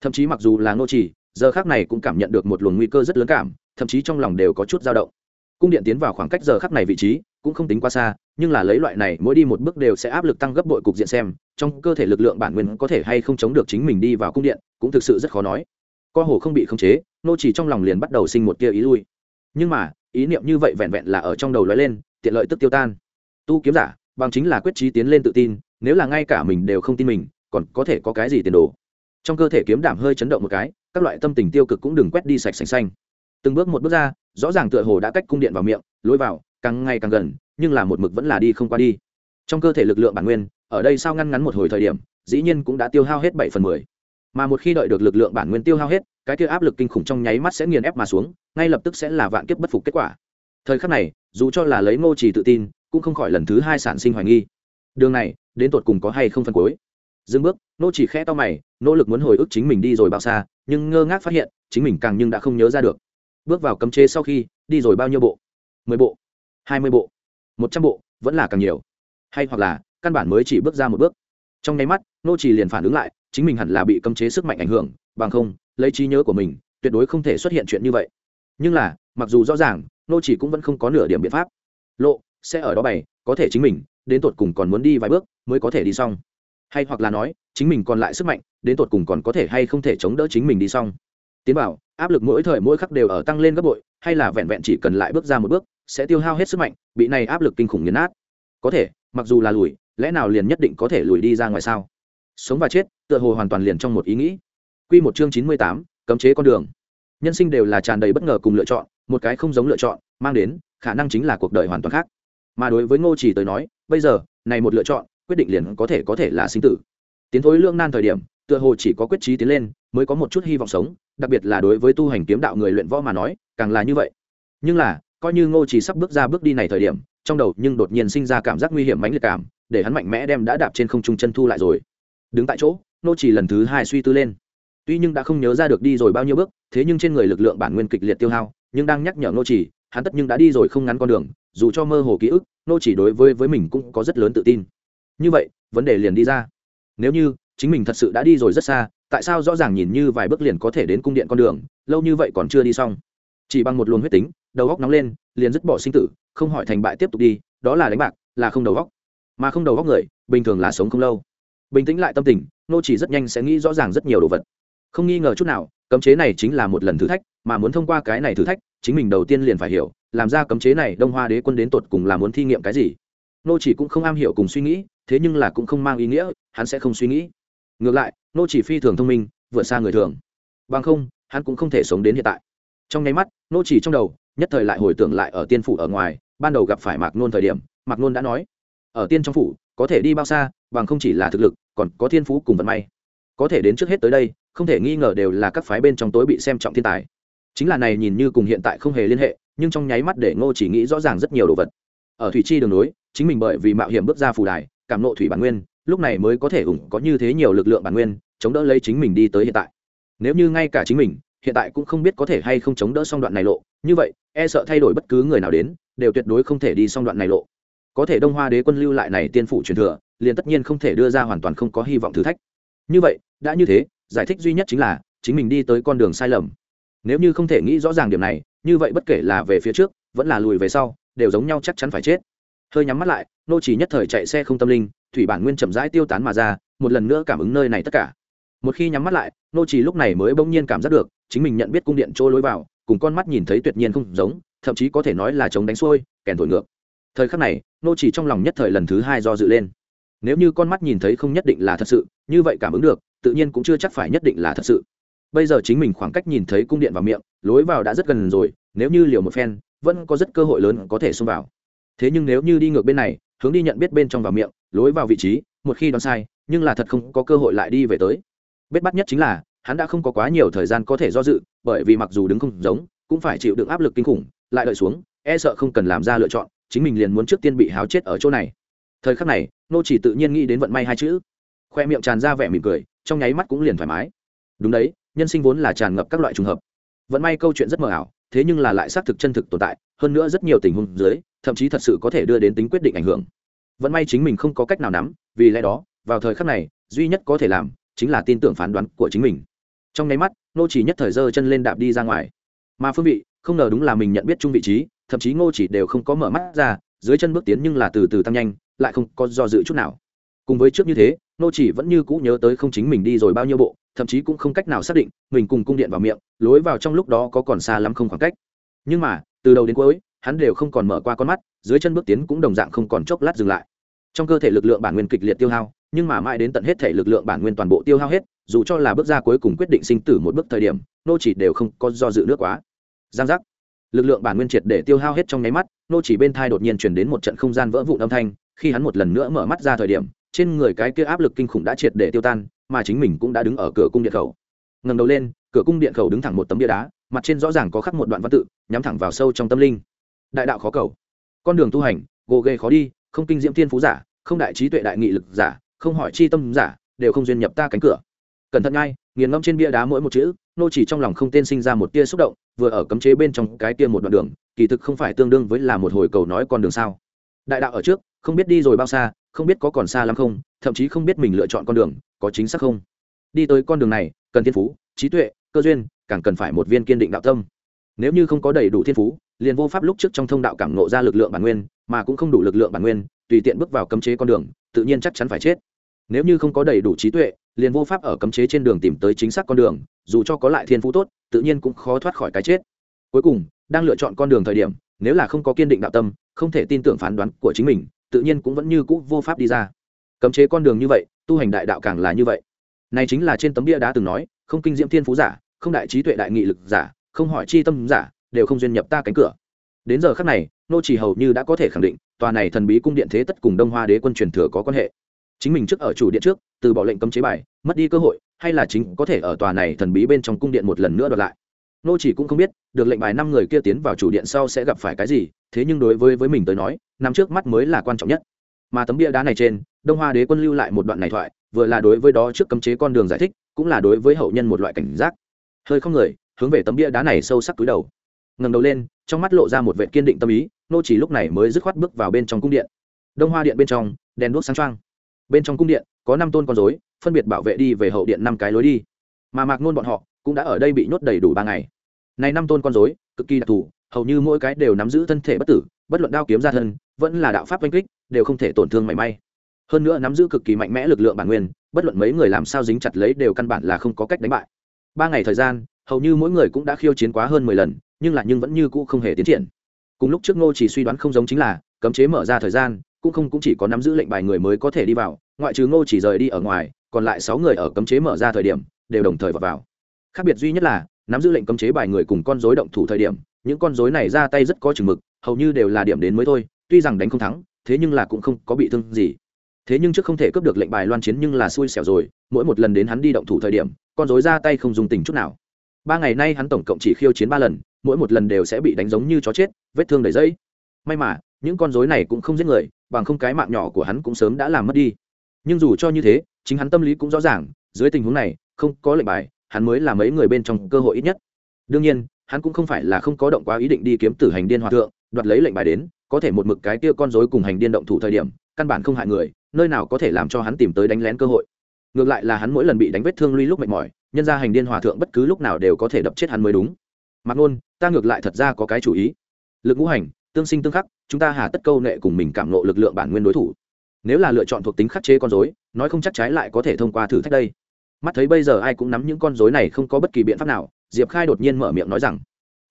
Thậm chí mặc dù là nô chỉ giờ khác này cũng cảm nhận được một luồng nguy cơ rất lớn cảm, thậm chí trong lòng đều có chút dao động. Cung điện tiến vào khoảng cách giờ khắc này vị trí cũng không tính quá xa, nhưng là lấy loại này, mỗi đi một bước đều sẽ áp lực tăng gấp bội cục diện xem, trong cơ thể lực lượng bản nguyên có thể hay không chống được chính mình đi vào cung điện, cũng thực sự rất khó nói. Co hồ không bị khống chế nô chỉ trong lòng liền bắt đầu sinh một tia ý lui. Nhưng mà, ý niệm như vậy vẹn vẹn là ở trong đầu lóe lên, tiện lợi tức tiêu tan. Tu kiếm giả, bằng chính là quyết trí tiến lên tự tin nếu là ngay cả mình đều không tin mình, còn có thể có cái gì tiền đồ? Trong cơ thể kiếm đảm hơi chấn động một cái, các loại tâm tình tiêu cực cũng đừng quét đi sạch sành xanh. Từng bước một bước ra, rõ ràng tựa hồ đã cách cung điện vào miệng, lối vào, càng ngày càng gần, nhưng là một mực vẫn là đi không qua đi. Trong cơ thể lực lượng bản nguyên, ở đây sao ngăn ngắn một hồi thời điểm, dĩ nhiên cũng đã tiêu hao hết bảy phần mười. Mà một khi đợi được lực lượng bản nguyên tiêu hao hết, cái kia áp lực kinh khủng trong nháy mắt sẽ nghiền ép mà xuống, ngay lập tức sẽ là vạn kiếp bất phục kết quả. Thời khắc này, dù cho là lấy ngô trì tự tin, cũng không khỏi lần thứ hai sản sinh hoài nghi. Đường này đến tột cùng có hay không phân cuối. Dừng bước, nô chỉ khẽ to mày, nỗ lực muốn hồi ức chính mình đi rồi bao xa, nhưng ngơ ngác phát hiện, chính mình càng nhưng đã không nhớ ra được. Bước vào cấm chế sau khi, đi rồi bao nhiêu bộ? Mười bộ, hai mươi bộ, một trăm bộ, vẫn là càng nhiều. Hay hoặc là, căn bản mới chỉ bước ra một bước. Trong nháy mắt, nô chỉ liền phản ứng lại, chính mình hẳn là bị cấm chế sức mạnh ảnh hưởng, bằng không, lấy trí nhớ của mình, tuyệt đối không thể xuất hiện chuyện như vậy. Nhưng là, mặc dù rõ ràng, nô chỉ cũng vẫn không có nửa điểm biện pháp. Lộ, sẽ ở đó bày, có thể chính mình đến tột cùng còn muốn đi vài bước mới có thể đi xong. Hay hoặc là nói, chính mình còn lại sức mạnh, đến tột cùng còn có thể hay không thể chống đỡ chính mình đi xong. Tiến bảo, áp lực mỗi thời mỗi khắc đều ở tăng lên gấp bội, hay là vẹn vẹn chỉ cần lại bước ra một bước, sẽ tiêu hao hết sức mạnh, bị này áp lực kinh khủng nghiền nát. Có thể, mặc dù là lùi, lẽ nào liền nhất định có thể lùi đi ra ngoài sao? Sống và chết, tựa hồ hoàn toàn liền trong một ý nghĩ. Quy một chương chín mươi tám, cấm chế con đường. Nhân sinh đều là tràn đầy bất ngờ cùng lựa chọn, một cái không giống lựa chọn, mang đến, khả năng chính là cuộc đời hoàn toàn khác mà đối với ngô chỉ tới nói, bây giờ, này một lựa chọn, quyết định liền có thể có thể là sinh tử. Tiến thối lương nan thời điểm, tựa hồ chỉ có quyết trí tiến lên, mới có một chút hy vọng sống, đặc biệt là đối với tu hành kiếm đạo người luyện võ mà nói, càng là như vậy. Nhưng là, coi như ngô chỉ sắp bước ra bước đi này thời điểm, trong đầu nhưng đột nhiên sinh ra cảm giác nguy hiểm mãnh liệt cảm, để hắn mạnh mẽ đem đã đạp trên không trung chân thu lại rồi. Đứng tại chỗ, ngô chỉ lần thứ hai suy tư lên. Tuy nhưng đã không nhớ ra được đi rồi bao nhiêu bước, thế nhưng trên người lực lượng bản nguyên kịch liệt tiêu hao, nhưng đang nhắc nhở ngô chỉ, hắn tất nhưng đã đi rồi không ngắn con đường dù cho mơ hồ ký ức, nô chỉ đối với với mình cũng có rất lớn tự tin. Như vậy, vấn đề liền đi ra. Nếu như, chính mình thật sự đã đi rồi rất xa, tại sao rõ ràng nhìn như vài bước liền có thể đến cung điện con đường, lâu như vậy còn chưa đi xong. Chỉ bằng một luồng huyết tính, đầu góc nóng lên, liền dứt bỏ sinh tử, không hỏi thành bại tiếp tục đi, đó là đánh bạc, là không đầu góc. Mà không đầu góc người, bình thường là sống không lâu. Bình tĩnh lại tâm tình, nô chỉ rất nhanh sẽ nghĩ rõ ràng rất nhiều đồ vật. Không nghi ngờ chút nào, cấm chế này chính là một lần thử thách, mà muốn thông qua cái này thử thách, chính mình đầu tiên liền phải hiểu làm ra cấm chế này, đông hoa đế quân đến tột cùng là muốn thi nghiệm cái gì? Nô chỉ cũng không am hiểu cùng suy nghĩ, thế nhưng là cũng không mang ý nghĩa, hắn sẽ không suy nghĩ. Ngược lại, nô chỉ phi thường thông minh, vượt xa người thường. Bằng không, hắn cũng không thể sống đến hiện tại. Trong nháy mắt, nô chỉ trong đầu, nhất thời lại hồi tưởng lại ở tiên phủ ở ngoài, ban đầu gặp phải mạc nôn thời điểm, mạc nôn đã nói, ở tiên trong phủ, có thể đi bao xa, bằng không chỉ là thực lực, còn có thiên phú cùng vận may. Có thể đến trước hết tới đây, không thể nghi ngờ đều là các phái bên trong tối bị xem trọng thiên tài. Chính là này nhìn như cùng hiện tại không hề liên hệ nhưng trong nháy mắt để ngô chỉ nghĩ rõ ràng rất nhiều đồ vật. Ở thủy chi đường núi chính mình bởi vì mạo hiểm bước ra phù đài, cảm nộ thủy bản nguyên, lúc này mới có thể ủng có như thế nhiều lực lượng bản nguyên, chống đỡ lấy chính mình đi tới hiện tại. Nếu như ngay cả chính mình, hiện tại cũng không biết có thể hay không chống đỡ xong đoạn này lộ, như vậy e sợ thay đổi bất cứ người nào đến, đều tuyệt đối không thể đi xong đoạn này lộ. Có thể đông hoa đế quân lưu lại này tiên phủ truyền thừa, liền tất nhiên không thể đưa ra hoàn toàn không có hy vọng thử thách. Như vậy, đã như thế, giải thích duy nhất chính là, chính mình đi tới con đường sai lầm nếu như không thể nghĩ rõ ràng điểm này, như vậy bất kể là về phía trước, vẫn là lùi về sau, đều giống nhau chắc chắn phải chết. Hơi nhắm mắt lại, nô chỉ nhất thời chạy xe không tâm linh, thủy bản nguyên chậm rãi tiêu tán mà ra, một lần nữa cảm ứng nơi này tất cả. Một khi nhắm mắt lại, nô chỉ lúc này mới bỗng nhiên cảm giác được, chính mình nhận biết cung điện trôi lối vào, cùng con mắt nhìn thấy tuyệt nhiên không giống, thậm chí có thể nói là chống đánh xuôi, kèn thổi ngược. Thời khắc này, nô chỉ trong lòng nhất thời lần thứ hai do dự lên. Nếu như con mắt nhìn thấy không nhất định là thật sự, như vậy cảm ứng được, tự nhiên cũng chưa chắc phải nhất định là thật sự bây giờ chính mình khoảng cách nhìn thấy cung điện vào miệng, lối vào đã rất gần rồi, nếu như liều một phen, vẫn có rất cơ hội lớn có thể xông vào. Thế nhưng nếu như đi ngược bên này, hướng đi nhận biết bên trong vào miệng, lối vào vị trí, một khi đoán sai, nhưng là thật không có cơ hội lại đi về tới. Bết bắt nhất chính là, hắn đã không có quá nhiều thời gian có thể do dự, bởi vì mặc dù đứng không giống, cũng phải chịu đựng áp lực kinh khủng, lại đợi xuống e sợ không cần làm ra lựa chọn, chính mình liền muốn trước tiên bị háo chết ở chỗ này. Thời khắc này, nô chỉ tự nhiên nghĩ đến vận may hai chữ. Khoe miệng tràn ra vẻ mỉm cười, trong nháy mắt cũng liền thoải mái đúng đấy, nhân sinh vốn là tràn ngập các loại trùng hợp. Vận may câu chuyện rất mờ ảo, thế nhưng là lại xác thực chân thực tồn tại, hơn nữa rất nhiều tình huống dưới, thậm chí thật sự có thể đưa đến tính quyết định ảnh hưởng. Vận may chính mình không có cách nào nắm, vì lẽ đó, vào thời khắc này, duy nhất có thể làm, chính là tin tưởng phán đoán của chính mình. Trong nháy mắt nô chỉ nhất thời giơ chân lên đạp đi ra ngoài. Mà phương vị, không ngờ đúng là mình nhận biết chung vị trí, thậm chí ngô chỉ đều không có mở mắt ra, dưới chân bước tiến nhưng là từ từ tăng nhanh, lại không có do dự chút nào cùng với trước như thế, nô chỉ vẫn như cũ nhớ tới không chính mình đi rồi bao nhiêu bộ, thậm chí cũng không cách nào xác định, mình cùng cung điện vào miệng, lối vào trong lúc đó có còn xa lắm không khoảng cách. Nhưng mà, từ đầu đến cuối, hắn đều không còn mở qua con mắt, dưới chân bước tiến cũng đồng dạng không còn chốc lát dừng lại. Trong cơ thể lực lượng bản nguyên kịch liệt tiêu hao, nhưng mà mãi đến tận hết thể lực lượng bản nguyên toàn bộ tiêu hao hết, dù cho là bước ra cuối cùng quyết định sinh tử một bước thời điểm, nô chỉ đều không có do dự nước quá. Giang giác. Lực lượng bản nguyên triệt để tiêu hao hết trong nháy mắt, nô chỉ bên thai đột nhiên chuyển đến một trận không gian vỡ vụn âm thanh, khi hắn một lần nữa mở mắt ra thời điểm trên người cái kia áp lực kinh khủng đã triệt để tiêu tan, mà chính mình cũng đã đứng ở cửa cung điện khẩu. Ngẩng đầu lên, cửa cung điện khẩu đứng thẳng một tấm bia đá, mặt trên rõ ràng có khắc một đoạn văn tự, nhắm thẳng vào sâu trong tâm linh. Đại đạo khó cầu. Con đường tu hành, gồ ghề khó đi, không kinh diễm thiên phú giả, không đại trí tuệ đại nghị lực giả, không hỏi chi tâm giả, đều không duyên nhập ta cánh cửa. Cẩn thận ngay, nghiền ngẫm trên bia đá mỗi một chữ, nô chỉ trong lòng không tên sinh ra một tia xúc động, vừa ở cấm chế bên trong cái tia một đoạn đường, kỳ thực không phải tương đương với là một hồi cầu nói con đường sao. Đại đạo ở trước không biết đi rồi bao xa, không biết có còn xa lắm không, thậm chí không biết mình lựa chọn con đường có chính xác không. Đi tới con đường này, cần thiên phú, trí tuệ, cơ duyên, càng cần phải một viên kiên định đạo tâm. Nếu như không có đầy đủ thiên phú, liền vô pháp lúc trước trong thông đạo cảm nộ ra lực lượng bản nguyên, mà cũng không đủ lực lượng bản nguyên, tùy tiện bước vào cấm chế con đường, tự nhiên chắc chắn phải chết. Nếu như không có đầy đủ trí tuệ, liền vô pháp ở cấm chế trên đường tìm tới chính xác con đường, dù cho có lại thiên phú tốt, tự nhiên cũng khó thoát khỏi cái chết. Cuối cùng, đang lựa chọn con đường thời điểm, nếu là không có kiên định đạo tâm, không thể tin tưởng phán đoán của chính mình tự nhiên cũng vẫn như cũ vô pháp đi ra. Cấm chế con đường như vậy, tu hành đại đạo càng là như vậy. Này chính là trên tấm bia đã từng nói, không kinh diễm thiên phú giả, không đại trí tuệ đại nghị lực giả, không hỏi chi tâm giả, đều không duyên nhập ta cánh cửa. Đến giờ khắc này, nô chỉ hầu như đã có thể khẳng định, tòa này thần bí cung điện thế tất cùng đông hoa đế quân truyền thừa có quan hệ. Chính mình trước ở chủ điện trước, từ bỏ lệnh cấm chế bài, mất đi cơ hội, hay là chính có thể ở tòa này thần bí bên trong cung điện một lần nữa đoạt lại. Nô chỉ cũng không biết, được lệnh bài năm người kia tiến vào chủ điện sau sẽ gặp phải cái gì thế nhưng đối với với mình tới nói, năm trước mắt mới là quan trọng nhất. Mà tấm bia đá này trên, đông hoa đế quân lưu lại một đoạn này thoại, vừa là đối với đó trước cấm chế con đường giải thích, cũng là đối với hậu nhân một loại cảnh giác. Hơi không người, hướng về tấm bia đá này sâu sắc túi đầu. Ngẩng đầu lên, trong mắt lộ ra một vệ kiên định tâm ý, nô chỉ lúc này mới dứt khoát bước vào bên trong cung điện. Đông hoa điện bên trong, đèn đuốc sáng trăng bên trong cung điện, có năm tôn con rối, phân biệt bảo vệ đi về hậu điện năm cái lối đi. Mà mạc nôn bọn họ cũng đã ở đây bị nhốt đầy đủ ba ngày. Này năm tôn con rối, cực kỳ đặc thù hầu như mỗi cái đều nắm giữ thân thể bất tử bất luận đao kiếm ra thân vẫn là đạo pháp oanh kích đều không thể tổn thương mảy may. Hơn nữa nắm giữ cực kỳ mạnh mẽ lực lượng bản nguyên bất luận mấy người làm sao dính chặt lấy đều căn bản là không có cách đánh bại. Ba ngày thời gian hầu như mỗi người cũng đã khiêu chiến quá hơn mười lần nhưng là nhưng vẫn như cũ không hề tiến triển. Cùng lúc trước ngô chỉ suy đoán không giống chính là cấm chế mở ra thời gian cũng không cũng chỉ có nắm giữ lệnh bài người mới có thể đi vào ngoại trừ ngô chỉ rời đi ở ngoài còn lại sáu người ở cấm chế mở ra thời điểm đều đồng thời vào, vào. khác biệt duy nhất là nắm giữ lệnh cấm chế bài người cùng con rối động thủ thời điểm những con rối này ra tay rất có chừng mực, hầu như đều là điểm đến mới thôi, tuy rằng đánh không thắng, thế nhưng là cũng không có bị thương gì. Thế nhưng trước không thể cướp được lệnh bài loan chiến nhưng là xui xẻo rồi, mỗi một lần đến hắn đi động thủ thời điểm, con rối ra tay không dùng tình chút nào. Ba ngày nay hắn tổng cộng chỉ khiêu chiến ba lần, mỗi một lần đều sẽ bị đánh giống như chó chết, vết thương đầy dây may mà, những con rối này cũng không giết người, bằng không cái mạng nhỏ của hắn cũng sớm đã làm mất đi. Nhưng dù cho như thế, chính hắn tâm lý cũng rõ ràng, dưới tình huống này, không có lệnh bài, hắn mới là mấy người bên trong cơ hội ít nhất. Đương nhiên hắn cũng không phải là không có động quá ý định đi kiếm tử hành điên hòa thượng, đoạt lấy lệnh bài đến, có thể một mực cái kia con rối cùng hành điên động thủ thời điểm, căn bản không hại người, nơi nào có thể làm cho hắn tìm tới đánh lén cơ hội. Ngược lại là hắn mỗi lần bị đánh vết thương lui lúc mệt mỏi, nhân ra hành điên hòa thượng bất cứ lúc nào đều có thể đập chết hắn mới đúng. Mặt ngôn ta ngược lại thật ra có cái chủ ý. Lực ngũ hành, tương sinh tương khắc, chúng ta hà tất câu nệ cùng mình cảm nộ lực lượng bản nguyên đối thủ. Nếu là lựa chọn thuộc tính khắc chế con dối nói không chắc trái lại có thể thông qua thử thách đây. Mắt thấy bây giờ ai cũng nắm những con dối này không có bất kỳ biện pháp nào diệp khai đột nhiên mở miệng nói rằng,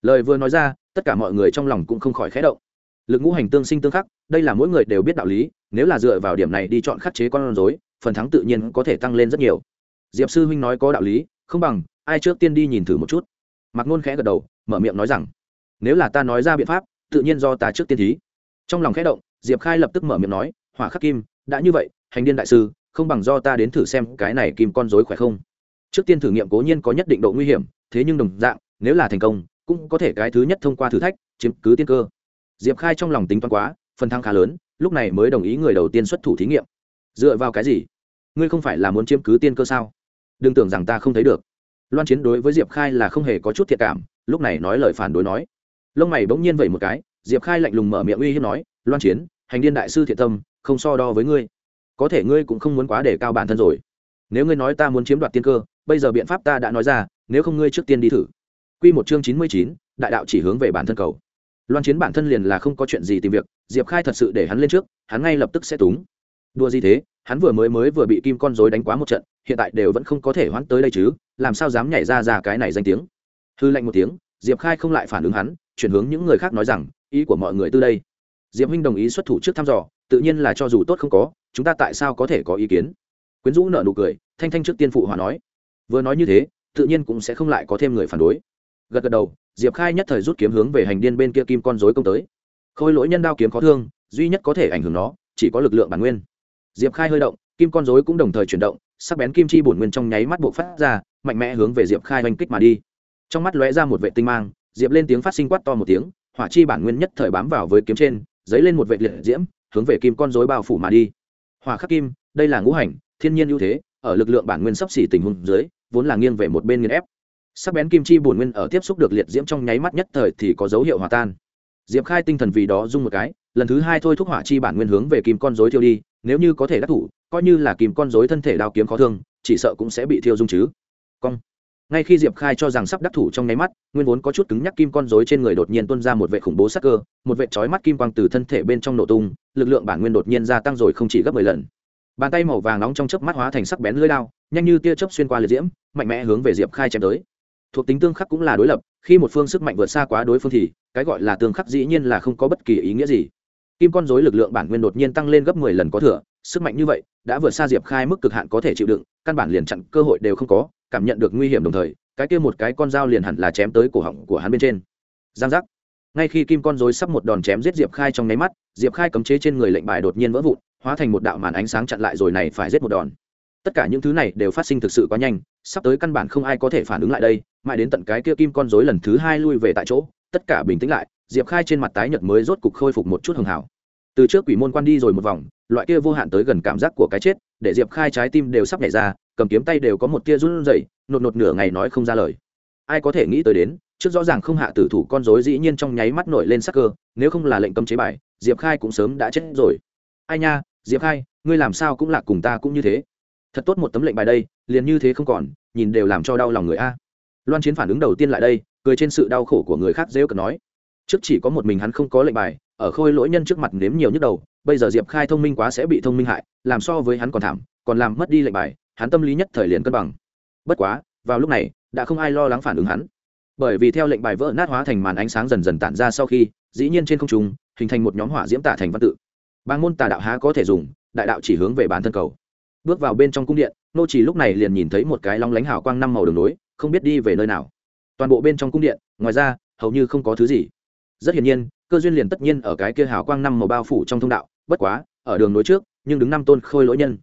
lời vừa nói ra, tất cả mọi người trong lòng cũng không khỏi khé động. Lực ngũ hành tương sinh tương khắc, đây là mỗi người đều biết đạo lý, nếu là dựa vào điểm này đi chọn khắc chế con dối phần thắng tự nhiên có thể tăng lên rất nhiều. Diệp sư huynh nói có đạo lý, không bằng, ai trước tiên đi nhìn thử một chút. Mặc ngôn khẽ gật đầu, mở miệng nói rằng, nếu là ta nói ra biện pháp, tự nhiên do ta trước tiên thí. Trong lòng khẽ động, diệp khai lập tức mở miệng nói, hỏa khắc kim, đã như vậy, hành điên đại sư, không bằng do ta đến thử xem cái này kim con dối khỏe không. Trước tiên thử nghiệm cố nhiên có nhất định độ nguy hiểm thế nhưng đồng dạng, nếu là thành công, cũng có thể cái thứ nhất thông qua thử thách, chiếm cứ tiên cơ. Diệp khai trong lòng tính toán quá, phần thăng khá lớn, lúc này mới đồng ý người đầu tiên xuất thủ thí nghiệm. Dựa vào cái gì? Ngươi không phải là muốn chiếm cứ tiên cơ sao? Đừng tưởng rằng ta không thấy được. Loan chiến đối với diệp khai là không hề có chút thiệt cảm, lúc này nói lời phản đối nói. Lông mày bỗng nhiên vậy một cái, diệp khai lạnh lùng mở miệng uy hiếp nói, loan chiến, hành điên đại sư thiện tâm, không so đo với ngươi. Có thể ngươi cũng không muốn quá để cao bản thân rồi. Nếu ngươi nói ta muốn chiếm đoạt tiên cơ, bây giờ biện pháp ta đã nói ra nếu không ngươi trước tiên đi thử. Q một chương chín mươi chín, đại đạo chỉ hướng về bản thân cầu. Loan chiến bản thân liền là không có chuyện gì tìm việc, diệp khai thật sự để hắn lên trước, hắn ngay lập tức sẽ túng. Đua gì thế, hắn vừa mới mới vừa bị kim con dối đánh quá một trận, hiện tại đều vẫn không có thể hoãn tới đây chứ, làm sao dám nhảy ra ra cái này danh tiếng. Hư lạnh một tiếng, diệp khai không lại phản ứng hắn, chuyển hướng những người khác nói rằng, ý của mọi người từ đây. Diệp huynh đồng ý xuất thủ trước thăm dò, tự nhiên là cho dù tốt không có, chúng ta tại sao có thể có ý kiến? Quyến rũ nợ nụ cười, thanh thanh trước tiên phụ hòa nói. Vừa nói như thế tự nhiên cũng sẽ không lại có thêm người phản đối. Gật gật đầu, diệp khai nhất thời rút kiếm hướng về hành điên bên kia kim con dối công tới. Khôi lỗi nhân đao kiếm khó thương, duy nhất có thể ảnh hưởng nó, chỉ có lực lượng bản nguyên. Diệp khai hơi động, kim con dối cũng đồng thời chuyển động, sắc bén kim chi bổn nguyên trong nháy mắt buộc phát ra, mạnh mẽ hướng về diệp khai oanh kích mà đi. Trong mắt lóe ra một vệ tinh mang, diệp lên tiếng phát sinh quát to một tiếng, hỏa chi bản nguyên nhất thời bám vào với kiếm trên dấy lên một vệ liệt diễm, hướng về kim con dối bao phủ mà đi. Hỏa khắc kim, đây là ngũ hành, thiên nhiên ưu thế, ở lực lượng bản nguyên sắp xỉ tình huống dưới vốn là nghiêng về một bên nghiên ép. Sắc bén kim chi bổn nguyên ở tiếp xúc được liệt diễm trong nháy mắt nhất thời thì có dấu hiệu hòa tan. Diệp khai tinh thần vì đó rung một cái, lần thứ hai thôi thúc hỏa chi bản nguyên hướng về kim con dối thiêu đi, nếu như có thể đắc thủ, coi như là kim con dối thân thể đao kiếm khó thương, chỉ sợ cũng sẽ bị thiêu dung chứ. Cong. Ngay khi diệp khai cho rằng sắp đắc thủ trong nháy mắt, nguyên vốn có chút cứng nhắc kim con dối trên người đột nhiên tuân ra một vệ khủng bố sắc cơ, một vệ trói mắt kim quang từ thân thể bên trong nổ tung, lực lượng bản nguyên đột nhiên gia tăng rồi không chỉ gấp mười lần. Bàn tay màu vàng nóng trong chớp mắt hóa thành sắc bén lưỡi lao nhanh như tia chớp xuyên qua liệt diễm, mạnh mẽ hướng về diệp khai chém tới. Thuộc tính tương khắc cũng là đối lập, khi một phương sức mạnh vượt xa quá đối phương thì, cái gọi là tương khắc dĩ nhiên là không có bất kỳ ý nghĩa gì. Kim con dối lực lượng bản nguyên đột nhiên tăng lên gấp mười lần có thừa, sức mạnh như vậy, đã vượt xa diệp khai mức cực hạn có thể chịu đựng, căn bản liền chặn cơ hội đều không có, cảm nhận được nguy hiểm đồng thời, cái kia một cái con dao liền hẳn là chém tới cổ họng của hắn bên trên. Giang giác. Ngay khi kim con dối sắp một đòn chém giết diệp khai trong nháy mắt, diệp khai cấm chế trên người lệnh bài đột nhiên vỡ vụn, hóa thành một đạo màn ánh sáng chặn lại rồi này phải giết một đòn tất cả những thứ này đều phát sinh thực sự quá nhanh, sắp tới căn bản không ai có thể phản ứng lại đây, mãi đến tận cái kia kim con dối lần thứ hai lui về tại chỗ, tất cả bình tĩnh lại, diệp khai trên mặt tái nhật mới rốt cục khôi phục một chút hưng hảo từ trước quỷ môn quan đi rồi một vòng, loại kia vô hạn tới gần cảm giác của cái chết, để diệp khai trái tim đều sắp nhảy ra, cầm kiếm tay đều có một tia run rẩy, nột nột nửa ngày nói không ra lời. Ai có thể nghĩ tới đến, trước rõ ràng không hạ tử thủ con rối dĩ nhiên trong nháy mắt nổi lên sắc cơ, nếu không là lệnh cấm chế bài, diệp khai cũng sớm đã chết rồi. Ai nha, diệp khai, ngươi làm sao cũng lạc cùng ta cũng như thế thật tốt một tấm lệnh bài đây, liền như thế không còn, nhìn đều làm cho đau lòng người a. Loan chiến phản ứng đầu tiên lại đây, cười trên sự đau khổ của người khác dễ cờ nói. Trước chỉ có một mình hắn không có lệnh bài, ở khôi lỗi nhân trước mặt nếm nhiều nhức đầu, bây giờ diệp khai thông minh quá sẽ bị thông minh hại, làm so với hắn còn thảm, còn làm mất đi lệnh bài, hắn tâm lý nhất thời liền cân bằng. Bất quá, vào lúc này, đã không ai lo lắng phản ứng hắn. Bởi vì theo lệnh bài vỡ nát hóa thành màn ánh sáng dần dần tản ra sau khi, dĩ nhiên trên không trung, hình thành một nhóm hỏa diễm tả thành văn tự. Bang môn tà đạo há có thể dùng, đại đạo chỉ hướng về bản thân cầu bước vào bên trong cung điện, nô chỉ lúc này liền nhìn thấy một cái long lánh hào quang năm màu đường nối không biết đi về nơi nào. Toàn bộ bên trong cung điện, ngoài ra, hầu như không có thứ gì. Rất hiển nhiên, cơ duyên liền tất nhiên ở cái kia hào quang năm màu bao phủ trong thông đạo, bất quá, ở đường nối trước, nhưng đứng năm tôn khôi lỗi nhân.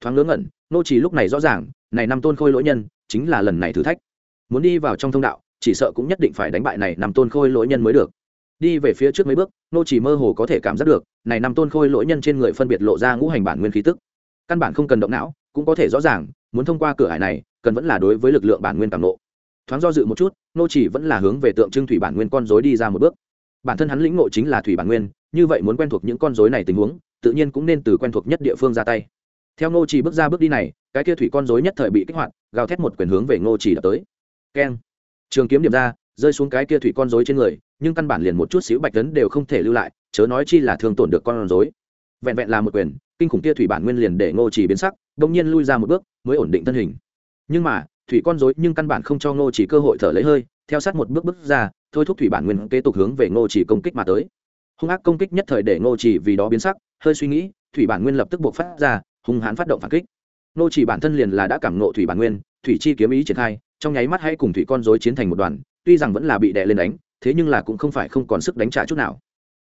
Thoáng ngớ ngẩn, nô chỉ lúc này rõ ràng, này năm tôn khôi lỗi nhân, chính là lần này thử thách. Muốn đi vào trong thông đạo, chỉ sợ cũng nhất định phải đánh bại này năm tôn khôi lỗi nhân mới được. Đi về phía trước mấy bước, nô chỉ mơ hồ có thể cảm giác được, này năm tôn khôi lỗi nhân trên người phân biệt lộ ra ngũ hành bản nguyên khí tức căn bản không cần động não, cũng có thể rõ ràng, muốn thông qua cửa hải này, cần vẫn là đối với lực lượng bản nguyên cảm nộ. Thoáng do dự một chút, nô chỉ vẫn là hướng về tượng trưng thủy bản nguyên con rối đi ra một bước. Bản thân hắn lĩnh ngộ chính là thủy bản nguyên, như vậy muốn quen thuộc những con rối này tình huống, tự nhiên cũng nên từ quen thuộc nhất địa phương ra tay. Theo Nô chỉ bước ra bước đi này, cái kia thủy con rối nhất thời bị kích hoạt, gào thét một quyền hướng về Nô chỉ đập tới. Keng. Trường kiếm điểm ra, rơi xuống cái kia thủy con rối trên người, nhưng căn bản liền một chút xíu bạch tấn đều không thể lưu lại, chớ nói chi là thương tổn được con rối. Vẹn vẹn là một quyền kinh khủng kia thủy bản nguyên liền để ngô chỉ biến sắc đông nhiên lui ra một bước, mới ổn định thân hình. Nhưng mà, thủy con rối nhưng căn bản không cho ngô chỉ cơ hội thở lấy hơi, theo sát một bước bước ra, thôi thúc thủy bản nguyên kế tục hướng về ngô chỉ công kích mà tới. Hung ác công kích nhất thời để ngô chỉ vì đó biến sắc, hơi suy nghĩ, thủy bản nguyên lập tức buộc phát ra, hung hãn phát động phản kích. Ngô chỉ bản thân liền là đã cảm ngộ thủy bản nguyên, thủy chi kiếm ý triển khai, trong nháy mắt hãy cùng thủy con rối chiến thành một đoàn, tuy rằng vẫn là bị đè lên đánh, thế nhưng là cũng không phải không còn sức đánh trả chút nào.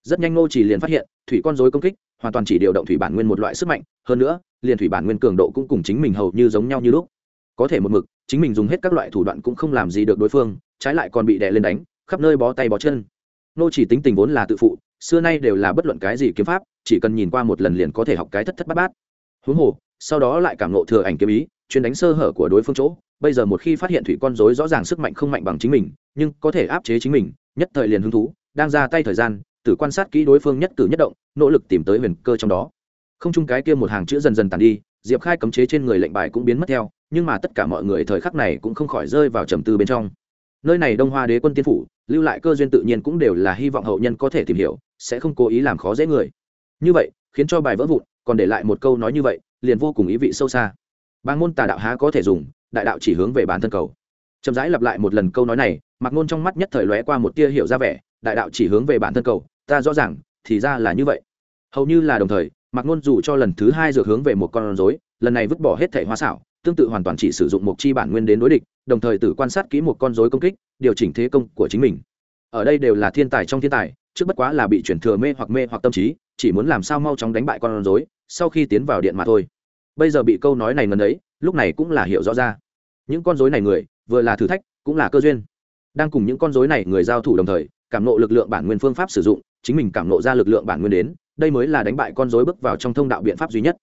Rất nhanh ngô chỉ liền phát hiện, thủy con rối công kích hoàn toàn chỉ điều động thủy bản nguyên một loại sức mạnh, hơn nữa, liền thủy bản nguyên cường độ cũng cùng chính mình hầu như giống nhau như lúc. Có thể một mực, chính mình dùng hết các loại thủ đoạn cũng không làm gì được đối phương, trái lại còn bị đè lên đánh, khắp nơi bó tay bó chân. Nô chỉ tính tình vốn là tự phụ, xưa nay đều là bất luận cái gì kiếm pháp, chỉ cần nhìn qua một lần liền có thể học cái thất thất bát bát. Huống hồ, sau đó lại cảm nộ thừa ảnh kiếm ý, chuyên đánh sơ hở của đối phương chỗ, bây giờ một khi phát hiện thủy con rối rõ ràng sức mạnh không mạnh bằng chính mình, nhưng có thể áp chế chính mình, nhất thời liền hứng thú, đang ra tay thời gian tự quan sát kỹ đối phương nhất cử nhất động, nỗ lực tìm tới huyền cơ trong đó. Không chung cái kia một hàng chữ dần dần tàn đi, diệp khai cấm chế trên người lệnh bài cũng biến mất theo, nhưng mà tất cả mọi người thời khắc này cũng không khỏi rơi vào trầm tư bên trong. Nơi này đông hoa đế quân tiên phủ, lưu lại cơ duyên tự nhiên cũng đều là hy vọng hậu nhân có thể tìm hiểu, sẽ không cố ý làm khó dễ người. Như vậy, khiến cho bài vỡ vụn, còn để lại một câu nói như vậy, liền vô cùng ý vị sâu xa. Bang môn tà đạo há có thể dùng, đại đạo chỉ hướng về bản thân cầu. Chậm rãi lặp lại một lần câu nói này mặc ngôn trong mắt nhất thời lóe qua một tia hiểu ra vẻ đại đạo chỉ hướng về bản thân cầu, ta rõ ràng, thì ra là như vậy. Hầu như là đồng thời mặc ngôn dù cho lần thứ hai dược hướng về một con rối, lần này vứt bỏ hết thể hoa xảo, tương tự hoàn toàn chỉ sử dụng một chi bản nguyên đến đối địch, đồng thời tự quan sát kỹ một con rối công kích, điều chỉnh thế công của chính mình. Ở đây đều là thiên tài trong thiên tài, trước bất quá là bị chuyển thừa mê hoặc mê hoặc tâm trí, chỉ muốn làm sao mau chóng đánh bại con rối, sau khi tiến vào điện mà thôi. Bây giờ bị câu nói này ngần ấy, lúc này cũng là hiểu rõ ra. Những con rối này người, vừa là thử thách, cũng là cơ duyên. Đang cùng những con rối này người giao thủ đồng thời cảm nộ lực lượng bản nguyên phương pháp sử dụng, chính mình cảm nộ ra lực lượng bản nguyên đến, đây mới là đánh bại con rối bước vào trong thông đạo biện pháp duy nhất.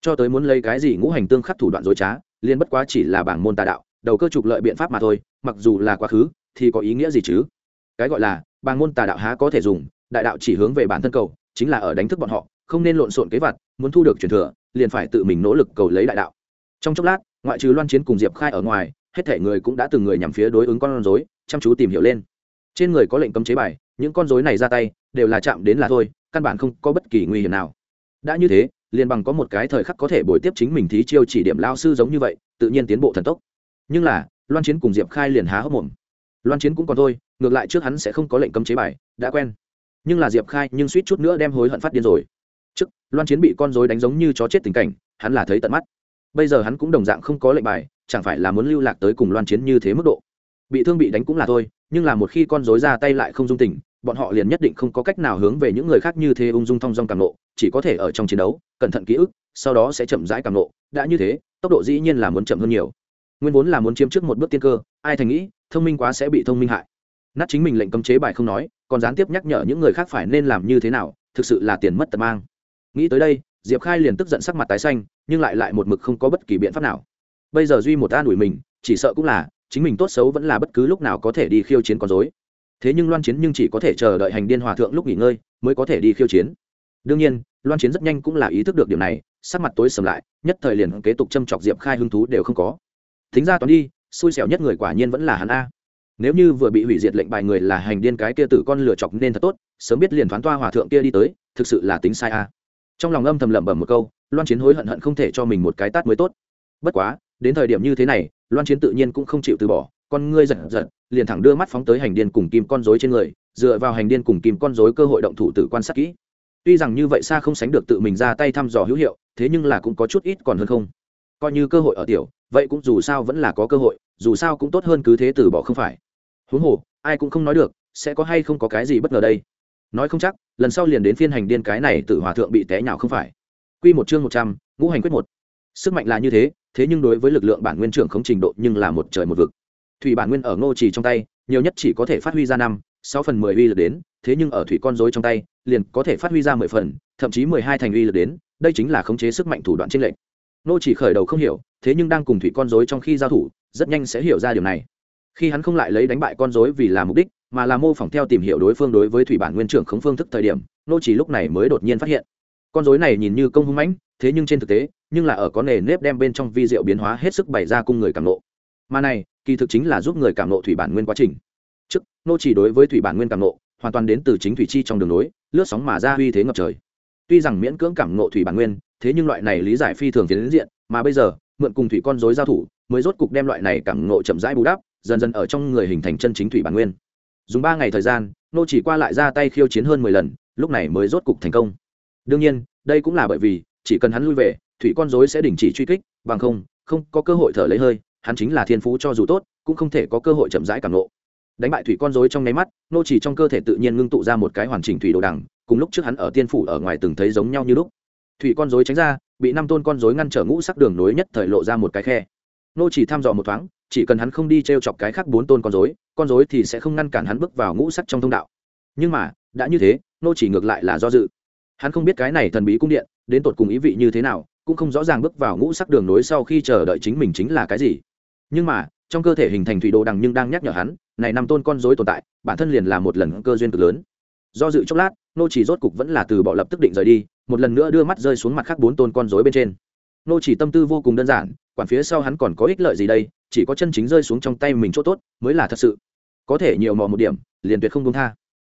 Cho tới muốn lấy cái gì ngũ hành tương khắc thủ đoạn dối trá liên bất quá chỉ là bảng môn tà đạo, đầu cơ trục lợi biện pháp mà thôi, mặc dù là quá khứ, thì có ý nghĩa gì chứ? Cái gọi là, bảng môn tà đạo há có thể dùng, đại đạo chỉ hướng về bản thân cầu, chính là ở đánh thức bọn họ, không nên lộn xộn kế vật muốn thu được truyền thừa, liền phải tự mình nỗ lực cầu lấy đại đạo. Trong chốc lát, ngoại trừ loan chiến cùng diệp khai ở ngoài, hết thể người cũng đã từng người nhằm phía đối ứng con rối, chăm chú tìm hiểu lên trên người có lệnh cấm chế bài, những con rối này ra tay, đều là chạm đến là thôi, căn bản không có bất kỳ nguy hiểm nào. Đã như thế, liền bằng có một cái thời khắc có thể bồi tiếp chính mình thí chiêu chỉ điểm lao sư giống như vậy, tự nhiên tiến bộ thần tốc. Nhưng là, loan chiến cùng diệp khai liền há hốc mồm. Loan chiến cũng còn thôi, ngược lại trước hắn sẽ không có lệnh cấm chế bài, đã quen. Nhưng là diệp khai nhưng suýt chút nữa đem hối hận phát điên rồi. Trước, loan chiến bị con dối đánh giống như chó chết tình cảnh, hắn là thấy tận mắt. Bây giờ hắn cũng đồng dạng không có lệnh bài, chẳng phải là muốn lưu lạc tới cùng loan chiến như thế mức độ bị thương bị đánh cũng là thôi, nhưng là một khi con dối ra tay lại không dung tình, bọn họ liền nhất định không có cách nào hướng về những người khác như thế ung dung thong dong càng nộ, chỉ có thể ở trong chiến đấu, cẩn thận ký ức, sau đó sẽ chậm rãi càng nộ. Đã như thế, tốc độ dĩ nhiên là muốn chậm hơn nhiều. Nguyên vốn là muốn chiếm trước một bước tiên cơ, ai thành nghĩ, thông minh quá sẽ bị thông minh hại. Nát chính mình lệnh cấm chế bài không nói, còn gián tiếp nhắc nhở những người khác phải nên làm như thế nào, thực sự là tiền mất tật mang. Nghĩ tới đây, diệp khai liền tức giận sắc mặt tái xanh, nhưng lại lại một mực không có bất kỳ biện pháp nào. Bây giờ duy một an ủi mình, chỉ sợ cũng là chính mình tốt xấu vẫn là bất cứ lúc nào có thể đi khiêu chiến con dối thế nhưng loan chiến nhưng chỉ có thể chờ đợi hành điên hòa thượng lúc nghỉ ngơi mới có thể đi khiêu chiến. Đương nhiên, loan chiến rất nhanh cũng là ý thức được điểm này, sắc mặt tối sầm lại, nhất thời liền kế tục châm chọc diệp khai hứng thú đều không có. Thính ra toán đi, xui xẻo nhất người quả nhiên vẫn là hắn a. Nếu như vừa bị hủy diệt lệnh bài người là hành điên cái kia tử con lửa chọc nên thật tốt, sớm biết liền thoáng toa hòa thượng kia đi tới, thực sự là tính sai a. Trong lòng âm thầm lẩm bẩm một câu, loan chiến hối hận hận không thể cho mình một cái tát mới tốt. Bất quá, đến thời điểm như thế này loan chiến tự nhiên cũng không chịu từ bỏ, con ngươi giật giật, liền thẳng đưa mắt phóng tới hành điên cùng kim con rối trên người, dựa vào hành điên cùng kim con rối cơ hội động thủ tử quan sát kỹ. Tuy rằng như vậy xa không sánh được tự mình ra tay thăm dò hữu hiệu, thế nhưng là cũng có chút ít còn hơn không. Coi như cơ hội ở tiểu, vậy cũng dù sao vẫn là có cơ hội, dù sao cũng tốt hơn cứ thế từ bỏ không phải. Huống hồ, ai cũng không nói được, sẽ có hay không có cái gì bất ngờ đây. Nói không chắc, lần sau liền đến phiên hành điên cái này tử hòa thượng bị té nhào không phải. Quy một chương một trăm, ngũ hành quyết một. Sức mạnh là như thế thế nhưng đối với lực lượng bản nguyên trưởng không trình độ nhưng là một trời một vực. Thủy bản nguyên ở ngô trì trong tay, nhiều nhất chỉ có thể phát huy ra năm, sáu phần mười uy lực đến, thế nhưng ở thủy con dối trong tay, liền có thể phát huy ra mười phần, thậm chí mười hai thành uy lực đến, đây chính là khống chế sức mạnh thủ đoạn trên lệnh nô chỉ khởi đầu không hiểu, thế nhưng đang cùng thủy con dối trong khi giao thủ, rất nhanh sẽ hiểu ra điều này. Khi hắn không lại lấy đánh bại con dối vì là mục đích, mà là mô phỏng theo tìm hiểu đối phương đối với thủy bản nguyên trưởng khống phương thức thời điểm nô chỉ lúc này mới đột nhiên phát hiện con dối này nhìn như công hung mãnh, thế nhưng trên thực tế, nhưng là ở có nề nếp đem bên trong vi diệu biến hóa hết sức bày ra cung người cảm nộ mà này, kỳ thực chính là giúp người cảm nộ thủy bản nguyên quá trình. Trước, nô chỉ đối với thủy bản nguyên cảm nộ hoàn toàn đến từ chính thủy chi trong đường nối, lướt sóng mà ra uy thế ngập trời. Tuy rằng miễn cưỡng cảm nộ thủy bản nguyên, thế nhưng loại này lý giải phi thường tiến diện, mà bây giờ, mượn cùng thủy con rối giao thủ, mới rốt cục đem loại này cảm nộ chậm rãi bù đắp, dần dần ở trong người hình thành chân chính thủy bản nguyên. Dùng ba ngày thời gian, nô chỉ qua lại ra tay khiêu chiến hơn mười lần, lúc này mới rốt cục thành công đương nhiên, đây cũng là bởi vì, chỉ cần hắn lui về, thủy con rối sẽ đình chỉ truy kích, bằng không không có cơ hội thở lấy hơi, hắn chính là thiên phú cho dù tốt, cũng không thể có cơ hội chậm rãi cảm nộ đánh bại thủy con rối trong nháy mắt, nô chỉ trong cơ thể tự nhiên ngưng tụ ra một cái hoàn chỉnh thủy đồ đằng, cùng lúc trước hắn ở tiên phủ ở ngoài từng thấy giống nhau như lúc. Thủy con rối tránh ra, bị năm tôn con rối ngăn trở ngũ sắc đường nối nhất thời lộ ra một cái khe. Nô chỉ thăm dò một thoáng, chỉ cần hắn không đi t r e o chọc cái khác bốn tôn con dối con dối thì sẽ không ngăn cản hắn bước vào ngũ sắc trong thông đạo. Nhưng mà, đã như thế, nô chỉ ngược lại là do dự hắn không biết cái này thần bí cung điện, đến tột cùng ý vị như thế nào, cũng không rõ ràng bước vào ngũ sắc đường nối sau khi chờ đợi chính mình chính là cái gì. Nhưng mà, trong cơ thể hình thành thủy đồ đằng nhưng đang nhắc nhở hắn, này năm tôn con dối tồn tại, bản thân liền là một lần cơ duyên cực lớn. Do dự chốc lát, nô chỉ rốt cục vẫn là từ bỏ lập tức định rời đi, một lần nữa đưa mắt rơi xuống mặt khác bốn tôn con rối bên trên. Nô chỉ tâm tư vô cùng đơn giản, quản phía sau hắn còn có ích lợi gì đây, chỉ có chân chính rơi xuống trong tay mình chỗ tốt mới là thật sự. Có thể nhiều mò một điểm, liền tuyệt không đúng tha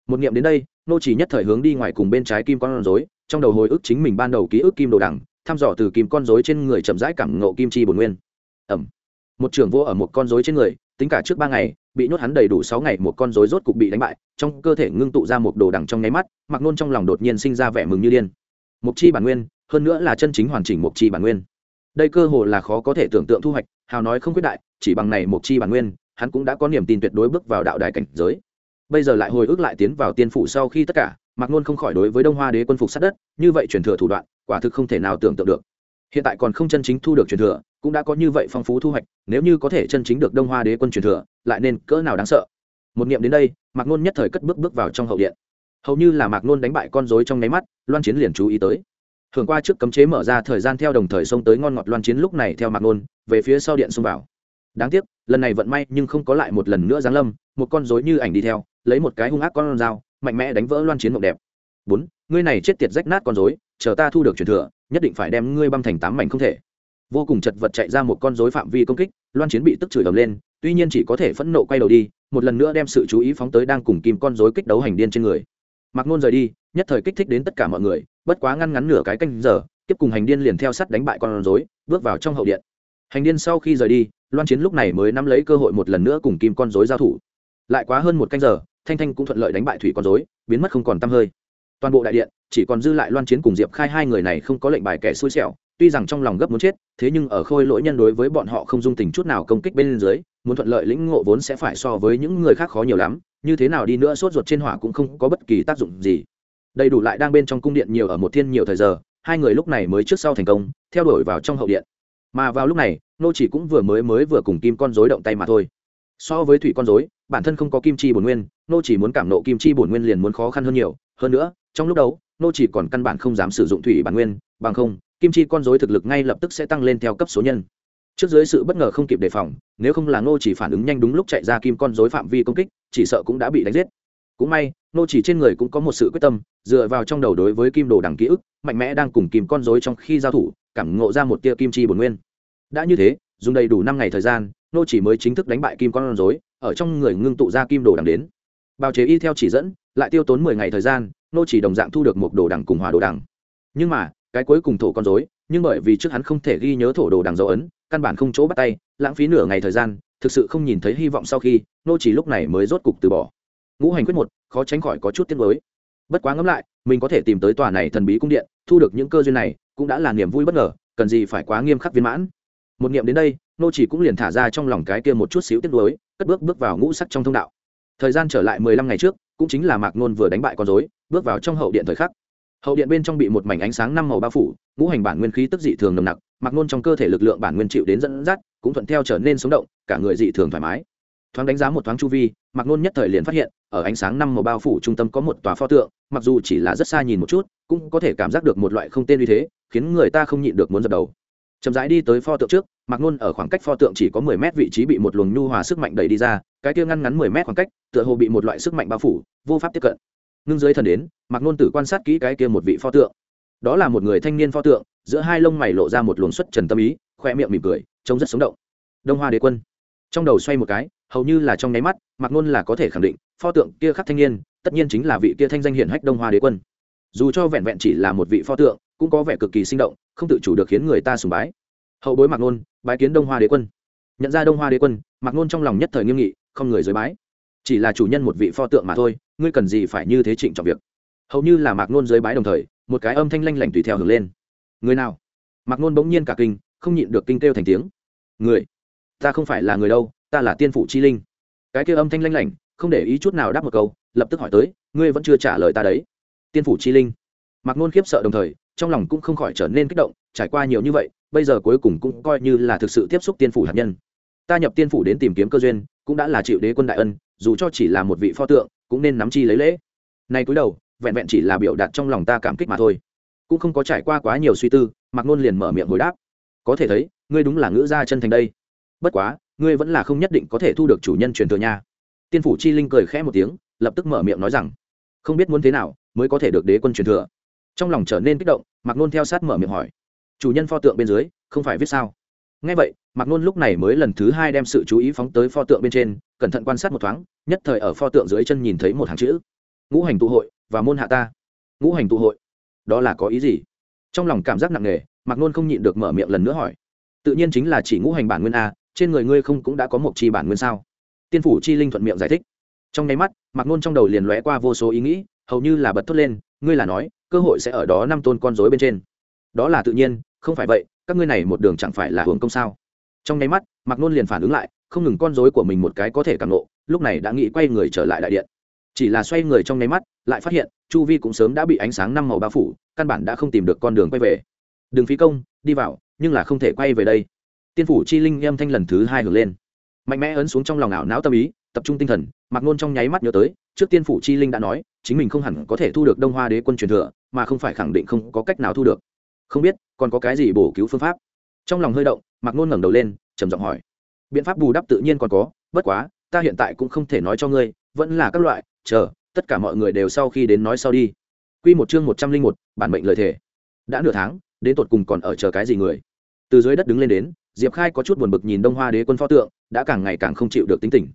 một nghiệm đến đây, nô chỉ nhất thời hướng đi ngoài cùng bên trái kim con rối, trong đầu hồi ức chính mình ban đầu ký ức kim đồ đằng, thăm dò từ kim con rối trên người chậm rãi cảm ngộ kim chi bổn nguyên. Ẩm. Một trưởng vô ở một con rối trên người, tính cả trước ba ngày, bị nhốt hắn đầy đủ sáu ngày, một con rối rốt cục bị đánh bại, trong cơ thể ngưng tụ ra một đồ đằng trong nháy mắt, mặc nôn trong lòng đột nhiên sinh ra vẻ mừng như điên. Mục chi bản nguyên, hơn nữa là chân chính hoàn chỉnh mục chi bản nguyên. Đây cơ hồ là khó có thể tưởng tượng thu hoạch, hào nói không quyết đại, chỉ bằng này mục chi bản nguyên, hắn cũng đã có niềm tin tuyệt đối bước vào đạo đài cảnh giới bây giờ lại hồi ức lại tiến vào tiên phủ sau khi tất cả mặc nôn không khỏi đối với đông hoa đế quân phục sát đất, như vậy truyền thừa thủ đoạn, quả thực không thể nào tưởng tượng được. Hiện tại còn không chân chính thu được truyền thừa, cũng đã có như vậy phong phú thu hoạch, nếu như có thể chân chính được đông hoa đế quân truyền thừa, lại nên cỡ nào đáng sợ. Một niệm đến đây, mạc nôn nhất thời cất bước bước vào trong hậu điện. Hầu như là mạc nôn đánh bại con dối trong nháy mắt, loan chiến liền chú ý tới. Thường qua trước cấm chế mở ra thời gian theo đồng thời xông tới ngon ngọt loan chiến lúc này theo mạc nôn, về phía sau điện xông vào. Đáng tiếc lần này vận may nhưng không có lại một lần nữa giáng lâm, một con rối như ảnh đi theo, lấy một cái hung ác con dao, mạnh mẽ đánh vỡ loan chiến mộng đẹp. Bốn, ngươi này chết tiệt rách nát con rối, chờ ta thu được truyền thừa, nhất định phải đem ngươi băm thành tám mảnh không thể. Vô cùng chật vật chạy ra một con rối phạm vi công kích, loan chiến bị tức chửi ầm lên, tuy nhiên chỉ có thể phẫn nộ quay đầu đi, một lần nữa đem sự chú ý phóng tới đang cùng kim con rối kích đấu hành điên trên người. Mặc nôn rời đi, nhất thời kích thích đến tất cả mọi người, bất quá ngăn ngắn nửa cái canh giờ, tiếp cùng hành điên liền theo sắt đánh bại con rối, bước vào trong hậu điện hành điên sau khi rời đi, loan chiến lúc này mới nắm lấy cơ hội một lần nữa cùng kim con rối giao thủ. Lại quá hơn một canh giờ, thanh thanh cũng thuận lợi đánh bại thủy con rối, biến mất không còn tăm hơi. Toàn bộ đại điện, chỉ còn dư lại loan chiến cùng diệp khai hai người này không có lệnh bài kẻ xui xẻo, tuy rằng trong lòng gấp muốn chết, thế nhưng ở khôi lỗi nhân đối với bọn họ không dung tình chút nào công kích bên dưới, muốn thuận lợi lĩnh ngộ vốn sẽ phải so với những người khác khó nhiều lắm, như thế nào đi nữa sốt ruột trên hỏa cũng không có bất kỳ tác dụng gì. Đầy đủ lại đang bên trong cung điện nhiều ở một thiên nhiều thời giờ, hai người lúc này mới trước sau thành công, theo đuổi vào trong hậu điện mà vào lúc này, nô chỉ cũng vừa mới mới vừa cùng kim con rối động tay mà thôi. So với thủy con rối, bản thân không có kim chi bổn nguyên, nô chỉ muốn cảm nộ kim chi bổn nguyên liền muốn khó khăn hơn nhiều. Hơn nữa, trong lúc đấu, nô chỉ còn căn bản không dám sử dụng thủy bản nguyên, bằng không, kim chi con rối thực lực ngay lập tức sẽ tăng lên theo cấp số nhân. Trước dưới sự bất ngờ không kịp đề phòng, nếu không là nô chỉ phản ứng nhanh đúng lúc chạy ra kim con rối phạm vi công kích, chỉ sợ cũng đã bị đánh giết. Cũng may, nô chỉ trên người cũng có một sự quyết tâm, dựa vào trong đầu đối với kim đồ đằng ký ức, mạnh mẽ đang cùng kim con rối trong khi giao thủ cảm ngộ ra một tia kim chi bổn nguyên. Đã như thế, dùng đầy đủ năm ngày thời gian, nô chỉ mới chính thức đánh bại kim con rối, ở trong người ngưng tụ ra kim đồ đằng đến. Bào chế y theo chỉ dẫn, lại tiêu tốn mười ngày thời gian, nô chỉ đồng dạng thu được một đồ đằng cùng hòa đồ đằng. Nhưng mà, cái cuối cùng thổ con rối, nhưng bởi vì trước hắn không thể ghi nhớ thổ đồ đằng dấu ấn, căn bản không chỗ bắt tay, lãng phí nửa ngày thời gian, thực sự không nhìn thấy hy vọng sau khi, nô chỉ lúc này mới rốt cục từ bỏ. Ngũ hành quyết một, khó tránh khỏi có chút tiếc nuối. Bất quá ngẫm lại, mình có thể tìm tới tòa này thần bí cung điện, thu được những cơ duyên này cũng đã là niềm vui bất ngờ, cần gì phải quá nghiêm khắc viên mãn. Một niệm đến đây, nô chỉ cũng liền thả ra trong lòng cái kia một chút xíu tiếc nuối, cất bước bước vào ngũ sắc trong thông đạo. Thời gian trở lại mười lăm ngày trước, cũng chính là mạc nôn vừa đánh bại con rối, bước vào trong hậu điện thời khắc. Hậu điện bên trong bị một mảnh ánh sáng năm màu bao phủ, ngũ hành bản nguyên khí tức dị thường nồng nặc, mạc nôn trong cơ thể lực lượng bản nguyên chịu đến dẫn dắt, cũng thuận theo trở nên sống động, cả người dị thường thoải mái. Thoáng đánh giá một thoáng chu vi, mạc nôn nhất thời liền phát hiện, ở ánh sáng năm màu bao phủ trung tâm có một tòa pho tượng, mặc dù chỉ là rất xa nhìn một chút, cũng có thể cảm giác được một loại không tên uy thế khiến người ta không nhịn được muốn dập đầu. Chậm rãi đi tới pho tượng trước, mạc nôn ở khoảng cách pho tượng chỉ có mười mét vị trí bị một luồng nhu hòa sức mạnh đẩy đi ra, cái kia ngăn ngắn mười mét khoảng cách, tựa hồ bị một loại sức mạnh bao phủ, vô pháp tiếp cận. Ngưng dưới thần đến, mạc nôn tử quan sát kỹ cái kia một vị pho tượng. Đó là một người thanh niên pho tượng, giữa hai lông mày lộ ra một luồng xuất trần tâm ý, khoe miệng mỉm cười, trông rất sống động. Đông hoa đế quân. Trong đầu xoay một cái, hầu như là trong nháy mắt, mạc nôn là có thể khẳng định, pho tượng kia khắc thanh niên, tất nhiên chính là vị kia thanh danh hiển hách đông hoa đế quân. Dù cho vẹn vẹn chỉ là một vị pho tượng cũng có vẻ cực kỳ sinh động, không tự chủ được khiến người ta sùng bái. Hậu bối mạc nôn, bái kiến đông hoa đế quân. Nhận ra đông hoa đế quân, mạc nôn trong lòng nhất thời nghiêm nghị, không người dưới bái. Chỉ là chủ nhân một vị pho tượng mà thôi, ngươi cần gì phải như thế trịnh trọng việc? Hầu như là mạc nôn dưới bái đồng thời, một cái âm thanh lanh lảnh tùy theo hưởng lên. Người nào? Mạc nôn bỗng nhiên cả kinh, không nhịn được kinh kêu thành tiếng. Người? Ta không phải là người đâu, ta là tiên phủ chi linh. Cái kêu âm thanh lanh lảnh, không để ý chút nào đáp một câu, lập tức hỏi tới, ngươi vẫn chưa trả lời ta đấy. Tiên phủ chi linh. Mạc nôn khiếp sợ đồng thời trong lòng cũng không khỏi trở nên kích động, trải qua nhiều như vậy, bây giờ cuối cùng cũng coi như là thực sự tiếp xúc tiên phủ hạt nhân. Ta nhập tiên phủ đến tìm kiếm cơ duyên, cũng đã là chịu đế quân đại ân, dù cho chỉ là một vị pho tượng, cũng nên nắm chi lấy lễ. Nay cúi đầu, vẹn vẹn chỉ là biểu đạt trong lòng ta cảm kích mà thôi. Cũng không có trải qua quá nhiều suy tư mặc nôn liền mở miệng hồi đáp. Có thể thấy, ngươi đúng là ngữ gia chân thành đây. Bất quá, ngươi vẫn là không nhất định có thể thu được chủ nhân truyền thừa nha. Tiên phủ chi linh cười khẽ một tiếng, lập tức mở miệng nói rằng, không biết muốn thế nào mới có thể được đế quân truyền thừa. Trong lòng trở nên kích động Mạc nôn theo sát mở miệng hỏi. Chủ nhân pho tượng bên dưới, không phải viết sao? Ngay vậy, Mạc nôn lúc này mới lần thứ hai đem sự chú ý phóng tới pho tượng bên trên, cẩn thận quan sát một thoáng, nhất thời ở pho tượng dưới chân nhìn thấy một hàng chữ. Ngũ hành tụ hội và môn hạ ta. Ngũ hành tụ hội. Đó là có ý gì? Trong lòng cảm giác nặng nề, Mạc nôn không nhịn được mở miệng lần nữa hỏi. Tự nhiên chính là chỉ ngũ hành bản nguyên a, trên người ngươi không cũng đã có một chi bản nguyên sao? Tiên phủ chi linh thuận miệng giải thích. Trong nháy mắt, Mạc nôn trong đầu liền lóe qua vô số ý nghĩ, hầu như là bật thốt lên ngươi là nói, cơ hội sẽ ở đó năm tôn con dối bên trên. Đó là tự nhiên, không phải vậy, các ngươi này một đường chẳng phải là hưởng công sao? Trong nháy mắt mặc nôn liền phản ứng lại, không ngừng con dối của mình một cái có thể càng nộ lúc này đã nghĩ quay người trở lại đại điện. Chỉ là xoay người trong nháy mắt, lại phát hiện, chu vi cũng sớm đã bị ánh sáng năm màu bao phủ, căn bản đã không tìm được con đường quay về. Đừng phí công, đi vào, nhưng là không thể quay về đây. Tiên phủ chi linh âm thanh lần thứ hai hưởng lên. Mạnh mẽ ấn xuống trong lòng ảo não tâm ý, tập trung tinh thần mặc nôn trong nháy mắt nhớ tới, trước tiên phủ chi linh đã nói chính mình không hẳn có thể thu được đông hoa đế quân truyền thừa, mà không phải khẳng định không có cách nào thu được. Không biết, còn có cái gì bổ cứu phương pháp? Trong lòng hơi động mặc nôn ngẩng đầu lên, trầm giọng hỏi. Biện pháp bù đắp tự nhiên còn có, bất quá, ta hiện tại cũng không thể nói cho ngươi, vẫn là các loại, chờ, tất cả mọi người đều sau khi đến nói sau đi. Q một chương một trăm linh một, bản mệnh lời thể đã nửa tháng, đến tột cùng còn ở chờ cái gì người? Từ dưới đất đứng lên đến, diệp khai có chút buồn bực nhìn đông hoa đế quân pho tượng, đã càng ngày càng không chịu được tính tình.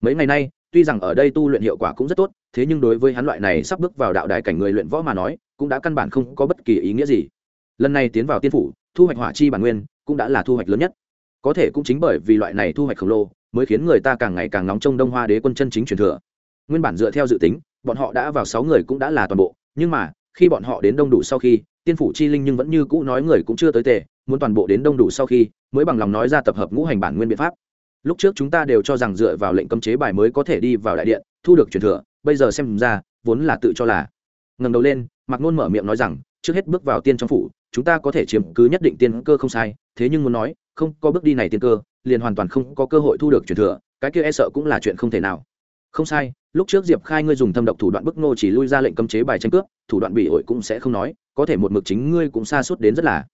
Mấy ngày nay tuy rằng ở đây tu luyện hiệu quả cũng rất tốt, thế nhưng đối với hắn loại này sắp bước vào đạo đại cảnh người luyện võ mà nói, cũng đã căn bản không có bất kỳ ý nghĩa gì. Lần này tiến vào tiên phủ, thu hoạch hỏa chi bản nguyên cũng đã là thu hoạch lớn nhất. Có thể cũng chính bởi vì loại này thu hoạch khổng lồ, mới khiến người ta càng ngày càng nóng trong đông hoa đế quân chân chính truyền thừa. Nguyên bản dựa theo dự tính, bọn họ đã vào sáu người cũng đã là toàn bộ, nhưng mà, khi bọn họ đến đông đủ sau khi, tiên phủ chi linh nhưng vẫn như cũ nói người cũng chưa tới tề, muốn toàn bộ đến đông đủ sau khi, mới bằng lòng nói ra tập hợp ngũ hành bản nguyên biện pháp lúc trước chúng ta đều cho rằng dựa vào lệnh cấm chế bài mới có thể đi vào đại điện, thu được truyền thừa, bây giờ xem ra, vốn là tự cho là. Ngầm đầu lên, mạc nôn mở miệng nói rằng, trước hết bước vào tiên trong phủ, chúng ta có thể chiếm cứ nhất định tiên cơ không sai, thế nhưng muốn nói, không có bước đi này tiên cơ, liền hoàn toàn không có cơ hội thu được truyền thừa, cái kia e sợ cũng là chuyện không thể nào. Không sai, lúc trước diệp khai ngươi dùng thâm độc thủ đoạn bức nô chỉ lui ra lệnh cấm chế bài tranh cướp, thủ đoạn bị ổi cũng sẽ không nói, có thể một mực chính ngươi cũng xa suốt đến rất là.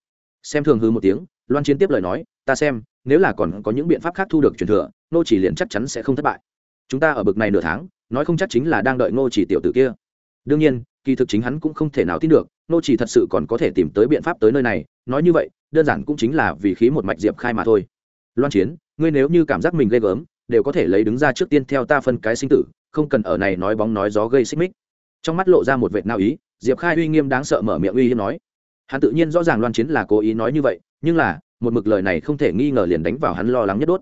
Xem thường hư một tiếng, loan chiến tiếp lời nói ta xem, nếu là còn có những biện pháp khác thu được truyền thừa nô chỉ liền chắc chắn sẽ không thất bại. Chúng ta ở bực này nửa tháng, nói không chắc chính là đang đợi nô chỉ tiểu tử kia. Đương nhiên, kỳ thực chính hắn cũng không thể nào tin được nô chỉ thật sự còn có thể tìm tới biện pháp tới nơi này, nói như vậy, đơn giản cũng chính là vì khí một mạch diệp khai mà thôi. Loan chiến, ngươi nếu như cảm giác mình ghê gớm, đều có thể lấy đứng ra trước tiên theo ta phân cái sinh tử, không cần ở này nói bóng nói gió gây xích mích. Trong mắt lộ ra một vệt nao ý, diệp khai uy nghiêm đáng sợ mở miệng uy hiếp nói. Hắn tự nhiên rõ ràng loan chiến là cố ý nói như vậy, nhưng là một mực lời này không thể nghi ngờ liền đánh vào hắn lo lắng nhất đốt.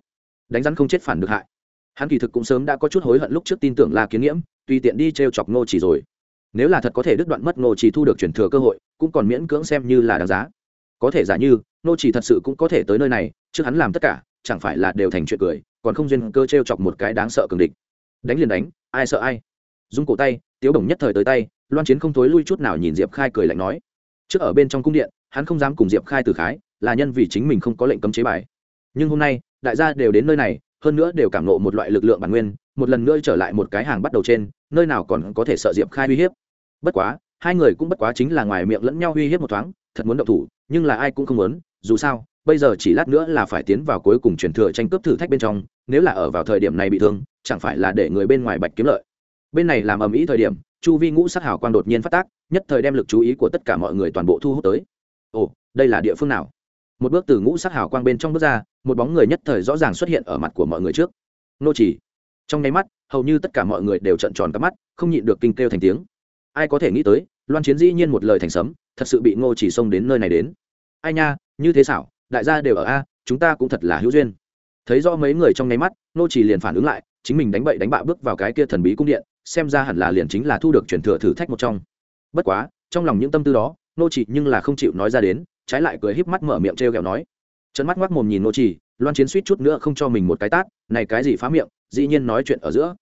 Đánh rắn không chết phản được hại. Hắn kỳ thực cũng sớm đã có chút hối hận lúc trước tin tưởng là kiến nghiễm tùy tiện đi t r e o chọc ngô chỉ rồi. Nếu là thật có thể đứt đoạn mất ngô chỉ thu được chuyển thừa cơ hội, cũng còn miễn cưỡng xem như là đáng giá. Có thể giả như, ngô chỉ thật sự cũng có thể tới nơi này trước hắn làm tất cả, chẳng phải là đều thành chuyện cười, còn không duyên cơ t r e o chọc một cái đáng sợ cường địch. Đánh liền đánh, ai sợ ai. Dung cổ tay, tiếu đồng nhất thời tới tay, loan chiến không thối lui chút nào nhìn diệp khai cười lạnh nói. Trước ở bên trong cung điện, hắn không dám cùng diệp khai từ khái là nhân vì chính mình không có lệnh cấm chế bài. Nhưng hôm nay, đại gia đều đến nơi này, hơn nữa đều cảm nộ một loại lực lượng bản nguyên, một lần nữa trở lại một cái hàng bắt đầu trên, nơi nào còn có thể sợ diệp khai uy hiếp. Bất quá, hai người cũng bất quá chính là ngoài miệng lẫn nhau uy hiếp một thoáng, thật muốn động thủ, nhưng là ai cũng không muốn, dù sao, bây giờ chỉ lát nữa là phải tiến vào cuối cùng truyền thừa tranh cướp thử thách bên trong, nếu là ở vào thời điểm này bị thương, chẳng phải là để người bên ngoài bạch kiếm lợi. Bên này làm ầm ĩ thời điểm, chu vi ngũ sát hào quang đột nhiên phát tác, nhất thời đem lực chú ý của tất cả mọi người toàn bộ thu hút tới. Ồ, đây là địa phương nào? Một bước từ ngũ sắc hào quang bên trong bước ra, một bóng người nhất thời rõ ràng xuất hiện ở mặt của mọi người trước. Nô chỉ. Trong nháy mắt, hầu như tất cả mọi người đều trợn tròn các mắt, không nhịn được kinh kêu thành tiếng. Ai có thể nghĩ tới, loan chiến dĩ nhiên một lời thành sấm, thật sự bị ngô chỉ xông đến nơi này đến. Ai nha, như thế xảo, đại gia đều ở a, chúng ta cũng thật là hữu duyên. Thấy rõ mấy người trong nháy mắt, ngô chỉ liền phản ứng lại, chính mình đánh bậy đánh bạ bước vào cái kia thần bí cung điện, xem ra hẳn là liền chính là thu được truyền thừa thử thách một trong. Bất quá, trong lòng những tâm tư đó, ngô chỉ nhưng là không chịu nói ra đến trái lại cười híp mắt mở miệng trêu ghẹo nói. Trận mắt ngoác mồm nhìn nô trì, loan chiến suýt chút nữa không cho mình một cái tát, này cái gì phá miệng, dĩ nhiên nói chuyện ở giữa.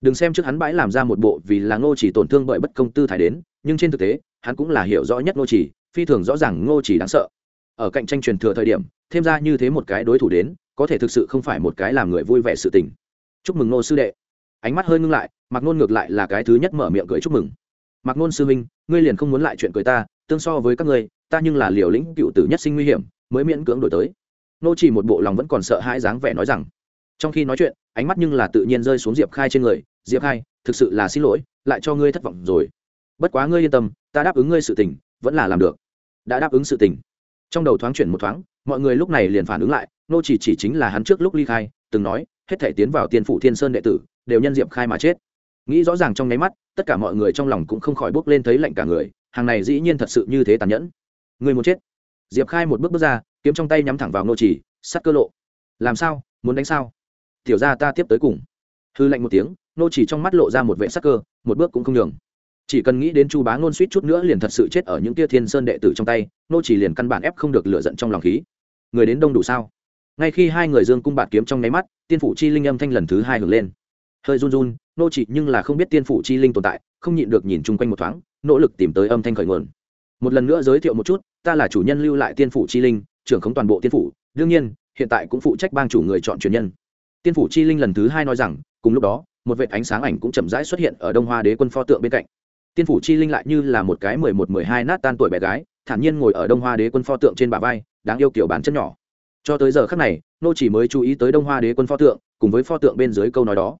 Đừng xem trước hắn bãi làm ra một bộ vì là ngô chỉ tổn thương bởi bất công tư thái đến, nhưng trên thực tế, hắn cũng là hiểu rõ nhất ngô chỉ phi thường rõ ràng ngô chỉ đáng sợ. Ở cạnh tranh truyền thừa thời điểm, thêm ra như thế một cái đối thủ đến, có thể thực sự không phải một cái làm người vui vẻ sự tình. Chúc mừng Ngô sư đệ. Ánh mắt hơi ngưng lại mặc nôn ngược lại là cái thứ nhất mở miệng cười chúc mừng. Mặc nôn sư minh, ngươi liền không muốn lại chuyện cười ta, tương so với các ngươi ta nhưng là liều lĩnh cựu tử nhất sinh nguy hiểm, mới miễn cưỡng đổi tới. Nô chỉ một bộ lòng vẫn còn sợ hãi dáng vẻ nói rằng, trong khi nói chuyện, ánh mắt nhưng là tự nhiên rơi xuống diệp khai trên người, diệp khai, thực sự là xin lỗi, lại cho ngươi thất vọng rồi. Bất quá ngươi yên tâm, ta đáp ứng ngươi sự tình, vẫn là làm được. Đã đáp ứng sự tình. Trong đầu thoáng chuyển một thoáng, mọi người lúc này liền phản ứng lại, nô chỉ chỉ chính là hắn trước lúc ly khai, từng nói, hết thể tiến vào tiên phủ thiên sơn đệ tử, đều nhân diệp khai mà chết. Nghĩ rõ ràng trong nháy mắt, tất cả mọi người trong lòng cũng không khỏi bước lên thấy lạnh cả người, hàng này dĩ nhiên thật sự như thế tàn nhẫn người muốn chết. Diệp khai một bước bước ra, kiếm trong tay nhắm thẳng vào nô chỉ, sắt cơ lộ. Làm sao? Muốn đánh sao? Tiểu ra ta tiếp tới cùng. Hư lạnh một tiếng nô chỉ trong mắt lộ ra một vệ sắc cơ, một bước cũng không đường chỉ cần nghĩ đến chu bá ngôn suýt chút nữa liền thật sự chết ở những tia thiên sơn đệ tử trong tay nô chỉ liền căn bản ép không được lựa giận trong lòng khí. Người đến đông đủ sao? Ngay khi hai người dương cung bạt kiếm trong nháy mắt, tiên phủ chi linh âm thanh lần thứ hai hưởng lên. Hơi run run nô chỉ nhưng là không biết tiên phủ chi linh tồn tại, không nhịn được nhìn chung quanh một thoáng, nỗ lực tìm tới âm thanh khởi nguồn một lần nữa giới thiệu một chút, ta là chủ nhân lưu lại tiên phủ chi linh, trưởng khống toàn bộ tiên phủ. Đương nhiên, hiện tại cũng phụ trách bang chủ người chọn truyền nhân. Tiên phủ chi linh lần thứ hai nói rằng, cùng lúc đó, một vệt ánh sáng ảnh cũng chậm rãi xuất hiện ở đông hoa đế quân pho tượng bên cạnh. Tiên phủ chi linh lại như là một cái mười một, mười hai nát tan tuổi bé gái, thản nhiên ngồi ở đông hoa đế quân pho tượng trên bả vai, đáng yêu kiểu bán chân nhỏ. Cho tới giờ khắc này, nô chỉ mới chú ý tới đông hoa đế quân pho tượng, cùng với pho tượng bên dưới câu nói đó.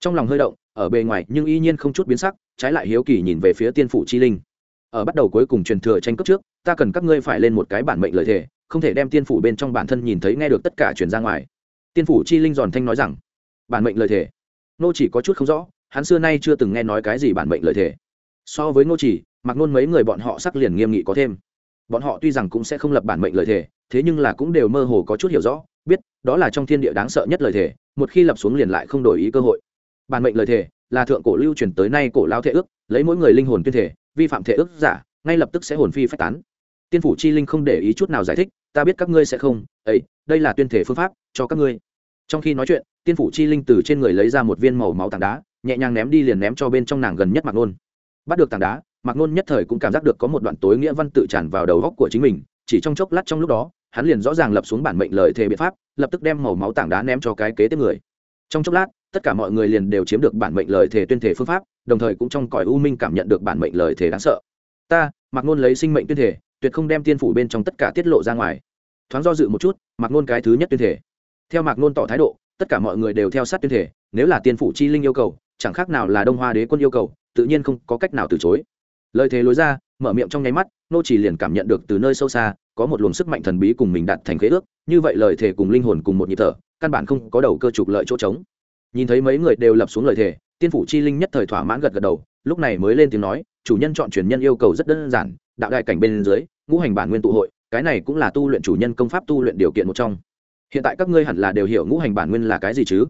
Trong lòng hơi động, ở bề ngoài nhưng y nhiên không chút biến sắc, trái lại hiếu kỳ nhìn về phía tiên phủ chi linh ở bắt đầu cuối cùng truyền thừa tranh cướp trước, ta cần các ngươi phải lên một cái bản mệnh lời thề, không thể đem tiên phủ bên trong bản thân nhìn thấy nghe được tất cả truyền ra ngoài. Tiên phủ chi linh giòn thanh nói rằng, bản mệnh lời thề. Nô chỉ có chút không rõ, hắn xưa nay chưa từng nghe nói cái gì bản mệnh lời thề. So với nô chỉ, mặc nôn mấy người bọn họ sắc liền nghiêm nghị có thêm. Bọn họ tuy rằng cũng sẽ không lập bản mệnh lời thề, thế nhưng là cũng đều mơ hồ có chút hiểu rõ, biết đó là trong thiên địa đáng sợ nhất lời thề, một khi lập xuống liền lại không đổi ý cơ hội. Bản mệnh lời thề là thượng cổ lưu truyền tới nay cổ lao thệ ước, lấy mỗi người linh hồn tuyên thể vi phạm thể ước giả, ngay lập tức sẽ hồn phi phách tán. Tiên phủ chi linh không để ý chút nào giải thích, ta biết các ngươi sẽ không, ấy, đây là tuyên thể phương pháp cho các ngươi. Trong khi nói chuyện, tiên phủ chi linh từ trên người lấy ra một viên màu máu tảng đá, nhẹ nhàng ném đi liền ném cho bên trong nàng gần nhất mạc nôn. Bắt được tảng đá, mạc nôn nhất thời cũng cảm giác được có một đoạn tối nghĩa văn tự tràn vào đầu góc của chính mình, chỉ trong chốc lát trong lúc đó, hắn liền rõ ràng lập xuống bản mệnh lời thề biện pháp, lập tức đem màu máu tảng đá ném cho cái kế tiếp người. Trong chốc lát tất cả mọi người liền đều chiếm được bản mệnh lời thề tuyên thể phương pháp, đồng thời cũng trong cõi u minh cảm nhận được bản mệnh lời thề đáng sợ. Ta mặc nôn lấy sinh mệnh tuyên thể tuyệt không đem tiên phủ bên trong tất cả tiết lộ ra ngoài. Thoáng do dự một chút mặc nôn cái thứ nhất tuyên thể theo mạc nôn tỏ thái độ, tất cả mọi người đều theo sát tuyên thể nếu là tiên phủ chi linh yêu cầu, chẳng khác nào là đông hoa đế quân yêu cầu, tự nhiên không có cách nào từ chối. Lời thế lối ra, mở miệng trong nháy mắt, nô chỉ liền cảm nhận được từ nơi sâu xa, có một luồng sức mạnh thần bí cùng mình đặt thành khế ước, như vậy lời thề cùng linh hồn cùng một nhịp thở, căn bản không có đầu cơ trục lợi chỗ trống nhìn thấy mấy người đều lập xuống lời thề, tiên phủ chi linh nhất thời thỏa mãn gật gật đầu, lúc này mới lên tiếng nói, chủ nhân chọn truyền nhân yêu cầu rất đơn giản, đạo đại cảnh bên dưới, ngũ hành bản nguyên tụ hội, cái này cũng là tu luyện chủ nhân công pháp tu luyện điều kiện một trong. Hiện tại các ngươi hẳn là đều hiểu ngũ hành bản nguyên là cái gì chứ?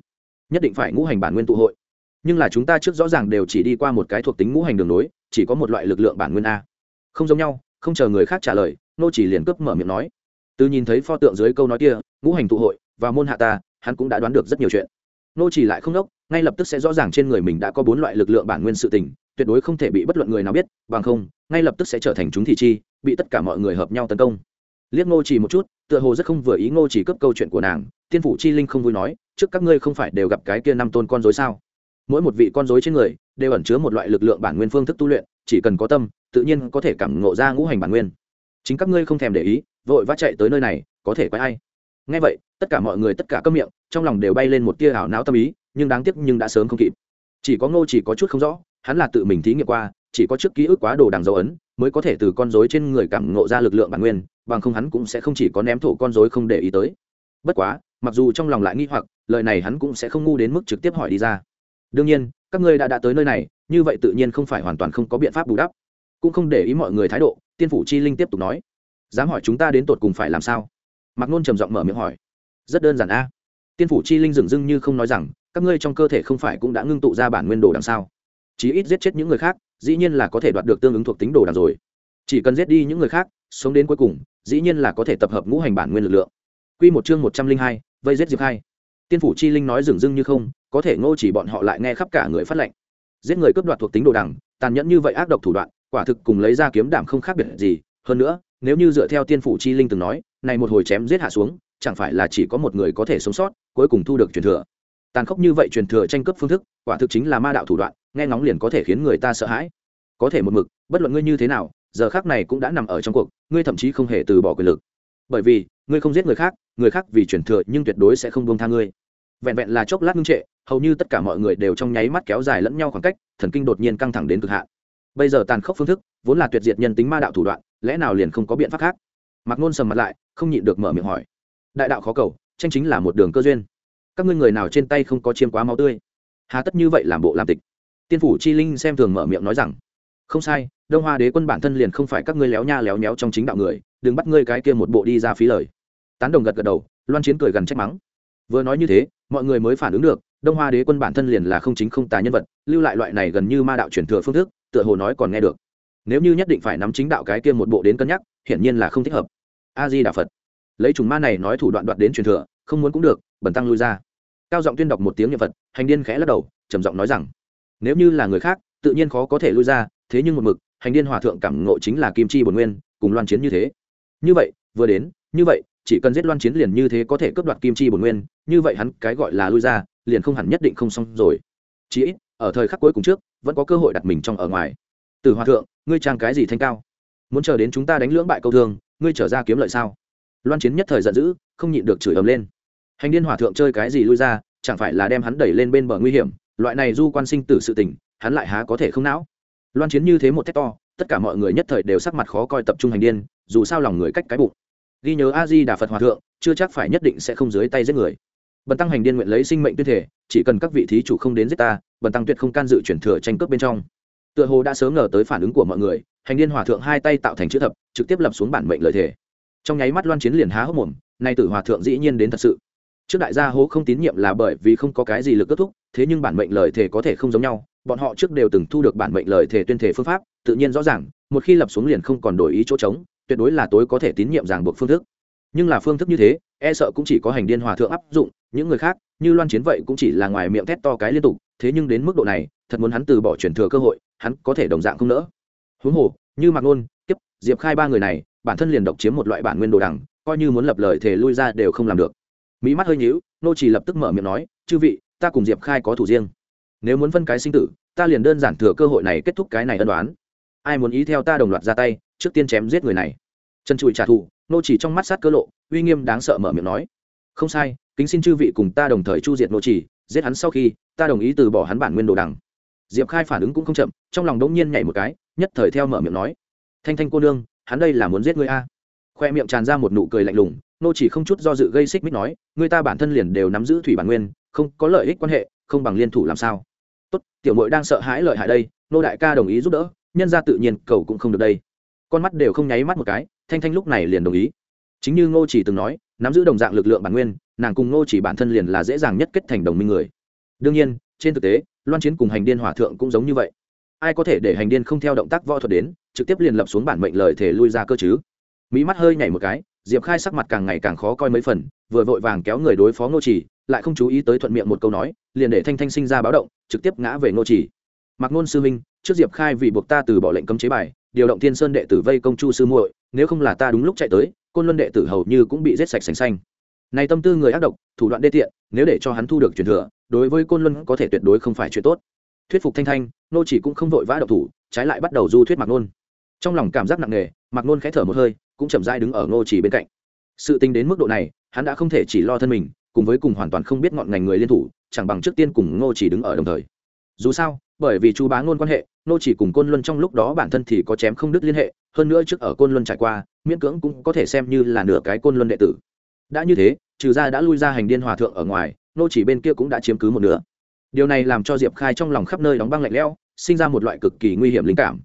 Nhất định phải ngũ hành bản nguyên tụ hội. Nhưng là chúng ta trước rõ ràng đều chỉ đi qua một cái thuộc tính ngũ hành đường nối chỉ có một loại lực lượng bản nguyên a. Không giống nhau, không chờ người khác trả lời, nô chỉ liền cướp mở miệng nói. Từ nhìn thấy pho tượng dưới câu nói kia, ngũ hành tụ hội, và môn hạ ta, hắn cũng đã đoán được rất nhiều chuyện nô chỉ lại không đốc, ngay lập tức sẽ rõ ràng trên người mình đã có bốn loại lực lượng bản nguyên sự tình, tuyệt đối không thể bị bất luận người nào biết, bằng không, ngay lập tức sẽ trở thành chúng thị chi, bị tất cả mọi người hợp nhau tấn công. Liếc ngô chỉ một chút, tựa hồ rất không vừa ý ngô chỉ cấp câu chuyện của nàng, tiên phủ chi linh không vui nói, trước các ngươi không phải đều gặp cái kia năm tôn con rối sao? Mỗi một vị con rối trên người, đều ẩn chứa một loại lực lượng bản nguyên phương thức tu luyện, chỉ cần có tâm, tự nhiên có thể cảm ngộ ra ngũ hành bản nguyên. Chính các ngươi không thèm để ý, vội vã chạy tới nơi này, có thể quay ai? Nghe vậy, tất cả mọi người tất cả câm miệng, trong lòng đều bay lên một tia ảo não tâm ý, nhưng đáng tiếc nhưng đã sớm không kịp. Chỉ có ngô chỉ có chút không rõ, hắn là tự mình thí nghiệm qua, chỉ có trước ký ức quá đồ đằng dấu ấn, mới có thể từ con rối trên người cảm ngộ ra lực lượng bản nguyên, bằng không hắn cũng sẽ không chỉ có ném thổ con rối không để ý tới. Bất quá, mặc dù trong lòng lại nghi hoặc, lời này hắn cũng sẽ không ngu đến mức trực tiếp hỏi đi ra. Đương nhiên, các ngươi đã đã tới nơi này, như vậy tự nhiên không phải hoàn toàn không có biện pháp bù đắp. Cũng không để ý mọi người thái độ, tiên phủ chi linh tiếp tục nói. Dám hỏi chúng ta đến tột cùng phải làm sao? Mạc nôn trầm giọng mở miệng hỏi. Rất đơn giản a. Tiên phủ chi linh dừng dưng như không nói rằng, các ngươi trong cơ thể không phải cũng đã ngưng tụ ra bản nguyên đồ đằng sau. Chí ít giết chết những người khác, dĩ nhiên là có thể đoạt được tương ứng thuộc tính đồ đằng rồi. Chỉ cần giết đi những người khác, sống đến cuối cùng, dĩ nhiên là có thể tập hợp ngũ hành bản nguyên lực lượng. Quy một chương một trăm linh hai, vây giết diệp hai tiên phủ chi linh nói dừng dưng như không, có thể ngô chỉ bọn họ lại nghe khắp cả người phát lệnh. Giết người cướp đoạt thuộc tính đồ đằng, tàn nhẫn như vậy ác độc thủ đoạn, quả thực cùng lấy ra kiếm đảm không khác biệt gì. Hơn nữa, nếu như dựa theo tiên phủ chi linh từng nói này một hồi chém giết hạ xuống, chẳng phải là chỉ có một người có thể sống sót, cuối cùng thu được truyền thừa. Tàn khốc như vậy truyền thừa tranh cướp phương thức, quả thực chính là ma đạo thủ đoạn, nghe ngóng liền có thể khiến người ta sợ hãi. Có thể một mực, bất luận ngươi như thế nào, giờ khác này cũng đã nằm ở trong cuộc, ngươi thậm chí không hề từ bỏ quyền lực. Bởi vì, ngươi không giết người khác người khác vì truyền thừa nhưng tuyệt đối sẽ không buông tha ngươi. Vẹn vẹn là chốc lát ngưng trệ, hầu như tất cả mọi người đều trong nháy mắt kéo dài lẫn nhau khoảng cách, thần kinh đột nhiên căng thẳng đến cực hạn. Bây giờ tàn khốc phương thức, vốn là tuyệt diệt nhân tính ma đạo thủ đoạn, lẽ nào liền không có biện pháp khác? Mặc nôn sầm mặt lại, không nhịn được mở miệng hỏi. Đại đạo khó cầu, tranh chính là một đường cơ duyên. Các ngươi người nào trên tay không có chiêm quá máu tươi? Hà tất như vậy làm bộ làm tịch. Tiên phủ chi linh xem thường mở miệng nói rằng, không sai, đông hoa đế quân bản thân liền không phải các ngươi léo nha léo méo trong chính đạo người, đừng bắt ngươi cái kia một bộ đi ra phí lời. Tán đồng gật gật đầu, loan chiến cười gần trách mắng. Vừa nói như thế, mọi người mới phản ứng được, đông hoa đế quân bản thân liền là không chính không tà nhân vật, lưu lại loại này gần như ma đạo truyền thừa phương thức, tựa hồ nói còn nghe được nếu như nhất định phải nắm chính đạo cái kia một bộ đến cân nhắc, hiển nhiên là không thích hợp. A di đà phật. Lấy trùng ma này nói thủ đoạn đoạt đến truyền thừa, không muốn cũng được bẩn tăng lui ra. Cao giọng tuyên đọc một tiếng niệm phật, hành điên khẽ lắc đầu, trầm giọng nói rằng, nếu như là người khác, tự nhiên khó có thể lui ra, thế nhưng một mực, hành điên hòa thượng cảm ngộ chính là kim chi bồn nguyên, cùng loan chiến như thế. Như vậy, vừa đến, như vậy, chỉ cần giết loan chiến liền như thế có thể cướp đoạt kim chi bồn nguyên, như vậy hắn cái gọi là lui ra, liền không hẳn nhất định không xong rồi. Chỉ ít, ở thời khắc cuối cùng trước, vẫn có cơ hội đặt mình trong ở ngoài từ hòa thượng ngươi trang cái gì thanh cao? Muốn chờ đến chúng ta đánh lưỡng bại câu thường, ngươi trở ra kiếm lợi sao? Loan chiến nhất thời giận dữ không nhịn được chửi ầm lên. Hành điên hòa thượng chơi cái gì lui ra chẳng phải là đem hắn đẩy lên bên bờ nguy hiểm loại này du quan sinh tử sự tình hắn lại há có thể không não? Loan chiến như thế một thét to tất cả mọi người nhất thời đều sắc mặt khó coi tập trung hành điên dù sao lòng người cách cái bụng. Ghi nhớ a di đà phật hòa thượng chưa chắc phải nhất định sẽ không dưới tay giết người. Bần tăng hành điên nguyện lấy sinh mệnh tuyên thể chỉ cần các vị thí chủ không đến giết ta bần tăng tuyệt không can dự chuyển thừa tranh cướp bên trong tựa hồ đã sớm ngờ tới phản ứng của mọi người, hành điên hòa thượng hai tay tạo thành chữ thập, trực tiếp lập xuống bản mệnh lời thể trong nháy mắt loan chiến liền há hốc mồm, nay tử hòa thượng dĩ nhiên đến thật sự. Trước đại gia hố không tín nhiệm là bởi vì không có cái gì lực kết thúc, thế nhưng bản mệnh lời thể có thể không giống nhau, bọn họ trước đều từng thu được bản mệnh lời thể tuyên thể phương pháp, tự nhiên rõ ràng, một khi lập xuống liền không còn đổi ý chỗ trống, tuyệt đối là tối có thể tín nhiệm ràng buộc phương thức. Nhưng là phương thức như thế e sợ cũng chỉ có hành điên hòa thượng áp dụng, những người khác, như loan chiến vậy cũng chỉ là ngoài miệng thét to cái liên tục thế nhưng đến mức độ này, thật muốn hắn từ bỏ chuyển thừa cơ hội, hắn có thể đồng dạng không nỡ. Huống hồ, như mạc nôn, kiếp, diệp khai ba người này, bản thân liền độc chiếm một loại bản nguyên đồ đằng, coi như muốn lập lời thể lui ra đều không làm được. Mỹ mắt hơi nhíu, nô chỉ lập tức mở miệng nói, chư vị, ta cùng diệp khai có thủ riêng. Nếu muốn phân cái sinh tử, ta liền đơn giản thừa cơ hội này kết thúc cái này ân đoán. Ai muốn ý theo ta đồng loạt ra tay, trước tiên chém giết người này. Chân trụi trả thù, nô chỉ trong mắt sát cơ lộ, uy nghiêm đáng sợ mở miệng nói, không sai, kính xin chư vị cùng ta đồng thời chu diệt nô chỉ giết hắn sau khi, ta đồng ý từ bỏ hắn bản nguyên đồ đằng. Diệp khai phản ứng cũng không chậm, trong lòng đống nhiên nhảy một cái, nhất thời theo mở miệng nói. Thanh thanh cô nương, hắn đây là muốn giết ngươi a. Khoe miệng tràn ra một nụ cười lạnh lùng, nô chỉ không chút do dự gây xích mích nói, người ta bản thân liền đều nắm giữ thủy bản nguyên, không có lợi ích quan hệ, không bằng liên thủ làm sao. Tốt, tiểu mội đang sợ hãi lợi hại đây, nô đại ca đồng ý giúp đỡ, nhân ra tự nhiên cầu cũng không được đây. Con mắt đều không nháy mắt một cái, thanh thanh lúc này liền đồng ý chính như ngô chỉ từng nói, nắm giữ đồng dạng lực lượng bản nguyên, nàng cùng ngô chỉ bản thân liền là dễ dàng nhất kết thành đồng minh người. Đương nhiên, trên thực tế, loan chiến cùng hành điên hòa thượng cũng giống như vậy. Ai có thể để hành điên không theo động tác võ thuật đến, trực tiếp liền lập xuống bản mệnh lời thể lui ra cơ chứ? Mỹ mắt hơi nhảy một cái, diệp khai sắc mặt càng ngày càng khó coi mấy phần, vừa vội vàng kéo người đối phó ngô chỉ, lại không chú ý tới thuận miệng một câu nói, liền để thanh thanh sinh ra báo động, trực tiếp ngã về ngô chỉ. Mặc ngôn sư minh trước diệp khai vì buộc ta từ bỏ lệnh cấm chế bài, điều động thiên sơn đệ tử vây công chu sư muội, nếu không là ta đúng lúc chạy tới côn luân đệ tử hầu như cũng bị giết sạch sành xanh. Này tâm tư người ác độc, thủ đoạn đê tiện, nếu để cho hắn thu được truyền thừa, đối với côn luân có thể tuyệt đối không phải chuyện tốt. Thuyết phục thanh thanh, nô chỉ cũng không vội vã độc thủ, trái lại bắt đầu du thuyết mặc nôn. Trong lòng cảm giác nặng nề mặc nôn khẽ thở một hơi, cũng chậm rãi đứng ở nô chỉ bên cạnh. Sự tình đến mức độ này, hắn đã không thể chỉ lo thân mình, cùng với cùng hoàn toàn không biết ngọn ngành người liên thủ, chẳng bằng trước tiên cùng nô chỉ đứng ở đồng thời. Dù sao bởi vì chú bá ngôn quan hệ, nô chỉ cùng côn luân trong lúc đó bản thân thì có chém không đứt liên hệ, hơn nữa trước ở côn luân trải qua, miễn cưỡng cũng có thể xem như là nửa cái côn luân đệ tử. Đã như thế, trừ ra đã lui ra hành điên hòa thượng ở ngoài, nô chỉ bên kia cũng đã chiếm cứ một nửa. Điều này làm cho diệp khai trong lòng khắp nơi đóng băng lạnh lẽo, sinh ra một loại cực kỳ nguy hiểm linh cảm.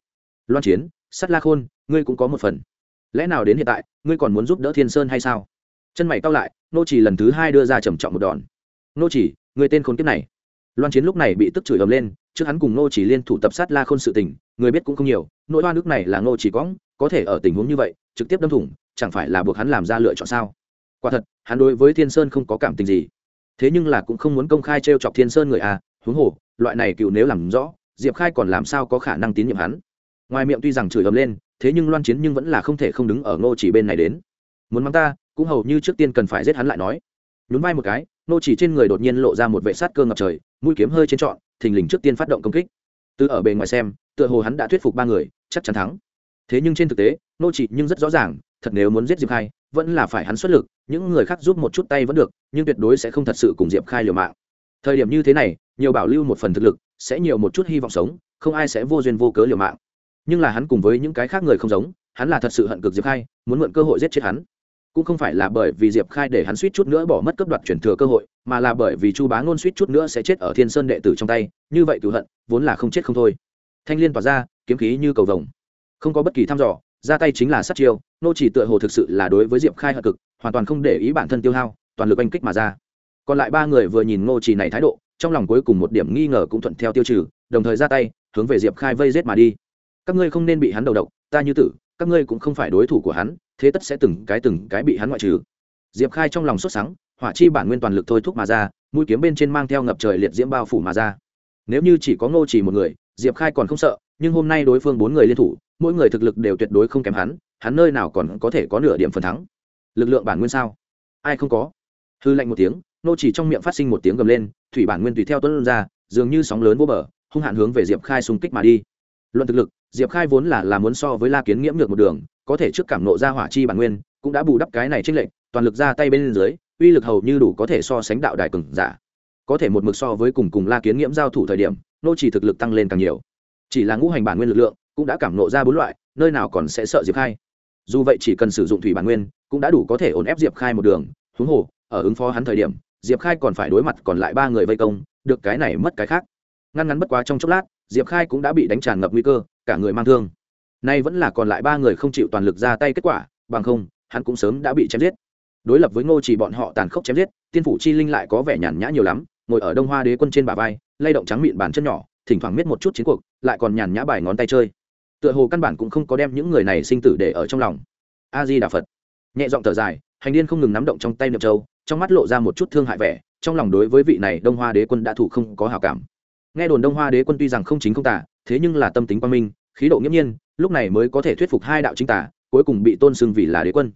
Loan chiến, sắt la khôn, ngươi cũng có một phần. Lẽ nào đến hiện tại, ngươi còn muốn giúp đỡ thiên sơn hay sao? Chân mày cao lại, nô chỉ lần thứ hai đưa ra trầm trọng một đòn. Nô chỉ, người tên khốn kiếp này. Loan chiến lúc này bị tức chửi ầm lên trước hắn cùng Ngô chỉ liên thủ tập sát la khôn sự tình người biết cũng không nhiều nỗi oan nước này là Ngô chỉ quổng, có thể ở tình huống như vậy trực tiếp đâm thủng chẳng phải là buộc hắn làm ra lựa chọn sao? Quả thật hắn đối với thiên sơn không có cảm tình gì. Thế nhưng là cũng không muốn công khai trêu chọc thiên sơn người à huống hồ loại này cựu nếu làm rõ diệp khai còn làm sao có khả năng tín nhiệm hắn? Ngoài miệng tuy rằng chửi ầm lên thế nhưng loan chiến nhưng vẫn là không thể không đứng ở ngô chỉ bên này đến. Muốn mắng ta cũng hầu như trước tiên cần phải giết hắn lại nói. Nhún vai một cái Ngô chỉ trên người đột nhiên lộ ra một vệ sát cơ ngập trời mũi kiếm hơi trên trọn thình lình trước tiên phát động công kích. Từ ở bề ngoài xem, tựa hồ hắn đã thuyết phục ba người, chắc chắn thắng. Thế nhưng trên thực tế, nô chỉ nhưng rất rõ ràng, thật nếu muốn giết diệp khai, vẫn là phải hắn xuất lực, những người khác giúp một chút tay vẫn được, nhưng tuyệt đối sẽ không thật sự cùng diệp khai liều mạng. Thời điểm như thế này, nhiều bảo lưu một phần thực lực, sẽ nhiều một chút hy vọng sống, không ai sẽ vô duyên vô cớ liều mạng. Nhưng là hắn cùng với những cái khác người không giống, hắn là thật sự hận cực diệp khai, muốn mượn cơ hội giết chết hắn cũng không phải là bởi vì diệp khai để hắn suýt chút nữa bỏ mất cấp đoạt chuyển thừa cơ hội, mà là bởi vì chu bá ngôn suýt chút nữa sẽ chết ở thiên sơn đệ tử trong tay, như vậy cựu hận, vốn là không chết không thôi. Thanh liên tỏa ra, kiếm khí như cầu vồng. Không có bất kỳ thăm dò, ra tay chính là sát chiêu, nô chỉ tựa hồ thực sự là đối với diệp khai hận cực, hoàn toàn không để ý bản thân tiêu hao, toàn lực oanh kích mà ra. Còn lại ba người vừa nhìn ngô chỉ này thái độ, trong lòng cuối cùng một điểm nghi ngờ cũng thuận theo tiêu trừ, đồng thời ra tay, hướng về diệp khai vây giết mà đi. Các ngươi không nên bị hắn đầu độc, ta như tử, các ngươi cũng không phải đối thủ của hắn thế tất sẽ từng cái từng cái bị hắn ngoại trừ. Diệp khai trong lòng sốt sắng, hỏa chi bản nguyên toàn lực thôi thúc mà ra, mũi kiếm bên trên mang theo ngập trời liệt diễm bao phủ mà ra. Nếu như chỉ có ngô chỉ một người, diệp khai còn không sợ, nhưng hôm nay đối phương bốn người liên thủ, mỗi người thực lực đều tuyệt đối không kém hắn hắn nơi nào còn có thể có nửa điểm phần thắng. Lực lượng bản nguyên sao? Ai không có? Hư lạnh một tiếng nô chỉ trong miệng phát sinh một tiếng gầm lên, thủy bản nguyên tùy theo tuấn ra, dường như sóng lớn vô bờ, hung hạn hướng về diệp khai xung kích mà đi. Luận thực lực, diệp khai vốn là là muốn so với la kiến nghiễm ngược một đường có thể trước cảm nộ ra hỏa chi bản nguyên, cũng đã bù đắp cái này trên lệnh toàn lực ra tay bên dưới, uy lực hầu như đủ có thể so sánh đạo đài cường giả. Có thể một mực so với cùng cùng la kiến nghiễm giao thủ thời điểm, nô chỉ thực lực tăng lên càng nhiều. Chỉ là ngũ hành bản nguyên lực lượng cũng đã cảm nộ ra bốn loại, nơi nào còn sẽ sợ diệp khai. Dù vậy chỉ cần sử dụng thủy bản nguyên cũng đã đủ có thể ổn ép diệp khai một đường. Huống hồ, ở ứng phó hắn thời điểm, diệp khai còn phải đối mặt còn lại ba người vây công, được cái này mất cái khác. Ngăn ngắn bất quá trong chốc lát, diệp khai cũng đã bị đánh tràn ngập nguy cơ, cả người mang thương nay vẫn là còn lại ba người không chịu toàn lực ra tay kết quả, bằng không, hắn cũng sớm đã bị chém giết. Đối lập với ngô chỉ bọn họ tàn khốc chém giết, tiên phủ chi linh lại có vẻ nhàn nhã nhiều lắm, ngồi ở đông hoa đế quân trên bả vai, lay động trắng mịn bàn chân nhỏ, thỉnh thoảng miết một chút chiến cuộc, lại còn nhàn nhã bài ngón tay chơi. Tựa hồ căn bản cũng không có đem những người này sinh tử để ở trong lòng. A di đà phật. Nhẹ giọng thở dài, hành điên không ngừng nắm động trong tay niệm châu, trong mắt lộ ra một chút thương hại vẻ, trong lòng đối với vị này đông hoa đế quân đã thủ không có hào cảm. Nghe đồn đông hoa đế quân tuy rằng không chính không tả thế nhưng là tâm tính quan minh khí độ nghiễm nhiên, lúc này mới có thể thuyết phục hai đạo chính tả cuối cùng bị tôn xưng vì là đế quân.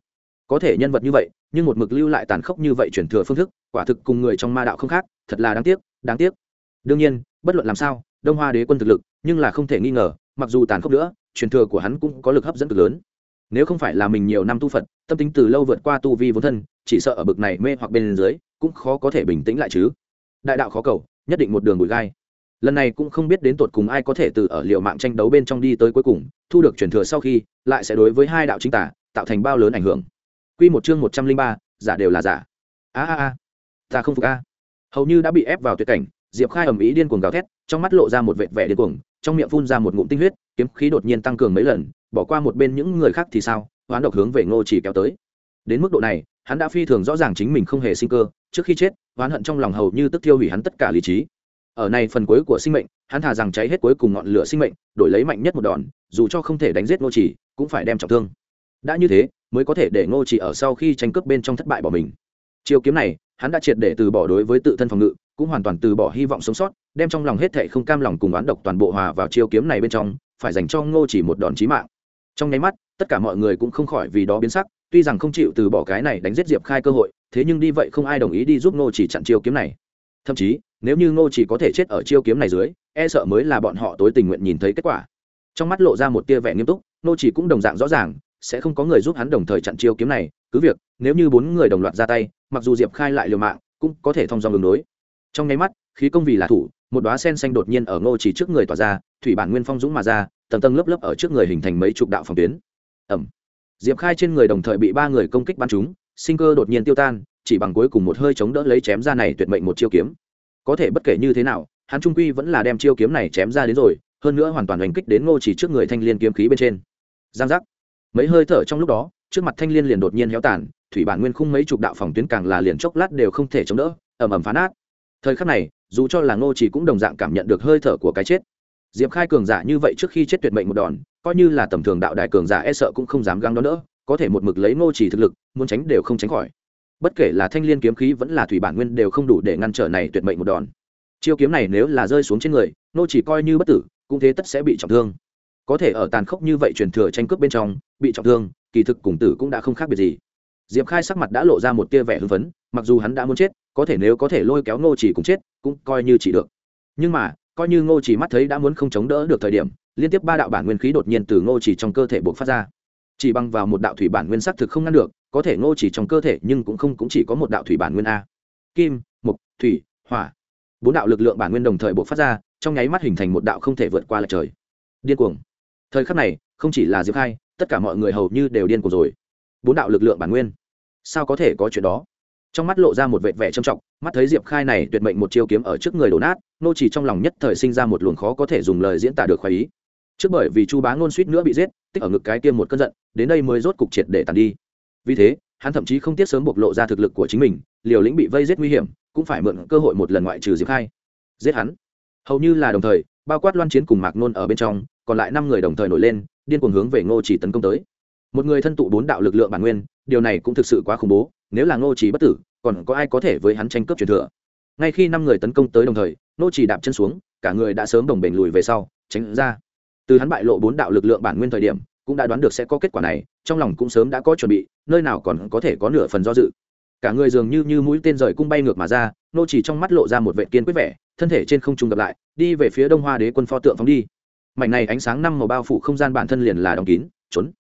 Có thể nhân vật như vậy, nhưng một mực lưu lại tàn khốc như vậy chuyển thừa phương thức, quả thực cùng người trong ma đạo không khác, thật là đáng tiếc đáng tiếc. Đương nhiên, bất luận làm sao, đông hoa đế quân thực lực, nhưng là không thể nghi ngờ, mặc dù tàn khốc nữa truyền thừa của hắn cũng có lực hấp dẫn cực lớn. Nếu không phải là mình nhiều năm tu phật, tâm tính từ lâu vượt qua tu vi vốn thân, chỉ sợ ở bực này mê hoặc bên dưới, cũng khó có thể bình tĩnh lại chứ. Đại đạo khó cầu, nhất định một đường bụi gai lần này cũng không biết đến tột cùng ai có thể từ ở liệu mạng tranh đấu bên trong đi tới cuối cùng, thu được truyền thừa sau khi, lại sẽ đối với hai đạo chính tả tạo thành bao lớn ảnh hưởng. Quy một chương một trăm linh ba, giả đều là giả. A a a. Ta không phục a. Hầu như đã bị ép vào tuyệt cảnh, diệp khai ầm ĩ điên cuồng gào thét, trong mắt lộ ra một vệt vẻ điên cuồng, trong miệng phun ra một ngụm tinh huyết, kiếm khí đột nhiên tăng cường mấy lần, bỏ qua một bên những người khác thì sao, hoán độc hướng về ngô chỉ kéo tới. Đến mức độ này, hắn đã phi thường rõ ràng chính mình không hề sinh cơ, trước khi chết, hoán hận trong lòng hầu như tức thiêu hủy hắn tất cả lý trí ở này phần cuối của sinh mệnh, hắn thà rằng cháy hết cuối cùng ngọn lửa sinh mệnh, đổi lấy mạnh nhất một đòn, dù cho không thể đánh giết ngô chỉ cũng phải đem trọng thương. Đã như thế, mới có thể để ngô chỉ ở sau khi tranh cướp bên trong thất bại bỏ mình. Chiêu kiếm này, hắn đã triệt để từ bỏ đối với tự thân phòng ngự, cũng hoàn toàn từ bỏ hy vọng sống sót, đem trong lòng hết thệ không cam lòng cùng oán độc toàn bộ hòa vào chiêu kiếm này bên trong, phải dành cho ngô chỉ một đòn chí mạng. Trong nháy mắt, tất cả mọi người cũng không khỏi vì đó biến sắc, tuy rằng không chịu từ bỏ cái này đánh giết diệp khai cơ hội, thế nhưng đi vậy không ai đồng ý đi giúp ngô chỉ chặn chiêu kiếm này thậm chí, nếu như ngô chỉ có thể chết ở chiêu kiếm này dưới e sợ mới là bọn họ tối tình nguyện nhìn thấy kết quả. Trong mắt lộ ra một tia vẻ nghiêm túc, ngô chỉ cũng đồng dạng rõ ràng, sẽ không có người giúp hắn đồng thời chặn chiêu kiếm này, cứ việc, nếu như bốn người đồng loạt ra tay, mặc dù diệp khai lại liều mạng, cũng có thể thông dong đường đối. Trong nháy mắt, khí công vì là thủ, một đóa sen xanh đột nhiên ở ngô chỉ trước người tỏa ra, thủy bản nguyên phong dũng mà ra, tầng tầng lớp lớp ở trước người hình thành mấy chục đạo phòng tuyến. Ẩm diệp khai trên người đồng thời bị ba người công kích bắn trúng, sinh cơ đột nhiên tiêu tan chỉ bằng cuối cùng một hơi chống đỡ lấy chém ra này tuyệt mệnh một chiêu kiếm. Có thể bất kể như thế nào, hắn trung quy vẫn là đem chiêu kiếm này chém ra đến rồi, hơn nữa hoàn toàn hành kích đến ngô chỉ trước người thanh liên kiếm khí bên trên. Giang giác. Mấy hơi thở trong lúc đó, trước mặt thanh liên liền đột nhiên héo tàn, thủy bản nguyên khung mấy chục đạo phòng tuyến càng là liền chốc lát đều không thể chống đỡ, ầm ầm phá nát. Thời khắc này, dù cho là ngô chỉ cũng đồng dạng cảm nhận được hơi thở của cái chết. Diệp khai cường giả như vậy trước khi chết tuyệt mệnh một đòn, coi như là tầm thường đạo đại cường giả e sợ cũng không dám găng đó nữa có thể một mực lấy ngô chỉ thực lực, muốn tránh đều không tránh khỏi bất kể là thanh liên kiếm khí vẫn là thủy bản nguyên đều không đủ để ngăn trở này tuyệt mệnh một đòn. Chiêu kiếm này nếu là rơi xuống trên người ngô chỉ coi như bất tử, cũng thế tất sẽ bị trọng thương. Có thể ở tàn khốc như vậy truyền thừa tranh cướp bên trong, bị trọng thương, kỳ thực cùng tử cũng đã không khác biệt gì. Diệp khai sắc mặt đã lộ ra một tia vẻ hưng phấn, mặc dù hắn đã muốn chết, có thể nếu có thể lôi kéo ngô chỉ cũng chết, cũng coi như chỉ được. Nhưng mà, coi như ngô chỉ mắt thấy đã muốn không chống đỡ được thời điểm, liên tiếp ba đạo bản nguyên khí đột nhiên từ ngô chỉ trong cơ thể buộc phát ra chỉ bằng vào một đạo thủy bản nguyên sắc thực không ngăn được, có thể ngô chỉ trong cơ thể nhưng cũng không cũng chỉ có một đạo thủy bản nguyên a. Kim mục thủy, hỏa. Bốn đạo lực lượng bản nguyên đồng thời buộc phát ra, trong nháy mắt hình thành một đạo không thể vượt qua lại trời. Điên cuồng. Thời khắc này, không chỉ là diệp khai, tất cả mọi người hầu như đều điên cuồng rồi. Bốn đạo lực lượng bản nguyên. Sao có thể có chuyện đó? Trong mắt lộ ra một vệt vẻ trầm trọng, mắt thấy diệp khai này tuyệt mệnh một chiêu kiếm ở trước người đổ nát nô chỉ trong lòng nhất thời sinh ra một luồng khó có thể dùng lời diễn tả được khoái ý trước bởi vì chu bá ngôn suýt nữa bị giết, tích ở ngực cái kia một cơn giận, đến đây mới rốt cục triệt để tàn đi. Vì thế, hắn thậm chí không tiếc sớm bộc lộ ra thực lực của chính mình, liều lĩnh bị vây giết nguy hiểm, cũng phải mượn cơ hội một lần ngoại trừ diệp khai. Giết hắn. Hầu như là đồng thời, bao quát loan chiến cùng mạc nôn ở bên trong, còn lại năm người đồng thời nổi lên, điên cuồng hướng về ngô chỉ tấn công tới. Một người thân tụ bốn đạo lực lượng bản nguyên, điều này cũng thực sự quá khủng bố, nếu là ngô chỉ bất tử, còn có ai có thể với hắn tranh cướp truyền thừa? Ngay khi năm người tấn công tới đồng thời, ngô chỉ đạp chân xuống, cả người đã sớm đồng bền lùi về sau, tránh ra từ hắn bại lộ bốn đạo lực lượng bản nguyên thời điểm, cũng đã đoán được sẽ có kết quả này, trong lòng cũng sớm đã có chuẩn bị, nơi nào còn có thể có nửa phần do dự. Cả người dường như như mũi tên rời cung bay ngược mà ra, nô chỉ trong mắt lộ ra một vệ kiên quyết vẻ, thân thể trên không trung gặp lại, đi về phía đông hoa đế quân pho tượng phóng đi. Mảnh này ánh sáng năm màu bao phủ không gian bản thân liền là đóng kín, trốn.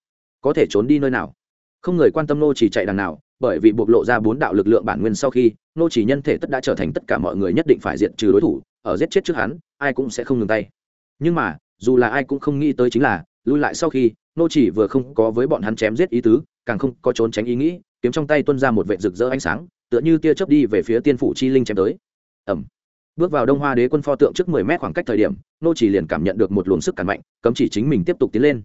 Có thể trốn đi nơi nào? Không người quan tâm nô chỉ chạy đằng nào, bởi vì bộc lộ ra bốn đạo lực lượng bản nguyên sau khi, nô chỉ nhân thể tất đã trở thành tất cả mọi người nhất định phải diện trừ đối thủ, ở giết chết trước hắn, ai cũng sẽ không ngừng tay. Nhưng mà dù là ai cũng không nghĩ tới chính là, lui lại sau khi, nô chỉ vừa không có với bọn hắn chém giết ý tứ, càng không có trốn tránh ý nghĩ, kiếm trong tay tuôn ra một vệ rực rỡ ánh sáng, tựa như tia chớp đi về phía tiên phủ chi linh chém tới. Ẩm bước vào đông hoa đế quân pho tượng trước mười mét khoảng cách thời điểm, nô chỉ liền cảm nhận được một luồng sức cản mạnh, cấm chỉ chính mình tiếp tục tiến lên.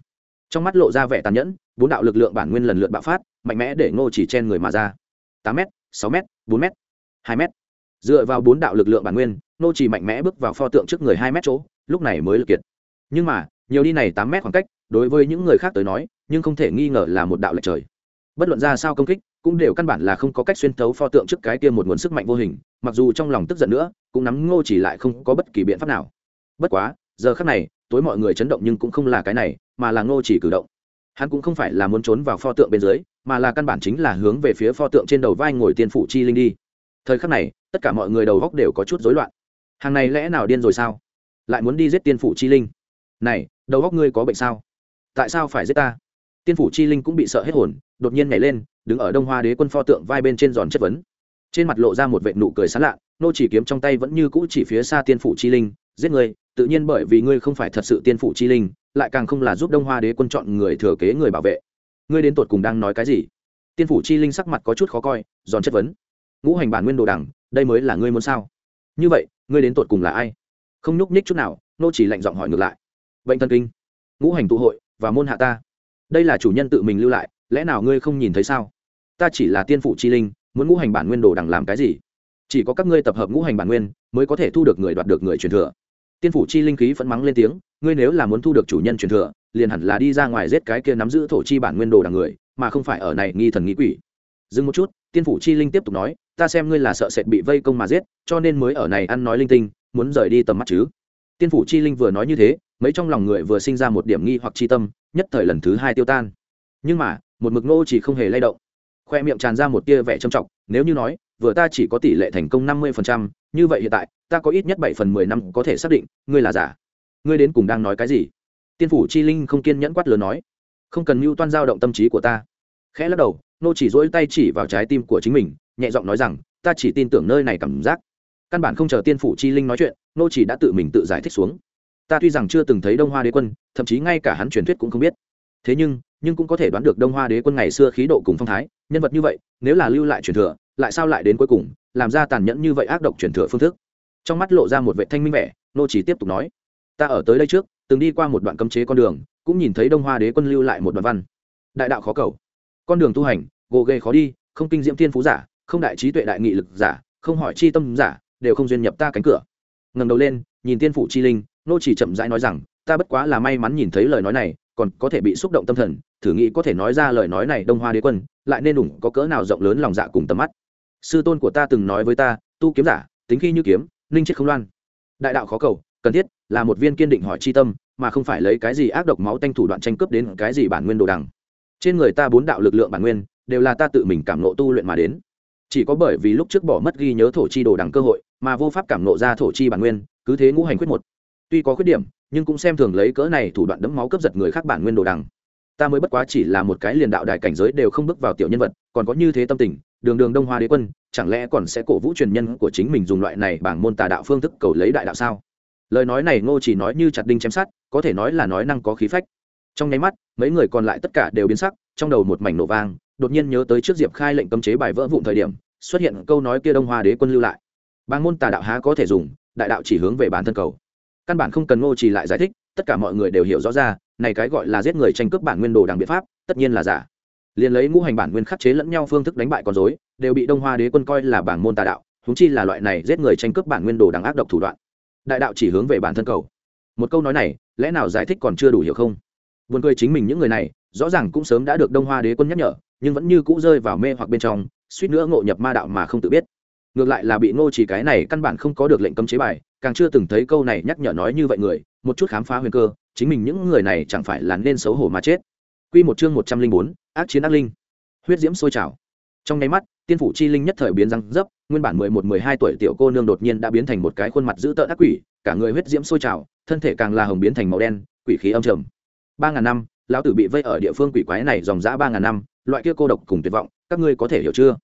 Trong mắt lộ ra vẻ tàn nhẫn, bốn đạo lực lượng bản nguyên lần lượt bạo phát, mạnh mẽ để ngô chỉ chen người mà ra. Tám m sáu m bốn m hai m dựa vào bốn đạo lực lượng bản nguyên, nô chỉ mạnh mẽ bước vào pho tượng trước người hai m chỗ, lúc này mới lực kiệt nhưng mà, nhiều đi này tám mét khoảng cách, đối với những người khác tới nói, nhưng không thể nghi ngờ là một đạo lệch trời. Bất luận ra sao công kích, cũng đều căn bản là không có cách xuyên thấu pho tượng trước cái kia một nguồn sức mạnh vô hình, mặc dù trong lòng tức giận nữa, cũng nắm ngô chỉ lại không có bất kỳ biện pháp nào. Bất quá, giờ khắc này, tối mọi người chấn động nhưng cũng không là cái này, mà là ngô chỉ cử động. Hắn cũng không phải là muốn trốn vào pho tượng bên dưới, mà là căn bản chính là hướng về phía pho tượng trên đầu vai ngồi tiên phủ chi linh đi. Thời khắc này, tất cả mọi người đầu góc đều có chút rối loạn. Hàng này lẽ nào điên rồi sao? Lại muốn đi giết tiên phủ chi linh? Này, đầu góc ngươi có bệnh sao? Tại sao phải giết ta? Tiên phủ chi linh cũng bị sợ hết hồn, đột nhiên nhảy lên, đứng ở đông hoa đế quân pho tượng vai bên trên giòn chất vấn. Trên mặt lộ ra một vệ nụ cười sán lạ, nô chỉ kiếm trong tay vẫn như cũ chỉ phía xa tiên phủ chi linh, giết người, tự nhiên bởi vì ngươi không phải thật sự tiên phủ chi linh, lại càng không là giúp đông hoa đế quân chọn người thừa kế người bảo vệ. Ngươi đến tột cùng đang nói cái gì? Tiên phủ chi linh sắc mặt có chút khó coi, giòn chất vấn. Ngũ hành bản nguyên đồ đẳng đây mới là ngươi muốn sao? Như vậy, ngươi đến tột cùng là ai? Không nhúc nhích chút nào, nô chỉ lạnh giọng hỏi ngược lại bệnh thần kinh. Ngũ hành tụ hội và môn hạ ta. Đây là chủ nhân tự mình lưu lại, lẽ nào ngươi không nhìn thấy sao? Ta chỉ là tiên phụ chi linh, muốn ngũ hành bản nguyên đồ đằng làm cái gì? Chỉ có các ngươi tập hợp ngũ hành bản nguyên mới có thể thu được người đoạt được người truyền thừa. Tiên phủ chi linh khí phẫn mắng lên tiếng, ngươi nếu là muốn thu được chủ nhân truyền thừa, liền hẳn là đi ra ngoài giết cái kia nắm giữ thổ chi bản nguyên đồ đằng người, mà không phải ở này nghi thần nghĩ quỷ. Dừng một chút, tiên phủ chi linh tiếp tục nói, ta xem ngươi là sợ sệt bị vây công mà giết, cho nên mới ở này ăn nói linh tinh, muốn rời đi tầm mắt chứ tiên phủ chi linh vừa nói như thế mấy trong lòng người vừa sinh ra một điểm nghi hoặc chi tâm nhất thời lần thứ hai tiêu tan. Nhưng mà một mực nô chỉ không hề lay động. Khoe miệng tràn ra một tia vẻ trầm trọng nếu như nói vừa ta chỉ có tỷ lệ thành công năm mươi phần trăm, như vậy hiện tại ta có ít nhất bảy phần mười năm có thể xác định ngươi là giả. Ngươi đến cùng đang nói cái gì? Tiên phủ chi linh không kiên nhẫn quát lớn nói. Không cần mưu toan giao động tâm trí của ta. Khẽ lắc đầu nô chỉ dỗi tay chỉ vào trái tim của chính mình nhẹ giọng nói rằng ta chỉ tin tưởng nơi này cảm giác. Căn bản không chờ tiên phủ chi linh nói chuyện nô chỉ đã tự mình tự giải thích xuống. Ta tuy rằng chưa từng thấy đông hoa đế quân, thậm chí ngay cả hắn truyền thuyết cũng không biết. Thế nhưng nhưng cũng có thể đoán được đông hoa đế quân ngày xưa khí độ cùng phong thái, nhân vật như vậy, nếu là lưu lại truyền thừa, lại sao lại đến cuối cùng, làm ra tàn nhẫn như vậy ác độc truyền thừa phương thức? Trong mắt lộ ra một vệ thanh minh vẻ, nô chỉ tiếp tục nói, ta ở tới đây trước, từng đi qua một đoạn cấm chế con đường, cũng nhìn thấy đông hoa đế quân lưu lại một đoạn văn. Đại đạo khó cầu. Con đường tu hành, gồ ghề khó đi, không kinh diễm thiên phú giả, không đại trí tuệ đại nghị lực giả, không hỏi chi tâm giả, đều không duyên nhập ta cánh cửa ngẩng đầu lên, nhìn tiên phủ chi linh, nô chỉ chậm rãi nói rằng, ta bất quá là may mắn nhìn thấy lời nói này, còn có thể bị xúc động tâm thần, thử nghĩ có thể nói ra lời nói này đông hoa đế quân, lại nên ủng có cỡ nào rộng lớn lòng dạ cùng tầm mắt. Sư tôn của ta từng nói với ta, tu kiếm giả, tính khi như kiếm, ninh chết không loan. Đại đạo khó cầu, cần thiết là một viên kiên định hỏi chi tâm, mà không phải lấy cái gì ác độc máu tanh thủ đoạn tranh cướp đến cái gì bản nguyên đồ đằng. Trên người ta bốn đạo lực lượng bản nguyên, đều là ta tự mình cảm nộ tu luyện mà đến. Chỉ có bởi vì lúc trước bỏ mất ghi nhớ thổ chi đồ đằng cơ hội mà vô pháp cảm nộ ra thổ chi bản nguyên, cứ thế ngũ hành khuyết một. Tuy có khuyết điểm, nhưng cũng xem thường lấy cỡ này thủ đoạn đẫm máu cướp giật người khác bản nguyên đồ đằng. Ta mới bất quá chỉ là một cái liền đạo đài cảnh giới đều không bước vào tiểu nhân vật, còn có như thế tâm tình, đường đường đông hoa đế quân, chẳng lẽ còn sẽ cổ vũ truyền nhân của chính mình dùng loại này bảng môn tà đạo phương thức cầu lấy đại đạo sao? Lời nói này ngô chỉ nói như chặt đinh chém sát có thể nói là nói năng có khí phách. Trong nháy mắt, mấy người còn lại tất cả đều biến sắc, trong đầu một mảnh nổ vang, đột nhiên nhớ tới trước diệp khai lệnh cấm chế bài vỡ vụn thời điểm, xuất hiện câu nói kia đông hoa đế quân lưu lại bang môn tà đạo há có thể dùng đại đạo chỉ hướng về bản thân cầu. Căn bản không cần ngô trì lại giải thích tất cả mọi người đều hiểu rõ ra này cái gọi là giết người tranh cướp bản nguyên đồ đằng biện pháp tất nhiên là giả. Liền lấy ngũ hành bản nguyên khắc chế lẫn nhau phương thức đánh bại con dối đều bị đông hoa đế quân coi là bản môn tà đạo húng chi là loại này giết người tranh cướp bản nguyên đồ đằng ác độc thủ đoạn. Đại đạo chỉ hướng về bản thân cầu. Một câu nói này lẽ nào giải thích còn chưa đủ hiểu không? Vườn cười chính mình những người này, rõ ràng cũng sớm đã được Đông Hoa Đế quân nhắc nhở, nhưng vẫn như cũ rơi vào mê hoặc bên trong, suýt nữa ngộ nhập ma đạo mà không tự biết. Ngược lại là bị Ngô Chỉ cái này căn bản không có được lệnh cấm chế bài, càng chưa từng thấy câu này nhắc nhở nói như vậy người, một chút khám phá huyền cơ, chính mình những người này chẳng phải là nên xấu hổ mà chết. Quy một chương một trăm linh bốn, ác chiến ác linh. Huyết diễm sôi trào. Trong nháy mắt, tiên phủ chi linh nhất thời biến răng dấp, nguyên bản mười một mười hai tuổi tiểu cô nương đột nhiên đã biến thành một cái khuôn mặt dữ tợn ác quỷ, cả người huyết diễm sôi trào, thân thể càng là hồng biến thành màu đen, quỷ khí âm trầm ba ngàn năm lão tử bị vây ở địa phương quỷ quái này dòng dã ba ngàn năm loại kia cô độc cùng tuyệt vọng các ngươi có thể hiểu chưa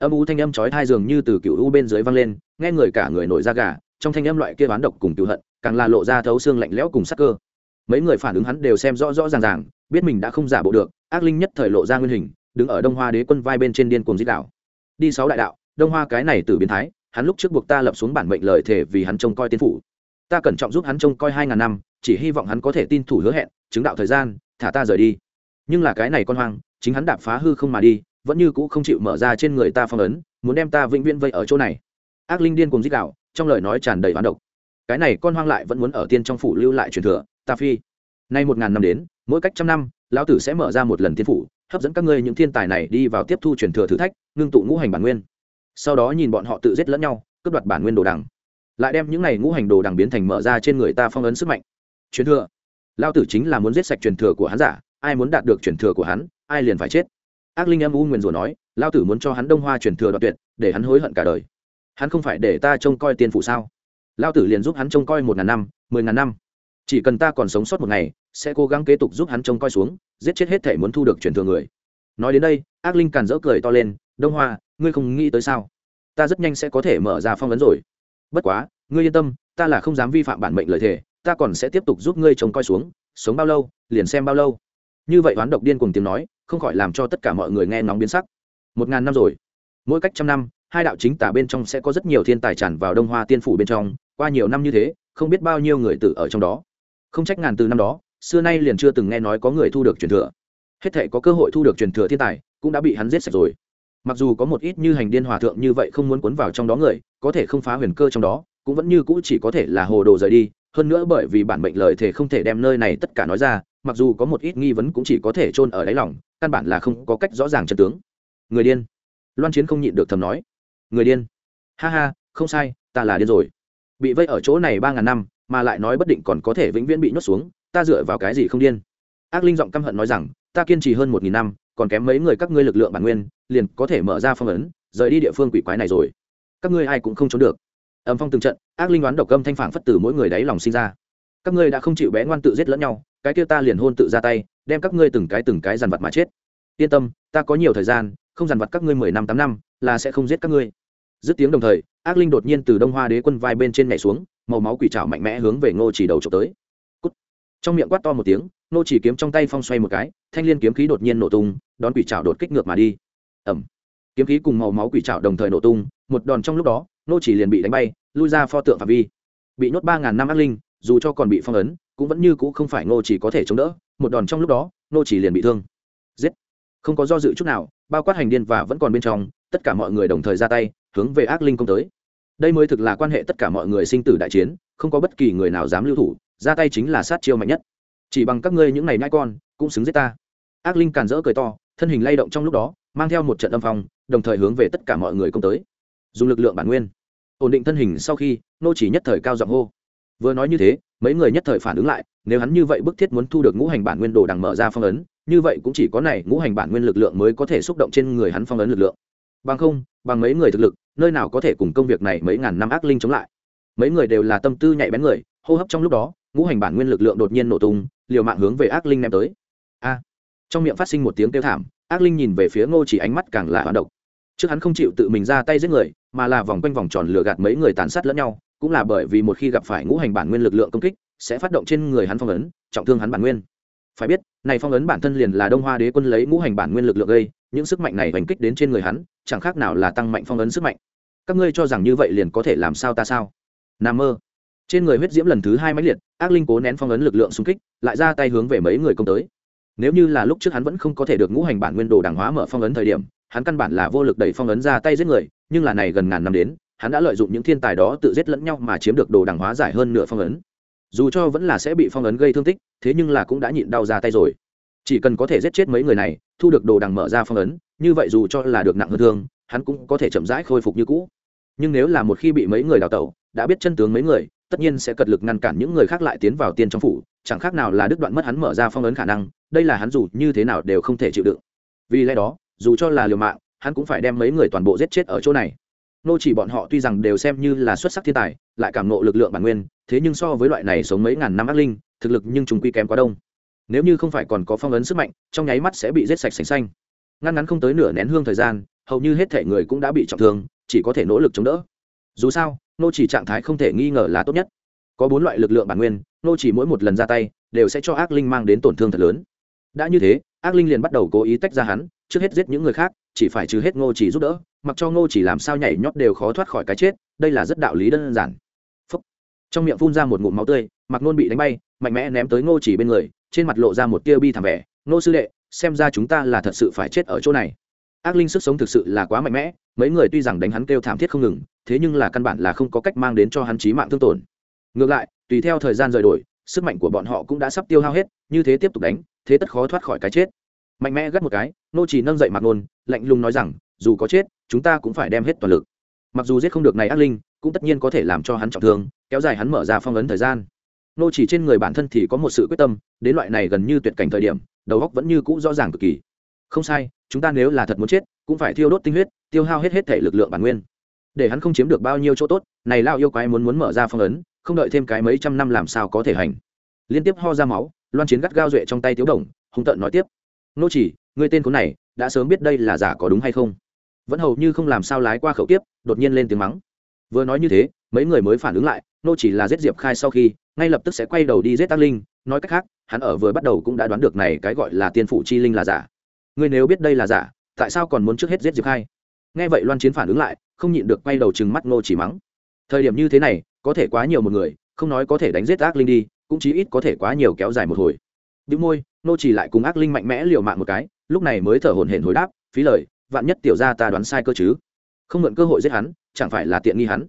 âm u thanh âm chói thai dường như từ cựu u bên dưới vang lên, nghe người cả người nổi da gà, trong thanh âm loại kia bán độc cùng cựu hận, càng là lộ ra thấu xương lạnh lẽo cùng sắc cơ. Mấy người phản ứng hắn đều xem rõ rõ ràng ràng, biết mình đã không giả bộ được, ác linh nhất thời lộ ra nguyên hình, đứng ở đông hoa đế quân vai bên trên điên cuồng dích đạo. Đi sáu đại đạo, đông hoa cái này từ biến thái, hắn lúc trước buộc ta lập xuống bản mệnh lời thể vì hắn trông coi tiên phủ. Ta cẩn trọng giúp hắn trông coi hai ngàn năm, chỉ hy vọng hắn có thể tin thủ hứa hẹn, chứng đạo thời gian, thả ta rời đi. Nhưng là cái này con hoang, chính hắn đạp phá hư không mà đi vẫn như cũ không chịu mở ra trên người ta phong ấn, muốn đem ta vĩnh viễn vây ở chỗ này. Ác linh điên cùng dích đạo trong lời nói tràn đầy hoán độc. Cái này con hoang lại vẫn muốn ở tiên trong phủ lưu lại truyền thừa, ta phi. Nay một ngàn năm đến, mỗi cách trăm năm, lão tử sẽ mở ra một lần tiên phủ, hấp dẫn các ngươi những thiên tài này đi vào tiếp thu truyền thừa thử thách, ngưng tụ ngũ hành bản nguyên. Sau đó nhìn bọn họ tự giết lẫn nhau, cướp đoạt bản nguyên đồ đằng. Lại đem những này ngũ hành đồ đằng biến thành mở ra trên người ta phong ấn sức mạnh. Truyền thừa. Lao tử chính là muốn giết sạch truyền thừa của hắn giả, ai muốn đạt được truyền thừa của hắn, ai liền phải chết ác linh âm u nguyền rủa nói lao tử muốn cho hắn đông hoa truyền thừa đoạt tuyệt, để hắn hối hận cả đời. Hắn không phải để ta trông coi tiên phụ sao? Lao tử liền giúp hắn trông coi một ngàn năm, mười ngàn năm. Chỉ cần ta còn sống sót một ngày, sẽ cố gắng kế tục giúp hắn trông coi xuống, giết chết hết thể muốn thu được truyền thừa người. Nói đến đây, ác linh càn dỡ cười to lên, đông hoa, ngươi không nghĩ tới sao? Ta rất nhanh sẽ có thể mở ra phong vấn rồi. Bất quá, ngươi yên tâm, ta là không dám vi phạm bản mệnh lời thề, ta còn sẽ tiếp tục giúp ngươi trông coi xuống, sống bao lâu, liền xem bao lâu. Như vậy oán độc điên cùng tiếng nói không khỏi làm cho tất cả mọi người nghe nóng biến sắc. Một ngàn năm rồi. Mỗi cách trăm năm, hai đạo chính tả bên trong sẽ có rất nhiều thiên tài tràn vào đông hoa tiên phủ bên trong, qua nhiều năm như thế, không biết bao nhiêu người tử ở trong đó. Không trách ngàn từ năm đó, xưa nay liền chưa từng nghe nói có người thu được truyền thừa. Hết thể có cơ hội thu được truyền thừa thiên tài, cũng đã bị hắn giết sạch rồi. Mặc dù có một ít như hành điên hòa thượng như vậy không muốn cuốn vào trong đó người, có thể không phá huyền cơ trong đó, cũng vẫn như cũ chỉ có thể là hồ đồ rời đi. Hơn nữa bởi vì bản mệnh lời thể không thể đem nơi này tất cả nói ra, mặc dù có một ít nghi vấn cũng chỉ có thể chôn ở đáy lòng căn bản là không có cách rõ ràng chân tướng. Người điên. Loan chiến không nhịn được thầm nói. Người điên. Ha ha, không sai, ta là điên rồi. Bị vây ở chỗ này ba ngàn năm, mà lại nói bất định còn có thể vĩnh viễn bị nhốt xuống, ta dựa vào cái gì không điên? Ác linh giọng căm hận nói rằng, ta kiên trì hơn một nghìn năm, còn kém mấy người các ngươi lực lượng bản nguyên, liền có thể mở ra phong ấn, rời đi địa phương quỷ quái này rồi. Các ngươi ai cũng không trốn được. Âm phong từng trận, ác linh đoán độc âm thanh phản phất từ mỗi người đáy lòng sinh ra. Các ngươi đã không chịu bé ngoan tự giết lẫn nhau, cái kia ta liền hôn tự ra tay đem các ngươi từng cái từng cái dàn vật mà chết. Yên tâm, ta có nhiều thời gian, không dàn vật các ngươi mười năm, tám năm, là sẽ không giết các ngươi. Dứt tiếng đồng thời, ác linh đột nhiên từ đông hoa đế quân vai bên trên nhảy xuống, màu máu quỷ trảo mạnh mẽ hướng về ngô chỉ đầu trộm tới. Cút. trong miệng quát to một tiếng, ngô chỉ kiếm trong tay phong xoay một cái, thanh liên kiếm khí đột nhiên nổ tung, đón quỷ trảo đột kích ngược mà đi. Ẩm kiếm khí cùng màu máu quỷ trảo đồng thời nổ tung, một đòn trong lúc đó, ngô chỉ liền bị đánh bay, lui ra pho tượng phạm vi. Bị nhốt ba ngàn năm ác linh, dù cho còn bị phong ấn, cũng vẫn như cũ không phải ngô chỉ có thể chống đỡ một đòn trong lúc đó, nô chỉ liền bị thương. Giết. Không có do dự chút nào, bao quát hành điên và vẫn còn bên trong, tất cả mọi người đồng thời ra tay, hướng về ác linh công tới. Đây mới thực là quan hệ tất cả mọi người sinh tử đại chiến, không có bất kỳ người nào dám lưu thủ, ra tay chính là sát chiêu mạnh nhất. Chỉ bằng các ngươi những này nhãi con, cũng xứng giết ta. Ác linh càn rỡ cười to, thân hình lay động trong lúc đó, mang theo một trận âm phong, đồng thời hướng về tất cả mọi người công tới. Dùng lực lượng bản nguyên. Ổn định thân hình sau khi, nô chỉ nhất thời cao giọng hô vừa nói như thế, mấy người nhất thời phản ứng lại, nếu hắn như vậy bức thiết muốn thu được ngũ hành bản nguyên đồ đằng mở ra phong ấn, như vậy cũng chỉ có này ngũ hành bản nguyên lực lượng mới có thể xúc động trên người hắn phong ấn lực lượng. Bằng không, bằng mấy người thực lực, nơi nào có thể cùng công việc này mấy ngàn năm ác linh chống lại. Mấy người đều là tâm tư nhạy bén người, hô hấp trong lúc đó, ngũ hành bản nguyên lực lượng đột nhiên nổ tung, liều mạng hướng về ác linh ném tới. A! Trong miệng phát sinh một tiếng kêu thảm, ác linh nhìn về phía ngô chỉ ánh mắt càng là hoạt động trước hắn không chịu tự mình ra tay giết người, mà là vòng quanh vòng tròn lừa gạt mấy người tàn sát lẫn nhau cũng là bởi vì một khi gặp phải ngũ hành bản nguyên lực lượng công kích, sẽ phát động trên người hắn phong ấn, trọng thương hắn bản nguyên. Phải biết, này phong ấn bản thân liền là đông hoa đế quân lấy ngũ hành bản nguyên lực lượng gây, những sức mạnh này hành kích đến trên người hắn, chẳng khác nào là tăng mạnh phong ấn sức mạnh. Các ngươi cho rằng như vậy liền có thể làm sao ta sao? Nam mơ. Trên người huyết diễm lần thứ hai máy liệt, ác linh cố nén phong ấn lực lượng xung kích, lại ra tay hướng về mấy người công tới. Nếu như là lúc trước hắn vẫn không có thể được ngũ hành bản nguyên đồ đảng hóa mở phong ấn thời điểm, hắn căn bản là vô lực đẩy phong ấn ra tay giết người, nhưng là này gần ngàn năm đến hắn đã lợi dụng những thiên tài đó tự giết lẫn nhau mà chiếm được đồ đằng hóa giải hơn nửa phong ấn. Dù cho vẫn là sẽ bị phong ấn gây thương tích, thế nhưng là cũng đã nhịn đau ra tay rồi. Chỉ cần có thể giết chết mấy người này, thu được đồ đằng mở ra phong ấn, như vậy dù cho là được nặng hơn thương, hắn cũng có thể chậm rãi khôi phục như cũ. Nhưng nếu là một khi bị mấy người đào tẩu, đã biết chân tướng mấy người, tất nhiên sẽ cật lực ngăn cản những người khác lại tiến vào tiên trong phủ, chẳng khác nào là đứt đoạn mất hắn mở ra phong ấn khả năng, đây là hắn dù như thế nào đều không thể chịu đựng. Vì lẽ đó, dù cho là liều mạng, hắn cũng phải đem mấy người toàn bộ giết chết ở chỗ này nô chỉ bọn họ tuy rằng đều xem như là xuất sắc thiên tài, lại cảm nộ lực lượng bản nguyên, thế nhưng so với loại này sống mấy ngàn năm ác linh, thực lực nhưng chúng quy kém quá đông. Nếu như không phải còn có phong ấn sức mạnh, trong nháy mắt sẽ bị giết sạch sành xanh. Ngăn ngắn không tới nửa nén hương thời gian, hầu như hết thể người cũng đã bị trọng thương, chỉ có thể nỗ lực chống đỡ. Dù sao, nô chỉ trạng thái không thể nghi ngờ là tốt nhất. Có bốn loại lực lượng bản nguyên, nô chỉ mỗi một lần ra tay, đều sẽ cho ác linh mang đến tổn thương thật lớn. Đã như thế, ác linh liền bắt đầu cố ý tách ra hắn, trước hết giết những người khác chỉ phải trừ hết ngô chỉ giúp đỡ, mặc cho ngô chỉ làm sao nhảy nhót đều khó thoát khỏi cái chết, đây là rất đạo lý đơn giản. Phúc. trong miệng phun ra một ngụm máu tươi mặc nôn bị đánh bay, mạnh mẽ ném tới ngô chỉ bên người, trên mặt lộ ra một tia bi thảm vẻ. Ngô sư đệ, xem ra chúng ta là thật sự phải chết ở chỗ này. Ác linh sức sống thực sự là quá mạnh mẽ, mấy người tuy rằng đánh hắn kêu thảm thiết không ngừng, thế nhưng là căn bản là không có cách mang đến cho hắn chí mạng thương tổn. Ngược lại, tùy theo thời gian rời đổi, sức mạnh của bọn họ cũng đã sắp tiêu hao hết, như thế tiếp tục đánh, thế tất khó thoát khỏi cái chết mạnh mẽ gắt một cái, nô chỉ nâng dậy mạc nôn, lạnh lùng nói rằng, dù có chết, chúng ta cũng phải đem hết toàn lực. Mặc dù giết không được này ác linh, cũng tất nhiên có thể làm cho hắn trọng thương, kéo dài hắn mở ra phong ấn thời gian. Nô chỉ trên người bản thân thì có một sự quyết tâm, đến loại này gần như tuyệt cảnh thời điểm, đầu óc vẫn như cũ rõ ràng cực kỳ. Không sai, chúng ta nếu là thật muốn chết, cũng phải thiêu đốt tinh huyết, tiêu hao hết hết thể lực lượng bản nguyên. Để hắn không chiếm được bao nhiêu chỗ tốt, này lao yêu quái muốn muốn mở ra phong ấn, không đợi thêm cái mấy trăm năm làm sao có thể hành. Liên tiếp ho ra máu, loan chiến gắt gao duệ trong tay tiếu đồng, hung tợn nói tiếp nô chỉ người tên khốn này, đã sớm biết đây là giả có đúng hay không? Vẫn hầu như không làm sao lái qua khẩu tiếp đột nhiên lên tiếng mắng. Vừa nói như thế, mấy người mới phản ứng lại, nô chỉ là giết diệp khai sau khi, ngay lập tức sẽ quay đầu đi giết tác linh. Nói cách khác, hắn ở vừa bắt đầu cũng đã đoán được này cái gọi là tiên phụ chi linh là giả. Ngươi nếu biết đây là giả, tại sao còn muốn trước hết giết diệp khai? Nghe vậy loan chiến phản ứng lại, không nhịn được quay đầu chừng mắt nô chỉ mắng. Thời điểm như thế này, có thể quá nhiều một người, không nói có thể đánh giết ác linh đi, cũng chí ít có thể quá nhiều kéo dài một hồi. Đĩu môi nô chỉ lại cùng ác linh mạnh mẽ liều mạng một cái, lúc này mới thở hổn hển hồi đáp, phí lời, vạn nhất tiểu ra ta đoán sai cơ chứ? Không mượn cơ hội giết hắn, chẳng phải là tiện nghi hắn?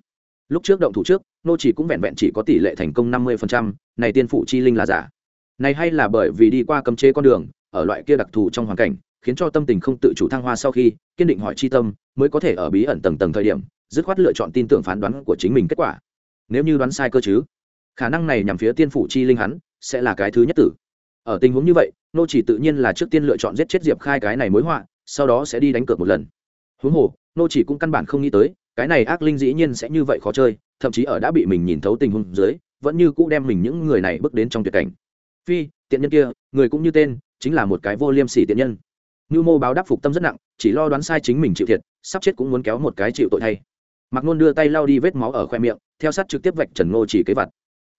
Lúc trước động thủ trước, nô chỉ cũng vẹn vẹn chỉ có tỷ lệ thành công năm mươi này tiên phụ chi linh là giả. Này hay là bởi vì đi qua cấm chế con đường, ở loại kia đặc thù trong hoàn cảnh, khiến cho tâm tình không tự chủ thăng hoa sau khi, kiên định hỏi chi tâm, mới có thể ở bí ẩn tầng tầng thời điểm, dứt khoát lựa chọn tin tưởng phán đoán của chính mình kết quả. Nếu như đoán sai cơ chứ? Khả năng này nhằm phía tiên phủ chi linh hắn, sẽ là cái thứ nhất tử ở tình huống như vậy, nô chỉ tự nhiên là trước tiên lựa chọn giết chết diệp khai cái này mối họa, sau đó sẽ đi đánh cược một lần. Huống hồ, nô chỉ cũng căn bản không nghĩ tới, cái này ác linh dĩ nhiên sẽ như vậy khó chơi, thậm chí ở đã bị mình nhìn thấu tình huống dưới, vẫn như cũ đem mình những người này bước đến trong tuyệt cảnh. Phi, tiện nhân kia, người cũng như tên, chính là một cái vô liêm sỉ tiện nhân. Như mô báo đáp phục tâm rất nặng, chỉ lo đoán sai chính mình chịu thiệt, sắp chết cũng muốn kéo một cái chịu tội thay. Mặc nôn đưa tay lau đi vết máu ở khoe miệng, theo sát trực tiếp vạch trần ngô chỉ kế vặt.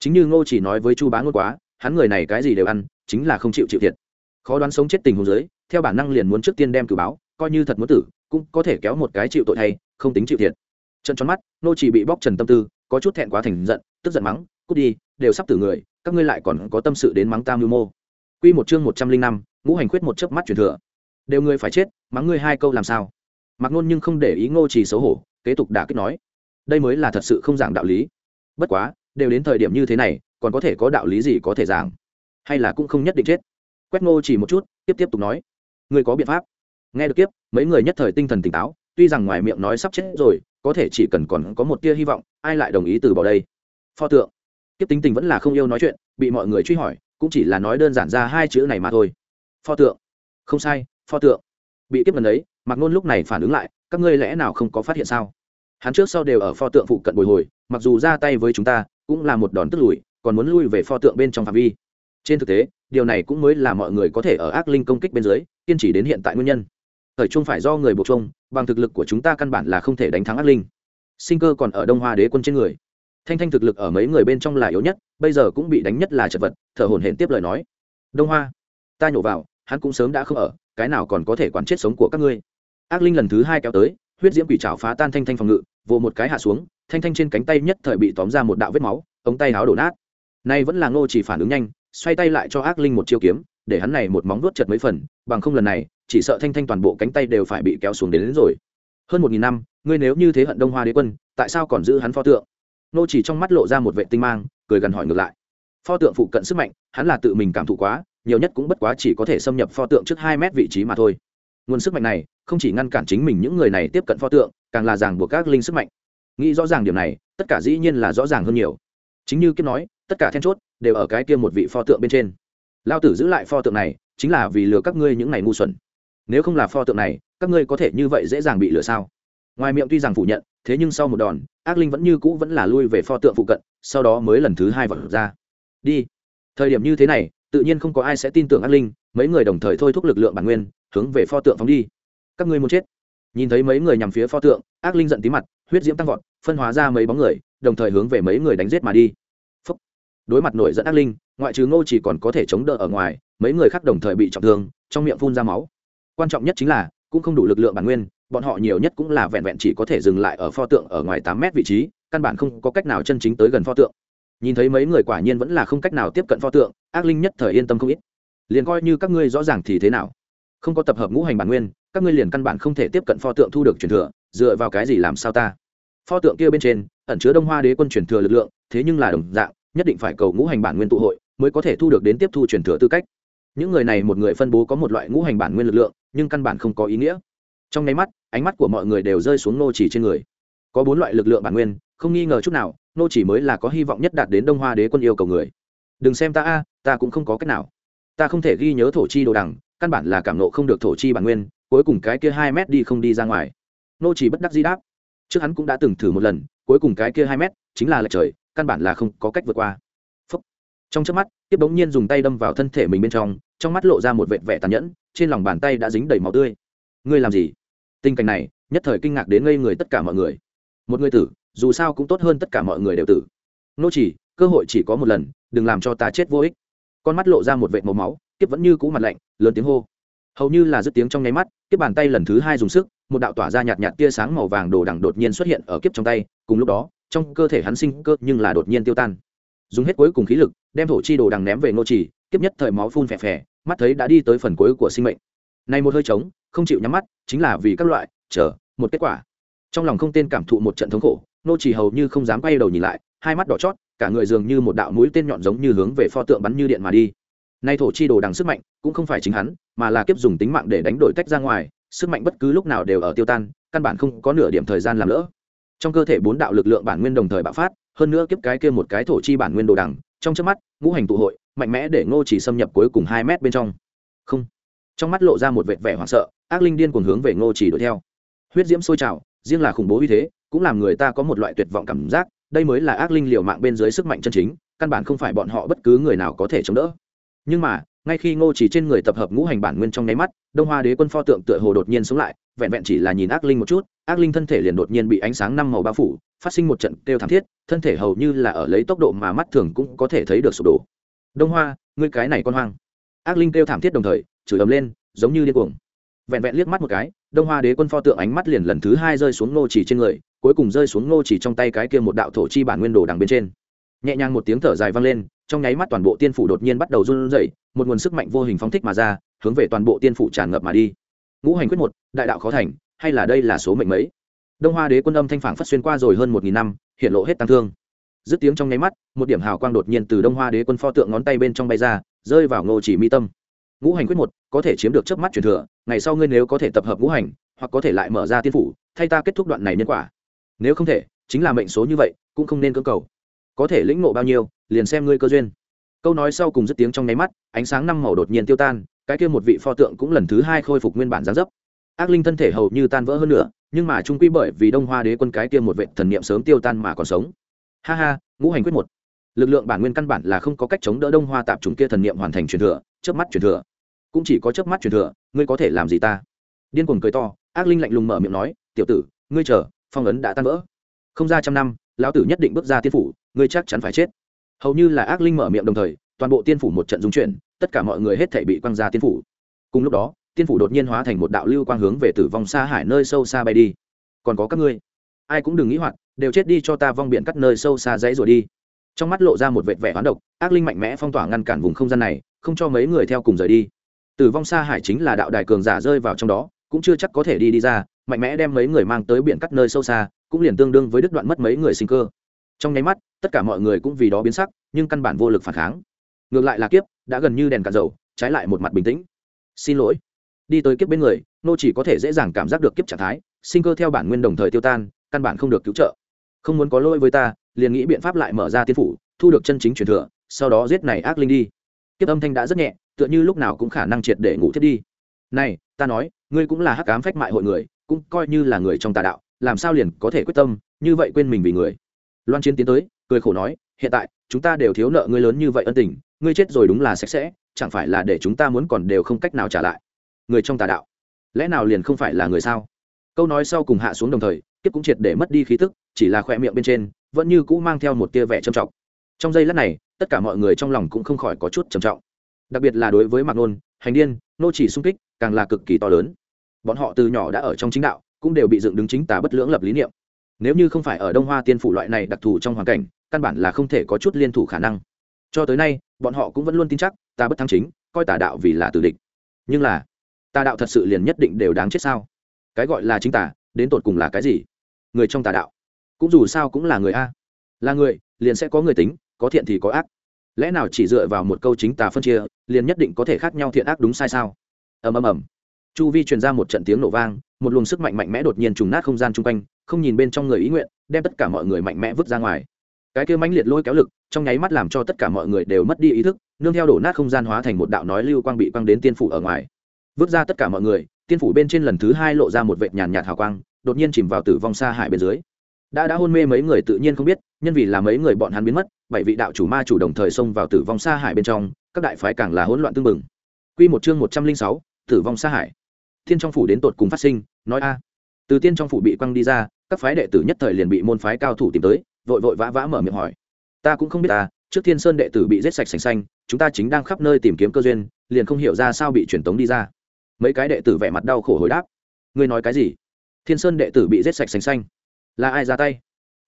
Chính như ngô chỉ nói với chu bá ngôn quá hắn người này cái gì đều ăn, chính là không chịu chịu thiệt. Khó đoán sống chết tình huống dưới, theo bản năng liền muốn trước tiên đem cử báo, coi như thật muốn tử, cũng có thể kéo một cái chịu tội thay, không tính chịu thiệt. Trận tròn mắt, nô chỉ bị bóc trần tâm tư, có chút thẹn quá thành giận, tức giận mắng, cút đi, đều sắp tử người, các ngươi lại còn có tâm sự đến mắng tam mưu mô. Quy một chương một trăm linh năm, ngũ hành khuyết một chớp mắt truyền thừa. Đều ngươi phải chết, mắng ngươi hai câu làm sao? Mặc nôn nhưng không để ý ngô chỉ xấu hổ, kế tục đả kích nói, đây mới là thật sự không giảng đạo lý. Bất quá, đều đến thời điểm như thế này còn có thể có đạo lý gì có thể giảng? Hay là cũng không nhất định chết? Quét ngô chỉ một chút, tiếp tiếp tục nói. Ngươi có biện pháp. Nghe được tiếp mấy người nhất thời tinh thần tỉnh táo, tuy rằng ngoài miệng nói sắp chết rồi, có thể chỉ cần còn có một tia hy vọng, ai lại đồng ý từ bỏ đây? Pho tượng. Tiếp tính tình vẫn là không yêu nói chuyện, bị mọi người truy hỏi, cũng chỉ là nói đơn giản ra hai chữ này mà thôi. Pho tượng. Không sai, pho tượng. Bị kiếp lần ấy mặc ngôn lúc này phản ứng lại, các ngươi lẽ nào không có phát hiện sao? Hắn trước sau đều ở pho tượng phụ cận bồi hồi, mặc dù ra tay với chúng ta, cũng là một đòn tức lùi còn muốn lui về pho tượng bên trong phạm vi. Trên thực tế, điều này cũng mới là mọi người có thể ở ác linh công kích bên dưới, kiên trì đến hiện tại nguyên nhân. Thời trung phải do người buộc trung bằng thực lực của chúng ta căn bản là không thể đánh thắng ác linh. Sinh cơ còn ở đông hoa đế quân trên người. Thanh thanh thực lực ở mấy người bên trong là yếu nhất, bây giờ cũng bị đánh nhất là chật vật, thở hổn hển tiếp lời nói. Đông hoa, ta nhổ vào, hắn cũng sớm đã không ở, cái nào còn có thể quản chết sống của các ngươi? Ác linh lần thứ hai kéo tới, huyết diễm quỷ trào phá tan thanh thanh phòng ngự, vồ một cái hạ xuống, thanh thanh trên cánh tay nhất thời bị tóm ra một đạo vết máu, ống tay áo đổ nát nay vẫn là ngô chỉ phản ứng nhanh xoay tay lại cho ác linh một chiêu kiếm để hắn này một móng vuốt chật mấy phần bằng không lần này chỉ sợ thanh thanh toàn bộ cánh tay đều phải bị kéo xuống đến, đến rồi. Hơn một nghìn năm ngươi nếu như thế hận đông hoa đế quân tại sao còn giữ hắn pho tượng? Nô chỉ trong mắt lộ ra một vệ tinh mang cười gần hỏi ngược lại. Pho tượng phụ cận sức mạnh hắn là tự mình cảm thụ quá nhiều nhất cũng bất quá chỉ có thể xâm nhập pho tượng trước hai mét vị trí mà thôi. Nguồn sức mạnh này không chỉ ngăn cản chính mình những người này tiếp cận pho tượng càng là ràng buộc các linh sức mạnh. Nghĩ rõ ràng điểm này tất cả dĩ nhiên là rõ ràng hơn nhiều. Chính như kiếp nói tất cả then chốt đều ở cái kia một vị pho tượng bên trên. Lao tử giữ lại pho tượng này, chính là vì lừa các ngươi những ngày ngu xuẩn. Nếu không là pho tượng này, các ngươi có thể như vậy dễ dàng bị lừa sao? Ngoài miệng tuy rằng phủ nhận, thế nhưng sau một đòn, ác linh vẫn như cũ vẫn là lui về pho tượng phụ cận, sau đó mới lần thứ hai vật ra. Đi. Thời điểm như thế này, tự nhiên không có ai sẽ tin tưởng ác linh, mấy người đồng thời thôi thúc lực lượng bản nguyên, hướng về pho tượng phóng đi. Các ngươi muốn chết. Nhìn thấy mấy người nhằm phía pho tượng, ác linh giận tí mặt, huyết diễm tăng vọt, phân hóa ra mấy bóng người, đồng thời hướng về mấy người đánh giết mà đi đối mặt nổi dẫn ác linh, ngoại trừ ngô chỉ còn có thể chống đỡ ở ngoài, mấy người khác đồng thời bị trọng thương, trong miệng phun ra máu. Quan trọng nhất chính là, cũng không đủ lực lượng bản nguyên, bọn họ nhiều nhất cũng là vẹn vẹn chỉ có thể dừng lại ở pho tượng ở ngoài tám mét vị trí, căn bản không có cách nào chân chính tới gần pho tượng. Nhìn thấy mấy người quả nhiên vẫn là không cách nào tiếp cận pho tượng, ác linh nhất thời yên tâm không ít. Liền coi như các ngươi rõ ràng thì thế nào? Không có tập hợp ngũ hành bản nguyên, các ngươi liền căn bản không thể tiếp cận pho tượng thu được truyền thừa, dựa vào cái gì làm sao ta? Pho tượng kia bên trên, ẩn chứa đông hoa đế quân truyền thừa lực lượng, thế nhưng là đồng dạng nhất định phải cầu ngũ hành bản nguyên tụ hội mới có thể thu được đến tiếp thu truyền thừa tư cách. Những người này một người phân bố có một loại ngũ hành bản nguyên lực lượng, nhưng căn bản không có ý nghĩa. Trong nháy mắt, ánh mắt của mọi người đều rơi xuống nô chỉ trên người. Có bốn loại lực lượng bản nguyên, không nghi ngờ chút nào, nô chỉ mới là có hy vọng nhất đạt đến đông hoa đế quân yêu cầu người. Đừng xem ta a, ta cũng không có cách nào. Ta không thể ghi nhớ thổ chi đồ đằng, căn bản là cảm nộ không được thổ chi bản nguyên, cuối cùng cái kia hai mét đi không đi ra ngoài. Nô chỉ bất đắc di đáp. Trước hắn cũng đã từng thử một lần, cuối cùng cái kia hai mét chính là lệch trời căn bản là không có cách vượt qua. Phúc. trong chớp mắt, tiếp bỗng nhiên dùng tay đâm vào thân thể mình bên trong trong mắt lộ ra một vệt vẻ tàn nhẫn, trên lòng bàn tay đã dính đầy máu tươi. Ngươi làm gì? Tình cảnh này, nhất thời kinh ngạc đến ngây người tất cả mọi người. Một người tử, dù sao cũng tốt hơn tất cả mọi người đều tử. Nô chỉ, cơ hội chỉ có một lần, đừng làm cho ta chết vô ích. Con mắt lộ ra một vệt màu máu kiếp vẫn như cũ mặt lạnh, lớn tiếng hô. Hầu như là dứt tiếng trong nháy mắt kiếp bàn tay lần thứ hai dùng sức, một đạo tỏa ra nhạt nhạt tia sáng màu vàng đồ đằng đột nhiên xuất hiện ở kiếp trong tay, cùng lúc đó trong cơ thể hắn sinh cơ nhưng là đột nhiên tiêu tan. Dùng hết cuối cùng khí lực, đem thổ chi đồ đằng ném về nô chỉ tiếp nhất thời máu phun phè phè, mắt thấy đã đi tới phần cuối của sinh mệnh. Này một hơi trống, không chịu nhắm mắt, chính là vì các loại, chờ, một kết quả. Trong lòng không tên cảm thụ một trận thống khổ nô chỉ hầu như không dám quay đầu nhìn lại, hai mắt đỏ chót, cả người dường như một đạo mũi tên nhọn giống như hướng về pho tượng bắn như điện mà đi. Nay thổ chi đồ đằng sức mạnh, cũng không phải chính hắn, mà là kiếp dùng tính mạng để đánh đổi tách ra ngoài, sức mạnh bất cứ lúc nào đều ở tiêu tan, căn bản không có nửa điểm thời gian làm lỡ trong cơ thể bốn đạo lực lượng bản nguyên đồng thời bạo phát, hơn nữa kiếp cái kia một cái thổ chi bản nguyên đồ đằng, trong chớp mắt, ngũ hành tụ hội, mạnh mẽ để ngô chỉ xâm nhập cuối cùng hai mét bên trong. Không. Trong mắt lộ ra một vệt vẻ hoảng sợ, ác linh điên cuồng hướng về ngô chỉ đuổi theo. Huyết diễm sôi trào, riêng là khủng bố uy thế, cũng làm người ta có một loại tuyệt vọng cảm giác, đây mới là ác linh liều mạng bên dưới sức mạnh chân chính, căn bản không phải bọn họ bất cứ người nào có thể chống đỡ. Nhưng mà ngay khi ngô chỉ trên người tập hợp ngũ hành bản nguyên trong nháy mắt, đông hoa đế quân pho tượng tựa hồ đột nhiên sống lại, vẹn vẹn chỉ là nhìn ác linh một chút, ác linh thân thể liền đột nhiên bị ánh sáng năm màu bao phủ, phát sinh một trận kêu thảm thiết, thân thể hầu như là ở lấy tốc độ mà mắt thường cũng có thể thấy được sụp đổ. Đông hoa, ngươi cái này con hoang. Ác linh kêu thảm thiết đồng thời, chửi ấm lên, giống như điên cuồng. Vẹn vẹn liếc mắt một cái, đông hoa đế quân pho tượng ánh mắt liền lần thứ hai rơi xuống ngô chỉ trên người, cuối cùng rơi xuống ngô chỉ trong tay cái kia một đạo thổ chi bản nguyên đồ đằng bên trên. Nhẹ nhàng một tiếng thở dài vang lên trong nháy mắt toàn bộ tiên phủ đột nhiên bắt đầu run rẩy, một nguồn sức mạnh vô hình phóng thích mà ra, hướng về toàn bộ tiên phủ tràn ngập mà đi. Ngũ hành quyết một, đại đạo khó thành, hay là đây là số mệnh mấy? Đông hoa đế quân âm thanh phảng phất xuyên qua rồi hơn một nghìn năm, hiện lộ hết tăng thương. Dứt tiếng trong nháy mắt, một điểm hào quang đột nhiên từ đông hoa đế quân pho tượng ngón tay bên trong bay ra, rơi vào ngô chỉ mi tâm. Ngũ hành quyết một, có thể chiếm được chớp mắt truyền thừa, ngày sau ngươi nếu có thể tập hợp ngũ hành, hoặc có thể lại mở ra tiên phủ, thay ta kết thúc đoạn này nhân quả. Nếu không thể, chính là mệnh số như vậy, cũng không nên cưỡng cầu. Có thể lĩnh ngộ bao nhiêu liền xem ngươi cơ duyên. Câu nói sau cùng dứt tiếng trong nháy mắt, ánh sáng năm màu đột nhiên tiêu tan, cái kia một vị pho tượng cũng lần thứ hai khôi phục nguyên bản gián dấp. Ác linh thân thể hầu như tan vỡ hơn nữa, nhưng mà trung quy bởi vì đông hoa đế quân cái kia một vệ thần niệm sớm tiêu tan mà còn sống. Ha ha, ngũ hành quyết một. Lực lượng bản nguyên căn bản là không có cách chống đỡ đông hoa tạp chúng kia thần niệm hoàn thành truyền thừa, chớp mắt truyền thừa. Cũng chỉ có chớp mắt truyền thừa, ngươi có thể làm gì ta? Điên cuồng cười to, ác linh lạnh lùng mở miệng nói, tiểu tử, ngươi chờ, phong ấn đã tan vỡ. Không ra trăm năm, lão tử nhất định bước ra tiên phủ, ngươi chắc chắn phải chết hầu như là ác linh mở miệng đồng thời, toàn bộ tiên phủ một trận dung chuyển, tất cả mọi người hết thể bị quăng ra tiên phủ. Cùng lúc đó, tiên phủ đột nhiên hóa thành một đạo lưu quang hướng về tử vong xa hải nơi sâu xa bay đi. Còn có các ngươi, ai cũng đừng nghĩ hoạt, đều chết đi cho ta vong biển cắt nơi sâu xa dãy rồi đi. Trong mắt lộ ra một vệt vẻ hoán độc, ác linh mạnh mẽ phong tỏa ngăn cản vùng không gian này, không cho mấy người theo cùng rời đi. Tử vong xa hải chính là đạo đài cường giả rơi vào trong đó, cũng chưa chắc có thể đi đi ra, mạnh mẽ đem mấy người mang tới biển cắt nơi sâu xa, cũng liền tương đương với đứt đoạn mất mấy người sinh cơ trong nháy mắt, tất cả mọi người cũng vì đó biến sắc, nhưng căn bản vô lực phản kháng. Ngược lại là kiếp, đã gần như đèn cạn dầu, trái lại một mặt bình tĩnh. Xin lỗi. Đi tới kiếp bên người, nô chỉ có thể dễ dàng cảm giác được kiếp trạng thái, sinh cơ theo bản nguyên đồng thời tiêu tan, căn bản không được cứu trợ. Không muốn có lỗi với ta, liền nghĩ biện pháp lại mở ra tiên phủ, thu được chân chính truyền thừa, sau đó giết này ác linh đi. Kiếp âm thanh đã rất nhẹ, tựa như lúc nào cũng khả năng triệt để ngủ thiết đi. Này, ta nói, ngươi cũng là hắc cám phách mại hội người, cũng coi như là người trong tà đạo, làm sao liền có thể quyết tâm, như vậy quên mình vì người? Loan chiến tiến tới, cười khổ nói, hiện tại, chúng ta đều thiếu nợ ngươi lớn như vậy ân tình, ngươi chết rồi đúng là sạch sẽ, chẳng phải là để chúng ta muốn còn đều không cách nào trả lại? Người trong tà đạo, lẽ nào liền không phải là người sao? Câu nói sau cùng hạ xuống đồng thời, kiếp cũng triệt để mất đi khí tức, chỉ là khoe miệng bên trên, vẫn như cũ mang theo một tia vẻ trầm trọng. Trong giây lát này, tất cả mọi người trong lòng cũng không khỏi có chút trầm trọng. Đặc biệt là đối với mạc nôn, hành điên, nô chỉ sung kích, càng là cực kỳ to lớn. Bọn họ từ nhỏ đã ở trong chính đạo, cũng đều bị dựng đứng chính tà bất lưỡng lập lý niệm nếu như không phải ở đông hoa tiên phủ loại này đặc thù trong hoàn cảnh, căn bản là không thể có chút liên thủ khả năng. Cho tới nay, bọn họ cũng vẫn luôn tin chắc, ta bất thắng chính, coi tà đạo vì là tử địch. Nhưng là, tà đạo thật sự liền nhất định đều đáng chết sao? Cái gọi là chính tà, đến tột cùng là cái gì? Người trong tà đạo, cũng dù sao cũng là người a. Là người, liền sẽ có người tính, có thiện thì có ác. Lẽ nào chỉ dựa vào một câu chính tà phân chia, liền nhất định có thể khác nhau thiện ác đúng sai sao? Ầm ầm ầm. Chu vi truyền ra một trận tiếng nổ vang, một luồng sức mạnh mạnh mẽ đột nhiên trùng nát không gian chung quanh không nhìn bên trong người ý nguyện, đem tất cả mọi người mạnh mẽ vứt ra ngoài. Cái kia mãnh liệt lôi kéo lực, trong nháy mắt làm cho tất cả mọi người đều mất đi ý thức, nương theo đổ nát không gian hóa thành một đạo nói lưu quang bị quang đến tiên phủ ở ngoài. Vứt ra tất cả mọi người, tiên phủ bên trên lần thứ hai lộ ra một vệt nhàn nhạt hào quang, đột nhiên chìm vào tử vong xa hải bên dưới. Đã đã hôn mê mấy người tự nhiên không biết, nhân vì là mấy người bọn hắn biến mất, bảy vị đạo chủ ma chủ đồng thời xông vào tử vong xa hải bên trong, các đại phái càng là hỗn loạn tương mừng quy một chương một trăm linh sáu, tử vong xa hải. Thiên trong phủ đến tột cùng phát sinh, nói a. Từ tiên trong phủ bị quăng đi ra các phái đệ tử nhất thời liền bị môn phái cao thủ tìm tới, vội vội vã vã mở miệng hỏi. Ta cũng không biết ta, trước thiên sơn đệ tử bị giết sạch sành xanh, chúng ta chính đang khắp nơi tìm kiếm cơ duyên, liền không hiểu ra sao bị truyền tống đi ra. Mấy cái đệ tử vẻ mặt đau khổ hồi đáp. Ngươi nói cái gì? Thiên sơn đệ tử bị giết sạch sành xanh. Là ai ra tay?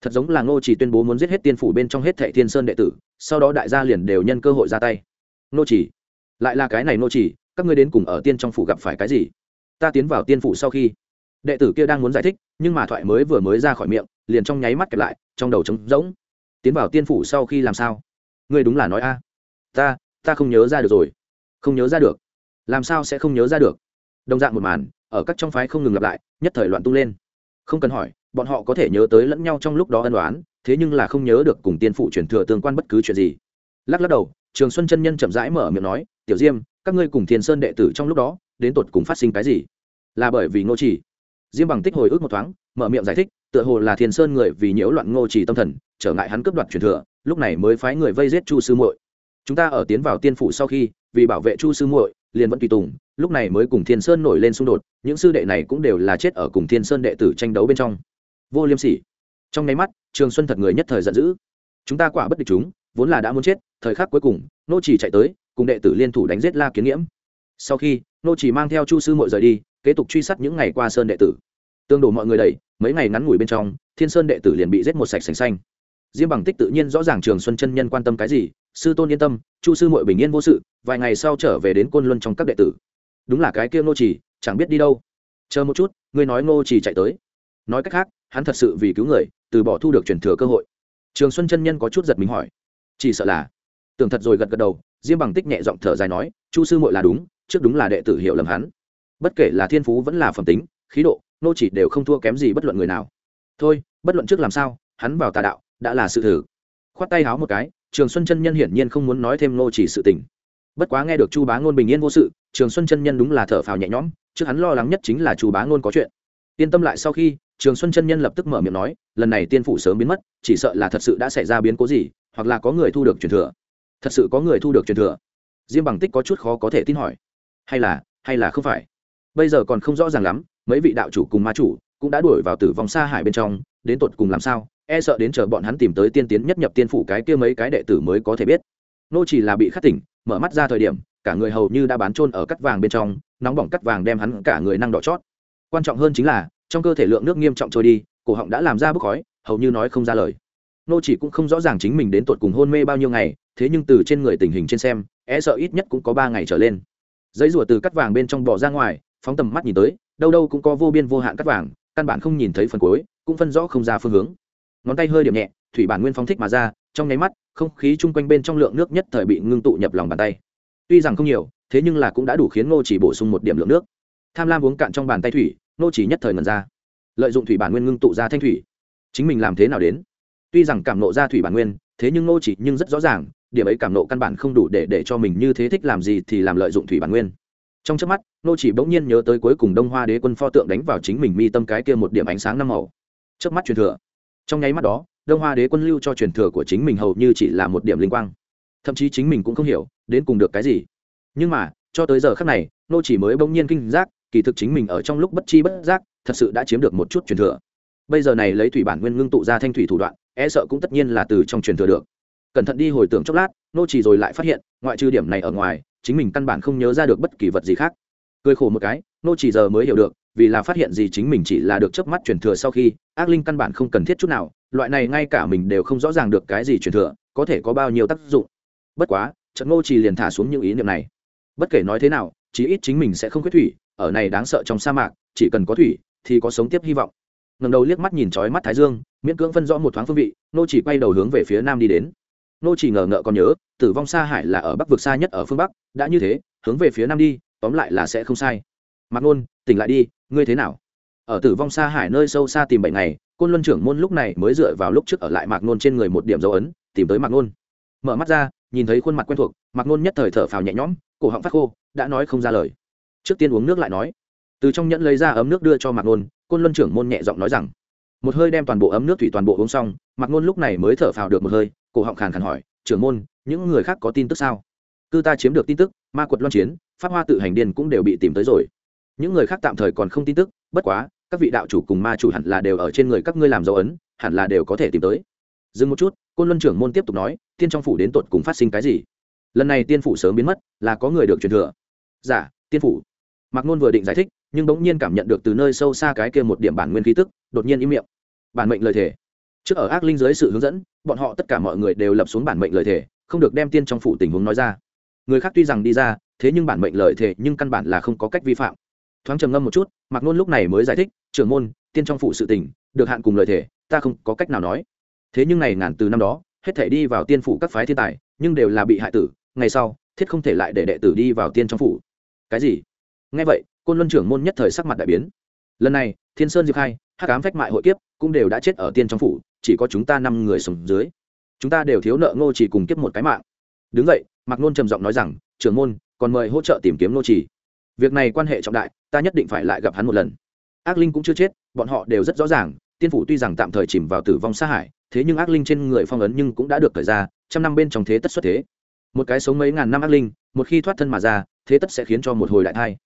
Thật giống là ngô chỉ tuyên bố muốn giết hết tiên phủ bên trong hết thệ thiên sơn đệ tử, sau đó đại gia liền đều nhân cơ hội ra tay. Ngô chỉ, lại là cái này ngô chỉ, các ngươi đến cùng ở tiên trong phủ gặp phải cái gì? Ta tiến vào tiên phủ sau khi đệ tử kia đang muốn giải thích, nhưng mà thoại mới vừa mới ra khỏi miệng, liền trong nháy mắt kẹp lại, trong đầu trống rỗng. Tiến vào tiên phủ sau khi làm sao? Ngươi đúng là nói a. Ta ta không nhớ ra được rồi. Không nhớ ra được. Làm sao sẽ không nhớ ra được? Đồng dạng một màn, ở các trong phái không ngừng lặp lại, nhất thời loạn tung lên. Không cần hỏi, bọn họ có thể nhớ tới lẫn nhau trong lúc đó ân đoán thế nhưng là không nhớ được cùng tiên phụ truyền thừa tương quan bất cứ chuyện gì. Lắc lắc đầu, trường xuân chân nhân chậm rãi mở miệng nói, tiểu diêm, các ngươi cùng thiên sơn đệ tử trong lúc đó, đến tột cùng phát sinh cái gì? Là bởi vì ngô chỉ diêm bằng tích hồi ức một thoáng, mở miệng giải thích, tựa hồ là thiên sơn người vì nhiễu loạn ngô chỉ tâm thần, trở ngại hắn cướp đoạt truyền thừa, lúc này mới phái người vây giết chu sư muội. Chúng ta ở tiến vào tiên phủ sau khi, vì bảo vệ chu sư muội, liền vẫn tùy tùng, lúc này mới cùng thiên sơn nổi lên xung đột, những sư đệ này cũng đều là chết ở cùng thiên sơn đệ tử tranh đấu bên trong. Vô liêm sỉ. Trong nháy mắt, trường xuân thật người nhất thời giận dữ. Chúng ta quả bất địch chúng, vốn là đã muốn chết, thời khắc cuối cùng nô chỉ chạy tới, cùng đệ tử liên thủ đánh giết la kiến nghiễm. Sau khi nô chỉ mang theo chu sư muội rời đi kế tục truy sát những ngày qua sơn đệ tử. Tương đổ mọi người đầy mấy ngày ngắn ngủi bên trong, thiên sơn đệ tử liền bị giết một sạch sành xanh. Diêm bằng tích tự nhiên rõ ràng trường xuân chân nhân quan tâm cái gì, sư tôn yên tâm, chu sư muội bình yên vô sự, vài ngày sau trở về đến côn luân trong các đệ tử. Đúng là cái kia ngô chỉ, chẳng biết đi đâu. Chờ một chút, ngươi nói ngô chỉ chạy tới. Nói cách khác, hắn thật sự vì cứu người, từ bỏ thu được truyền thừa cơ hội. Trường xuân chân nhân có chút giật mình hỏi. Chỉ sợ là. Tưởng thật rồi gật gật đầu, diêm bằng tích nhẹ giọng thở dài nói, chu sư muội là đúng, trước đúng là đệ tử hiểu lầm hắn bất kể là thiên phú vẫn là phẩm tính, khí độ, nô chỉ đều không thua kém gì bất luận người nào. Thôi, bất luận trước làm sao, hắn vào tà đạo, đã là sự thử. Khoát tay háo một cái, trường xuân chân nhân hiển nhiên không muốn nói thêm nô chỉ sự tình. Bất quá nghe được chu bá ngôn bình yên vô sự, trường xuân chân nhân đúng là thở phào nhẹ nhõm, trước hắn lo lắng nhất chính là Chu bá ngôn có chuyện. Yên tâm lại sau khi, trường xuân chân nhân lập tức mở miệng nói, lần này tiên phủ sớm biến mất, chỉ sợ là thật sự đã xảy ra biến cố gì, hoặc là có người thu được truyền thừa. Thật sự có người thu được truyền thừa. Diêm bằng tích có chút khó có thể tin hỏi. Hay là hay là không phải? Bây giờ còn không rõ ràng lắm, mấy vị đạo chủ cùng ma chủ cũng đã đuổi vào tử vong xa hải bên trong, đến tột cùng làm sao? E sợ đến chờ bọn hắn tìm tới tiên tiến nhất nhập tiên phủ cái kia mấy cái đệ tử mới có thể biết. Nô chỉ là bị khát tỉnh, mở mắt ra thời điểm, cả người hầu như đã bán trôn ở cắt vàng bên trong, nóng bỏng cắt vàng đem hắn cả người năng đỏ chót. Quan trọng hơn chính là, trong cơ thể lượng nước nghiêm trọng trôi đi, cổ họng đã làm ra bốc khói, hầu như nói không ra lời. Nô chỉ cũng không rõ ràng chính mình đến tột cùng hôn mê bao nhiêu ngày, thế nhưng từ trên người tình hình trên xem e sợ ít nhất cũng có ba ngày trở lên. Giấy rùa từ cắt vàng bên trong bỏ ra ngoài phóng tầm mắt nhìn tới, đâu đâu cũng có vô biên vô hạn cắt vàng, căn bản không nhìn thấy phần cuối, cũng phân rõ không ra phương hướng. Ngón tay hơi điểm nhẹ, thủy bản nguyên phóng thích mà ra, trong nháy mắt, không khí chung quanh bên trong lượng nước nhất thời bị ngưng tụ nhập lòng bàn tay. Tuy rằng không nhiều, thế nhưng là cũng đã đủ khiến ngô chỉ bổ sung một điểm lượng nước. Tham lam uống cạn trong bàn tay thủy, ngô chỉ nhất thời ngần ra. Lợi dụng thủy bản nguyên ngưng tụ ra thanh thủy. Chính mình làm thế nào đến? Tuy rằng cảm nộ ra thủy bản nguyên, thế nhưng ngô chỉ nhưng rất rõ ràng, điểm ấy cảm nộ căn bản không đủ để để cho mình như thế thích làm gì thì làm lợi dụng thủy bản nguyên trong trước mắt, nô chỉ bỗng nhiên nhớ tới cuối cùng đông hoa đế quân pho tượng đánh vào chính mình mi tâm cái kia một điểm ánh sáng năm màu. Trước mắt truyền thừa. Trong nháy mắt đó, đông hoa đế quân lưu cho truyền thừa của chính mình hầu như chỉ là một điểm linh quang. Thậm chí chính mình cũng không hiểu, đến cùng được cái gì. Nhưng mà, cho tới giờ khắc này, nô chỉ mới bỗng nhiên kinh giác, kỳ thực chính mình ở trong lúc bất chi bất giác, thật sự đã chiếm được một chút truyền thừa. Bây giờ này lấy thủy bản nguyên ngưng tụ ra thanh thủy thủ đoạn e sợ cũng tất nhiên là từ trong truyền thừa được. Cẩn thận đi hồi tưởng chốc lát, nô chỉ rồi lại phát hiện, ngoại trừ điểm này ở ngoài chính mình căn bản không nhớ ra được bất kỳ vật gì khác. Cười khổ một cái, nô chỉ giờ mới hiểu được, vì là phát hiện gì chính mình chỉ là được chớp mắt truyền thừa sau khi, ác linh căn bản không cần thiết chút nào, loại này ngay cả mình đều không rõ ràng được cái gì truyền thừa, có thể có bao nhiêu tác dụng. Bất quá trận ngô chỉ liền thả xuống những ý niệm này. Bất kể nói thế nào, chí ít chính mình sẽ không khuyết thủy, ở này đáng sợ trong sa mạc, chỉ cần có thủy thì có sống tiếp hy vọng. Ngẩng đầu liếc mắt nhìn trói mắt thái dương, miễn cưỡng phân rõ một thoáng phương vị, nô chỉ quay đầu hướng về phía nam đi đến nô chỉ ngờ ngợ còn nhớ, tử vong xa hải là ở bắc vực xa nhất ở phương bắc, đã như thế, hướng về phía nam đi, tóm lại là sẽ không sai. Mặc nôn, tỉnh lại đi, ngươi thế nào? Ở tử vong xa hải nơi sâu xa tìm bảy ngày, côn luân trưởng môn lúc này mới dựa vào lúc trước ở lại mạc nôn trên người một điểm dấu ấn, tìm tới mạc nôn. Mở mắt ra, nhìn thấy khuôn mặt quen thuộc, mạc nôn nhất thời thở phào nhẹ nhõm, cổ họng phát khô, đã nói không ra lời. Trước tiên uống nước lại nói. Từ trong nhẫn lấy ra ấm nước đưa cho mạc nôn, côn luân trưởng môn nhẹ giọng nói rằng. Một hơi đem toàn bộ ấm nước thủy toàn bộ uống xong, mạc nôn lúc này mới thở phào được một hơi cổ họng khàn khàn hỏi trưởng môn những người khác có tin tức sao? Cư ta chiếm được tin tức ma quật loan chiến pháp hoa tự hành điên cũng đều bị tìm tới rồi. Những người khác tạm thời còn không tin tức bất quá các vị đạo chủ cùng ma chủ hẳn là đều ở trên người các ngươi làm dấu ấn hẳn là đều có thể tìm tới. Dừng một chút côn luân trưởng môn tiếp tục nói tiên trong phủ đến tột cùng phát sinh cái gì? Lần này tiên phủ sớm biến mất là có người được truyền thừa. Giả dạ, tiên phủ. Mạc nôn vừa định giải thích nhưng bỗng nhiên cảm nhận được từ nơi sâu xa cái kia một điểm bản nguyên khí tức đột nhiên im miệng. Bản mệnh lời thề. Trước ở ác linh dưới sự hướng dẫn bọn họ tất cả mọi người đều lập xuống bản mệnh lời thề, không được đem tiên trong phủ tình huống nói ra. Người khác tuy rằng đi ra, thế nhưng bản mệnh lời thề nhưng căn bản là không có cách vi phạm. Thoáng trầm ngâm một chút, mạc nôn lúc này mới giải thích, trưởng môn, tiên trong phủ sự tình, được hạn cùng lời thề, ta không có cách nào nói. Thế nhưng này ngàn từ năm đó, hết thể đi vào tiên phủ các phái thiên tài, nhưng đều là bị hại tử, ngày sau, thiết không thể lại để đệ tử đi vào tiên trong phủ. Cái gì? Ngay vậy, côn luân trưởng môn nhất thời sắc mặt đại biến. Lần này, thiên sơn diệp khai, hắc ám phách mại hội kiếp cũng đều đã chết ở tiên trong phủ chỉ có chúng ta năm người sống dưới. Chúng ta đều thiếu nợ ngô chỉ cùng kiếp một cái mạng. Đứng vậy mạc nôn trầm giọng nói rằng, trưởng môn, còn mời hỗ trợ tìm kiếm ngô chỉ việc này quan hệ trọng đại, ta nhất định phải lại gặp hắn một lần. Ác linh cũng chưa chết, bọn họ đều rất rõ ràng, tiên phủ tuy rằng tạm thời chìm vào tử vong xa hải, thế nhưng ác linh trên người phong ấn nhưng cũng đã được thời ra, trăm năm bên trong thế tất xuất thế. Một cái sống mấy ngàn năm ác linh, một khi thoát thân mà ra, thế tất sẽ khiến cho một hồi đại thai.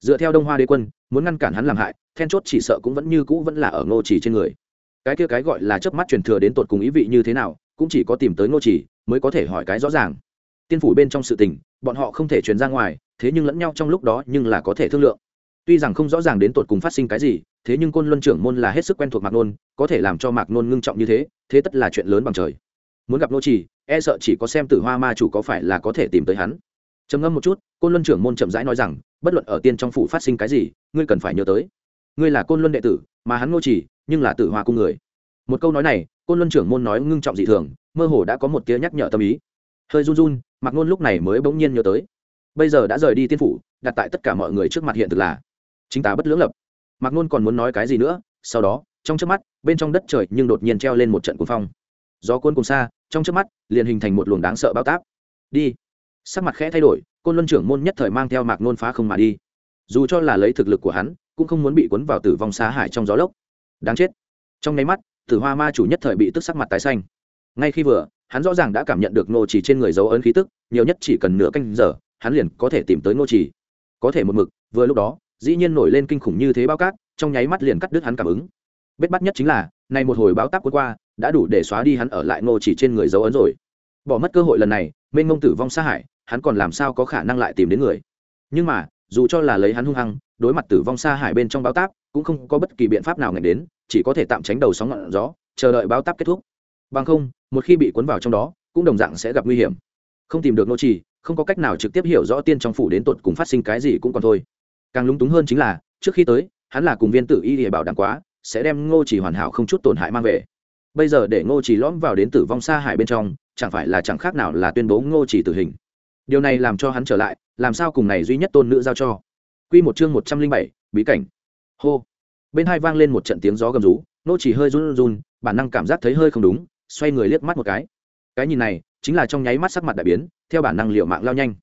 Dựa theo đông hoa đế quân, muốn ngăn cản hắn làm hại, then chốt chỉ sợ cũng vẫn như cũ vẫn là ở ngô chỉ trên người cái kia cái gọi là chớp mắt truyền thừa đến tột cùng ý vị như thế nào, cũng chỉ có tìm tới ngô chỉ mới có thể hỏi cái rõ ràng. Tiên phủ bên trong sự tình, bọn họ không thể truyền ra ngoài, thế nhưng lẫn nhau trong lúc đó nhưng là có thể thương lượng. Tuy rằng không rõ ràng đến tột cùng phát sinh cái gì, thế nhưng côn luân trưởng môn là hết sức quen thuộc mạc nôn, có thể làm cho mạc nôn ngưng trọng như thế thế tất là chuyện lớn bằng trời. Muốn gặp nô trì e sợ chỉ có xem tử hoa ma chủ có phải là có thể tìm tới hắn. Trầm ngâm một chút, côn luân trưởng môn chậm rãi nói rằng, bất luận ở tiên trong phủ phát sinh cái gì, ngươi cần phải nhớ tới. Ngươi là côn luân đệ tử mà hắn ngô chỉ nhưng là tử hoa cung người. Một câu nói này, côn luân trưởng môn nói ngưng trọng dị thường, mơ hồ đã có một tia nhắc nhở tâm ý. Hơi run run, mạc ngôn lúc này mới bỗng nhiên nhớ tới. Bây giờ đã rời đi tiên phủ, đặt tại tất cả mọi người trước mặt hiện thực là chính ta bất lưỡng lập. Mạc ngôn còn muốn nói cái gì nữa, sau đó, trong trước mắt, bên trong đất trời nhưng đột nhiên treo lên một trận cuồng phong. Gió cuốn cùng xa, trong trước mắt, liền hình thành một luồng đáng sợ bao táp. Đi. Sắc mặt khẽ thay đổi, côn côn luân trưởng môn nhất thời mang theo mạc nôn phá không mà đi. Dù cho là lấy thực lực của hắn cũng không muốn bị cuốn vào tử vong xá hải trong gió lốc. Đáng chết. Trong nháy mắt, tử hoa ma chủ nhất thời bị tức sắc mặt tái xanh. Ngay khi vừa, hắn rõ ràng đã cảm nhận được nô chỉ trên người dấu ấn khí tức, nhiều nhất chỉ cần nửa canh giờ, hắn liền có thể tìm tới nô chỉ có thể một mực, vừa lúc đó, dĩ nhiên nổi lên kinh khủng như thế bao cát, trong nháy mắt liền cắt đứt hắn cảm ứng. Bết bắt nhất chính là này một hồi báo táp cuốn qua, đã đủ để xóa đi hắn ở lại nô chỉ trên người dấu ấn rồi. Bỏ mất cơ hội lần này, mênh mông tử vong xa hải, hắn còn làm sao có khả năng lại tìm đến người? Nhưng mà dù cho là lấy hắn hung hăng, đối mặt tử vong xa hải bên trong báo táp, cũng không có bất kỳ biện pháp nào ngạch đến, chỉ có thể tạm tránh đầu sóng ngọn gió, chờ đợi báo táp kết thúc. Bằng không, một khi bị cuốn vào trong đó, cũng đồng dạng sẽ gặp nguy hiểm. Không tìm được nô trì, không có cách nào trực tiếp hiểu rõ tiên trong phủ đến tột cùng phát sinh cái gì cũng còn thôi. Càng lúng túng hơn chính là, trước khi tới, hắn là cùng viên tử y để bảo đảm quá, sẽ đem ngô chỉ hoàn hảo không chút tổn hại mang về. Bây giờ để ngô chỉ lõm vào đến tử vong xa hải bên trong, chẳng phải là chẳng khác nào là tuyên bố ngô chỉ tử hình. Điều này làm cho hắn trở lại làm sao cùng này duy nhất tôn nữ giao cho? Quy một chương một trăm linh bảy, bí cảnh. Hô. Bên hai vang lên một trận tiếng gió gầm rú, nô chỉ hơi run run, bản năng cảm giác thấy hơi không đúng, xoay người liếc mắt một cái. Cái nhìn này, chính là trong nháy mắt sắc mặt đại biến, theo bản năng liệu mạng lao nhanh.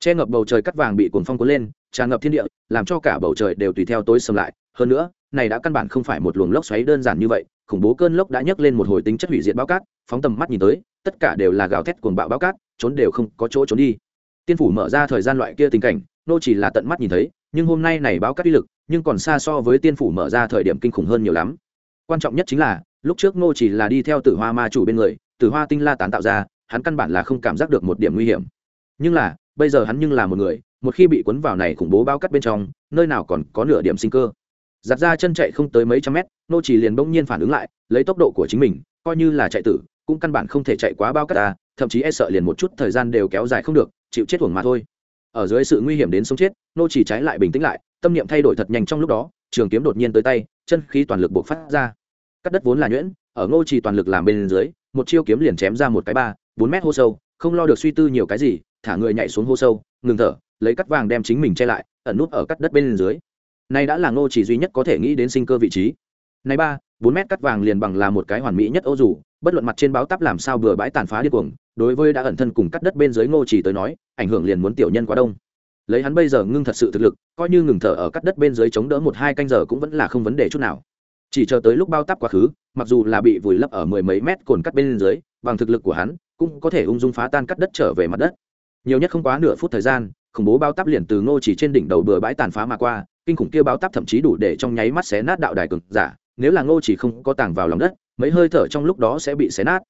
Che ngập bầu trời cắt vàng bị cuồng phong cuốn lên, tràn ngập thiên địa, làm cho cả bầu trời đều tùy theo tối sầm lại. Hơn nữa, này đã căn bản không phải một luồng lốc xoáy đơn giản như vậy, khủng bố cơn lốc đã nhấc lên một hồi tính chất hủy diệt bao cát, phóng tầm mắt nhìn tới, tất cả đều là gào thét cuồng bạo bao cát, trốn đều không có chỗ trốn đi tiên phủ mở ra thời gian loại kia tình cảnh, nô chỉ là tận mắt nhìn thấy, nhưng hôm nay này báo cắt uy lực, nhưng còn xa so với tiên phủ mở ra thời điểm kinh khủng hơn nhiều lắm. Quan trọng nhất chính là, lúc trước nô chỉ là đi theo tử hoa ma chủ bên người, tử hoa tinh la tán tạo ra, hắn căn bản là không cảm giác được một điểm nguy hiểm. Nhưng là, bây giờ hắn nhưng là một người, một khi bị cuốn vào này khủng bố bao cắt bên trong, nơi nào còn có nửa điểm sinh cơ. Giặt ra chân chạy không tới mấy trăm mét, nô chỉ liền bỗng nhiên phản ứng lại, lấy tốc độ của chính mình, coi như là chạy tử, cũng căn bản không thể chạy quá bao cắt ta, thậm chí e sợ liền một chút thời gian đều kéo dài không được chịu chết thuồng mà thôi. Ở dưới sự nguy hiểm đến sống chết, nô chỉ trái lại bình tĩnh lại, tâm niệm thay đổi thật nhanh trong lúc đó, trường kiếm đột nhiên tới tay, chân khí toàn lực buộc phát ra. Cắt đất vốn là nhuyễn, ở ngô chỉ toàn lực làm bên dưới, một chiêu kiếm liền chém ra một cái ba, bốn mét hô sâu, không lo được suy tư nhiều cái gì, thả người nhảy xuống hô sâu, ngừng thở, lấy cắt vàng đem chính mình che lại, ẩn nút ở cắt đất bên dưới. Này đã là ngô chỉ duy nhất có thể nghĩ đến sinh cơ vị trí. Này ba, bốn mét cắt vàng liền bằng là một cái hoàn mỹ nhất ô dù, bất luận mặt trên báo tắp làm sao bừa bãi tàn phá điên cuồng đối với đã ẩn thân cùng cắt đất bên dưới ngô chỉ tới nói, ảnh hưởng liền muốn tiểu nhân quá đông. Lấy hắn bây giờ ngưng thật sự thực lực, coi như ngừng thở ở cắt đất bên dưới chống đỡ một hai canh giờ cũng vẫn là không vấn đề chút nào. Chỉ chờ tới lúc bao táp quá khứ, mặc dù là bị vùi lấp ở mười mấy mét cồn cắt bên dưới, bằng thực lực của hắn, cũng có thể ung dung phá tan cắt đất trở về mặt đất. Nhiều nhất không quá nửa phút thời gian, khủng bố bao táp liền từ ngô chỉ trên đỉnh đầu bừa bãi tàn phá mà qua, kinh khủng kia bao táp thậm chí đủ để trong nháy mắt xé nát đạo đài cực giả, nếu là ngô chỉ không có tàng vào lòng đất, mấy hơi thở trong lúc đó sẽ bị xé nát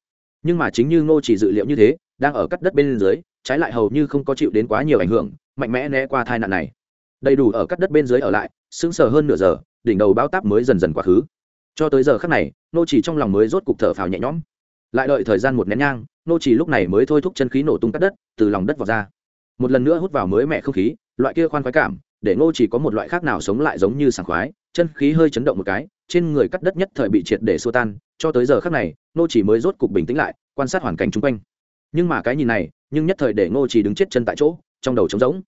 nhưng mà chính như ngô chỉ dự liệu như thế, đang ở cắt đất bên dưới, trái lại hầu như không có chịu đến quá nhiều ảnh hưởng, mạnh mẽ né qua tai nạn này. Đầy đủ ở cắt đất bên dưới ở lại, sững sờ hơn nửa giờ, đỉnh đầu bao táp mới dần dần quá khứ. Cho tới giờ khắc này nô chỉ trong lòng mới rốt cục thở phào nhẹ nhõm. Lại đợi thời gian một nén nhang nô chỉ lúc này mới thôi thúc chân khí nổ tung cắt đất, từ lòng đất vào ra. Một lần nữa hút vào mới mẹ không khí, loại kia khoan khoái cảm, để nô chỉ có một loại khác nào sống lại giống như sảng khoái, chân khí hơi chấn động một cái, trên người cắt đất nhất thời bị triệt để xua tan cho tới giờ khắc này nô chỉ mới rốt cục bình tĩnh lại, quan sát hoàn cảnh chung quanh. Nhưng mà cái nhìn này, nhưng nhất thời để nô chỉ đứng chết chân tại chỗ, trong đầu trống rỗng.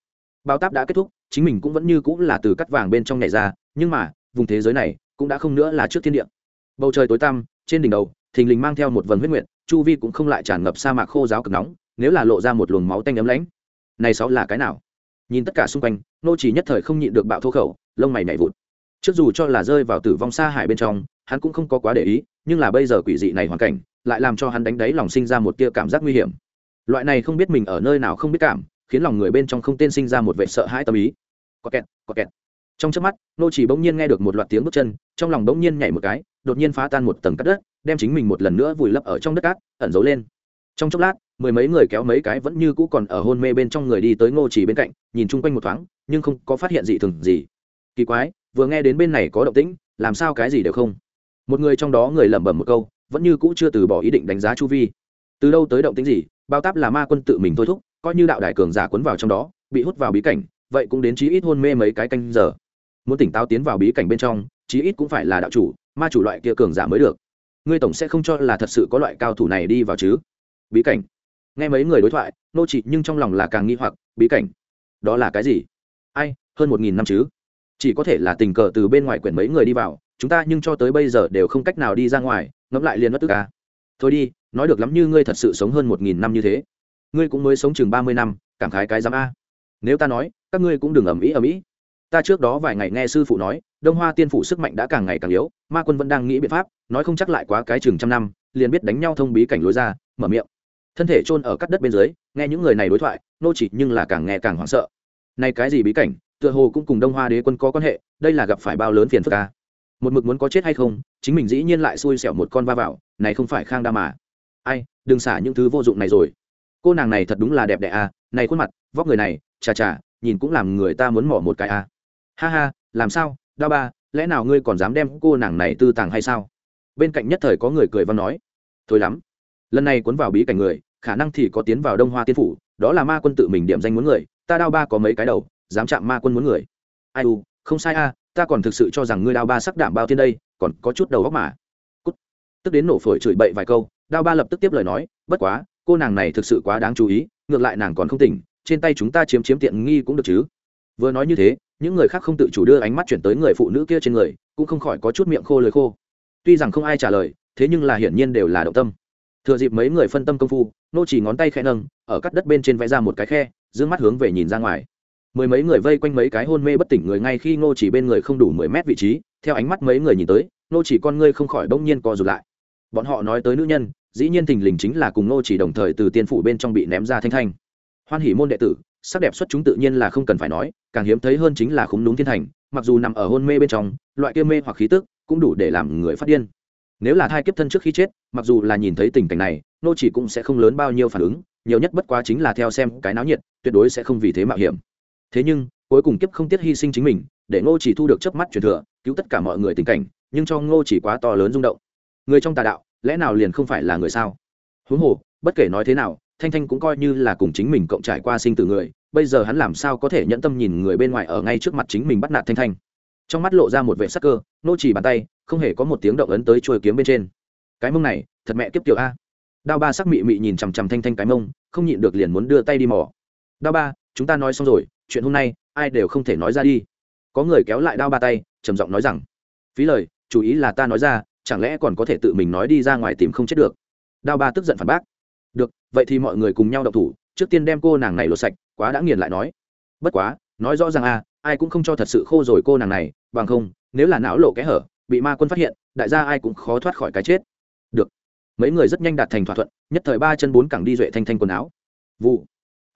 Bao táp đã kết thúc, chính mình cũng vẫn như cũng là từ cắt vàng bên trong nhảy ra, nhưng mà, vùng thế giới này cũng đã không nữa là trước thiên địa. Bầu trời tối tăm, trên đỉnh đầu, thình lình mang theo một vần huyết nguyện chu vi cũng không lại tràn ngập sa mạc khô giáo cực nóng, nếu là lộ ra một luồng máu tanh ấm lãnh. Này sáu là cái nào? Nhìn tất cả xung quanh nô chỉ nhất thời không nhịn được bạo thô khẩu, lông mày nhảy vụt. Trước dù cho là rơi vào tử vong xa hải bên trong hắn cũng không có quá để ý, nhưng là bây giờ quỷ dị này hoàn cảnh, lại làm cho hắn đánh đáy lòng sinh ra một tia cảm giác nguy hiểm. Loại này không biết mình ở nơi nào không biết cảm, khiến lòng người bên trong không tên sinh ra một vẻ sợ hãi tâm ý. Có kẹt có kẹt. Trong chớp mắt, nô chỉ bỗng nhiên nghe được một loạt tiếng bước chân, trong lòng bỗng nhiên nhảy một cái, đột nhiên phá tan một tầng cát đất, đem chính mình một lần nữa vùi lấp ở trong đất cát, ẩn giấu lên. Trong chốc lát, mười mấy người kéo mấy cái vẫn như cũ còn ở hôn mê bên trong người đi tới ngô chỉ bên cạnh, nhìn chung quanh một thoáng, nhưng không có phát hiện gì thường gì. Kỳ quái, vừa nghe đến bên này có động tĩnh, làm sao cái gì đều không một người trong đó người lẩm bẩm một câu, vẫn như cũ chưa từ bỏ ý định đánh giá chu vi. Từ đâu tới động tĩnh gì, bao táp là ma quân tự mình thôi thúc, coi như đạo đại cường giả cuốn vào trong đó, bị hút vào bí cảnh, vậy cũng đến chí ít hôn mê mấy cái canh giờ. Muốn tỉnh táo tiến vào bí cảnh bên trong, chí ít cũng phải là đạo chủ, ma chủ loại kia cường giả mới được. Ngươi tổng sẽ không cho là thật sự có loại cao thủ này đi vào chứ? Bí cảnh. Nghe mấy người đối thoại, nô trị nhưng trong lòng là càng nghi hoặc, bí cảnh. Đó là cái gì? Ai, hơn một nghìn năm chứ? Chỉ có thể là tình cờ từ bên ngoài quyển mấy người đi vào chúng ta nhưng cho tới bây giờ đều không cách nào đi ra ngoài, ngẫm lại liền mất tức ca. Thôi đi, nói được lắm như ngươi thật sự sống hơn một nghìn năm như thế. Ngươi cũng mới sống chừng ba mươi năm, cảm khái cái giám a. Nếu ta nói, các ngươi cũng đừng ầm ĩ ầm ĩ. Ta trước đó vài ngày nghe sư phụ nói, đông hoa tiên phủ sức mạnh đã càng ngày càng yếu, ma quân vẫn đang nghĩ biện pháp, nói không chắc lại quá cái chừng trăm năm, liền biết đánh nhau thông bí cảnh lối ra, mở miệng. Thân thể chôn ở cắt đất bên dưới, nghe những người này đối thoại, nô chỉ nhưng là càng nghe càng hoảng sợ. Này cái gì bí cảnh, tựa hồ cũng cùng đông hoa đế quân có quan hệ, đây là gặp phải bao lớn phiền phức ca một mực muốn có chết hay không, chính mình dĩ nhiên lại xui xẻo một con va vào, này không phải khang đa mà. Ai, đừng xả những thứ vô dụng này rồi. Cô nàng này thật đúng là đẹp đẽ à này khuôn mặt, vóc người này, chà chà, nhìn cũng làm người ta muốn mỏ một cái à. Ha ha, làm sao, đa ba, lẽ nào ngươi còn dám đem cô nàng này tư tàng hay sao? Bên cạnh nhất thời có người cười văn nói. Thôi lắm. Lần này cuốn vào bí cảnh người, khả năng thì có tiến vào đông hoa tiên phủ, đó là ma quân tự mình điểm danh muốn người, ta đao ba có mấy cái đầu, dám chạm ma quân muốn người. Ai u, không sai a ta còn thực sự cho rằng ngươi đao ba sắc đảm bao thiên đây, còn có chút đầu góc mà. Cút. tức đến nổ phổi chửi bậy vài câu, đao ba lập tức tiếp lời nói, bất quá, cô nàng này thực sự quá đáng chú ý, ngược lại nàng còn không tỉnh, trên tay chúng ta chiếm chiếm tiện nghi cũng được chứ. Vừa nói như thế, những người khác không tự chủ đưa ánh mắt chuyển tới người phụ nữ kia trên người, cũng không khỏi có chút miệng khô lời khô. Tuy rằng không ai trả lời, thế nhưng là hiển nhiên đều là động tâm. Thừa dịp mấy người phân tâm công phu, nô chỉ ngón tay khẽ nâng, ở cắt đất bên trên vẽ ra một cái khe d mắt hướng về nhìn ra ngoài mười mấy người vây quanh mấy cái hôn mê bất tỉnh người ngay khi nô chỉ bên người không đủ mười mét vị trí, theo ánh mắt mấy người nhìn tới nô chỉ con ngươi không khỏi bỗng nhiên co rụt lại. Bọn họ nói tới nữ nhân, dĩ nhiên thình lình chính là cùng nô chỉ đồng thời từ tiên phủ bên trong bị ném ra thanh thanh. Hoan hỉ môn đệ tử, sắc đẹp xuất chúng tự nhiên là không cần phải nói, càng hiếm thấy hơn chính là khúng đúng thiên thành, mặc dù nằm ở hôn mê bên trong, loại kia mê hoặc khí tức cũng đủ để làm người phát điên. Nếu là thai kiếp thân trước khi chết, mặc dù là nhìn thấy tình cảnh này nô chỉ cũng sẽ không lớn bao nhiêu phản ứng, nhiều nhất bất quá chính là theo xem cái náo nhiệt, tuyệt đối sẽ không vì thế mạo hiểm thế nhưng, cuối cùng kiếp không tiếc hy sinh chính mình, để ngô chỉ thu được chớp mắt truyền thừa, cứu tất cả mọi người tình cảnh, nhưng cho ngô chỉ quá to lớn rung động. Người trong tà đạo, lẽ nào liền không phải là người sao? Huống hồ, bất kể nói thế nào, thanh thanh cũng coi như là cùng chính mình cộng trải qua sinh tử người, bây giờ hắn làm sao có thể nhẫn tâm nhìn người bên ngoài ở ngay trước mặt chính mình bắt nạt thanh thanh? Trong mắt lộ ra một vệ sắc cơ nô chỉ bàn tay, không hề có một tiếng động ấn tới trôi kiếm bên trên. Cái mông này, thật mẹ kiếp tiểu a. Đao ba sắc mị mị nhìn chằm chằm thanh thanh cái mông, không nhịn được liền muốn đưa tay đi mò. Đao ba, chúng ta nói xong rồi chuyện hôm nay, ai đều không thể nói ra đi. Có người kéo lại đao ba tay, trầm giọng nói rằng, phí lời chú ý là ta nói ra, chẳng lẽ còn có thể tự mình nói đi ra ngoài tìm không chết được? Đao ba tức giận phản bác, được, vậy thì mọi người cùng nhau đậu thủ, trước tiên đem cô nàng này lột sạch, quá đã nghiền lại nói. Bất quá, nói rõ ràng a ai cũng không cho thật sự khô rồi cô nàng này, bằng không, nếu là não lộ kẽ hở, bị ma quân phát hiện, đại gia ai cũng khó thoát khỏi cái chết. Được. Mấy người rất nhanh đạt thành thỏa thuận, nhất thời ba chân bốn cẳng đi duệ thanh thanh quần áo. Vụ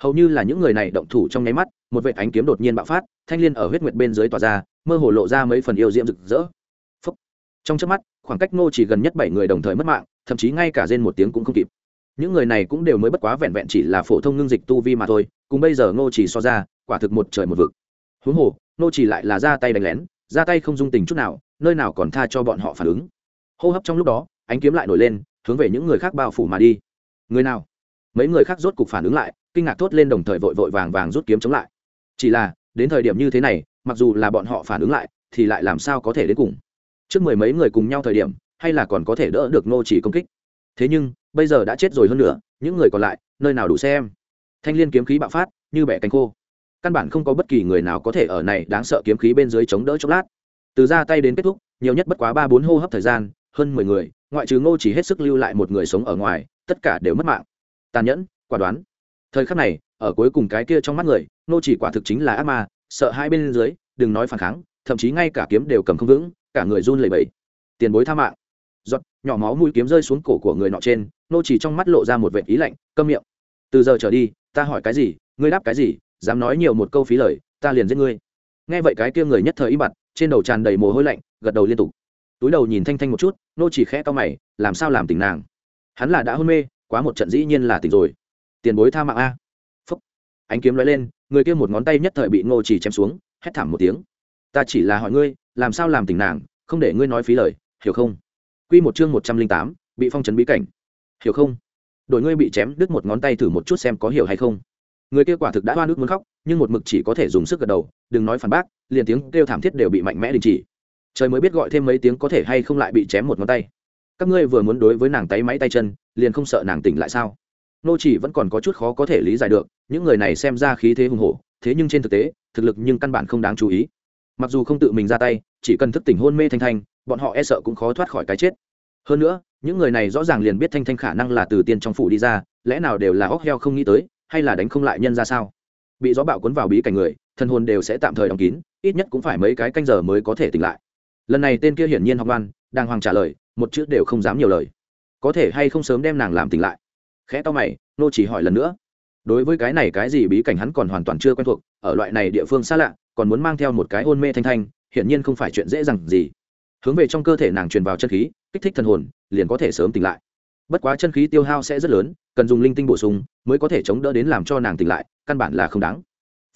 hầu như là những người này động thủ trong nháy mắt, một vệ ánh kiếm đột nhiên bạo phát, thanh liên ở huyết nguyệt bên dưới tỏa ra, mơ hồ lộ ra mấy phần yêu diễm rực rỡ、Phúc. Trong trước mắt, khoảng cách ngô chỉ gần nhất bảy người đồng thời mất mạng, thậm chí ngay cả rên một tiếng cũng không kịp. Những người này cũng đều mới bất quá vẹn vẹn chỉ là phổ thông ngưng dịch tu vi mà thôi, cùng bây giờ ngô chỉ so ra, quả thực một trời một vực. Huống hồ, ngô chỉ lại là ra tay đánh lén, ra tay không dung tình chút nào, nơi nào còn tha cho bọn họ phản ứng. Hô hấp trong lúc đó, ánh kiếm lại nổi lên, hướng về những người khác bao phủ mà đi. Người nào? Mấy người khác rốt cục phản ứng lại kinh ngạc thốt lên đồng thời vội vội vàng vàng rút kiếm chống lại. Chỉ là, đến thời điểm như thế này, mặc dù là bọn họ phản ứng lại, thì lại làm sao có thể đến cùng? Trước mười mấy người cùng nhau thời điểm, hay là còn có thể đỡ được nô chỉ công kích? Thế nhưng, bây giờ đã chết rồi hơn nữa, những người còn lại, nơi nào đủ xem? Thanh liên kiếm khí bạo phát, như bẻ cánh khô. Căn bản không có bất kỳ người nào có thể ở này đáng sợ kiếm khí bên dưới chống đỡ chốc lát. Từ ra tay đến kết thúc, nhiều nhất bất quá ba bốn hô hấp thời gian, hơn mười người, ngoại trừ ngô chỉ hết sức lưu lại một người sống ở ngoài, tất cả đều mất mạng. Tàn nhẫn, quả đoán thời khắc này, ở cuối cùng cái kia trong mắt người, nô chỉ quả thực chính là ác ma, sợ hai bên dưới, đừng nói phản kháng, thậm chí ngay cả kiếm đều cầm không vững, cả người run lẩy bẩy. Tiền bối tha mạng. Giọt, nhỏ máu mũi kiếm rơi xuống cổ của người nọ trên, nô chỉ trong mắt lộ ra một vệ ý lạnh, câm miệng. Từ giờ trở đi, ta hỏi cái gì, ngươi đáp cái gì, dám nói nhiều một câu phí lời, ta liền giết ngươi. Nghe vậy cái kia người nhất thời im bặt, trên đầu tràn đầy mồ hôi lạnh, gật đầu liên tục. Túi đầu nhìn thanh thanh một chút, nô chỉ khẽ to mày, làm sao làm tỉnh nàng? Hắn là đã hôn mê, quá một trận dĩ nhiên là tỉnh rồi tiền bối tha mạng a. Phúc. Ánh kiếm nói lên, người kia một ngón tay nhất thời bị Ngô chỉ chém xuống, hét thảm một tiếng. Ta chỉ là hỏi ngươi, làm sao làm tỉnh nàng, không để ngươi nói phí lời, hiểu không? Quy một chương một trăm linh tám, bị phong trấn bí cảnh. Hiểu không? Đội ngươi bị chém đứt một ngón tay thử một chút xem có hiểu hay không. Người kia quả thực đã hoa nước muốn khóc, nhưng một mực chỉ có thể dùng sức gật đầu, đừng nói phản bác, liền tiếng kêu thảm thiết đều bị mạnh mẽ đình chỉ. Trời mới biết gọi thêm mấy tiếng có thể hay không lại bị chém một ngón tay. Các ngươi vừa muốn đối với nàng tay máy tay chân, liền không sợ nàng tỉnh lại sao? Nô chỉ vẫn còn có chút khó có thể lý giải được, những người này xem ra khí thế hùng hổ, thế nhưng trên thực tế, thực lực nhưng căn bản không đáng chú ý. Mặc dù không tự mình ra tay, chỉ cần thức tỉnh hôn mê thanh thanh, bọn họ e sợ cũng khó thoát khỏi cái chết. Hơn nữa, những người này rõ ràng liền biết thanh thanh khả năng là từ tiên trong phủ đi ra, lẽ nào đều là óc heo không nghĩ tới, hay là đánh không lại nhân ra sao? Bị gió bạo cuốn vào bí cảnh người thân hồn đều sẽ tạm thời đóng kín, ít nhất cũng phải mấy cái canh giờ mới có thể tỉnh lại. Lần này tên kia hiển nhiên học văn đang hoàng trả lời, một chữ đều không dám nhiều lời. Có thể hay không sớm đem nàng làm tỉnh lại? Khẽ to mày, nô chỉ hỏi lần nữa. Đối với cái này cái gì bí cảnh hắn còn hoàn toàn chưa quen thuộc, ở loại này địa phương xa lạ, còn muốn mang theo một cái hôn mê thanh thanh, hiển nhiên không phải chuyện dễ dàng gì. Hướng về trong cơ thể nàng truyền vào chân khí, kích thích thần hồn, liền có thể sớm tỉnh lại. Bất quá chân khí tiêu hao sẽ rất lớn, cần dùng linh tinh bổ sung, mới có thể chống đỡ đến làm cho nàng tỉnh lại, căn bản là không đáng.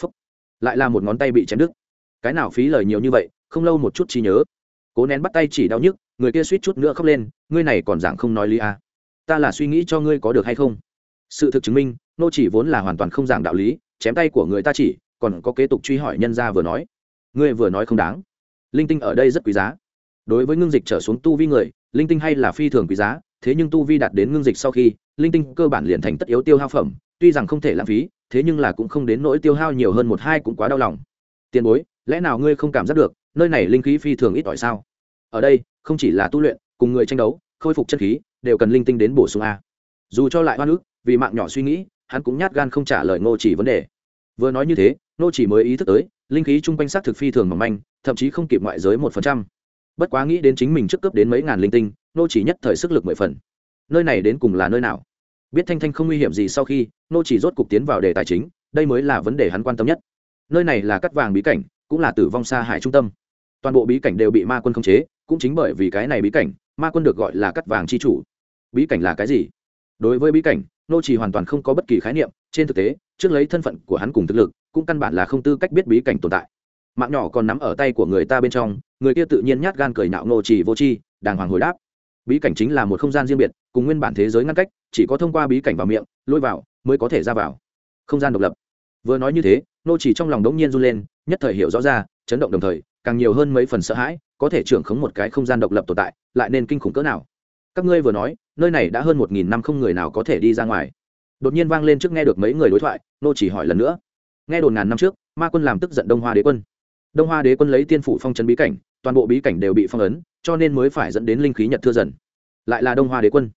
Phúc. lại là một ngón tay bị chém đứt. Cái nào phí lời nhiều như vậy, không lâu một chút chi nhớ. Cố nén bắt tay chỉ đau nhức, người kia suýt chút nữa khóc lên, ngươi này còn giảng không nói lý à ta là suy nghĩ cho ngươi có được hay không? Sự thực chứng minh, nô chỉ vốn là hoàn toàn không giảng đạo lý, chém tay của người ta chỉ, còn có kế tục truy hỏi nhân gia vừa nói. Ngươi vừa nói không đáng. Linh tinh ở đây rất quý giá. Đối với ngưng dịch trở xuống tu vi người, linh tinh hay là phi thường quý giá, thế nhưng tu vi đạt đến ngưng dịch sau khi, linh tinh cơ bản liền thành tất yếu tiêu hao phẩm, tuy rằng không thể lãng phí, thế nhưng là cũng không đến nỗi tiêu hao nhiều hơn một hai cũng quá đau lòng. Tiền bối, lẽ nào ngươi không cảm giác được, nơi này linh khí phi thường ít ỏi sao? Ở đây, không chỉ là tu luyện, cùng người tranh đấu khôi phục chân khí, đều cần linh tinh đến bổ sung a. Dù cho lại hoa nước vì mạng nhỏ suy nghĩ, hắn cũng nhát gan không trả lời ngô chỉ vấn đề. Vừa nói như thế, ngô chỉ mới ý thức tới, linh khí chung quanh xác thực phi thường mỏng manh, thậm chí không kịp ngoại giới một phần trăm. Bất quá nghĩ đến chính mình trước cấp đến mấy ngàn linh tinh, Ngô chỉ nhất thời sức lực mười phần. Nơi này đến cùng là nơi nào? Biết thanh thanh không nguy hiểm gì sau khi, Ngô chỉ rốt cục tiến vào đề tài chính, đây mới là vấn đề hắn quan tâm nhất. Nơi này là cắt vàng bí cảnh, cũng là tử vong xa hải trung tâm. Toàn bộ bí cảnh đều bị ma quân khống chế cũng chính bởi vì cái này bí cảnh, ma quân được gọi là cắt vàng chi chủ. Bí cảnh là cái gì? Đối với bí cảnh, nô trì hoàn toàn không có bất kỳ khái niệm, trên thực tế, trước lấy thân phận của hắn cùng thực lực, cũng căn bản là không tư cách biết bí cảnh tồn tại. Mạng nhỏ còn nắm ở tay của người ta bên trong, người kia tự nhiên nhát gan cười nạo nô trì vô chi đàng hoàng hồi đáp. Bí cảnh chính là một không gian riêng biệt, cùng nguyên bản thế giới ngăn cách, chỉ có thông qua bí cảnh vào miệng, lôi vào, mới có thể ra vào. Không gian độc lập. Vừa nói như thế, nô chỉ trong lòng đống nhiên run lên, nhất thời hiểu rõ ra, chấn động đồng thời, càng nhiều hơn mấy phần sợ hãi có thể trưởng khống một cái không gian độc lập tồn tại, lại nên kinh khủng cỡ nào? Các ngươi vừa nói, nơi này đã hơn một nghìn năm không người nào có thể đi ra ngoài. Đột nhiên vang lên trước nghe được mấy người đối thoại, nô chỉ hỏi lần nữa. Nghe đồn ngàn năm trước, ma quân làm tức giận đông hoa đế quân. Đông hoa đế quân lấy tiên phủ phong trấn bí cảnh, toàn bộ bí cảnh đều bị phong ấn, cho nên mới phải dẫn đến linh khí nhật thưa dần. Lại là đông hoa đế quân.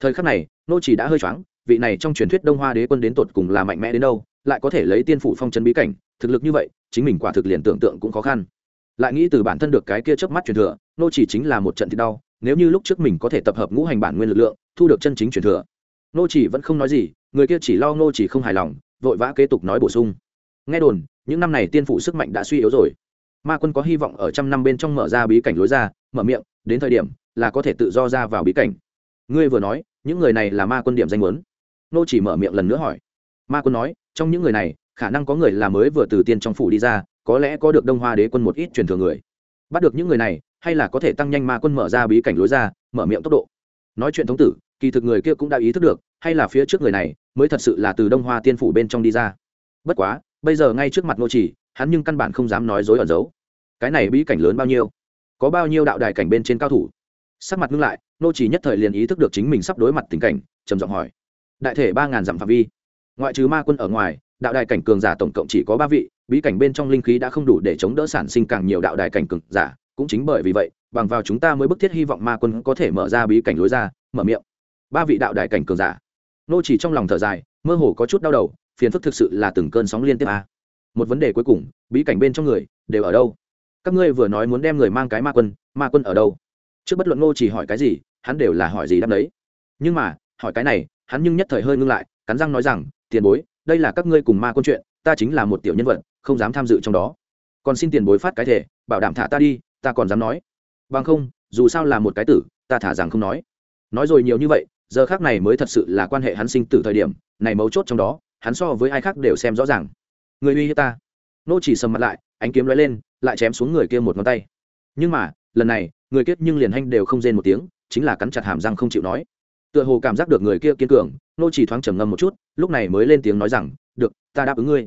Thời khắc này, nô chỉ đã hơi choáng, vị này trong truyền thuyết đông hoa đế quân đến tột cùng là mạnh mẽ đến đâu, lại có thể lấy tiên phủ phong trấn bí cảnh, thực lực như vậy, chính mình quả thực liền tưởng tượng cũng khó khăn lại nghĩ từ bản thân được cái kia chớp mắt truyền thừa, nô chỉ chính là một trận thì đau, nếu như lúc trước mình có thể tập hợp ngũ hành bản nguyên lực lượng, thu được chân chính truyền thừa. Nô chỉ vẫn không nói gì, người kia chỉ lo nô chỉ không hài lòng, vội vã kế tục nói bổ sung. Nghe đồn, những năm này tiên phụ sức mạnh đã suy yếu rồi. Ma quân có hy vọng ở trăm năm bên trong mở ra bí cảnh lối ra, mở miệng, đến thời điểm là có thể tự do ra vào bí cảnh. Ngươi vừa nói, những người này là ma quân điểm danh muốn. Nô chỉ mở miệng lần nữa hỏi. Ma quân nói, trong những người này, khả năng có người là mới vừa từ tiên trong phủ đi ra có lẽ có được đông hoa đế quân một ít truyền thừa người. Bắt được những người này, hay là có thể tăng nhanh ma quân mở ra bí cảnh lối ra, mở miệng tốc độ. Nói chuyện thống tử, kỳ thực người kia cũng đã ý thức được, hay là phía trước người này mới thật sự là từ đông hoa tiên phủ bên trong đi ra. Bất quá, bây giờ ngay trước mặt nô chỉ, hắn nhưng căn bản không dám nói dối ẩn giấu. Cái này bí cảnh lớn bao nhiêu? Có bao nhiêu đạo đại cảnh bên trên cao thủ? Sắc mặt ngưng lại nô chỉ nhất thời liền ý thức được chính mình sắp đối mặt tình cảnh, trầm giọng hỏi. Đại thể ba ngàn dặm phạm vi. Ngoại trừ ma quân ở ngoài đạo đài cảnh cường giả tổng cộng chỉ có ba vị, bí cảnh bên trong linh khí đã không đủ để chống đỡ sản sinh càng nhiều đạo đài cảnh cường giả, cũng chính bởi vì vậy, bằng vào chúng ta mới bức thiết hy vọng ma quân có thể mở ra bí cảnh lối ra, mở miệng. Ba vị đạo đài cảnh cường giả. Nô chỉ trong lòng thở dài, mơ hồ có chút đau đầu, phiền phức thực sự là từng cơn sóng liên tiếp a. Một vấn đề cuối cùng, bí cảnh bên trong người, đều ở đâu? Các ngươi vừa nói muốn đem người mang cái ma quân ma quân ở đâu? Trước bất luận nô chỉ hỏi cái gì, hắn đều là hỏi gì đáp đấy nhưng mà, hỏi cái này, hắn nhưng nhất thời hơi ngưng lại, cắn răng nói rằng, tiền bối đây là các ngươi cùng ma quân chuyện, ta chính là một tiểu nhân vật, không dám tham dự trong đó. Còn xin tiền bối phát cái thể, bảo đảm thả ta đi, ta còn dám nói. Bằng không, dù sao là một cái tử, ta thả rằng không nói. Nói rồi nhiều như vậy, giờ khác này mới thật sự là quan hệ hắn sinh tử thời điểm, này mấu chốt trong đó, hắn so với ai khác đều xem rõ ràng. Người uy hiếp ta. Nô chỉ sầm mặt lại, ánh kiếm lóe lên, lại chém xuống người kia một ngón tay. Nhưng mà, lần này, người kia nhưng liền hanh đều không rên một tiếng, chính là cắn chặt hàm răng không chịu nói. Tựa hồ cảm giác được người kia kiên cường nô chỉ thoáng trầm ngâm một chút lúc này mới lên tiếng nói rằng được ta đáp ứng ngươi.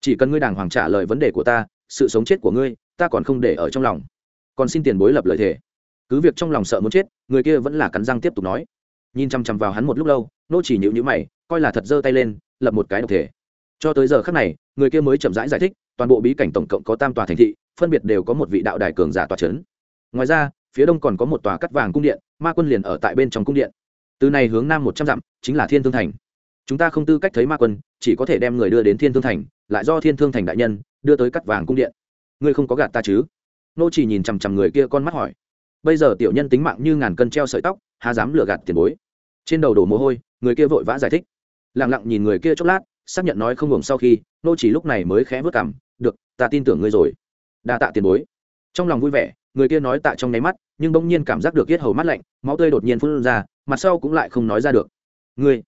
Chỉ cần ngươi đàng hoàng trả lời vấn đề của ta sự sống chết của ngươi ta còn không để ở trong lòng. Còn xin tiền bối lập lời thề. Cứ việc trong lòng sợ muốn chết người kia vẫn là cắn răng tiếp tục nói. Nhìn chăm chăm vào hắn một lúc lâu nô chỉ nhịu nhữ mày coi là thật giơ tay lên lập một cái độc thể. Cho tới giờ khắc này người kia mới chậm rãi giải, giải thích toàn bộ bí cảnh tổng cộng có tam tòa thành thị phân biệt đều có một vị đạo đài cường giả tòa c h ấ n ngoài ra phía đông còn có một tòa cắt vàng cung điện ma quân liền ở tại bên trong cung điện từ này hướng nam một trăm dặm, chính là thiên thương thành. Chúng ta không tư cách thấy ma quân, chỉ có thể đem người đưa đến thiên thương thành, lại do thiên thương thành đại nhân đưa tới cắt vàng cung điện. Ngươi không có gạt ta chứ? Nô chỉ nhìn chằm chằm người kia con mắt hỏi. Bây giờ tiểu nhân tính mạng như ngàn cân treo sợi tóc, há dám lừa gạt tiền bối. Trên đầu đổ mồ hôi, người kia vội vã giải thích. Lặng lặng nhìn người kia chốc lát, xác nhận nói không ngừng sau khi, nô chỉ lúc này mới khẽ vớt cảm được, ta tin tưởng ngươi rồi. Đa tạ tiền bối. Trong lòng vui vẻ người kia nói tạ trong nháy mắt, nhưng bỗng nhiên cảm giác được yết hầu mắt lạnh, máu tươi đột nhiên phun ra, mặt sau cũng lại không nói ra được. Ngươi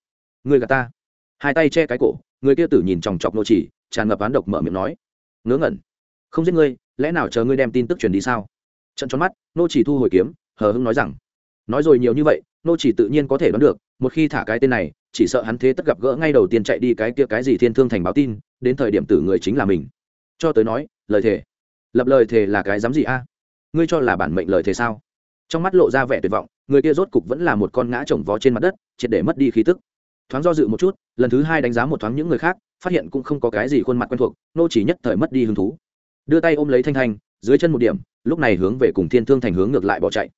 ngươi gà ta. Hai tay che cái cổ, người kia tử nhìn chòng chọc nô chỉ, tràn ngập án độc mở miệng nói. Ngớ ngẩn. Không giết ngươi, lẽ nào chờ ngươi đem tin tức truyền đi sao? Trận tròn mắt, nô chỉ thu hồi kiếm, hờ hững nói rằng. Nói rồi nhiều như vậy, nô chỉ tự nhiên có thể đoán được, một khi thả cái tên này, chỉ sợ hắn thế tất gặp gỡ ngay đầu tiên chạy đi cái kia cái gì thiên thương thành báo tin, đến thời điểm tử người chính là mình. Cho tới nói, lời thề. Lập lời thề là cái dám gì a? Ngươi cho là bản mệnh lời thế sao? Trong mắt lộ ra vẻ tuyệt vọng, người kia rốt cục vẫn là một con ngã chồng vó trên mặt đất, triệt để mất đi khí tức. Thoáng do dự một chút, lần thứ hai đánh giá một thoáng những người khác, phát hiện cũng không có cái gì khuôn mặt quen thuộc, nô chỉ nhất thời mất đi hứng thú. Đưa tay ôm lấy thanh thanh, dưới chân một điểm, lúc này hướng về cùng thiên thương thành hướng ngược lại bỏ chạy.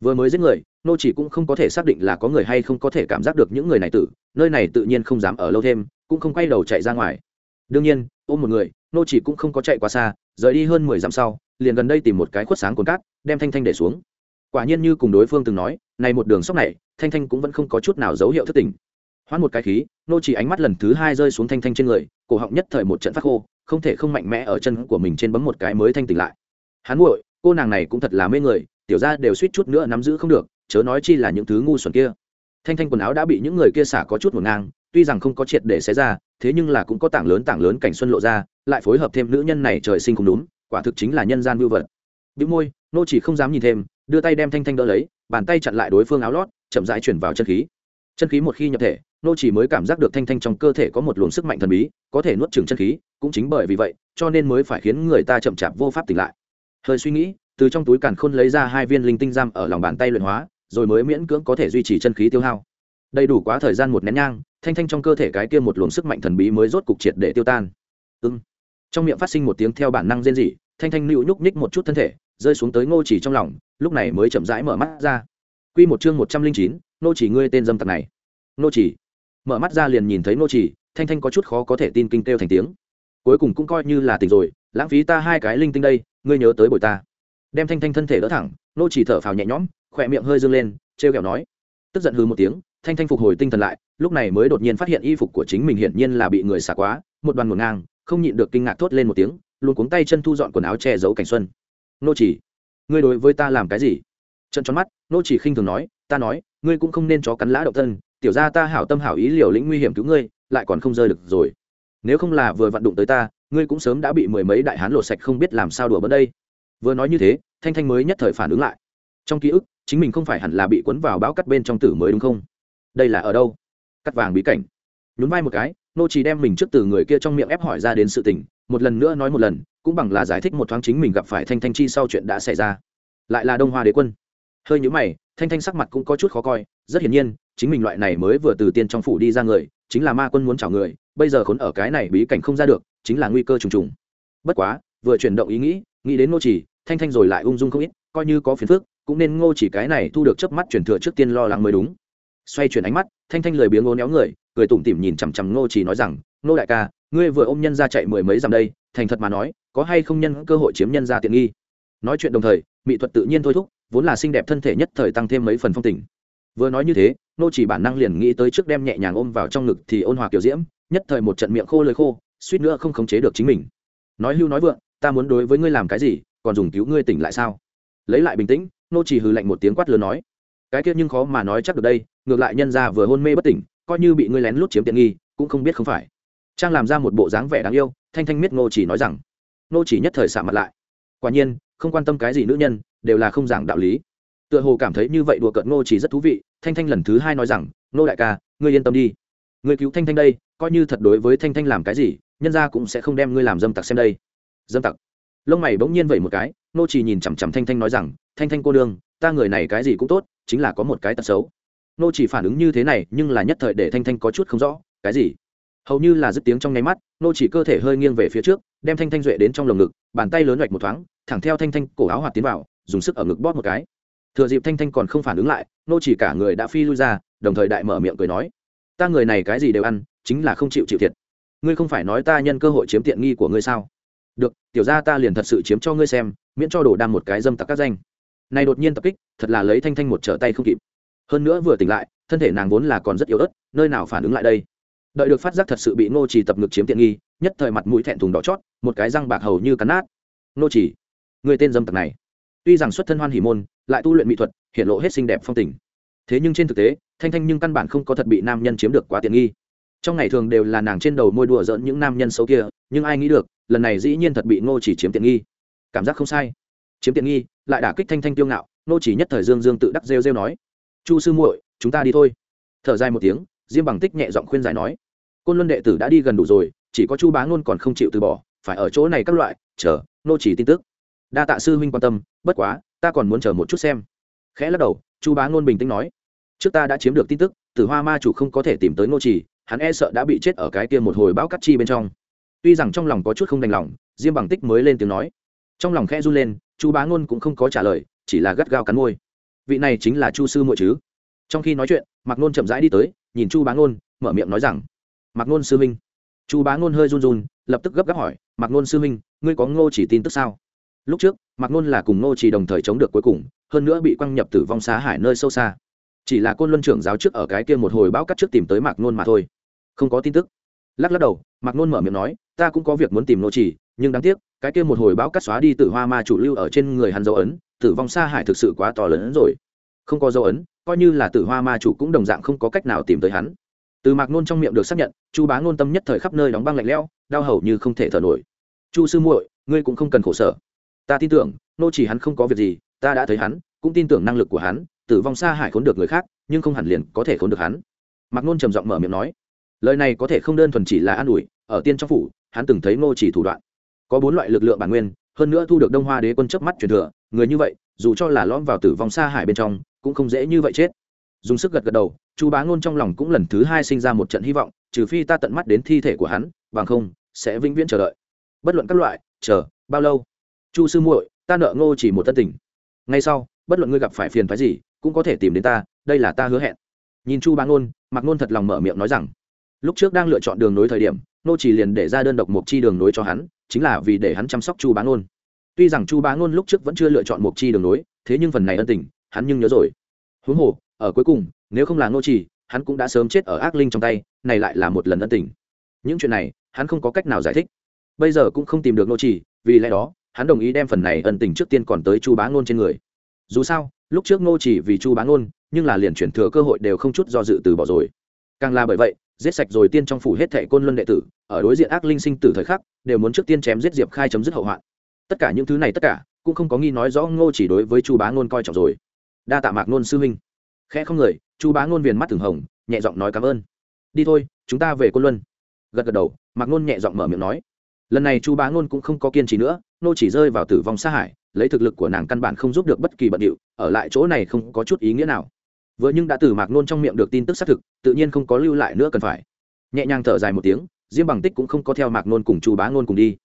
Vừa mới giết người, nô chỉ cũng không có thể xác định là có người hay không có thể cảm giác được những người này tử, nơi này tự nhiên không dám ở lâu thêm, cũng không quay đầu chạy ra ngoài. Đương nhiên, ôm một người, nô chỉ cũng không có chạy quá xa, rời đi hơn mười dặm sau liền gần đây tìm một cái khuất sáng cồn cát, đem thanh thanh để xuống. Quả nhiên như cùng đối phương từng nói, này một đường sóc này, thanh thanh cũng vẫn không có chút nào dấu hiệu thất tình. Hoãn một cái khí, nô chỉ ánh mắt lần thứ hai rơi xuống thanh thanh trên người, cổ họng nhất thời một trận phát khô, không thể không mạnh mẽ ở chân của mình trên bấm một cái mới thanh tỉnh lại. Hắn muội, cô nàng này cũng thật là mê người, tiểu ra đều suýt chút nữa nắm giữ không được, chớ nói chi là những thứ ngu xuẩn kia. Thanh thanh quần áo đã bị những người kia xả có chút một ngang, tuy rằng không có triệt để xé ra, thế nhưng là cũng có tảng lớn tảng lớn cảnh xuân lộ ra, lại phối hợp thêm nữ nhân này trời sinh không đúng quả thực chính là nhân gian vưu vật. Bị môi, nô chỉ không dám nhìn thêm, đưa tay đem thanh thanh đỡ lấy, bàn tay chặn lại đối phương áo lót, chậm rãi chuyển vào chân khí. Chân khí một khi nhập thể, nô chỉ mới cảm giác được thanh thanh trong cơ thể có một luồng sức mạnh thần bí, có thể nuốt chửng chân khí, cũng chính bởi vì vậy, cho nên mới phải khiến người ta chậm chạp vô pháp tỉnh lại. Hơi suy nghĩ, từ trong túi càn khôn lấy ra hai viên linh tinh giam ở lòng bàn tay luyện hóa, rồi mới miễn cưỡng có thể duy trì chân khí tiêu hao. Đầy đủ quá thời gian một nén nhang, thanh thanh trong cơ thể cái kia một luồng sức mạnh thần bí mới rốt cục triệt để tiêu tan. Ưng trong miệng phát sinh một tiếng theo bản năng rên rỉ thanh thanh nữu nhúc nhích một chút thân thể, rơi xuống tới ngô chỉ trong lòng, lúc này mới chậm rãi mở mắt ra. Quy một chương một trăm linh chín, Ngô chỉ ngươi tên dâm tặc này. Ngô chỉ. Mở mắt ra liền nhìn thấy Ngô chỉ, thanh thanh có chút khó có thể tin kinh kêu thành tiếng. Cuối cùng cũng coi như là tỉnh rồi, lãng phí ta hai cái linh tinh đây, ngươi nhớ tới bồi ta. Đem thanh thanh thân thể đỡ thẳng, Ngô chỉ thở phào nhẹ nhõm, khỏe miệng hơi dương lên, trêu ghẹo nói. Tức giận hư một tiếng, thanh thanh phục hồi tinh thần lại, lúc này mới đột nhiên phát hiện y phục của chính mình hiển nhiên là bị người xả quá, một đoàn một ngang, không nhịn được kinh ngạc thốt lên một tiếng luôn cuống tay chân thu dọn quần áo che giấu cảnh xuân. Nô chỉ, ngươi đối với ta làm cái gì? Trận tròn mắt, nô chỉ khinh thường nói, ta nói, ngươi cũng không nên chó cắn lã động thân, tiểu ra ta hảo tâm hảo ý liều lĩnh nguy hiểm cứu ngươi, lại còn không rơi được rồi. Nếu không là vừa vặn đụng tới ta, ngươi cũng sớm đã bị mười mấy đại hán lột sạch không biết làm sao đùa bớt đây. Vừa nói như thế, thanh thanh mới nhất thời phản ứng lại. Trong ký ức, chính mình không phải hẳn là bị cuốn vào bão cắt bên trong tử mới đúng không? Đây là ở đâu? Cắt vàng bí cảnh. Nhún vai một cái, nô chỉ đem mình trước từ người kia trong miệng ép hỏi ra đến sự tình một lần nữa nói một lần, cũng bằng là giải thích một thoáng chính mình gặp phải thanh thanh chi sau chuyện đã xảy ra. Lại là đông hoa đế quân. Hơi nhữ mày, thanh thanh sắc mặt cũng có chút khó coi, rất hiển nhiên, chính mình loại này mới vừa từ tiên trong phủ đi ra người, chính là ma quân muốn chào người, bây giờ khốn ở cái này bí cảnh không ra được, chính là nguy cơ trùng trùng. Bất quá, vừa chuyển động ý nghĩ nghĩ đến ngô chỉ, thanh thanh rồi lại ung dung không ít, coi như có phiền phức, cũng nên ngô chỉ cái này thu được chớp mắt chuyển thừa trước tiên lo lắng mới đúng. Xoay chuyển ánh mắt, thanh thanh lười biếng ngô néo người, cười tủm tỉm nhìn chằm chằm ngô chỉ nói rằng, ngô đại ca ngươi vừa ôm nhân ra chạy mười mấy dặm đây, thành thật mà nói, có hay không nhân cơ hội chiếm nhân ra tiện nghi? Nói chuyện đồng thời, mỹ thuật tự nhiên thôi thúc, vốn là xinh đẹp thân thể nhất thời tăng thêm mấy phần phong tình. Vừa nói như thế, nô chỉ bản năng liền nghĩ tới trước đem nhẹ nhàng ôm vào trong ngực thì ôn hòa kiểu diễm, nhất thời một trận miệng khô lời khô, suýt nữa không khống chế được chính mình. Nói hưu nói vượng, ta muốn đối với ngươi làm cái gì, còn dùng cứu ngươi tỉnh lại sao? Lấy lại bình tĩnh, nô chỉ hừ lạnh một tiếng quát lớn nói. Cái kia nhưng khó mà nói chắc được đây, ngược lại nhân ra vừa hôn mê bất tỉnh, coi như bị ngươi lén lút chiếm tiện nghi, cũng không biết không phải trang làm ra một bộ dáng vẻ đáng yêu, thanh thanh miết Ngô chỉ nói rằng, Ngô chỉ nhất thời xả mặt lại. Quả nhiên, không quan tâm cái gì nữ nhân, đều là không giảng đạo lý. Tựa hồ cảm thấy như vậy đùa cợt Ngô chỉ rất thú vị, thanh thanh lần thứ hai nói rằng, Ngô đại ca, ngươi yên tâm đi. Ngươi cứu thanh thanh đây, coi như thật đối với thanh thanh làm cái gì, nhân ra cũng sẽ không đem ngươi làm dâm tặc xem đây. Dâm tặc? Lông mày bỗng nhiên vậy một cái nô chỉ nhìn chằm chằm thanh thanh nói rằng, thanh thanh cô đương ta người này cái gì cũng tốt, chính là có một cái tật xấu. Nô chỉ phản ứng như thế này, nhưng là nhất thời để thanh thanh có chút không rõ, cái gì? Hầu như là dứt tiếng trong nháy mắt, nô chỉ cơ thể hơi nghiêng về phía trước, đem thanh thanh duệ đến trong lồng ngực, bàn tay lớn vạch một thoáng, thẳng theo thanh thanh cổ áo hoạt tiến vào, dùng sức ở ngực bóp một cái. Thừa dịp thanh thanh còn không phản ứng lại, nô chỉ cả người đã phi lui ra, đồng thời đại mở miệng cười nói, ta người này cái gì đều ăn, chính là không chịu chịu thiệt. Ngươi không phải nói ta nhân cơ hội chiếm tiện nghi của ngươi sao? Được, tiểu ra ta liền thật sự chiếm cho ngươi xem, miễn cho đổ đam một cái dâm tặc các danh. Này đột nhiên tập kích, thật là lấy thanh thanh một trở tay không kịp. Hơn nữa vừa tỉnh lại, thân thể nàng vốn là còn rất yếu ớt, nơi nào phản ứng lại đây? Đợi được phát giác thật sự bị ngô chỉ tập ngực chiếm tiện nghi, nhất thời mặt mũi thẹn thùng đỏ chót, một cái răng bạc hầu như cắn nát. Ngô chỉ người tên dâm tặc này. Tuy rằng xuất thân hoan hỷ môn, lại tu luyện mỹ thuật hiện lộ hết xinh đẹp phong tình. Thế nhưng trên thực tế, thanh thanh nhưng căn bản không có thật bị nam nhân chiếm được quá tiện nghi. Trong ngày thường đều là nàng trên đầu môi đùa giỡn những nam nhân xấu kia, nhưng ai nghĩ được, lần này dĩ nhiên thật bị ngô chỉ chiếm tiện nghi. Cảm giác không sai. Chiếm tiện nghi, lại đả kích thanh thanh tiêu ngạo, ngô chỉ nhất thời dương dương tự đắc rêu rêu nói, chu sư muội, chúng ta đi thôi. Thở dài một tiếng, diêm bằng tích nhẹ giọng khuyên giải nói côn luân đệ tử đã đi gần đủ rồi, chỉ có chu bá ngôn còn không chịu từ bỏ, phải ở chỗ này các loại, chờ, nô chỉ tin tức. Đa tạ sư huynh quan tâm, bất quá, ta còn muốn chờ một chút xem. Khẽ lắc đầu, chu bá ngôn bình tĩnh nói, trước ta đã chiếm được tin tức, tử hoa ma chủ không có thể tìm tới nô chỉ, hắn e sợ đã bị chết ở cái kia một hồi bão cắt chi bên trong. Tuy rằng trong lòng có chút không đành lòng, diêm bằng tích mới lên tiếng nói. Trong lòng khẽ run lên, chu bá ngôn cũng không có trả lời, chỉ là gắt gao cắn môi. Vị này chính là chu sư muội chứ? Trong khi nói chuyện, mạc nôn chậm rãi đi tới, nhìn chu bá ngôn, mở miệng nói rằng mạc ngôn sư minh chu bá ngôn hơi run run, lập tức gấp gáp hỏi, mạc ngôn sư minh ngươi có ngô chỉ tin tức sao? Lúc trước, mạc ngôn là cùng ngô chỉ đồng thời chống được cuối cùng, hơn nữa bị quăng nhập tử vong xá hải nơi sâu xa. Chỉ là côn luân trưởng giáo trước ở cái kia một hồi bão cắt trước tìm tới mạc ngôn mà thôi. Không có tin tức. Lắc lắc đầu, mạc ngôn mở miệng nói, ta cũng có việc muốn tìm ngô chỉ, nhưng đáng tiếc, cái kia một hồi bão cắt xóa đi tử hoa ma chủ lưu ở trên người hắn dấu ấn, tử vong xa hải thực sự quá to lớn hơn rồi. Không có dấu ấn, coi như là tử hoa ma chủ cũng đồng dạng không có cách nào tìm tới hắn từ mạc nôn trong miệng được xác nhận, chu bá ngôn tâm nhất thời khắp nơi đóng băng lạnh lẽo, đau hầu như không thể thở nổi. Chu sư muội, ngươi cũng không cần khổ sở. Ta tin tưởng, nô chỉ hắn không có việc gì, ta đã thấy hắn, cũng tin tưởng năng lực của hắn, tử vong xa hải khốn được người khác, nhưng không hẳn liền có thể khốn được hắn. Mạc nôn trầm giọng mở miệng nói, lời này có thể không đơn thuần chỉ là an ủi, ở tiên trong phủ, hắn từng thấy nô chỉ thủ đoạn. Có bốn loại lực lượng bản nguyên, hơn nữa thu được đông hoa đế quân chớp mắt truyền thừa, người như vậy, dù cho là lõm vào tử vong xa hải bên trong, cũng không dễ như vậy chết dùng sức gật gật đầu, chu bá ngôn trong lòng cũng lần thứ hai sinh ra một trận hy vọng, trừ phi ta tận mắt đến thi thể của hắn, bằng không, sẽ vĩnh viễn chờ đợi. Bất luận các loại, chờ, bao lâu? Chu sư muội, ta nợ ngô chỉ một tân tình. Ngay sau, bất luận ngươi gặp phải phiền phái gì, cũng có thể tìm đến ta, đây là ta hứa hẹn. Nhìn chu bá ngôn mặc ngôn thật lòng mở miệng nói rằng, lúc trước đang lựa chọn đường nối thời điểm, nô chỉ liền để ra đơn độc một chi đường nối cho hắn, chính là vì để hắn chăm sóc chu bá ngôn. Tuy rằng chu bá ngôn lúc trước vẫn chưa lựa chọn một chi đường nối, thế nhưng phần này ân tình, hắn nhưng nhớ rồi. Huống hồ ở cuối cùng, nếu không là ngô trì, hắn cũng đã sớm chết ở ác linh trong tay, này lại là một lần ân tình. Những chuyện này, hắn không có cách nào giải thích. Bây giờ cũng không tìm được ngô trì, vì lẽ đó, hắn đồng ý đem phần này ân tình trước tiên còn tới chu bá ngôn trên người. Dù sao, lúc trước ngô trì vì chu bá ngôn, nhưng là liền chuyển thừa cơ hội đều không chút do dự từ bỏ rồi. Càng là bởi vậy, giết sạch rồi tiên trong phủ hết thệ côn luân đệ tử, ở đối diện ác linh sinh tử thời khắc, đều muốn trước tiên chém giết diệp khai chấm dứt hậu hoạn. Tất cả những thứ này tất cả, cũng không có nghi nói rõ ngô chỉ đối với chu bá ngôn coi trọng rồi. Đa tạ mạc ngôn sư huynh khẽ không người, chu bá ngôn viền mắt thường hồng, nhẹ giọng nói cảm ơn. Đi thôi, chúng ta về côn luân. Gật gật đầu, mạc ngôn nhẹ giọng mở miệng nói. Lần này chu bá ngôn cũng không có kiên trì nữa, nô chỉ rơi vào tử vong xa hải, lấy thực lực của nàng căn bản không giúp được bất kỳ bận điệu, ở lại chỗ này không có chút ý nghĩa nào. Vừa nhưng đã từ mạc nôn trong miệng được tin tức xác thực, tự nhiên không có lưu lại nữa cần phải. Nhẹ nhàng thở dài một tiếng, diêm bằng tích cũng không có theo mạc nôn cùng chu bá ngôn cùng đi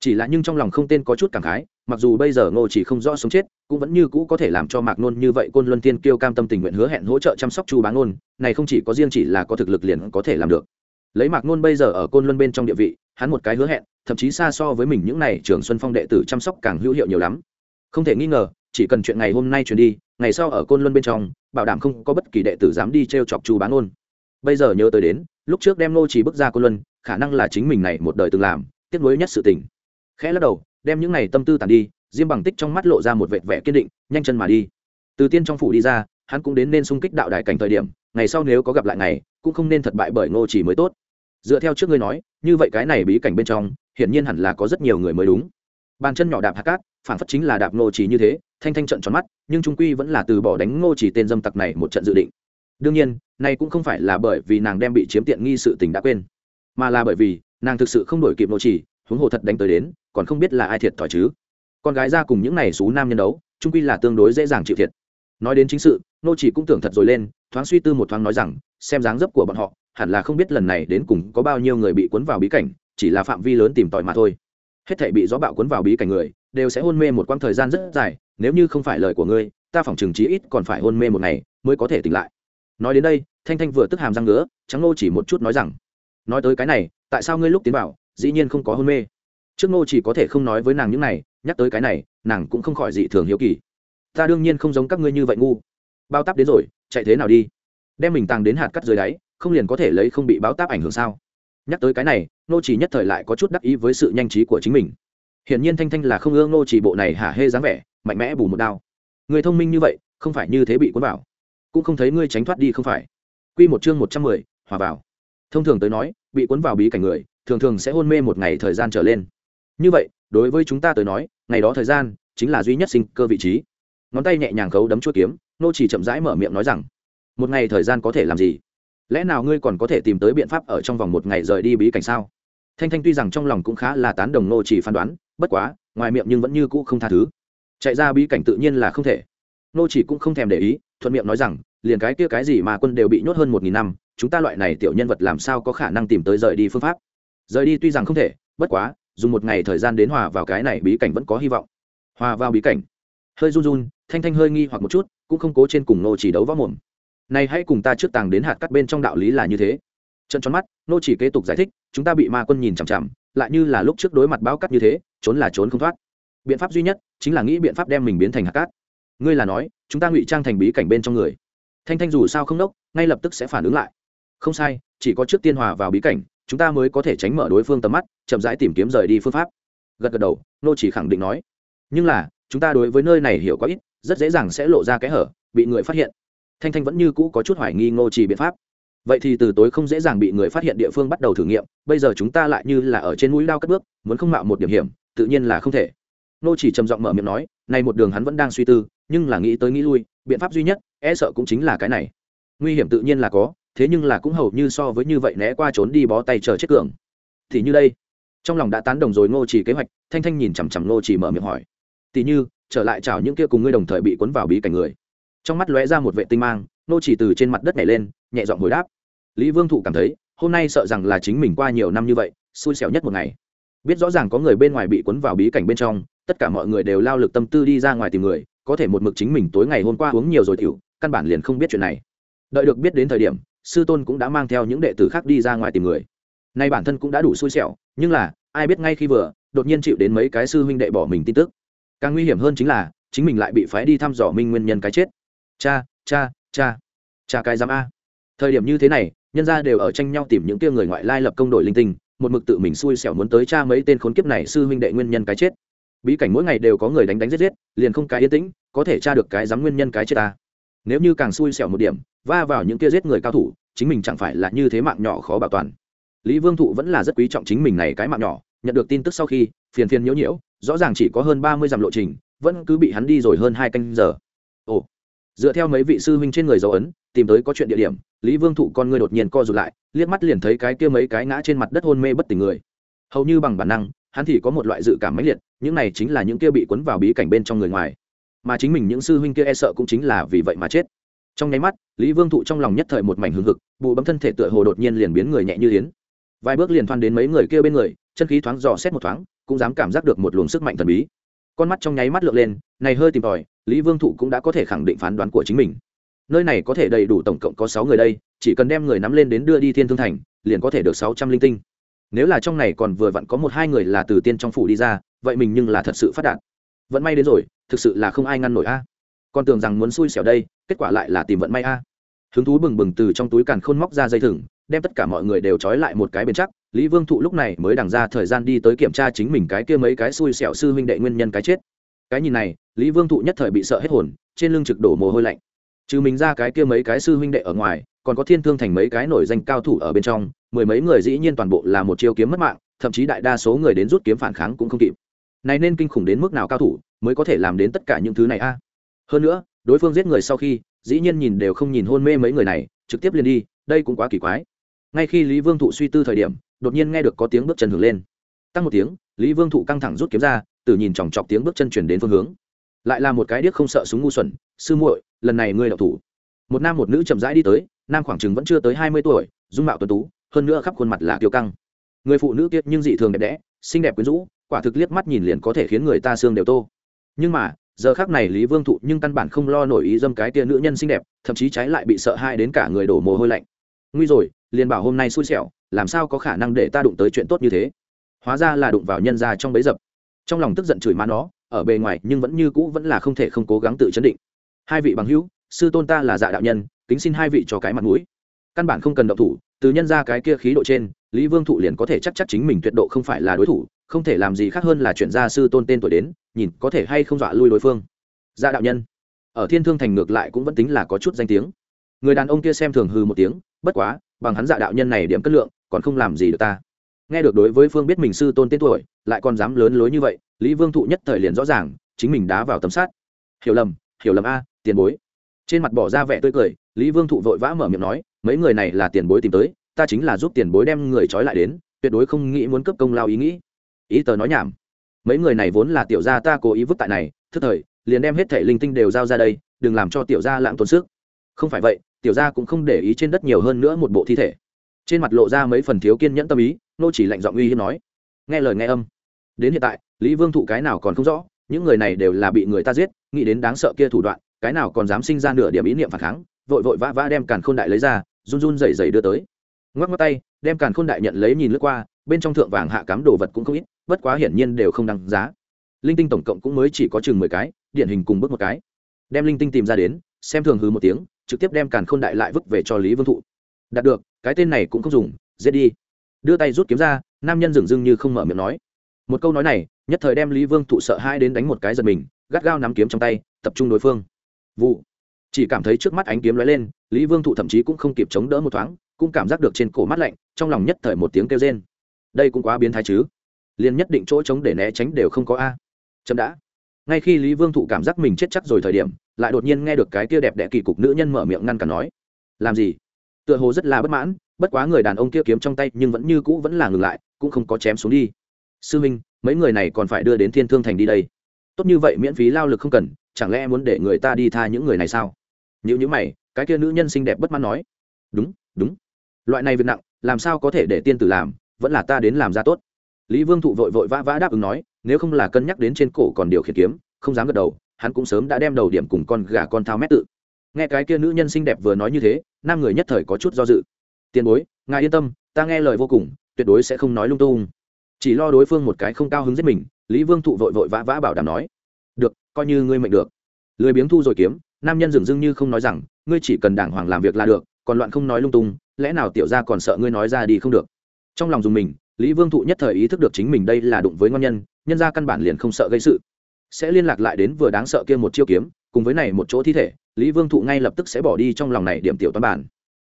chỉ là nhưng trong lòng không tên có chút cảm khái, mặc dù bây giờ ngô chỉ không rõ sống chết, cũng vẫn như cũ có thể làm cho mạc nôn như vậy côn luân tiên kêu cam tâm tình nguyện hứa hẹn hỗ trợ chăm sóc chu bá Nôn, này không chỉ có riêng chỉ là có thực lực liền có thể làm được. Lấy mạc nôn bây giờ ở côn luân bên trong địa vị, hắn một cái hứa hẹn, thậm chí xa so với mình những này trường xuân phong đệ tử chăm sóc càng hữu hiệu nhiều lắm. Không thể nghi ngờ, chỉ cần chuyện ngày hôm nay chuyển đi, ngày sau ở côn luân bên trong, bảo đảm không có bất kỳ đệ tử dám đi t r e o chọc chu bá Nôn. Bây giờ nhớ tới đến, lúc trước đem nô chỉ bước ra côn luân, khả năng là chính mình này một đời từng làm, tiếc nuối nhất sự tình khẽ lắc đầu, đem những này tâm tư tàn đi, diêm bằng tích trong mắt lộ ra một vệt vẻ kiên định, nhanh chân mà đi. Từ tiên trong phủ đi ra, hắn cũng đến nên xung kích đạo đại cảnh thời điểm, ngày sau nếu có gặp lại ngày, cũng không nên thất bại bởi ngô chỉ mới tốt. Dựa theo trước ngươi nói, như vậy cái này bí cảnh bên trong, hiển nhiên hẳn là có rất nhiều người mới đúng. Bàn chân nhỏ đạp hạt cát phản phất chính là đạp ngô chỉ như thế, thanh thanh trận tròn mắt, nhưng trung quy vẫn là từ bỏ đánh ngô chỉ tên dâm tặc này một trận dự định. Đương nhiên, này cũng không phải là bởi vì nàng đem bị chiếm tiện nghi sự tình đã quên, mà là bởi vì nàng thực sự không đổi kịp ngô chỉ, huống hồ thật đánh tới đến còn không biết là ai thiệt thòi chứ. Con gái ra cùng những này xú nam nhân đấu trung quy là tương đối dễ dàng chịu thiệt. Nói đến chính sự, nô chỉ cũng tưởng thật rồi lên, thoáng suy tư một thoáng nói rằng, xem dáng dấp của bọn họ, hẳn là không biết lần này đến cùng có bao nhiêu người bị cuốn vào bí cảnh, chỉ là phạm vi lớn tìm tòi mà thôi. Hết thảy bị gió bạo cuốn vào bí cảnh người, đều sẽ hôn mê một quãng thời gian rất dài, nếu như không phải lời của ngươi, ta phỏng chừng chí ít còn phải hôn mê một ngày mới có thể tỉnh lại. Nói đến đây, thanh thanh vừa tức hàm răng nữa trắng nô chỉ một chút nói rằng, nói tới cái này, tại sao ngươi lúc tiến vào, dĩ nhiên không có hôn mê? Trước ngô chỉ có thể không nói với nàng những này, nhắc tới cái này, nàng cũng không khỏi dị thường hiếu kỳ. Ta đương nhiên không giống các ngươi như vậy ngu. Bao táp đến rồi, chạy thế nào đi? Đem mình tàng đến hạt cắt dưới đáy, không liền có thể lấy không bị báo táp ảnh hưởng sao? Nhắc tới cái này nô chỉ nhất thời lại có chút đắc ý với sự nhanh trí của chính mình. Hiển nhiên thanh thanh là không ưa nô chỉ bộ này hả hê dáng vẻ, mạnh mẽ bù một đao. Người thông minh như vậy, không phải như thế bị cuốn vào. Cũng không thấy ngươi tránh thoát đi không phải. Quy một chương một trăm mười, hòa vào. Thông thường tới nói, bị cuốn vào bí cảnh người, thường thường sẽ hôn mê một ngày thời gian trở lên như vậy, đối với chúng ta tới nói, ngày đó thời gian chính là duy nhất sinh cơ vị trí. Ngón tay nhẹ nhàng khấu đấm chuỗi kiếm, nô chỉ chậm rãi mở miệng nói rằng, một ngày thời gian có thể làm gì? Lẽ nào ngươi còn có thể tìm tới biện pháp ở trong vòng một ngày rời đi bí cảnh sao? Thanh thanh tuy rằng trong lòng cũng khá là tán đồng nô chỉ phán đoán, bất quá, ngoài miệng nhưng vẫn như cũ không tha thứ. Chạy ra bí cảnh tự nhiên là không thể. Nô chỉ cũng không thèm để ý, thuận miệng nói rằng, liền cái kia cái gì mà quân đều bị nhốt hơn một nghìn năm, chúng ta loại này tiểu nhân vật làm sao có khả năng tìm tới rời đi phương pháp? Rời đi tuy rằng không thể, bất quá dùng một ngày thời gian đến hòa vào cái này bí cảnh vẫn có hy vọng. Hòa vào bí cảnh. Hơi run run, thanh thanh hơi nghi hoặc một chút, cũng không cố trên cùng nô chỉ đấu võ mồm. Này hãy cùng ta trước tàng đến hạt cắt bên trong đạo lý là như thế. Trận tròn mắt, nô chỉ kế tục giải thích, chúng ta bị ma quân nhìn chằm chằm, lại như là lúc trước đối mặt báo cắt như thế, trốn là trốn không thoát. Biện pháp duy nhất, chính là nghĩ biện pháp đem mình biến thành hạt cát. Ngươi là nói, chúng ta ngụy trang thành bí cảnh bên trong người. Thanh thanh dù sao không đốc, ngay lập tức sẽ phản ứng lại. Không sai, chỉ có trước tiên hòa vào bí cảnh chúng ta mới có thể tránh mở đối phương tầm mắt, chậm rãi tìm kiếm rời đi phương pháp. Gật gật đầu, nô chỉ khẳng định nói. Nhưng là, chúng ta đối với nơi này hiểu quá ít, rất dễ dàng sẽ lộ ra cái hở, bị người phát hiện. Thanh thanh vẫn như cũ có chút hoài nghi ngô chỉ biện pháp. Vậy thì từ tối không dễ dàng bị người phát hiện địa phương bắt đầu thử nghiệm, bây giờ chúng ta lại như là ở trên núi lao cất bước, muốn không mạo một điểm hiểm, tự nhiên là không thể. Nô chỉ trầm giọng mở miệng nói nay một đường hắn vẫn đang suy tư, nhưng là nghĩ tới nghĩ lui, biện pháp duy nhất e sợ cũng chính là cái này. Nguy hiểm tự nhiên là có thế nhưng là cũng hầu như so với như vậy né qua trốn đi bó tay chờ chết cường. Thì như đây, trong lòng đã tán đồng rồi ngô chỉ kế hoạch, thanh thanh nhìn chằm chằm ngô chỉ mở miệng hỏi. Tỉ như, trở lại chào những kia cùng ngươi đồng thời bị cuốn vào bí cảnh người. Trong mắt lóe ra một vệ tinh mang, ngô chỉ từ trên mặt đất nhảy lên, nhẹ giọng hồi đáp. Lý vương thụ cảm thấy, hôm nay sợ rằng là chính mình qua nhiều năm như vậy, xui xẻo nhất một ngày. Biết rõ ràng có người bên ngoài bị cuốn vào bí cảnh bên trong, tất cả mọi người đều lao lực tâm tư đi ra ngoài tìm người, có thể một mực chính mình tối ngày hôm qua uống nhiều rồi tiểu, căn bản liền không biết chuyện này. Đợi được biết đến thời điểm sư tôn cũng đã mang theo những đệ tử khác đi ra ngoài tìm người. Nay bản thân cũng đã đủ xui xẻo, nhưng là, ai biết ngay khi vừa, đột nhiên chịu đến mấy cái sư huynh đệ bỏ mình tin tức. Càng nguy hiểm hơn chính là, chính mình lại bị phái đi thăm dò minh nguyên nhân cái chết. Cha cha cha cha cái giám a. Thời điểm như thế này, nhân ra đều ở tranh nhau tìm những tia người ngoại lai lập công đội linh tinh, một mực tự mình xui xẻo muốn tới cha mấy tên khốn kiếp này sư huynh đệ nguyên nhân cái chết. Bí cảnh mỗi ngày đều có người đánh đánh giết giết, liền không cái yên tĩnh, có thể tra được cái dám nguyên nhân cái chết ta nếu như càng xui xẻo một điểm, va vào những kia giết người cao thủ, chính mình chẳng phải là như thế mạng nhỏ khó bảo toàn. Lý vương thụ vẫn là rất quý trọng chính mình này cái mạng nhỏ, nhận được tin tức sau khi, phiền phiền nhiễu nhiễu, rõ ràng chỉ có hơn ba mươi dặm lộ trình, vẫn cứ bị hắn đi rồi hơn hai canh giờ. Ồ, dựa theo mấy vị sư huynh trên người dấu ấn, tìm tới có chuyện địa điểm, lý vương thụ con ngươi đột nhiên co rụt lại, liếc mắt liền thấy cái kia mấy cái ngã trên mặt đất hôn mê bất tỉnh người. Hầu như bằng bản năng, hắn thì có một loại dự cảm mãnh liệt, những này chính là những kia bị cuốn vào bí cảnh bên trong người ngoài mà chính mình những sư huynh kia e sợ cũng chính là vì vậy mà chết. Trong nháy mắt, lý vương thụ trong lòng nhất thời một mảnh hưng hực bụ bấm thân thể tựa hồ đột nhiên liền biến người nhẹ như yến. Vài bước liền thoăn đến mấy người kia bên người, chân khí thoáng dò xét một thoáng, cũng dám cảm giác được một luồng sức mạnh thần bí. Con mắt trong nháy mắt lượn lên, này hơi tìm tòi, lý vương thụ cũng đã có thể khẳng định phán đoán của chính mình. Nơi này có thể đầy đủ tổng cộng có sáu người đây, chỉ cần đem người nắm lên đến đưa đi thiên thương thành, liền có thể được sáu trăm linh tinh. Nếu là trong này còn vừa vặn có một hai người là từ tiên trong phủ đi ra, vậy mình nhưng là thật sự phát đạt. Vận may đến rồi thực sự là không ai ngăn nổi a. Con tưởng rằng muốn xui xẻo đây, kết quả lại là tìm vận may a. Hứng thú bừng bừng từ trong túi càn khôn móc ra dây thừng, đem tất cả mọi người đều trói lại một cái bền chắc. Lý vương thụ lúc này mới đằng ra thời gian đi tới kiểm tra chính mình cái kia mấy cái xui xẻo sư huynh đệ nguyên nhân cái chết. Cái nhìn này, lý vương thụ nhất thời bị sợ hết hồn, trên lưng trực đổ mồ hôi lạnh. Trừ mình ra cái kia mấy cái sư huynh đệ ở ngoài, còn có thiên thương thành mấy cái nổi danh cao thủ ở bên trong, mười mấy người dĩ nhiên toàn bộ là một chiêu kiếm mất mạng, thậm chí đại đa số người đến rút kiếm phản kháng cũng không kịp. Này nên kinh khủng đến mức nào cao thủ mới có thể làm đến tất cả những thứ này a. Hơn nữa, đối phương giết người sau khi, dĩ nhiên nhìn đều không nhìn hôn mê mấy người này, trực tiếp liền đi, đây cũng quá kỳ quái. Ngay khi lý vương thụ suy tư thời điểm, đột nhiên nghe được có tiếng bước chân hưởng lên. Tăng một tiếng, lý vương thụ căng thẳng rút kiếm ra, từ nhìn chòng chọc tiếng bước chân chuyển đến phương hướng. Lại là một cái điếc không sợ súng ngu xuẩn, sư muội, lần này ngươi đậu thủ. Một nam một nữ chậm rãi đi tới, nam khoảng chừng vẫn chưa tới hai mươi tuổi, dung mạo tuấn tú, hơn nữa khắp khuôn mặt là kiêu căng. Người phụ nữ kiệt nhưng dị thường đẹp đẽ, xinh đẹp quyến rũ, quả thực liếc mắt nhìn liền có thể khiến người ta xương đều tô nhưng mà, giờ khác này lý vương thụ nhưng căn bản không lo nổi ý dâm cái tia nữ nhân xinh đẹp, thậm chí trái lại bị sợ hãi đến cả người đổ mồ hôi lạnh. Nguy rồi, liền bảo hôm nay xui xẻo, làm sao có khả năng để ta đụng tới chuyện tốt như thế? Hóa ra là đụng vào nhân ra trong bấy dập. Trong lòng tức giận chửi má nó, ở bề ngoài nhưng vẫn như cũ vẫn là không thể không cố gắng tự chấn định. Hai vị bằng hữu, sư tôn ta là dạ đạo nhân, kính xin hai vị cho cái mặt mũi. Căn bản không cần động thủ, từ nhân ra cái kia khí độ trên, lý vương thụ liền có thể chắc chắc chính mình tuyệt độ không phải là đối thủ không thể làm gì khác hơn là chuyển ra sư tôn tên tuổi đến, nhìn có thể hay không dọa lui đối phương. Dạ đạo nhân, ở thiên thương thành ngược lại cũng vẫn tính là có chút danh tiếng. Người đàn ông kia xem thường hư một tiếng, bất quá, bằng hắn dạ đạo nhân này điểm cất lượng, còn không làm gì được ta. Nghe được đối với phương biết mình sư tôn tên tuổi, lại còn dám lớn lối như vậy, lý vương thụ nhất thời liền rõ ràng, chính mình đá vào tấm sát hiểu lầm hiểu lầm a, tiền bối. Trên mặt bỏ ra vẻ tươi cười, lý vương thụ vội vã mở miệng nói, mấy người này là tiền bối tìm tới, ta chính là giúp tiền bối đem người trói lại đến, tuyệt đối không nghĩ muốn cấp công lao ý nghĩ ý tờ nói nhảm. Mấy người này vốn là tiểu gia ta cố ý vứt tại này, thức thời, liền đem hết thể linh tinh đều giao ra đây, đừng làm cho tiểu gia lãng tốn sức. Không phải vậy, tiểu gia cũng không để ý trên đất nhiều hơn nữa một bộ thi thể. Trên mặt lộ ra mấy phần thiếu kiên nhẫn tâm ý, nô chỉ lạnh giọng uy hiếp nói. Nghe lời nghe âm. Đến hiện tại, lý vương thụ cái nào còn không rõ, những người này đều là bị người ta giết, nghĩ đến đáng sợ kia thủ đoạn, cái nào còn dám sinh ra nửa điểm ý niệm phản kháng, vội vội vã vã đem càn khôn đại lấy ra, run run rẩy rẩy đưa tới. Ngoắc ngoắc tay, đem càn khôn đại nhận lấy nhìn lướt qua, bên trong thượng vàng hạ cám đồ vật cũng không ít bất quá hiển nhiên đều không đăng giá. Linh tinh tổng cộng cũng mới chỉ có chừng mười cái, điển hình cùng bước một cái. Đem linh tinh tìm ra đến, xem thường hư một tiếng, trực tiếp đem càn khôn đại lại vứt về cho lý vương thụ. Đạt được, cái tên này cũng không dùng, giết đi. Đưa tay rút kiếm ra, nam nhân dừng dưng như không mở miệng nói. Một câu nói này, nhất thời đem lý vương thụ sợ hai đến đánh một cái giật mình, gắt gao nắm kiếm trong tay, tập trung đối phương. Vụ. Chỉ cảm thấy trước mắt ánh kiếm lóe lên, lý vương thụ thậm chí cũng không kịp chống đỡ một thoáng, cũng cảm giác được trên cổ mắt lạnh, trong lòng nhất thời một tiếng kêu rên. Đây cũng quá biến thái chứ? Liền nhất định chỗ trống để né tránh đều không có a. Chậm đã. Ngay khi lý vương thụ cảm giác mình chết chắc rồi thời điểm, lại đột nhiên nghe được cái kia đẹp đẽ kỳ cục nữ nhân mở miệng ngăn cản nói, làm gì? Tựa hồ rất là bất mãn, bất quá người đàn ông kia kiếm trong tay nhưng vẫn như cũ vẫn là ngừng lại, cũng không có chém xuống đi. Sư minh mấy người này còn phải đưa đến thiên thương thành đi đây. Tốt như vậy miễn phí lao lực không cần, chẳng lẽ muốn để người ta đi tha những người này sao? Như như mày, cái kia nữ nhân xinh đẹp bất mãn nói, đúng đúng. Loại này việc nặng, làm sao có thể để tiên tử làm, vẫn là ta đến làm ra tốt lý vương thụ vội vội vã vã đáp ứng nói, nếu không là cân nhắc đến trên cổ còn điều khiển kiếm, không dám gật đầu, hắn cũng sớm đã đem đầu điểm cùng con gà con thao mét tự. Nghe cái kia nữ nhân xinh đẹp vừa nói như thế, nam người nhất thời có chút do dự. Tiền bối, ngài yên tâm, ta nghe lời vô cùng, tuyệt đối sẽ không nói lung tung. Chỉ lo đối phương một cái không cao hứng giết mình, lý vương thụ vội vội vã vã bảo đảm nói, được, coi như ngươi mệnh được. Lười biếng thu rồi kiếm, nam nhân dường dưng như không nói rằng, ngươi chỉ cần đàng hoàng làm việc là được, còn loạn không nói lung tung, lẽ nào tiểu ra còn sợ ngươi nói ra đi không được? Trong lòng dùng mình lý vương thụ nhất thời ý thức được chính mình đây là đụng với ngon nhân nhân ra căn bản liền không sợ gây sự. Sẽ liên lạc lại đến vừa đáng sợ kia một chiêu kiếm, cùng với này một chỗ thi thể, lý vương thụ ngay lập tức sẽ bỏ đi trong lòng này điểm tiểu toán bản.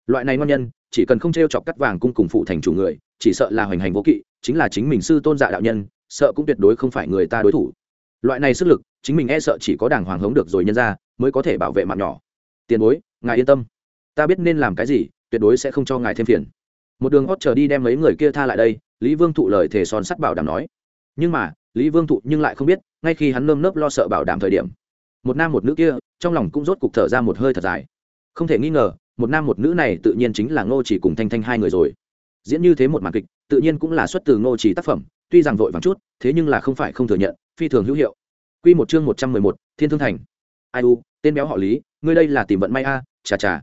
Loại này ngon nhân, chỉ cần không t r e o chọc cắt vàng cung cùng phụ thành chủ người, chỉ sợ là hoành hành vô kỵ, chính là chính mình sư tôn dạ đạo nhân, sợ cũng tuyệt đối không phải người ta đối thủ. Loại này sức lực, chính mình e sợ chỉ có đảng hoàng hống được rồi nhân ra, mới có thể bảo vệ mạng nhỏ. Tiền bối, ngài yên tâm. Ta biết nên làm cái gì, tuyệt đối sẽ không cho ngài thêm phiền. Một đường hót chờ đi đem mấy người kia tha lại đây lý vương thụ lời thề son sắt bảo đảm nói nhưng mà lý vương thụ nhưng lại không biết ngay khi hắn nơm nớp lo sợ bảo đảm thời điểm một nam một nữ kia trong lòng cũng rốt cục thở ra một hơi thật dài không thể nghi ngờ một nam một nữ này tự nhiên chính là ngô chỉ cùng thanh thanh hai người rồi diễn như thế một màn kịch tự nhiên cũng là xuất từ ngô chỉ tác phẩm tuy rằng vội vàng chút thế nhưng là không phải không thừa nhận phi thường hữu hiệu Quy một chương một trăm mười một, Thiên Thương Thành. Ai u, tên béo họ Lý, ngươi đây là tìm vận may a, à, chà chà.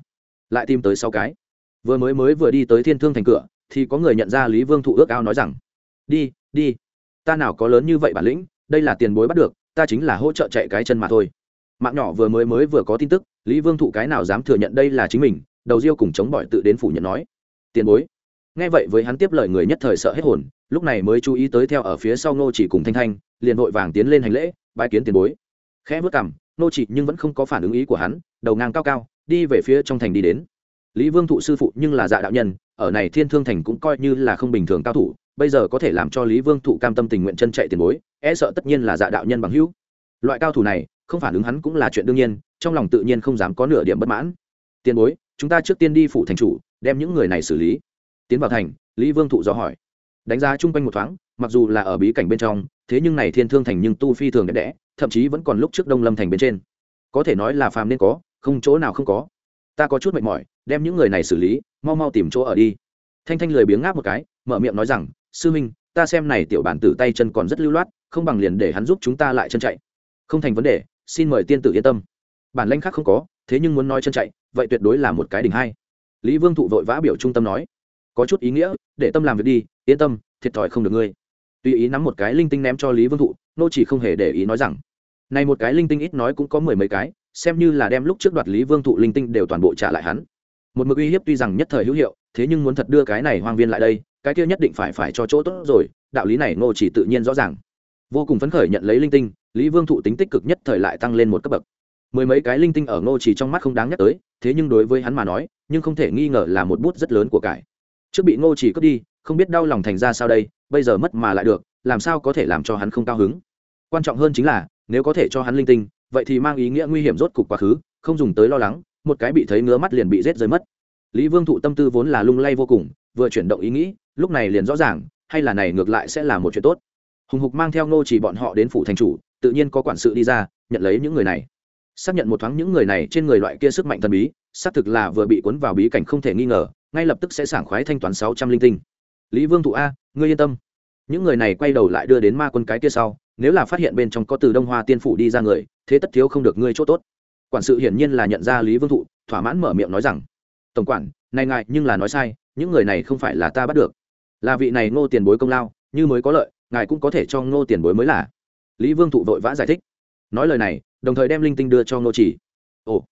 Lại tìm tới sáu cái. Vừa mới mới vừa đi tới Thiên Thương Thành cửa, thì có người nhận ra Lý Vương thụ ước ao nói rằng: "Đi, đi, ta nào có lớn như vậy bản lĩnh, đây là tiền bối bắt được, ta chính là hỗ trợ chạy cái chân mà thôi." mạng nhỏ vừa mới mới vừa có tin tức lý vương thụ cái nào dám thừa nhận đây là chính mình đầu riêu cùng chống bỏi tự đến phủ nhận nói tiền bối. Nghe vậy với hắn tiếp lời người nhất thời sợ hết hồn lúc này mới chú ý tới theo ở phía sau ngô chỉ cùng thanh thanh liền vội vàng tiến lên hành lễ bãi kiến tiền bối. Khẽ vớt cảm ngô chỉ nhưng vẫn không có phản ứng ý của hắn đầu ngang cao cao đi về phía trong thành đi đến. Lý vương thụ sư phụ nhưng là dạ đạo nhân ở này thiên thương thành cũng coi như là không bình thường cao thủ, bây giờ có thể làm cho lý vương thụ cam tâm tình nguyện chân chạy tiền bối e sợ tất nhiên là dạ đạo nhân bằng hữu. Loại cao thủ này, không phản ứng hắn cũng là chuyện đương nhiên, trong lòng tự nhiên không dám có nửa điểm bất mãn. Tiền bối, chúng ta trước tiên đi phủ thành chủ, đem những người này xử lý. Tiến vào thành, lý vương thụ dò hỏi. Đánh giá chung quanh một thoáng, mặc dù là ở bí cảnh bên trong, thế nhưng này thiên thương thành nhưng tu phi thường đẹp đẽ, thậm chí vẫn còn lúc trước đông lâm thành bên trên. Có thể nói là phàm nên có, không chỗ nào không có ta có chút mệt mỏi, đem những người này xử lý, mau mau tìm chỗ ở đi. Thanh thanh lười biếng ngáp một cái, mở miệng nói rằng, sư minh, ta xem này tiểu bản tử tay chân còn rất lưu loát, không bằng liền để hắn giúp chúng ta lại chân chạy. Không thành vấn đề, xin mời tiên tử yên tâm. Bản lãnh khác không có, thế nhưng muốn nói chân chạy, vậy tuyệt đối là một cái đỉnh hai. Lý vương thụ vội vã biểu trung tâm nói, có chút ý nghĩa, để tâm làm việc đi, yên tâm, thiệt thòi không được ngươi. Tùy ý nắm một cái linh tinh ném cho lý vương thụ, nô chỉ không hề để ý nói rằng, này một cái linh tinh ít nói cũng có mười mấy cái xem như là đem lúc trước đoạt lý vương thụ linh tinh đều toàn bộ trả lại hắn. Một mực uy hiếp tuy rằng nhất thời hữu hiệu, thế nhưng muốn thật đưa cái này hoang viên lại đây, cái kia nhất định phải phải cho chỗ tốt rồi, đạo lý này Ngô chỉ tự nhiên rõ ràng. Vô cùng phấn khởi nhận lấy linh tinh, lý vương thụ tính tích cực nhất thời lại tăng lên một cấp bậc. Mười mấy cái linh tinh ở ngô chỉ trong mắt không đáng nhắc tới, thế nhưng đối với hắn mà nói, nhưng không thể nghi ngờ là một bút rất lớn của cải. Trước bị ngô chỉ cướp đi, không biết đau lòng thành ra sao đây, bây giờ mất mà lại được, làm sao có thể làm cho hắn không cao hứng? Quan trọng hơn chính là, nếu có thể cho hắn linh tinh vậy thì mang ý nghĩa nguy hiểm rốt cục quá khứ, không dùng tới lo lắng, một cái bị thấy ngứa mắt liền bị rết rơi mất. Lý vương thụ tâm tư vốn là lung lay vô cùng, vừa chuyển động ý nghĩ, lúc này liền rõ ràng, hay là này ngược lại sẽ là một chuyện tốt. Hùng hục mang theo ngô chỉ bọn họ đến phủ thành chủ, tự nhiên có quản sự đi ra, nhận lấy những người này. Xác nhận một thoáng những người này trên người loại kia sức mạnh thần bí, xác thực là vừa bị cuốn vào bí cảnh không thể nghi ngờ, ngay lập tức sẽ sảng khoái thanh toán sáu trăm linh tinh. Lý vương thụ a, ngươi yên tâm. Những người này quay đầu lại đưa đến ma quân cái kia sau nếu là phát hiện bên trong có từ đông hoa tiên phủ đi ra người, thế tất thiếu không được ngươi chỗ tốt. Quản sự hiển nhiên là nhận ra lý vương thụ, thỏa mãn mở miệng nói rằng, tổng quản, này ngại nhưng là nói sai, những người này không phải là ta bắt được. Là vị này ngô tiền bối công lao, như mới có lợi, ngài cũng có thể cho ngô tiền bối mới là. Lý vương thụ vội vã giải thích. Nói lời này, đồng thời đem linh tinh đưa cho ngô chỉ. Ồ.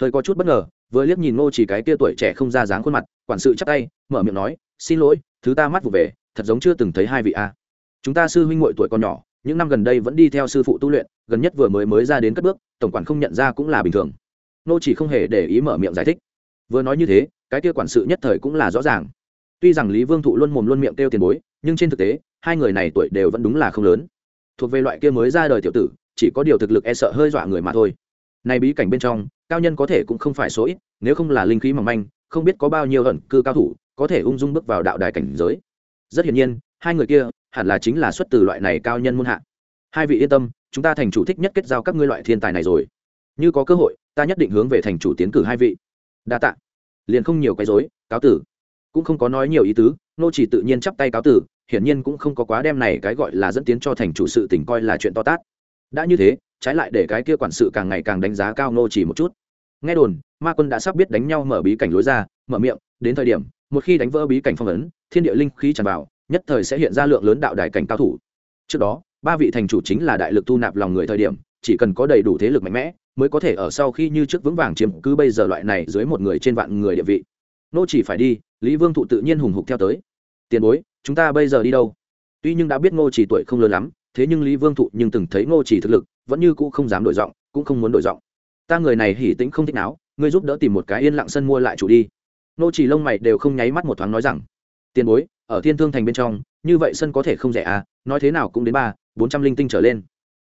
Hơi có chút bất ngờ, vừa liếc nhìn ngô chỉ cái kia tuổi trẻ không ra dáng khuôn mặt, quản sự chắc tay, mở miệng nói, xin lỗi, thứ ta mắt vụ về, thật giống chưa từng thấy hai vị a. Chúng ta sư huynh muội tuổi còn nhỏ những năm gần đây vẫn đi theo sư phụ tu luyện, gần nhất vừa mới mới ra đến cất bước, tổng quản không nhận ra cũng là bình thường. Nô chỉ không hề để ý mở miệng giải thích. Vừa nói như thế, cái kia quản sự nhất thời cũng là rõ ràng. Tuy rằng lý vương thụ luôn mồm luôn miệng kêu tiền bối, nhưng trên thực tế, hai người này tuổi đều vẫn đúng là không lớn. Thuộc về loại kia mới ra đời tiểu tử, chỉ có điều thực lực e sợ hơi dọa người mà thôi. Nay bí cảnh bên trong, cao nhân có thể cũng không phải số ít, nếu không là linh khí mỏng manh, không biết có bao nhiêu ẩn cư cao thủ, có thể ung dung bước vào đạo đài cảnh giới. Rất hiển nhiên, hai người kia hẳn là chính là xuất từ loại này cao nhân muôn hạ. Hai vị yên tâm, chúng ta thành chủ thích nhất kết giao các ngươi loại thiên tài này rồi. Như có cơ hội, ta nhất định hướng về thành chủ tiến cử hai vị. Đa tạ. Liền không nhiều quấy rối, cáo tử. Cũng không có nói nhiều ý tứ, nô chỉ tự nhiên chắp tay cáo tử, hiển nhiên cũng không có quá đem này cái gọi là dẫn tiến cho thành chủ sự tình coi là chuyện to tát. Đã như thế, trái lại để cái kia quản sự càng ngày càng đánh giá cao nô chỉ một chút. Nghe đồn, ma quân đã sắp biết đánh nhau mở bí cảnh lối ra, mở miệng, đến thời điểm, một khi đánh vỡ bí cảnh phong ấn, thiên địa linh khí tràn vào nhất thời sẽ hiện ra lượng lớn đạo đại cảnh cao thủ. Trước đó, ba vị thành chủ chính là đại lực thu nạp lòng người thời điểm, chỉ cần có đầy đủ thế lực mạnh mẽ, mới có thể ở sau khi như trước vững vàng chiếm cứ bây giờ loại này dưới một người trên vạn người địa vị. Nô chỉ phải đi, lý vương thụ tự nhiên hùng hục theo tới. Tiền bối, chúng ta bây giờ đi đâu? Tuy nhưng đã biết ngô chỉ tuổi không lớn lắm, thế nhưng lý vương thụ nhưng từng thấy ngô chỉ thực lực, vẫn như cũ không dám đổi giọng, cũng không muốn đổi giọng. Ta người này hỉ tĩnh không thích não ngươi giúp đỡ tìm một cái yên lặng sân mua lại chủ đi. Nô chỉ lông mày đều không nháy mắt một thoáng nói rằng, tiền bối ở thiên thương thành bên trong, như vậy sân có thể không rẻ à nói thế nào cũng đến ba, bốn trăm linh tinh trở lên.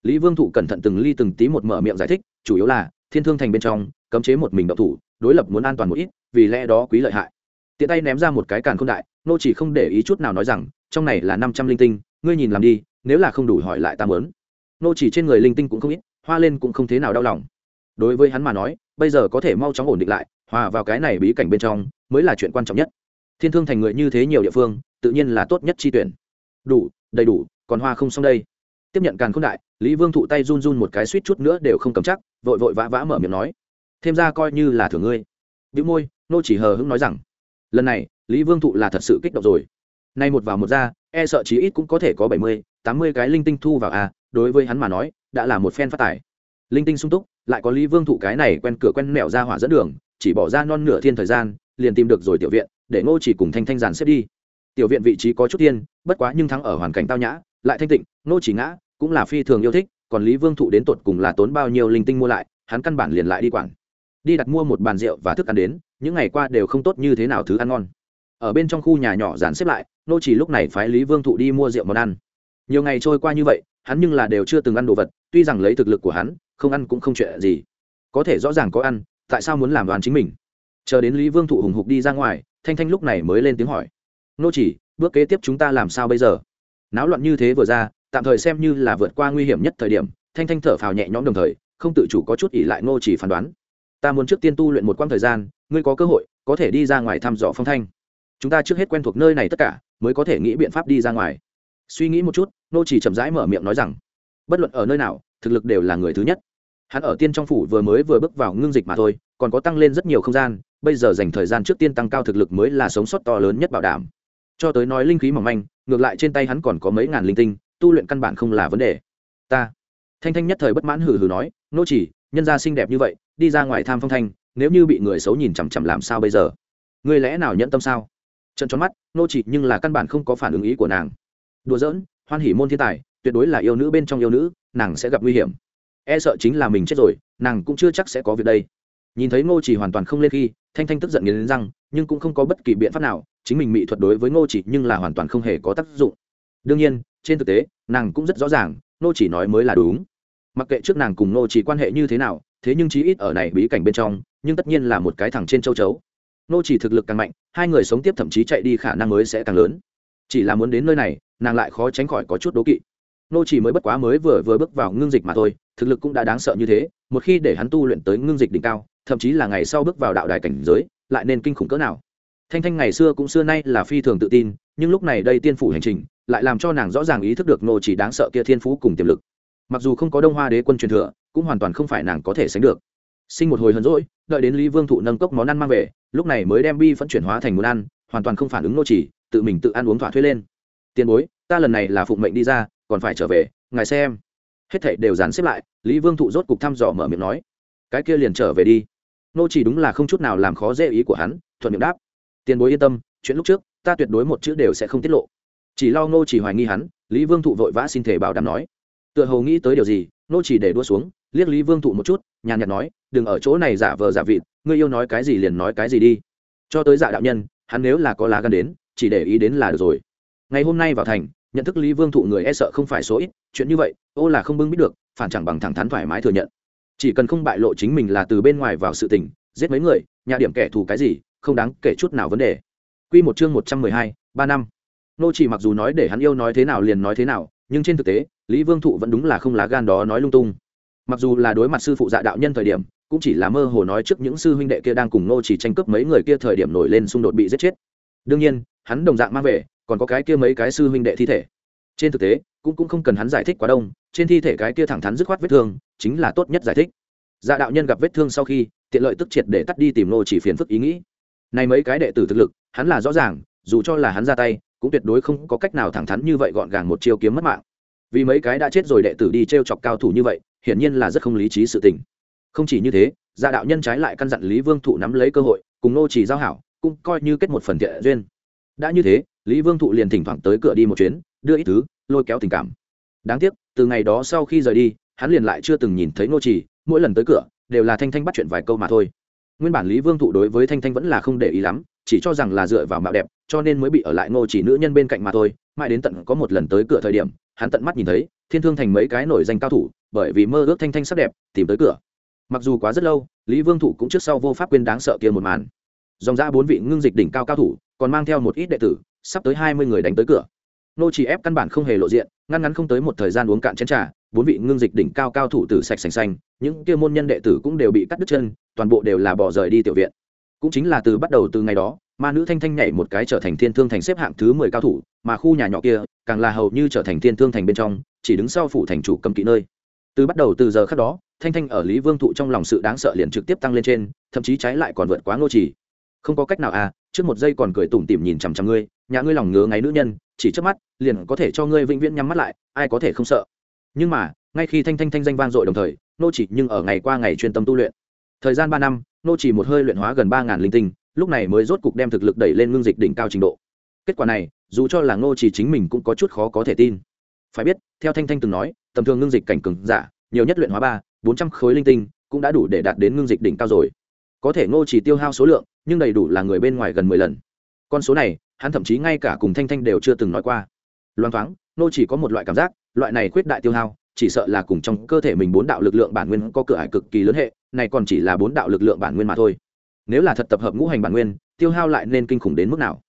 Lý vương thụ cẩn thận từng ly từng tí một mở miệng giải thích, chủ yếu là, thiên thương thành bên trong, cấm chế một mình đậu thủ, đối lập muốn an toàn một ít, vì lẽ đó quý lợi hại. Tiện tay ném ra một cái càn k h ô n đại, nô chỉ không để ý chút nào nói rằng, trong này là năm trăm linh tinh, ngươi nhìn làm đi, nếu là không đủ hỏi lại ta mớn. Nô chỉ trên người linh tinh cũng không ít, hoa lên cũng không thế nào đau lòng. Đối với hắn mà nói, bây giờ có thể mau chóng ổn định lại, hòa vào cái này bí cảnh bên trong, mới là chuyện quan trọng nhất thiên thương thành người như thế nhiều địa phương, tự nhiên là tốt nhất chi tuyển. Đủ, đầy đủ, còn hoa không xong đây. Tiếp nhận càn k h ô n đại, lý vương thụ tay run run một cái suýt chút nữa đều không cầm chắc, vội vội vã vã mở miệng nói. Thêm ra coi như là thưởng ngươi. Bị môi, nô chỉ hờ hững nói rằng, lần này, lý vương thụ là thật sự kích động rồi. Nay một vào một ra e sợ chí ít cũng có thể có bảy mươi, tám mươi cái linh tinh thu vào a đối với hắn mà nói, đã là một phen phát tải linh tinh sung túc, lại có lý vương thụ cái này quen cửa quen mẹo ra hỏa dẫn đường, chỉ bỏ ra non nửa thiên thời gian liền tìm được rồi tiểu viện, để ngô chỉ cùng thanh thanh giàn xếp đi. Tiểu viện vị trí có chút tiên, bất quá nhưng thắng ở hoàn cảnh tao nhã, lại thanh tịnh, ngô chỉ ngã, cũng là phi thường yêu thích, còn lý vương thụ đến tột cùng là tốn bao nhiêu linh tinh mua lại, hắn căn bản liền lại đi quản. Đi đặt mua một bàn rượu và thức ăn đến, những ngày qua đều không tốt như thế nào thứ ăn ngon. Ở bên trong khu nhà nhỏ dàn xếp lại nô chỉ lúc này phái lý vương thụ đi mua rượu món ăn. Nhiều ngày trôi qua như vậy, hắn nhưng là đều chưa từng ăn đồ vật, tuy rằng lấy thực lực của hắn, không ăn cũng không chuyện gì. Có thể rõ ràng có ăn, tại sao muốn làm đoàn chính mình? Chờ đến lý vương thụ hùng hục đi ra ngoài, thanh thanh lúc này mới lên tiếng hỏi. Nô chỉ, bước kế tiếp chúng ta làm sao bây giờ? Náo loạn như thế vừa ra, tạm thời xem như là vượt qua nguy hiểm nhất thời điểm, thanh thanh thở phào nhẹ nhõm đồng thời, không tự chủ có chút ỉ lại nô chỉ phán đoán. Ta muốn trước tiên tu luyện một quãng thời gian, ngươi có cơ hội, có thể đi ra ngoài thăm dò phong thanh. Chúng ta trước hết quen thuộc nơi này tất cả, mới có thể nghĩ biện pháp đi ra ngoài. Suy nghĩ một chút, nô chỉ chậm rãi mở miệng nói rằng, bất luận ở nơi nào, thực lực đều là người thứ nhất. Hắn ở tiên trong phủ vừa mới vừa bước vào ngưng dịch mà thôi, còn có tăng lên rất nhiều không gian bây giờ dành thời gian trước tiên tăng cao thực lực mới là sống sót to lớn nhất bảo đảm. Cho tới nói linh khí mỏng manh, ngược lại trên tay hắn còn có mấy ngàn linh tinh, tu luyện căn bản không là vấn đề. Ta. Thanh thanh nhất thời bất mãn hừ hừ nói, nô chỉ, nhân gia xinh đẹp như vậy, đi ra ngoài tham phong thanh, nếu như bị người xấu nhìn chằm chằm làm sao bây giờ? Ngươi lẽ nào nhẫn tâm sao? Trận tròn mắt, nô chỉ nhưng là căn bản không có phản ứng ý của nàng. Đùa giỡn, hoan hỉ môn thiên tài, tuyệt đối là yêu nữ bên trong yêu nữ, nàng sẽ gặp nguy hiểm. E sợ chính là mình chết rồi, nàng cũng chưa chắc sẽ có việc đây. Nhìn thấy ngô chỉ hoàn toàn không lên khi thanh thanh tức giận nghiến răng, nhưng cũng không có bất kỳ biện pháp nào, chính mình mỹ thuật đối với ngô chỉ nhưng là hoàn toàn không hề có tác dụng. Đương nhiên, trên thực tế, nàng cũng rất rõ ràng, ngô chỉ nói mới là đúng. Mặc kệ trước nàng cùng ngô chỉ quan hệ như thế nào, thế nhưng chí ít ở này bí cảnh bên trong, nhưng tất nhiên là một cái thẳng trên châu chấu. Ngô chỉ thực lực càng mạnh, hai người sống tiếp thậm chí chạy đi khả năng mới sẽ càng lớn. Chỉ là muốn đến nơi này, nàng lại khó tránh khỏi có chút đố kỵ. Nô chỉ mới bất quá mới vừa vừa bước vào ngưng dịch mà thôi, thực lực cũng đã đáng sợ như thế, một khi để hắn tu luyện tới ngưng dịch đỉnh cao thậm chí là ngày sau bước vào đạo đài cảnh giới, lại nên kinh khủng cỡ nào. Thanh thanh ngày xưa cũng xưa nay là phi thường tự tin, nhưng lúc này đây tiên phủ hành trình, lại làm cho nàng rõ ràng ý thức được nô chỉ đáng sợ kia thiên phú cùng tiềm lực. Mặc dù không có đông hoa đế quân truyền thừa, cũng hoàn toàn không phải nàng có thể sánh được. Sinh một hồi hờn rỗi đợi đến lý vương thụ nâng cốc món ăn mang về, lúc này mới đem bi vẫn chuyển hóa thành món ăn, hoàn toàn không phản ứng nô chỉ, tự mình tự ăn uống thỏa thuê lên. Tiền bối, ta lần này là phụng mệnh đi ra, còn phải trở về, ngài xem. Hết thảy đều dàn xếp lại, lý vương thụ rốt cục thăm dò mở miệng nói, cái kia liền trở về đi nô chỉ đúng là không chút nào làm khó dễ ý của hắn, thuận miệng đáp. Tiền bối yên tâm, chuyện lúc trước, ta tuyệt đối một chữ đều sẽ không tiết lộ. Chỉ lo nô chỉ hoài nghi hắn, lý vương thụ vội vã xin thể bảo đảm nói. Tựa hồ nghĩ tới điều gì, nô chỉ để đua xuống, liếc lý vương thụ một chút, nhàn nhạt nói, đừng ở chỗ này giả vờ giả vịt, ngươi yêu nói cái gì liền nói cái gì đi. Cho tới dạ đạo nhân, hắn nếu là có lá gan đến, chỉ để ý đến là được rồi. Ngày hôm nay vào thành, nhận thức lý vương thụ người e sợ không phải số ít, chuyện như vậy, ô là không bưng biết được, phản chẳng bằng thẳng thắn thoải mái thừa nhận chỉ cần không bại lộ chính mình là từ bên ngoài vào sự tình, giết mấy người nhà điểm kẻ thù cái gì, không đáng kể chút nào vấn đề. Quy một chương một trăm mười hai, ba năm. Nô chỉ mặc dù nói để hắn yêu nói thế nào liền nói thế nào, nhưng trên thực tế, lý vương thụ vẫn đúng là không lá gan đó nói lung tung. Mặc dù là đối mặt sư phụ dạ đạo nhân thời điểm, cũng chỉ là mơ hồ nói trước những sư huynh đệ kia đang cùng nô chỉ tranh cướp mấy người kia thời điểm nổi lên xung đột bị giết chết. Đương nhiên, hắn đồng dạng mang về, còn có cái kia mấy cái sư huynh đệ thi thể trên thực tế, cũng cũng không cần hắn giải thích quá đông, trên thi thể cái kia thẳng thắn dứt khoát vết thương, chính là tốt nhất giải thích. Dạ đạo nhân gặp vết thương sau khi, tiện lợi tức triệt để tắt đi tìm nô chỉ phiền phức ý nghĩ. Này mấy cái đệ tử thực lực, hắn là rõ ràng, dù cho là hắn ra tay, cũng tuyệt đối không có cách nào thẳng thắn như vậy gọn gàng một chiêu kiếm mất mạng. Vì mấy cái đã chết rồi đệ tử đi t r e o chọc cao thủ như vậy, hiển nhiên là rất không lý trí sự tình. Không chỉ như thế dạ đạo nhân trái lại căn dặn lý vương thụ nắm lấy cơ hội, cùng nô chỉ giao hảo, cũng coi như kết một phần thiện duyên. Đã như thế, lý vương thụ liền thỉnh thoảng tới cửa đi một chuyến đưa ít thứ, lôi kéo tình cảm. Đáng tiếc, từ ngày đó sau khi rời đi, hắn liền lại chưa từng nhìn thấy nô trì, mỗi lần tới cửa, đều là thanh thanh bắt chuyện vài câu mà thôi. Nguyên bản lý vương thụ đối với thanh thanh vẫn là không để ý lắm, chỉ cho rằng là dựa vào mạo đẹp, cho nên mới bị ở lại ngô chỉ nữ nhân bên cạnh mà thôi. Mãi đến tận có một lần tới cửa thời điểm, hắn tận mắt nhìn thấy, thiên thương thành mấy cái nổi danh cao thủ, bởi vì mơ ước thanh thanh sắc đẹp, tìm tới cửa. Mặc dù quá rất lâu, lý vương thụ cũng trước sau vô pháp quên đáng sợ kia một màn. Dòng ra bốn vị ngưng dịch đỉnh cao cao thủ, còn mang theo một ít đệ tử, sắp tới hai mươi người đánh tới cửa nô chỉ ép căn bản không hề lộ diện, ngăn ngắn không tới một thời gian uống cạn chén trà, bốn vị ngưng dịch đỉnh cao cao thủ tử sạch sành xanh, những kia môn nhân đệ tử cũng đều bị cắt đứt chân, toàn bộ đều là bỏ rời đi tiểu viện. Cũng chính là từ bắt đầu từ ngày đó, ma nữ thanh thanh nhảy một cái trở thành thiên thương thành xếp hạng thứ mười cao thủ, mà khu nhà nhỏ kia, càng là hầu như trở thành thiên thương thành bên trong, chỉ đứng sau phủ thành chủ cầm kỵ nơi. Từ bắt đầu từ giờ khác đó, thanh thanh ở lý vương thụ trong lòng sự đáng sợ liền trực tiếp tăng lên trên, thậm chí trái lại còn vượt quá ngô chỉ. Không có cách nào à trước một giây còn cười tủm tỉm nhìn chằm chằm ngươi nhà ngươi lòng ngứa ngáy nữ nhân, chỉ trước mắt, liền có thể cho ngươi vĩnh viễn nhắm mắt lại, ai có thể không sợ? Nhưng mà, ngay khi thanh thanh thanh danh vang dội đồng thời, nô chỉ nhưng ở ngày qua ngày chuyên tâm tu luyện. Thời gian ba năm, nô chỉ một hơi luyện hóa gần ba ngàn linh tinh, lúc này mới rốt cục đem thực lực đẩy lên ngưng dịch đỉnh cao trình độ. Kết quả này, dù cho là nô chỉ chính mình cũng có chút khó có thể tin. Phải biết, theo thanh thanh từng nói, tầm thường ngưng dịch cảnh cường giả, nhiều nhất luyện hóa ba, bốn trăm khối linh tinh, cũng đã đủ để đạt đến ngưng dịch đỉnh cao rồi. Có thể nô chỉ tiêu hao số lượng, nhưng đầy đủ là người bên ngoài gần mười lần. Con số này hắn thậm chí ngay cả cùng thanh thanh đều chưa từng nói qua. Loan thoáng, nô chỉ có một loại cảm giác, loại này khuyết đại tiêu hao, chỉ sợ là cùng trong cơ thể mình bốn đạo lực lượng bản nguyên có cửa hải cực kỳ lớn hệ, này còn chỉ là bốn đạo lực lượng bản nguyên mà thôi. Nếu là thật tập hợp ngũ hành bản nguyên, tiêu hao lại nên kinh khủng đến mức nào?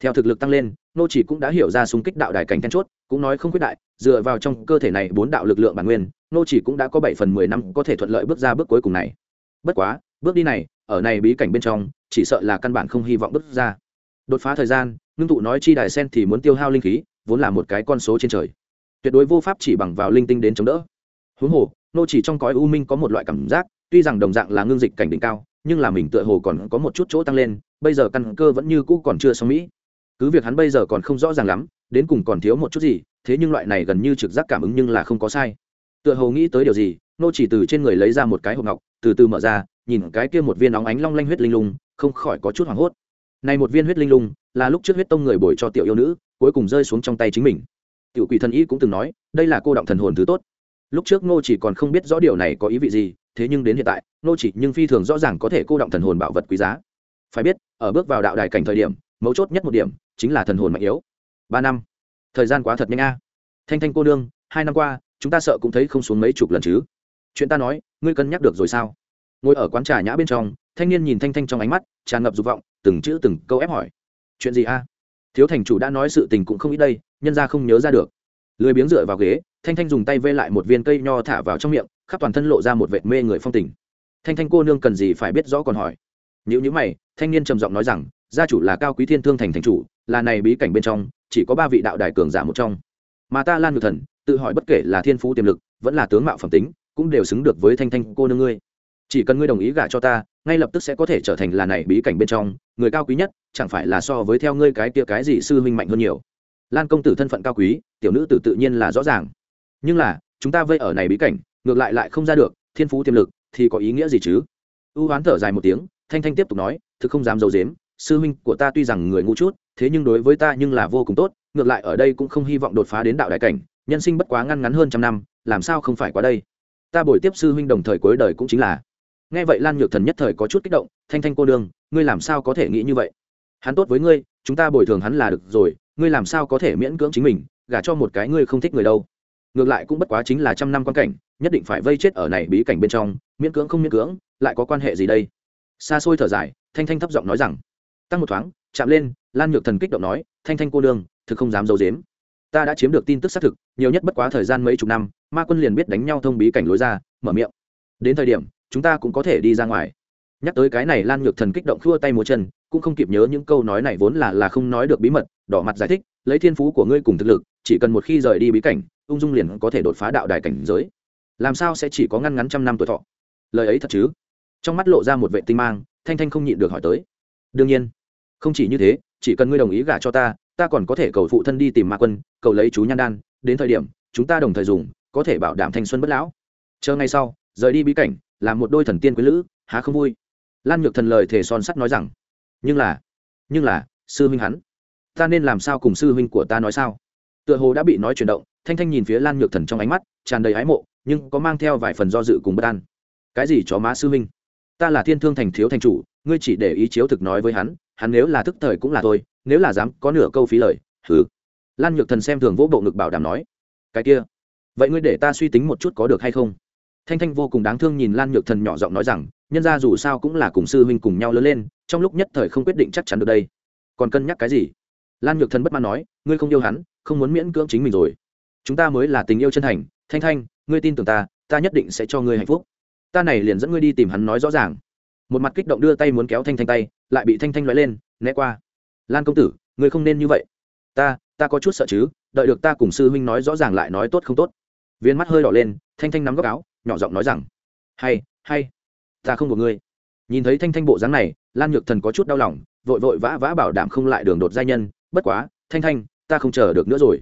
Theo thực lực tăng lên, nô chỉ cũng đã hiểu ra xung kích đạo đài cảnh then chốt, cũng nói không quyết đại, dựa vào trong cơ thể này bốn đạo lực lượng bản nguyên, nô chỉ cũng đã có bảy phần mười năm có thể thuận lợi bước ra bước cuối cùng này. Bất quá, bước đi này, ở này bí cảnh bên trong, chỉ sợ là căn bản không hy vọng bước ra đột phá thời gian, ngưng tụ nói chi đài sen thì muốn tiêu hao linh khí, vốn là một cái con số trên trời. Tuyệt đối vô pháp chỉ bằng vào linh tinh đến chống đỡ. Huống hồ, nô chỉ trong cõi u minh có một loại cảm giác, tuy rằng đồng dạng là ngưng dịch cảnh đỉnh cao, nhưng là mình tựa hồ còn có một chút chỗ tăng lên, bây giờ căn cơ vẫn như cũ còn chưa xong mỹ. Cứ việc hắn bây giờ còn không rõ ràng lắm, đến cùng còn thiếu một chút gì, thế nhưng loại này gần như trực giác cảm ứng nhưng là không có sai. Tựa hồ nghĩ tới điều gì, nô chỉ từ trên người lấy ra một cái hộp ngọc, từ từ mở ra, nhìn cái kia một viên óng ánh long lanh huyết linh lung, không khỏi có chút hoảng hốt này một viên huyết linh lung, là lúc trước huyết tông người bồi cho tiểu yêu nữ, cuối cùng rơi xuống trong tay chính mình. Tiểu quỷ thần y cũng từng nói, đây là cô động thần hồn thứ tốt. Lúc trước nô chỉ còn không biết rõ điều này có ý vị gì, thế nhưng đến hiện tại nô chỉ nhưng phi thường rõ ràng có thể cô động thần hồn bảo vật quý giá. Phải biết, ở bước vào đạo đài cảnh thời điểm, mấu chốt nhất một điểm, chính là thần hồn mạnh yếu. Ba năm. Thời gian quá thật nhanh a. Thanh thanh cô nương, hai năm qua, chúng ta sợ cũng thấy không xuống mấy chục lần chứ. Chuyện ta nói, ngươi cân nhắc được rồi sao? Ngồi ở quán trà nhã bên trong, thanh niên nhìn thanh thanh trong ánh mắt, tràn ngập dục vọng từng chữ từng câu ép hỏi. Chuyện gì a? Thiếu thành chủ đã nói sự tình cũng không ít đây, nhân ra không nhớ ra được. Lười biếng dựa vào ghế, thanh thanh dùng tay vê lại một viên cây nho thả vào trong miệng, khắp toàn thân lộ ra một vệt mê người phong tình. Thanh thanh cô nương cần gì phải biết rõ còn hỏi. Nếu như mày, thanh niên trầm giọng nói rằng, gia chủ là cao quý thiên thương thành thành chủ, là này bí cảnh bên trong, chỉ có ba vị đạo đại cường giả một trong. Mà ta lan ngược thần, tự hỏi bất kể là thiên phú tiềm lực, vẫn là tướng mạo phẩm tính, cũng đều xứng được với thanh thanh cô nương ngươi chỉ cần ngươi đồng ý gả cho ta, ngay lập tức sẽ có thể trở thành là này bí cảnh bên trong, người cao quý nhất, chẳng phải là so với theo ngươi cái kia cái gì sư huynh mạnh hơn nhiều. Lan công tử thân phận cao quý, tiểu nữ tử tự nhiên là rõ ràng. Nhưng là, chúng ta vây ở này bí cảnh, ngược lại lại không ra được, thiên phú tiềm lực thì có ý nghĩa gì chứ? U hoán thở dài một tiếng, thanh thanh tiếp tục nói, thực không dám d i ấ u dếm sư huynh của ta tuy rằng người ngu chút, thế nhưng đối với ta nhưng là vô cùng tốt, ngược lại ở đây cũng không hy vọng đột phá đến đạo đại cảnh, nhân sinh bất quá ngăn ngắn hơn trăm năm, làm sao không phải qua đây? Ta bồi tiếp sư huynh đồng thời cuối đời cũng chính là nghe vậy lan nhược thần nhất thời có chút kích động, thanh thanh cô đương ngươi làm sao có thể nghĩ như vậy? Hắn tốt với ngươi, chúng ta bồi thường hắn là được rồi, ngươi làm sao có thể miễn cưỡng chính mình, gả cho một cái ngươi không thích người đâu. Ngược lại cũng bất quá chính là trăm năm quan cảnh, nhất định phải vây chết ở này bí cảnh bên trong, miễn cưỡng không miễn cưỡng, lại có quan hệ gì đây? Xa xôi thở dài, thanh thanh thấp giọng nói rằng, tăng một thoáng, chạm lên. Lan nhược thần kích động nói, thanh thanh cô đương thực không dám d i ấ u dếm ta đã chiếm được tin tức xác thực, nhiều nhất bất quá thời gian mấy chục năm, ma quân liền biết đánh nhau thông bí cảnh lối ra, mở miệng. Đến thời điểm chúng ta cũng có thể đi ra ngoài. Nhắc tới cái này, lan nhược thần kích động khua tay múa chân, cũng không kịp nhớ những câu nói này vốn là là không nói được bí mật, đỏ mặt giải thích, lấy thiên phú của ngươi cùng thực lực, chỉ cần một khi rời đi bí cảnh, ung dung liền có thể đột phá đạo đài cảnh giới. Làm sao sẽ chỉ có ngăn ngắn trăm năm tuổi thọ? Lời ấy thật chứ? Trong mắt lộ ra một vệ tinh mang, thanh thanh không nhịn được hỏi tới. Đương nhiên, không chỉ như thế, chỉ cần ngươi đồng ý gả cho ta ta còn có thể cầu phụ thân đi tìm ma quân, cầu lấy chú nhan đan. Đến thời điểm, chúng ta đồng thời dùng, có thể bảo đảm thanh xuân bất lão. Chờ ngay sau, rời đi bí cảnh làm một đôi thần tiên quý lữ, há không vui. Lan nhược thần lời thề son sắt nói rằng, nhưng là nhưng là, sư huynh hắn, ta nên làm sao cùng sư huynh của ta nói sao? Tựa hồ đã bị nói chuyển động, thanh thanh nhìn phía lan nhược thần trong ánh mắt, tràn đầy ái mộ, nhưng có mang theo vài phần do dự cùng bất an. Cái gì chó má sư huynh? Ta là thiên thương thành thiếu thành chủ, ngươi chỉ để ý chiếu thực nói với hắn hắn nếu là thức thời cũng là thôi, nếu là dám có nửa câu phí lời thứ. lan nhược thần xem thường vỗ bộ ngực bảo đảm nói, cái kia, vậy ngươi để ta suy tính một chút có được hay không? Thanh thanh vô cùng đáng thương nhìn lan nhược thần nhỏ giọng nói rằng, nhân ra dù sao cũng là cùng sư huynh cùng nhau lớn lên, trong lúc nhất thời không quyết định chắc chắn được đây. Còn cân nhắc cái gì? Lan nhược thần bất mãn nói, ngươi không yêu hắn, không muốn miễn cưỡng chính mình rồi. Chúng ta mới là tình yêu chân thành. Thanh thanh, ngươi tin tưởng ta ta nhất định sẽ cho ngươi hạnh phúc. Ta này liền dẫn ngươi đi tìm hắn nói rõ ràng. Một mặt kích động đưa tay muốn kéo thanh thanh tay, lại bị thanh thanh nói lên, né qua. Lan công tử, ngươi không nên như vậy. Ta ta có chút sợ chứ, đợi được ta cùng sư huynh nói rõ ràng lại nói tốt không tốt. Viên mắt hơi đỏ lên, thanh thanh nắm góc áo nhỏ giọng nói rằng, hay hay, ta không của ngươi. Nhìn thấy thanh thanh bộ dáng này, lan nhược thần có chút đau lòng, vội vội vã vã bảo đảm không lại đường đột giai nhân, bất quá, thanh thanh, ta không chờ được nữa rồi.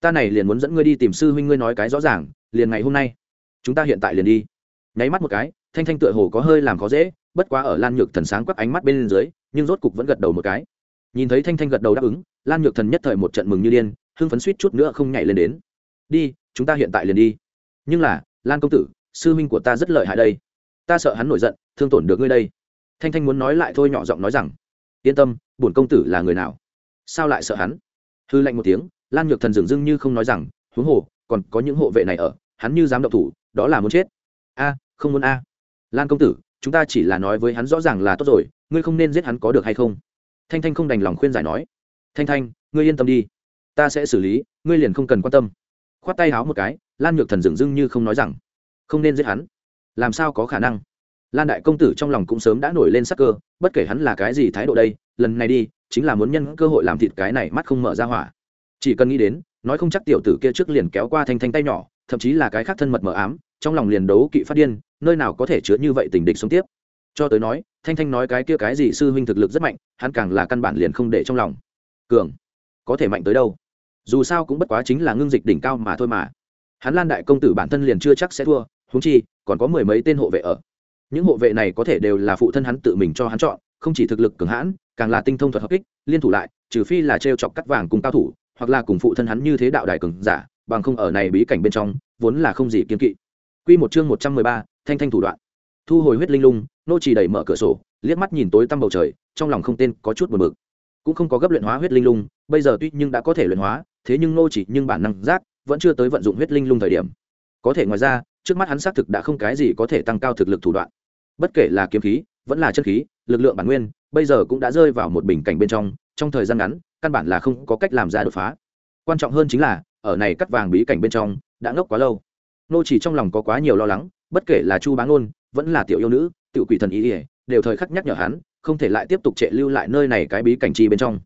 Ta này liền muốn dẫn ngươi đi tìm sư huynh ngươi nói cái rõ ràng, liền ngày hôm nay, chúng ta hiện tại liền đi. Nháy mắt một cái, thanh thanh tựa hồ có hơi làm khó dễ, bất quá ở lan nhược thần sáng quắc ánh mắt bên dưới, nhưng rốt cục vẫn gật đầu một cái. Nhìn thấy thanh thanh gật đầu đáp ứng, lan nhược thần nhất thời một trận mừng như điên, hưng phấn suýt chút nữa không nhảy lên đến. Đi, chúng ta hiện tại liền đi. Nhưng là, lan công tử sư Minh của ta rất lợi hại đây. Ta sợ hắn nổi giận, thương tổn được ngươi đây. Thanh thanh muốn nói lại thôi nhỏ giọng nói rằng, yên tâm, bổn công tử là người nào? Sao lại sợ hắn? Hư lạnh một tiếng, lan nhược thần dường dưng như không nói rằng, huống hồ, còn có những hộ vệ này ở, hắn như dám động thủ, đó là muốn chết. A, không muốn a. Lan công tử, chúng ta chỉ là nói với hắn rõ ràng là tốt rồi, ngươi không nên giết hắn có được hay không? Thanh thanh không đành lòng khuyên giải nói. Thanh thanh, ngươi yên tâm đi. Ta sẽ xử lý, ngươi liền không cần quan tâm. Khoát tay háo một cái, lan nhược thần dường dưng như không nói rằng không nên giết hắn. Làm sao có khả năng? Lan đại công tử trong lòng cũng sớm đã nổi lên sắc cơ, bất kể hắn là cái gì thái độ đây, lần này đi, chính là muốn nhân cơ hội làm thịt cái này mắt không mở ra hỏa. Chỉ cần nghĩ đến, nói không chắc tiểu tử kia trước liền kéo qua thanh thanh tay nhỏ, thậm chí là cái khác thân mật mờ ám, trong lòng liền đấu kỵ phát điên, nơi nào có thể chứa như vậy tình địch sống tiếp. Cho tới nói, thanh thanh nói cái kia cái gì sư huynh thực lực rất mạnh, hắn càng là căn bản liền không để trong lòng. Cường, có thể mạnh tới đâu? Dù sao cũng bất quá chính là ngưng dịch đỉnh cao mà thôi mà hắn lan đại công tử bản thân liền chưa chắc sẽ thua húng chi, còn có mười mấy tên hộ vệ ở. Những hộ vệ này có thể đều là phụ thân hắn tự mình cho hắn chọn, không chỉ thực lực cường hãn, càng là tinh thông thuật hợp kích, liên thủ lại, trừ phi là t r e o chọc cắt vàng cùng cao thủ, hoặc là cùng phụ thân hắn như thế đạo đại cường giả, bằng không ở này bí cảnh bên trong, vốn là không gì kiên kỵ. Q một chương một trăm mười ba, thanh thanh thủ đoạn. Thu hồi huyết linh lung, nô chỉ đẩy mở cửa sổ, liếc mắt nhìn tối tăm bầu trời, trong lòng không tên có chút buồn bực. Cũng không có gấp luyện hóa huyết linh lung, bây giờ tuy nhưng đã có thể luyện hóa, thế nhưng nô chỉ nhưng bản năng giác vẫn chưa tới vận dụng huyết linh lung thời điểm. Có thể ngoài ra, trước mắt hắn xác thực đã không cái gì có thể tăng cao thực lực thủ đoạn. Bất kể là kiếm khí, vẫn là chân khí, lực lượng bản nguyên, bây giờ cũng đã rơi vào một bình cảnh bên trong trong thời gian ngắn, căn bản là không có cách làm ra đột phá. Quan trọng hơn chính là, ở này cắt vàng bí cảnh bên trong, đã ngốc quá lâu. Nô chỉ trong lòng có quá nhiều lo lắng, bất kể là chu bá ngôn, vẫn là tiểu yêu nữ, tiểu quỷ thần ý ỉa đều thời khắc nhắc nhở hắn, không thể lại tiếp tục trệ lưu lại nơi này cái bí cảnh chi bên trong.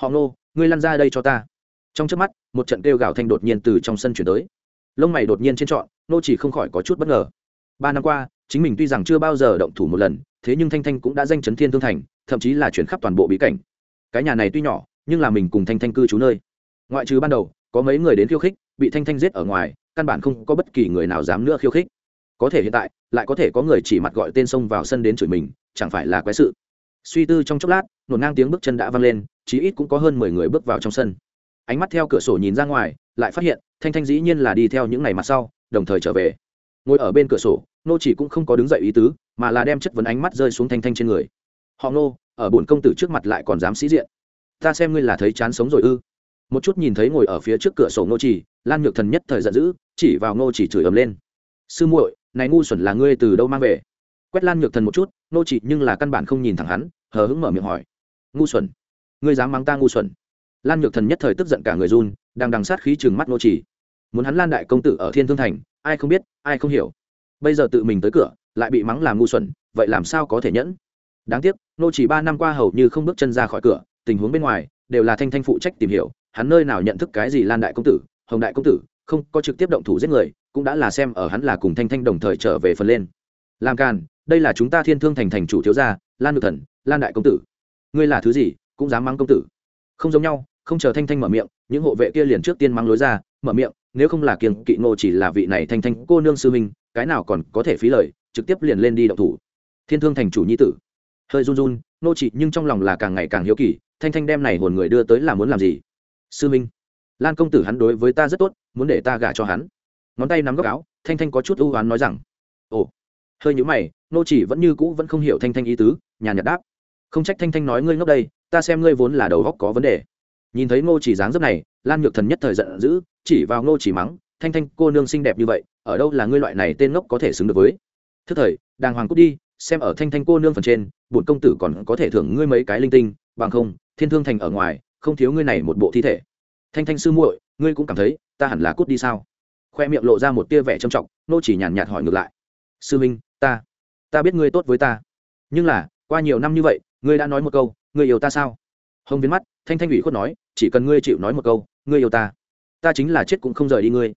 Họ nô ngươi lăn ra đây cho ta. Trong trước mắt một trận kêu gào thanh đột nhiên từ trong sân chuyển tới. Lông mày đột nhiên trên trọn, nô chỉ không khỏi có chút bất ngờ. Ba năm qua, chính mình tuy rằng chưa bao giờ động thủ một lần, thế nhưng thanh thanh cũng đã danh chấn thiên thương thành, thậm chí là chuyển khắp toàn bộ bí cảnh. Cái nhà này tuy nhỏ, nhưng là mình cùng thanh thanh cư trú nơi. Ngoại trừ ban đầu, có mấy người đến khiêu khích, bị thanh thanh giết ở ngoài, căn bản không có bất kỳ người nào dám nữa khiêu khích. Có thể hiện tại, lại có thể có người chỉ mặt gọi tên sông vào sân đến chửi mình, chẳng phải là quái sự. Suy tư trong chốc lát nổn ngang tiếng bước chân đã vang lên, chí ít cũng có hơn mười người bước vào trong sân ánh mắt theo cửa sổ nhìn ra ngoài, lại phát hiện, thanh thanh dĩ nhiên là đi theo những ngày mặt sau, đồng thời trở về. Ngồi ở bên cửa sổ, nô chỉ cũng không có đứng dậy ý tứ, mà là đem chất vấn ánh mắt rơi xuống thanh thanh trên người. Họ nô, ở bổn công tử trước mặt lại còn dám sĩ diện. Ta xem ngươi là thấy chán sống rồi ư. Một chút nhìn thấy ngồi ở phía trước cửa sổ nô chỉ, lan nhược thần nhất thời giận dữ, chỉ vào nô chỉ chửi ầm lên. Sư muội, này ngu xuẩn là ngươi từ đâu mang về? Quét lan nhược thần một chút, nô chỉ nhưng là căn bản không nhìn thẳng hắn, hờ hững mở miệng hỏi. Ngu xuẩn? Ngươi dám mắng ta ngu xuẩn? Lan nhược thần nhất thời tức giận cả người run, đang đằng sát khí chừng mắt nô chỉ. Muốn hắn lan đại công tử ở thiên thương thành, ai không biết, ai không hiểu. Bây giờ tự mình tới cửa, lại bị mắng làm ngu xuẩn, vậy làm sao có thể nhẫn? Đáng tiếc nô chỉ ba năm qua hầu như không bước chân ra khỏi cửa, tình huống bên ngoài, đều là thanh thanh phụ trách tìm hiểu, hắn nơi nào nhận thức cái gì lan đại công tử, hồng đại công tử, không có trực tiếp động thủ giết người, cũng đã là xem ở hắn là cùng thanh thanh đồng thời trở về phần lên. Làm càn, đây là chúng ta thiên thương thành thành chủ thiếu gia, lan được thần, lan đại công tử. Ngươi là thứ gì, cũng dám mắng công tử. Không giống nhau không chờ thanh thanh mở miệng, những hộ vệ kia liền trước tiên mắng lối ra, mở miệng, nếu không là kiêng kỵ ngô chỉ là vị này thanh thanh cô nương sư minh cái nào còn có thể phí lời, trực tiếp liền lên đi đậu thủ. Thiên thương thành chủ nhi tử. Hơi run run nô chỉ nhưng trong lòng là càng ngày càng hiếu kỳ, thanh thanh đem này hồn người đưa tới là muốn làm gì? Sư minh lan công tử hắn đối với ta rất tốt, muốn để ta gả cho hắn. Ngón tay nắm góc áo, thanh thanh có chút ưu oán nói rằng, ồ. Hơi nhữ mày nô chỉ vẫn như cũ vẫn không hiểu thanh thanh ý tứ nhà nhật đáp, không trách thanh thanh nói ngươi ngốc đây, ta xem ngươi vốn là đầu góc có vấn đề nhìn thấy ngô chỉ dáng dấp này, lan nhược thần nhất thời giận dữ, chỉ vào ngô chỉ mắng, thanh thanh, cô nương xinh đẹp như vậy, ở đâu là ngươi loại này tên ngốc có thể xứng được với? Thức thời, đàng hoàng cút đi, xem ở thanh thanh cô nương phần trên, bổn công tử còn có thể thưởng ngươi mấy cái linh tinh, bằng không, thiên thương thành ở ngoài, không thiếu ngươi này một bộ thi thể. Thanh thanh sư muội, ngươi cũng cảm thấy, ta hẳn là cút đi sao? Khoe miệng lộ ra một tia vẻ trầm trọng nô chỉ nhàn nhạt hỏi ngược lại. Sư minh ta ta biết ngươi tốt với ta. Nhưng là, qua nhiều năm như vậy, ngươi đã nói một câu, ngươi yêu ta sao? Hông biến mắt, thanh thanh ủy khuất nói, chỉ cần ngươi chịu nói một câu, ngươi yêu ta ta chính là chết cũng không rời đi ngươi.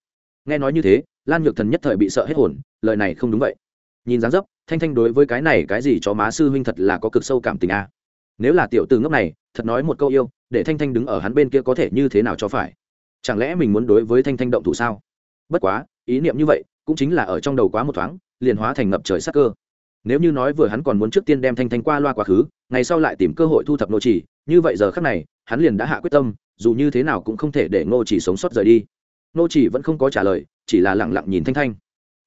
Nghe nói như thế, lan nhược thần nhất thời bị sợ hết hồn, lời này không đúng vậy. Nhìn dáng dấp, thanh thanh đối với cái này cái gì cho má sư huynh thật là có cực sâu cảm tình a. À. nếu là tiểu từ ngốc này, thật nói một câu yêu, để thanh thanh đứng ở hắn bên kia có thể như thế nào cho phải? Chẳng lẽ mình muốn đối với thanh thanh động thủ sao? Bất quá, ý niệm như vậy, cũng chính là ở trong đầu quá một thoáng, liền hóa thành ngập trời sắc cơ nếu như nói vừa hắn còn muốn trước tiên đem thanh thanh qua loa quá khứ, ngày sau lại tìm cơ hội thu thập nô chỉ, như vậy giờ khắc này, hắn liền đã hạ quyết tâm, dù như thế nào cũng không thể để ngô chỉ sống sót rời đi. Nô chỉ vẫn không có trả lời, chỉ là lặng lặng nhìn thanh thanh.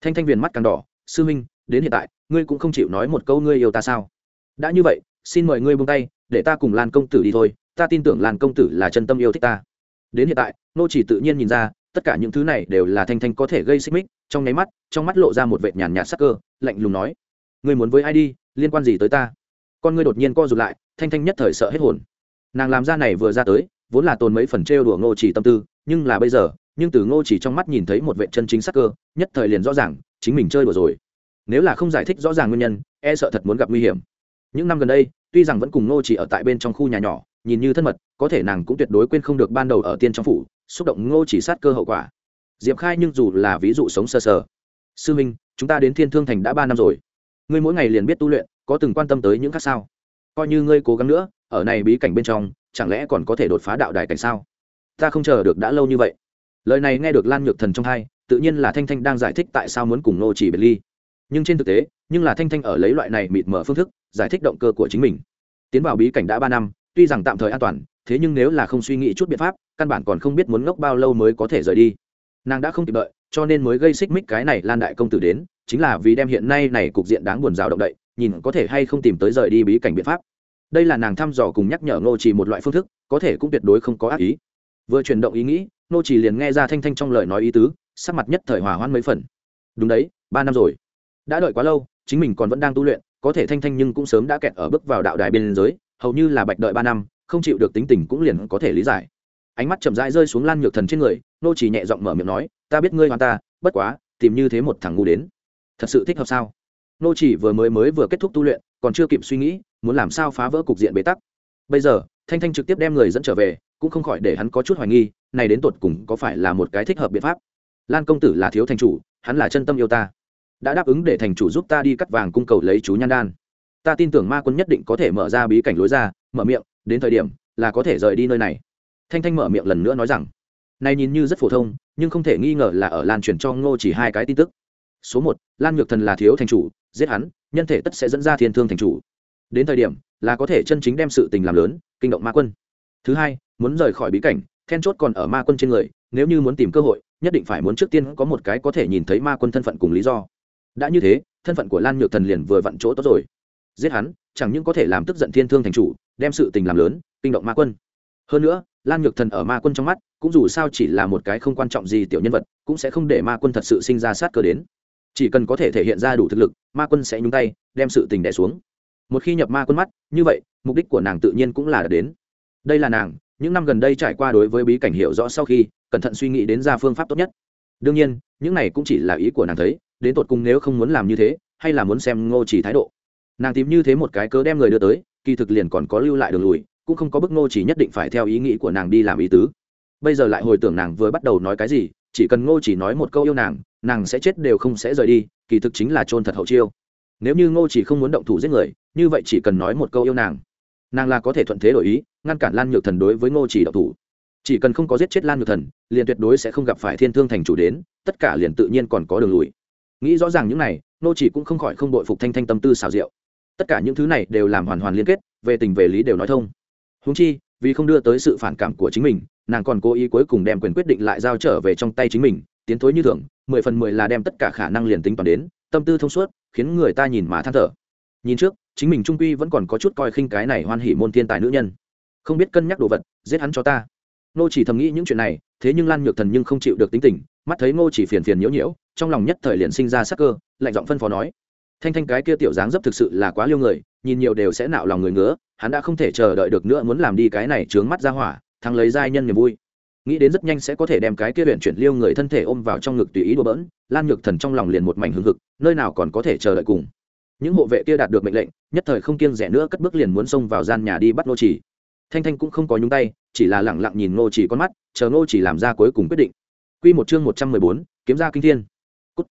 Thanh thanh viền mắt càng đỏ, sư minh, đến hiện tại, ngươi cũng không chịu nói một câu ngươi yêu ta sao? Đã như vậy, xin mời ngươi buông tay, để ta cùng lan công tử đi thôi, ta tin tưởng lan công tử là chân tâm yêu thích ta. Đến hiện tại nô chỉ tự nhiên nhìn ra, tất cả những thứ này đều là thanh thanh có thể gây xích mích, trong nháy mắt, trong mắt lộ ra một vệt nhàn nhạt sắc cơ, lạnh lùng nói ngươi muốn với ai đi liên quan gì tới ta? Con ngươi đột nhiên co rụt lại thanh thanh nhất thời sợ hết hồn. Nàng làm ra này vừa ra tới vốn là tồn mấy phần trêu đùa ngô chỉ tâm tư nhưng là bây giờ nhưng từ ngô chỉ trong mắt nhìn thấy một vệ chân chính sắc cơ nhất thời liền rõ ràng chính mình chơi đùa rồi. Nếu là không giải thích rõ ràng nguyên nhân e sợ thật muốn gặp nguy hiểm. Những năm gần đây tuy rằng vẫn cùng ngô chỉ ở tại bên trong khu nhà nhỏ nhìn như thân mật có thể nàng cũng tuyệt đối quên không được ban đầu ở tiên trong phủ xúc động ngô chỉ sát cơ hậu quả. Diệp khai nhưng dù là ví dụ sống sơ sờ, sơ sư minh chúng ta đến thiên thương thành đã ba năm rồi ngươi mỗi ngày liền biết tu luyện, có từng quan tâm tới những khác sao? Coi như ngươi cố gắng nữa, ở này bí cảnh bên trong, chẳng lẽ còn có thể đột phá đạo đài cảnh sao? Ta không chờ được đã lâu như vậy. Lời này nghe được lan nhược thần trong hai, tự nhiên là thanh thanh đang giải thích tại sao muốn cùng nô chỉ biệt ly. Nhưng trên thực tế, nhưng là thanh thanh ở lấy loại này mịt mở phương thức, giải thích động cơ của chính mình. Tiến vào bí cảnh đã ba năm, tuy rằng tạm thời an toàn, thế nhưng nếu là không suy nghĩ chút biện pháp, căn bản còn không biết muốn ngốc bao lâu mới có thể rời đi. Nàng đã không kịp đợi, cho nên mới gây xích mích cái này lan đại công tử đến chính là vì đem hiện nay này cục diện đáng buồn rào động đậy, nhìn có thể hay không tìm tới rời đi bí cảnh biện pháp. Đây là nàng thăm dò cùng nhắc nhở ngô chỉ một loại phương thức, có thể cũng tuyệt đối không có ác ý. Vừa chuyển động ý nghĩ, ngô chỉ liền nghe ra thanh thanh trong lời nói ý tứ, sắc mặt nhất thời hòa hoan mấy phần. Đúng đấy, ba năm rồi. Đã đợi quá lâu, chính mình còn vẫn đang tu luyện, có thể thanh thanh nhưng cũng sớm đã kẹt ở bước vào đạo đài biên giới, hầu như là bạch đợi ba năm, không chịu được tính tình cũng liền có thể lý giải. Ánh mắt chậm rãi rơi xuống lan nhược thần trên người nô chỉ nhẹ giọng mở miệng nói, ta biết ngươi hoàn ta, bất quá, tìm như thế một thằng ngu đến thật sự thích hợp sao? Nô chỉ vừa mới mới vừa kết thúc tu luyện, còn chưa kịp suy nghĩ, muốn làm sao phá vỡ cục diện bế tắc. Bây giờ, thanh thanh trực tiếp đem người dẫn trở về, cũng không khỏi để hắn có chút hoài nghi, này đến tột cùng có phải là một cái thích hợp biện pháp? Lan công tử là thiếu thành chủ, hắn là chân tâm yêu ta. Đã đáp ứng để thành chủ giúp ta đi cắt vàng cung cầu lấy chú nhan đan. Ta tin tưởng ma quân nhất định có thể mở ra bí cảnh lối ra, mở miệng, đến thời điểm là có thể rời đi nơi này. Thanh thanh mở miệng lần nữa nói rằng, này nhìn như rất phổ thông, nhưng không thể nghi ngờ là ở lan truyền cho ngô chỉ hai cái tin tức số một, lan nhược thần là thiếu thành chủ, giết hắn, nhân thể tất sẽ dẫn ra thiên thương thành chủ. Đến thời điểm, là có thể chân chính đem sự tình làm lớn, kinh động ma quân. Thứ hai, muốn rời khỏi bí cảnh, then chốt còn ở ma quân trên người, nếu như muốn tìm cơ hội, nhất định phải muốn trước tiên có một cái có thể nhìn thấy ma quân thân phận cùng lý do. Đã như thế, thân phận của lan nhược thần liền vừa vặn chỗ tốt rồi. Giết hắn, chẳng những có thể làm tức giận thiên thương thành chủ, đem sự tình làm lớn, kinh động ma quân. Hơn nữa, lan nhược thần ở ma quân trong mắt, cũng dù sao chỉ là một cái không quan trọng gì tiểu nhân vật, cũng sẽ không để ma quân thật sự sinh ra sát cơ đến chỉ cần có thể thể hiện ra đủ thực lực, ma quân sẽ nhúng tay, đem sự tình đẻ xuống. Một khi nhập ma quân mắt, như vậy, mục đích của nàng tự nhiên cũng là đạt đến. Đây là nàng, những năm gần đây trải qua đối với bí cảnh hiểu rõ sau khi, cẩn thận suy nghĩ đến ra phương pháp tốt nhất. Đương nhiên, những này cũng chỉ là ý của nàng thấy, đến tột cùng nếu không muốn làm như thế, hay là muốn xem ngô chỉ thái độ. Nàng tìm như thế một cái cớ đem người đưa tới, kỳ thực liền còn có lưu lại đường lùi, cũng không có bức ngô chỉ nhất định phải theo ý nghĩ của nàng đi làm ý tứ. Bây giờ lại hồi tưởng nàng vừa bắt đầu nói cái gì, chỉ cần ngô chỉ nói một câu yêu nàng nàng sẽ chết đều không sẽ rời đi, kỳ thực chính là trôn thật hậu chiêu. Nếu như ngô chỉ không muốn động thủ giết người, như vậy chỉ cần nói một câu yêu nàng. Nàng là có thể thuận thế đổi ý, ngăn cản lan nhược thần đối với ngô chỉ động thủ. Chỉ cần không có giết chết lan nhược thần, liền tuyệt đối sẽ không gặp phải thiên thương thành chủ đến, tất cả liền tự nhiên còn có đường lùi. Nghĩ rõ ràng những này, ngô chỉ cũng không khỏi không đội phục thanh thanh tâm tư xào rượu tất cả những thứ này đều làm hoàn hoàn liên kết, về tình về lý đều nói thông. Húng chi, vì không đưa tới sự phản cảm của chính mình, nàng còn cố ý cuối cùng đem quyền quyết định lại giao trở về trong tay chính mình tiến thối như thường, mười phần mười là đem tất cả khả năng liền tính toàn đến, tâm tư thông suốt, khiến người ta nhìn mà than thở. Nhìn trước, chính mình trung quy vẫn còn có chút coi khinh cái này hoan hỉ môn thiên tài nữ nhân. Không biết cân nhắc đồ vật, giết hắn cho ta. Nô chỉ thầm nghĩ những chuyện này, thế nhưng lan nhược thần nhưng không chịu được tính tình, mắt thấy ngô chỉ phiền phiền nhiễu nhiễu, trong lòng nhất thời liền sinh ra sắc cơ, lạnh giọng phân phó nói. Thanh thanh cái kia tiểu dáng dấp thực sự là quá liêu người, nhìn nhiều đều sẽ nạo lòng người ngứa, hắn đã không thể chờ đợi được nữa muốn làm đi cái này trướng mắt ra hỏa, thắng lấy giai nhân niềm vui nghĩ đến rất nhanh sẽ có thể đem cái kia huyện chuyển liêu người thân thể ôm vào trong ngực tùy ý đùa bỡn, lan nhược thần trong lòng liền một mảnh hưng hực, nơi nào còn có thể chờ đợi cùng. Những hộ vệ kia đạt được mệnh lệnh, nhất thời không kiêng rẻ nữa cất bước liền muốn xông vào gian nhà đi bắt nô chỉ. Thanh thanh cũng không có nhúng tay, chỉ là lẳng lặng nhìn nô chỉ con mắt, chờ nô chỉ làm ra cuối cùng quyết định. Quy một chương một trăm mười bốn, kiếm ra kinh thiên. Cút.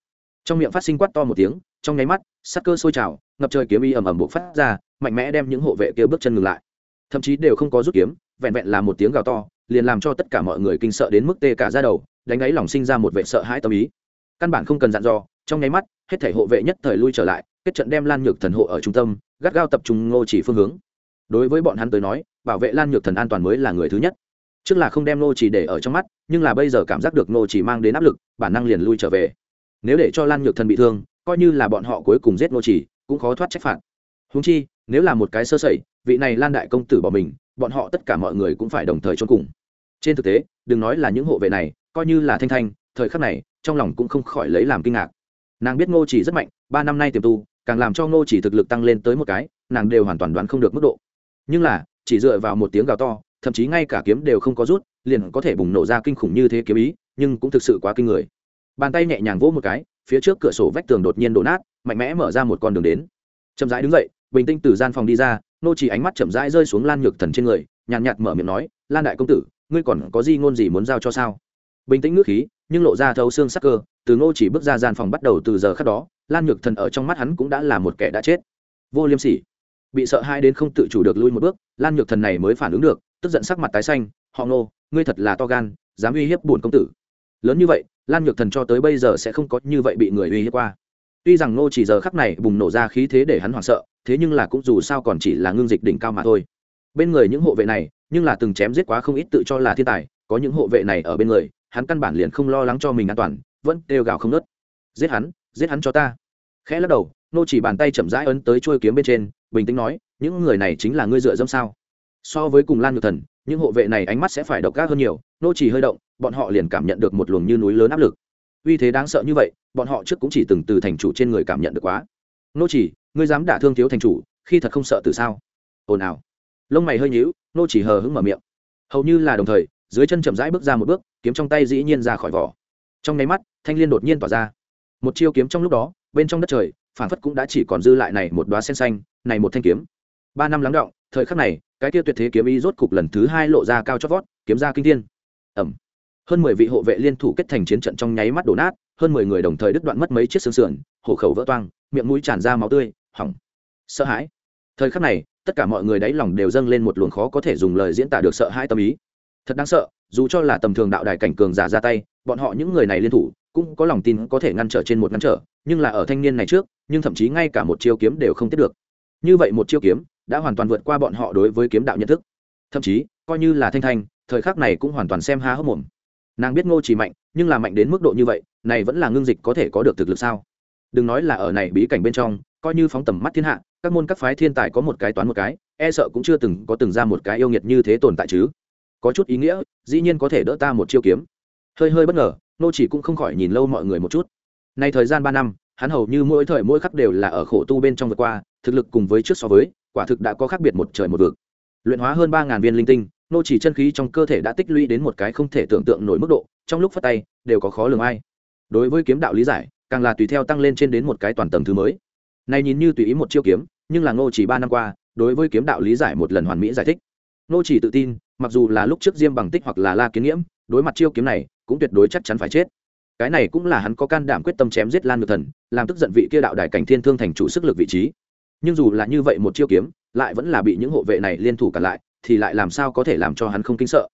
trong miệng phát sinh quát to một tiếng, trong nháy mắt, sắc cơ sôi trào, ngập trời kiếm y ầm ầm bộc phát ra, mạnh mẽ đem những hộ vệ kia bước chân ngừng lại. Thậm chí đều không có rút kiếm, vẹn vẹn là một tiếng gào to liền làm cho tất cả mọi người kinh sợ đến mức tê cả ra đầu, đánh ấy lòng sinh ra một vệ sợ hãi tâm ý. Căn bản không cần dặn dò, trong nháy mắt, hết thể hộ vệ nhất thời lui trở lại, kết trận đem lan nhược thần hộ ở trung tâm, gắt gao tập trung ngô chỉ phương hướng. Đối với bọn hắn tới nói, bảo vệ lan nhược thần an toàn mới là người thứ nhất. Trước là không đem ngô chỉ để ở trong mắt, nhưng là bây giờ cảm giác được ngô chỉ mang đến áp lực, bản năng liền lui trở về. Nếu để cho lan nhược thần bị thương, coi như là bọn họ cuối cùng giết ngô chỉ, cũng khó thoát trách phạt. Húng chi, nếu là một cái sơ sẩy, vị này lan đại công tử bỏ mình, bọn họ tất cả mọi người cũng phải đồng thời cho cùng trên thực tế đừng nói là những hộ vệ này coi như là thanh thanh thời khắc này trong lòng cũng không khỏi lấy làm kinh ngạc. Nàng biết ngô chỉ rất mạnh ba năm nay tiềm tu càng làm cho ngô chỉ thực lực tăng lên tới một cái nàng đều hoàn toàn đoán không được mức độ. Nhưng là chỉ dựa vào một tiếng gào to thậm chí ngay cả kiếm đều không có rút liền có thể bùng nổ ra kinh khủng như thế kiếm ý nhưng cũng thực sự quá kinh người. Bàn tay nhẹ nhàng vỗ một cái phía trước cửa sổ vách tường đột nhiên đổ nát mạnh mẽ mở ra một con đường đến. Chậm rãi đứng dậy bình tinh từ gian phòng đi ra nô chỉ ánh mắt chậm rãi rơi xuống lan nhược thần trên người nhàn nhạt, nhạt mở miệng nói lan đại công tử ngươi còn có gì ngôn gì muốn giao cho sao? Bình tĩnh ngước khí nhưng lộ ra thấu xương sắc cơ từ ngô chỉ bước ra gian phòng bắt đầu từ giờ khắc đó lan nhược thần ở trong mắt hắn cũng đã là một kẻ đã chết. Vô liêm sỉ. Bị sợ hai đến không tự chủ được lui một bước lan nhược thần này mới phản ứng được tức giận sắc mặt tái xanh họ Ngô, ngươi thật là to gan dám uy hiếp bổn công tử. Lớn như vậy lan nhược thần cho tới bây giờ sẽ không có như vậy bị người uy hiếp qua. Tuy rằng Ngô chỉ giờ khắc này bùng nổ ra khí thế để hắn hoảng sợ thế nhưng là cũng dù sao còn chỉ là ngưng dịch đỉnh cao mà thôi bên người những hộ vệ này, nhưng là từng chém giết quá không ít tự cho là thiên tài, có những hộ vệ này ở bên người, hắn căn bản liền không lo lắng cho mình an toàn, vẫn đều gào không nớt giết hắn giết hắn cho ta. Khẽ lắc đầu, nô chỉ bàn tay chậm rãi ấn tới trôi kiếm bên trên, bình tĩnh nói, những người này chính là ngươi dựa dẫm sao? So với cùng lan ngược thần, những hộ vệ này ánh mắt sẽ phải độc ác hơn nhiều, nô chỉ hơi động, bọn họ liền cảm nhận được một luồng như núi lớn áp lực. Uy thế đáng sợ như vậy, bọn họ trước cũng chỉ từng từ thành chủ trên người cảm nhận được quá. Nô chỉ, ngươi dám đả thương thiếu thành chủ, khi thật không sợ từ sao? Ồn ào lông mày hơi nhíu, nô chỉ hờ hững mở miệng. Hầu như là đồng thời, dưới chân chậm rãi bước ra một bước, kiếm trong tay dĩ nhiên ra khỏi vỏ. Trong nháy mắt, thanh liên đột nhiên tỏa ra. Một chiêu kiếm trong lúc đó, bên trong đất trời phản phất cũng đã chỉ còn dư lại này một đóa sen xanh, này một thanh kiếm. Ba năm lắng động, thời khắc này, cái tiêu tuyệt thế kiếm y rốt cục lần thứ hai lộ ra cao chót vót, kiếm ra kinh thiên. Ẩm hơn mười vị hộ vệ liên thủ kết thành chiến trận trong nháy mắt đổ nát, hơn mười người đồng thời đứt đoạn mất mấy chiếc xương sườn, hổ khẩu vỡ toang, miệng mũi tràn ra máu tươi, hỏng. Sợ hãi. Thời khắc này tất cả mọi người đáy lòng đều dâng lên một luồng khó có thể dùng lời diễn tả được sợ hãi tâm ý. Thật đáng sợ, dù cho là tầm thường đạo đài cảnh cường giả ra tay, bọn họ những người này liên thủ cũng có lòng tin có thể ngăn trở trên một ngăn trở, nhưng là ở thanh niên này trước, nhưng thậm chí ngay cả một chiêu kiếm đều không tiếp được. Như vậy một chiêu kiếm đã hoàn toàn vượt qua bọn họ đối với kiếm đạo nhận thức. Thậm chí, coi như là thanh thanh, thời khắc này cũng hoàn toàn xem há hốc mồm. Nàng biết ngô chỉ mạnh, nhưng là mạnh đến mức độ như vậy, này vẫn là ngưng dịch có thể có được thực lực sao? Đừng nói là ở này bí cảnh bên trong coi như phóng tầm mắt thiên hạ, các môn các phái thiên tài có một cái toán một cái e sợ cũng chưa từng có từng ra một cái yêu nghiệt như thế tồn tại chứ. Có chút ý nghĩa, dĩ nhiên có thể đỡ ta một chiêu kiếm. Hơi hơi bất ngờ, nô chỉ cũng không khỏi nhìn lâu mọi người một chút. Nay thời gian ba năm, hắn hầu như mỗi thời mỗi khắc đều là ở khổ tu bên trong vượt qua, thực lực cùng với trước so với, quả thực đã có khác biệt một trời một vực. Luyện hóa hơn ba ngàn viên linh tinh, nô chỉ chân khí trong cơ thể đã tích lũy đến một cái không thể tưởng tượng nổi mức độ, trong lúc phát tay, đều có khó lường ai. Đối với kiếm đạo lý giải, càng là tùy theo tăng lên trên đến một cái toàn tầng thứ mới này nhìn như tùy ý một chiêu kiếm, nhưng là ngô chỉ ba năm qua, đối với kiếm đạo lý giải một lần hoàn mỹ giải thích. Ngô chỉ tự tin, mặc dù là lúc trước diêm bằng tích hoặc là la kiến nghiễm, đối mặt chiêu kiếm này, cũng tuyệt đối chắc chắn phải chết. Cái này cũng là hắn có can đảm quyết tâm chém giết lan ngược thần, làm tức giận vị kia đạo đại cảnh thiên thương thành chủ sức lực vị trí. Nhưng dù là như vậy một chiêu kiếm, lại vẫn là bị những hộ vệ này liên thủ cả lại, thì lại làm sao có thể làm cho hắn không kinh sợ?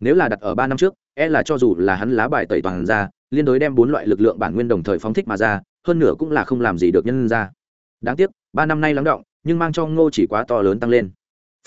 Nếu là đặt ở ba năm trước e là cho dù là hắn lá bài tẩy toàn ra, liên đối đem bốn loại lực lượng bản nguyên đồng thời phóng thích mà ra, hơn nữa cũng là không làm gì được nhân ra đáng tiếc, ba năm nay lắng động, nhưng mang cho ngô chỉ quá to lớn tăng lên.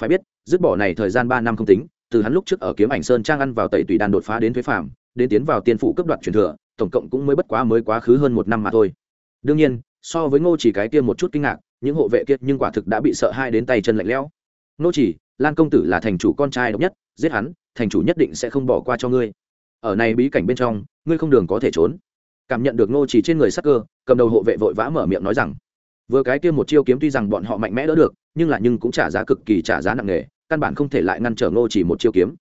Phải biết, dứt bỏ này thời gian ba năm không tính, từ hắn lúc trước ở kiếm ảnh sơn trang ăn vào tẩy tùy đan đột phá đến thuế phạm đến tiến vào tiên phụ cấp đoạt truyền thừa, tổng cộng cũng mới bất quá mới quá khứ hơn một năm mà thôi. Đương nhiên, so với ngô chỉ cái kia một chút kinh ngạc, những hộ vệ kia nhưng quả thực đã bị sợ hai đến tay chân lạnh lẽo. Ngô chỉ, lan công tử là thành chủ con trai độc nhất, giết hắn, thành chủ nhất định sẽ không bỏ qua cho ngươi. Ở này bí cảnh bên trong, ngươi không đường có thể trốn. Cảm nhận được ngô chỉ trên người sắc cơ, cầm đầu hộ vệ vội vã mở miệng nói rằng vừa cái kia một chiêu kiếm tuy rằng bọn họ mạnh mẽ đỡ được, nhưng là nhưng cũng trả giá cực kỳ trả giá nặng nề, căn bản không thể lại ngăn trở ngô chỉ một chiêu kiếm.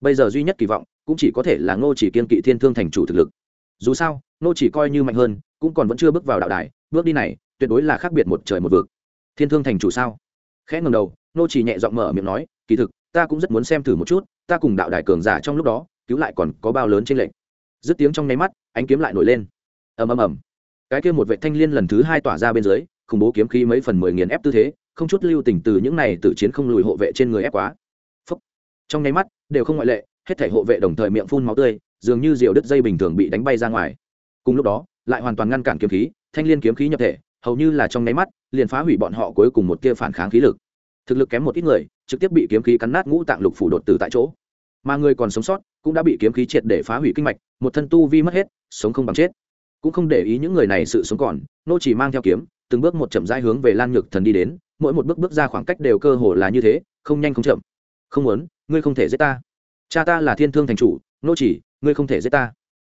Bây giờ duy nhất kỳ vọng, cũng chỉ có thể là ngô chỉ kiên kỵ thiên thương thành chủ thực lực. Dù sao, ngô chỉ coi như mạnh hơn, cũng còn vẫn chưa bước vào đạo đài, bước đi này, tuyệt đối là khác biệt một trời một vực. Thiên thương thành chủ sao? Khẽ ngầm đầu, ngô chỉ nhẹ giọng mở miệng nói, kỳ thực, ta cũng rất muốn xem thử một chút, ta cùng đạo đài cường giả trong lúc đó, cứu lại còn có bao lớn trên lệnh dứt tiếng trong nháy mắt, ánh kiếm lại nổi lên. Ầm ầm ầm. Cái kia một vệ thanh liên lần thứ hai tỏa ra bên dưới khủng bố kiếm khí mấy phần mười nghiền ép tư thế, không chút lưu tình từ những này tử chiến không lùi hộ vệ trên người ép quá. Trong nháy mắt, đều không ngoại lệ, hết thảy hộ vệ đồng thời miệng phun máu tươi, dường như diều đứt dây bình thường bị đánh bay ra ngoài. Cùng lúc đó, lại hoàn toàn ngăn cản kiếm khí, thanh liên kiếm khí nhập thể, hầu như là trong nháy mắt, liền phá hủy bọn họ cuối cùng một tia phản kháng khí lực. Thực lực kém một ít người, trực tiếp bị kiếm khí cắn nát ngũ tạng lục phủ đột từ tại chỗ. Mà người còn sống sót, cũng đã bị kiếm khí triệt để phá hủy kinh mạch, một thân tu vi mất hết, sống không bằng chết. Cũng không để ý những người này sự sống còn, nô chỉ mang theo kiếm từng bước một chậm rãi hướng về lan nhược thần đi đến, mỗi một bước bước ra khoảng cách đều cơ hồ là như thế, không nhanh không chậm. Không muốn, ngươi không thể giết ta. Cha ta là thiên thương thành chủ, nô chỉ, ngươi không thể giết ta.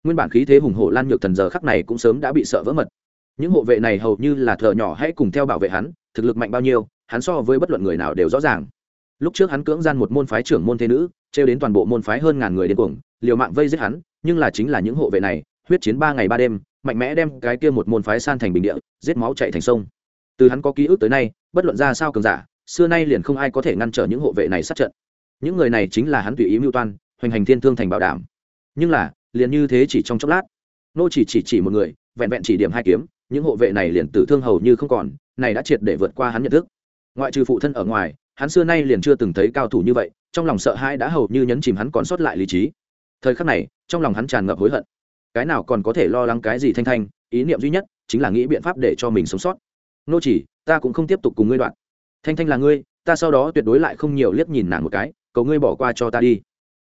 Nguyên bản khí thế hùng hổ lan nhược thần giờ khắc này cũng sớm đã bị sợ vỡ mật. Những hộ vệ này hầu như là thợ nhỏ hãy cùng theo bảo vệ hắn, thực lực mạnh bao nhiêu, hắn so với bất luận người nào đều rõ ràng. Lúc trước hắn cưỡng gian một môn phái trưởng môn thế nữ, trêu đến toàn bộ môn phái hơn ngàn người đến cuồng, liều mạng vây giết hắn, nhưng là chính là những hộ vệ này, huyết chiến ba ngày ba đêm mạnh mẽ đem cái kia một môn phái san thành bình địa, giết máu chạy thành sông. Từ hắn có ký ức tới nay, bất luận ra sao cường giả, xưa nay liền không ai có thể ngăn trở những hộ vệ này sát trận. Những người này chính là hắn tùy ý mưu toan, hoành hành thiên thương thành bảo đảm. Nhưng là, liền như thế chỉ trong chốc lát. Nô chỉ chỉ chỉ một người, vẹn vẹn chỉ điểm hai kiếm, những hộ vệ này liền tử thương hầu như không còn, này đã triệt để vượt qua hắn nhận thức. Ngoại trừ phụ thân ở ngoài, hắn xưa nay liền chưa từng thấy cao thủ như vậy, trong lòng sợ hãi đã hầu như nhấn chìm hắn còn sót lại lý trí. Thời khắc này, trong lòng hắn tràn ngập hối hận cái nào còn có thể lo lắng cái gì thanh thanh, ý niệm duy nhất chính là nghĩ biện pháp để cho mình sống sót. Nô chỉ, ta cũng không tiếp tục cùng ngươi đoạn. Thanh thanh là ngươi, ta sau đó tuyệt đối lại không nhiều liếc nhìn nàng một cái, cầu ngươi bỏ qua cho ta đi.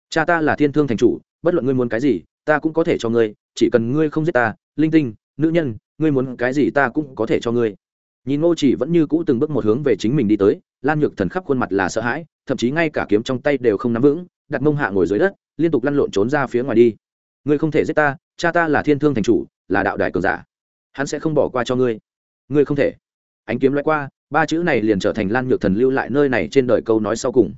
Cha ta là thiên thương thành chủ, bất luận ngươi muốn cái gì, ta cũng có thể cho ngươi, chỉ cần ngươi không giết ta, linh tinh, nữ nhân, ngươi muốn cái gì ta cũng có thể cho ngươi. Nhìn ngô chỉ vẫn như cũ từng bước một hướng về chính mình đi tới lan nhược thần khắp khuôn mặt là sợ hãi, thậm chí ngay cả kiếm trong tay đều không nắm vững, đặt mông hạ ngồi dưới đất, liên tục lăn lộn trốn ra phía ngoài đi. Ngươi không thể giết ta cha ta là thiên thương thành chủ, là đạo đại cường giả. Hắn sẽ không bỏ qua cho ngươi. Ngươi không thể. Ánh kiếm loại qua, ba chữ này liền trở thành lan nhược thần lưu lại nơi này trên đời câu nói sau cùng.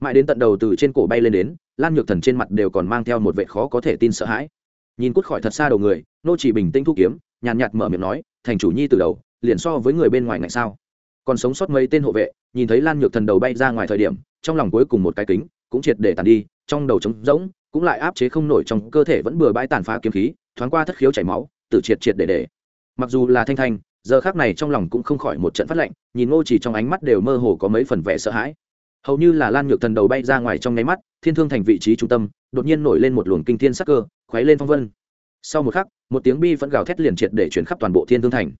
Mãi đến tận đầu từ trên cổ bay lên đến, lan nhược thần trên mặt đều còn mang theo một vệ khó có thể tin sợ hãi. Nhìn cút khỏi thật xa đầu người, nô chỉ bình tĩnh thu kiếm, nhàn nhạt mở miệng nói, thành chủ nhi từ đầu, liền so với người bên ngoài ngại sao? Còn sống sót mấy tên hộ vệ, nhìn thấy lan nhược thần đầu bay ra ngoài thời điểm, trong lòng cuối cùng một cái kính, cũng triệt để tàn đi, trong đầu trống rỗng cũng lại áp chế không nổi trong cơ thể vẫn bừa bãi tàn phá kiếm khí, thoáng qua thất khiếu chảy máu tự triệt triệt để để. Mặc dù là thanh thanh, giờ khác này trong lòng cũng không khỏi một trận phát lạnh nhìn ngô chỉ trong ánh mắt đều mơ hồ có mấy phần vẻ sợ hãi. Hầu như là lan nhược thần đầu bay ra ngoài trong nháy mắt, thiên thương thành vị trí trung tâm, đột nhiên nổi lên một luồng kinh thiên sắc cơ, khuấy lên phong vân. Sau một khắc, một tiếng bi vẫn gào thét liền triệt để chuyển khắp toàn bộ thiên thương thành.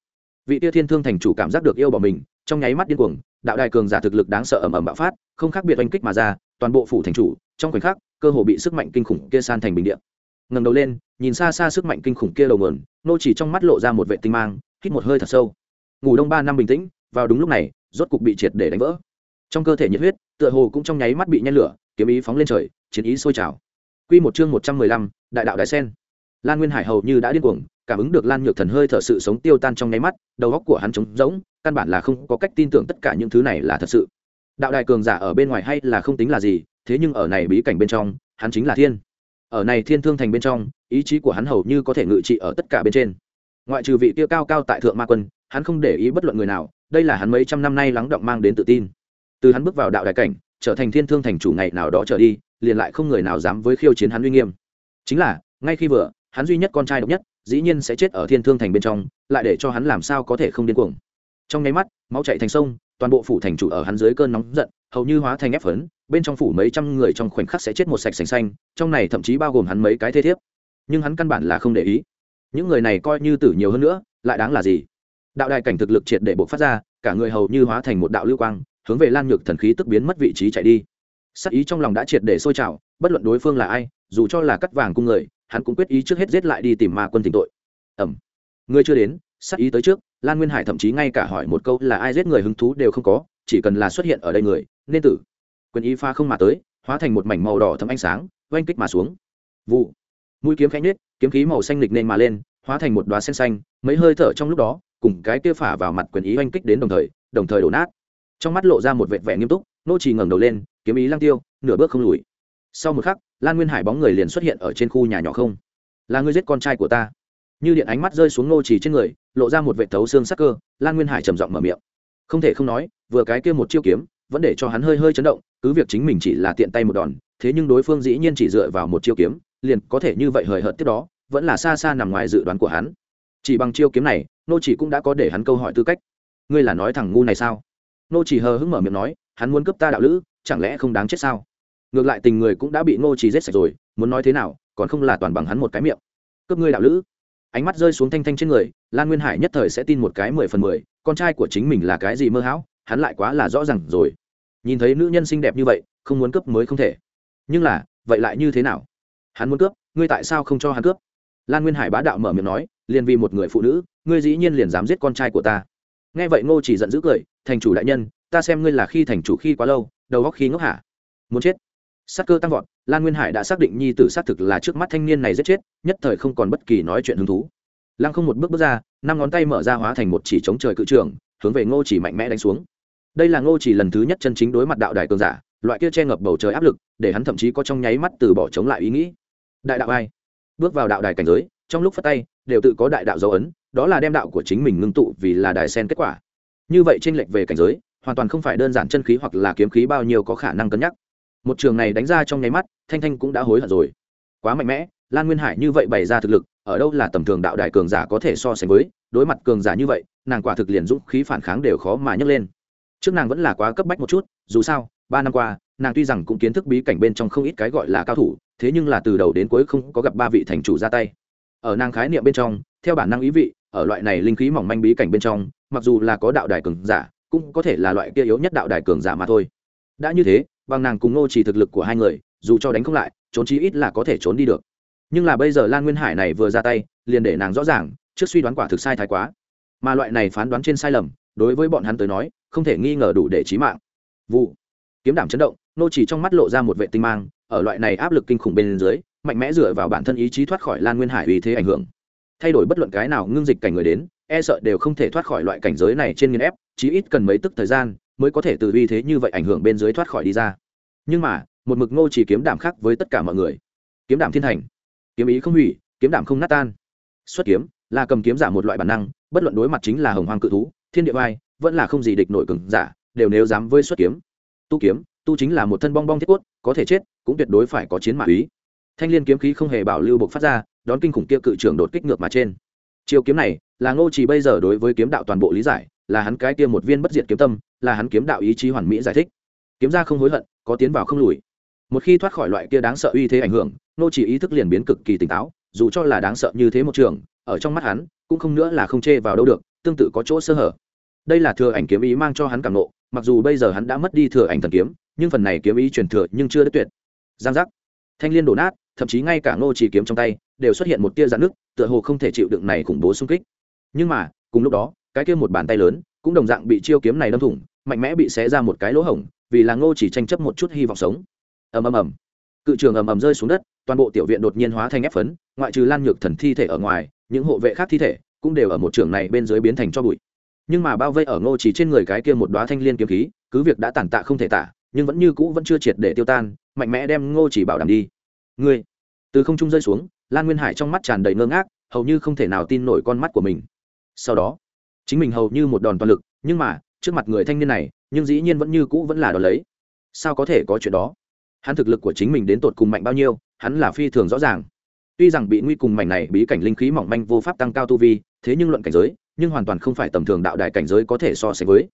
Vị tia thiên thương thành chủ cảm giác được yêu bỏ mình, trong nháy mắt điên cuồng, đạo đài cường giả thực lực đáng sợ ầm ầm bạo phát, không khác biệt oanh kích mà ra, toàn bộ phủ thành chủ, trong khoảnh khắc cơ hồ bị sức mạnh kinh khủng kia san thành bình điện. Ngẩng đầu lên nhìn xa xa sức mạnh kinh khủng kia đầu nguồn nô chỉ trong mắt lộ ra một vệ tinh mang hít một hơi thật sâu. Ngủ đông ba năm bình tĩnh vào đúng lúc này rốt cục bị triệt để đánh vỡ. Trong cơ thể nhiệt huyết tựa hồ cũng trong nháy mắt bị nhen lửa kiếm ý phóng lên trời chiến ý sôi trào. Quy một chương một trăm mười lăm, đại đạo đại sen. Lan nguyên hải hầu như đã điên cuồng cảm ứng được lan nhược thần hơi thở sự sống tiêu tan trong nháy mắt đầu óc của hắn trống rỗng căn bản là không có cách tin tưởng tất cả những thứ này là thật sự. Đạo đại cường giả ở bên ngoài hay là không tính là gì thế nhưng ở này bí cảnh bên trong, hắn chính là thiên. Ở này thiên thương thành bên trong, ý chí của hắn hầu như có thể ngự trị ở tất cả bên trên. Ngoại trừ vị kia cao cao tại thượng ma quân, hắn không để ý bất luận người nào, đây là hắn mấy trăm năm nay lắng động mang đến tự tin. Từ hắn bước vào đạo đại cảnh, trở thành thiên thương thành chủ ngày nào đó trở đi, liền lại không người nào dám với khiêu chiến hắn uy nghiêm. Chính là, ngay khi vừa, hắn duy nhất con trai độc nhất, dĩ nhiên sẽ chết ở thiên thương thành bên trong, lại để cho hắn làm sao có thể không điên cuồng. Trong nháy mắt, máu chạy thành sông, toàn bộ phủ thành chủ ở hắn dưới cơn nóng giận, hầu như hóa thành ép phấn bên trong phủ mấy trăm người trong khoảnh khắc sẽ chết một sạch sành xanh, trong này thậm chí bao gồm hắn mấy cái thế thiếp. Nhưng hắn căn bản là không để ý. Những người này coi như tử nhiều hơn nữa, lại đáng là gì? Đạo đại cảnh thực lực triệt để buộc phát ra, cả người hầu như hóa thành một đạo lưu quang, hướng về lan nhược thần khí tức biến mất vị trí chạy đi. Sắc ý trong lòng đã triệt để sôi trào, bất luận đối phương là ai, dù cho là cắt vàng cung người, hắn cũng quyết ý trước hết giết lại đi tìm ma quân tình tội. Ẩm người chưa đến sắc ý tới trước, lan nguyên hải thậm chí ngay cả hỏi một câu là ai giết người hứng thú đều không có, chỉ cần là xuất hiện ở đây người, nên tử quyền ý pha không mà tới hóa thành một mảnh màu đỏ thấm ánh sáng oanh kích mà xuống. Vụ. Mũi kiếm khẽ nhếch, kiếm khí màu xanh lịch nên mà lên hóa thành một đoá sen xanh mấy hơi thở trong lúc đó cùng cái kia phả vào mặt quyền ý oanh kích đến đồng thời đồng thời đổ nát. Trong mắt lộ ra một vệt vẻ nghiêm túc nô chỉ ngẩng đầu lên kiếm ý lang tiêu nửa bước không lùi. Sau một khắc lan nguyên hải bóng người liền xuất hiện ở trên khu nhà nhỏ không. Là ngươi giết con trai của ta. Như điện ánh mắt rơi xuống nô chỉ trên người lộ ra một vệt thấu xương sắc cơ lan nguyên hải trầm giọng mở miệng. Không thể không nói vừa cái kia một chiêu kiếm vẫn để cho hắn hơi hơi chấn động cứ việc chính mình chỉ là tiện tay một đòn, thế nhưng đối phương dĩ nhiên chỉ dựa vào một chiêu kiếm, liền có thể như vậy hời hợt tiếp đó, vẫn là xa xa nằm ngoài dự đoán của hắn. Chỉ bằng chiêu kiếm này, nô chỉ cũng đã có để hắn câu hỏi tư cách. Ngươi là nói thằng ngu này sao? Nô chỉ hờ hững mở miệng nói, hắn muốn cướp ta đạo lữ, chẳng lẽ không đáng chết sao? Ngược lại tình người cũng đã bị nô chỉ giết sạch rồi, muốn nói thế nào, còn không là toàn bằng hắn một cái miệng. Cướp ngươi đạo lữ. Ánh mắt rơi xuống thanh thanh trên người, lan nguyên hải nhất thời sẽ tin một cái mười phần mười, con trai của chính mình là cái gì mơ hão, hắn lại quá là rõ ràng rồi nhìn thấy nữ nhân xinh đẹp như vậy, không muốn cướp mới không thể. Nhưng là, vậy lại như thế nào? Hắn muốn cướp, ngươi tại sao không cho hắn cướp? Lan nguyên hải bá đạo mở miệng nói, liền vì một người phụ nữ, ngươi dĩ nhiên liền dám giết con trai của ta. Nghe vậy ngô chỉ giận dữ cười, thành chủ đại nhân, ta xem ngươi là khi thành chủ khi quá lâu, đầu góc khi ngốc hả? Muốn chết. Sắc cơ tăng vọt, lan nguyên hải đã xác định nhi tử xác thực là trước mắt thanh niên này giết chết, nhất thời không còn bất kỳ nói chuyện hứng thú. Lăng không một bước bước ra, năm ngón tay mở ra hóa thành một chỉ chống trời cự trường, hướng về ngô chỉ mạnh mẽ đánh xuống đây là ngô chỉ lần thứ nhất chân chính đối mặt đạo đài cường giả, loại kia che ngập bầu trời áp lực, để hắn thậm chí có trong nháy mắt từ bỏ chống lại ý nghĩ. Đại đạo ai? Bước vào đạo đài cảnh giới, trong lúc phát tay, đều tự có đại đạo dấu ấn, đó là đem đạo của chính mình ngưng tụ vì là đài sen kết quả. Như vậy trên lệch về cảnh giới, hoàn toàn không phải đơn giản chân khí hoặc là kiếm khí bao nhiêu có khả năng cân nhắc. Một trường này đánh ra trong nháy mắt, thanh thanh cũng đã hối hận rồi. Quá mạnh mẽ, lan nguyên hải như vậy bày ra thực lực, ở đâu là tầm thường đạo đài cường giả có thể so sánh với, đối mặt cường giả như vậy, nàng quả thực liền dũng khí phản kháng đều khó mà nhấc lên trước nàng vẫn là quá cấp bách một chút dù sao ba năm qua nàng tuy rằng cũng kiến thức bí cảnh bên trong không ít cái gọi là cao thủ thế nhưng là từ đầu đến cuối không có gặp ba vị thành chủ ra tay ở nàng khái niệm bên trong theo bản năng ý vị ở loại này linh khí mỏng manh bí cảnh bên trong mặc dù là có đạo đài cường giả cũng có thể là loại kia yếu nhất đạo đài cường giả mà thôi đã như thế bằng nàng cùng ngô chỉ thực lực của hai người dù cho đánh không lại trốn chí ít là có thể trốn đi được nhưng là bây giờ lan nguyên hải này vừa ra tay liền để nàng rõ ràng trước suy đoán quả thực sai thái quá mà loại này phán đoán trên sai lầm đối với bọn hắn tới nói không thể nghi ngờ đủ để chí mạng. Vụ. Kiếm đảm chấn động, nô chỉ trong mắt lộ ra một vệ tinh mang, ở loại này áp lực kinh khủng bên dưới, mạnh mẽ dựa vào bản thân ý chí thoát khỏi lan nguyên hải uy thế ảnh hưởng. Thay đổi bất luận cái nào ngưng dịch cảnh người đến e sợ đều không thể thoát khỏi loại cảnh giới này trên nghiên ép, chí ít cần mấy tức thời gian mới có thể từ uy thế như vậy ảnh hưởng bên dưới thoát khỏi đi ra. Nhưng mà, một mực ngô chỉ kiếm đảm khác với tất cả mọi người. Kiếm đảm thiên thành. Kiếm ý không hủy, kiếm đảm không nát tan. Xuất kiếm, là cầm kiếm giả một loại bản năng, bất luận đối mặt chính là hồng hoang cự thú, thiên địa vai vẫn là không gì địch nổi cường giả, đều nếu dám với xuất kiếm. Tu kiếm, tu chính là một thân bong bong thiết quất có thể chết, cũng tuyệt đối phải có chiến mã úy thanh liên kiếm khí không hề bảo lưu bộc phát ra, đón kinh khủng kia cự trưởng đột kích ngược mà trên. Chiêu kiếm này, là ngô chỉ bây giờ đối với kiếm đạo toàn bộ lý giải, là hắn cái kia một viên bất diệt kiếm tâm, là hắn kiếm đạo ý chí hoàn mỹ giải thích. Kiếm ra không hối hận, có tiến vào không lùi. Một khi thoát khỏi loại kia đáng sợ uy thế ảnh hưởng, ngô chỉ ý thức liền biến cực kỳ tỉnh táo, dù cho là đáng sợ như thế một trường, ở trong mắt hắn, cũng không nữa là không chê vào đâu được, tương tự có chỗ sơ hở đây là thừa ảnh kiếm ý mang cho hắn cảm nộ, mặc dù bây giờ hắn đã mất đi thừa ảnh thần kiếm, nhưng phần này kiếm ý truyền thừa nhưng chưa đứt tuyệt. Giang giác. Thanh liên đổ nát, thậm chí ngay cả ngô chỉ kiếm trong tay, đều xuất hiện một tia dạn nước tựa hồ không thể chịu đựng này khủng bố xung kích. Nhưng mà, cùng lúc đó, cái kia một bàn tay lớn, cũng đồng dạng bị chiêu kiếm này đâm thủng, mạnh mẽ bị xé ra một cái lỗ hổng, vì là ngô chỉ tranh chấp một chút hy vọng sống. Ầm ầm ầm. Cự trường ầm ầm rơi xuống đất, toàn bộ tiểu viện đột nhiên hóa thành ép phấn, ngoại trừ lan nhược thần thi thể ở ngoài, những hộ vệ khác thi thể cũng đều ở một trường này bên dưới biến thành cho bụi nhưng mà bao vây ở ngô chỉ trên người cái kia một đóa thanh liên kiếm khí, cứ việc đã tàn tạ không thể tả, nhưng vẫn như cũ vẫn chưa triệt để tiêu tan, mạnh mẽ đem ngô chỉ bảo đảm đi. Ngươi, từ không trung rơi xuống, lan nguyên hải trong mắt tràn đầy ngơ ngác, hầu như không thể nào tin nổi con mắt của mình. Sau đó, chính mình hầu như một đòn toàn lực, nhưng mà, trước mặt người thanh niên này, nhưng dĩ nhiên vẫn như cũ vẫn là đòn lấy. Sao có thể có chuyện đó? Hắn thực lực của chính mình đến tột cùng mạnh bao nhiêu, hắn là phi thường rõ ràng. Tuy rằng bị nguy cùng mảnh này bí cảnh linh khí mỏng manh vô pháp tăng cao tu vi, thế nhưng luận cảnh giới nhưng hoàn toàn không phải tầm thường đạo đại cảnh giới có thể so sánh với.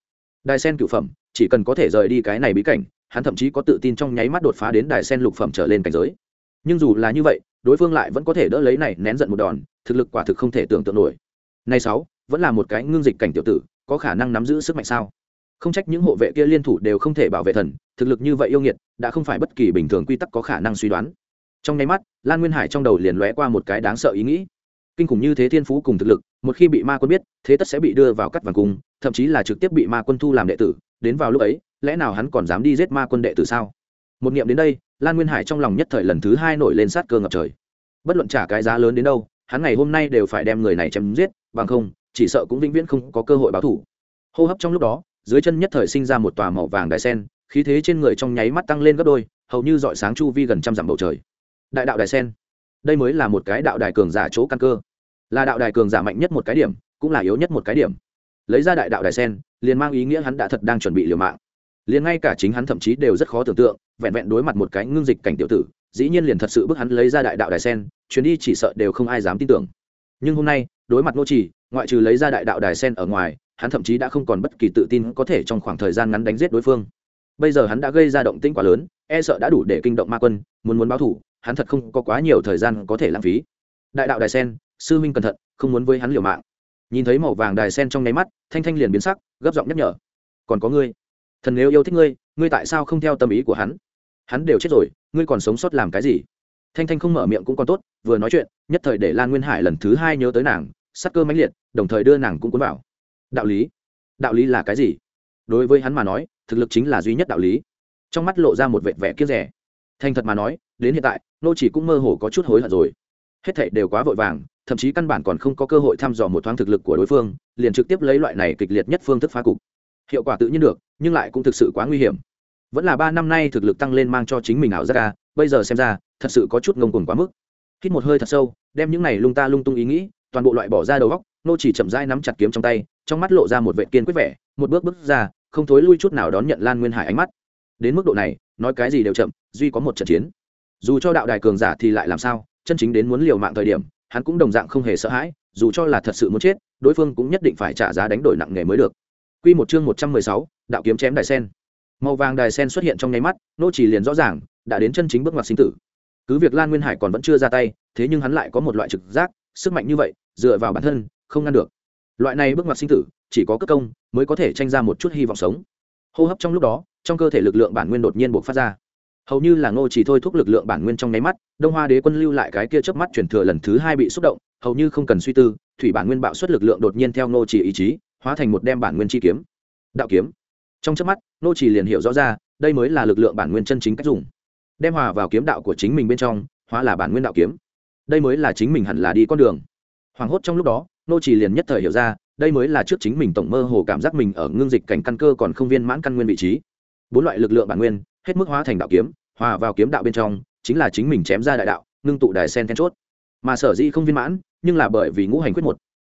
Đài sen cựu phẩm, chỉ cần có thể rời đi cái này bí cảnh, hắn thậm chí có tự tin trong nháy mắt đột phá đến đài sen lục phẩm trở lên cảnh giới. Nhưng dù là như vậy, đối phương lại vẫn có thể đỡ lấy này nén giận một đòn, thực lực quả thực không thể tưởng tượng nổi. Nay sáu, vẫn là một cái ngưng dịch cảnh tiểu tử, có khả năng nắm giữ sức mạnh sao? Không trách những hộ vệ kia liên thủ đều không thể bảo vệ thần, thực lực như vậy yêu nghiệt, đã không phải bất kỳ bình thường quy tắc có khả năng suy đoán. Trong nháy mắt, lan nguyên hải trong đầu liền lóe qua một cái đáng sợ ý nghĩ kinh khủng như thế thiên phú cùng thực lực, một khi bị ma quân biết, thế tất sẽ bị đưa vào cắt vàng cung, thậm chí là trực tiếp bị ma quân thu làm đệ tử, đến vào lúc ấy, lẽ nào hắn còn dám đi giết ma quân đệ tử sao? Một nghiệm đến đây, lan nguyên hải trong lòng nhất thời lần thứ hai nổi lên sát cơ ngập trời. Bất luận trả cái giá lớn đến đâu, hắn ngày hôm nay đều phải đem người này chém giết, bằng không, chỉ sợ cũng vĩnh viễn không có cơ hội báo thủ. Hô hấp trong lúc đó, dưới chân nhất thời sinh ra một tòa màu vàng đại sen, khí thế trên người trong nháy mắt tăng lên gấp đôi, hầu như dọi sáng chu vi gần trăm dặm bầu trời. Đại đạo đại sen đây mới là một cái đạo đài cường giả chỗ căn cơ. Là đạo đài cường giả mạnh nhất một cái điểm, cũng là yếu nhất một cái điểm. Lấy ra đại đạo đài sen, liền mang ý nghĩa hắn đã thật đang chuẩn bị liều mạng. Liền ngay cả chính hắn thậm chí đều rất khó tưởng tượng, vẹn vẹn đối mặt một cái ngưng dịch cảnh tiểu tử, dĩ nhiên liền thật sự bức hắn lấy ra đại đạo đài sen, chuyến đi chỉ sợ đều không ai dám tin tưởng. Nhưng hôm nay, đối mặt nô trì, ngoại trừ lấy ra đại đạo đài sen ở ngoài, hắn thậm chí đã không còn bất kỳ tự tin có thể trong khoảng thời gian ngắn đánh giết đối phương. Bây giờ hắn đã gây ra động tĩnh quá lớn e sợ đã đủ để kinh động ma quân, muốn muốn báo thủ hắn thật không có quá nhiều thời gian có thể lãng phí. Đại đạo đài sen, sư minh cẩn thận, không muốn với hắn liều mạng. Nhìn thấy màu vàng đài sen trong nháy mắt, thanh thanh liền biến sắc, gấp giọng nhắc nhở. Còn có ngươi. Thần nếu yêu thích ngươi ngươi tại sao không theo tâm ý của hắn? Hắn đều chết rồi, ngươi còn sống sót làm cái gì? Thanh thanh không mở miệng cũng còn tốt, vừa nói chuyện, nhất thời để lan nguyên hải lần thứ hai nhớ tới nàng, sắc cơ mãnh liệt, đồng thời đưa nàng cũng cuốn vào. Đạo lý. Đạo lý là cái gì? Đối với hắn mà nói, thực lực chính là duy nhất đạo lý. Trong mắt lộ ra một vệt vẻ kiếp rẻ. Thành thật mà nói đến hiện tại, nô chỉ cũng mơ hồ có chút hối hận rồi. Hết thảy đều quá vội vàng, thậm chí căn bản còn không có cơ hội thăm dò một thoáng thực lực của đối phương, liền trực tiếp lấy loại này kịch liệt nhất phương thức phá cục. Hiệu quả tự nhiên được, nhưng lại cũng thực sự quá nguy hiểm. Vẫn là ba năm nay thực lực tăng lên mang cho chính mình ảo giác ca bây giờ xem ra, thật sự có chút ngông cuồng quá mức. Hít một hơi thật sâu, đem những này lung ta lung tung ý nghĩ, toàn bộ loại bỏ ra đầu góc nô chỉ chậm rãi nắm chặt kiếm trong tay, trong mắt lộ ra một vệ kiên quyết vẻ, một bước bước ra, không thối lui chút nào đón nhận lan nguyên hải ánh mắt. Đến mức độ này, nói cái gì đều chậm, duy có một trận chiến dù cho đạo đài cường giả thì lại làm sao chân chính đến muốn liều mạng thời điểm hắn cũng đồng dạng không hề sợ hãi dù cho là thật sự muốn chết đối phương cũng nhất định phải trả giá đánh đổi nặng nề mới được. Quy một chương 116, đạo kiếm chém đài sen. Màu vàng đài sen xuất hiện trong nháy mắt nô chỉ liền rõ ràng đã đến chân chính bước ngoặt sinh tử. Cứ việc lan nguyên hải còn vẫn chưa ra tay thế nhưng hắn lại có một loại trực giác sức mạnh như vậy dựa vào bản thân không ngăn được. Loại này bước ngoặt sinh tử chỉ có cất công mới có thể tranh ra một chút hy vọng sống. Hô hấp trong lúc đó trong cơ thể lực lượng bản nguyên đột nhiên buộc phát ra hầu như là ngô chỉ thôi thúc lực lượng bản nguyên trong nháy mắt, đông hoa đế quân lưu lại cái kia chớp mắt chuyển thừa lần thứ hai bị xúc động, hầu như không cần suy tư, thủy bản nguyên bạo xuất lực lượng đột nhiên theo ngô chỉ ý chí, hóa thành một đem bản nguyên chi kiếm. Đạo kiếm. Trong chớp mắt, ngô chỉ liền hiểu rõ ra, đây mới là lực lượng bản nguyên chân chính cách dùng. Đem hòa vào kiếm đạo của chính mình bên trong, hóa là bản nguyên đạo kiếm. Đây mới là chính mình hẳn là đi con đường. Hoảng hốt trong lúc đó nô chỉ liền nhất thời hiểu ra, đây mới là trước chính mình tổng mơ hồ cảm giác mình ở ngưng dịch cảnh căn cơ còn không viên mãn căn nguyên vị trí. Bốn loại lực lượng bản nguyên hết mức hóa thành đạo kiếm, hòa vào kiếm đạo bên trong, chính là chính mình chém ra đại đạo, ngưng tụ đài sen then chốt. Mà sở dĩ không viên mãn, nhưng là bởi vì ngũ hành quyết một.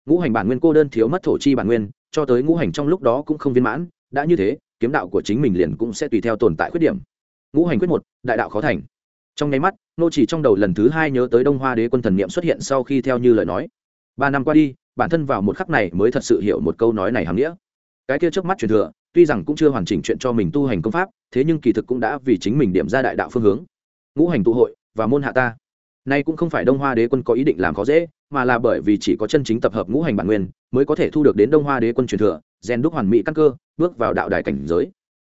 Ngũ hành bản nguyên cô đơn thiếu mất thổ chi bản nguyên, cho tới ngũ hành trong lúc đó cũng không viên mãn, đã như thế, kiếm đạo của chính mình liền cũng sẽ tùy theo tồn tại khuyết điểm. Ngũ hành quyết một, đại đạo khó thành. Trong nháy mắt, nô chỉ trong đầu lần thứ hai nhớ tới đông hoa đế quân thần niệm xuất hiện sau khi theo như lời nói. Ba năm qua đi, bản thân vào một khắc này mới thật sự hiểu một câu nói này hàm nghĩa. Cái kia trước mắt truyền thừa tuy rằng cũng chưa hoàn chỉnh chuyện cho mình tu hành công pháp, thế nhưng kỳ thực cũng đã vì chính mình điểm ra đại đạo phương hướng. Ngũ hành tụ hội, và môn hạ ta. Nay cũng không phải đông hoa đế quân có ý định làm khó dễ, mà là bởi vì chỉ có chân chính tập hợp ngũ hành bản nguyên, mới có thể thu được đến đông hoa đế quân truyền thừa, rèn đúc hoàn mỹ căn cơ, bước vào đạo đài cảnh giới.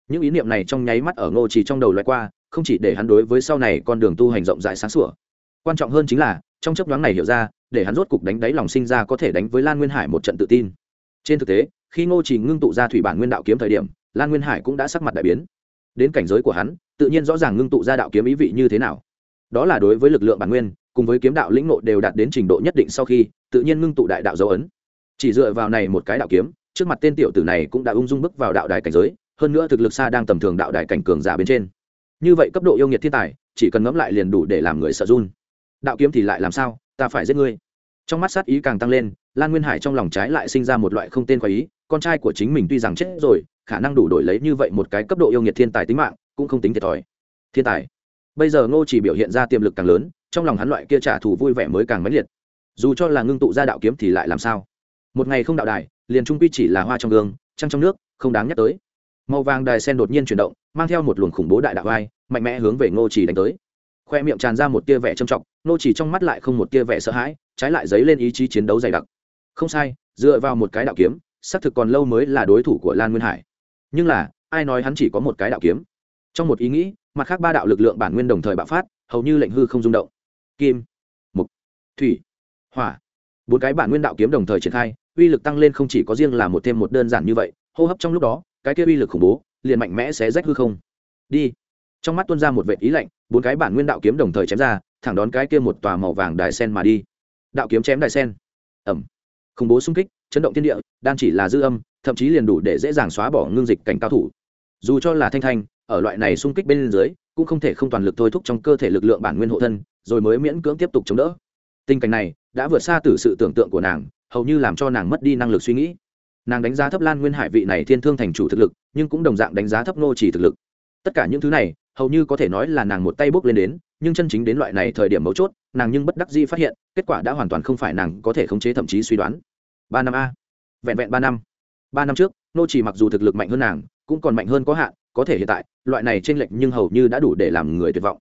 Những ý niệm này trong nháy mắt ở ngô chỉ trong đầu loại qua, không chỉ để hắn đối với sau này con đường tu hành rộng rãi sáng sủa. Quan trọng hơn chính là, trong chấp đoán này hiểu ra, để hắn rốt cục đánh đáy lòng sinh ra có thể đánh với lan nguyên hải một trận tự tin. Trên thực tế khi ngô chỉ ngưng tụ ra thủy bản nguyên đạo kiếm thời điểm, lan nguyên hải cũng đã sắc mặt đại biến. Đến cảnh giới của hắn, tự nhiên rõ ràng ngưng tụ ra đạo kiếm ý vị như thế nào. Đó là đối với lực lượng bản nguyên, cùng với kiếm đạo lĩnh nộ đều đạt đến trình độ nhất định sau khi, tự nhiên ngưng tụ đại đạo dấu ấn. Chỉ dựa vào này một cái đạo kiếm, trước mặt tên tiểu tử này cũng đã ung dung bước vào đạo đài cảnh giới, hơn nữa thực lực xa đang tầm thường đạo đài cảnh cường giả bên trên. Như vậy cấp độ yêu nghiệt thiên tài, chỉ cần ngẫm lại liền đủ để làm người sợ run. Đạo kiếm thì lại làm sao? Ta phải giết ngươi. Trong mắt sát ý càng tăng lên lan nguyên hải trong lòng trái lại sinh ra một loại không tên khoái ý, con trai của chính mình tuy rằng chết rồi, khả năng đủ đổi lấy như vậy một cái cấp độ yêu nghiệt thiên tài tính mạng, cũng không tính thiệt thòi. Thiên tài. Bây giờ ngô chỉ biểu hiện ra tiềm lực càng lớn, trong lòng hắn loại kia trả thù vui vẻ mới càng mãnh liệt. Dù cho là ngưng tụ ra đạo kiếm thì lại làm sao? Một ngày không đạo đài, liền trung quy chỉ là hoa trong gương, trăng trong nước, không đáng nhắc tới. Màu vàng đài sen đột nhiên chuyển động, mang theo một luồng khủng bố đại đạo vai mạnh mẽ hướng về ngô chỉ đánh tới. Khoe miệng tràn ra một tia vẻ trầm trọng, ngô chỉ trong mắt lại không một tia vẻ sợ hãi, trái lại dấy lên ý chí chiến đấu dày đặc không sai, dựa vào một cái đạo kiếm, xác thực còn lâu mới là đối thủ của lan nguyên hải. Nhưng là, ai nói hắn chỉ có một cái đạo kiếm? Trong một ý nghĩ, mặt khác ba đạo lực lượng bản nguyên đồng thời bạo phát, hầu như lệnh hư không rung động. Kim, mục, thủy, hỏa. Bốn cái bản nguyên đạo kiếm đồng thời triển khai, uy lực tăng lên không chỉ có riêng là một thêm một đơn giản như vậy, hô hấp trong lúc đó, cái kia uy lực khủng bố, liền mạnh mẽ xé rách hư không. Đi. Trong mắt tuôn ra một vệ ý lạnh, bốn cái bản nguyên đạo kiếm đồng thời chém ra, thẳng đón cái kia một tòa màu vàng đài sen mà đi. Đạo kiếm chém đài sen. Ẩm khủng bố xung kích, chấn động thiên địa, đang chỉ là dư âm, thậm chí liền đủ để dễ dàng xóa bỏ ngưng dịch cảnh cao thủ. Dù cho là thanh thanh, ở loại này xung kích bên dưới, cũng không thể không toàn lực thôi thúc trong cơ thể lực lượng bản nguyên hộ thân, rồi mới miễn cưỡng tiếp tục chống đỡ. Tình cảnh này đã vượt xa từ sự tưởng tượng của nàng, hầu như làm cho nàng mất đi năng lực suy nghĩ. Nàng đánh giá thấp lan nguyên hải vị này thiên thương thành chủ thực lực, nhưng cũng đồng dạng đánh giá thấp nô chỉ thực lực tất cả những thứ này, hầu như có thể nói là nàng một tay bước lên đến, nhưng chân chính đến loại này thời điểm mấu chốt, nàng nhưng bất đắc dĩ phát hiện, kết quả đã hoàn toàn không phải nàng có thể khống chế thậm chí suy đoán. Ba năm a. Vẹn vẹn ba năm. Ba năm trước, nô chỉ mặc dù thực lực mạnh hơn nàng, cũng còn mạnh hơn có hạn, có thể hiện tại, loại này trên lệnh nhưng hầu như đã đủ để làm người tuyệt vọng.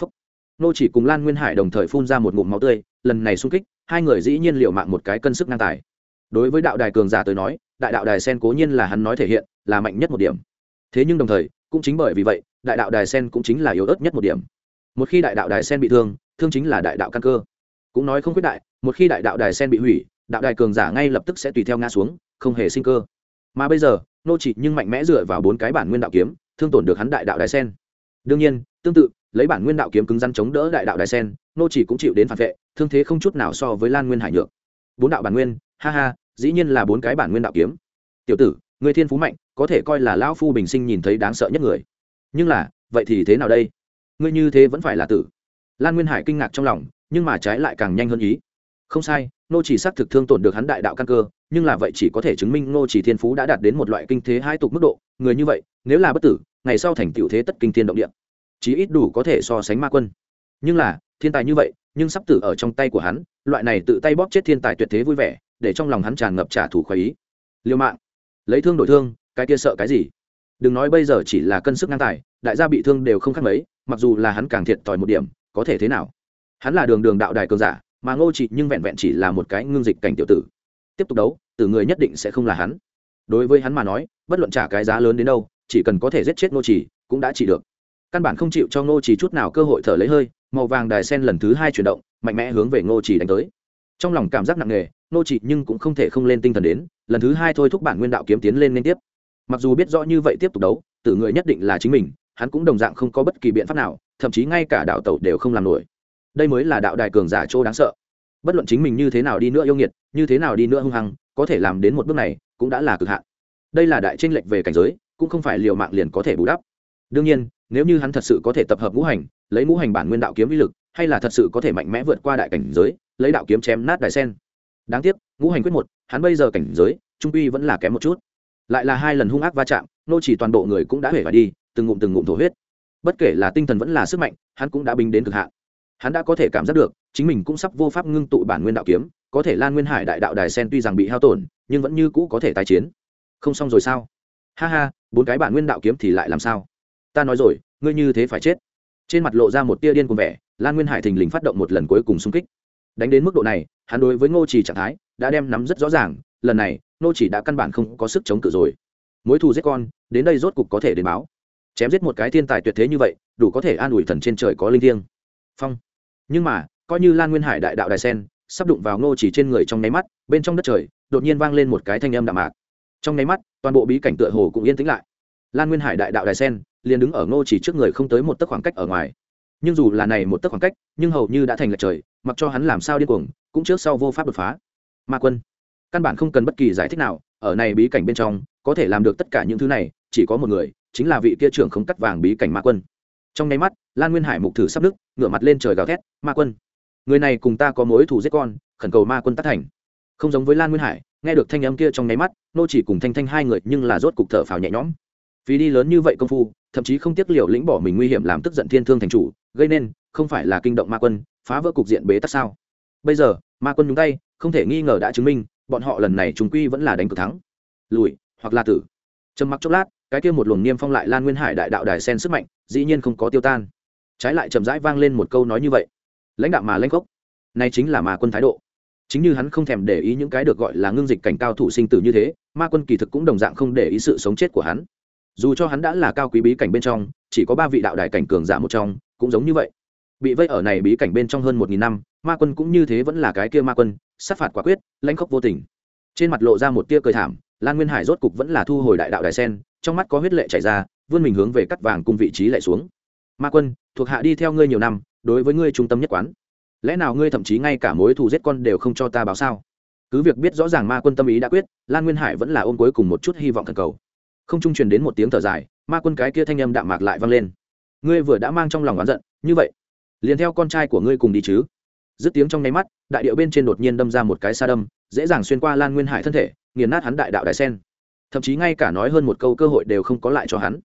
Phúc. nô chỉ cùng lan nguyên hải đồng thời phun ra một ngụm máu tươi, lần này xung kích, hai người dĩ nhiên liệu mạng một cái cân sức ngang tài. Đối với đạo đài cường giả tới nói, đại đạo đài sen cố nhiên là hắn nói thể hiện, là mạnh nhất một điểm. Thế nhưng đồng thời cũng chính bởi vì vậy, đại đạo đài sen cũng chính là yếu ớt nhất một điểm. Một khi đại đạo đài sen bị thương thương chính là đại đạo căn cơ. Cũng nói không quyết đại, một khi đại đạo đài sen bị hủy, đạo đài cường giả ngay lập tức sẽ tùy theo ngã xuống, không hề sinh cơ. Mà bây giờ, nô chỉ nhưng mạnh mẽ dựa vào bốn cái bản nguyên đạo kiếm, thương tổn được hắn đại đạo đài sen. Đương nhiên, tương tự, lấy bản nguyên đạo kiếm cứng rắn chống đỡ đại đạo đài sen, nô chỉ cũng chịu đến phản vệ, thương thế không chút nào so với lan nguyên hải nhược. Bốn đạo bản nguyên, ha ha, dĩ nhiên là bốn cái bản nguyên đạo kiếm. Tiểu tử, người thiên phú mạnh có thể coi là lão phu bình sinh nhìn thấy đáng sợ nhất người. Nhưng là, vậy thì thế nào đây? Ngươi như thế vẫn phải là tử. Lan nguyên hải kinh ngạc trong lòng, nhưng mà trái lại càng nhanh hơn ý. Không sai nô chỉ xác thực thương tổn được hắn đại đạo căn cơ, nhưng là vậy chỉ có thể chứng minh nô chỉ thiên phú đã đạt đến một loại kinh thế hai tục mức độ. Người như vậy, nếu là bất tử, ngày sau thành tiểu thế tất kinh thiên động địa. Chí ít đủ có thể so sánh ma quân. Nhưng là, thiên tài như vậy, nhưng sắp tử ở trong tay của hắn, loại này tự tay bóp chết thiên tài tuyệt thế vui vẻ, để trong lòng hắn tràn ngập trả thù khoái ý. Liêu mạng. Lấy thương đổi thương cái kia sợ cái gì? Đừng nói bây giờ chỉ là cân sức ngang tài, đại gia bị thương đều không khác mấy, mặc dù là hắn càng thiệt thòi một điểm, có thể thế nào? Hắn là đường đường đạo đài cường giả, mà ngô chỉ nhưng vẹn vẹn chỉ là một cái ngưng dịch cảnh tiểu tử. Tiếp tục đấu, tử người nhất định sẽ không là hắn. Đối với hắn mà nói, bất luận trả cái giá lớn đến đâu, chỉ cần có thể giết chết ngô chỉ, cũng đã chỉ được. Căn bản không chịu cho ngô chỉ chút nào cơ hội thở lấy hơi, màu vàng đài sen lần thứ hai chuyển động, mạnh mẽ hướng về ngô chỉ đánh tới. Trong lòng cảm giác nặng nề, ngô chỉ nhưng cũng không thể không lên tinh thần đến, lần thứ hai thôi thúc bản nguyên đạo kiếm tiến lên liên tiếp mặc dù biết rõ như vậy tiếp tục đấu, tử người nhất định là chính mình, hắn cũng đồng dạng không có bất kỳ biện pháp nào, thậm chí ngay cả đạo tẩu đều không làm nổi. Đây mới là đạo đài cường giả chỗ đáng sợ. Bất luận chính mình như thế nào đi nữa yêu nghiệt, như thế nào đi nữa hung hăng, có thể làm đến một bước này, cũng đã là cực hạn. Đây là đại tranh lệch về cảnh giới, cũng không phải liều mạng liền có thể bù đắp. Đương nhiên, nếu như hắn thật sự có thể tập hợp ngũ hành, lấy ngũ hành bản nguyên đạo kiếm uy lực, hay là thật sự có thể mạnh mẽ vượt qua đại cảnh giới, lấy đạo kiếm chém nát đại sen. Đáng tiếc, ngũ hành quyết một, hắn bây giờ cảnh giới, trung uy vẫn là kém một chút lại là hai lần hung ác va chạm, nô chỉ toàn bộ người cũng đã hể phải đi, từng ngụm từng ngụm thổ huyết. Bất kể là tinh thần vẫn là sức mạnh, hắn cũng đã bình đến cực hạn. Hắn đã có thể cảm giác được, chính mình cũng sắp vô pháp ngưng tụ bản nguyên đạo kiếm, có thể lan nguyên hải đại đạo đài sen tuy rằng bị hao tổn, nhưng vẫn như cũ có thể tái chiến. Không xong rồi sao? Ha ha, bốn cái bản nguyên đạo kiếm thì lại làm sao? Ta nói rồi, ngươi như thế phải chết. Trên mặt lộ ra một tia điên cùng vẻ, lan nguyên hải thình lình phát động một lần cuối cùng xung kích. Đánh đến mức độ này, hắn đối với ngô trì trạng thái đã đem nắm rất rõ ràng, lần này Nô chỉ đã căn bản không có sức chống cự rồi. Mối thù giết con, đến đây rốt cục có thể đến báo. Chém giết một cái thiên tài tuyệt thế như vậy, đủ có thể an ủi thần trên trời có linh thiêng. Phong. Nhưng mà, coi như lan nguyên hải đại đạo đài sen, sắp đụng vào ngô chỉ trên người trong nháy mắt, bên trong đất trời, đột nhiên vang lên một cái thanh âm đạm mạc. Trong nháy mắt, toàn bộ bí cảnh tựa hồ cũng yên tĩnh lại. Lan nguyên hải đại đạo đài sen, liền đứng ở ngô chỉ trước người không tới một tấc khoảng cách ở ngoài. Nhưng dù là này một tấc khoảng cách, nhưng hầu như đã thành lệch trời, mặc cho hắn làm sao điên cuồng, cũng trước sau vô pháp đột phá. Ma quân căn bản không cần bất kỳ giải thích nào, ở này bí cảnh bên trong, có thể làm được tất cả những thứ này, chỉ có một người, chính là vị kia trưởng không cắt vàng bí cảnh ma quân. Trong nháy mắt, lan nguyên hải mục thử sắp đức ngửa mặt lên trời gào thét, ma quân, người này cùng ta có mối thù giết con, khẩn cầu ma quân tác thành. Không giống với lan nguyên hải, nghe được thanh âm kia trong nháy mắt, nô chỉ cùng thanh thanh hai người nhưng là rốt cục thở phào nhẹ nhõm. Vì đi lớn như vậy công phu, thậm chí không tiếc liều lĩnh bỏ mình nguy hiểm làm tức giận thiên thương thành chủ, gây nên, không phải là kinh động ma quân, phá vỡ cục diện bế tắc sao? Bây giờ, ma quân nhúng tay, không thể nghi ngờ đã chứng minh bọn họ lần này chúng quy vẫn là đánh cực thắng. Lùi, hoặc là tử. Trầm mặc chốc lát, cái kia một luồng niêm phong lại lan nguyên hải đại đạo đài sen sức mạnh, dĩ nhiên không có tiêu tan. Trái lại chậm rãi vang lên một câu nói như vậy. Lãnh đạo mà lãnh gốc. Nay chính là mà quân thái độ. Chính như hắn không thèm để ý những cái được gọi là ngưng dịch cảnh cao thủ sinh tử như thế, ma quân kỳ thực cũng đồng dạng không để ý sự sống chết của hắn. Dù cho hắn đã là cao quý bí cảnh bên trong, chỉ có ba vị đạo đài cảnh cường giả một trong, cũng giống như vậy. Bị vây ở này bí cảnh bên trong hơn một nghìn năm ma quân cũng như thế vẫn là cái kia ma quân, sát phạt quả quyết, lãnh khốc vô tình. Trên mặt lộ ra một tia cười thảm, lan nguyên hải rốt cục vẫn là thu hồi đại đạo đài sen, trong mắt có huyết lệ chảy ra, vươn mình hướng về cắt vàng cùng vị trí lại xuống. Ma quân, thuộc hạ đi theo ngươi nhiều năm, đối với ngươi trung tâm nhất quán. Lẽ nào ngươi thậm chí ngay cả mối thù giết con đều không cho ta báo sao? Cứ việc biết rõ ràng ma quân tâm ý đã quyết, lan nguyên hải vẫn là ôm cuối cùng một chút hy vọng thần cầu. Không trung truyền đến một tiếng thở dài, ma quân cái kia thanh âm đạm mạc lại vang lên. Ngươi vừa đã mang trong lòng oán giận, như vậy, liền theo con trai của ngươi cùng đi chứ? Dứt tiếng trong nháy mắt, đại điệu bên trên đột nhiên đâm ra một cái xa đâm, dễ dàng xuyên qua lan nguyên hải thân thể, nghiền nát hắn đại đạo đại sen. Thậm chí ngay cả nói hơn một câu cơ hội đều không có lại cho hắn.